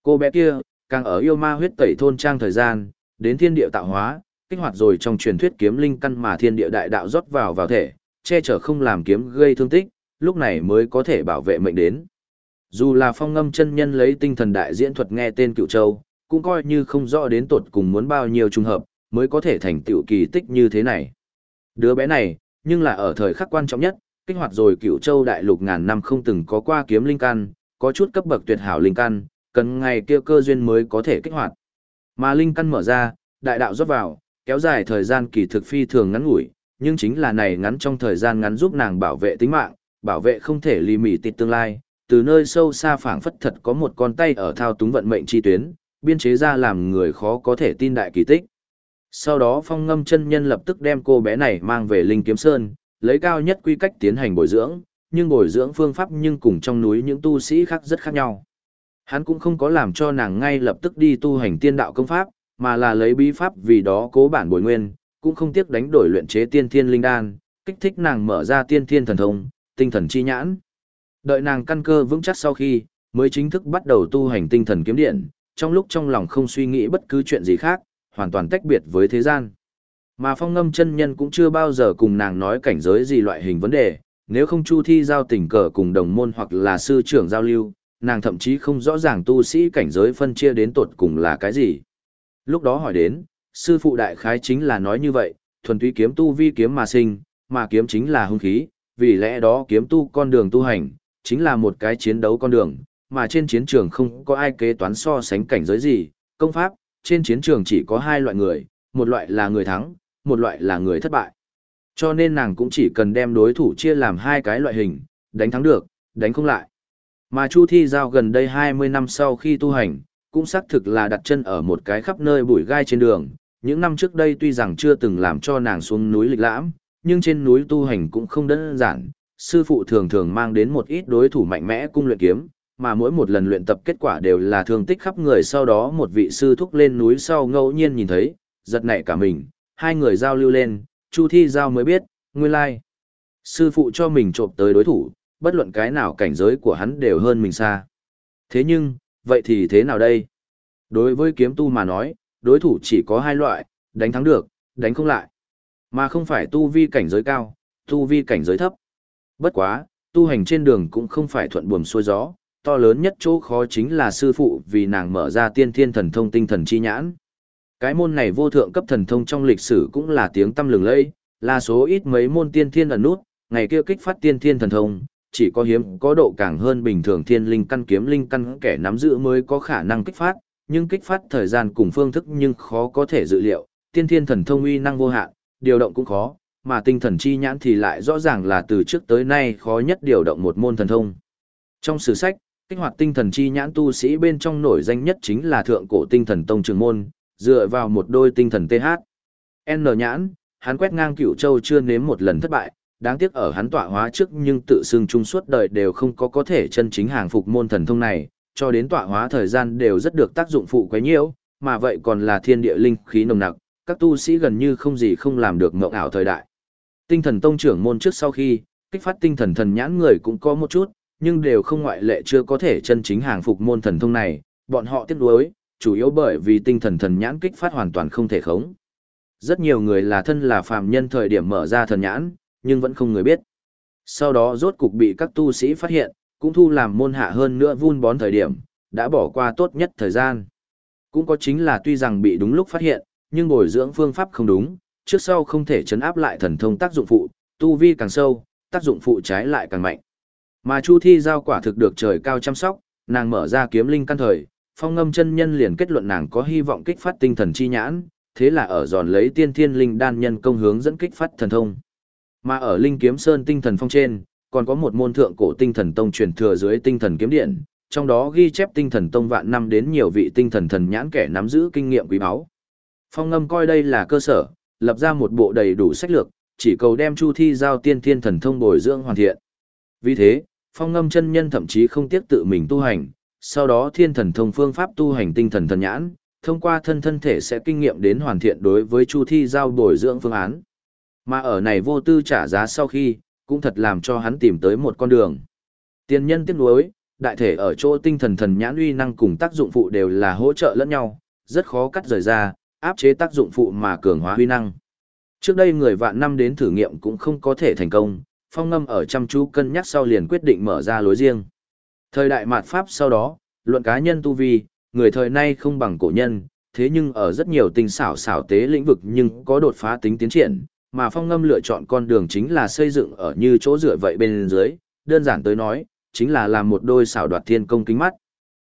Cô bé kia, càng ở yêu ma huyết tẩy thôn trang thời gian, đến thiên địa tạo hóa, kích hoạt rồi trong truyền thuyết kiếm linh căn mà thiên địa đại đạo rót vào vào thể, che chở không làm kiếm gây thương tích, lúc này mới có thể bảo vệ mệnh đến. Dù là phong ngâm chân nhân lấy tinh thần đại diễn thuật nghe tên cựu châu, cũng coi như không rõ đến tột cùng muốn bao nhiêu trùng hợp, mới có thể thành tựu kỳ tích như thế này. Đứa bé này, nhưng là ở thời khắc quan trọng nhất, kích hoạt rồi cựu châu đại lục ngàn năm không từng có qua kiếm linh căn, có chút cấp bậc tuyệt hảo linh căn, cần ngày kia cơ duyên mới có thể kích hoạt. Mà linh căn mở ra, đại đạo rót vào, kéo dài thời gian kỳ thực phi thường ngắn ngủi, nhưng chính là này ngắn trong thời gian ngắn giúp nàng bảo vệ tính mạng, bảo vệ không thể lì mỉ tịt tương lai, từ nơi sâu xa phảng phất thật có một con tay ở thao túng vận mệnh chi tuyến, biên chế ra làm người khó có thể tin đại kỳ tích. Sau đó phong ngâm chân nhân lập tức đem cô bé này mang về Linh Kiếm Sơn, lấy cao nhất quy cách tiến hành bồi dưỡng, nhưng bồi dưỡng phương pháp nhưng cùng trong núi những tu sĩ khác rất khác nhau. Hắn cũng không có làm cho nàng ngay lập tức đi tu hành tiên đạo công pháp, mà là lấy bí pháp vì đó cố bản bồi nguyên, cũng không tiếc đánh đổi luyện chế tiên thiên linh đan, kích thích nàng mở ra tiên thiên thần thông, tinh thần chi nhãn. Đợi nàng căn cơ vững chắc sau khi, mới chính thức bắt đầu tu hành tinh thần kiếm điện, trong lúc trong lòng không suy nghĩ bất cứ chuyện gì khác, hoàn toàn tách biệt với thế gian. Mà phong ngâm chân nhân cũng chưa bao giờ cùng nàng nói cảnh giới gì loại hình vấn đề, nếu không chu thi giao tình cờ cùng đồng môn hoặc là sư trưởng giao lưu, nàng thậm chí không rõ ràng tu sĩ cảnh giới phân chia đến tột cùng là cái gì. Lúc đó hỏi đến, sư phụ đại khái chính là nói như vậy, thuần túy kiếm tu vi kiếm mà sinh, mà kiếm chính là hung khí, vì lẽ đó kiếm tu con đường tu hành, chính là một cái chiến đấu con đường, mà trên chiến trường không có ai kế toán so sánh cảnh giới gì, công pháp, trên chiến trường chỉ có hai loại người, một loại là người thắng, một loại là người thất bại. Cho nên nàng cũng chỉ cần đem đối thủ chia làm hai cái loại hình, đánh thắng được, đánh không lại. Mà Chu Thi Giao gần đây 20 năm sau khi tu hành, cũng xác thực là đặt chân ở một cái khắp nơi bụi gai trên đường. Những năm trước đây tuy rằng chưa từng làm cho nàng xuống núi lịch lãm, nhưng trên núi tu hành cũng không đơn giản. Sư phụ thường thường mang đến một ít đối thủ mạnh mẽ cung luyện kiếm, mà mỗi một lần luyện tập kết quả đều là thương tích khắp người sau đó một vị sư thúc lên núi sau ngẫu nhiên nhìn thấy, giật nảy cả mình, hai người giao lưu lên, Chu Thi Giao mới biết, nguyên lai. Sư phụ cho mình trộm tới đối thủ, bất luận cái nào cảnh giới của hắn đều hơn mình xa. Thế nhưng, vậy thì thế nào đây? Đối với kiếm tu mà nói, đối thủ chỉ có hai loại, đánh thắng được, đánh không lại. Mà không phải tu vi cảnh giới cao, tu vi cảnh giới thấp. Bất quá, tu hành trên đường cũng không phải thuận buồm xuôi gió, to lớn nhất chỗ khó chính là sư phụ vì nàng mở ra tiên thiên thần thông tinh thần chi nhãn. Cái môn này vô thượng cấp thần thông trong lịch sử cũng là tiếng tâm lừng lẫy, là số ít mấy môn tiên thiên ẩn nút, ngày kia kích phát tiên thiên thần thông, chỉ có hiếm có độ càng hơn bình thường thiên linh căn kiếm linh căn kẻ nắm giữ mới có khả năng kích phát, nhưng kích phát thời gian cùng phương thức nhưng khó có thể dự liệu, tiên thiên thần thông uy năng vô hạn, điều động cũng khó, mà tinh thần chi nhãn thì lại rõ ràng là từ trước tới nay khó nhất điều động một môn thần thông. Trong sử sách, kích hoạt tinh thần chi nhãn tu sĩ bên trong nổi danh nhất chính là thượng cổ tinh thần tông trường môn, dựa vào một đôi tinh thần TH. N nhãn, hắn quét ngang cửu châu chưa nếm một lần thất bại, đáng tiếc ở hắn tọa hóa trước nhưng tự xưng chung suốt đời đều không có có thể chân chính hàng phục môn thần thông này, cho đến tọa hóa thời gian đều rất được tác dụng phụ quấy nhiễu, mà vậy còn là thiên địa linh khí nồng nặc, các tu sĩ gần như không gì không làm được mộng ảo thời đại. Tinh thần tông trưởng môn trước sau khi, kích phát tinh thần thần nhãn người cũng có một chút, nhưng đều không ngoại lệ chưa có thể chân chính hàng phục môn thần thông này, bọn họ tiếc nuối, chủ yếu bởi vì tinh thần thần nhãn kích phát hoàn toàn không thể khống. Rất nhiều người là thân là phàm nhân thời điểm mở ra thần nhãn, nhưng vẫn không người biết. Sau đó rốt cục bị các tu sĩ phát hiện, cũng thu làm môn hạ hơn nữa vun bón thời điểm, đã bỏ qua tốt nhất thời gian. Cũng có chính là tuy rằng bị đúng lúc phát hiện, nhưng bồi dưỡng phương pháp không đúng, trước sau không thể chấn áp lại thần thông tác dụng phụ, tu vi càng sâu, tác dụng phụ trái lại càng mạnh. Mà Chu Thi giao quả thực được trời cao chăm sóc, nàng mở ra kiếm linh căn thời, phong ngâm chân nhân liền kết luận nàng có hy vọng kích phát tinh thần chi nhãn, thế là ở giòn lấy tiên thiên linh đan nhân công hướng dẫn kích phát thần thông. Mà ở linh kiếm sơn tinh thần phong trên, còn có một môn thượng cổ tinh thần tông truyền thừa dưới tinh thần kiếm điện, trong đó ghi chép tinh thần tông vạn năm đến nhiều vị tinh thần thần nhãn kẻ nắm giữ kinh nghiệm quý báu. Phong ngâm coi đây là cơ sở, lập ra một bộ đầy đủ sách lược, chỉ cầu đem chu thi giao tiên thiên thần thông bồi dưỡng hoàn thiện. Vì thế, phong ngâm chân nhân thậm chí không tiếc tự mình tu hành, sau đó thiên thần thông phương pháp tu hành tinh thần thần nhãn, thông qua thân thân thể sẽ kinh nghiệm đến hoàn thiện đối với chu thi giao bồi dưỡng phương án. Mà ở này vô tư trả giá sau khi, cũng thật làm cho hắn tìm tới một con đường. Tiên nhân tiếc nuối, đại thể ở chỗ tinh thần thần nhãn uy năng cùng tác dụng phụ đều là hỗ trợ lẫn nhau, rất khó cắt rời ra, áp chế tác dụng phụ mà cường hóa huy năng. Trước đây người vạn năm đến thử nghiệm cũng không có thể thành công, phong ngâm ở chăm chú cân nhắc sau liền quyết định mở ra lối riêng. Thời đại mạt Pháp sau đó, luận cá nhân tu vi, người thời nay không bằng cổ nhân, thế nhưng ở rất nhiều tình xảo xảo tế lĩnh vực nhưng có đột phá tính tiến triển, mà phong ngâm lựa chọn con đường chính là xây dựng ở như chỗ rửa vậy bên dưới, đơn giản tới nói, chính là làm một đôi xảo đoạt thiên công kính mắt.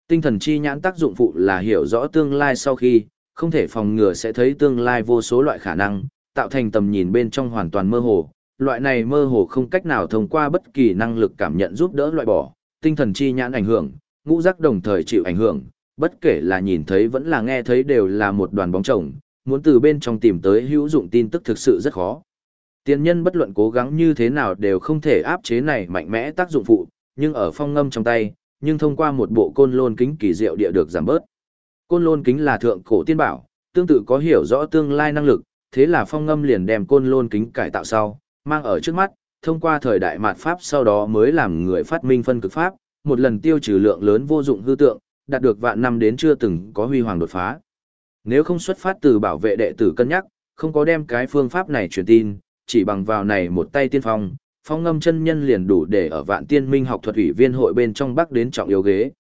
Tinh thần chi nhãn tác dụng phụ là hiểu rõ tương lai sau khi, không thể phòng ngừa sẽ thấy tương lai vô số loại khả năng, tạo thành tầm nhìn bên trong hoàn toàn mơ hồ. Loại này mơ hồ không cách nào thông qua bất kỳ năng lực cảm nhận giúp đỡ loại bỏ, tinh thần chi nhãn ảnh hưởng, ngũ giác đồng thời chịu ảnh hưởng, bất kể là nhìn thấy vẫn là nghe thấy đều là một đoàn bóng chồng, muốn từ bên trong tìm tới hữu dụng tin tức thực sự rất khó. Tiên nhân bất luận cố gắng như thế nào đều không thể áp chế này mạnh mẽ tác dụng phụ, nhưng ở phong ngâm trong tay, nhưng thông qua một bộ côn lôn kính kỳ diệu địa được giảm bớt. Côn lôn kính là thượng cổ tiên bảo, tương tự có hiểu rõ tương lai năng lực, thế là phong ngâm liền đem côn lôn kính cải tạo sau, mang ở trước mắt, thông qua thời đại mạt pháp sau đó mới làm người phát minh phân cực pháp, một lần tiêu trừ lượng lớn vô dụng hư tượng, đạt được vạn năm đến chưa từng có huy hoàng đột phá. Nếu không xuất phát từ bảo vệ đệ tử cân nhắc, không có đem cái phương pháp này truyền tin, chỉ bằng vào này một tay tiên phong, phong ngâm chân nhân liền đủ để ở vạn tiên minh học thuật ủy viên hội bên trong bắc đến trọng yếu ghế.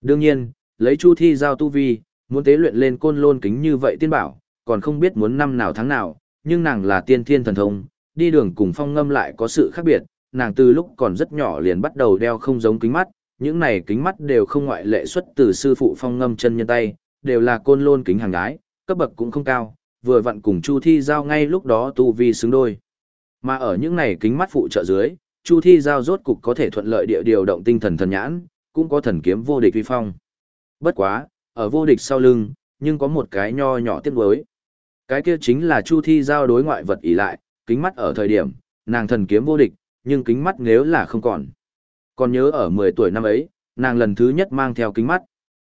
Đương nhiên, lấy chu thi giao tu vi, muốn tế luyện lên côn lôn kính như vậy tiên bảo, còn không biết muốn năm nào tháng nào, nhưng nàng là tiên thiên thần thông, đi đường cùng phong ngâm lại có sự khác biệt, nàng từ lúc còn rất nhỏ liền bắt đầu đeo không giống kính mắt, những này kính mắt đều không ngoại lệ xuất từ sư phụ phong ngâm chân nhân tay, đều là côn lôn kính hàng gái, cấp bậc cũng không cao, vừa vặn cùng Chu Thi Giao ngay lúc đó tu vi xứng đôi. Mà ở những này kính mắt phụ trợ dưới, Chu Thi Giao rốt cục có thể thuận lợi địa điều động tinh thần thần nhãn, cũng có thần kiếm vô địch vi phong. Bất quá, ở vô địch sau lưng, nhưng có một cái nho nhỏ tiếc nuối. Cái kia chính là Chu Thi giao đối ngoại vật ỷ lại, kính mắt ở thời điểm, nàng thần kiếm vô địch, nhưng kính mắt nếu là không còn. Còn nhớ ở 10 tuổi năm ấy, nàng lần thứ nhất mang theo kính mắt.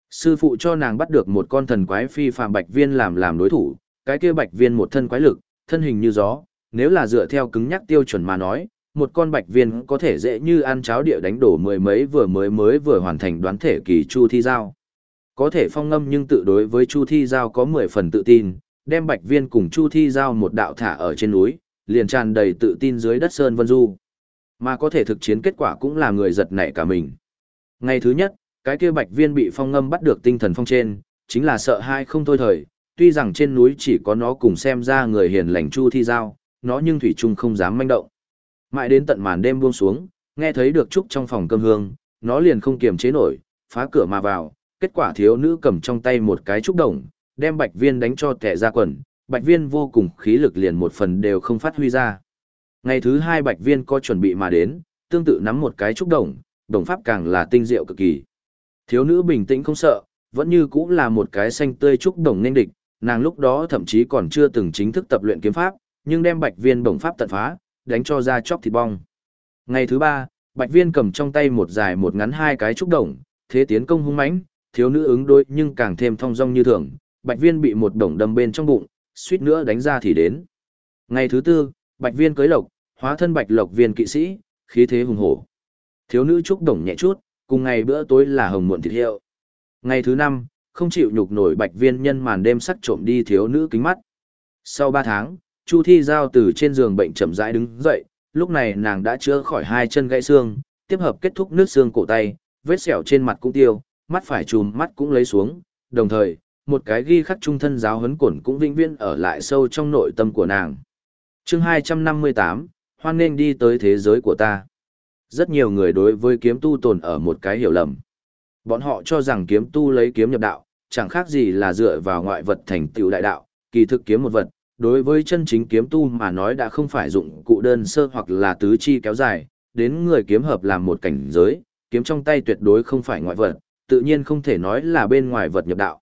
Sư phụ cho nàng bắt được một con thần quái phi phàm bạch viên làm làm đối thủ, cái kia bạch viên một thân quái lực, thân hình như gió, nếu là dựa theo cứng nhắc tiêu chuẩn mà nói, một con bạch viên có thể dễ như ăn cháo địa đánh đổ mười mấy vừa mới mới vừa hoàn thành đoán thể kỳ chu thi giao. Có thể phong ngâm nhưng tự đối với chu thi giao có 10 phần tự tin, đem bạch viên cùng chu thi giao một đạo thả ở trên núi, liền tràn đầy tự tin dưới đất sơn vân du. Mà có thể thực chiến kết quả cũng là người giật nảy cả mình. Ngày thứ nhất, cái kia bạch viên bị phong ngâm bắt được tinh thần phong trên, chính là sợ hai không thôi thời, tuy rằng trên núi chỉ có nó cùng xem ra người hiền lành chu thi giao, nó nhưng thủy trung không dám manh động. Mãi đến tận màn đêm buông xuống, nghe thấy được trúc trong phòng cơm hương, nó liền không kiềm chế nổi, phá cửa mà vào, kết quả thiếu nữ cầm trong tay một cái trúc đồng, đem bạch viên đánh cho tẻ ra quần, bạch viên vô cùng khí lực liền một phần đều không phát huy ra. Ngày thứ hai bạch viên có chuẩn bị mà đến, tương tự nắm một cái trúc đồng, đồng pháp càng là tinh diệu cực kỳ. Thiếu nữ bình tĩnh không sợ, vẫn như cũng là một cái xanh tươi trúc đồng nên địch, nàng lúc đó thậm chí còn chưa từng chính thức tập luyện kiếm pháp, nhưng đem bạch viên đồng pháp tận phá, đánh cho ra chóc thịt bong. Ngày thứ ba, bạch viên cầm trong tay một dài một ngắn hai cái trúc đồng, thế tiến công hung mãnh, thiếu nữ ứng đối nhưng càng thêm thong dong như thường, bạch viên bị một đồng đâm bên trong bụng, suýt nữa đánh ra thì đến. Ngày thứ tư, bạch viên cưới lộc, hóa thân bạch lộc viên kỵ sĩ, khí thế hùng hổ. Thiếu nữ trúc đồng nhẹ chút, cùng ngày bữa tối là hồng muộn thịt hiệu. Ngày thứ năm, không chịu nhục nổi bạch viên nhân màn đêm sắc trộm đi thiếu nữ kính mắt. Sau ba tháng, Chu Thi Giao từ trên giường bệnh chậm rãi đứng dậy, lúc này nàng đã chữa khỏi hai chân gãy xương, tiếp hợp kết thúc nước xương cổ tay, vết sẹo trên mặt cũng tiêu, mắt phải chùm mắt cũng lấy xuống, đồng thời, một cái ghi khắc trung thân giáo huấn cổn cũng vĩnh viễn ở lại sâu trong nội tâm của nàng. Chương 258, hoan nên đi tới thế giới của ta. Rất nhiều người đối với kiếm tu tồn ở một cái hiểu lầm. Bọn họ cho rằng kiếm tu lấy kiếm nhập đạo, chẳng khác gì là dựa vào ngoại vật thành tựu đại đạo, kỳ thực kiếm một vật, đối với chân chính kiếm tu mà nói đã không phải dụng cụ đơn sơ hoặc là tứ chi kéo dài, đến người kiếm hợp làm một cảnh giới, kiếm trong tay tuyệt đối không phải ngoại vật, tự nhiên không thể nói là bên ngoài vật nhập đạo.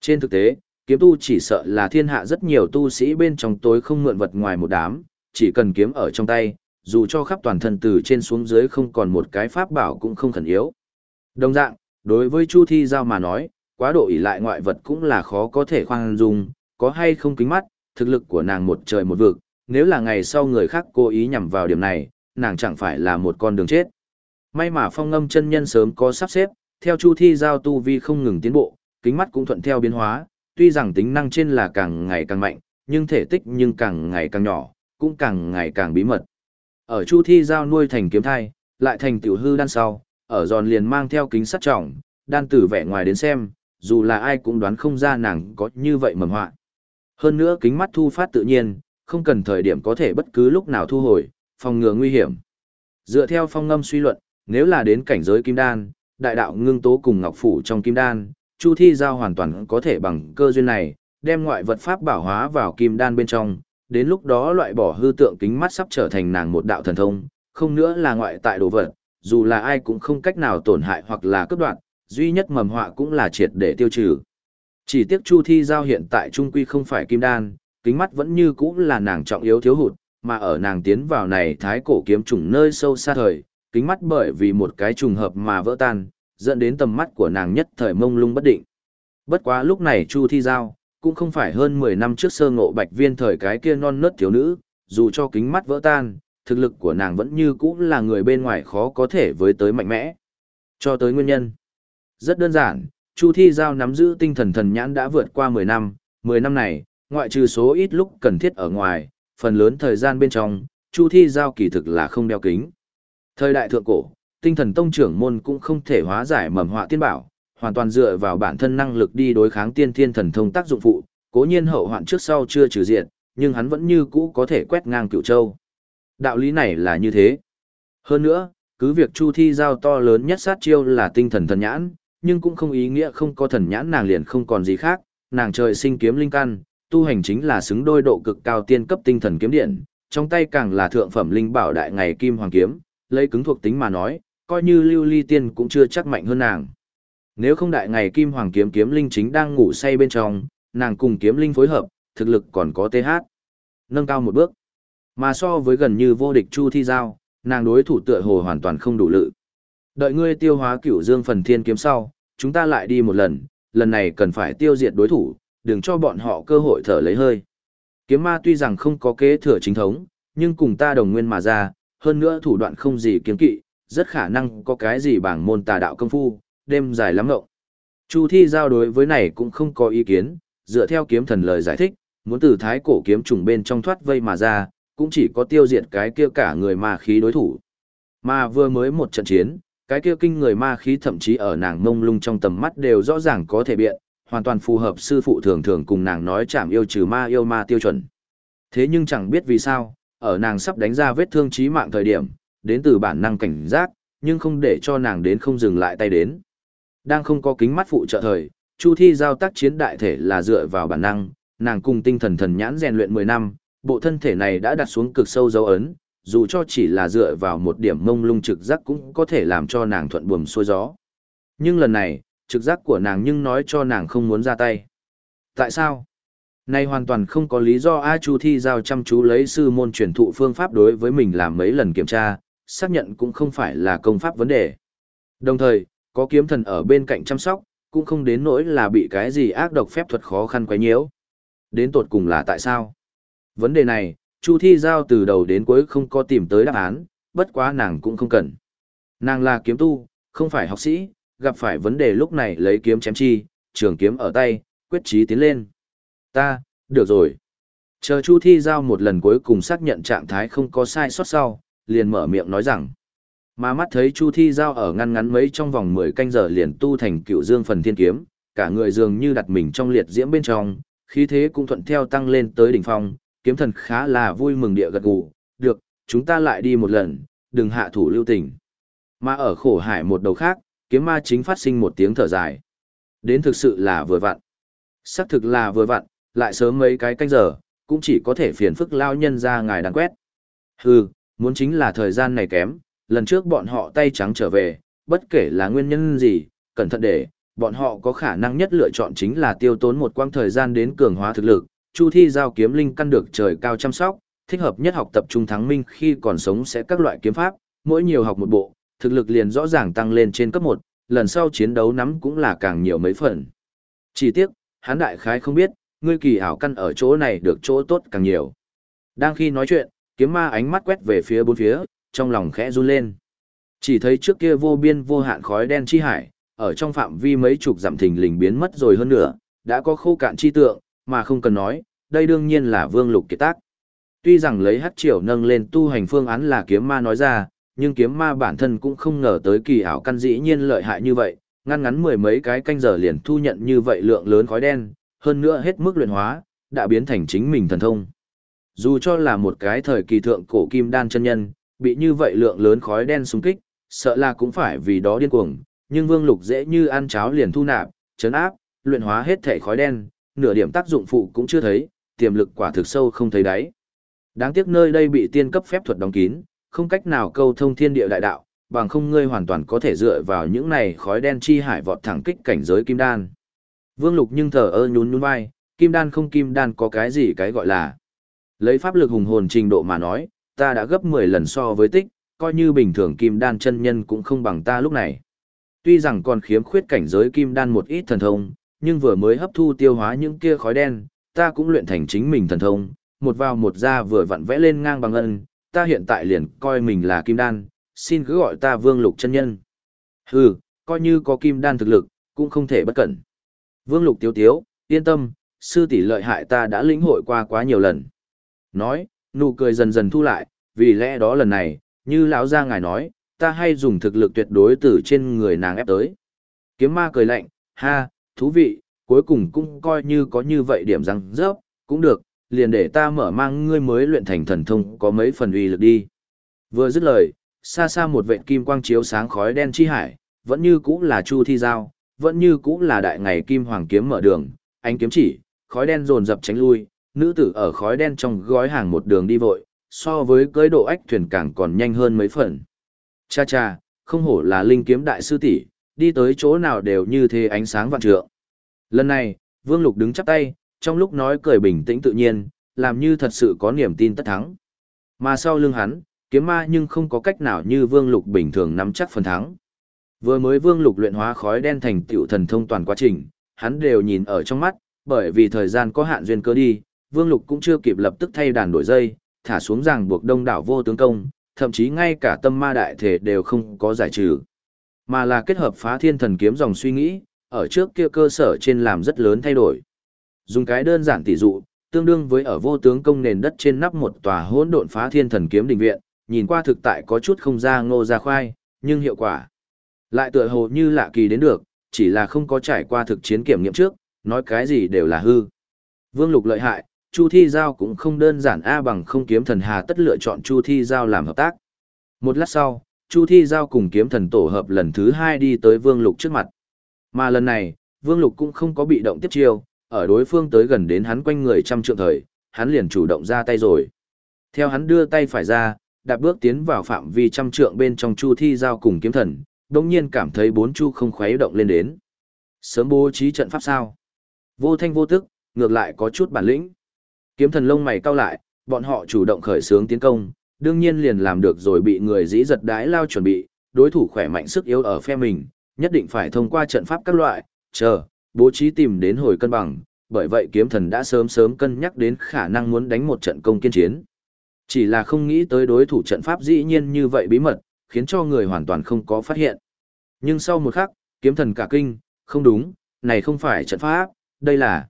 Trên thực tế, kiếm tu chỉ sợ là thiên hạ rất nhiều tu sĩ bên trong tối không mượn vật ngoài một đám, chỉ cần kiếm ở trong tay, dù cho khắp toàn thân từ trên xuống dưới không còn một cái pháp bảo cũng không khẩn yếu. Đồng dạng, đối với Chu Thi Giao mà nói, quá độ ỷ lại ngoại vật cũng là khó có thể khoan dung, có hay không kính mắt, thực lực của nàng một trời một vực, nếu là ngày sau người khác cố ý nhằm vào điểm này, nàng chẳng phải là một con đường chết. May mà phong ngâm chân nhân sớm có sắp xếp, theo chu thi giao tu vi không ngừng tiến bộ, kính mắt cũng thuận theo biến hóa, tuy rằng tính năng trên là càng ngày càng mạnh, nhưng thể tích nhưng càng ngày càng nhỏ, cũng càng ngày càng bí mật. Ở chu thi giao nuôi thành kiếm thai, lại thành tiểu hư đan sau, ở giòn liền mang theo kính sắt trọng, đan tử vẻ ngoài đến xem, dù là ai cũng đoán không ra nàng có như vậy mầm họa. Hơn nữa kính mắt thu phát tự nhiên, không cần thời điểm có thể bất cứ lúc nào thu hồi, phòng ngừa nguy hiểm. Dựa theo phong ngâm suy luận, nếu là đến cảnh giới kim đan, đại đạo ngưng tố cùng ngọc phủ trong kim đan, Chu Thi Giao hoàn toàn có thể bằng cơ duyên này, đem ngoại vật pháp bảo hóa vào kim đan bên trong, đến lúc đó loại bỏ hư tượng kính mắt sắp trở thành nàng một đạo thần thông, không nữa là ngoại tại đồ vật, dù là ai cũng không cách nào tổn hại hoặc là cướp đoạt, duy nhất mầm họa cũng là triệt để tiêu trừ. Chỉ tiếc Chu Thi Giao hiện tại trung quy không phải kim đan, kính mắt vẫn như cũ là nàng trọng yếu thiếu hụt, mà ở nàng tiến vào này thái cổ kiếm trùng nơi sâu xa thời, kính mắt bởi vì một cái trùng hợp mà vỡ tan, dẫn đến tầm mắt của nàng nhất thời mông lung bất định. Bất quá lúc này Chu Thi Giao, cũng không phải hơn 10 năm trước sơ ngộ bạch viên thời cái kia non nớt thiếu nữ, dù cho kính mắt vỡ tan, thực lực của nàng vẫn như cũ là người bên ngoài khó có thể với tới mạnh mẽ. Cho tới nguyên nhân. Rất đơn giản, Chu Thi Giao nắm giữ tinh thần thần nhãn đã vượt qua 10 năm, 10 năm này, ngoại trừ số ít lúc cần thiết ở ngoài, phần lớn thời gian bên trong, Chu Thi Giao kỳ thực là không đeo kính. Thời đại thượng cổ, tinh thần tông trưởng môn cũng không thể hóa giải mầm họa tiên bảo, hoàn toàn dựa vào bản thân năng lực đi đối kháng tiên thiên thần thông tác dụng phụ, cố nhiên hậu hoạn trước sau chưa trừ diện, nhưng hắn vẫn như cũ có thể quét ngang cửu châu. Đạo lý này là như thế. Hơn nữa, cứ việc Chu Thi Giao to lớn nhất sát chiêu là tinh thần thần nhãn, nhưng cũng không ý nghĩa không có thần nhãn nàng liền không còn gì khác, nàng trời sinh kiếm linh căn, tu hành chính là xứng đôi độ cực cao tiên cấp tinh thần kiếm điện, trong tay càng là thượng phẩm linh bảo đại ngày kim hoàng kiếm, lấy cứng thuộc tính mà nói, coi như lưu ly tiên cũng chưa chắc mạnh hơn nàng. Nếu không đại ngày kim hoàng kiếm kiếm linh chính đang ngủ say bên trong, nàng cùng kiếm linh phối hợp, thực lực còn có TH. Nâng cao một bước. Mà so với gần như vô địch Chu Thi Giao, nàng đối thủ tựa hồ hoàn toàn không đủ lự. Đợi ngươi tiêu hóa cửu dương phần thiên kiếm sau, chúng ta lại đi một lần, lần này cần phải tiêu diệt đối thủ, đừng cho bọn họ cơ hội thở lấy hơi. Kiếm ma tuy rằng không có kế thừa chính thống, nhưng cùng ta đồng nguyên mà ra, hơn nữa thủ đoạn không gì kiếm kỵ, rất khả năng có cái gì bảng môn tà đạo công phu, đêm dài lắm ngộng. Chu thi giao đối với này cũng không có ý kiến, dựa theo kiếm thần lời giải thích, muốn từ thái cổ kiếm trùng bên trong thoát vây mà ra, cũng chỉ có tiêu diệt cái kia cả người ma khí đối thủ. Mà vừa mới một trận chiến, cái kia kinh người ma khí thậm chí ở nàng mông lung trong tầm mắt đều rõ ràng có thể biện, hoàn toàn phù hợp sư phụ thường thường cùng nàng nói chạm yêu trừ ma yêu ma tiêu chuẩn. Thế nhưng chẳng biết vì sao, ở nàng sắp đánh ra vết thương chí mạng thời điểm, đến từ bản năng cảnh giác, nhưng không để cho nàng đến không dừng lại tay đến. Đang không có kính mắt phụ trợ thời, Chu Thi giao tác chiến đại thể là dựa vào bản năng, nàng cùng tinh thần thần nhãn rèn luyện 10 năm, bộ thân thể này đã đặt xuống cực sâu dấu ấn, dù cho chỉ là dựa vào một điểm mông lung trực giác cũng có thể làm cho nàng thuận buồm xuôi gió. Nhưng lần này, trực giác của nàng nhưng nói cho nàng không muốn ra tay. Tại sao? Này hoàn toàn không có lý do A Chu Thi giao chăm chú lấy sư môn truyền thụ phương pháp đối với mình làm mấy lần kiểm tra, xác nhận cũng không phải là công pháp vấn đề. Đồng thời, có kiếm thần ở bên cạnh chăm sóc, cũng không đến nỗi là bị cái gì ác độc phép thuật khó khăn quấy nhiễu. Đến tột cùng là tại sao? Vấn đề này, Chu Thi Giao từ đầu đến cuối không có tìm tới đáp án, bất quá nàng cũng không cần. Nàng là kiếm tu, không phải học sĩ, gặp phải vấn đề lúc này lấy kiếm chém chi, trường kiếm ở tay, quyết chí tiến lên. Ta, được rồi. Chờ Chu Thi Giao một lần cuối cùng xác nhận trạng thái không có sai sót sau, liền mở miệng nói rằng. Mà mắt thấy Chu Thi Giao ở ngăn ngắn mấy trong vòng 10 canh giờ liền tu thành cựu dương phần thiên kiếm, cả người dường như đặt mình trong liệt diễm bên trong, khí thế cũng thuận theo tăng lên tới đỉnh phong, kiếm thần khá là vui mừng địa gật gù, được, chúng ta lại đi một lần, đừng hạ thủ lưu tình. Mà ở khổ hải một đầu khác, kiếm ma chính phát sinh một tiếng thở dài. Đến thực sự là vừa vặn. Sắc thực là vừa vặn, lại sớm mấy cái canh giờ, cũng chỉ có thể phiền phức lao nhân ra ngài đáng quét. Hừ, muốn chính là thời gian này kém, lần trước bọn họ tay trắng trở về, bất kể là nguyên nhân gì, cẩn thận để, bọn họ có khả năng nhất lựa chọn chính là tiêu tốn một quãng thời gian đến cường hóa thực lực, Chu Thi giao kiếm linh căn được trời cao chăm sóc, thích hợp nhất học tập trung thắng minh khi còn sống sẽ các loại kiếm pháp, mỗi nhiều học một bộ, thực lực liền rõ ràng tăng lên trên cấp 1, lần sau chiến đấu nắm cũng là càng nhiều mấy phần. Chỉ tiếc, hắn đại khái không biết, ngươi kỳ ảo căn ở chỗ này được chỗ tốt càng nhiều. Đang khi nói chuyện, kiếm ma ánh mắt quét về phía bốn phía, trong lòng khẽ run lên. Chỉ thấy trước kia vô biên vô hạn khói đen chi hải, ở trong phạm vi mấy chục dặm thình lình biến mất rồi hơn nữa, đã có khô cạn chi tượng, mà không cần nói, đây đương nhiên là vương lục kiệt tác. Tuy rằng lấy hát triều nâng lên tu hành phương án là kiếm ma nói ra, nhưng kiếm ma bản thân cũng không ngờ tới kỳ ảo căn dĩ nhiên lợi hại như vậy, ngăn ngắn mười mấy cái canh giờ liền thu nhận như vậy lượng lớn khói đen, hơn nữa hết mức luyện hóa, đã biến thành chính mình thần thông. Dù cho là một cái thời kỳ thượng cổ kim đan chân nhân, bị như vậy lượng lớn khói đen xung kích, sợ là cũng phải vì đó điên cuồng, nhưng Vương Lục dễ như ăn cháo liền thu nạp, chấn áp, luyện hóa hết thể khói đen, nửa điểm tác dụng phụ cũng chưa thấy, tiềm lực quả thực sâu không thấy đáy. Đáng tiếc nơi đây bị tiên cấp phép thuật đóng kín, không cách nào câu thông thiên địa đại đạo, bằng không ngươi hoàn toàn có thể dựa vào những này khói đen chi hải vọt thẳng kích cảnh giới kim đan. Vương Lục nhưng thở ơ nhún nhún vai, kim đan không kim đan có cái gì cái gọi là. Lấy pháp lực hùng hồn trình độ mà nói, ta đã gấp 10 lần so với tích, coi như bình thường kim đan chân nhân cũng không bằng ta lúc này. Tuy rằng còn khiếm khuyết cảnh giới kim đan một ít thần thông, nhưng vừa mới hấp thu tiêu hóa những kia khói đen, ta cũng luyện thành chính mình thần thông, một vào một ra vừa vặn vẽ lên ngang bằng ân, ta hiện tại liền coi mình là kim đan, xin cứ gọi ta vương lục chân nhân. Hừ, coi như có kim đan thực lực, cũng không thể bất cẩn. Vương lục tiếu tiếu, yên tâm, sư tỷ lợi hại ta đã lĩnh hội qua quá nhiều lần. Nói, nụ cười dần dần thu lại, vì lẽ đó lần này, như lão gia ngài nói, ta hay dùng thực lực tuyệt đối từ trên người nàng ép tới. Kiếm ma cười lạnh, ha, thú vị, cuối cùng cũng coi như có như vậy điểm răng rớp, cũng được, liền để ta mở mang ngươi mới luyện thành thần thông có mấy phần uy lực đi. Vừa dứt lời, xa xa một vệt kim quang chiếu sáng khói đen chi hải, vẫn như cũng là Chu Thi Giao, vẫn như cũng là đại ngày kim hoàng kiếm mở đường, ánh kiếm chỉ, khói đen dồn dập tránh lui, nữ tử ở khói đen trong gói hàng một đường đi vội, so với cưới độ ách thuyền càng còn nhanh hơn mấy phần. Cha cha, không hổ là linh kiếm đại sư tỷ, đi tới chỗ nào đều như thế ánh sáng vạn trượng. Lần này, Vương Lục đứng chắp tay, trong lúc nói cười bình tĩnh tự nhiên, làm như thật sự có niềm tin tất thắng. Mà sau lưng hắn, kiếm ma nhưng không có cách nào như Vương Lục bình thường nắm chắc phần thắng. Vừa mới Vương Lục luyện hóa khói đen thành tiểu thần thông toàn quá trình, hắn đều nhìn ở trong mắt, bởi vì thời gian có hạn duyên cơ đi, Vương Lục cũng chưa kịp lập tức thay đàn đổi dây, thả xuống ràng buộc đông đảo vô tướng công, thậm chí ngay cả tâm ma đại thể đều không có giải trừ. Mà là kết hợp phá thiên thần kiếm dòng suy nghĩ, ở trước kia cơ sở trên làm rất lớn thay đổi. Dùng cái đơn giản tỷ dụ, tương đương với ở vô tướng công nền đất trên nắp một tòa hỗn độn phá thiên thần kiếm đình viện, nhìn qua thực tại có chút không ra ngô ra khoai, nhưng hiệu quả lại tựa hồ như lạ kỳ đến được, chỉ là không có trải qua thực chiến kiểm nghiệm trước, nói cái gì đều là hư. Vương Lục lợi hại, Chu Thi Giao cũng không đơn giản A bằng không kiếm thần hà tất lựa chọn Chu Thi Giao làm hợp tác. Một lát sau, Chu Thi Giao cùng kiếm thần tổ hợp lần thứ hai đi tới Vương Lục trước mặt. Mà lần này, Vương Lục cũng không có bị động tiếp chiêu, ở đối phương tới gần đến hắn quanh người trăm trượng thời, hắn liền chủ động ra tay rồi. Theo hắn đưa tay phải ra, đạp bước tiến vào phạm vi trăm trượng bên trong Chu Thi Giao cùng kiếm thần, đồng nhiên cảm thấy bốn chu không khuấy động lên đến. Sớm bố trí trận pháp sao? Vô thanh vô tức, ngược lại có chút bản lĩnh. Kiếm thần lông mày cau lại, bọn họ chủ động khởi xướng tiến công, đương nhiên liền làm được rồi bị người dĩ giật đái lao chuẩn bị, đối thủ khỏe mạnh sức yếu ở phe mình, nhất định phải thông qua trận pháp các loại, chờ, bố trí tìm đến hồi cân bằng, bởi vậy kiếm thần đã sớm sớm cân nhắc đến khả năng muốn đánh một trận công kiên chiến. Chỉ là không nghĩ tới đối thủ trận pháp dĩ nhiên như vậy bí mật, khiến cho người hoàn toàn không có phát hiện. Nhưng sau một khắc, kiếm thần cả kinh, không đúng, này không phải trận pháp, đây là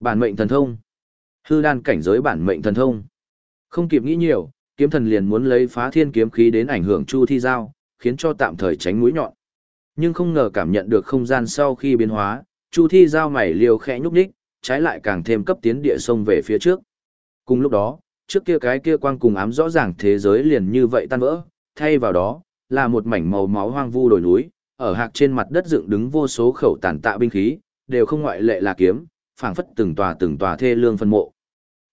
bản mệnh thần thông. Hư đan cảnh giới bản mệnh thần thông. Không kịp nghĩ nhiều, kiếm thần liền muốn lấy phá thiên kiếm khí đến ảnh hưởng Chu Thi Giao, khiến cho tạm thời tránh mũi nhọn. Nhưng không ngờ cảm nhận được không gian sau khi biến hóa, Chu Thi Giao mày liều khẽ nhúc nhích, trái lại càng thêm cấp tiến địa sông về phía trước. Cùng lúc đó, trước kia cái kia quang cùng ám rõ ràng thế giới liền như vậy tan vỡ, thay vào đó, là một mảnh màu máu hoang vu đồi núi, ở hạc trên mặt đất dựng đứng vô số khẩu tàn tạ binh khí, đều không ngoại lệ là kiếm, phảng phất từng tòa từng tòa thê lương phân mộ.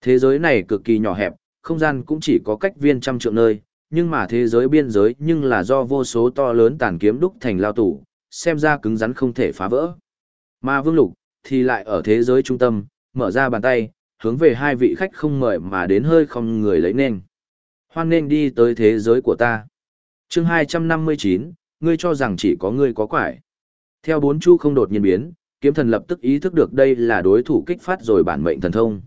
Thế giới này cực kỳ nhỏ hẹp, không gian cũng chỉ có cách viên trăm trượng nơi, nhưng mà thế giới biên giới nhưng là do vô số to lớn tàn kiếm đúc thành lao tủ, xem ra cứng rắn không thể phá vỡ. Mà Vương Lục thì lại ở thế giới trung tâm, mở ra bàn tay, hướng về hai vị khách không mời mà đến hơi không người lấy nên. Hoan nên đi tới thế giới của ta chương 259, ngươi cho rằng chỉ có ngươi có quải. Theo bốn chu không đột nhiên biến, kiếm thần lập tức ý thức được đây là đối thủ kích phát rồi bản mệnh thần thông.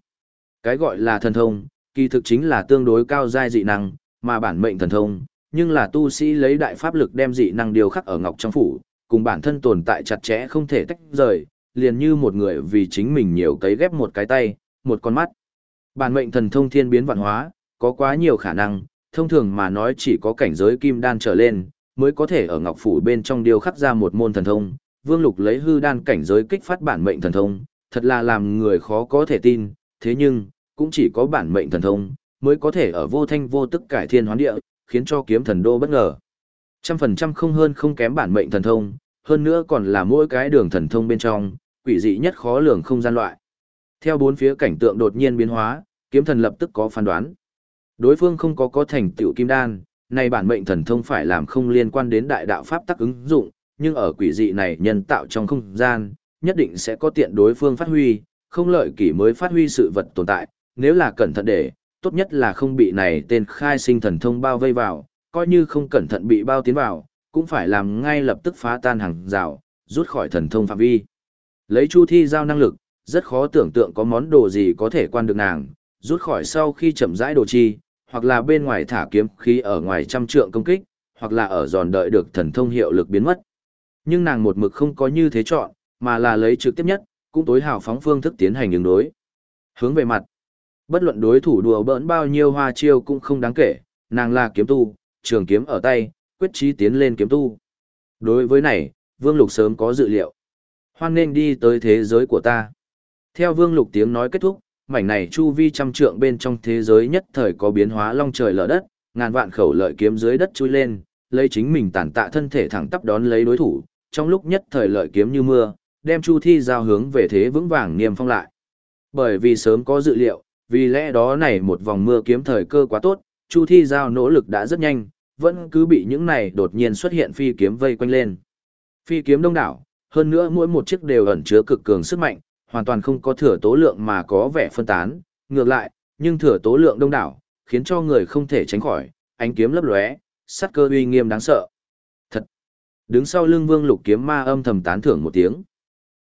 Cái gọi là thần thông, kỳ thực chính là tương đối cao giai dị năng, mà bản mệnh thần thông, nhưng là tu sĩ lấy đại pháp lực đem dị năng điều khắc ở ngọc trong phủ, cùng bản thân tồn tại chặt chẽ không thể tách rời, liền như một người vì chính mình nhiều cấy ghép một cái tay, một con mắt. Bản mệnh thần thông thiên biến vạn hóa, có quá nhiều khả năng, thông thường mà nói chỉ có cảnh giới kim đan trở lên, mới có thể ở ngọc phủ bên trong điều khắc ra một môn thần thông. Vương Lục lấy hư đan cảnh giới kích phát bản mệnh thần thông, thật là làm người khó có thể tin, thế nhưng, cũng chỉ có bản mệnh thần thông, mới có thể ở vô thanh vô tức cải thiên hoán địa, khiến cho kiếm thần đô bất ngờ. Trăm phần trăm không hơn không kém bản mệnh thần thông, hơn nữa còn là mỗi cái đường thần thông bên trong, quỷ dị nhất khó lường không gian loại. Theo bốn phía cảnh tượng đột nhiên biến hóa, kiếm thần lập tức có phán đoán. Đối phương không có có thành tựu kim đan, này bản mệnh thần thông phải làm không liên quan đến đại đạo pháp tắc ứng dụng, nhưng ở quỷ dị này nhân tạo trong không gian, nhất định sẽ có tiện đối phương phát huy, không lợi kỷ mới phát huy sự vật tồn tại, nếu là cẩn thận để, tốt nhất là không bị này tên khai sinh thần thông bao vây vào, coi như không cẩn thận bị bao tiến vào, cũng phải làm ngay lập tức phá tan hàng rào, rút khỏi thần thông phạm vi. Lấy Chu Thi giao năng lực, rất khó tưởng tượng có món đồ gì có thể quan được nàng, rút khỏi sau khi chậm rãi đồ chi, hoặc là bên ngoài thả kiếm khí ở ngoài trăm trượng công kích, hoặc là ở giòn đợi được thần thông hiệu lực biến mất. Nhưng nàng một mực không có như thế chọn, mà là lấy trực tiếp nhất, cũng tối hào phóng phương thức tiến hành ứng đối. Hướng về mặt, bất luận đối thủ đùa bỡn bao nhiêu hoa chiêu cũng không đáng kể, nàng là kiếm tu, trường kiếm ở tay, quyết chí tiến lên kiếm tu. Đối với này, Vương Lục sớm có dự liệu. Hoan nên đi tới thế giới của ta. Theo Vương Lục tiếng nói kết thúc, mảnh này chu vi trăm trượng bên trong thế giới nhất thời có biến hóa long trời lở đất, ngàn vạn khẩu lợi kiếm dưới đất chui lên, lấy chính mình tàn tạ thân thể thẳng tắp đón lấy đối thủ, trong lúc nhất thời lợi kiếm như mưa, đem Chu Thi giao hướng về thế vững vàng niêm phong lại. Bởi vì sớm có dự liệu, vì lẽ đó này một vòng mưa kiếm thời cơ quá tốt, Chu Thi giao nỗ lực đã rất nhanh, vẫn cứ bị những này đột nhiên xuất hiện phi kiếm vây quanh lên. Phi kiếm đông đảo, hơn nữa mỗi một chiếc đều ẩn chứa cực cường sức mạnh, hoàn toàn không có thừa tố lượng mà có vẻ phân tán, ngược lại, nhưng thừa tố lượng đông đảo, khiến cho người không thể tránh khỏi, ánh kiếm lấp lóe, sát cơ uy nghiêm đáng sợ. Thật. Đứng sau lưng Vương Lục kiếm ma âm thầm tán thưởng một tiếng.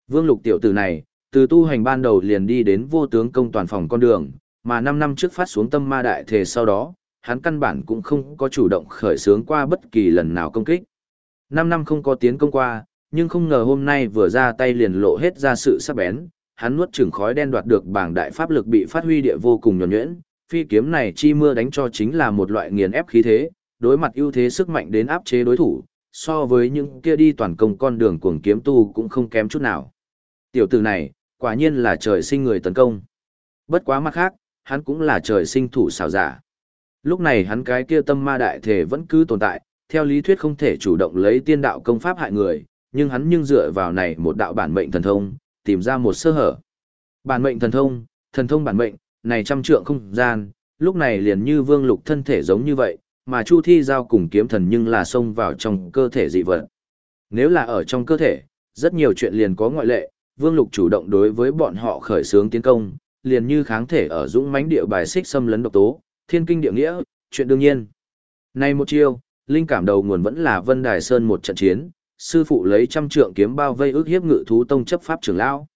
Vương Lục tiểu tử này, từ tu hành ban đầu liền đi đến vô tướng công toàn phòng con đường, mà 5 năm trước phát xuống tâm ma đại thể sau đó, hắn căn bản cũng không có chủ động khởi xướng qua bất kỳ lần nào công kích. 5 năm không có tiến công qua, nhưng không ngờ hôm nay vừa ra tay liền lộ hết ra sự sắc bén, hắn nuốt chửng khói đen đoạt được bảng đại pháp lực bị phát huy địa vô cùng nhuần nhuyễn, phi kiếm này chi mưa đánh cho chính là một loại nghiền ép khí thế, đối mặt ưu thế sức mạnh đến áp chế đối thủ, so với những kia đi toàn công con đường cuồng kiếm tu cũng không kém chút nào. Tiểu tử này, quả nhiên là trời sinh người tấn công. Bất quá mặt khác, hắn cũng là trời sinh thủ xảo giả. Lúc này hắn cái kia tâm ma đại thể vẫn cứ tồn tại, theo lý thuyết không thể chủ động lấy tiên đạo công pháp hại người, nhưng hắn nhưng dựa vào này một đạo bản mệnh thần thông, tìm ra một sơ hở. Bản mệnh thần thông, thần thông bản mệnh, này trăm trượng không gian, lúc này liền như vương lục thân thể giống như vậy, mà Chu Thi giao cùng kiếm thần nhưng là xông vào trong cơ thể dị vật. Nếu là ở trong cơ thể, rất nhiều chuyện liền có ngoại lệ, vương lục chủ động đối với bọn họ khởi xướng tiến công, liền như kháng thể ở dũng mãnh địa bài xích xâm lấn độc tố, thiên kinh địa nghĩa, chuyện đương nhiên. Nay một chiêu, linh cảm đầu nguồn vẫn là Vân Đài Sơn một trận chiến, sư phụ lấy trăm trượng kiếm bao vây ước hiếp ngự thú tông chấp pháp trưởng lão.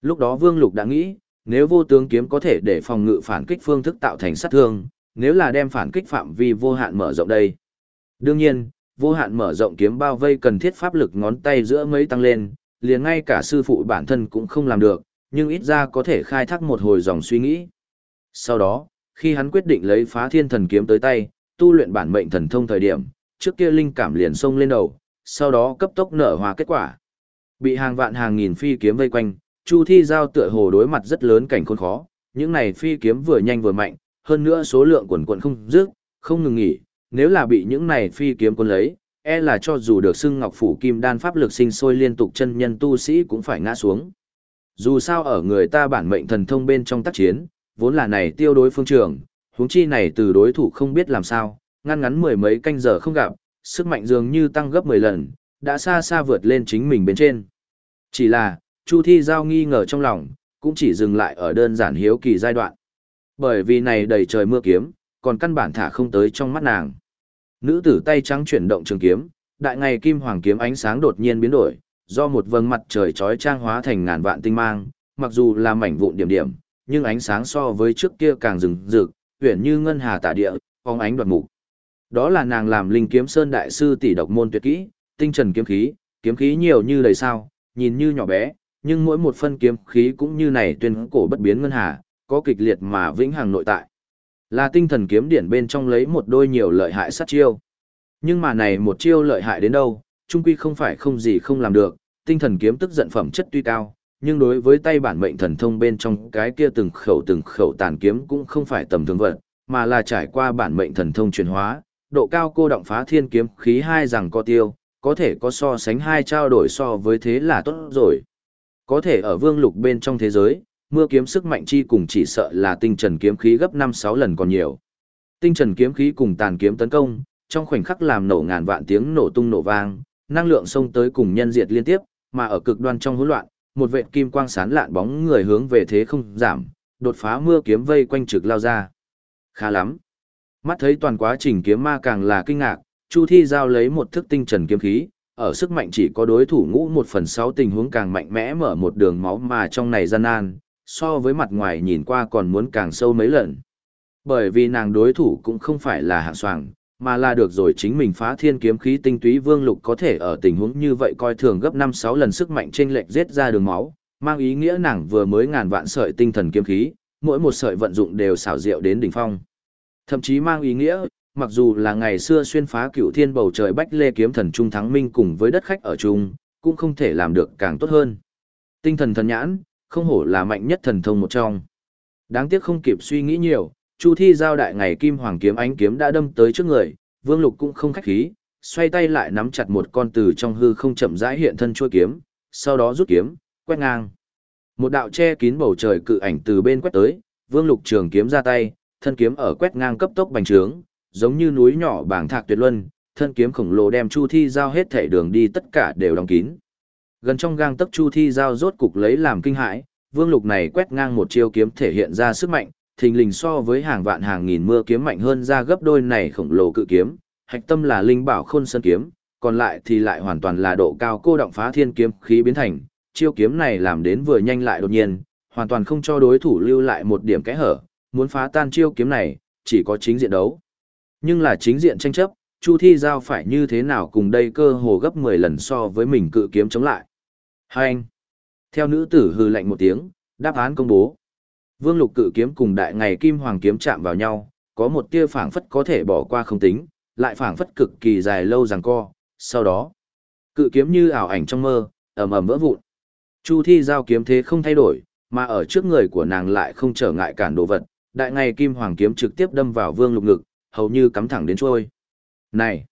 Lúc đó Vương Lục đã nghĩ, nếu vô tướng kiếm có thể để phòng ngự phản kích phương thức tạo thành sát thương, nếu là đem phản kích phạm vi vô hạn mở rộng đây. Đương nhiên, vô hạn mở rộng kiếm bao vây cần thiết pháp lực ngón tay giữa mấy tăng lên, liền ngay cả sư phụ bản thân cũng không làm được, nhưng ít ra có thể khai thác một hồi dòng suy nghĩ. Sau đó, khi hắn quyết định lấy phá thiên thần kiếm tới tay, tu luyện bản mệnh thần thông thời điểm, trước kia linh cảm liền xông lên đầu, sau đó cấp tốc nở hòa kết quả. Bị hàng vạn hàng nghìn phi kiếm vây quanh, Chu Thi giao tựa hồ đối mặt rất lớn cảnh khốn khó, những này phi kiếm vừa nhanh vừa mạnh, hơn nữa số lượng quần quần không dứt, không ngừng nghỉ, nếu là bị những này phi kiếm cuốn lấy, e là cho dù được xưng Ngọc phủ kim đan pháp lực sinh sôi liên tục chân nhân tu sĩ cũng phải ngã xuống. Dù sao ở người ta bản mệnh thần thông bên trong tác chiến, vốn là này tiêu đối phương trường, huống chi này từ đối thủ không biết làm sao, ngăn ngắn mười mấy canh giờ không gặp, sức mạnh dường như tăng gấp 10 lần, đã xa xa vượt lên chính mình bên trên. Chỉ là, Chu Thi Giao nghi ngờ trong lòng, cũng chỉ dừng lại ở đơn giản hiếu kỳ giai đoạn. Bởi vì này đầy trời mưa kiếm, còn căn bản thả không tới trong mắt nàng. Nữ tử tay trắng chuyển động trường kiếm, đại ngày kim hoàng kiếm ánh sáng đột nhiên biến đổi, do một vầng mặt trời chói trang hóa thành ngàn vạn tinh mang, mặc dù là mảnh vụn điểm điểm, nhưng ánh sáng so với trước kia càng rừng rực, huyền như ngân hà tả địa, phóng ánh đoạt mục. Đó là nàng làm linh kiếm sơn đại sư tỷ độc môn tuyệt kỹ, tinh trần kiếm khí, kiếm khí nhiều như đầy sao, nhìn như nhỏ bé, nhưng mỗi một phân kiếm khí cũng như này tuyên cổ bất biến ngân hà, có kịch liệt mà vĩnh hằng nội tại. Là tinh thần kiếm điển bên trong lấy một đôi nhiều lợi hại sát chiêu. Nhưng mà này một chiêu lợi hại đến đâu, trung quy không phải không gì không làm được, tinh thần kiếm tức giận phẩm chất tuy cao, nhưng đối với tay bản mệnh thần thông bên trong cái kia từng khẩu từng khẩu tàn kiếm cũng không phải tầm thường vật, mà là trải qua bản mệnh thần thông chuyển hóa, độ cao cô động phá thiên kiếm khí hai rằng co tiêu, có thể có so sánh hai trao đổi so với thế là tốt rồi. Có thể ở vương lục bên trong thế giới, mưa kiếm sức mạnh chi cùng chỉ sợ là tinh trần kiếm khí gấp 5-6 lần còn nhiều. Tinh trần kiếm khí cùng tàn kiếm tấn công, trong khoảnh khắc làm nổ ngàn vạn tiếng nổ tung nổ vang, năng lượng xông tới cùng nhân diệt liên tiếp, mà ở cực đoan trong hỗn loạn, một vệt kim quang sán lạn bóng người hướng về thế không giảm, đột phá mưa kiếm vây quanh trực lao ra. Khá lắm. Mắt thấy toàn quá trình kiếm ma càng là kinh ngạc, Chu Thi giao lấy một thức tinh trần kiếm khí, ở sức mạnh chỉ có đối thủ ngũ một phần sáu tình huống càng mạnh mẽ mở một đường máu mà trong này gian nan, so với mặt ngoài nhìn qua còn muốn càng sâu mấy lần. Bởi vì nàng đối thủ cũng không phải là hạng soàng, mà là được rồi chính mình phá thiên kiếm khí tinh túy vương lục có thể ở tình huống như vậy coi thường gấp 5-6 lần sức mạnh trên lệch giết ra đường máu, mang ý nghĩa nàng vừa mới ngàn vạn sợi tinh thần kiếm khí, mỗi một sợi vận dụng đều xảo diệu đến đỉnh phong. Thậm chí mang ý nghĩa, mặc dù là ngày xưa xuyên phá cựu thiên bầu trời bách lê kiếm thần trung thắng minh cùng với đất khách ở chung, cũng không thể làm được càng tốt hơn. Tinh thần thần nhãn, không hổ là mạnh nhất thần thông một trong. Đáng tiếc không kịp suy nghĩ nhiều, Chu Thi giao đại ngày kim hoàng kiếm ánh kiếm đã đâm tới trước người, Vương Lục cũng không khách khí, xoay tay lại nắm chặt một con từ trong hư không chậm rãi hiện thân chuôi kiếm, sau đó rút kiếm, quét ngang. Một đạo che kín bầu trời cự ảnh từ bên quét tới, Vương Lục trường kiếm ra tay, thân kiếm ở quét ngang cấp tốc bành trướng, giống như núi nhỏ bảng thạc tuyệt luân, thân kiếm khổng lồ đem Chu Thi giao hết thể đường đi tất cả đều đóng kín. Gần trong gang tấc Chu Thi giao rốt cục lấy làm kinh hãi, Vương Lục này quét ngang một chiêu kiếm thể hiện ra sức mạnh, thình lình so với hàng vạn hàng nghìn mưa kiếm mạnh hơn ra gấp đôi này khổng lồ cự kiếm, hạch tâm là linh bảo khôn sơn kiếm, còn lại thì lại hoàn toàn là độ cao cô động phá thiên kiếm khí biến thành, chiêu kiếm này làm đến vừa nhanh lại đột nhiên, hoàn toàn không cho đối thủ lưu lại một điểm kẽ hở, muốn phá tan chiêu kiếm này, chỉ có chính diện đấu. Nhưng là chính diện tranh chấp, Chu Thi Giao phải như thế nào cùng đây cơ hồ gấp 10 lần so với mình cự kiếm chống lại. Hai anh. Theo nữ tử hư lạnh một tiếng, đáp án công bố. Vương lục cự kiếm cùng đại ngày kim hoàng kiếm chạm vào nhau, có một tia phảng phất có thể bỏ qua không tính, lại phảng phất cực kỳ dài lâu rằng co, sau đó, cự kiếm như ảo ảnh trong mơ, ầm ầm vỡ vụn. Chu Thi giao kiếm thế không thay đổi, mà ở trước người của nàng lại không trở ngại cản đồ vật, đại ngày kim hoàng kiếm trực tiếp đâm vào Vương Lục ngực, hầu như cắm thẳng đến trôi. Này!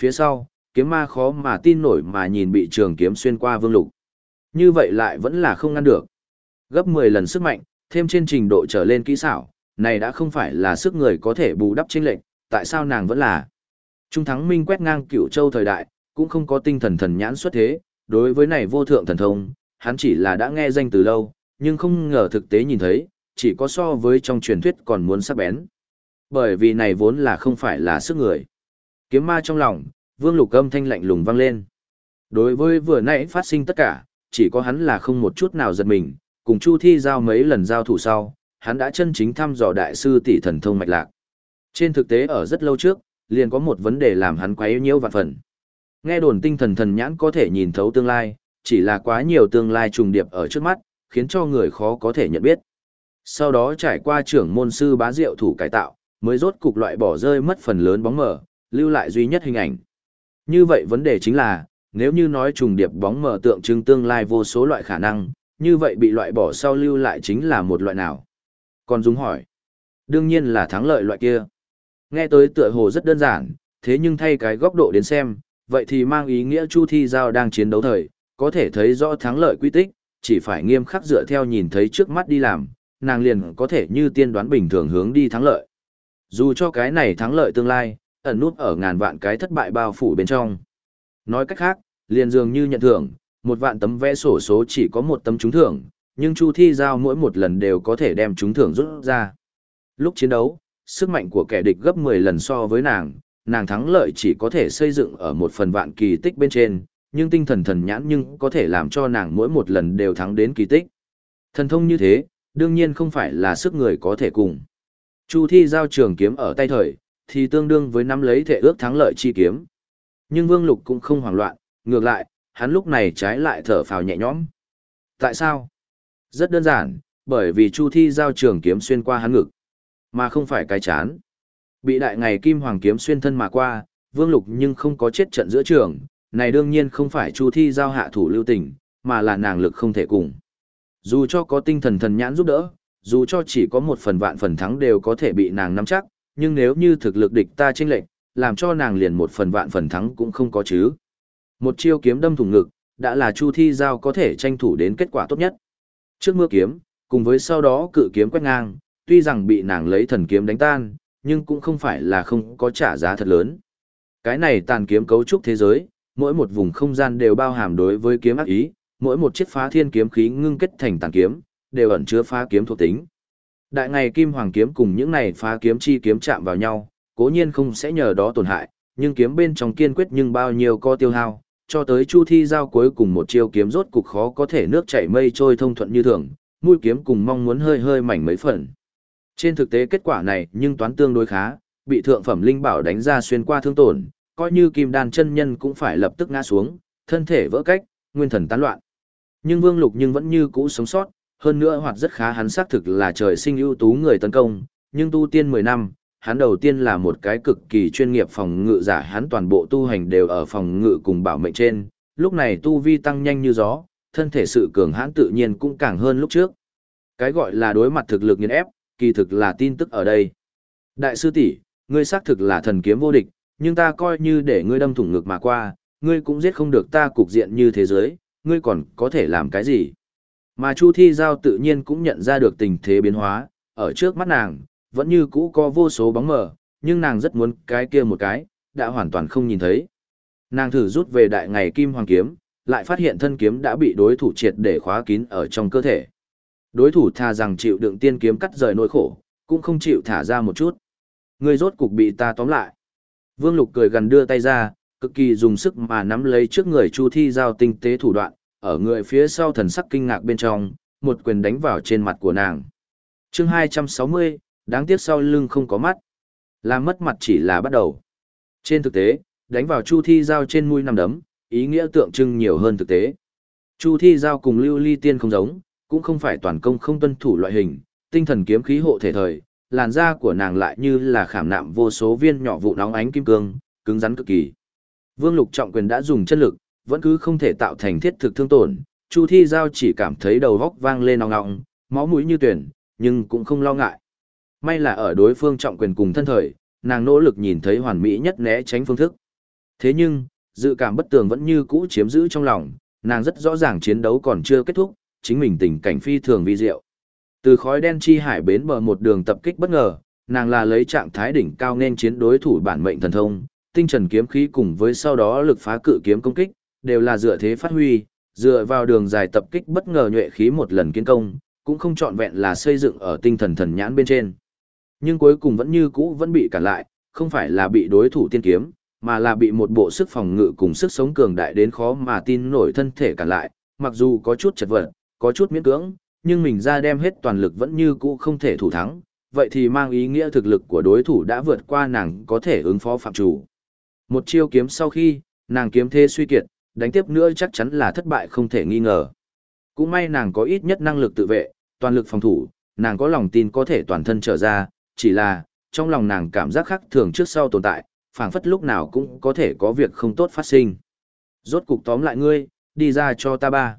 Phía sau, kiếm ma khó mà tin nổi mà nhìn bị trường kiếm xuyên qua Vương Lục. Như vậy lại vẫn là không ngăn được. Gấp 10 lần sức mạnh, thêm trên trình độ trở lên kỹ xảo, này đã không phải là sức người có thể bù đắp chênh lệnh, tại sao nàng vẫn là Trung thắng minh quét ngang Cửu châu thời đại, cũng không có tinh thần thần nhãn xuất thế, đối với này vô thượng thần thông, hắn chỉ là đã nghe danh từ lâu, nhưng không ngờ thực tế nhìn thấy, chỉ có so với trong truyền thuyết còn muốn sắc bén. Bởi vì này vốn là không phải là sức người. Kiếm ma trong lòng, vương lục âm thanh lạnh lùng vang lên. Đối với vừa nãy phát sinh tất cả, chỉ có hắn là không một chút nào giật mình, cùng Chu Thi giao mấy lần giao thủ sau, hắn đã chân chính thăm dò đại sư tỷ thần thông mạch lạc. Trên thực tế ở rất lâu trước, liền có một vấn đề làm hắn quấy nhiễu vạn phần. Nghe đồn tinh thần thần nhãn có thể nhìn thấu tương lai, chỉ là quá nhiều tương lai trùng điệp ở trước mắt, khiến cho người khó có thể nhận biết. Sau đó trải qua trưởng môn sư bá diệu thủ cải tạo, mới rốt cục loại bỏ rơi mất phần lớn bóng mờ, lưu lại duy nhất hình ảnh. Như vậy vấn đề chính là, nếu như nói trùng điệp bóng mờ tượng trưng tương lai vô số loại khả năng, như vậy bị loại bỏ sau lưu lại chính là một loại nào? Còn Dung hỏi. Đương nhiên là thắng lợi loại kia. Nghe tới tựa hồ rất đơn giản, thế nhưng thay cái góc độ đến xem, vậy thì mang ý nghĩa Chu Thi Giao đang chiến đấu thời, có thể thấy rõ thắng lợi quy tích, chỉ phải nghiêm khắc dựa theo nhìn thấy trước mắt đi làm, nàng liền có thể như tiên đoán bình thường hướng đi thắng lợi. Dù cho cái này thắng lợi tương lai, ẩn nút ở ngàn vạn cái thất bại bao phủ bên trong. Nói cách khác, liền dường như nhận thưởng, một vạn tấm vẽ sổ số chỉ có một tấm trúng thưởng, nhưng Chu Thi Giao mỗi một lần đều có thể đem trúng thưởng rút ra. Lúc chiến đấu, sức mạnh của kẻ địch gấp 10 lần so với nàng, nàng thắng lợi chỉ có thể xây dựng ở một phần vạn kỳ tích bên trên, nhưng tinh thần thần nhãn nhưng có thể làm cho nàng mỗi một lần đều thắng đến kỳ tích. Thần thông như thế, đương nhiên không phải là sức người có thể cùng. Chu thi giao trường kiếm ở tay thời, thì tương đương với nắm lấy thể ước thắng lợi chi kiếm. Nhưng Vương Lục cũng không hoảng loạn, ngược lại, hắn lúc này trái lại thở phào nhẹ nhõm. Tại sao? Rất đơn giản, bởi vì Chu thi giao trường kiếm xuyên qua hắn ngực, mà không phải cái chán. Bị đại ngày kim hoàng kiếm xuyên thân mà qua, Vương Lục nhưng không có chết trận giữa trường, này đương nhiên không phải Chu Thi giao hạ thủ lưu tình, mà là nàng lực không thể cùng. Dù cho có tinh thần thần nhãn giúp đỡ, dù cho chỉ có một phần vạn phần thắng đều có thể bị nàng nắm chắc, nhưng nếu như thực lực địch ta chênh lệch, làm cho nàng liền một phần vạn phần thắng cũng không có chứ. Một chiêu kiếm đâm thủng ngực, đã là Chu Thi giao có thể tranh thủ đến kết quả tốt nhất. Trước mưa kiếm, cùng với sau đó cự kiếm quét ngang, tuy rằng bị nàng lấy thần kiếm đánh tan, nhưng cũng không phải là không có trả giá thật lớn. Cái này tàn kiếm cấu trúc thế giới, mỗi một vùng không gian đều bao hàm đối với kiếm ác ý, mỗi một chiếc phá thiên kiếm khí ngưng kết thành tàn kiếm, đều ẩn chứa phá kiếm thuộc tính. Đại ngày kim hoàng kiếm cùng những này phá kiếm chi kiếm chạm vào nhau, cố nhiên không sẽ nhờ đó tổn hại, nhưng kiếm bên trong kiên quyết nhưng bao nhiêu co tiêu hao, cho tới chu thi giao cuối cùng một chiêu kiếm rốt cục khó có thể nước chảy mây trôi thông thuận như thường, mũi kiếm cùng mong muốn hơi hơi mảnh mấy phần. Trên thực tế kết quả này nhưng toán tương đối khá, bị thượng phẩm linh bảo đánh ra xuyên qua thương tổn, coi như kim đan chân nhân cũng phải lập tức ngã xuống, thân thể vỡ cách, nguyên thần tán loạn. Nhưng Vương Lục nhưng vẫn như cũ sống sót, hơn nữa hoạt rất khá hắn xác thực là trời sinh ưu tú người tấn công, nhưng tu tiên 10 năm, hắn đầu tiên là một cái cực kỳ chuyên nghiệp phòng ngự giả, hắn toàn bộ tu hành đều ở phòng ngự cùng bảo mệnh trên, lúc này tu vi tăng nhanh như gió, thân thể sự cường hãn tự nhiên cũng càng hơn lúc trước. Cái gọi là đối mặt thực lực nghiền ép, kỳ thực là tin tức ở đây. Đại sư tỷ, ngươi xác thực là thần kiếm vô địch, nhưng ta coi như để ngươi đâm thủng ngực mà qua, ngươi cũng giết không được ta cục diện như thế giới, ngươi còn có thể làm cái gì? Mà Chu Thi Giao tự nhiên cũng nhận ra được tình thế biến hóa, ở trước mắt nàng, vẫn như cũ có vô số bóng mờ, nhưng nàng rất muốn cái kia một cái, đã hoàn toàn không nhìn thấy. Nàng thử rút về đại ngày kim hoàng kiếm, lại phát hiện thân kiếm đã bị đối thủ triệt để khóa kín ở trong cơ thể. Đối thủ tha rằng chịu đựng tiên kiếm cắt rời nỗi khổ, cũng không chịu thả ra một chút. Người rốt cục bị ta tóm lại. Vương Lục cười gần đưa tay ra, cực kỳ dùng sức mà nắm lấy trước người Chu Thi giao tinh tế thủ đoạn, ở người phía sau thần sắc kinh ngạc bên trong, một quyền đánh vào trên mặt của nàng. Chương 260, đáng tiếc sau lưng không có mắt. Làm mất mặt chỉ là bắt đầu. Trên thực tế, đánh vào Chu Thi giao trên mũi nằm đấm, ý nghĩa tượng trưng nhiều hơn thực tế. Chu Thi giao cùng Lưu Ly Tiên không giống, cũng không phải toàn công không tuân thủ loại hình, tinh thần kiếm khí hộ thể thời, làn da của nàng lại như là khảm nạm vô số viên nhỏ vụ nóng ánh kim cương, cứng rắn cực kỳ. Vương Lục trọng quyền đã dùng chân lực, vẫn cứ không thể tạo thành thiết thực thương tổn, Chu Thi Giao chỉ cảm thấy đầu góc vang lên nòng nọng, máu mũi như tuyển, nhưng cũng không lo ngại. May là ở đối phương trọng quyền cùng thân thời, nàng nỗ lực nhìn thấy hoàn mỹ nhất né tránh phương thức. Thế nhưng, dự cảm bất tường vẫn như cũ chiếm giữ trong lòng, nàng rất rõ ràng chiến đấu còn chưa kết thúc, chính mình tình cảnh phi thường vi diệu. Từ khói đen chi hải bến bờ một đường tập kích bất ngờ, nàng là lấy trạng thái đỉnh cao nên chiến đối thủ bản mệnh thần thông, tinh trần kiếm khí cùng với sau đó lực phá cự kiếm công kích, đều là dựa thế phát huy, dựa vào đường dài tập kích bất ngờ nhuệ khí một lần kiến công, cũng không trọn vẹn là xây dựng ở tinh thần thần nhãn bên trên. Nhưng cuối cùng vẫn như cũ vẫn bị cản lại, không phải là bị đối thủ tiên kiếm, mà là bị một bộ sức phòng ngự cùng sức sống cường đại đến khó mà tin nổi thân thể cản lại, mặc dù có chút chật vật, có chút miễn cưỡng, nhưng mình ra đem hết toàn lực vẫn như cũ không thể thủ thắng, vậy thì mang ý nghĩa thực lực của đối thủ đã vượt qua nàng có thể ứng phó phạm chủ. Một chiêu kiếm sau khi, nàng kiếm thế suy kiệt, đánh tiếp nữa chắc chắn là thất bại không thể nghi ngờ. Cũng may nàng có ít nhất năng lực tự vệ, toàn lực phòng thủ, nàng có lòng tin có thể toàn thân trở ra, chỉ là, trong lòng nàng cảm giác khác thường trước sau tồn tại, phảng phất lúc nào cũng có thể có việc không tốt phát sinh. Rốt cục tóm lại ngươi, đi ra cho ta ba.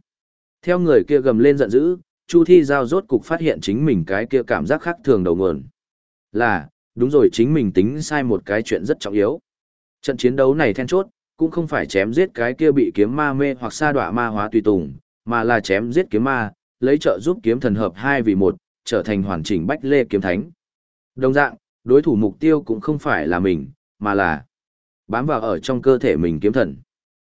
Theo người kia gầm lên giận dữ, Chu Thi Giao rốt cục phát hiện chính mình cái kia cảm giác khác thường đầu nguồn. Là, đúng rồi chính mình tính sai một cái chuyện rất trọng yếu. Trận chiến đấu này then chốt, cũng không phải chém giết cái kia bị kiếm ma mê hoặc sa đọa ma hóa tùy tùng, mà là chém giết kiếm ma, lấy trợ giúp kiếm thần hợp hai vì một, trở thành hoàn chỉnh bách lê kiếm thánh. Đồng dạng, đối thủ mục tiêu cũng không phải là mình, mà là bám vào ở trong cơ thể mình kiếm thần.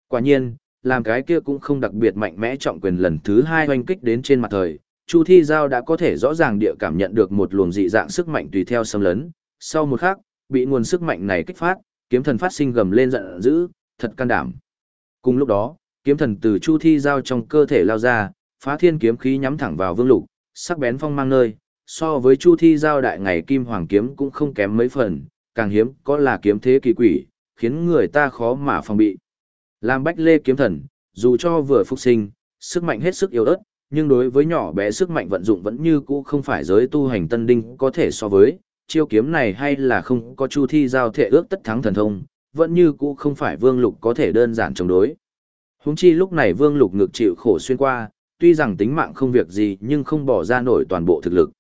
Quả nhiên, làm cái kia cũng không đặc biệt mạnh mẽ trọng quyền lần thứ hai hoành kích đến trên mặt thời, Chu Thi Giao đã có thể rõ ràng địa cảm nhận được một luồng dị dạng sức mạnh tùy theo xâm lấn. Sau một khắc, bị nguồn sức mạnh này kích phát, kiếm thần phát sinh gầm lên giận dữ, thật can đảm. Cùng lúc đó, kiếm thần từ Chu Thi Giao trong cơ thể lao ra, phá thiên kiếm khí nhắm thẳng vào Vương Lục, sắc bén phong mang nơi, so với Chu Thi Giao đại ngày kim hoàng kiếm cũng không kém mấy phần, càng hiếm có là kiếm thế kỳ quỷ, khiến người ta khó mà phòng bị. Làm bách lê kiếm thần, dù cho vừa phục sinh, sức mạnh hết sức yếu ớt, nhưng đối với nhỏ bé sức mạnh vận dụng vẫn như cũ không phải giới tu hành tân đinh có thể so với, chiêu kiếm này hay là không có chu thi giao thể ước tất thắng thần thông, vẫn như cũ không phải vương lục có thể đơn giản chống đối. Húng chi lúc này vương lục ngược chịu khổ xuyên qua, tuy rằng tính mạng không việc gì nhưng không bỏ ra nổi toàn bộ thực lực.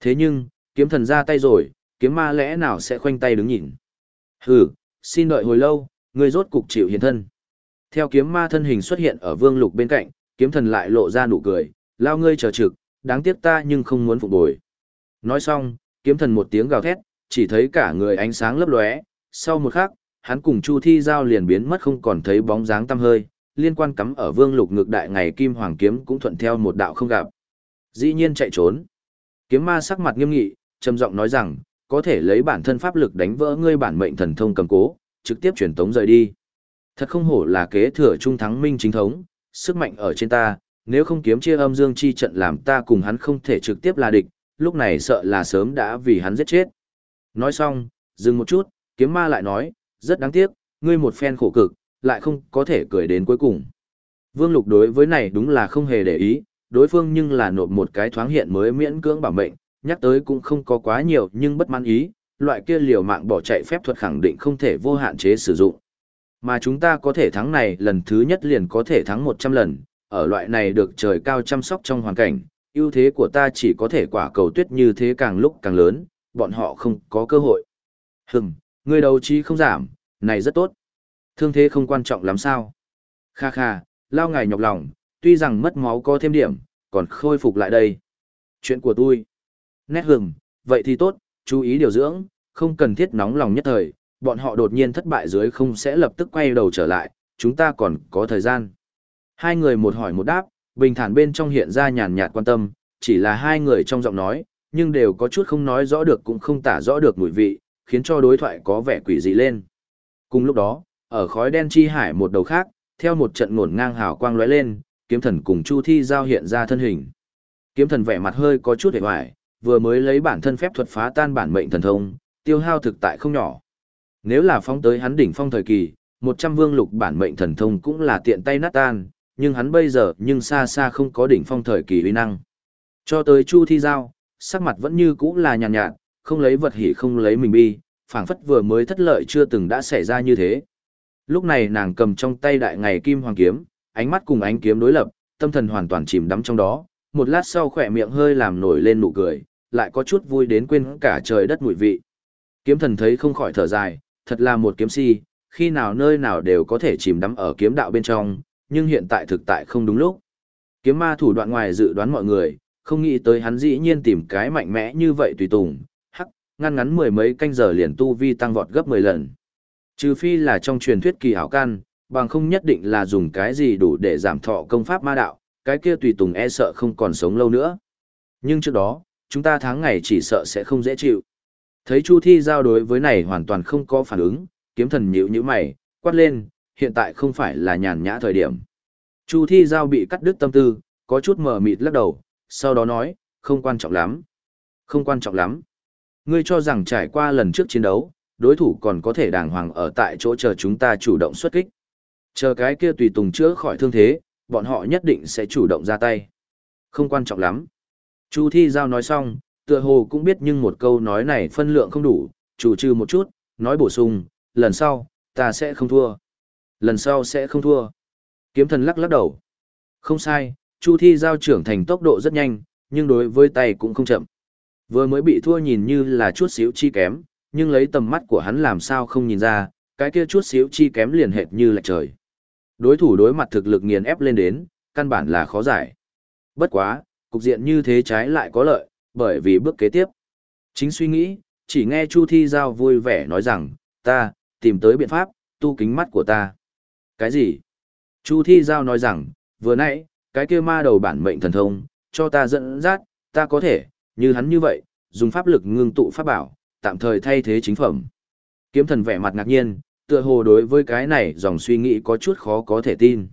Thế nhưng, kiếm thần ra tay rồi, kiếm ma lẽ nào sẽ khoanh tay đứng nhìn. Hừ, xin đợi hồi lâu, người rốt cục chịu hiện thân. Theo kiếm ma thân hình xuất hiện ở vương lục bên cạnh, kiếm thần lại lộ ra nụ cười, lao ngươi chờ trực, đáng tiếc ta nhưng không muốn phục bồi. Nói xong, kiếm thần một tiếng gào thét, chỉ thấy cả người ánh sáng lấp lóe, sau một khắc, hắn cùng Chu Thi giao liền biến mất không còn thấy bóng dáng tăm hơi, liên quan cắm ở vương lục ngược đại ngày kim hoàng kiếm cũng thuận theo một đạo không gặp. Dĩ nhiên chạy trốn. Kiếm ma sắc mặt nghiêm nghị, trầm giọng nói rằng, có thể lấy bản thân pháp lực đánh vỡ ngươi bản mệnh thần thông cầm cố, trực tiếp truyền tống rời đi. Thật không hổ là kế thừa trung thắng minh chính thống, sức mạnh ở trên ta, nếu không kiếm chia âm dương chi trận làm ta cùng hắn không thể trực tiếp là địch, lúc này sợ là sớm đã vì hắn giết chết. Nói xong, dừng một chút, kiếm ma lại nói, rất đáng tiếc, ngươi một phen khổ cực, lại không có thể cười đến cuối cùng. Vương Lục đối với này đúng là không hề để ý, đối phương nhưng là nộp một cái thoáng hiện mới miễn cưỡng bảo mệnh, nhắc tới cũng không có quá nhiều nhưng bất mãn ý, loại kia liều mạng bỏ chạy phép thuật khẳng định không thể vô hạn chế sử dụng. Mà chúng ta có thể thắng này lần thứ nhất liền có thể thắng 100 lần, ở loại này được trời cao chăm sóc trong hoàn cảnh, ưu thế của ta chỉ có thể quả cầu tuyết như thế càng lúc càng lớn, bọn họ không có cơ hội. Hừm, người đầu trí không giảm, này rất tốt. Thương thế không quan trọng lắm sao. Kha kha, lao ngài nhọc lòng, tuy rằng mất máu có thêm điểm, còn khôi phục lại đây. Chuyện của tôi. Nét hừng, vậy thì tốt, chú ý điều dưỡng, không cần thiết nóng lòng nhất thời, bọn họ đột nhiên thất bại dưới không sẽ lập tức quay đầu trở lại, chúng ta còn có thời gian. Hai người một hỏi một đáp, bình thản bên trong hiện ra nhàn nhạt quan tâm, chỉ là hai người trong giọng nói, nhưng đều có chút không nói rõ được cũng không tả rõ được mùi vị, khiến cho đối thoại có vẻ quỷ dị lên. Cùng lúc đó, ở khói đen chi hải một đầu khác, theo một trận ngổn ngang hào quang lóe lên, kiếm thần cùng Chu Thi giao hiện ra thân hình. Kiếm thần vẻ mặt hơi có chút hề hoài, vừa mới lấy bản thân phép thuật phá tan bản mệnh thần thông, tiêu hao thực tại không nhỏ. Nếu là phóng tới hắn đỉnh phong thời kỳ, 100 vương lục bản mệnh thần thông cũng là tiện tay nát tan, nhưng hắn bây giờ nhưng xa xa không có đỉnh phong thời kỳ uy năng. Cho tới Chu Thi Giao, sắc mặt vẫn như cũ là nhàn nhạt, nhạt, không lấy vật hỉ không lấy mình bi, phảng phất vừa mới thất lợi chưa từng đã xảy ra như thế. Lúc này nàng cầm trong tay đại ngày kim hoàng kiếm, ánh mắt cùng ánh kiếm đối lập, tâm thần hoàn toàn chìm đắm trong đó, một lát sau khỏe miệng hơi làm nổi lên nụ cười, lại có chút vui đến quên cả trời đất mùi vị. Kiếm thần thấy không khỏi thở dài, thật là một kiếm si, khi nào nơi nào đều có thể chìm đắm ở kiếm đạo bên trong, nhưng hiện tại thực tại không đúng lúc. Kiếm ma thủ đoạn ngoài dự đoán mọi người, không nghĩ tới hắn dĩ nhiên tìm cái mạnh mẽ như vậy tùy tùng, ngăn ngắn mười mấy canh giờ liền tu vi tăng vọt gấp 10 lần. Trừ phi là trong truyền thuyết kỳ hảo can, bằng không nhất định là dùng cái gì đủ để giảm thọ công pháp ma đạo, cái kia tùy tùng e sợ không còn sống lâu nữa. Nhưng trước đó, chúng ta tháng ngày chỉ sợ sẽ không dễ chịu. Thấy Chu Thi giao đối với này hoàn toàn không có phản ứng, kiếm thần nhíu nhíu mày, quát lên, hiện tại không phải là nhàn nhã thời điểm. Chu Thi giao bị cắt đứt tâm tư, có chút mờ mịt lắc đầu, sau đó nói, không quan trọng lắm. Không quan trọng lắm. Ngươi cho rằng trải qua lần trước chiến đấu, đối thủ còn có thể đàng hoàng ở tại chỗ chờ chúng ta chủ động xuất kích. Chờ cái kia tùy tùng chữa khỏi thương thế, bọn họ nhất định sẽ chủ động ra tay. Không quan trọng lắm. Chu Thi Giao nói xong, tựa hồ cũng biết nhưng một câu nói này phân lượng không đủ, chủ trừ một chút, nói bổ sung, lần sau, ta sẽ không thua. Lần sau sẽ không thua. Kiếm thần lắc lắc đầu. Không sai, Chu Thi Giao trưởng thành tốc độ rất nhanh, nhưng đối với tay cũng không chậm. Vừa mới bị thua nhìn như là chút xíu chi kém, nhưng lấy tầm mắt của hắn làm sao không nhìn ra, cái kia chút xíu chi kém liền hệt như là trời. Đối thủ đối mặt thực lực nghiền ép lên đến, căn bản là khó giải. Bất quá, cục diện như thế trái lại có lợi, bởi vì bước kế tiếp. Chính suy nghĩ, chỉ nghe Chu Thi Giao vui vẻ nói rằng, ta, tìm tới biện pháp, tu kính mắt của ta. Cái gì? Chu Thi Giao nói rằng, vừa nãy, cái kia ma đầu bản mệnh thần thông, cho ta dẫn dắt, ta có thể, như hắn như vậy, dùng pháp lực ngưng tụ pháp bảo, tạm thời thay thế chính phẩm. Kiếm thần vẻ mặt ngạc nhiên, tựa hồ đối với cái này dòng suy nghĩ có chút khó có thể tin.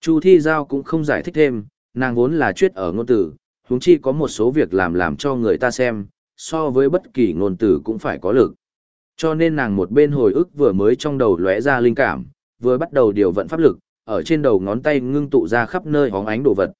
Chu Thi Giao cũng không giải thích thêm, nàng vốn là chuyết ở ngôn tử, huống chi có một số việc làm làm cho người ta xem, so với bất kỳ ngôn tử cũng phải có lực. Cho nên nàng một bên hồi ức vừa mới trong đầu lóe ra linh cảm, vừa bắt đầu điều vận pháp lực, ở trên đầu ngón tay ngưng tụ ra khắp nơi hóng ánh đồ vật.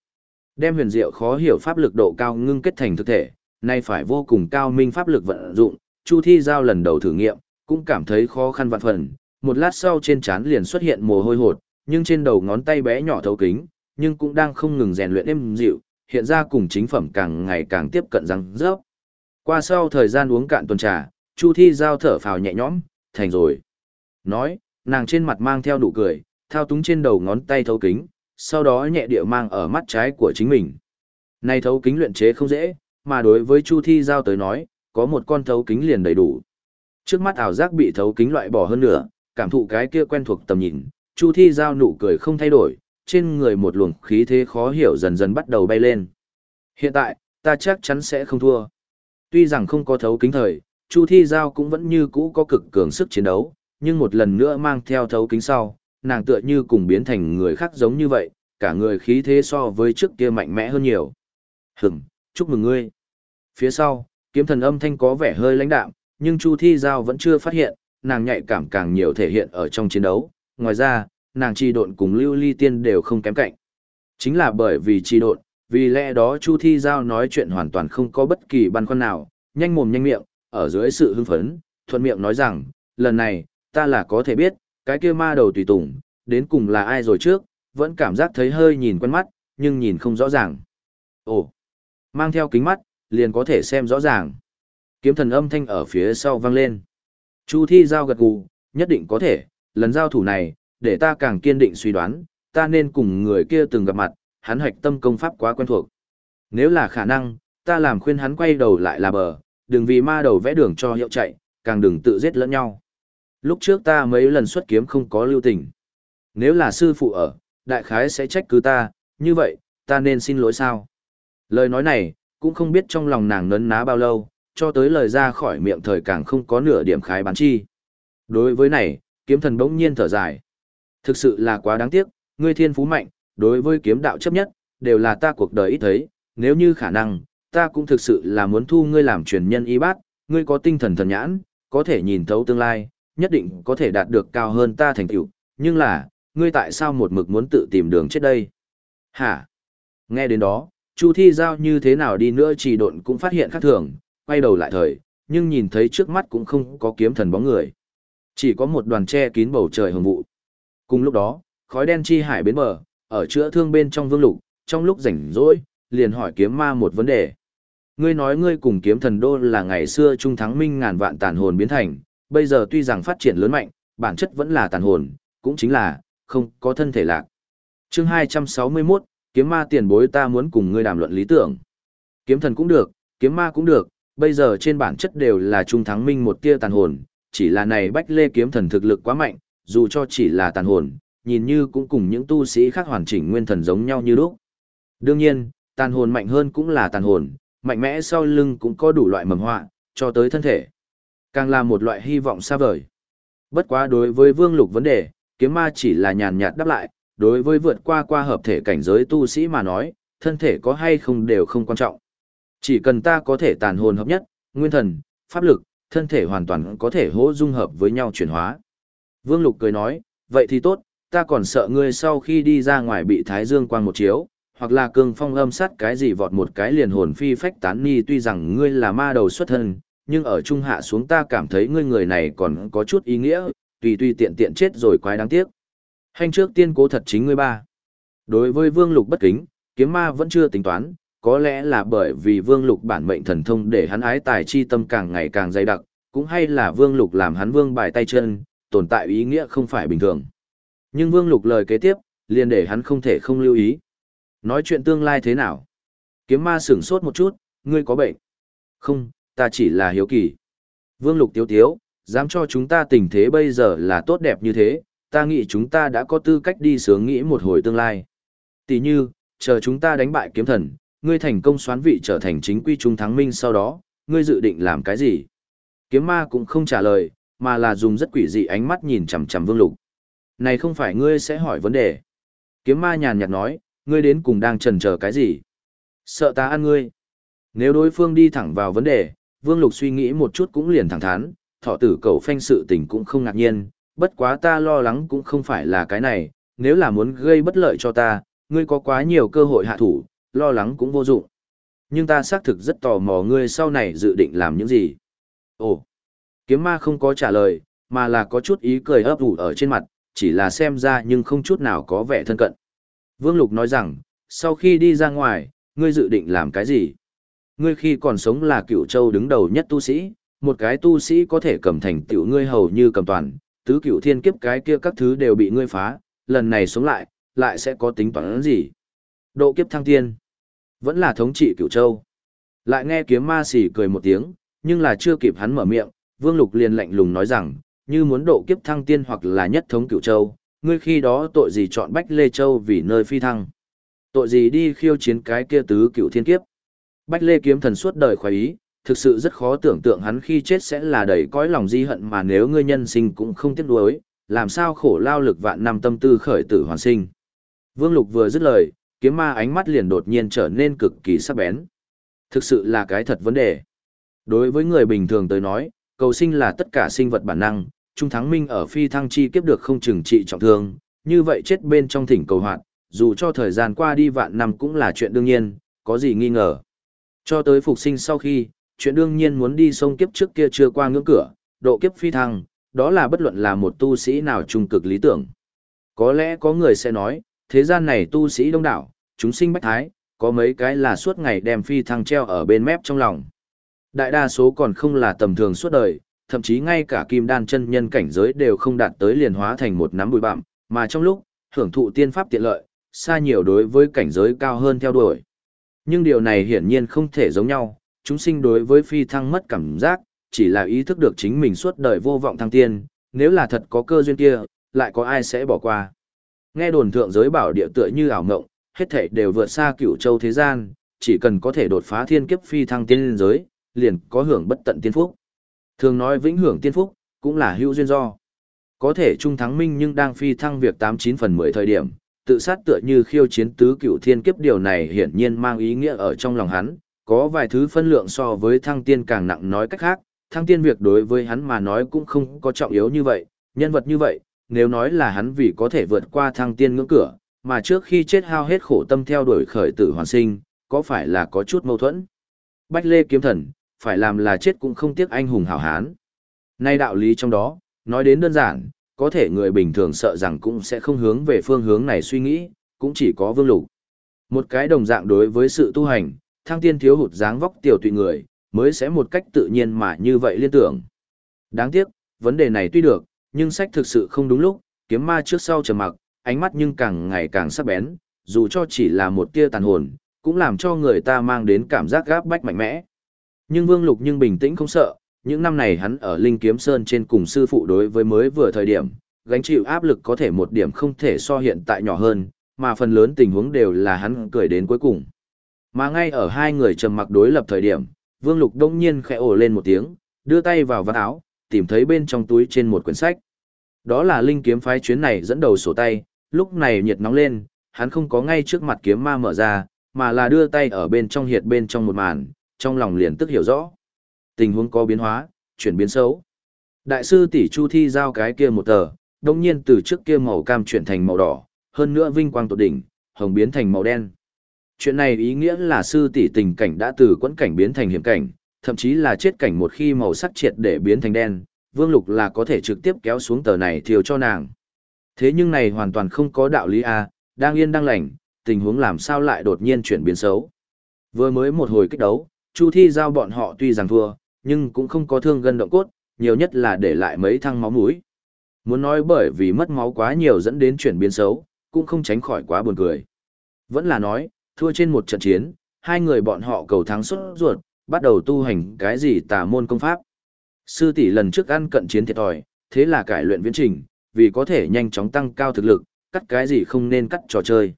Đem huyền diệu khó hiểu pháp lực độ cao ngưng kết thành thực thể, nay phải vô cùng cao minh pháp lực vận dụng, Chu Thi Giao lần đầu thử nghiệm, cũng cảm thấy khó khăn vạn phần, một lát sau trên trán liền xuất hiện mồ hôi hột, nhưng trên đầu ngón tay bé nhỏ thấu kính, nhưng cũng đang không ngừng rèn luyện êm dịu, hiện ra cùng chính phẩm càng ngày càng tiếp cận răng rớp. Qua sau thời gian uống cạn tuần trà, Chu Thi Giao thở phào nhẹ nhõm, thành rồi. Nói, nàng trên mặt mang theo nụ cười, thao túng trên đầu ngón tay thấu kính, sau đó nhẹ địa mang ở mắt trái của chính mình. Này thấu kính luyện chế không dễ, mà đối với Chu Thi Giao tới nói, có một con thấu kính liền đầy đủ. Trước mắt ảo giác bị thấu kính loại bỏ hơn nữa, cảm thụ cái kia quen thuộc tầm nhìn, Chu Thi Giao nụ cười không thay đổi, trên người một luồng khí thế khó hiểu dần dần bắt đầu bay lên. Hiện tại, ta chắc chắn sẽ không thua. Tuy rằng không có thấu kính thời, Chu Thi Giao cũng vẫn như cũ có cực cường sức chiến đấu, nhưng một lần nữa mang theo thấu kính sau, nàng tựa như cùng biến thành người khác giống như vậy, cả người khí thế so với trước kia mạnh mẽ hơn nhiều. Hửm, chúc mừng ngươi. Phía sau, kiếm thần âm thanh có vẻ hơi lãnh đạm, nhưng Chu Thi Giao vẫn chưa phát hiện, nàng nhạy cảm càng nhiều thể hiện ở trong chiến đấu. Ngoài ra, nàng trì độn cùng lưu ly tiên đều không kém cạnh. Chính là bởi vì trì độn, vì lẽ đó Chu Thi Giao nói chuyện hoàn toàn không có bất kỳ băn khoăn nào, nhanh mồm nhanh miệng, ở dưới sự hưng phấn, thuận miệng nói rằng, lần này, ta là có thể biết, cái kia ma đầu tùy tùng, đến cùng là ai rồi trước, vẫn cảm giác thấy hơi nhìn quen mắt, nhưng nhìn không rõ ràng. Ồ, mang theo kính mắt, liền có thể xem rõ ràng. Kiếm thần âm thanh ở phía sau vang lên. Chu thi giao gật gù, nhất định có thể, lần giao thủ này, để ta càng kiên định suy đoán, ta nên cùng người kia từng gặp mặt, hắn hoạch tâm công pháp quá quen thuộc. Nếu là khả năng, ta làm khuyên hắn quay đầu lại là bờ, đừng vì ma đầu vẽ đường cho hiệu chạy, càng đừng tự giết lẫn nhau. Lúc trước ta mấy lần xuất kiếm không có lưu tình. Nếu là sư phụ ở, đại khái sẽ trách cứ ta, như vậy, ta nên xin lỗi sao? Lời nói này, cũng không biết trong lòng nàng nấn ná bao lâu, cho tới lời ra khỏi miệng thời càng không có nửa điểm khái bán chi. Đối với này, kiếm thần bỗng nhiên thở dài. Thực sự là quá đáng tiếc, ngươi thiên phú mạnh, đối với kiếm đạo chấp nhất, đều là ta cuộc đời ít thấy, nếu như khả năng, ta cũng thực sự là muốn thu ngươi làm truyền nhân y bát, ngươi có tinh thần thần nhãn, có thể nhìn thấu tương lai, nhất định có thể đạt được cao hơn ta thành tựu, nhưng là, ngươi tại sao một mực muốn tự tìm đường chết đây? Hả? Nghe đến đó, Chu Thi Giao như thế nào đi nữa chỉ độn cũng phát hiện khác thường, quay đầu lại thời, nhưng nhìn thấy trước mắt cũng không có kiếm thần bóng người. Chỉ có một đoàn che kín bầu trời hồng vụ. Cùng lúc đó, khói đen chi hải bến bờ, ở chữa thương bên trong vương lục, trong lúc rảnh rỗi, liền hỏi kiếm ma một vấn đề. Ngươi nói ngươi cùng kiếm thần đô là ngày xưa trung thắng minh ngàn vạn tàn hồn biến thành, bây giờ tuy rằng phát triển lớn mạnh, bản chất vẫn là tàn hồn, cũng chính là, không có thân thể lạc. chương 261, kiếm ma tiền bối ta muốn cùng ngươi đàm luận lý tưởng. Kiếm thần cũng được, kiếm ma cũng được, bây giờ trên bản chất đều là trung thắng minh một tia tàn hồn, chỉ là này bách lê kiếm thần thực lực quá mạnh, dù cho chỉ là tàn hồn, nhìn như cũng cùng những tu sĩ khác hoàn chỉnh nguyên thần giống nhau như lúc. Đương nhiên, tàn hồn mạnh hơn cũng là tàn hồn, mạnh mẽ sau lưng cũng có đủ loại mầm họa, cho tới thân thể. Càng là một loại hy vọng xa vời. Bất quá đối với vương lục vấn đề, kiếm ma chỉ là nhàn nhạt đáp lại, đối với vượt qua qua hợp thể cảnh giới tu sĩ mà nói, thân thể có hay không đều không quan trọng. Chỉ cần ta có thể tàn hồn hợp nhất, nguyên thần, pháp lực, thân thể hoàn toàn có thể hỗ dung hợp với nhau chuyển hóa. Vương Lục cười nói, vậy thì tốt, ta còn sợ ngươi sau khi đi ra ngoài bị thái dương quang một chiếu, hoặc là cương phong âm sát cái gì vọt một cái liền hồn phi phách tán ni tuy rằng ngươi là ma đầu xuất thân, nhưng ở trung hạ xuống ta cảm thấy ngươi người này còn có chút ý nghĩa, tùy tùy tiện tiện chết rồi quái đáng tiếc. Hành trước tiên cố thật chính ngươi ba. Đối với vương lục bất kính, kiếm ma vẫn chưa tính toán, có lẽ là bởi vì vương lục bản mệnh thần thông để hắn ái tài chi tâm càng ngày càng dày đặc, cũng hay là vương lục làm hắn vương bài tay chân, tồn tại ý nghĩa không phải bình thường. Nhưng vương lục lời kế tiếp, liền để hắn không thể không lưu ý. Nói chuyện tương lai thế nào? Kiếm ma sửng sốt một chút, ngươi có bệnh. Không, ta chỉ là hiếu kỳ. Vương lục tiếu tiếu, dám cho chúng ta tình thế bây giờ là tốt đẹp như thế, ta nghĩ chúng ta đã có tư cách đi sướng nghĩ một hồi tương lai. Tỷ như, chờ chúng ta đánh bại kiếm thần, ngươi thành công xoán vị trở thành chính quy trung thắng minh sau đó, ngươi dự định làm cái gì? Kiếm ma cũng không trả lời, mà là dùng rất quỷ dị ánh mắt nhìn chằm chằm vương lục. Này không phải ngươi sẽ hỏi vấn đề. Kiếm ma nhàn nhạt nói, ngươi đến cùng đang trần chờ cái gì? Sợ ta ăn ngươi. Nếu đối phương đi thẳng vào vấn đề, vương lục suy nghĩ một chút cũng liền thẳng thắn, thọ tử cầu phanh sự tình cũng không ngạc nhiên, bất quá ta lo lắng cũng không phải là cái này, nếu là muốn gây bất lợi cho ta, ngươi có quá nhiều cơ hội hạ thủ, lo lắng cũng vô dụng. Nhưng ta xác thực rất tò mò ngươi sau này dự định làm những gì. Ồ, kiếm ma không có trả lời, mà là có chút ý cười ấp ủ ở trên mặt, chỉ là xem ra nhưng không chút nào có vẻ thân cận. Vương Lục nói rằng, sau khi đi ra ngoài, ngươi dự định làm cái gì? Ngươi khi còn sống là cựu châu đứng đầu nhất tu sĩ, một cái tu sĩ có thể cầm thành tiểu ngươi hầu như cầm toàn, tứ cựu thiên kiếp cái kia các thứ đều bị ngươi phá, lần này sống lại, lại sẽ có tính toán gì? Độ kiếp thăng thiên Vẫn là thống trị cửu châu. Lại nghe kiếm ma xỉ cười một tiếng, nhưng là chưa kịp hắn mở miệng, Vương Lục liền lạnh lùng nói rằng, như muốn độ kiếp thăng tiên hoặc là nhất thống cửu châu, ngươi khi đó tội gì chọn Bách Lê Châu vì nơi phi thăng. Tội gì đi khiêu chiến cái kia tứ cửu thiên kiếp. Bách Lê kiếm thần suốt đời khoái ý, thực sự rất khó tưởng tượng hắn khi chết sẽ là đầy cõi lòng di hận mà nếu ngươi nhân sinh cũng không tiếc nuối, làm sao khổ lao lực vạn năm tâm tư khởi tử hoàn sinh. Vương Lục vừa dứt lời, kiếm ma ánh mắt liền đột nhiên trở nên cực kỳ sắc bén. Thực sự là cái thật vấn đề. Đối với người bình thường tới nói, cầu sinh là tất cả sinh vật bản năng, Trung Thắng Minh ở phi thăng chi kiếp được không chừng trị trọng thương, như vậy chết bên trong thỉnh cầu hoạt, dù cho thời gian qua đi vạn năm cũng là chuyện đương nhiên, có gì nghi ngờ. Cho tới phục sinh sau khi, chuyện đương nhiên muốn đi sông kiếp trước kia chưa qua ngưỡng cửa, độ kiếp phi thăng, đó là bất luận là một tu sĩ nào trung cực lý tưởng. Có lẽ có người sẽ nói, thế gian này tu sĩ đông đảo, chúng sinh bách thái, có mấy cái là suốt ngày đem phi thăng treo ở bên mép trong lòng. Đại đa số còn không là tầm thường suốt đời, thậm chí ngay cả kim đan chân nhân cảnh giới đều không đạt tới liền hóa thành một nắm bụi bặm, mà trong lúc hưởng thụ tiên pháp tiện lợi, xa nhiều đối với cảnh giới cao hơn theo đuổi. Nhưng điều này hiển nhiên không thể giống nhau, chúng sinh đối với phi thăng mất cảm giác, chỉ là ý thức được chính mình suốt đời vô vọng thăng tiên, nếu là thật có cơ duyên kia, lại có ai sẽ bỏ qua. Nghe đồn thượng giới bảo địa tựa như ảo ngộng, hết thảy đều vượt xa cửu châu thế gian, chỉ cần có thể đột phá thiên kiếp phi thăng tiên giới, liền có hưởng bất tận tiên phúc. Thường nói vĩnh hưởng tiên phúc, cũng là hữu duyên do. Có thể trung thắng minh nhưng đang phi thăng việc 89 phần 10 thời điểm, tự sát tựa như khiêu chiến tứ cựu thiên kiếp điều này hiển nhiên mang ý nghĩa ở trong lòng hắn, có vài thứ phân lượng so với thăng tiên càng nặng nói cách khác, thăng tiên việc đối với hắn mà nói cũng không có trọng yếu như vậy, nhân vật như vậy, nếu nói là hắn vì có thể vượt qua thăng tiên ngưỡng cửa, mà trước khi chết hao hết khổ tâm theo đuổi khởi tử hoàn sinh, có phải là có chút mâu thuẫn? Bách Lê kiếm thần, phải làm là chết cũng không tiếc anh hùng hảo hán. Nay đạo lý trong đó, nói đến đơn giản, có thể người bình thường sợ rằng cũng sẽ không hướng về phương hướng này suy nghĩ, cũng chỉ có vương lục. Một cái đồng dạng đối với sự tu hành, thăng tiên thiếu hụt dáng vóc tiểu tụy người, mới sẽ một cách tự nhiên mà như vậy liên tưởng. Đáng tiếc, vấn đề này tuy được, nhưng sách thực sự không đúng lúc, kiếm ma trước sau trầm mặc, ánh mắt nhưng càng ngày càng sắc bén, dù cho chỉ là một tia tàn hồn, cũng làm cho người ta mang đến cảm giác gáp bách mạnh mẽ. Nhưng Vương Lục nhưng bình tĩnh không sợ, những năm này hắn ở Linh Kiếm Sơn trên cùng sư phụ đối với mới vừa thời điểm, gánh chịu áp lực có thể một điểm không thể so hiện tại nhỏ hơn, mà phần lớn tình huống đều là hắn cười đến cuối cùng. Mà ngay ở hai người trầm mặc đối lập thời điểm, Vương Lục đông nhiên khẽ ồ lên một tiếng, đưa tay vào vạt áo, tìm thấy bên trong túi trên một quyển sách. Đó là linh kiếm phái chuyến này dẫn đầu sổ tay, lúc này nhiệt nóng lên, hắn không có ngay trước mặt kiếm ma mở ra, mà là đưa tay ở bên trong hiệt bên trong một màn, trong lòng liền tức hiểu rõ. Tình huống có biến hóa, chuyển biến xấu. Đại sư tỷ Chu Thi giao cái kia một tờ, đồng nhiên từ trước kia màu cam chuyển thành màu đỏ, hơn nữa vinh quang tột đỉnh, hồng biến thành màu đen. Chuyện này ý nghĩa là sư tỷ tình cảnh đã từ quẫn cảnh biến thành hiểm cảnh, thậm chí là chết cảnh một khi màu sắc triệt để biến thành đen, Vương Lục là có thể trực tiếp kéo xuống tờ này thiêu cho nàng. Thế nhưng này hoàn toàn không có đạo lý a, đang yên đang lành, tình huống làm sao lại đột nhiên chuyển biến xấu. Vừa mới một hồi kích đấu, Chu Thi giao bọn họ tuy rằng thua, nhưng cũng không có thương gân động cốt, nhiều nhất là để lại mấy thăng máu mũi. Muốn nói bởi vì mất máu quá nhiều dẫn đến chuyển biến xấu, cũng không tránh khỏi quá buồn cười. Vẫn là nói, thua trên một trận chiến, hai người bọn họ cầu thắng xuất ruột, bắt đầu tu hành cái gì tà môn công pháp. Sư tỷ lần trước ăn cận chiến thiệt thòi, thế là cải luyện viễn trình, vì có thể nhanh chóng tăng cao thực lực, cắt cái gì không nên cắt trò chơi.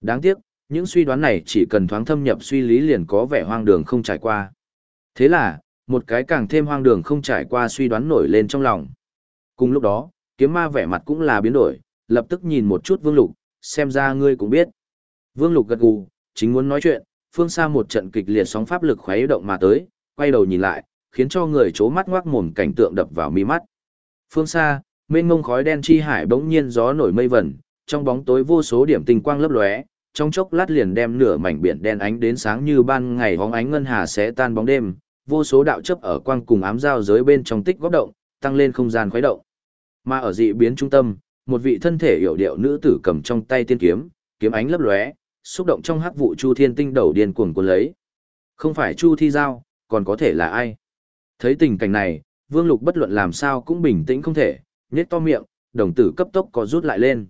Đáng tiếc, những suy đoán này chỉ cần thoáng thâm nhập suy lý liền có vẻ hoang đường không trải qua. Thế là, một cái càng thêm hoang đường không trải qua suy đoán nổi lên trong lòng. Cùng lúc đó, kiếm ma vẻ mặt cũng là biến đổi, lập tức nhìn một chút vương lục, xem ra ngươi cũng biết. Vương lục gật gù, chính muốn nói chuyện, phương xa một trận kịch liệt sóng pháp lực khuấy động mà tới, quay đầu nhìn lại, khiến cho người chố mắt ngoác mồm cảnh tượng đập vào mi mắt. Phương xa, mênh mông khói đen chi hải bỗng nhiên gió nổi mây vẩn, trong bóng tối vô số điểm tinh quang lấp lóe, trong chốc lát liền đem nửa mảnh biển đen ánh đến sáng như ban ngày hóng ánh ngân hà sẽ tan bóng đêm, vô số đạo chấp ở quang cùng ám giao giới bên trong tích góp động, tăng lên không gian khuấy động. Mà ở dị biến trung tâm, một vị thân thể hiểu điệu nữ tử cầm trong tay tiên kiếm, kiếm ánh lấp lóe, xúc động trong hắc vụ Chu Thiên Tinh đầu điên cuồng cuốn lấy. Không phải Chu Thi Giao, còn có thể là ai? Thấy tình cảnh này, Vương Lục bất luận làm sao cũng bình tĩnh không thể, nhếch to miệng, đồng tử cấp tốc có rút lại lên.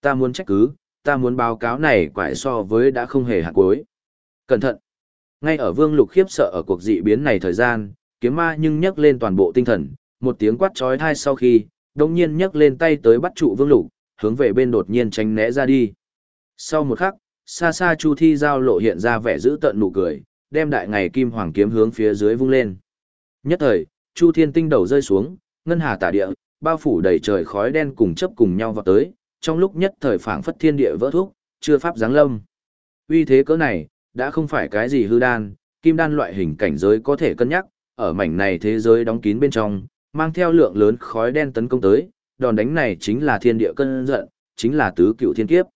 Ta muốn trách cứ, ta muốn báo cáo này quải so với đã không hề hạt cuối. Cẩn thận! Ngay ở Vương Lục khiếp sợ ở cuộc dị biến này thời gian, kiếm ma nhưng nhấc lên toàn bộ tinh thần, một tiếng quát chói tai sau khi, đồng nhiên nhấc lên tay tới bắt trụ Vương Lục, hướng về bên đột nhiên tránh né ra đi. Sau một khắc, xa xa Chu Thi giao lộ hiện ra vẻ giữ tận nụ cười, đem đại ngày kim hoàng kiếm hướng phía dưới vung lên. Nhất thời, Chu Thiên tinh đầu rơi xuống, ngân hà tả địa, bao phủ đầy trời khói đen cùng chấp cùng nhau vào tới, trong lúc nhất thời phảng phất thiên địa vỡ thuốc, chưa pháp giáng lâm. Uy thế cỡ này, đã không phải cái gì hư đan, kim đan loại hình cảnh giới có thể cân nhắc, ở mảnh này thế giới đóng kín bên trong, mang theo lượng lớn khói đen tấn công tới, đòn đánh này chính là thiên địa cân giận, chính là tứ cựu thiên kiếp.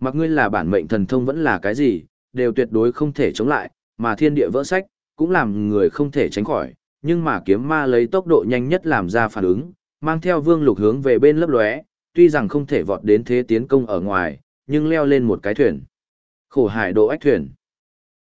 Mặc ngươi là bản mệnh thần thông vẫn là cái gì, đều tuyệt đối không thể chống lại, mà thiên địa vỡ sách, cũng làm người không thể tránh khỏi, nhưng mà kiếm ma lấy tốc độ nhanh nhất làm ra phản ứng, mang theo vương lục hướng về bên lấp lóe, tuy rằng không thể vọt đến thế tiến công ở ngoài, nhưng leo lên một cái thuyền. Khổ hải độ ách thuyền.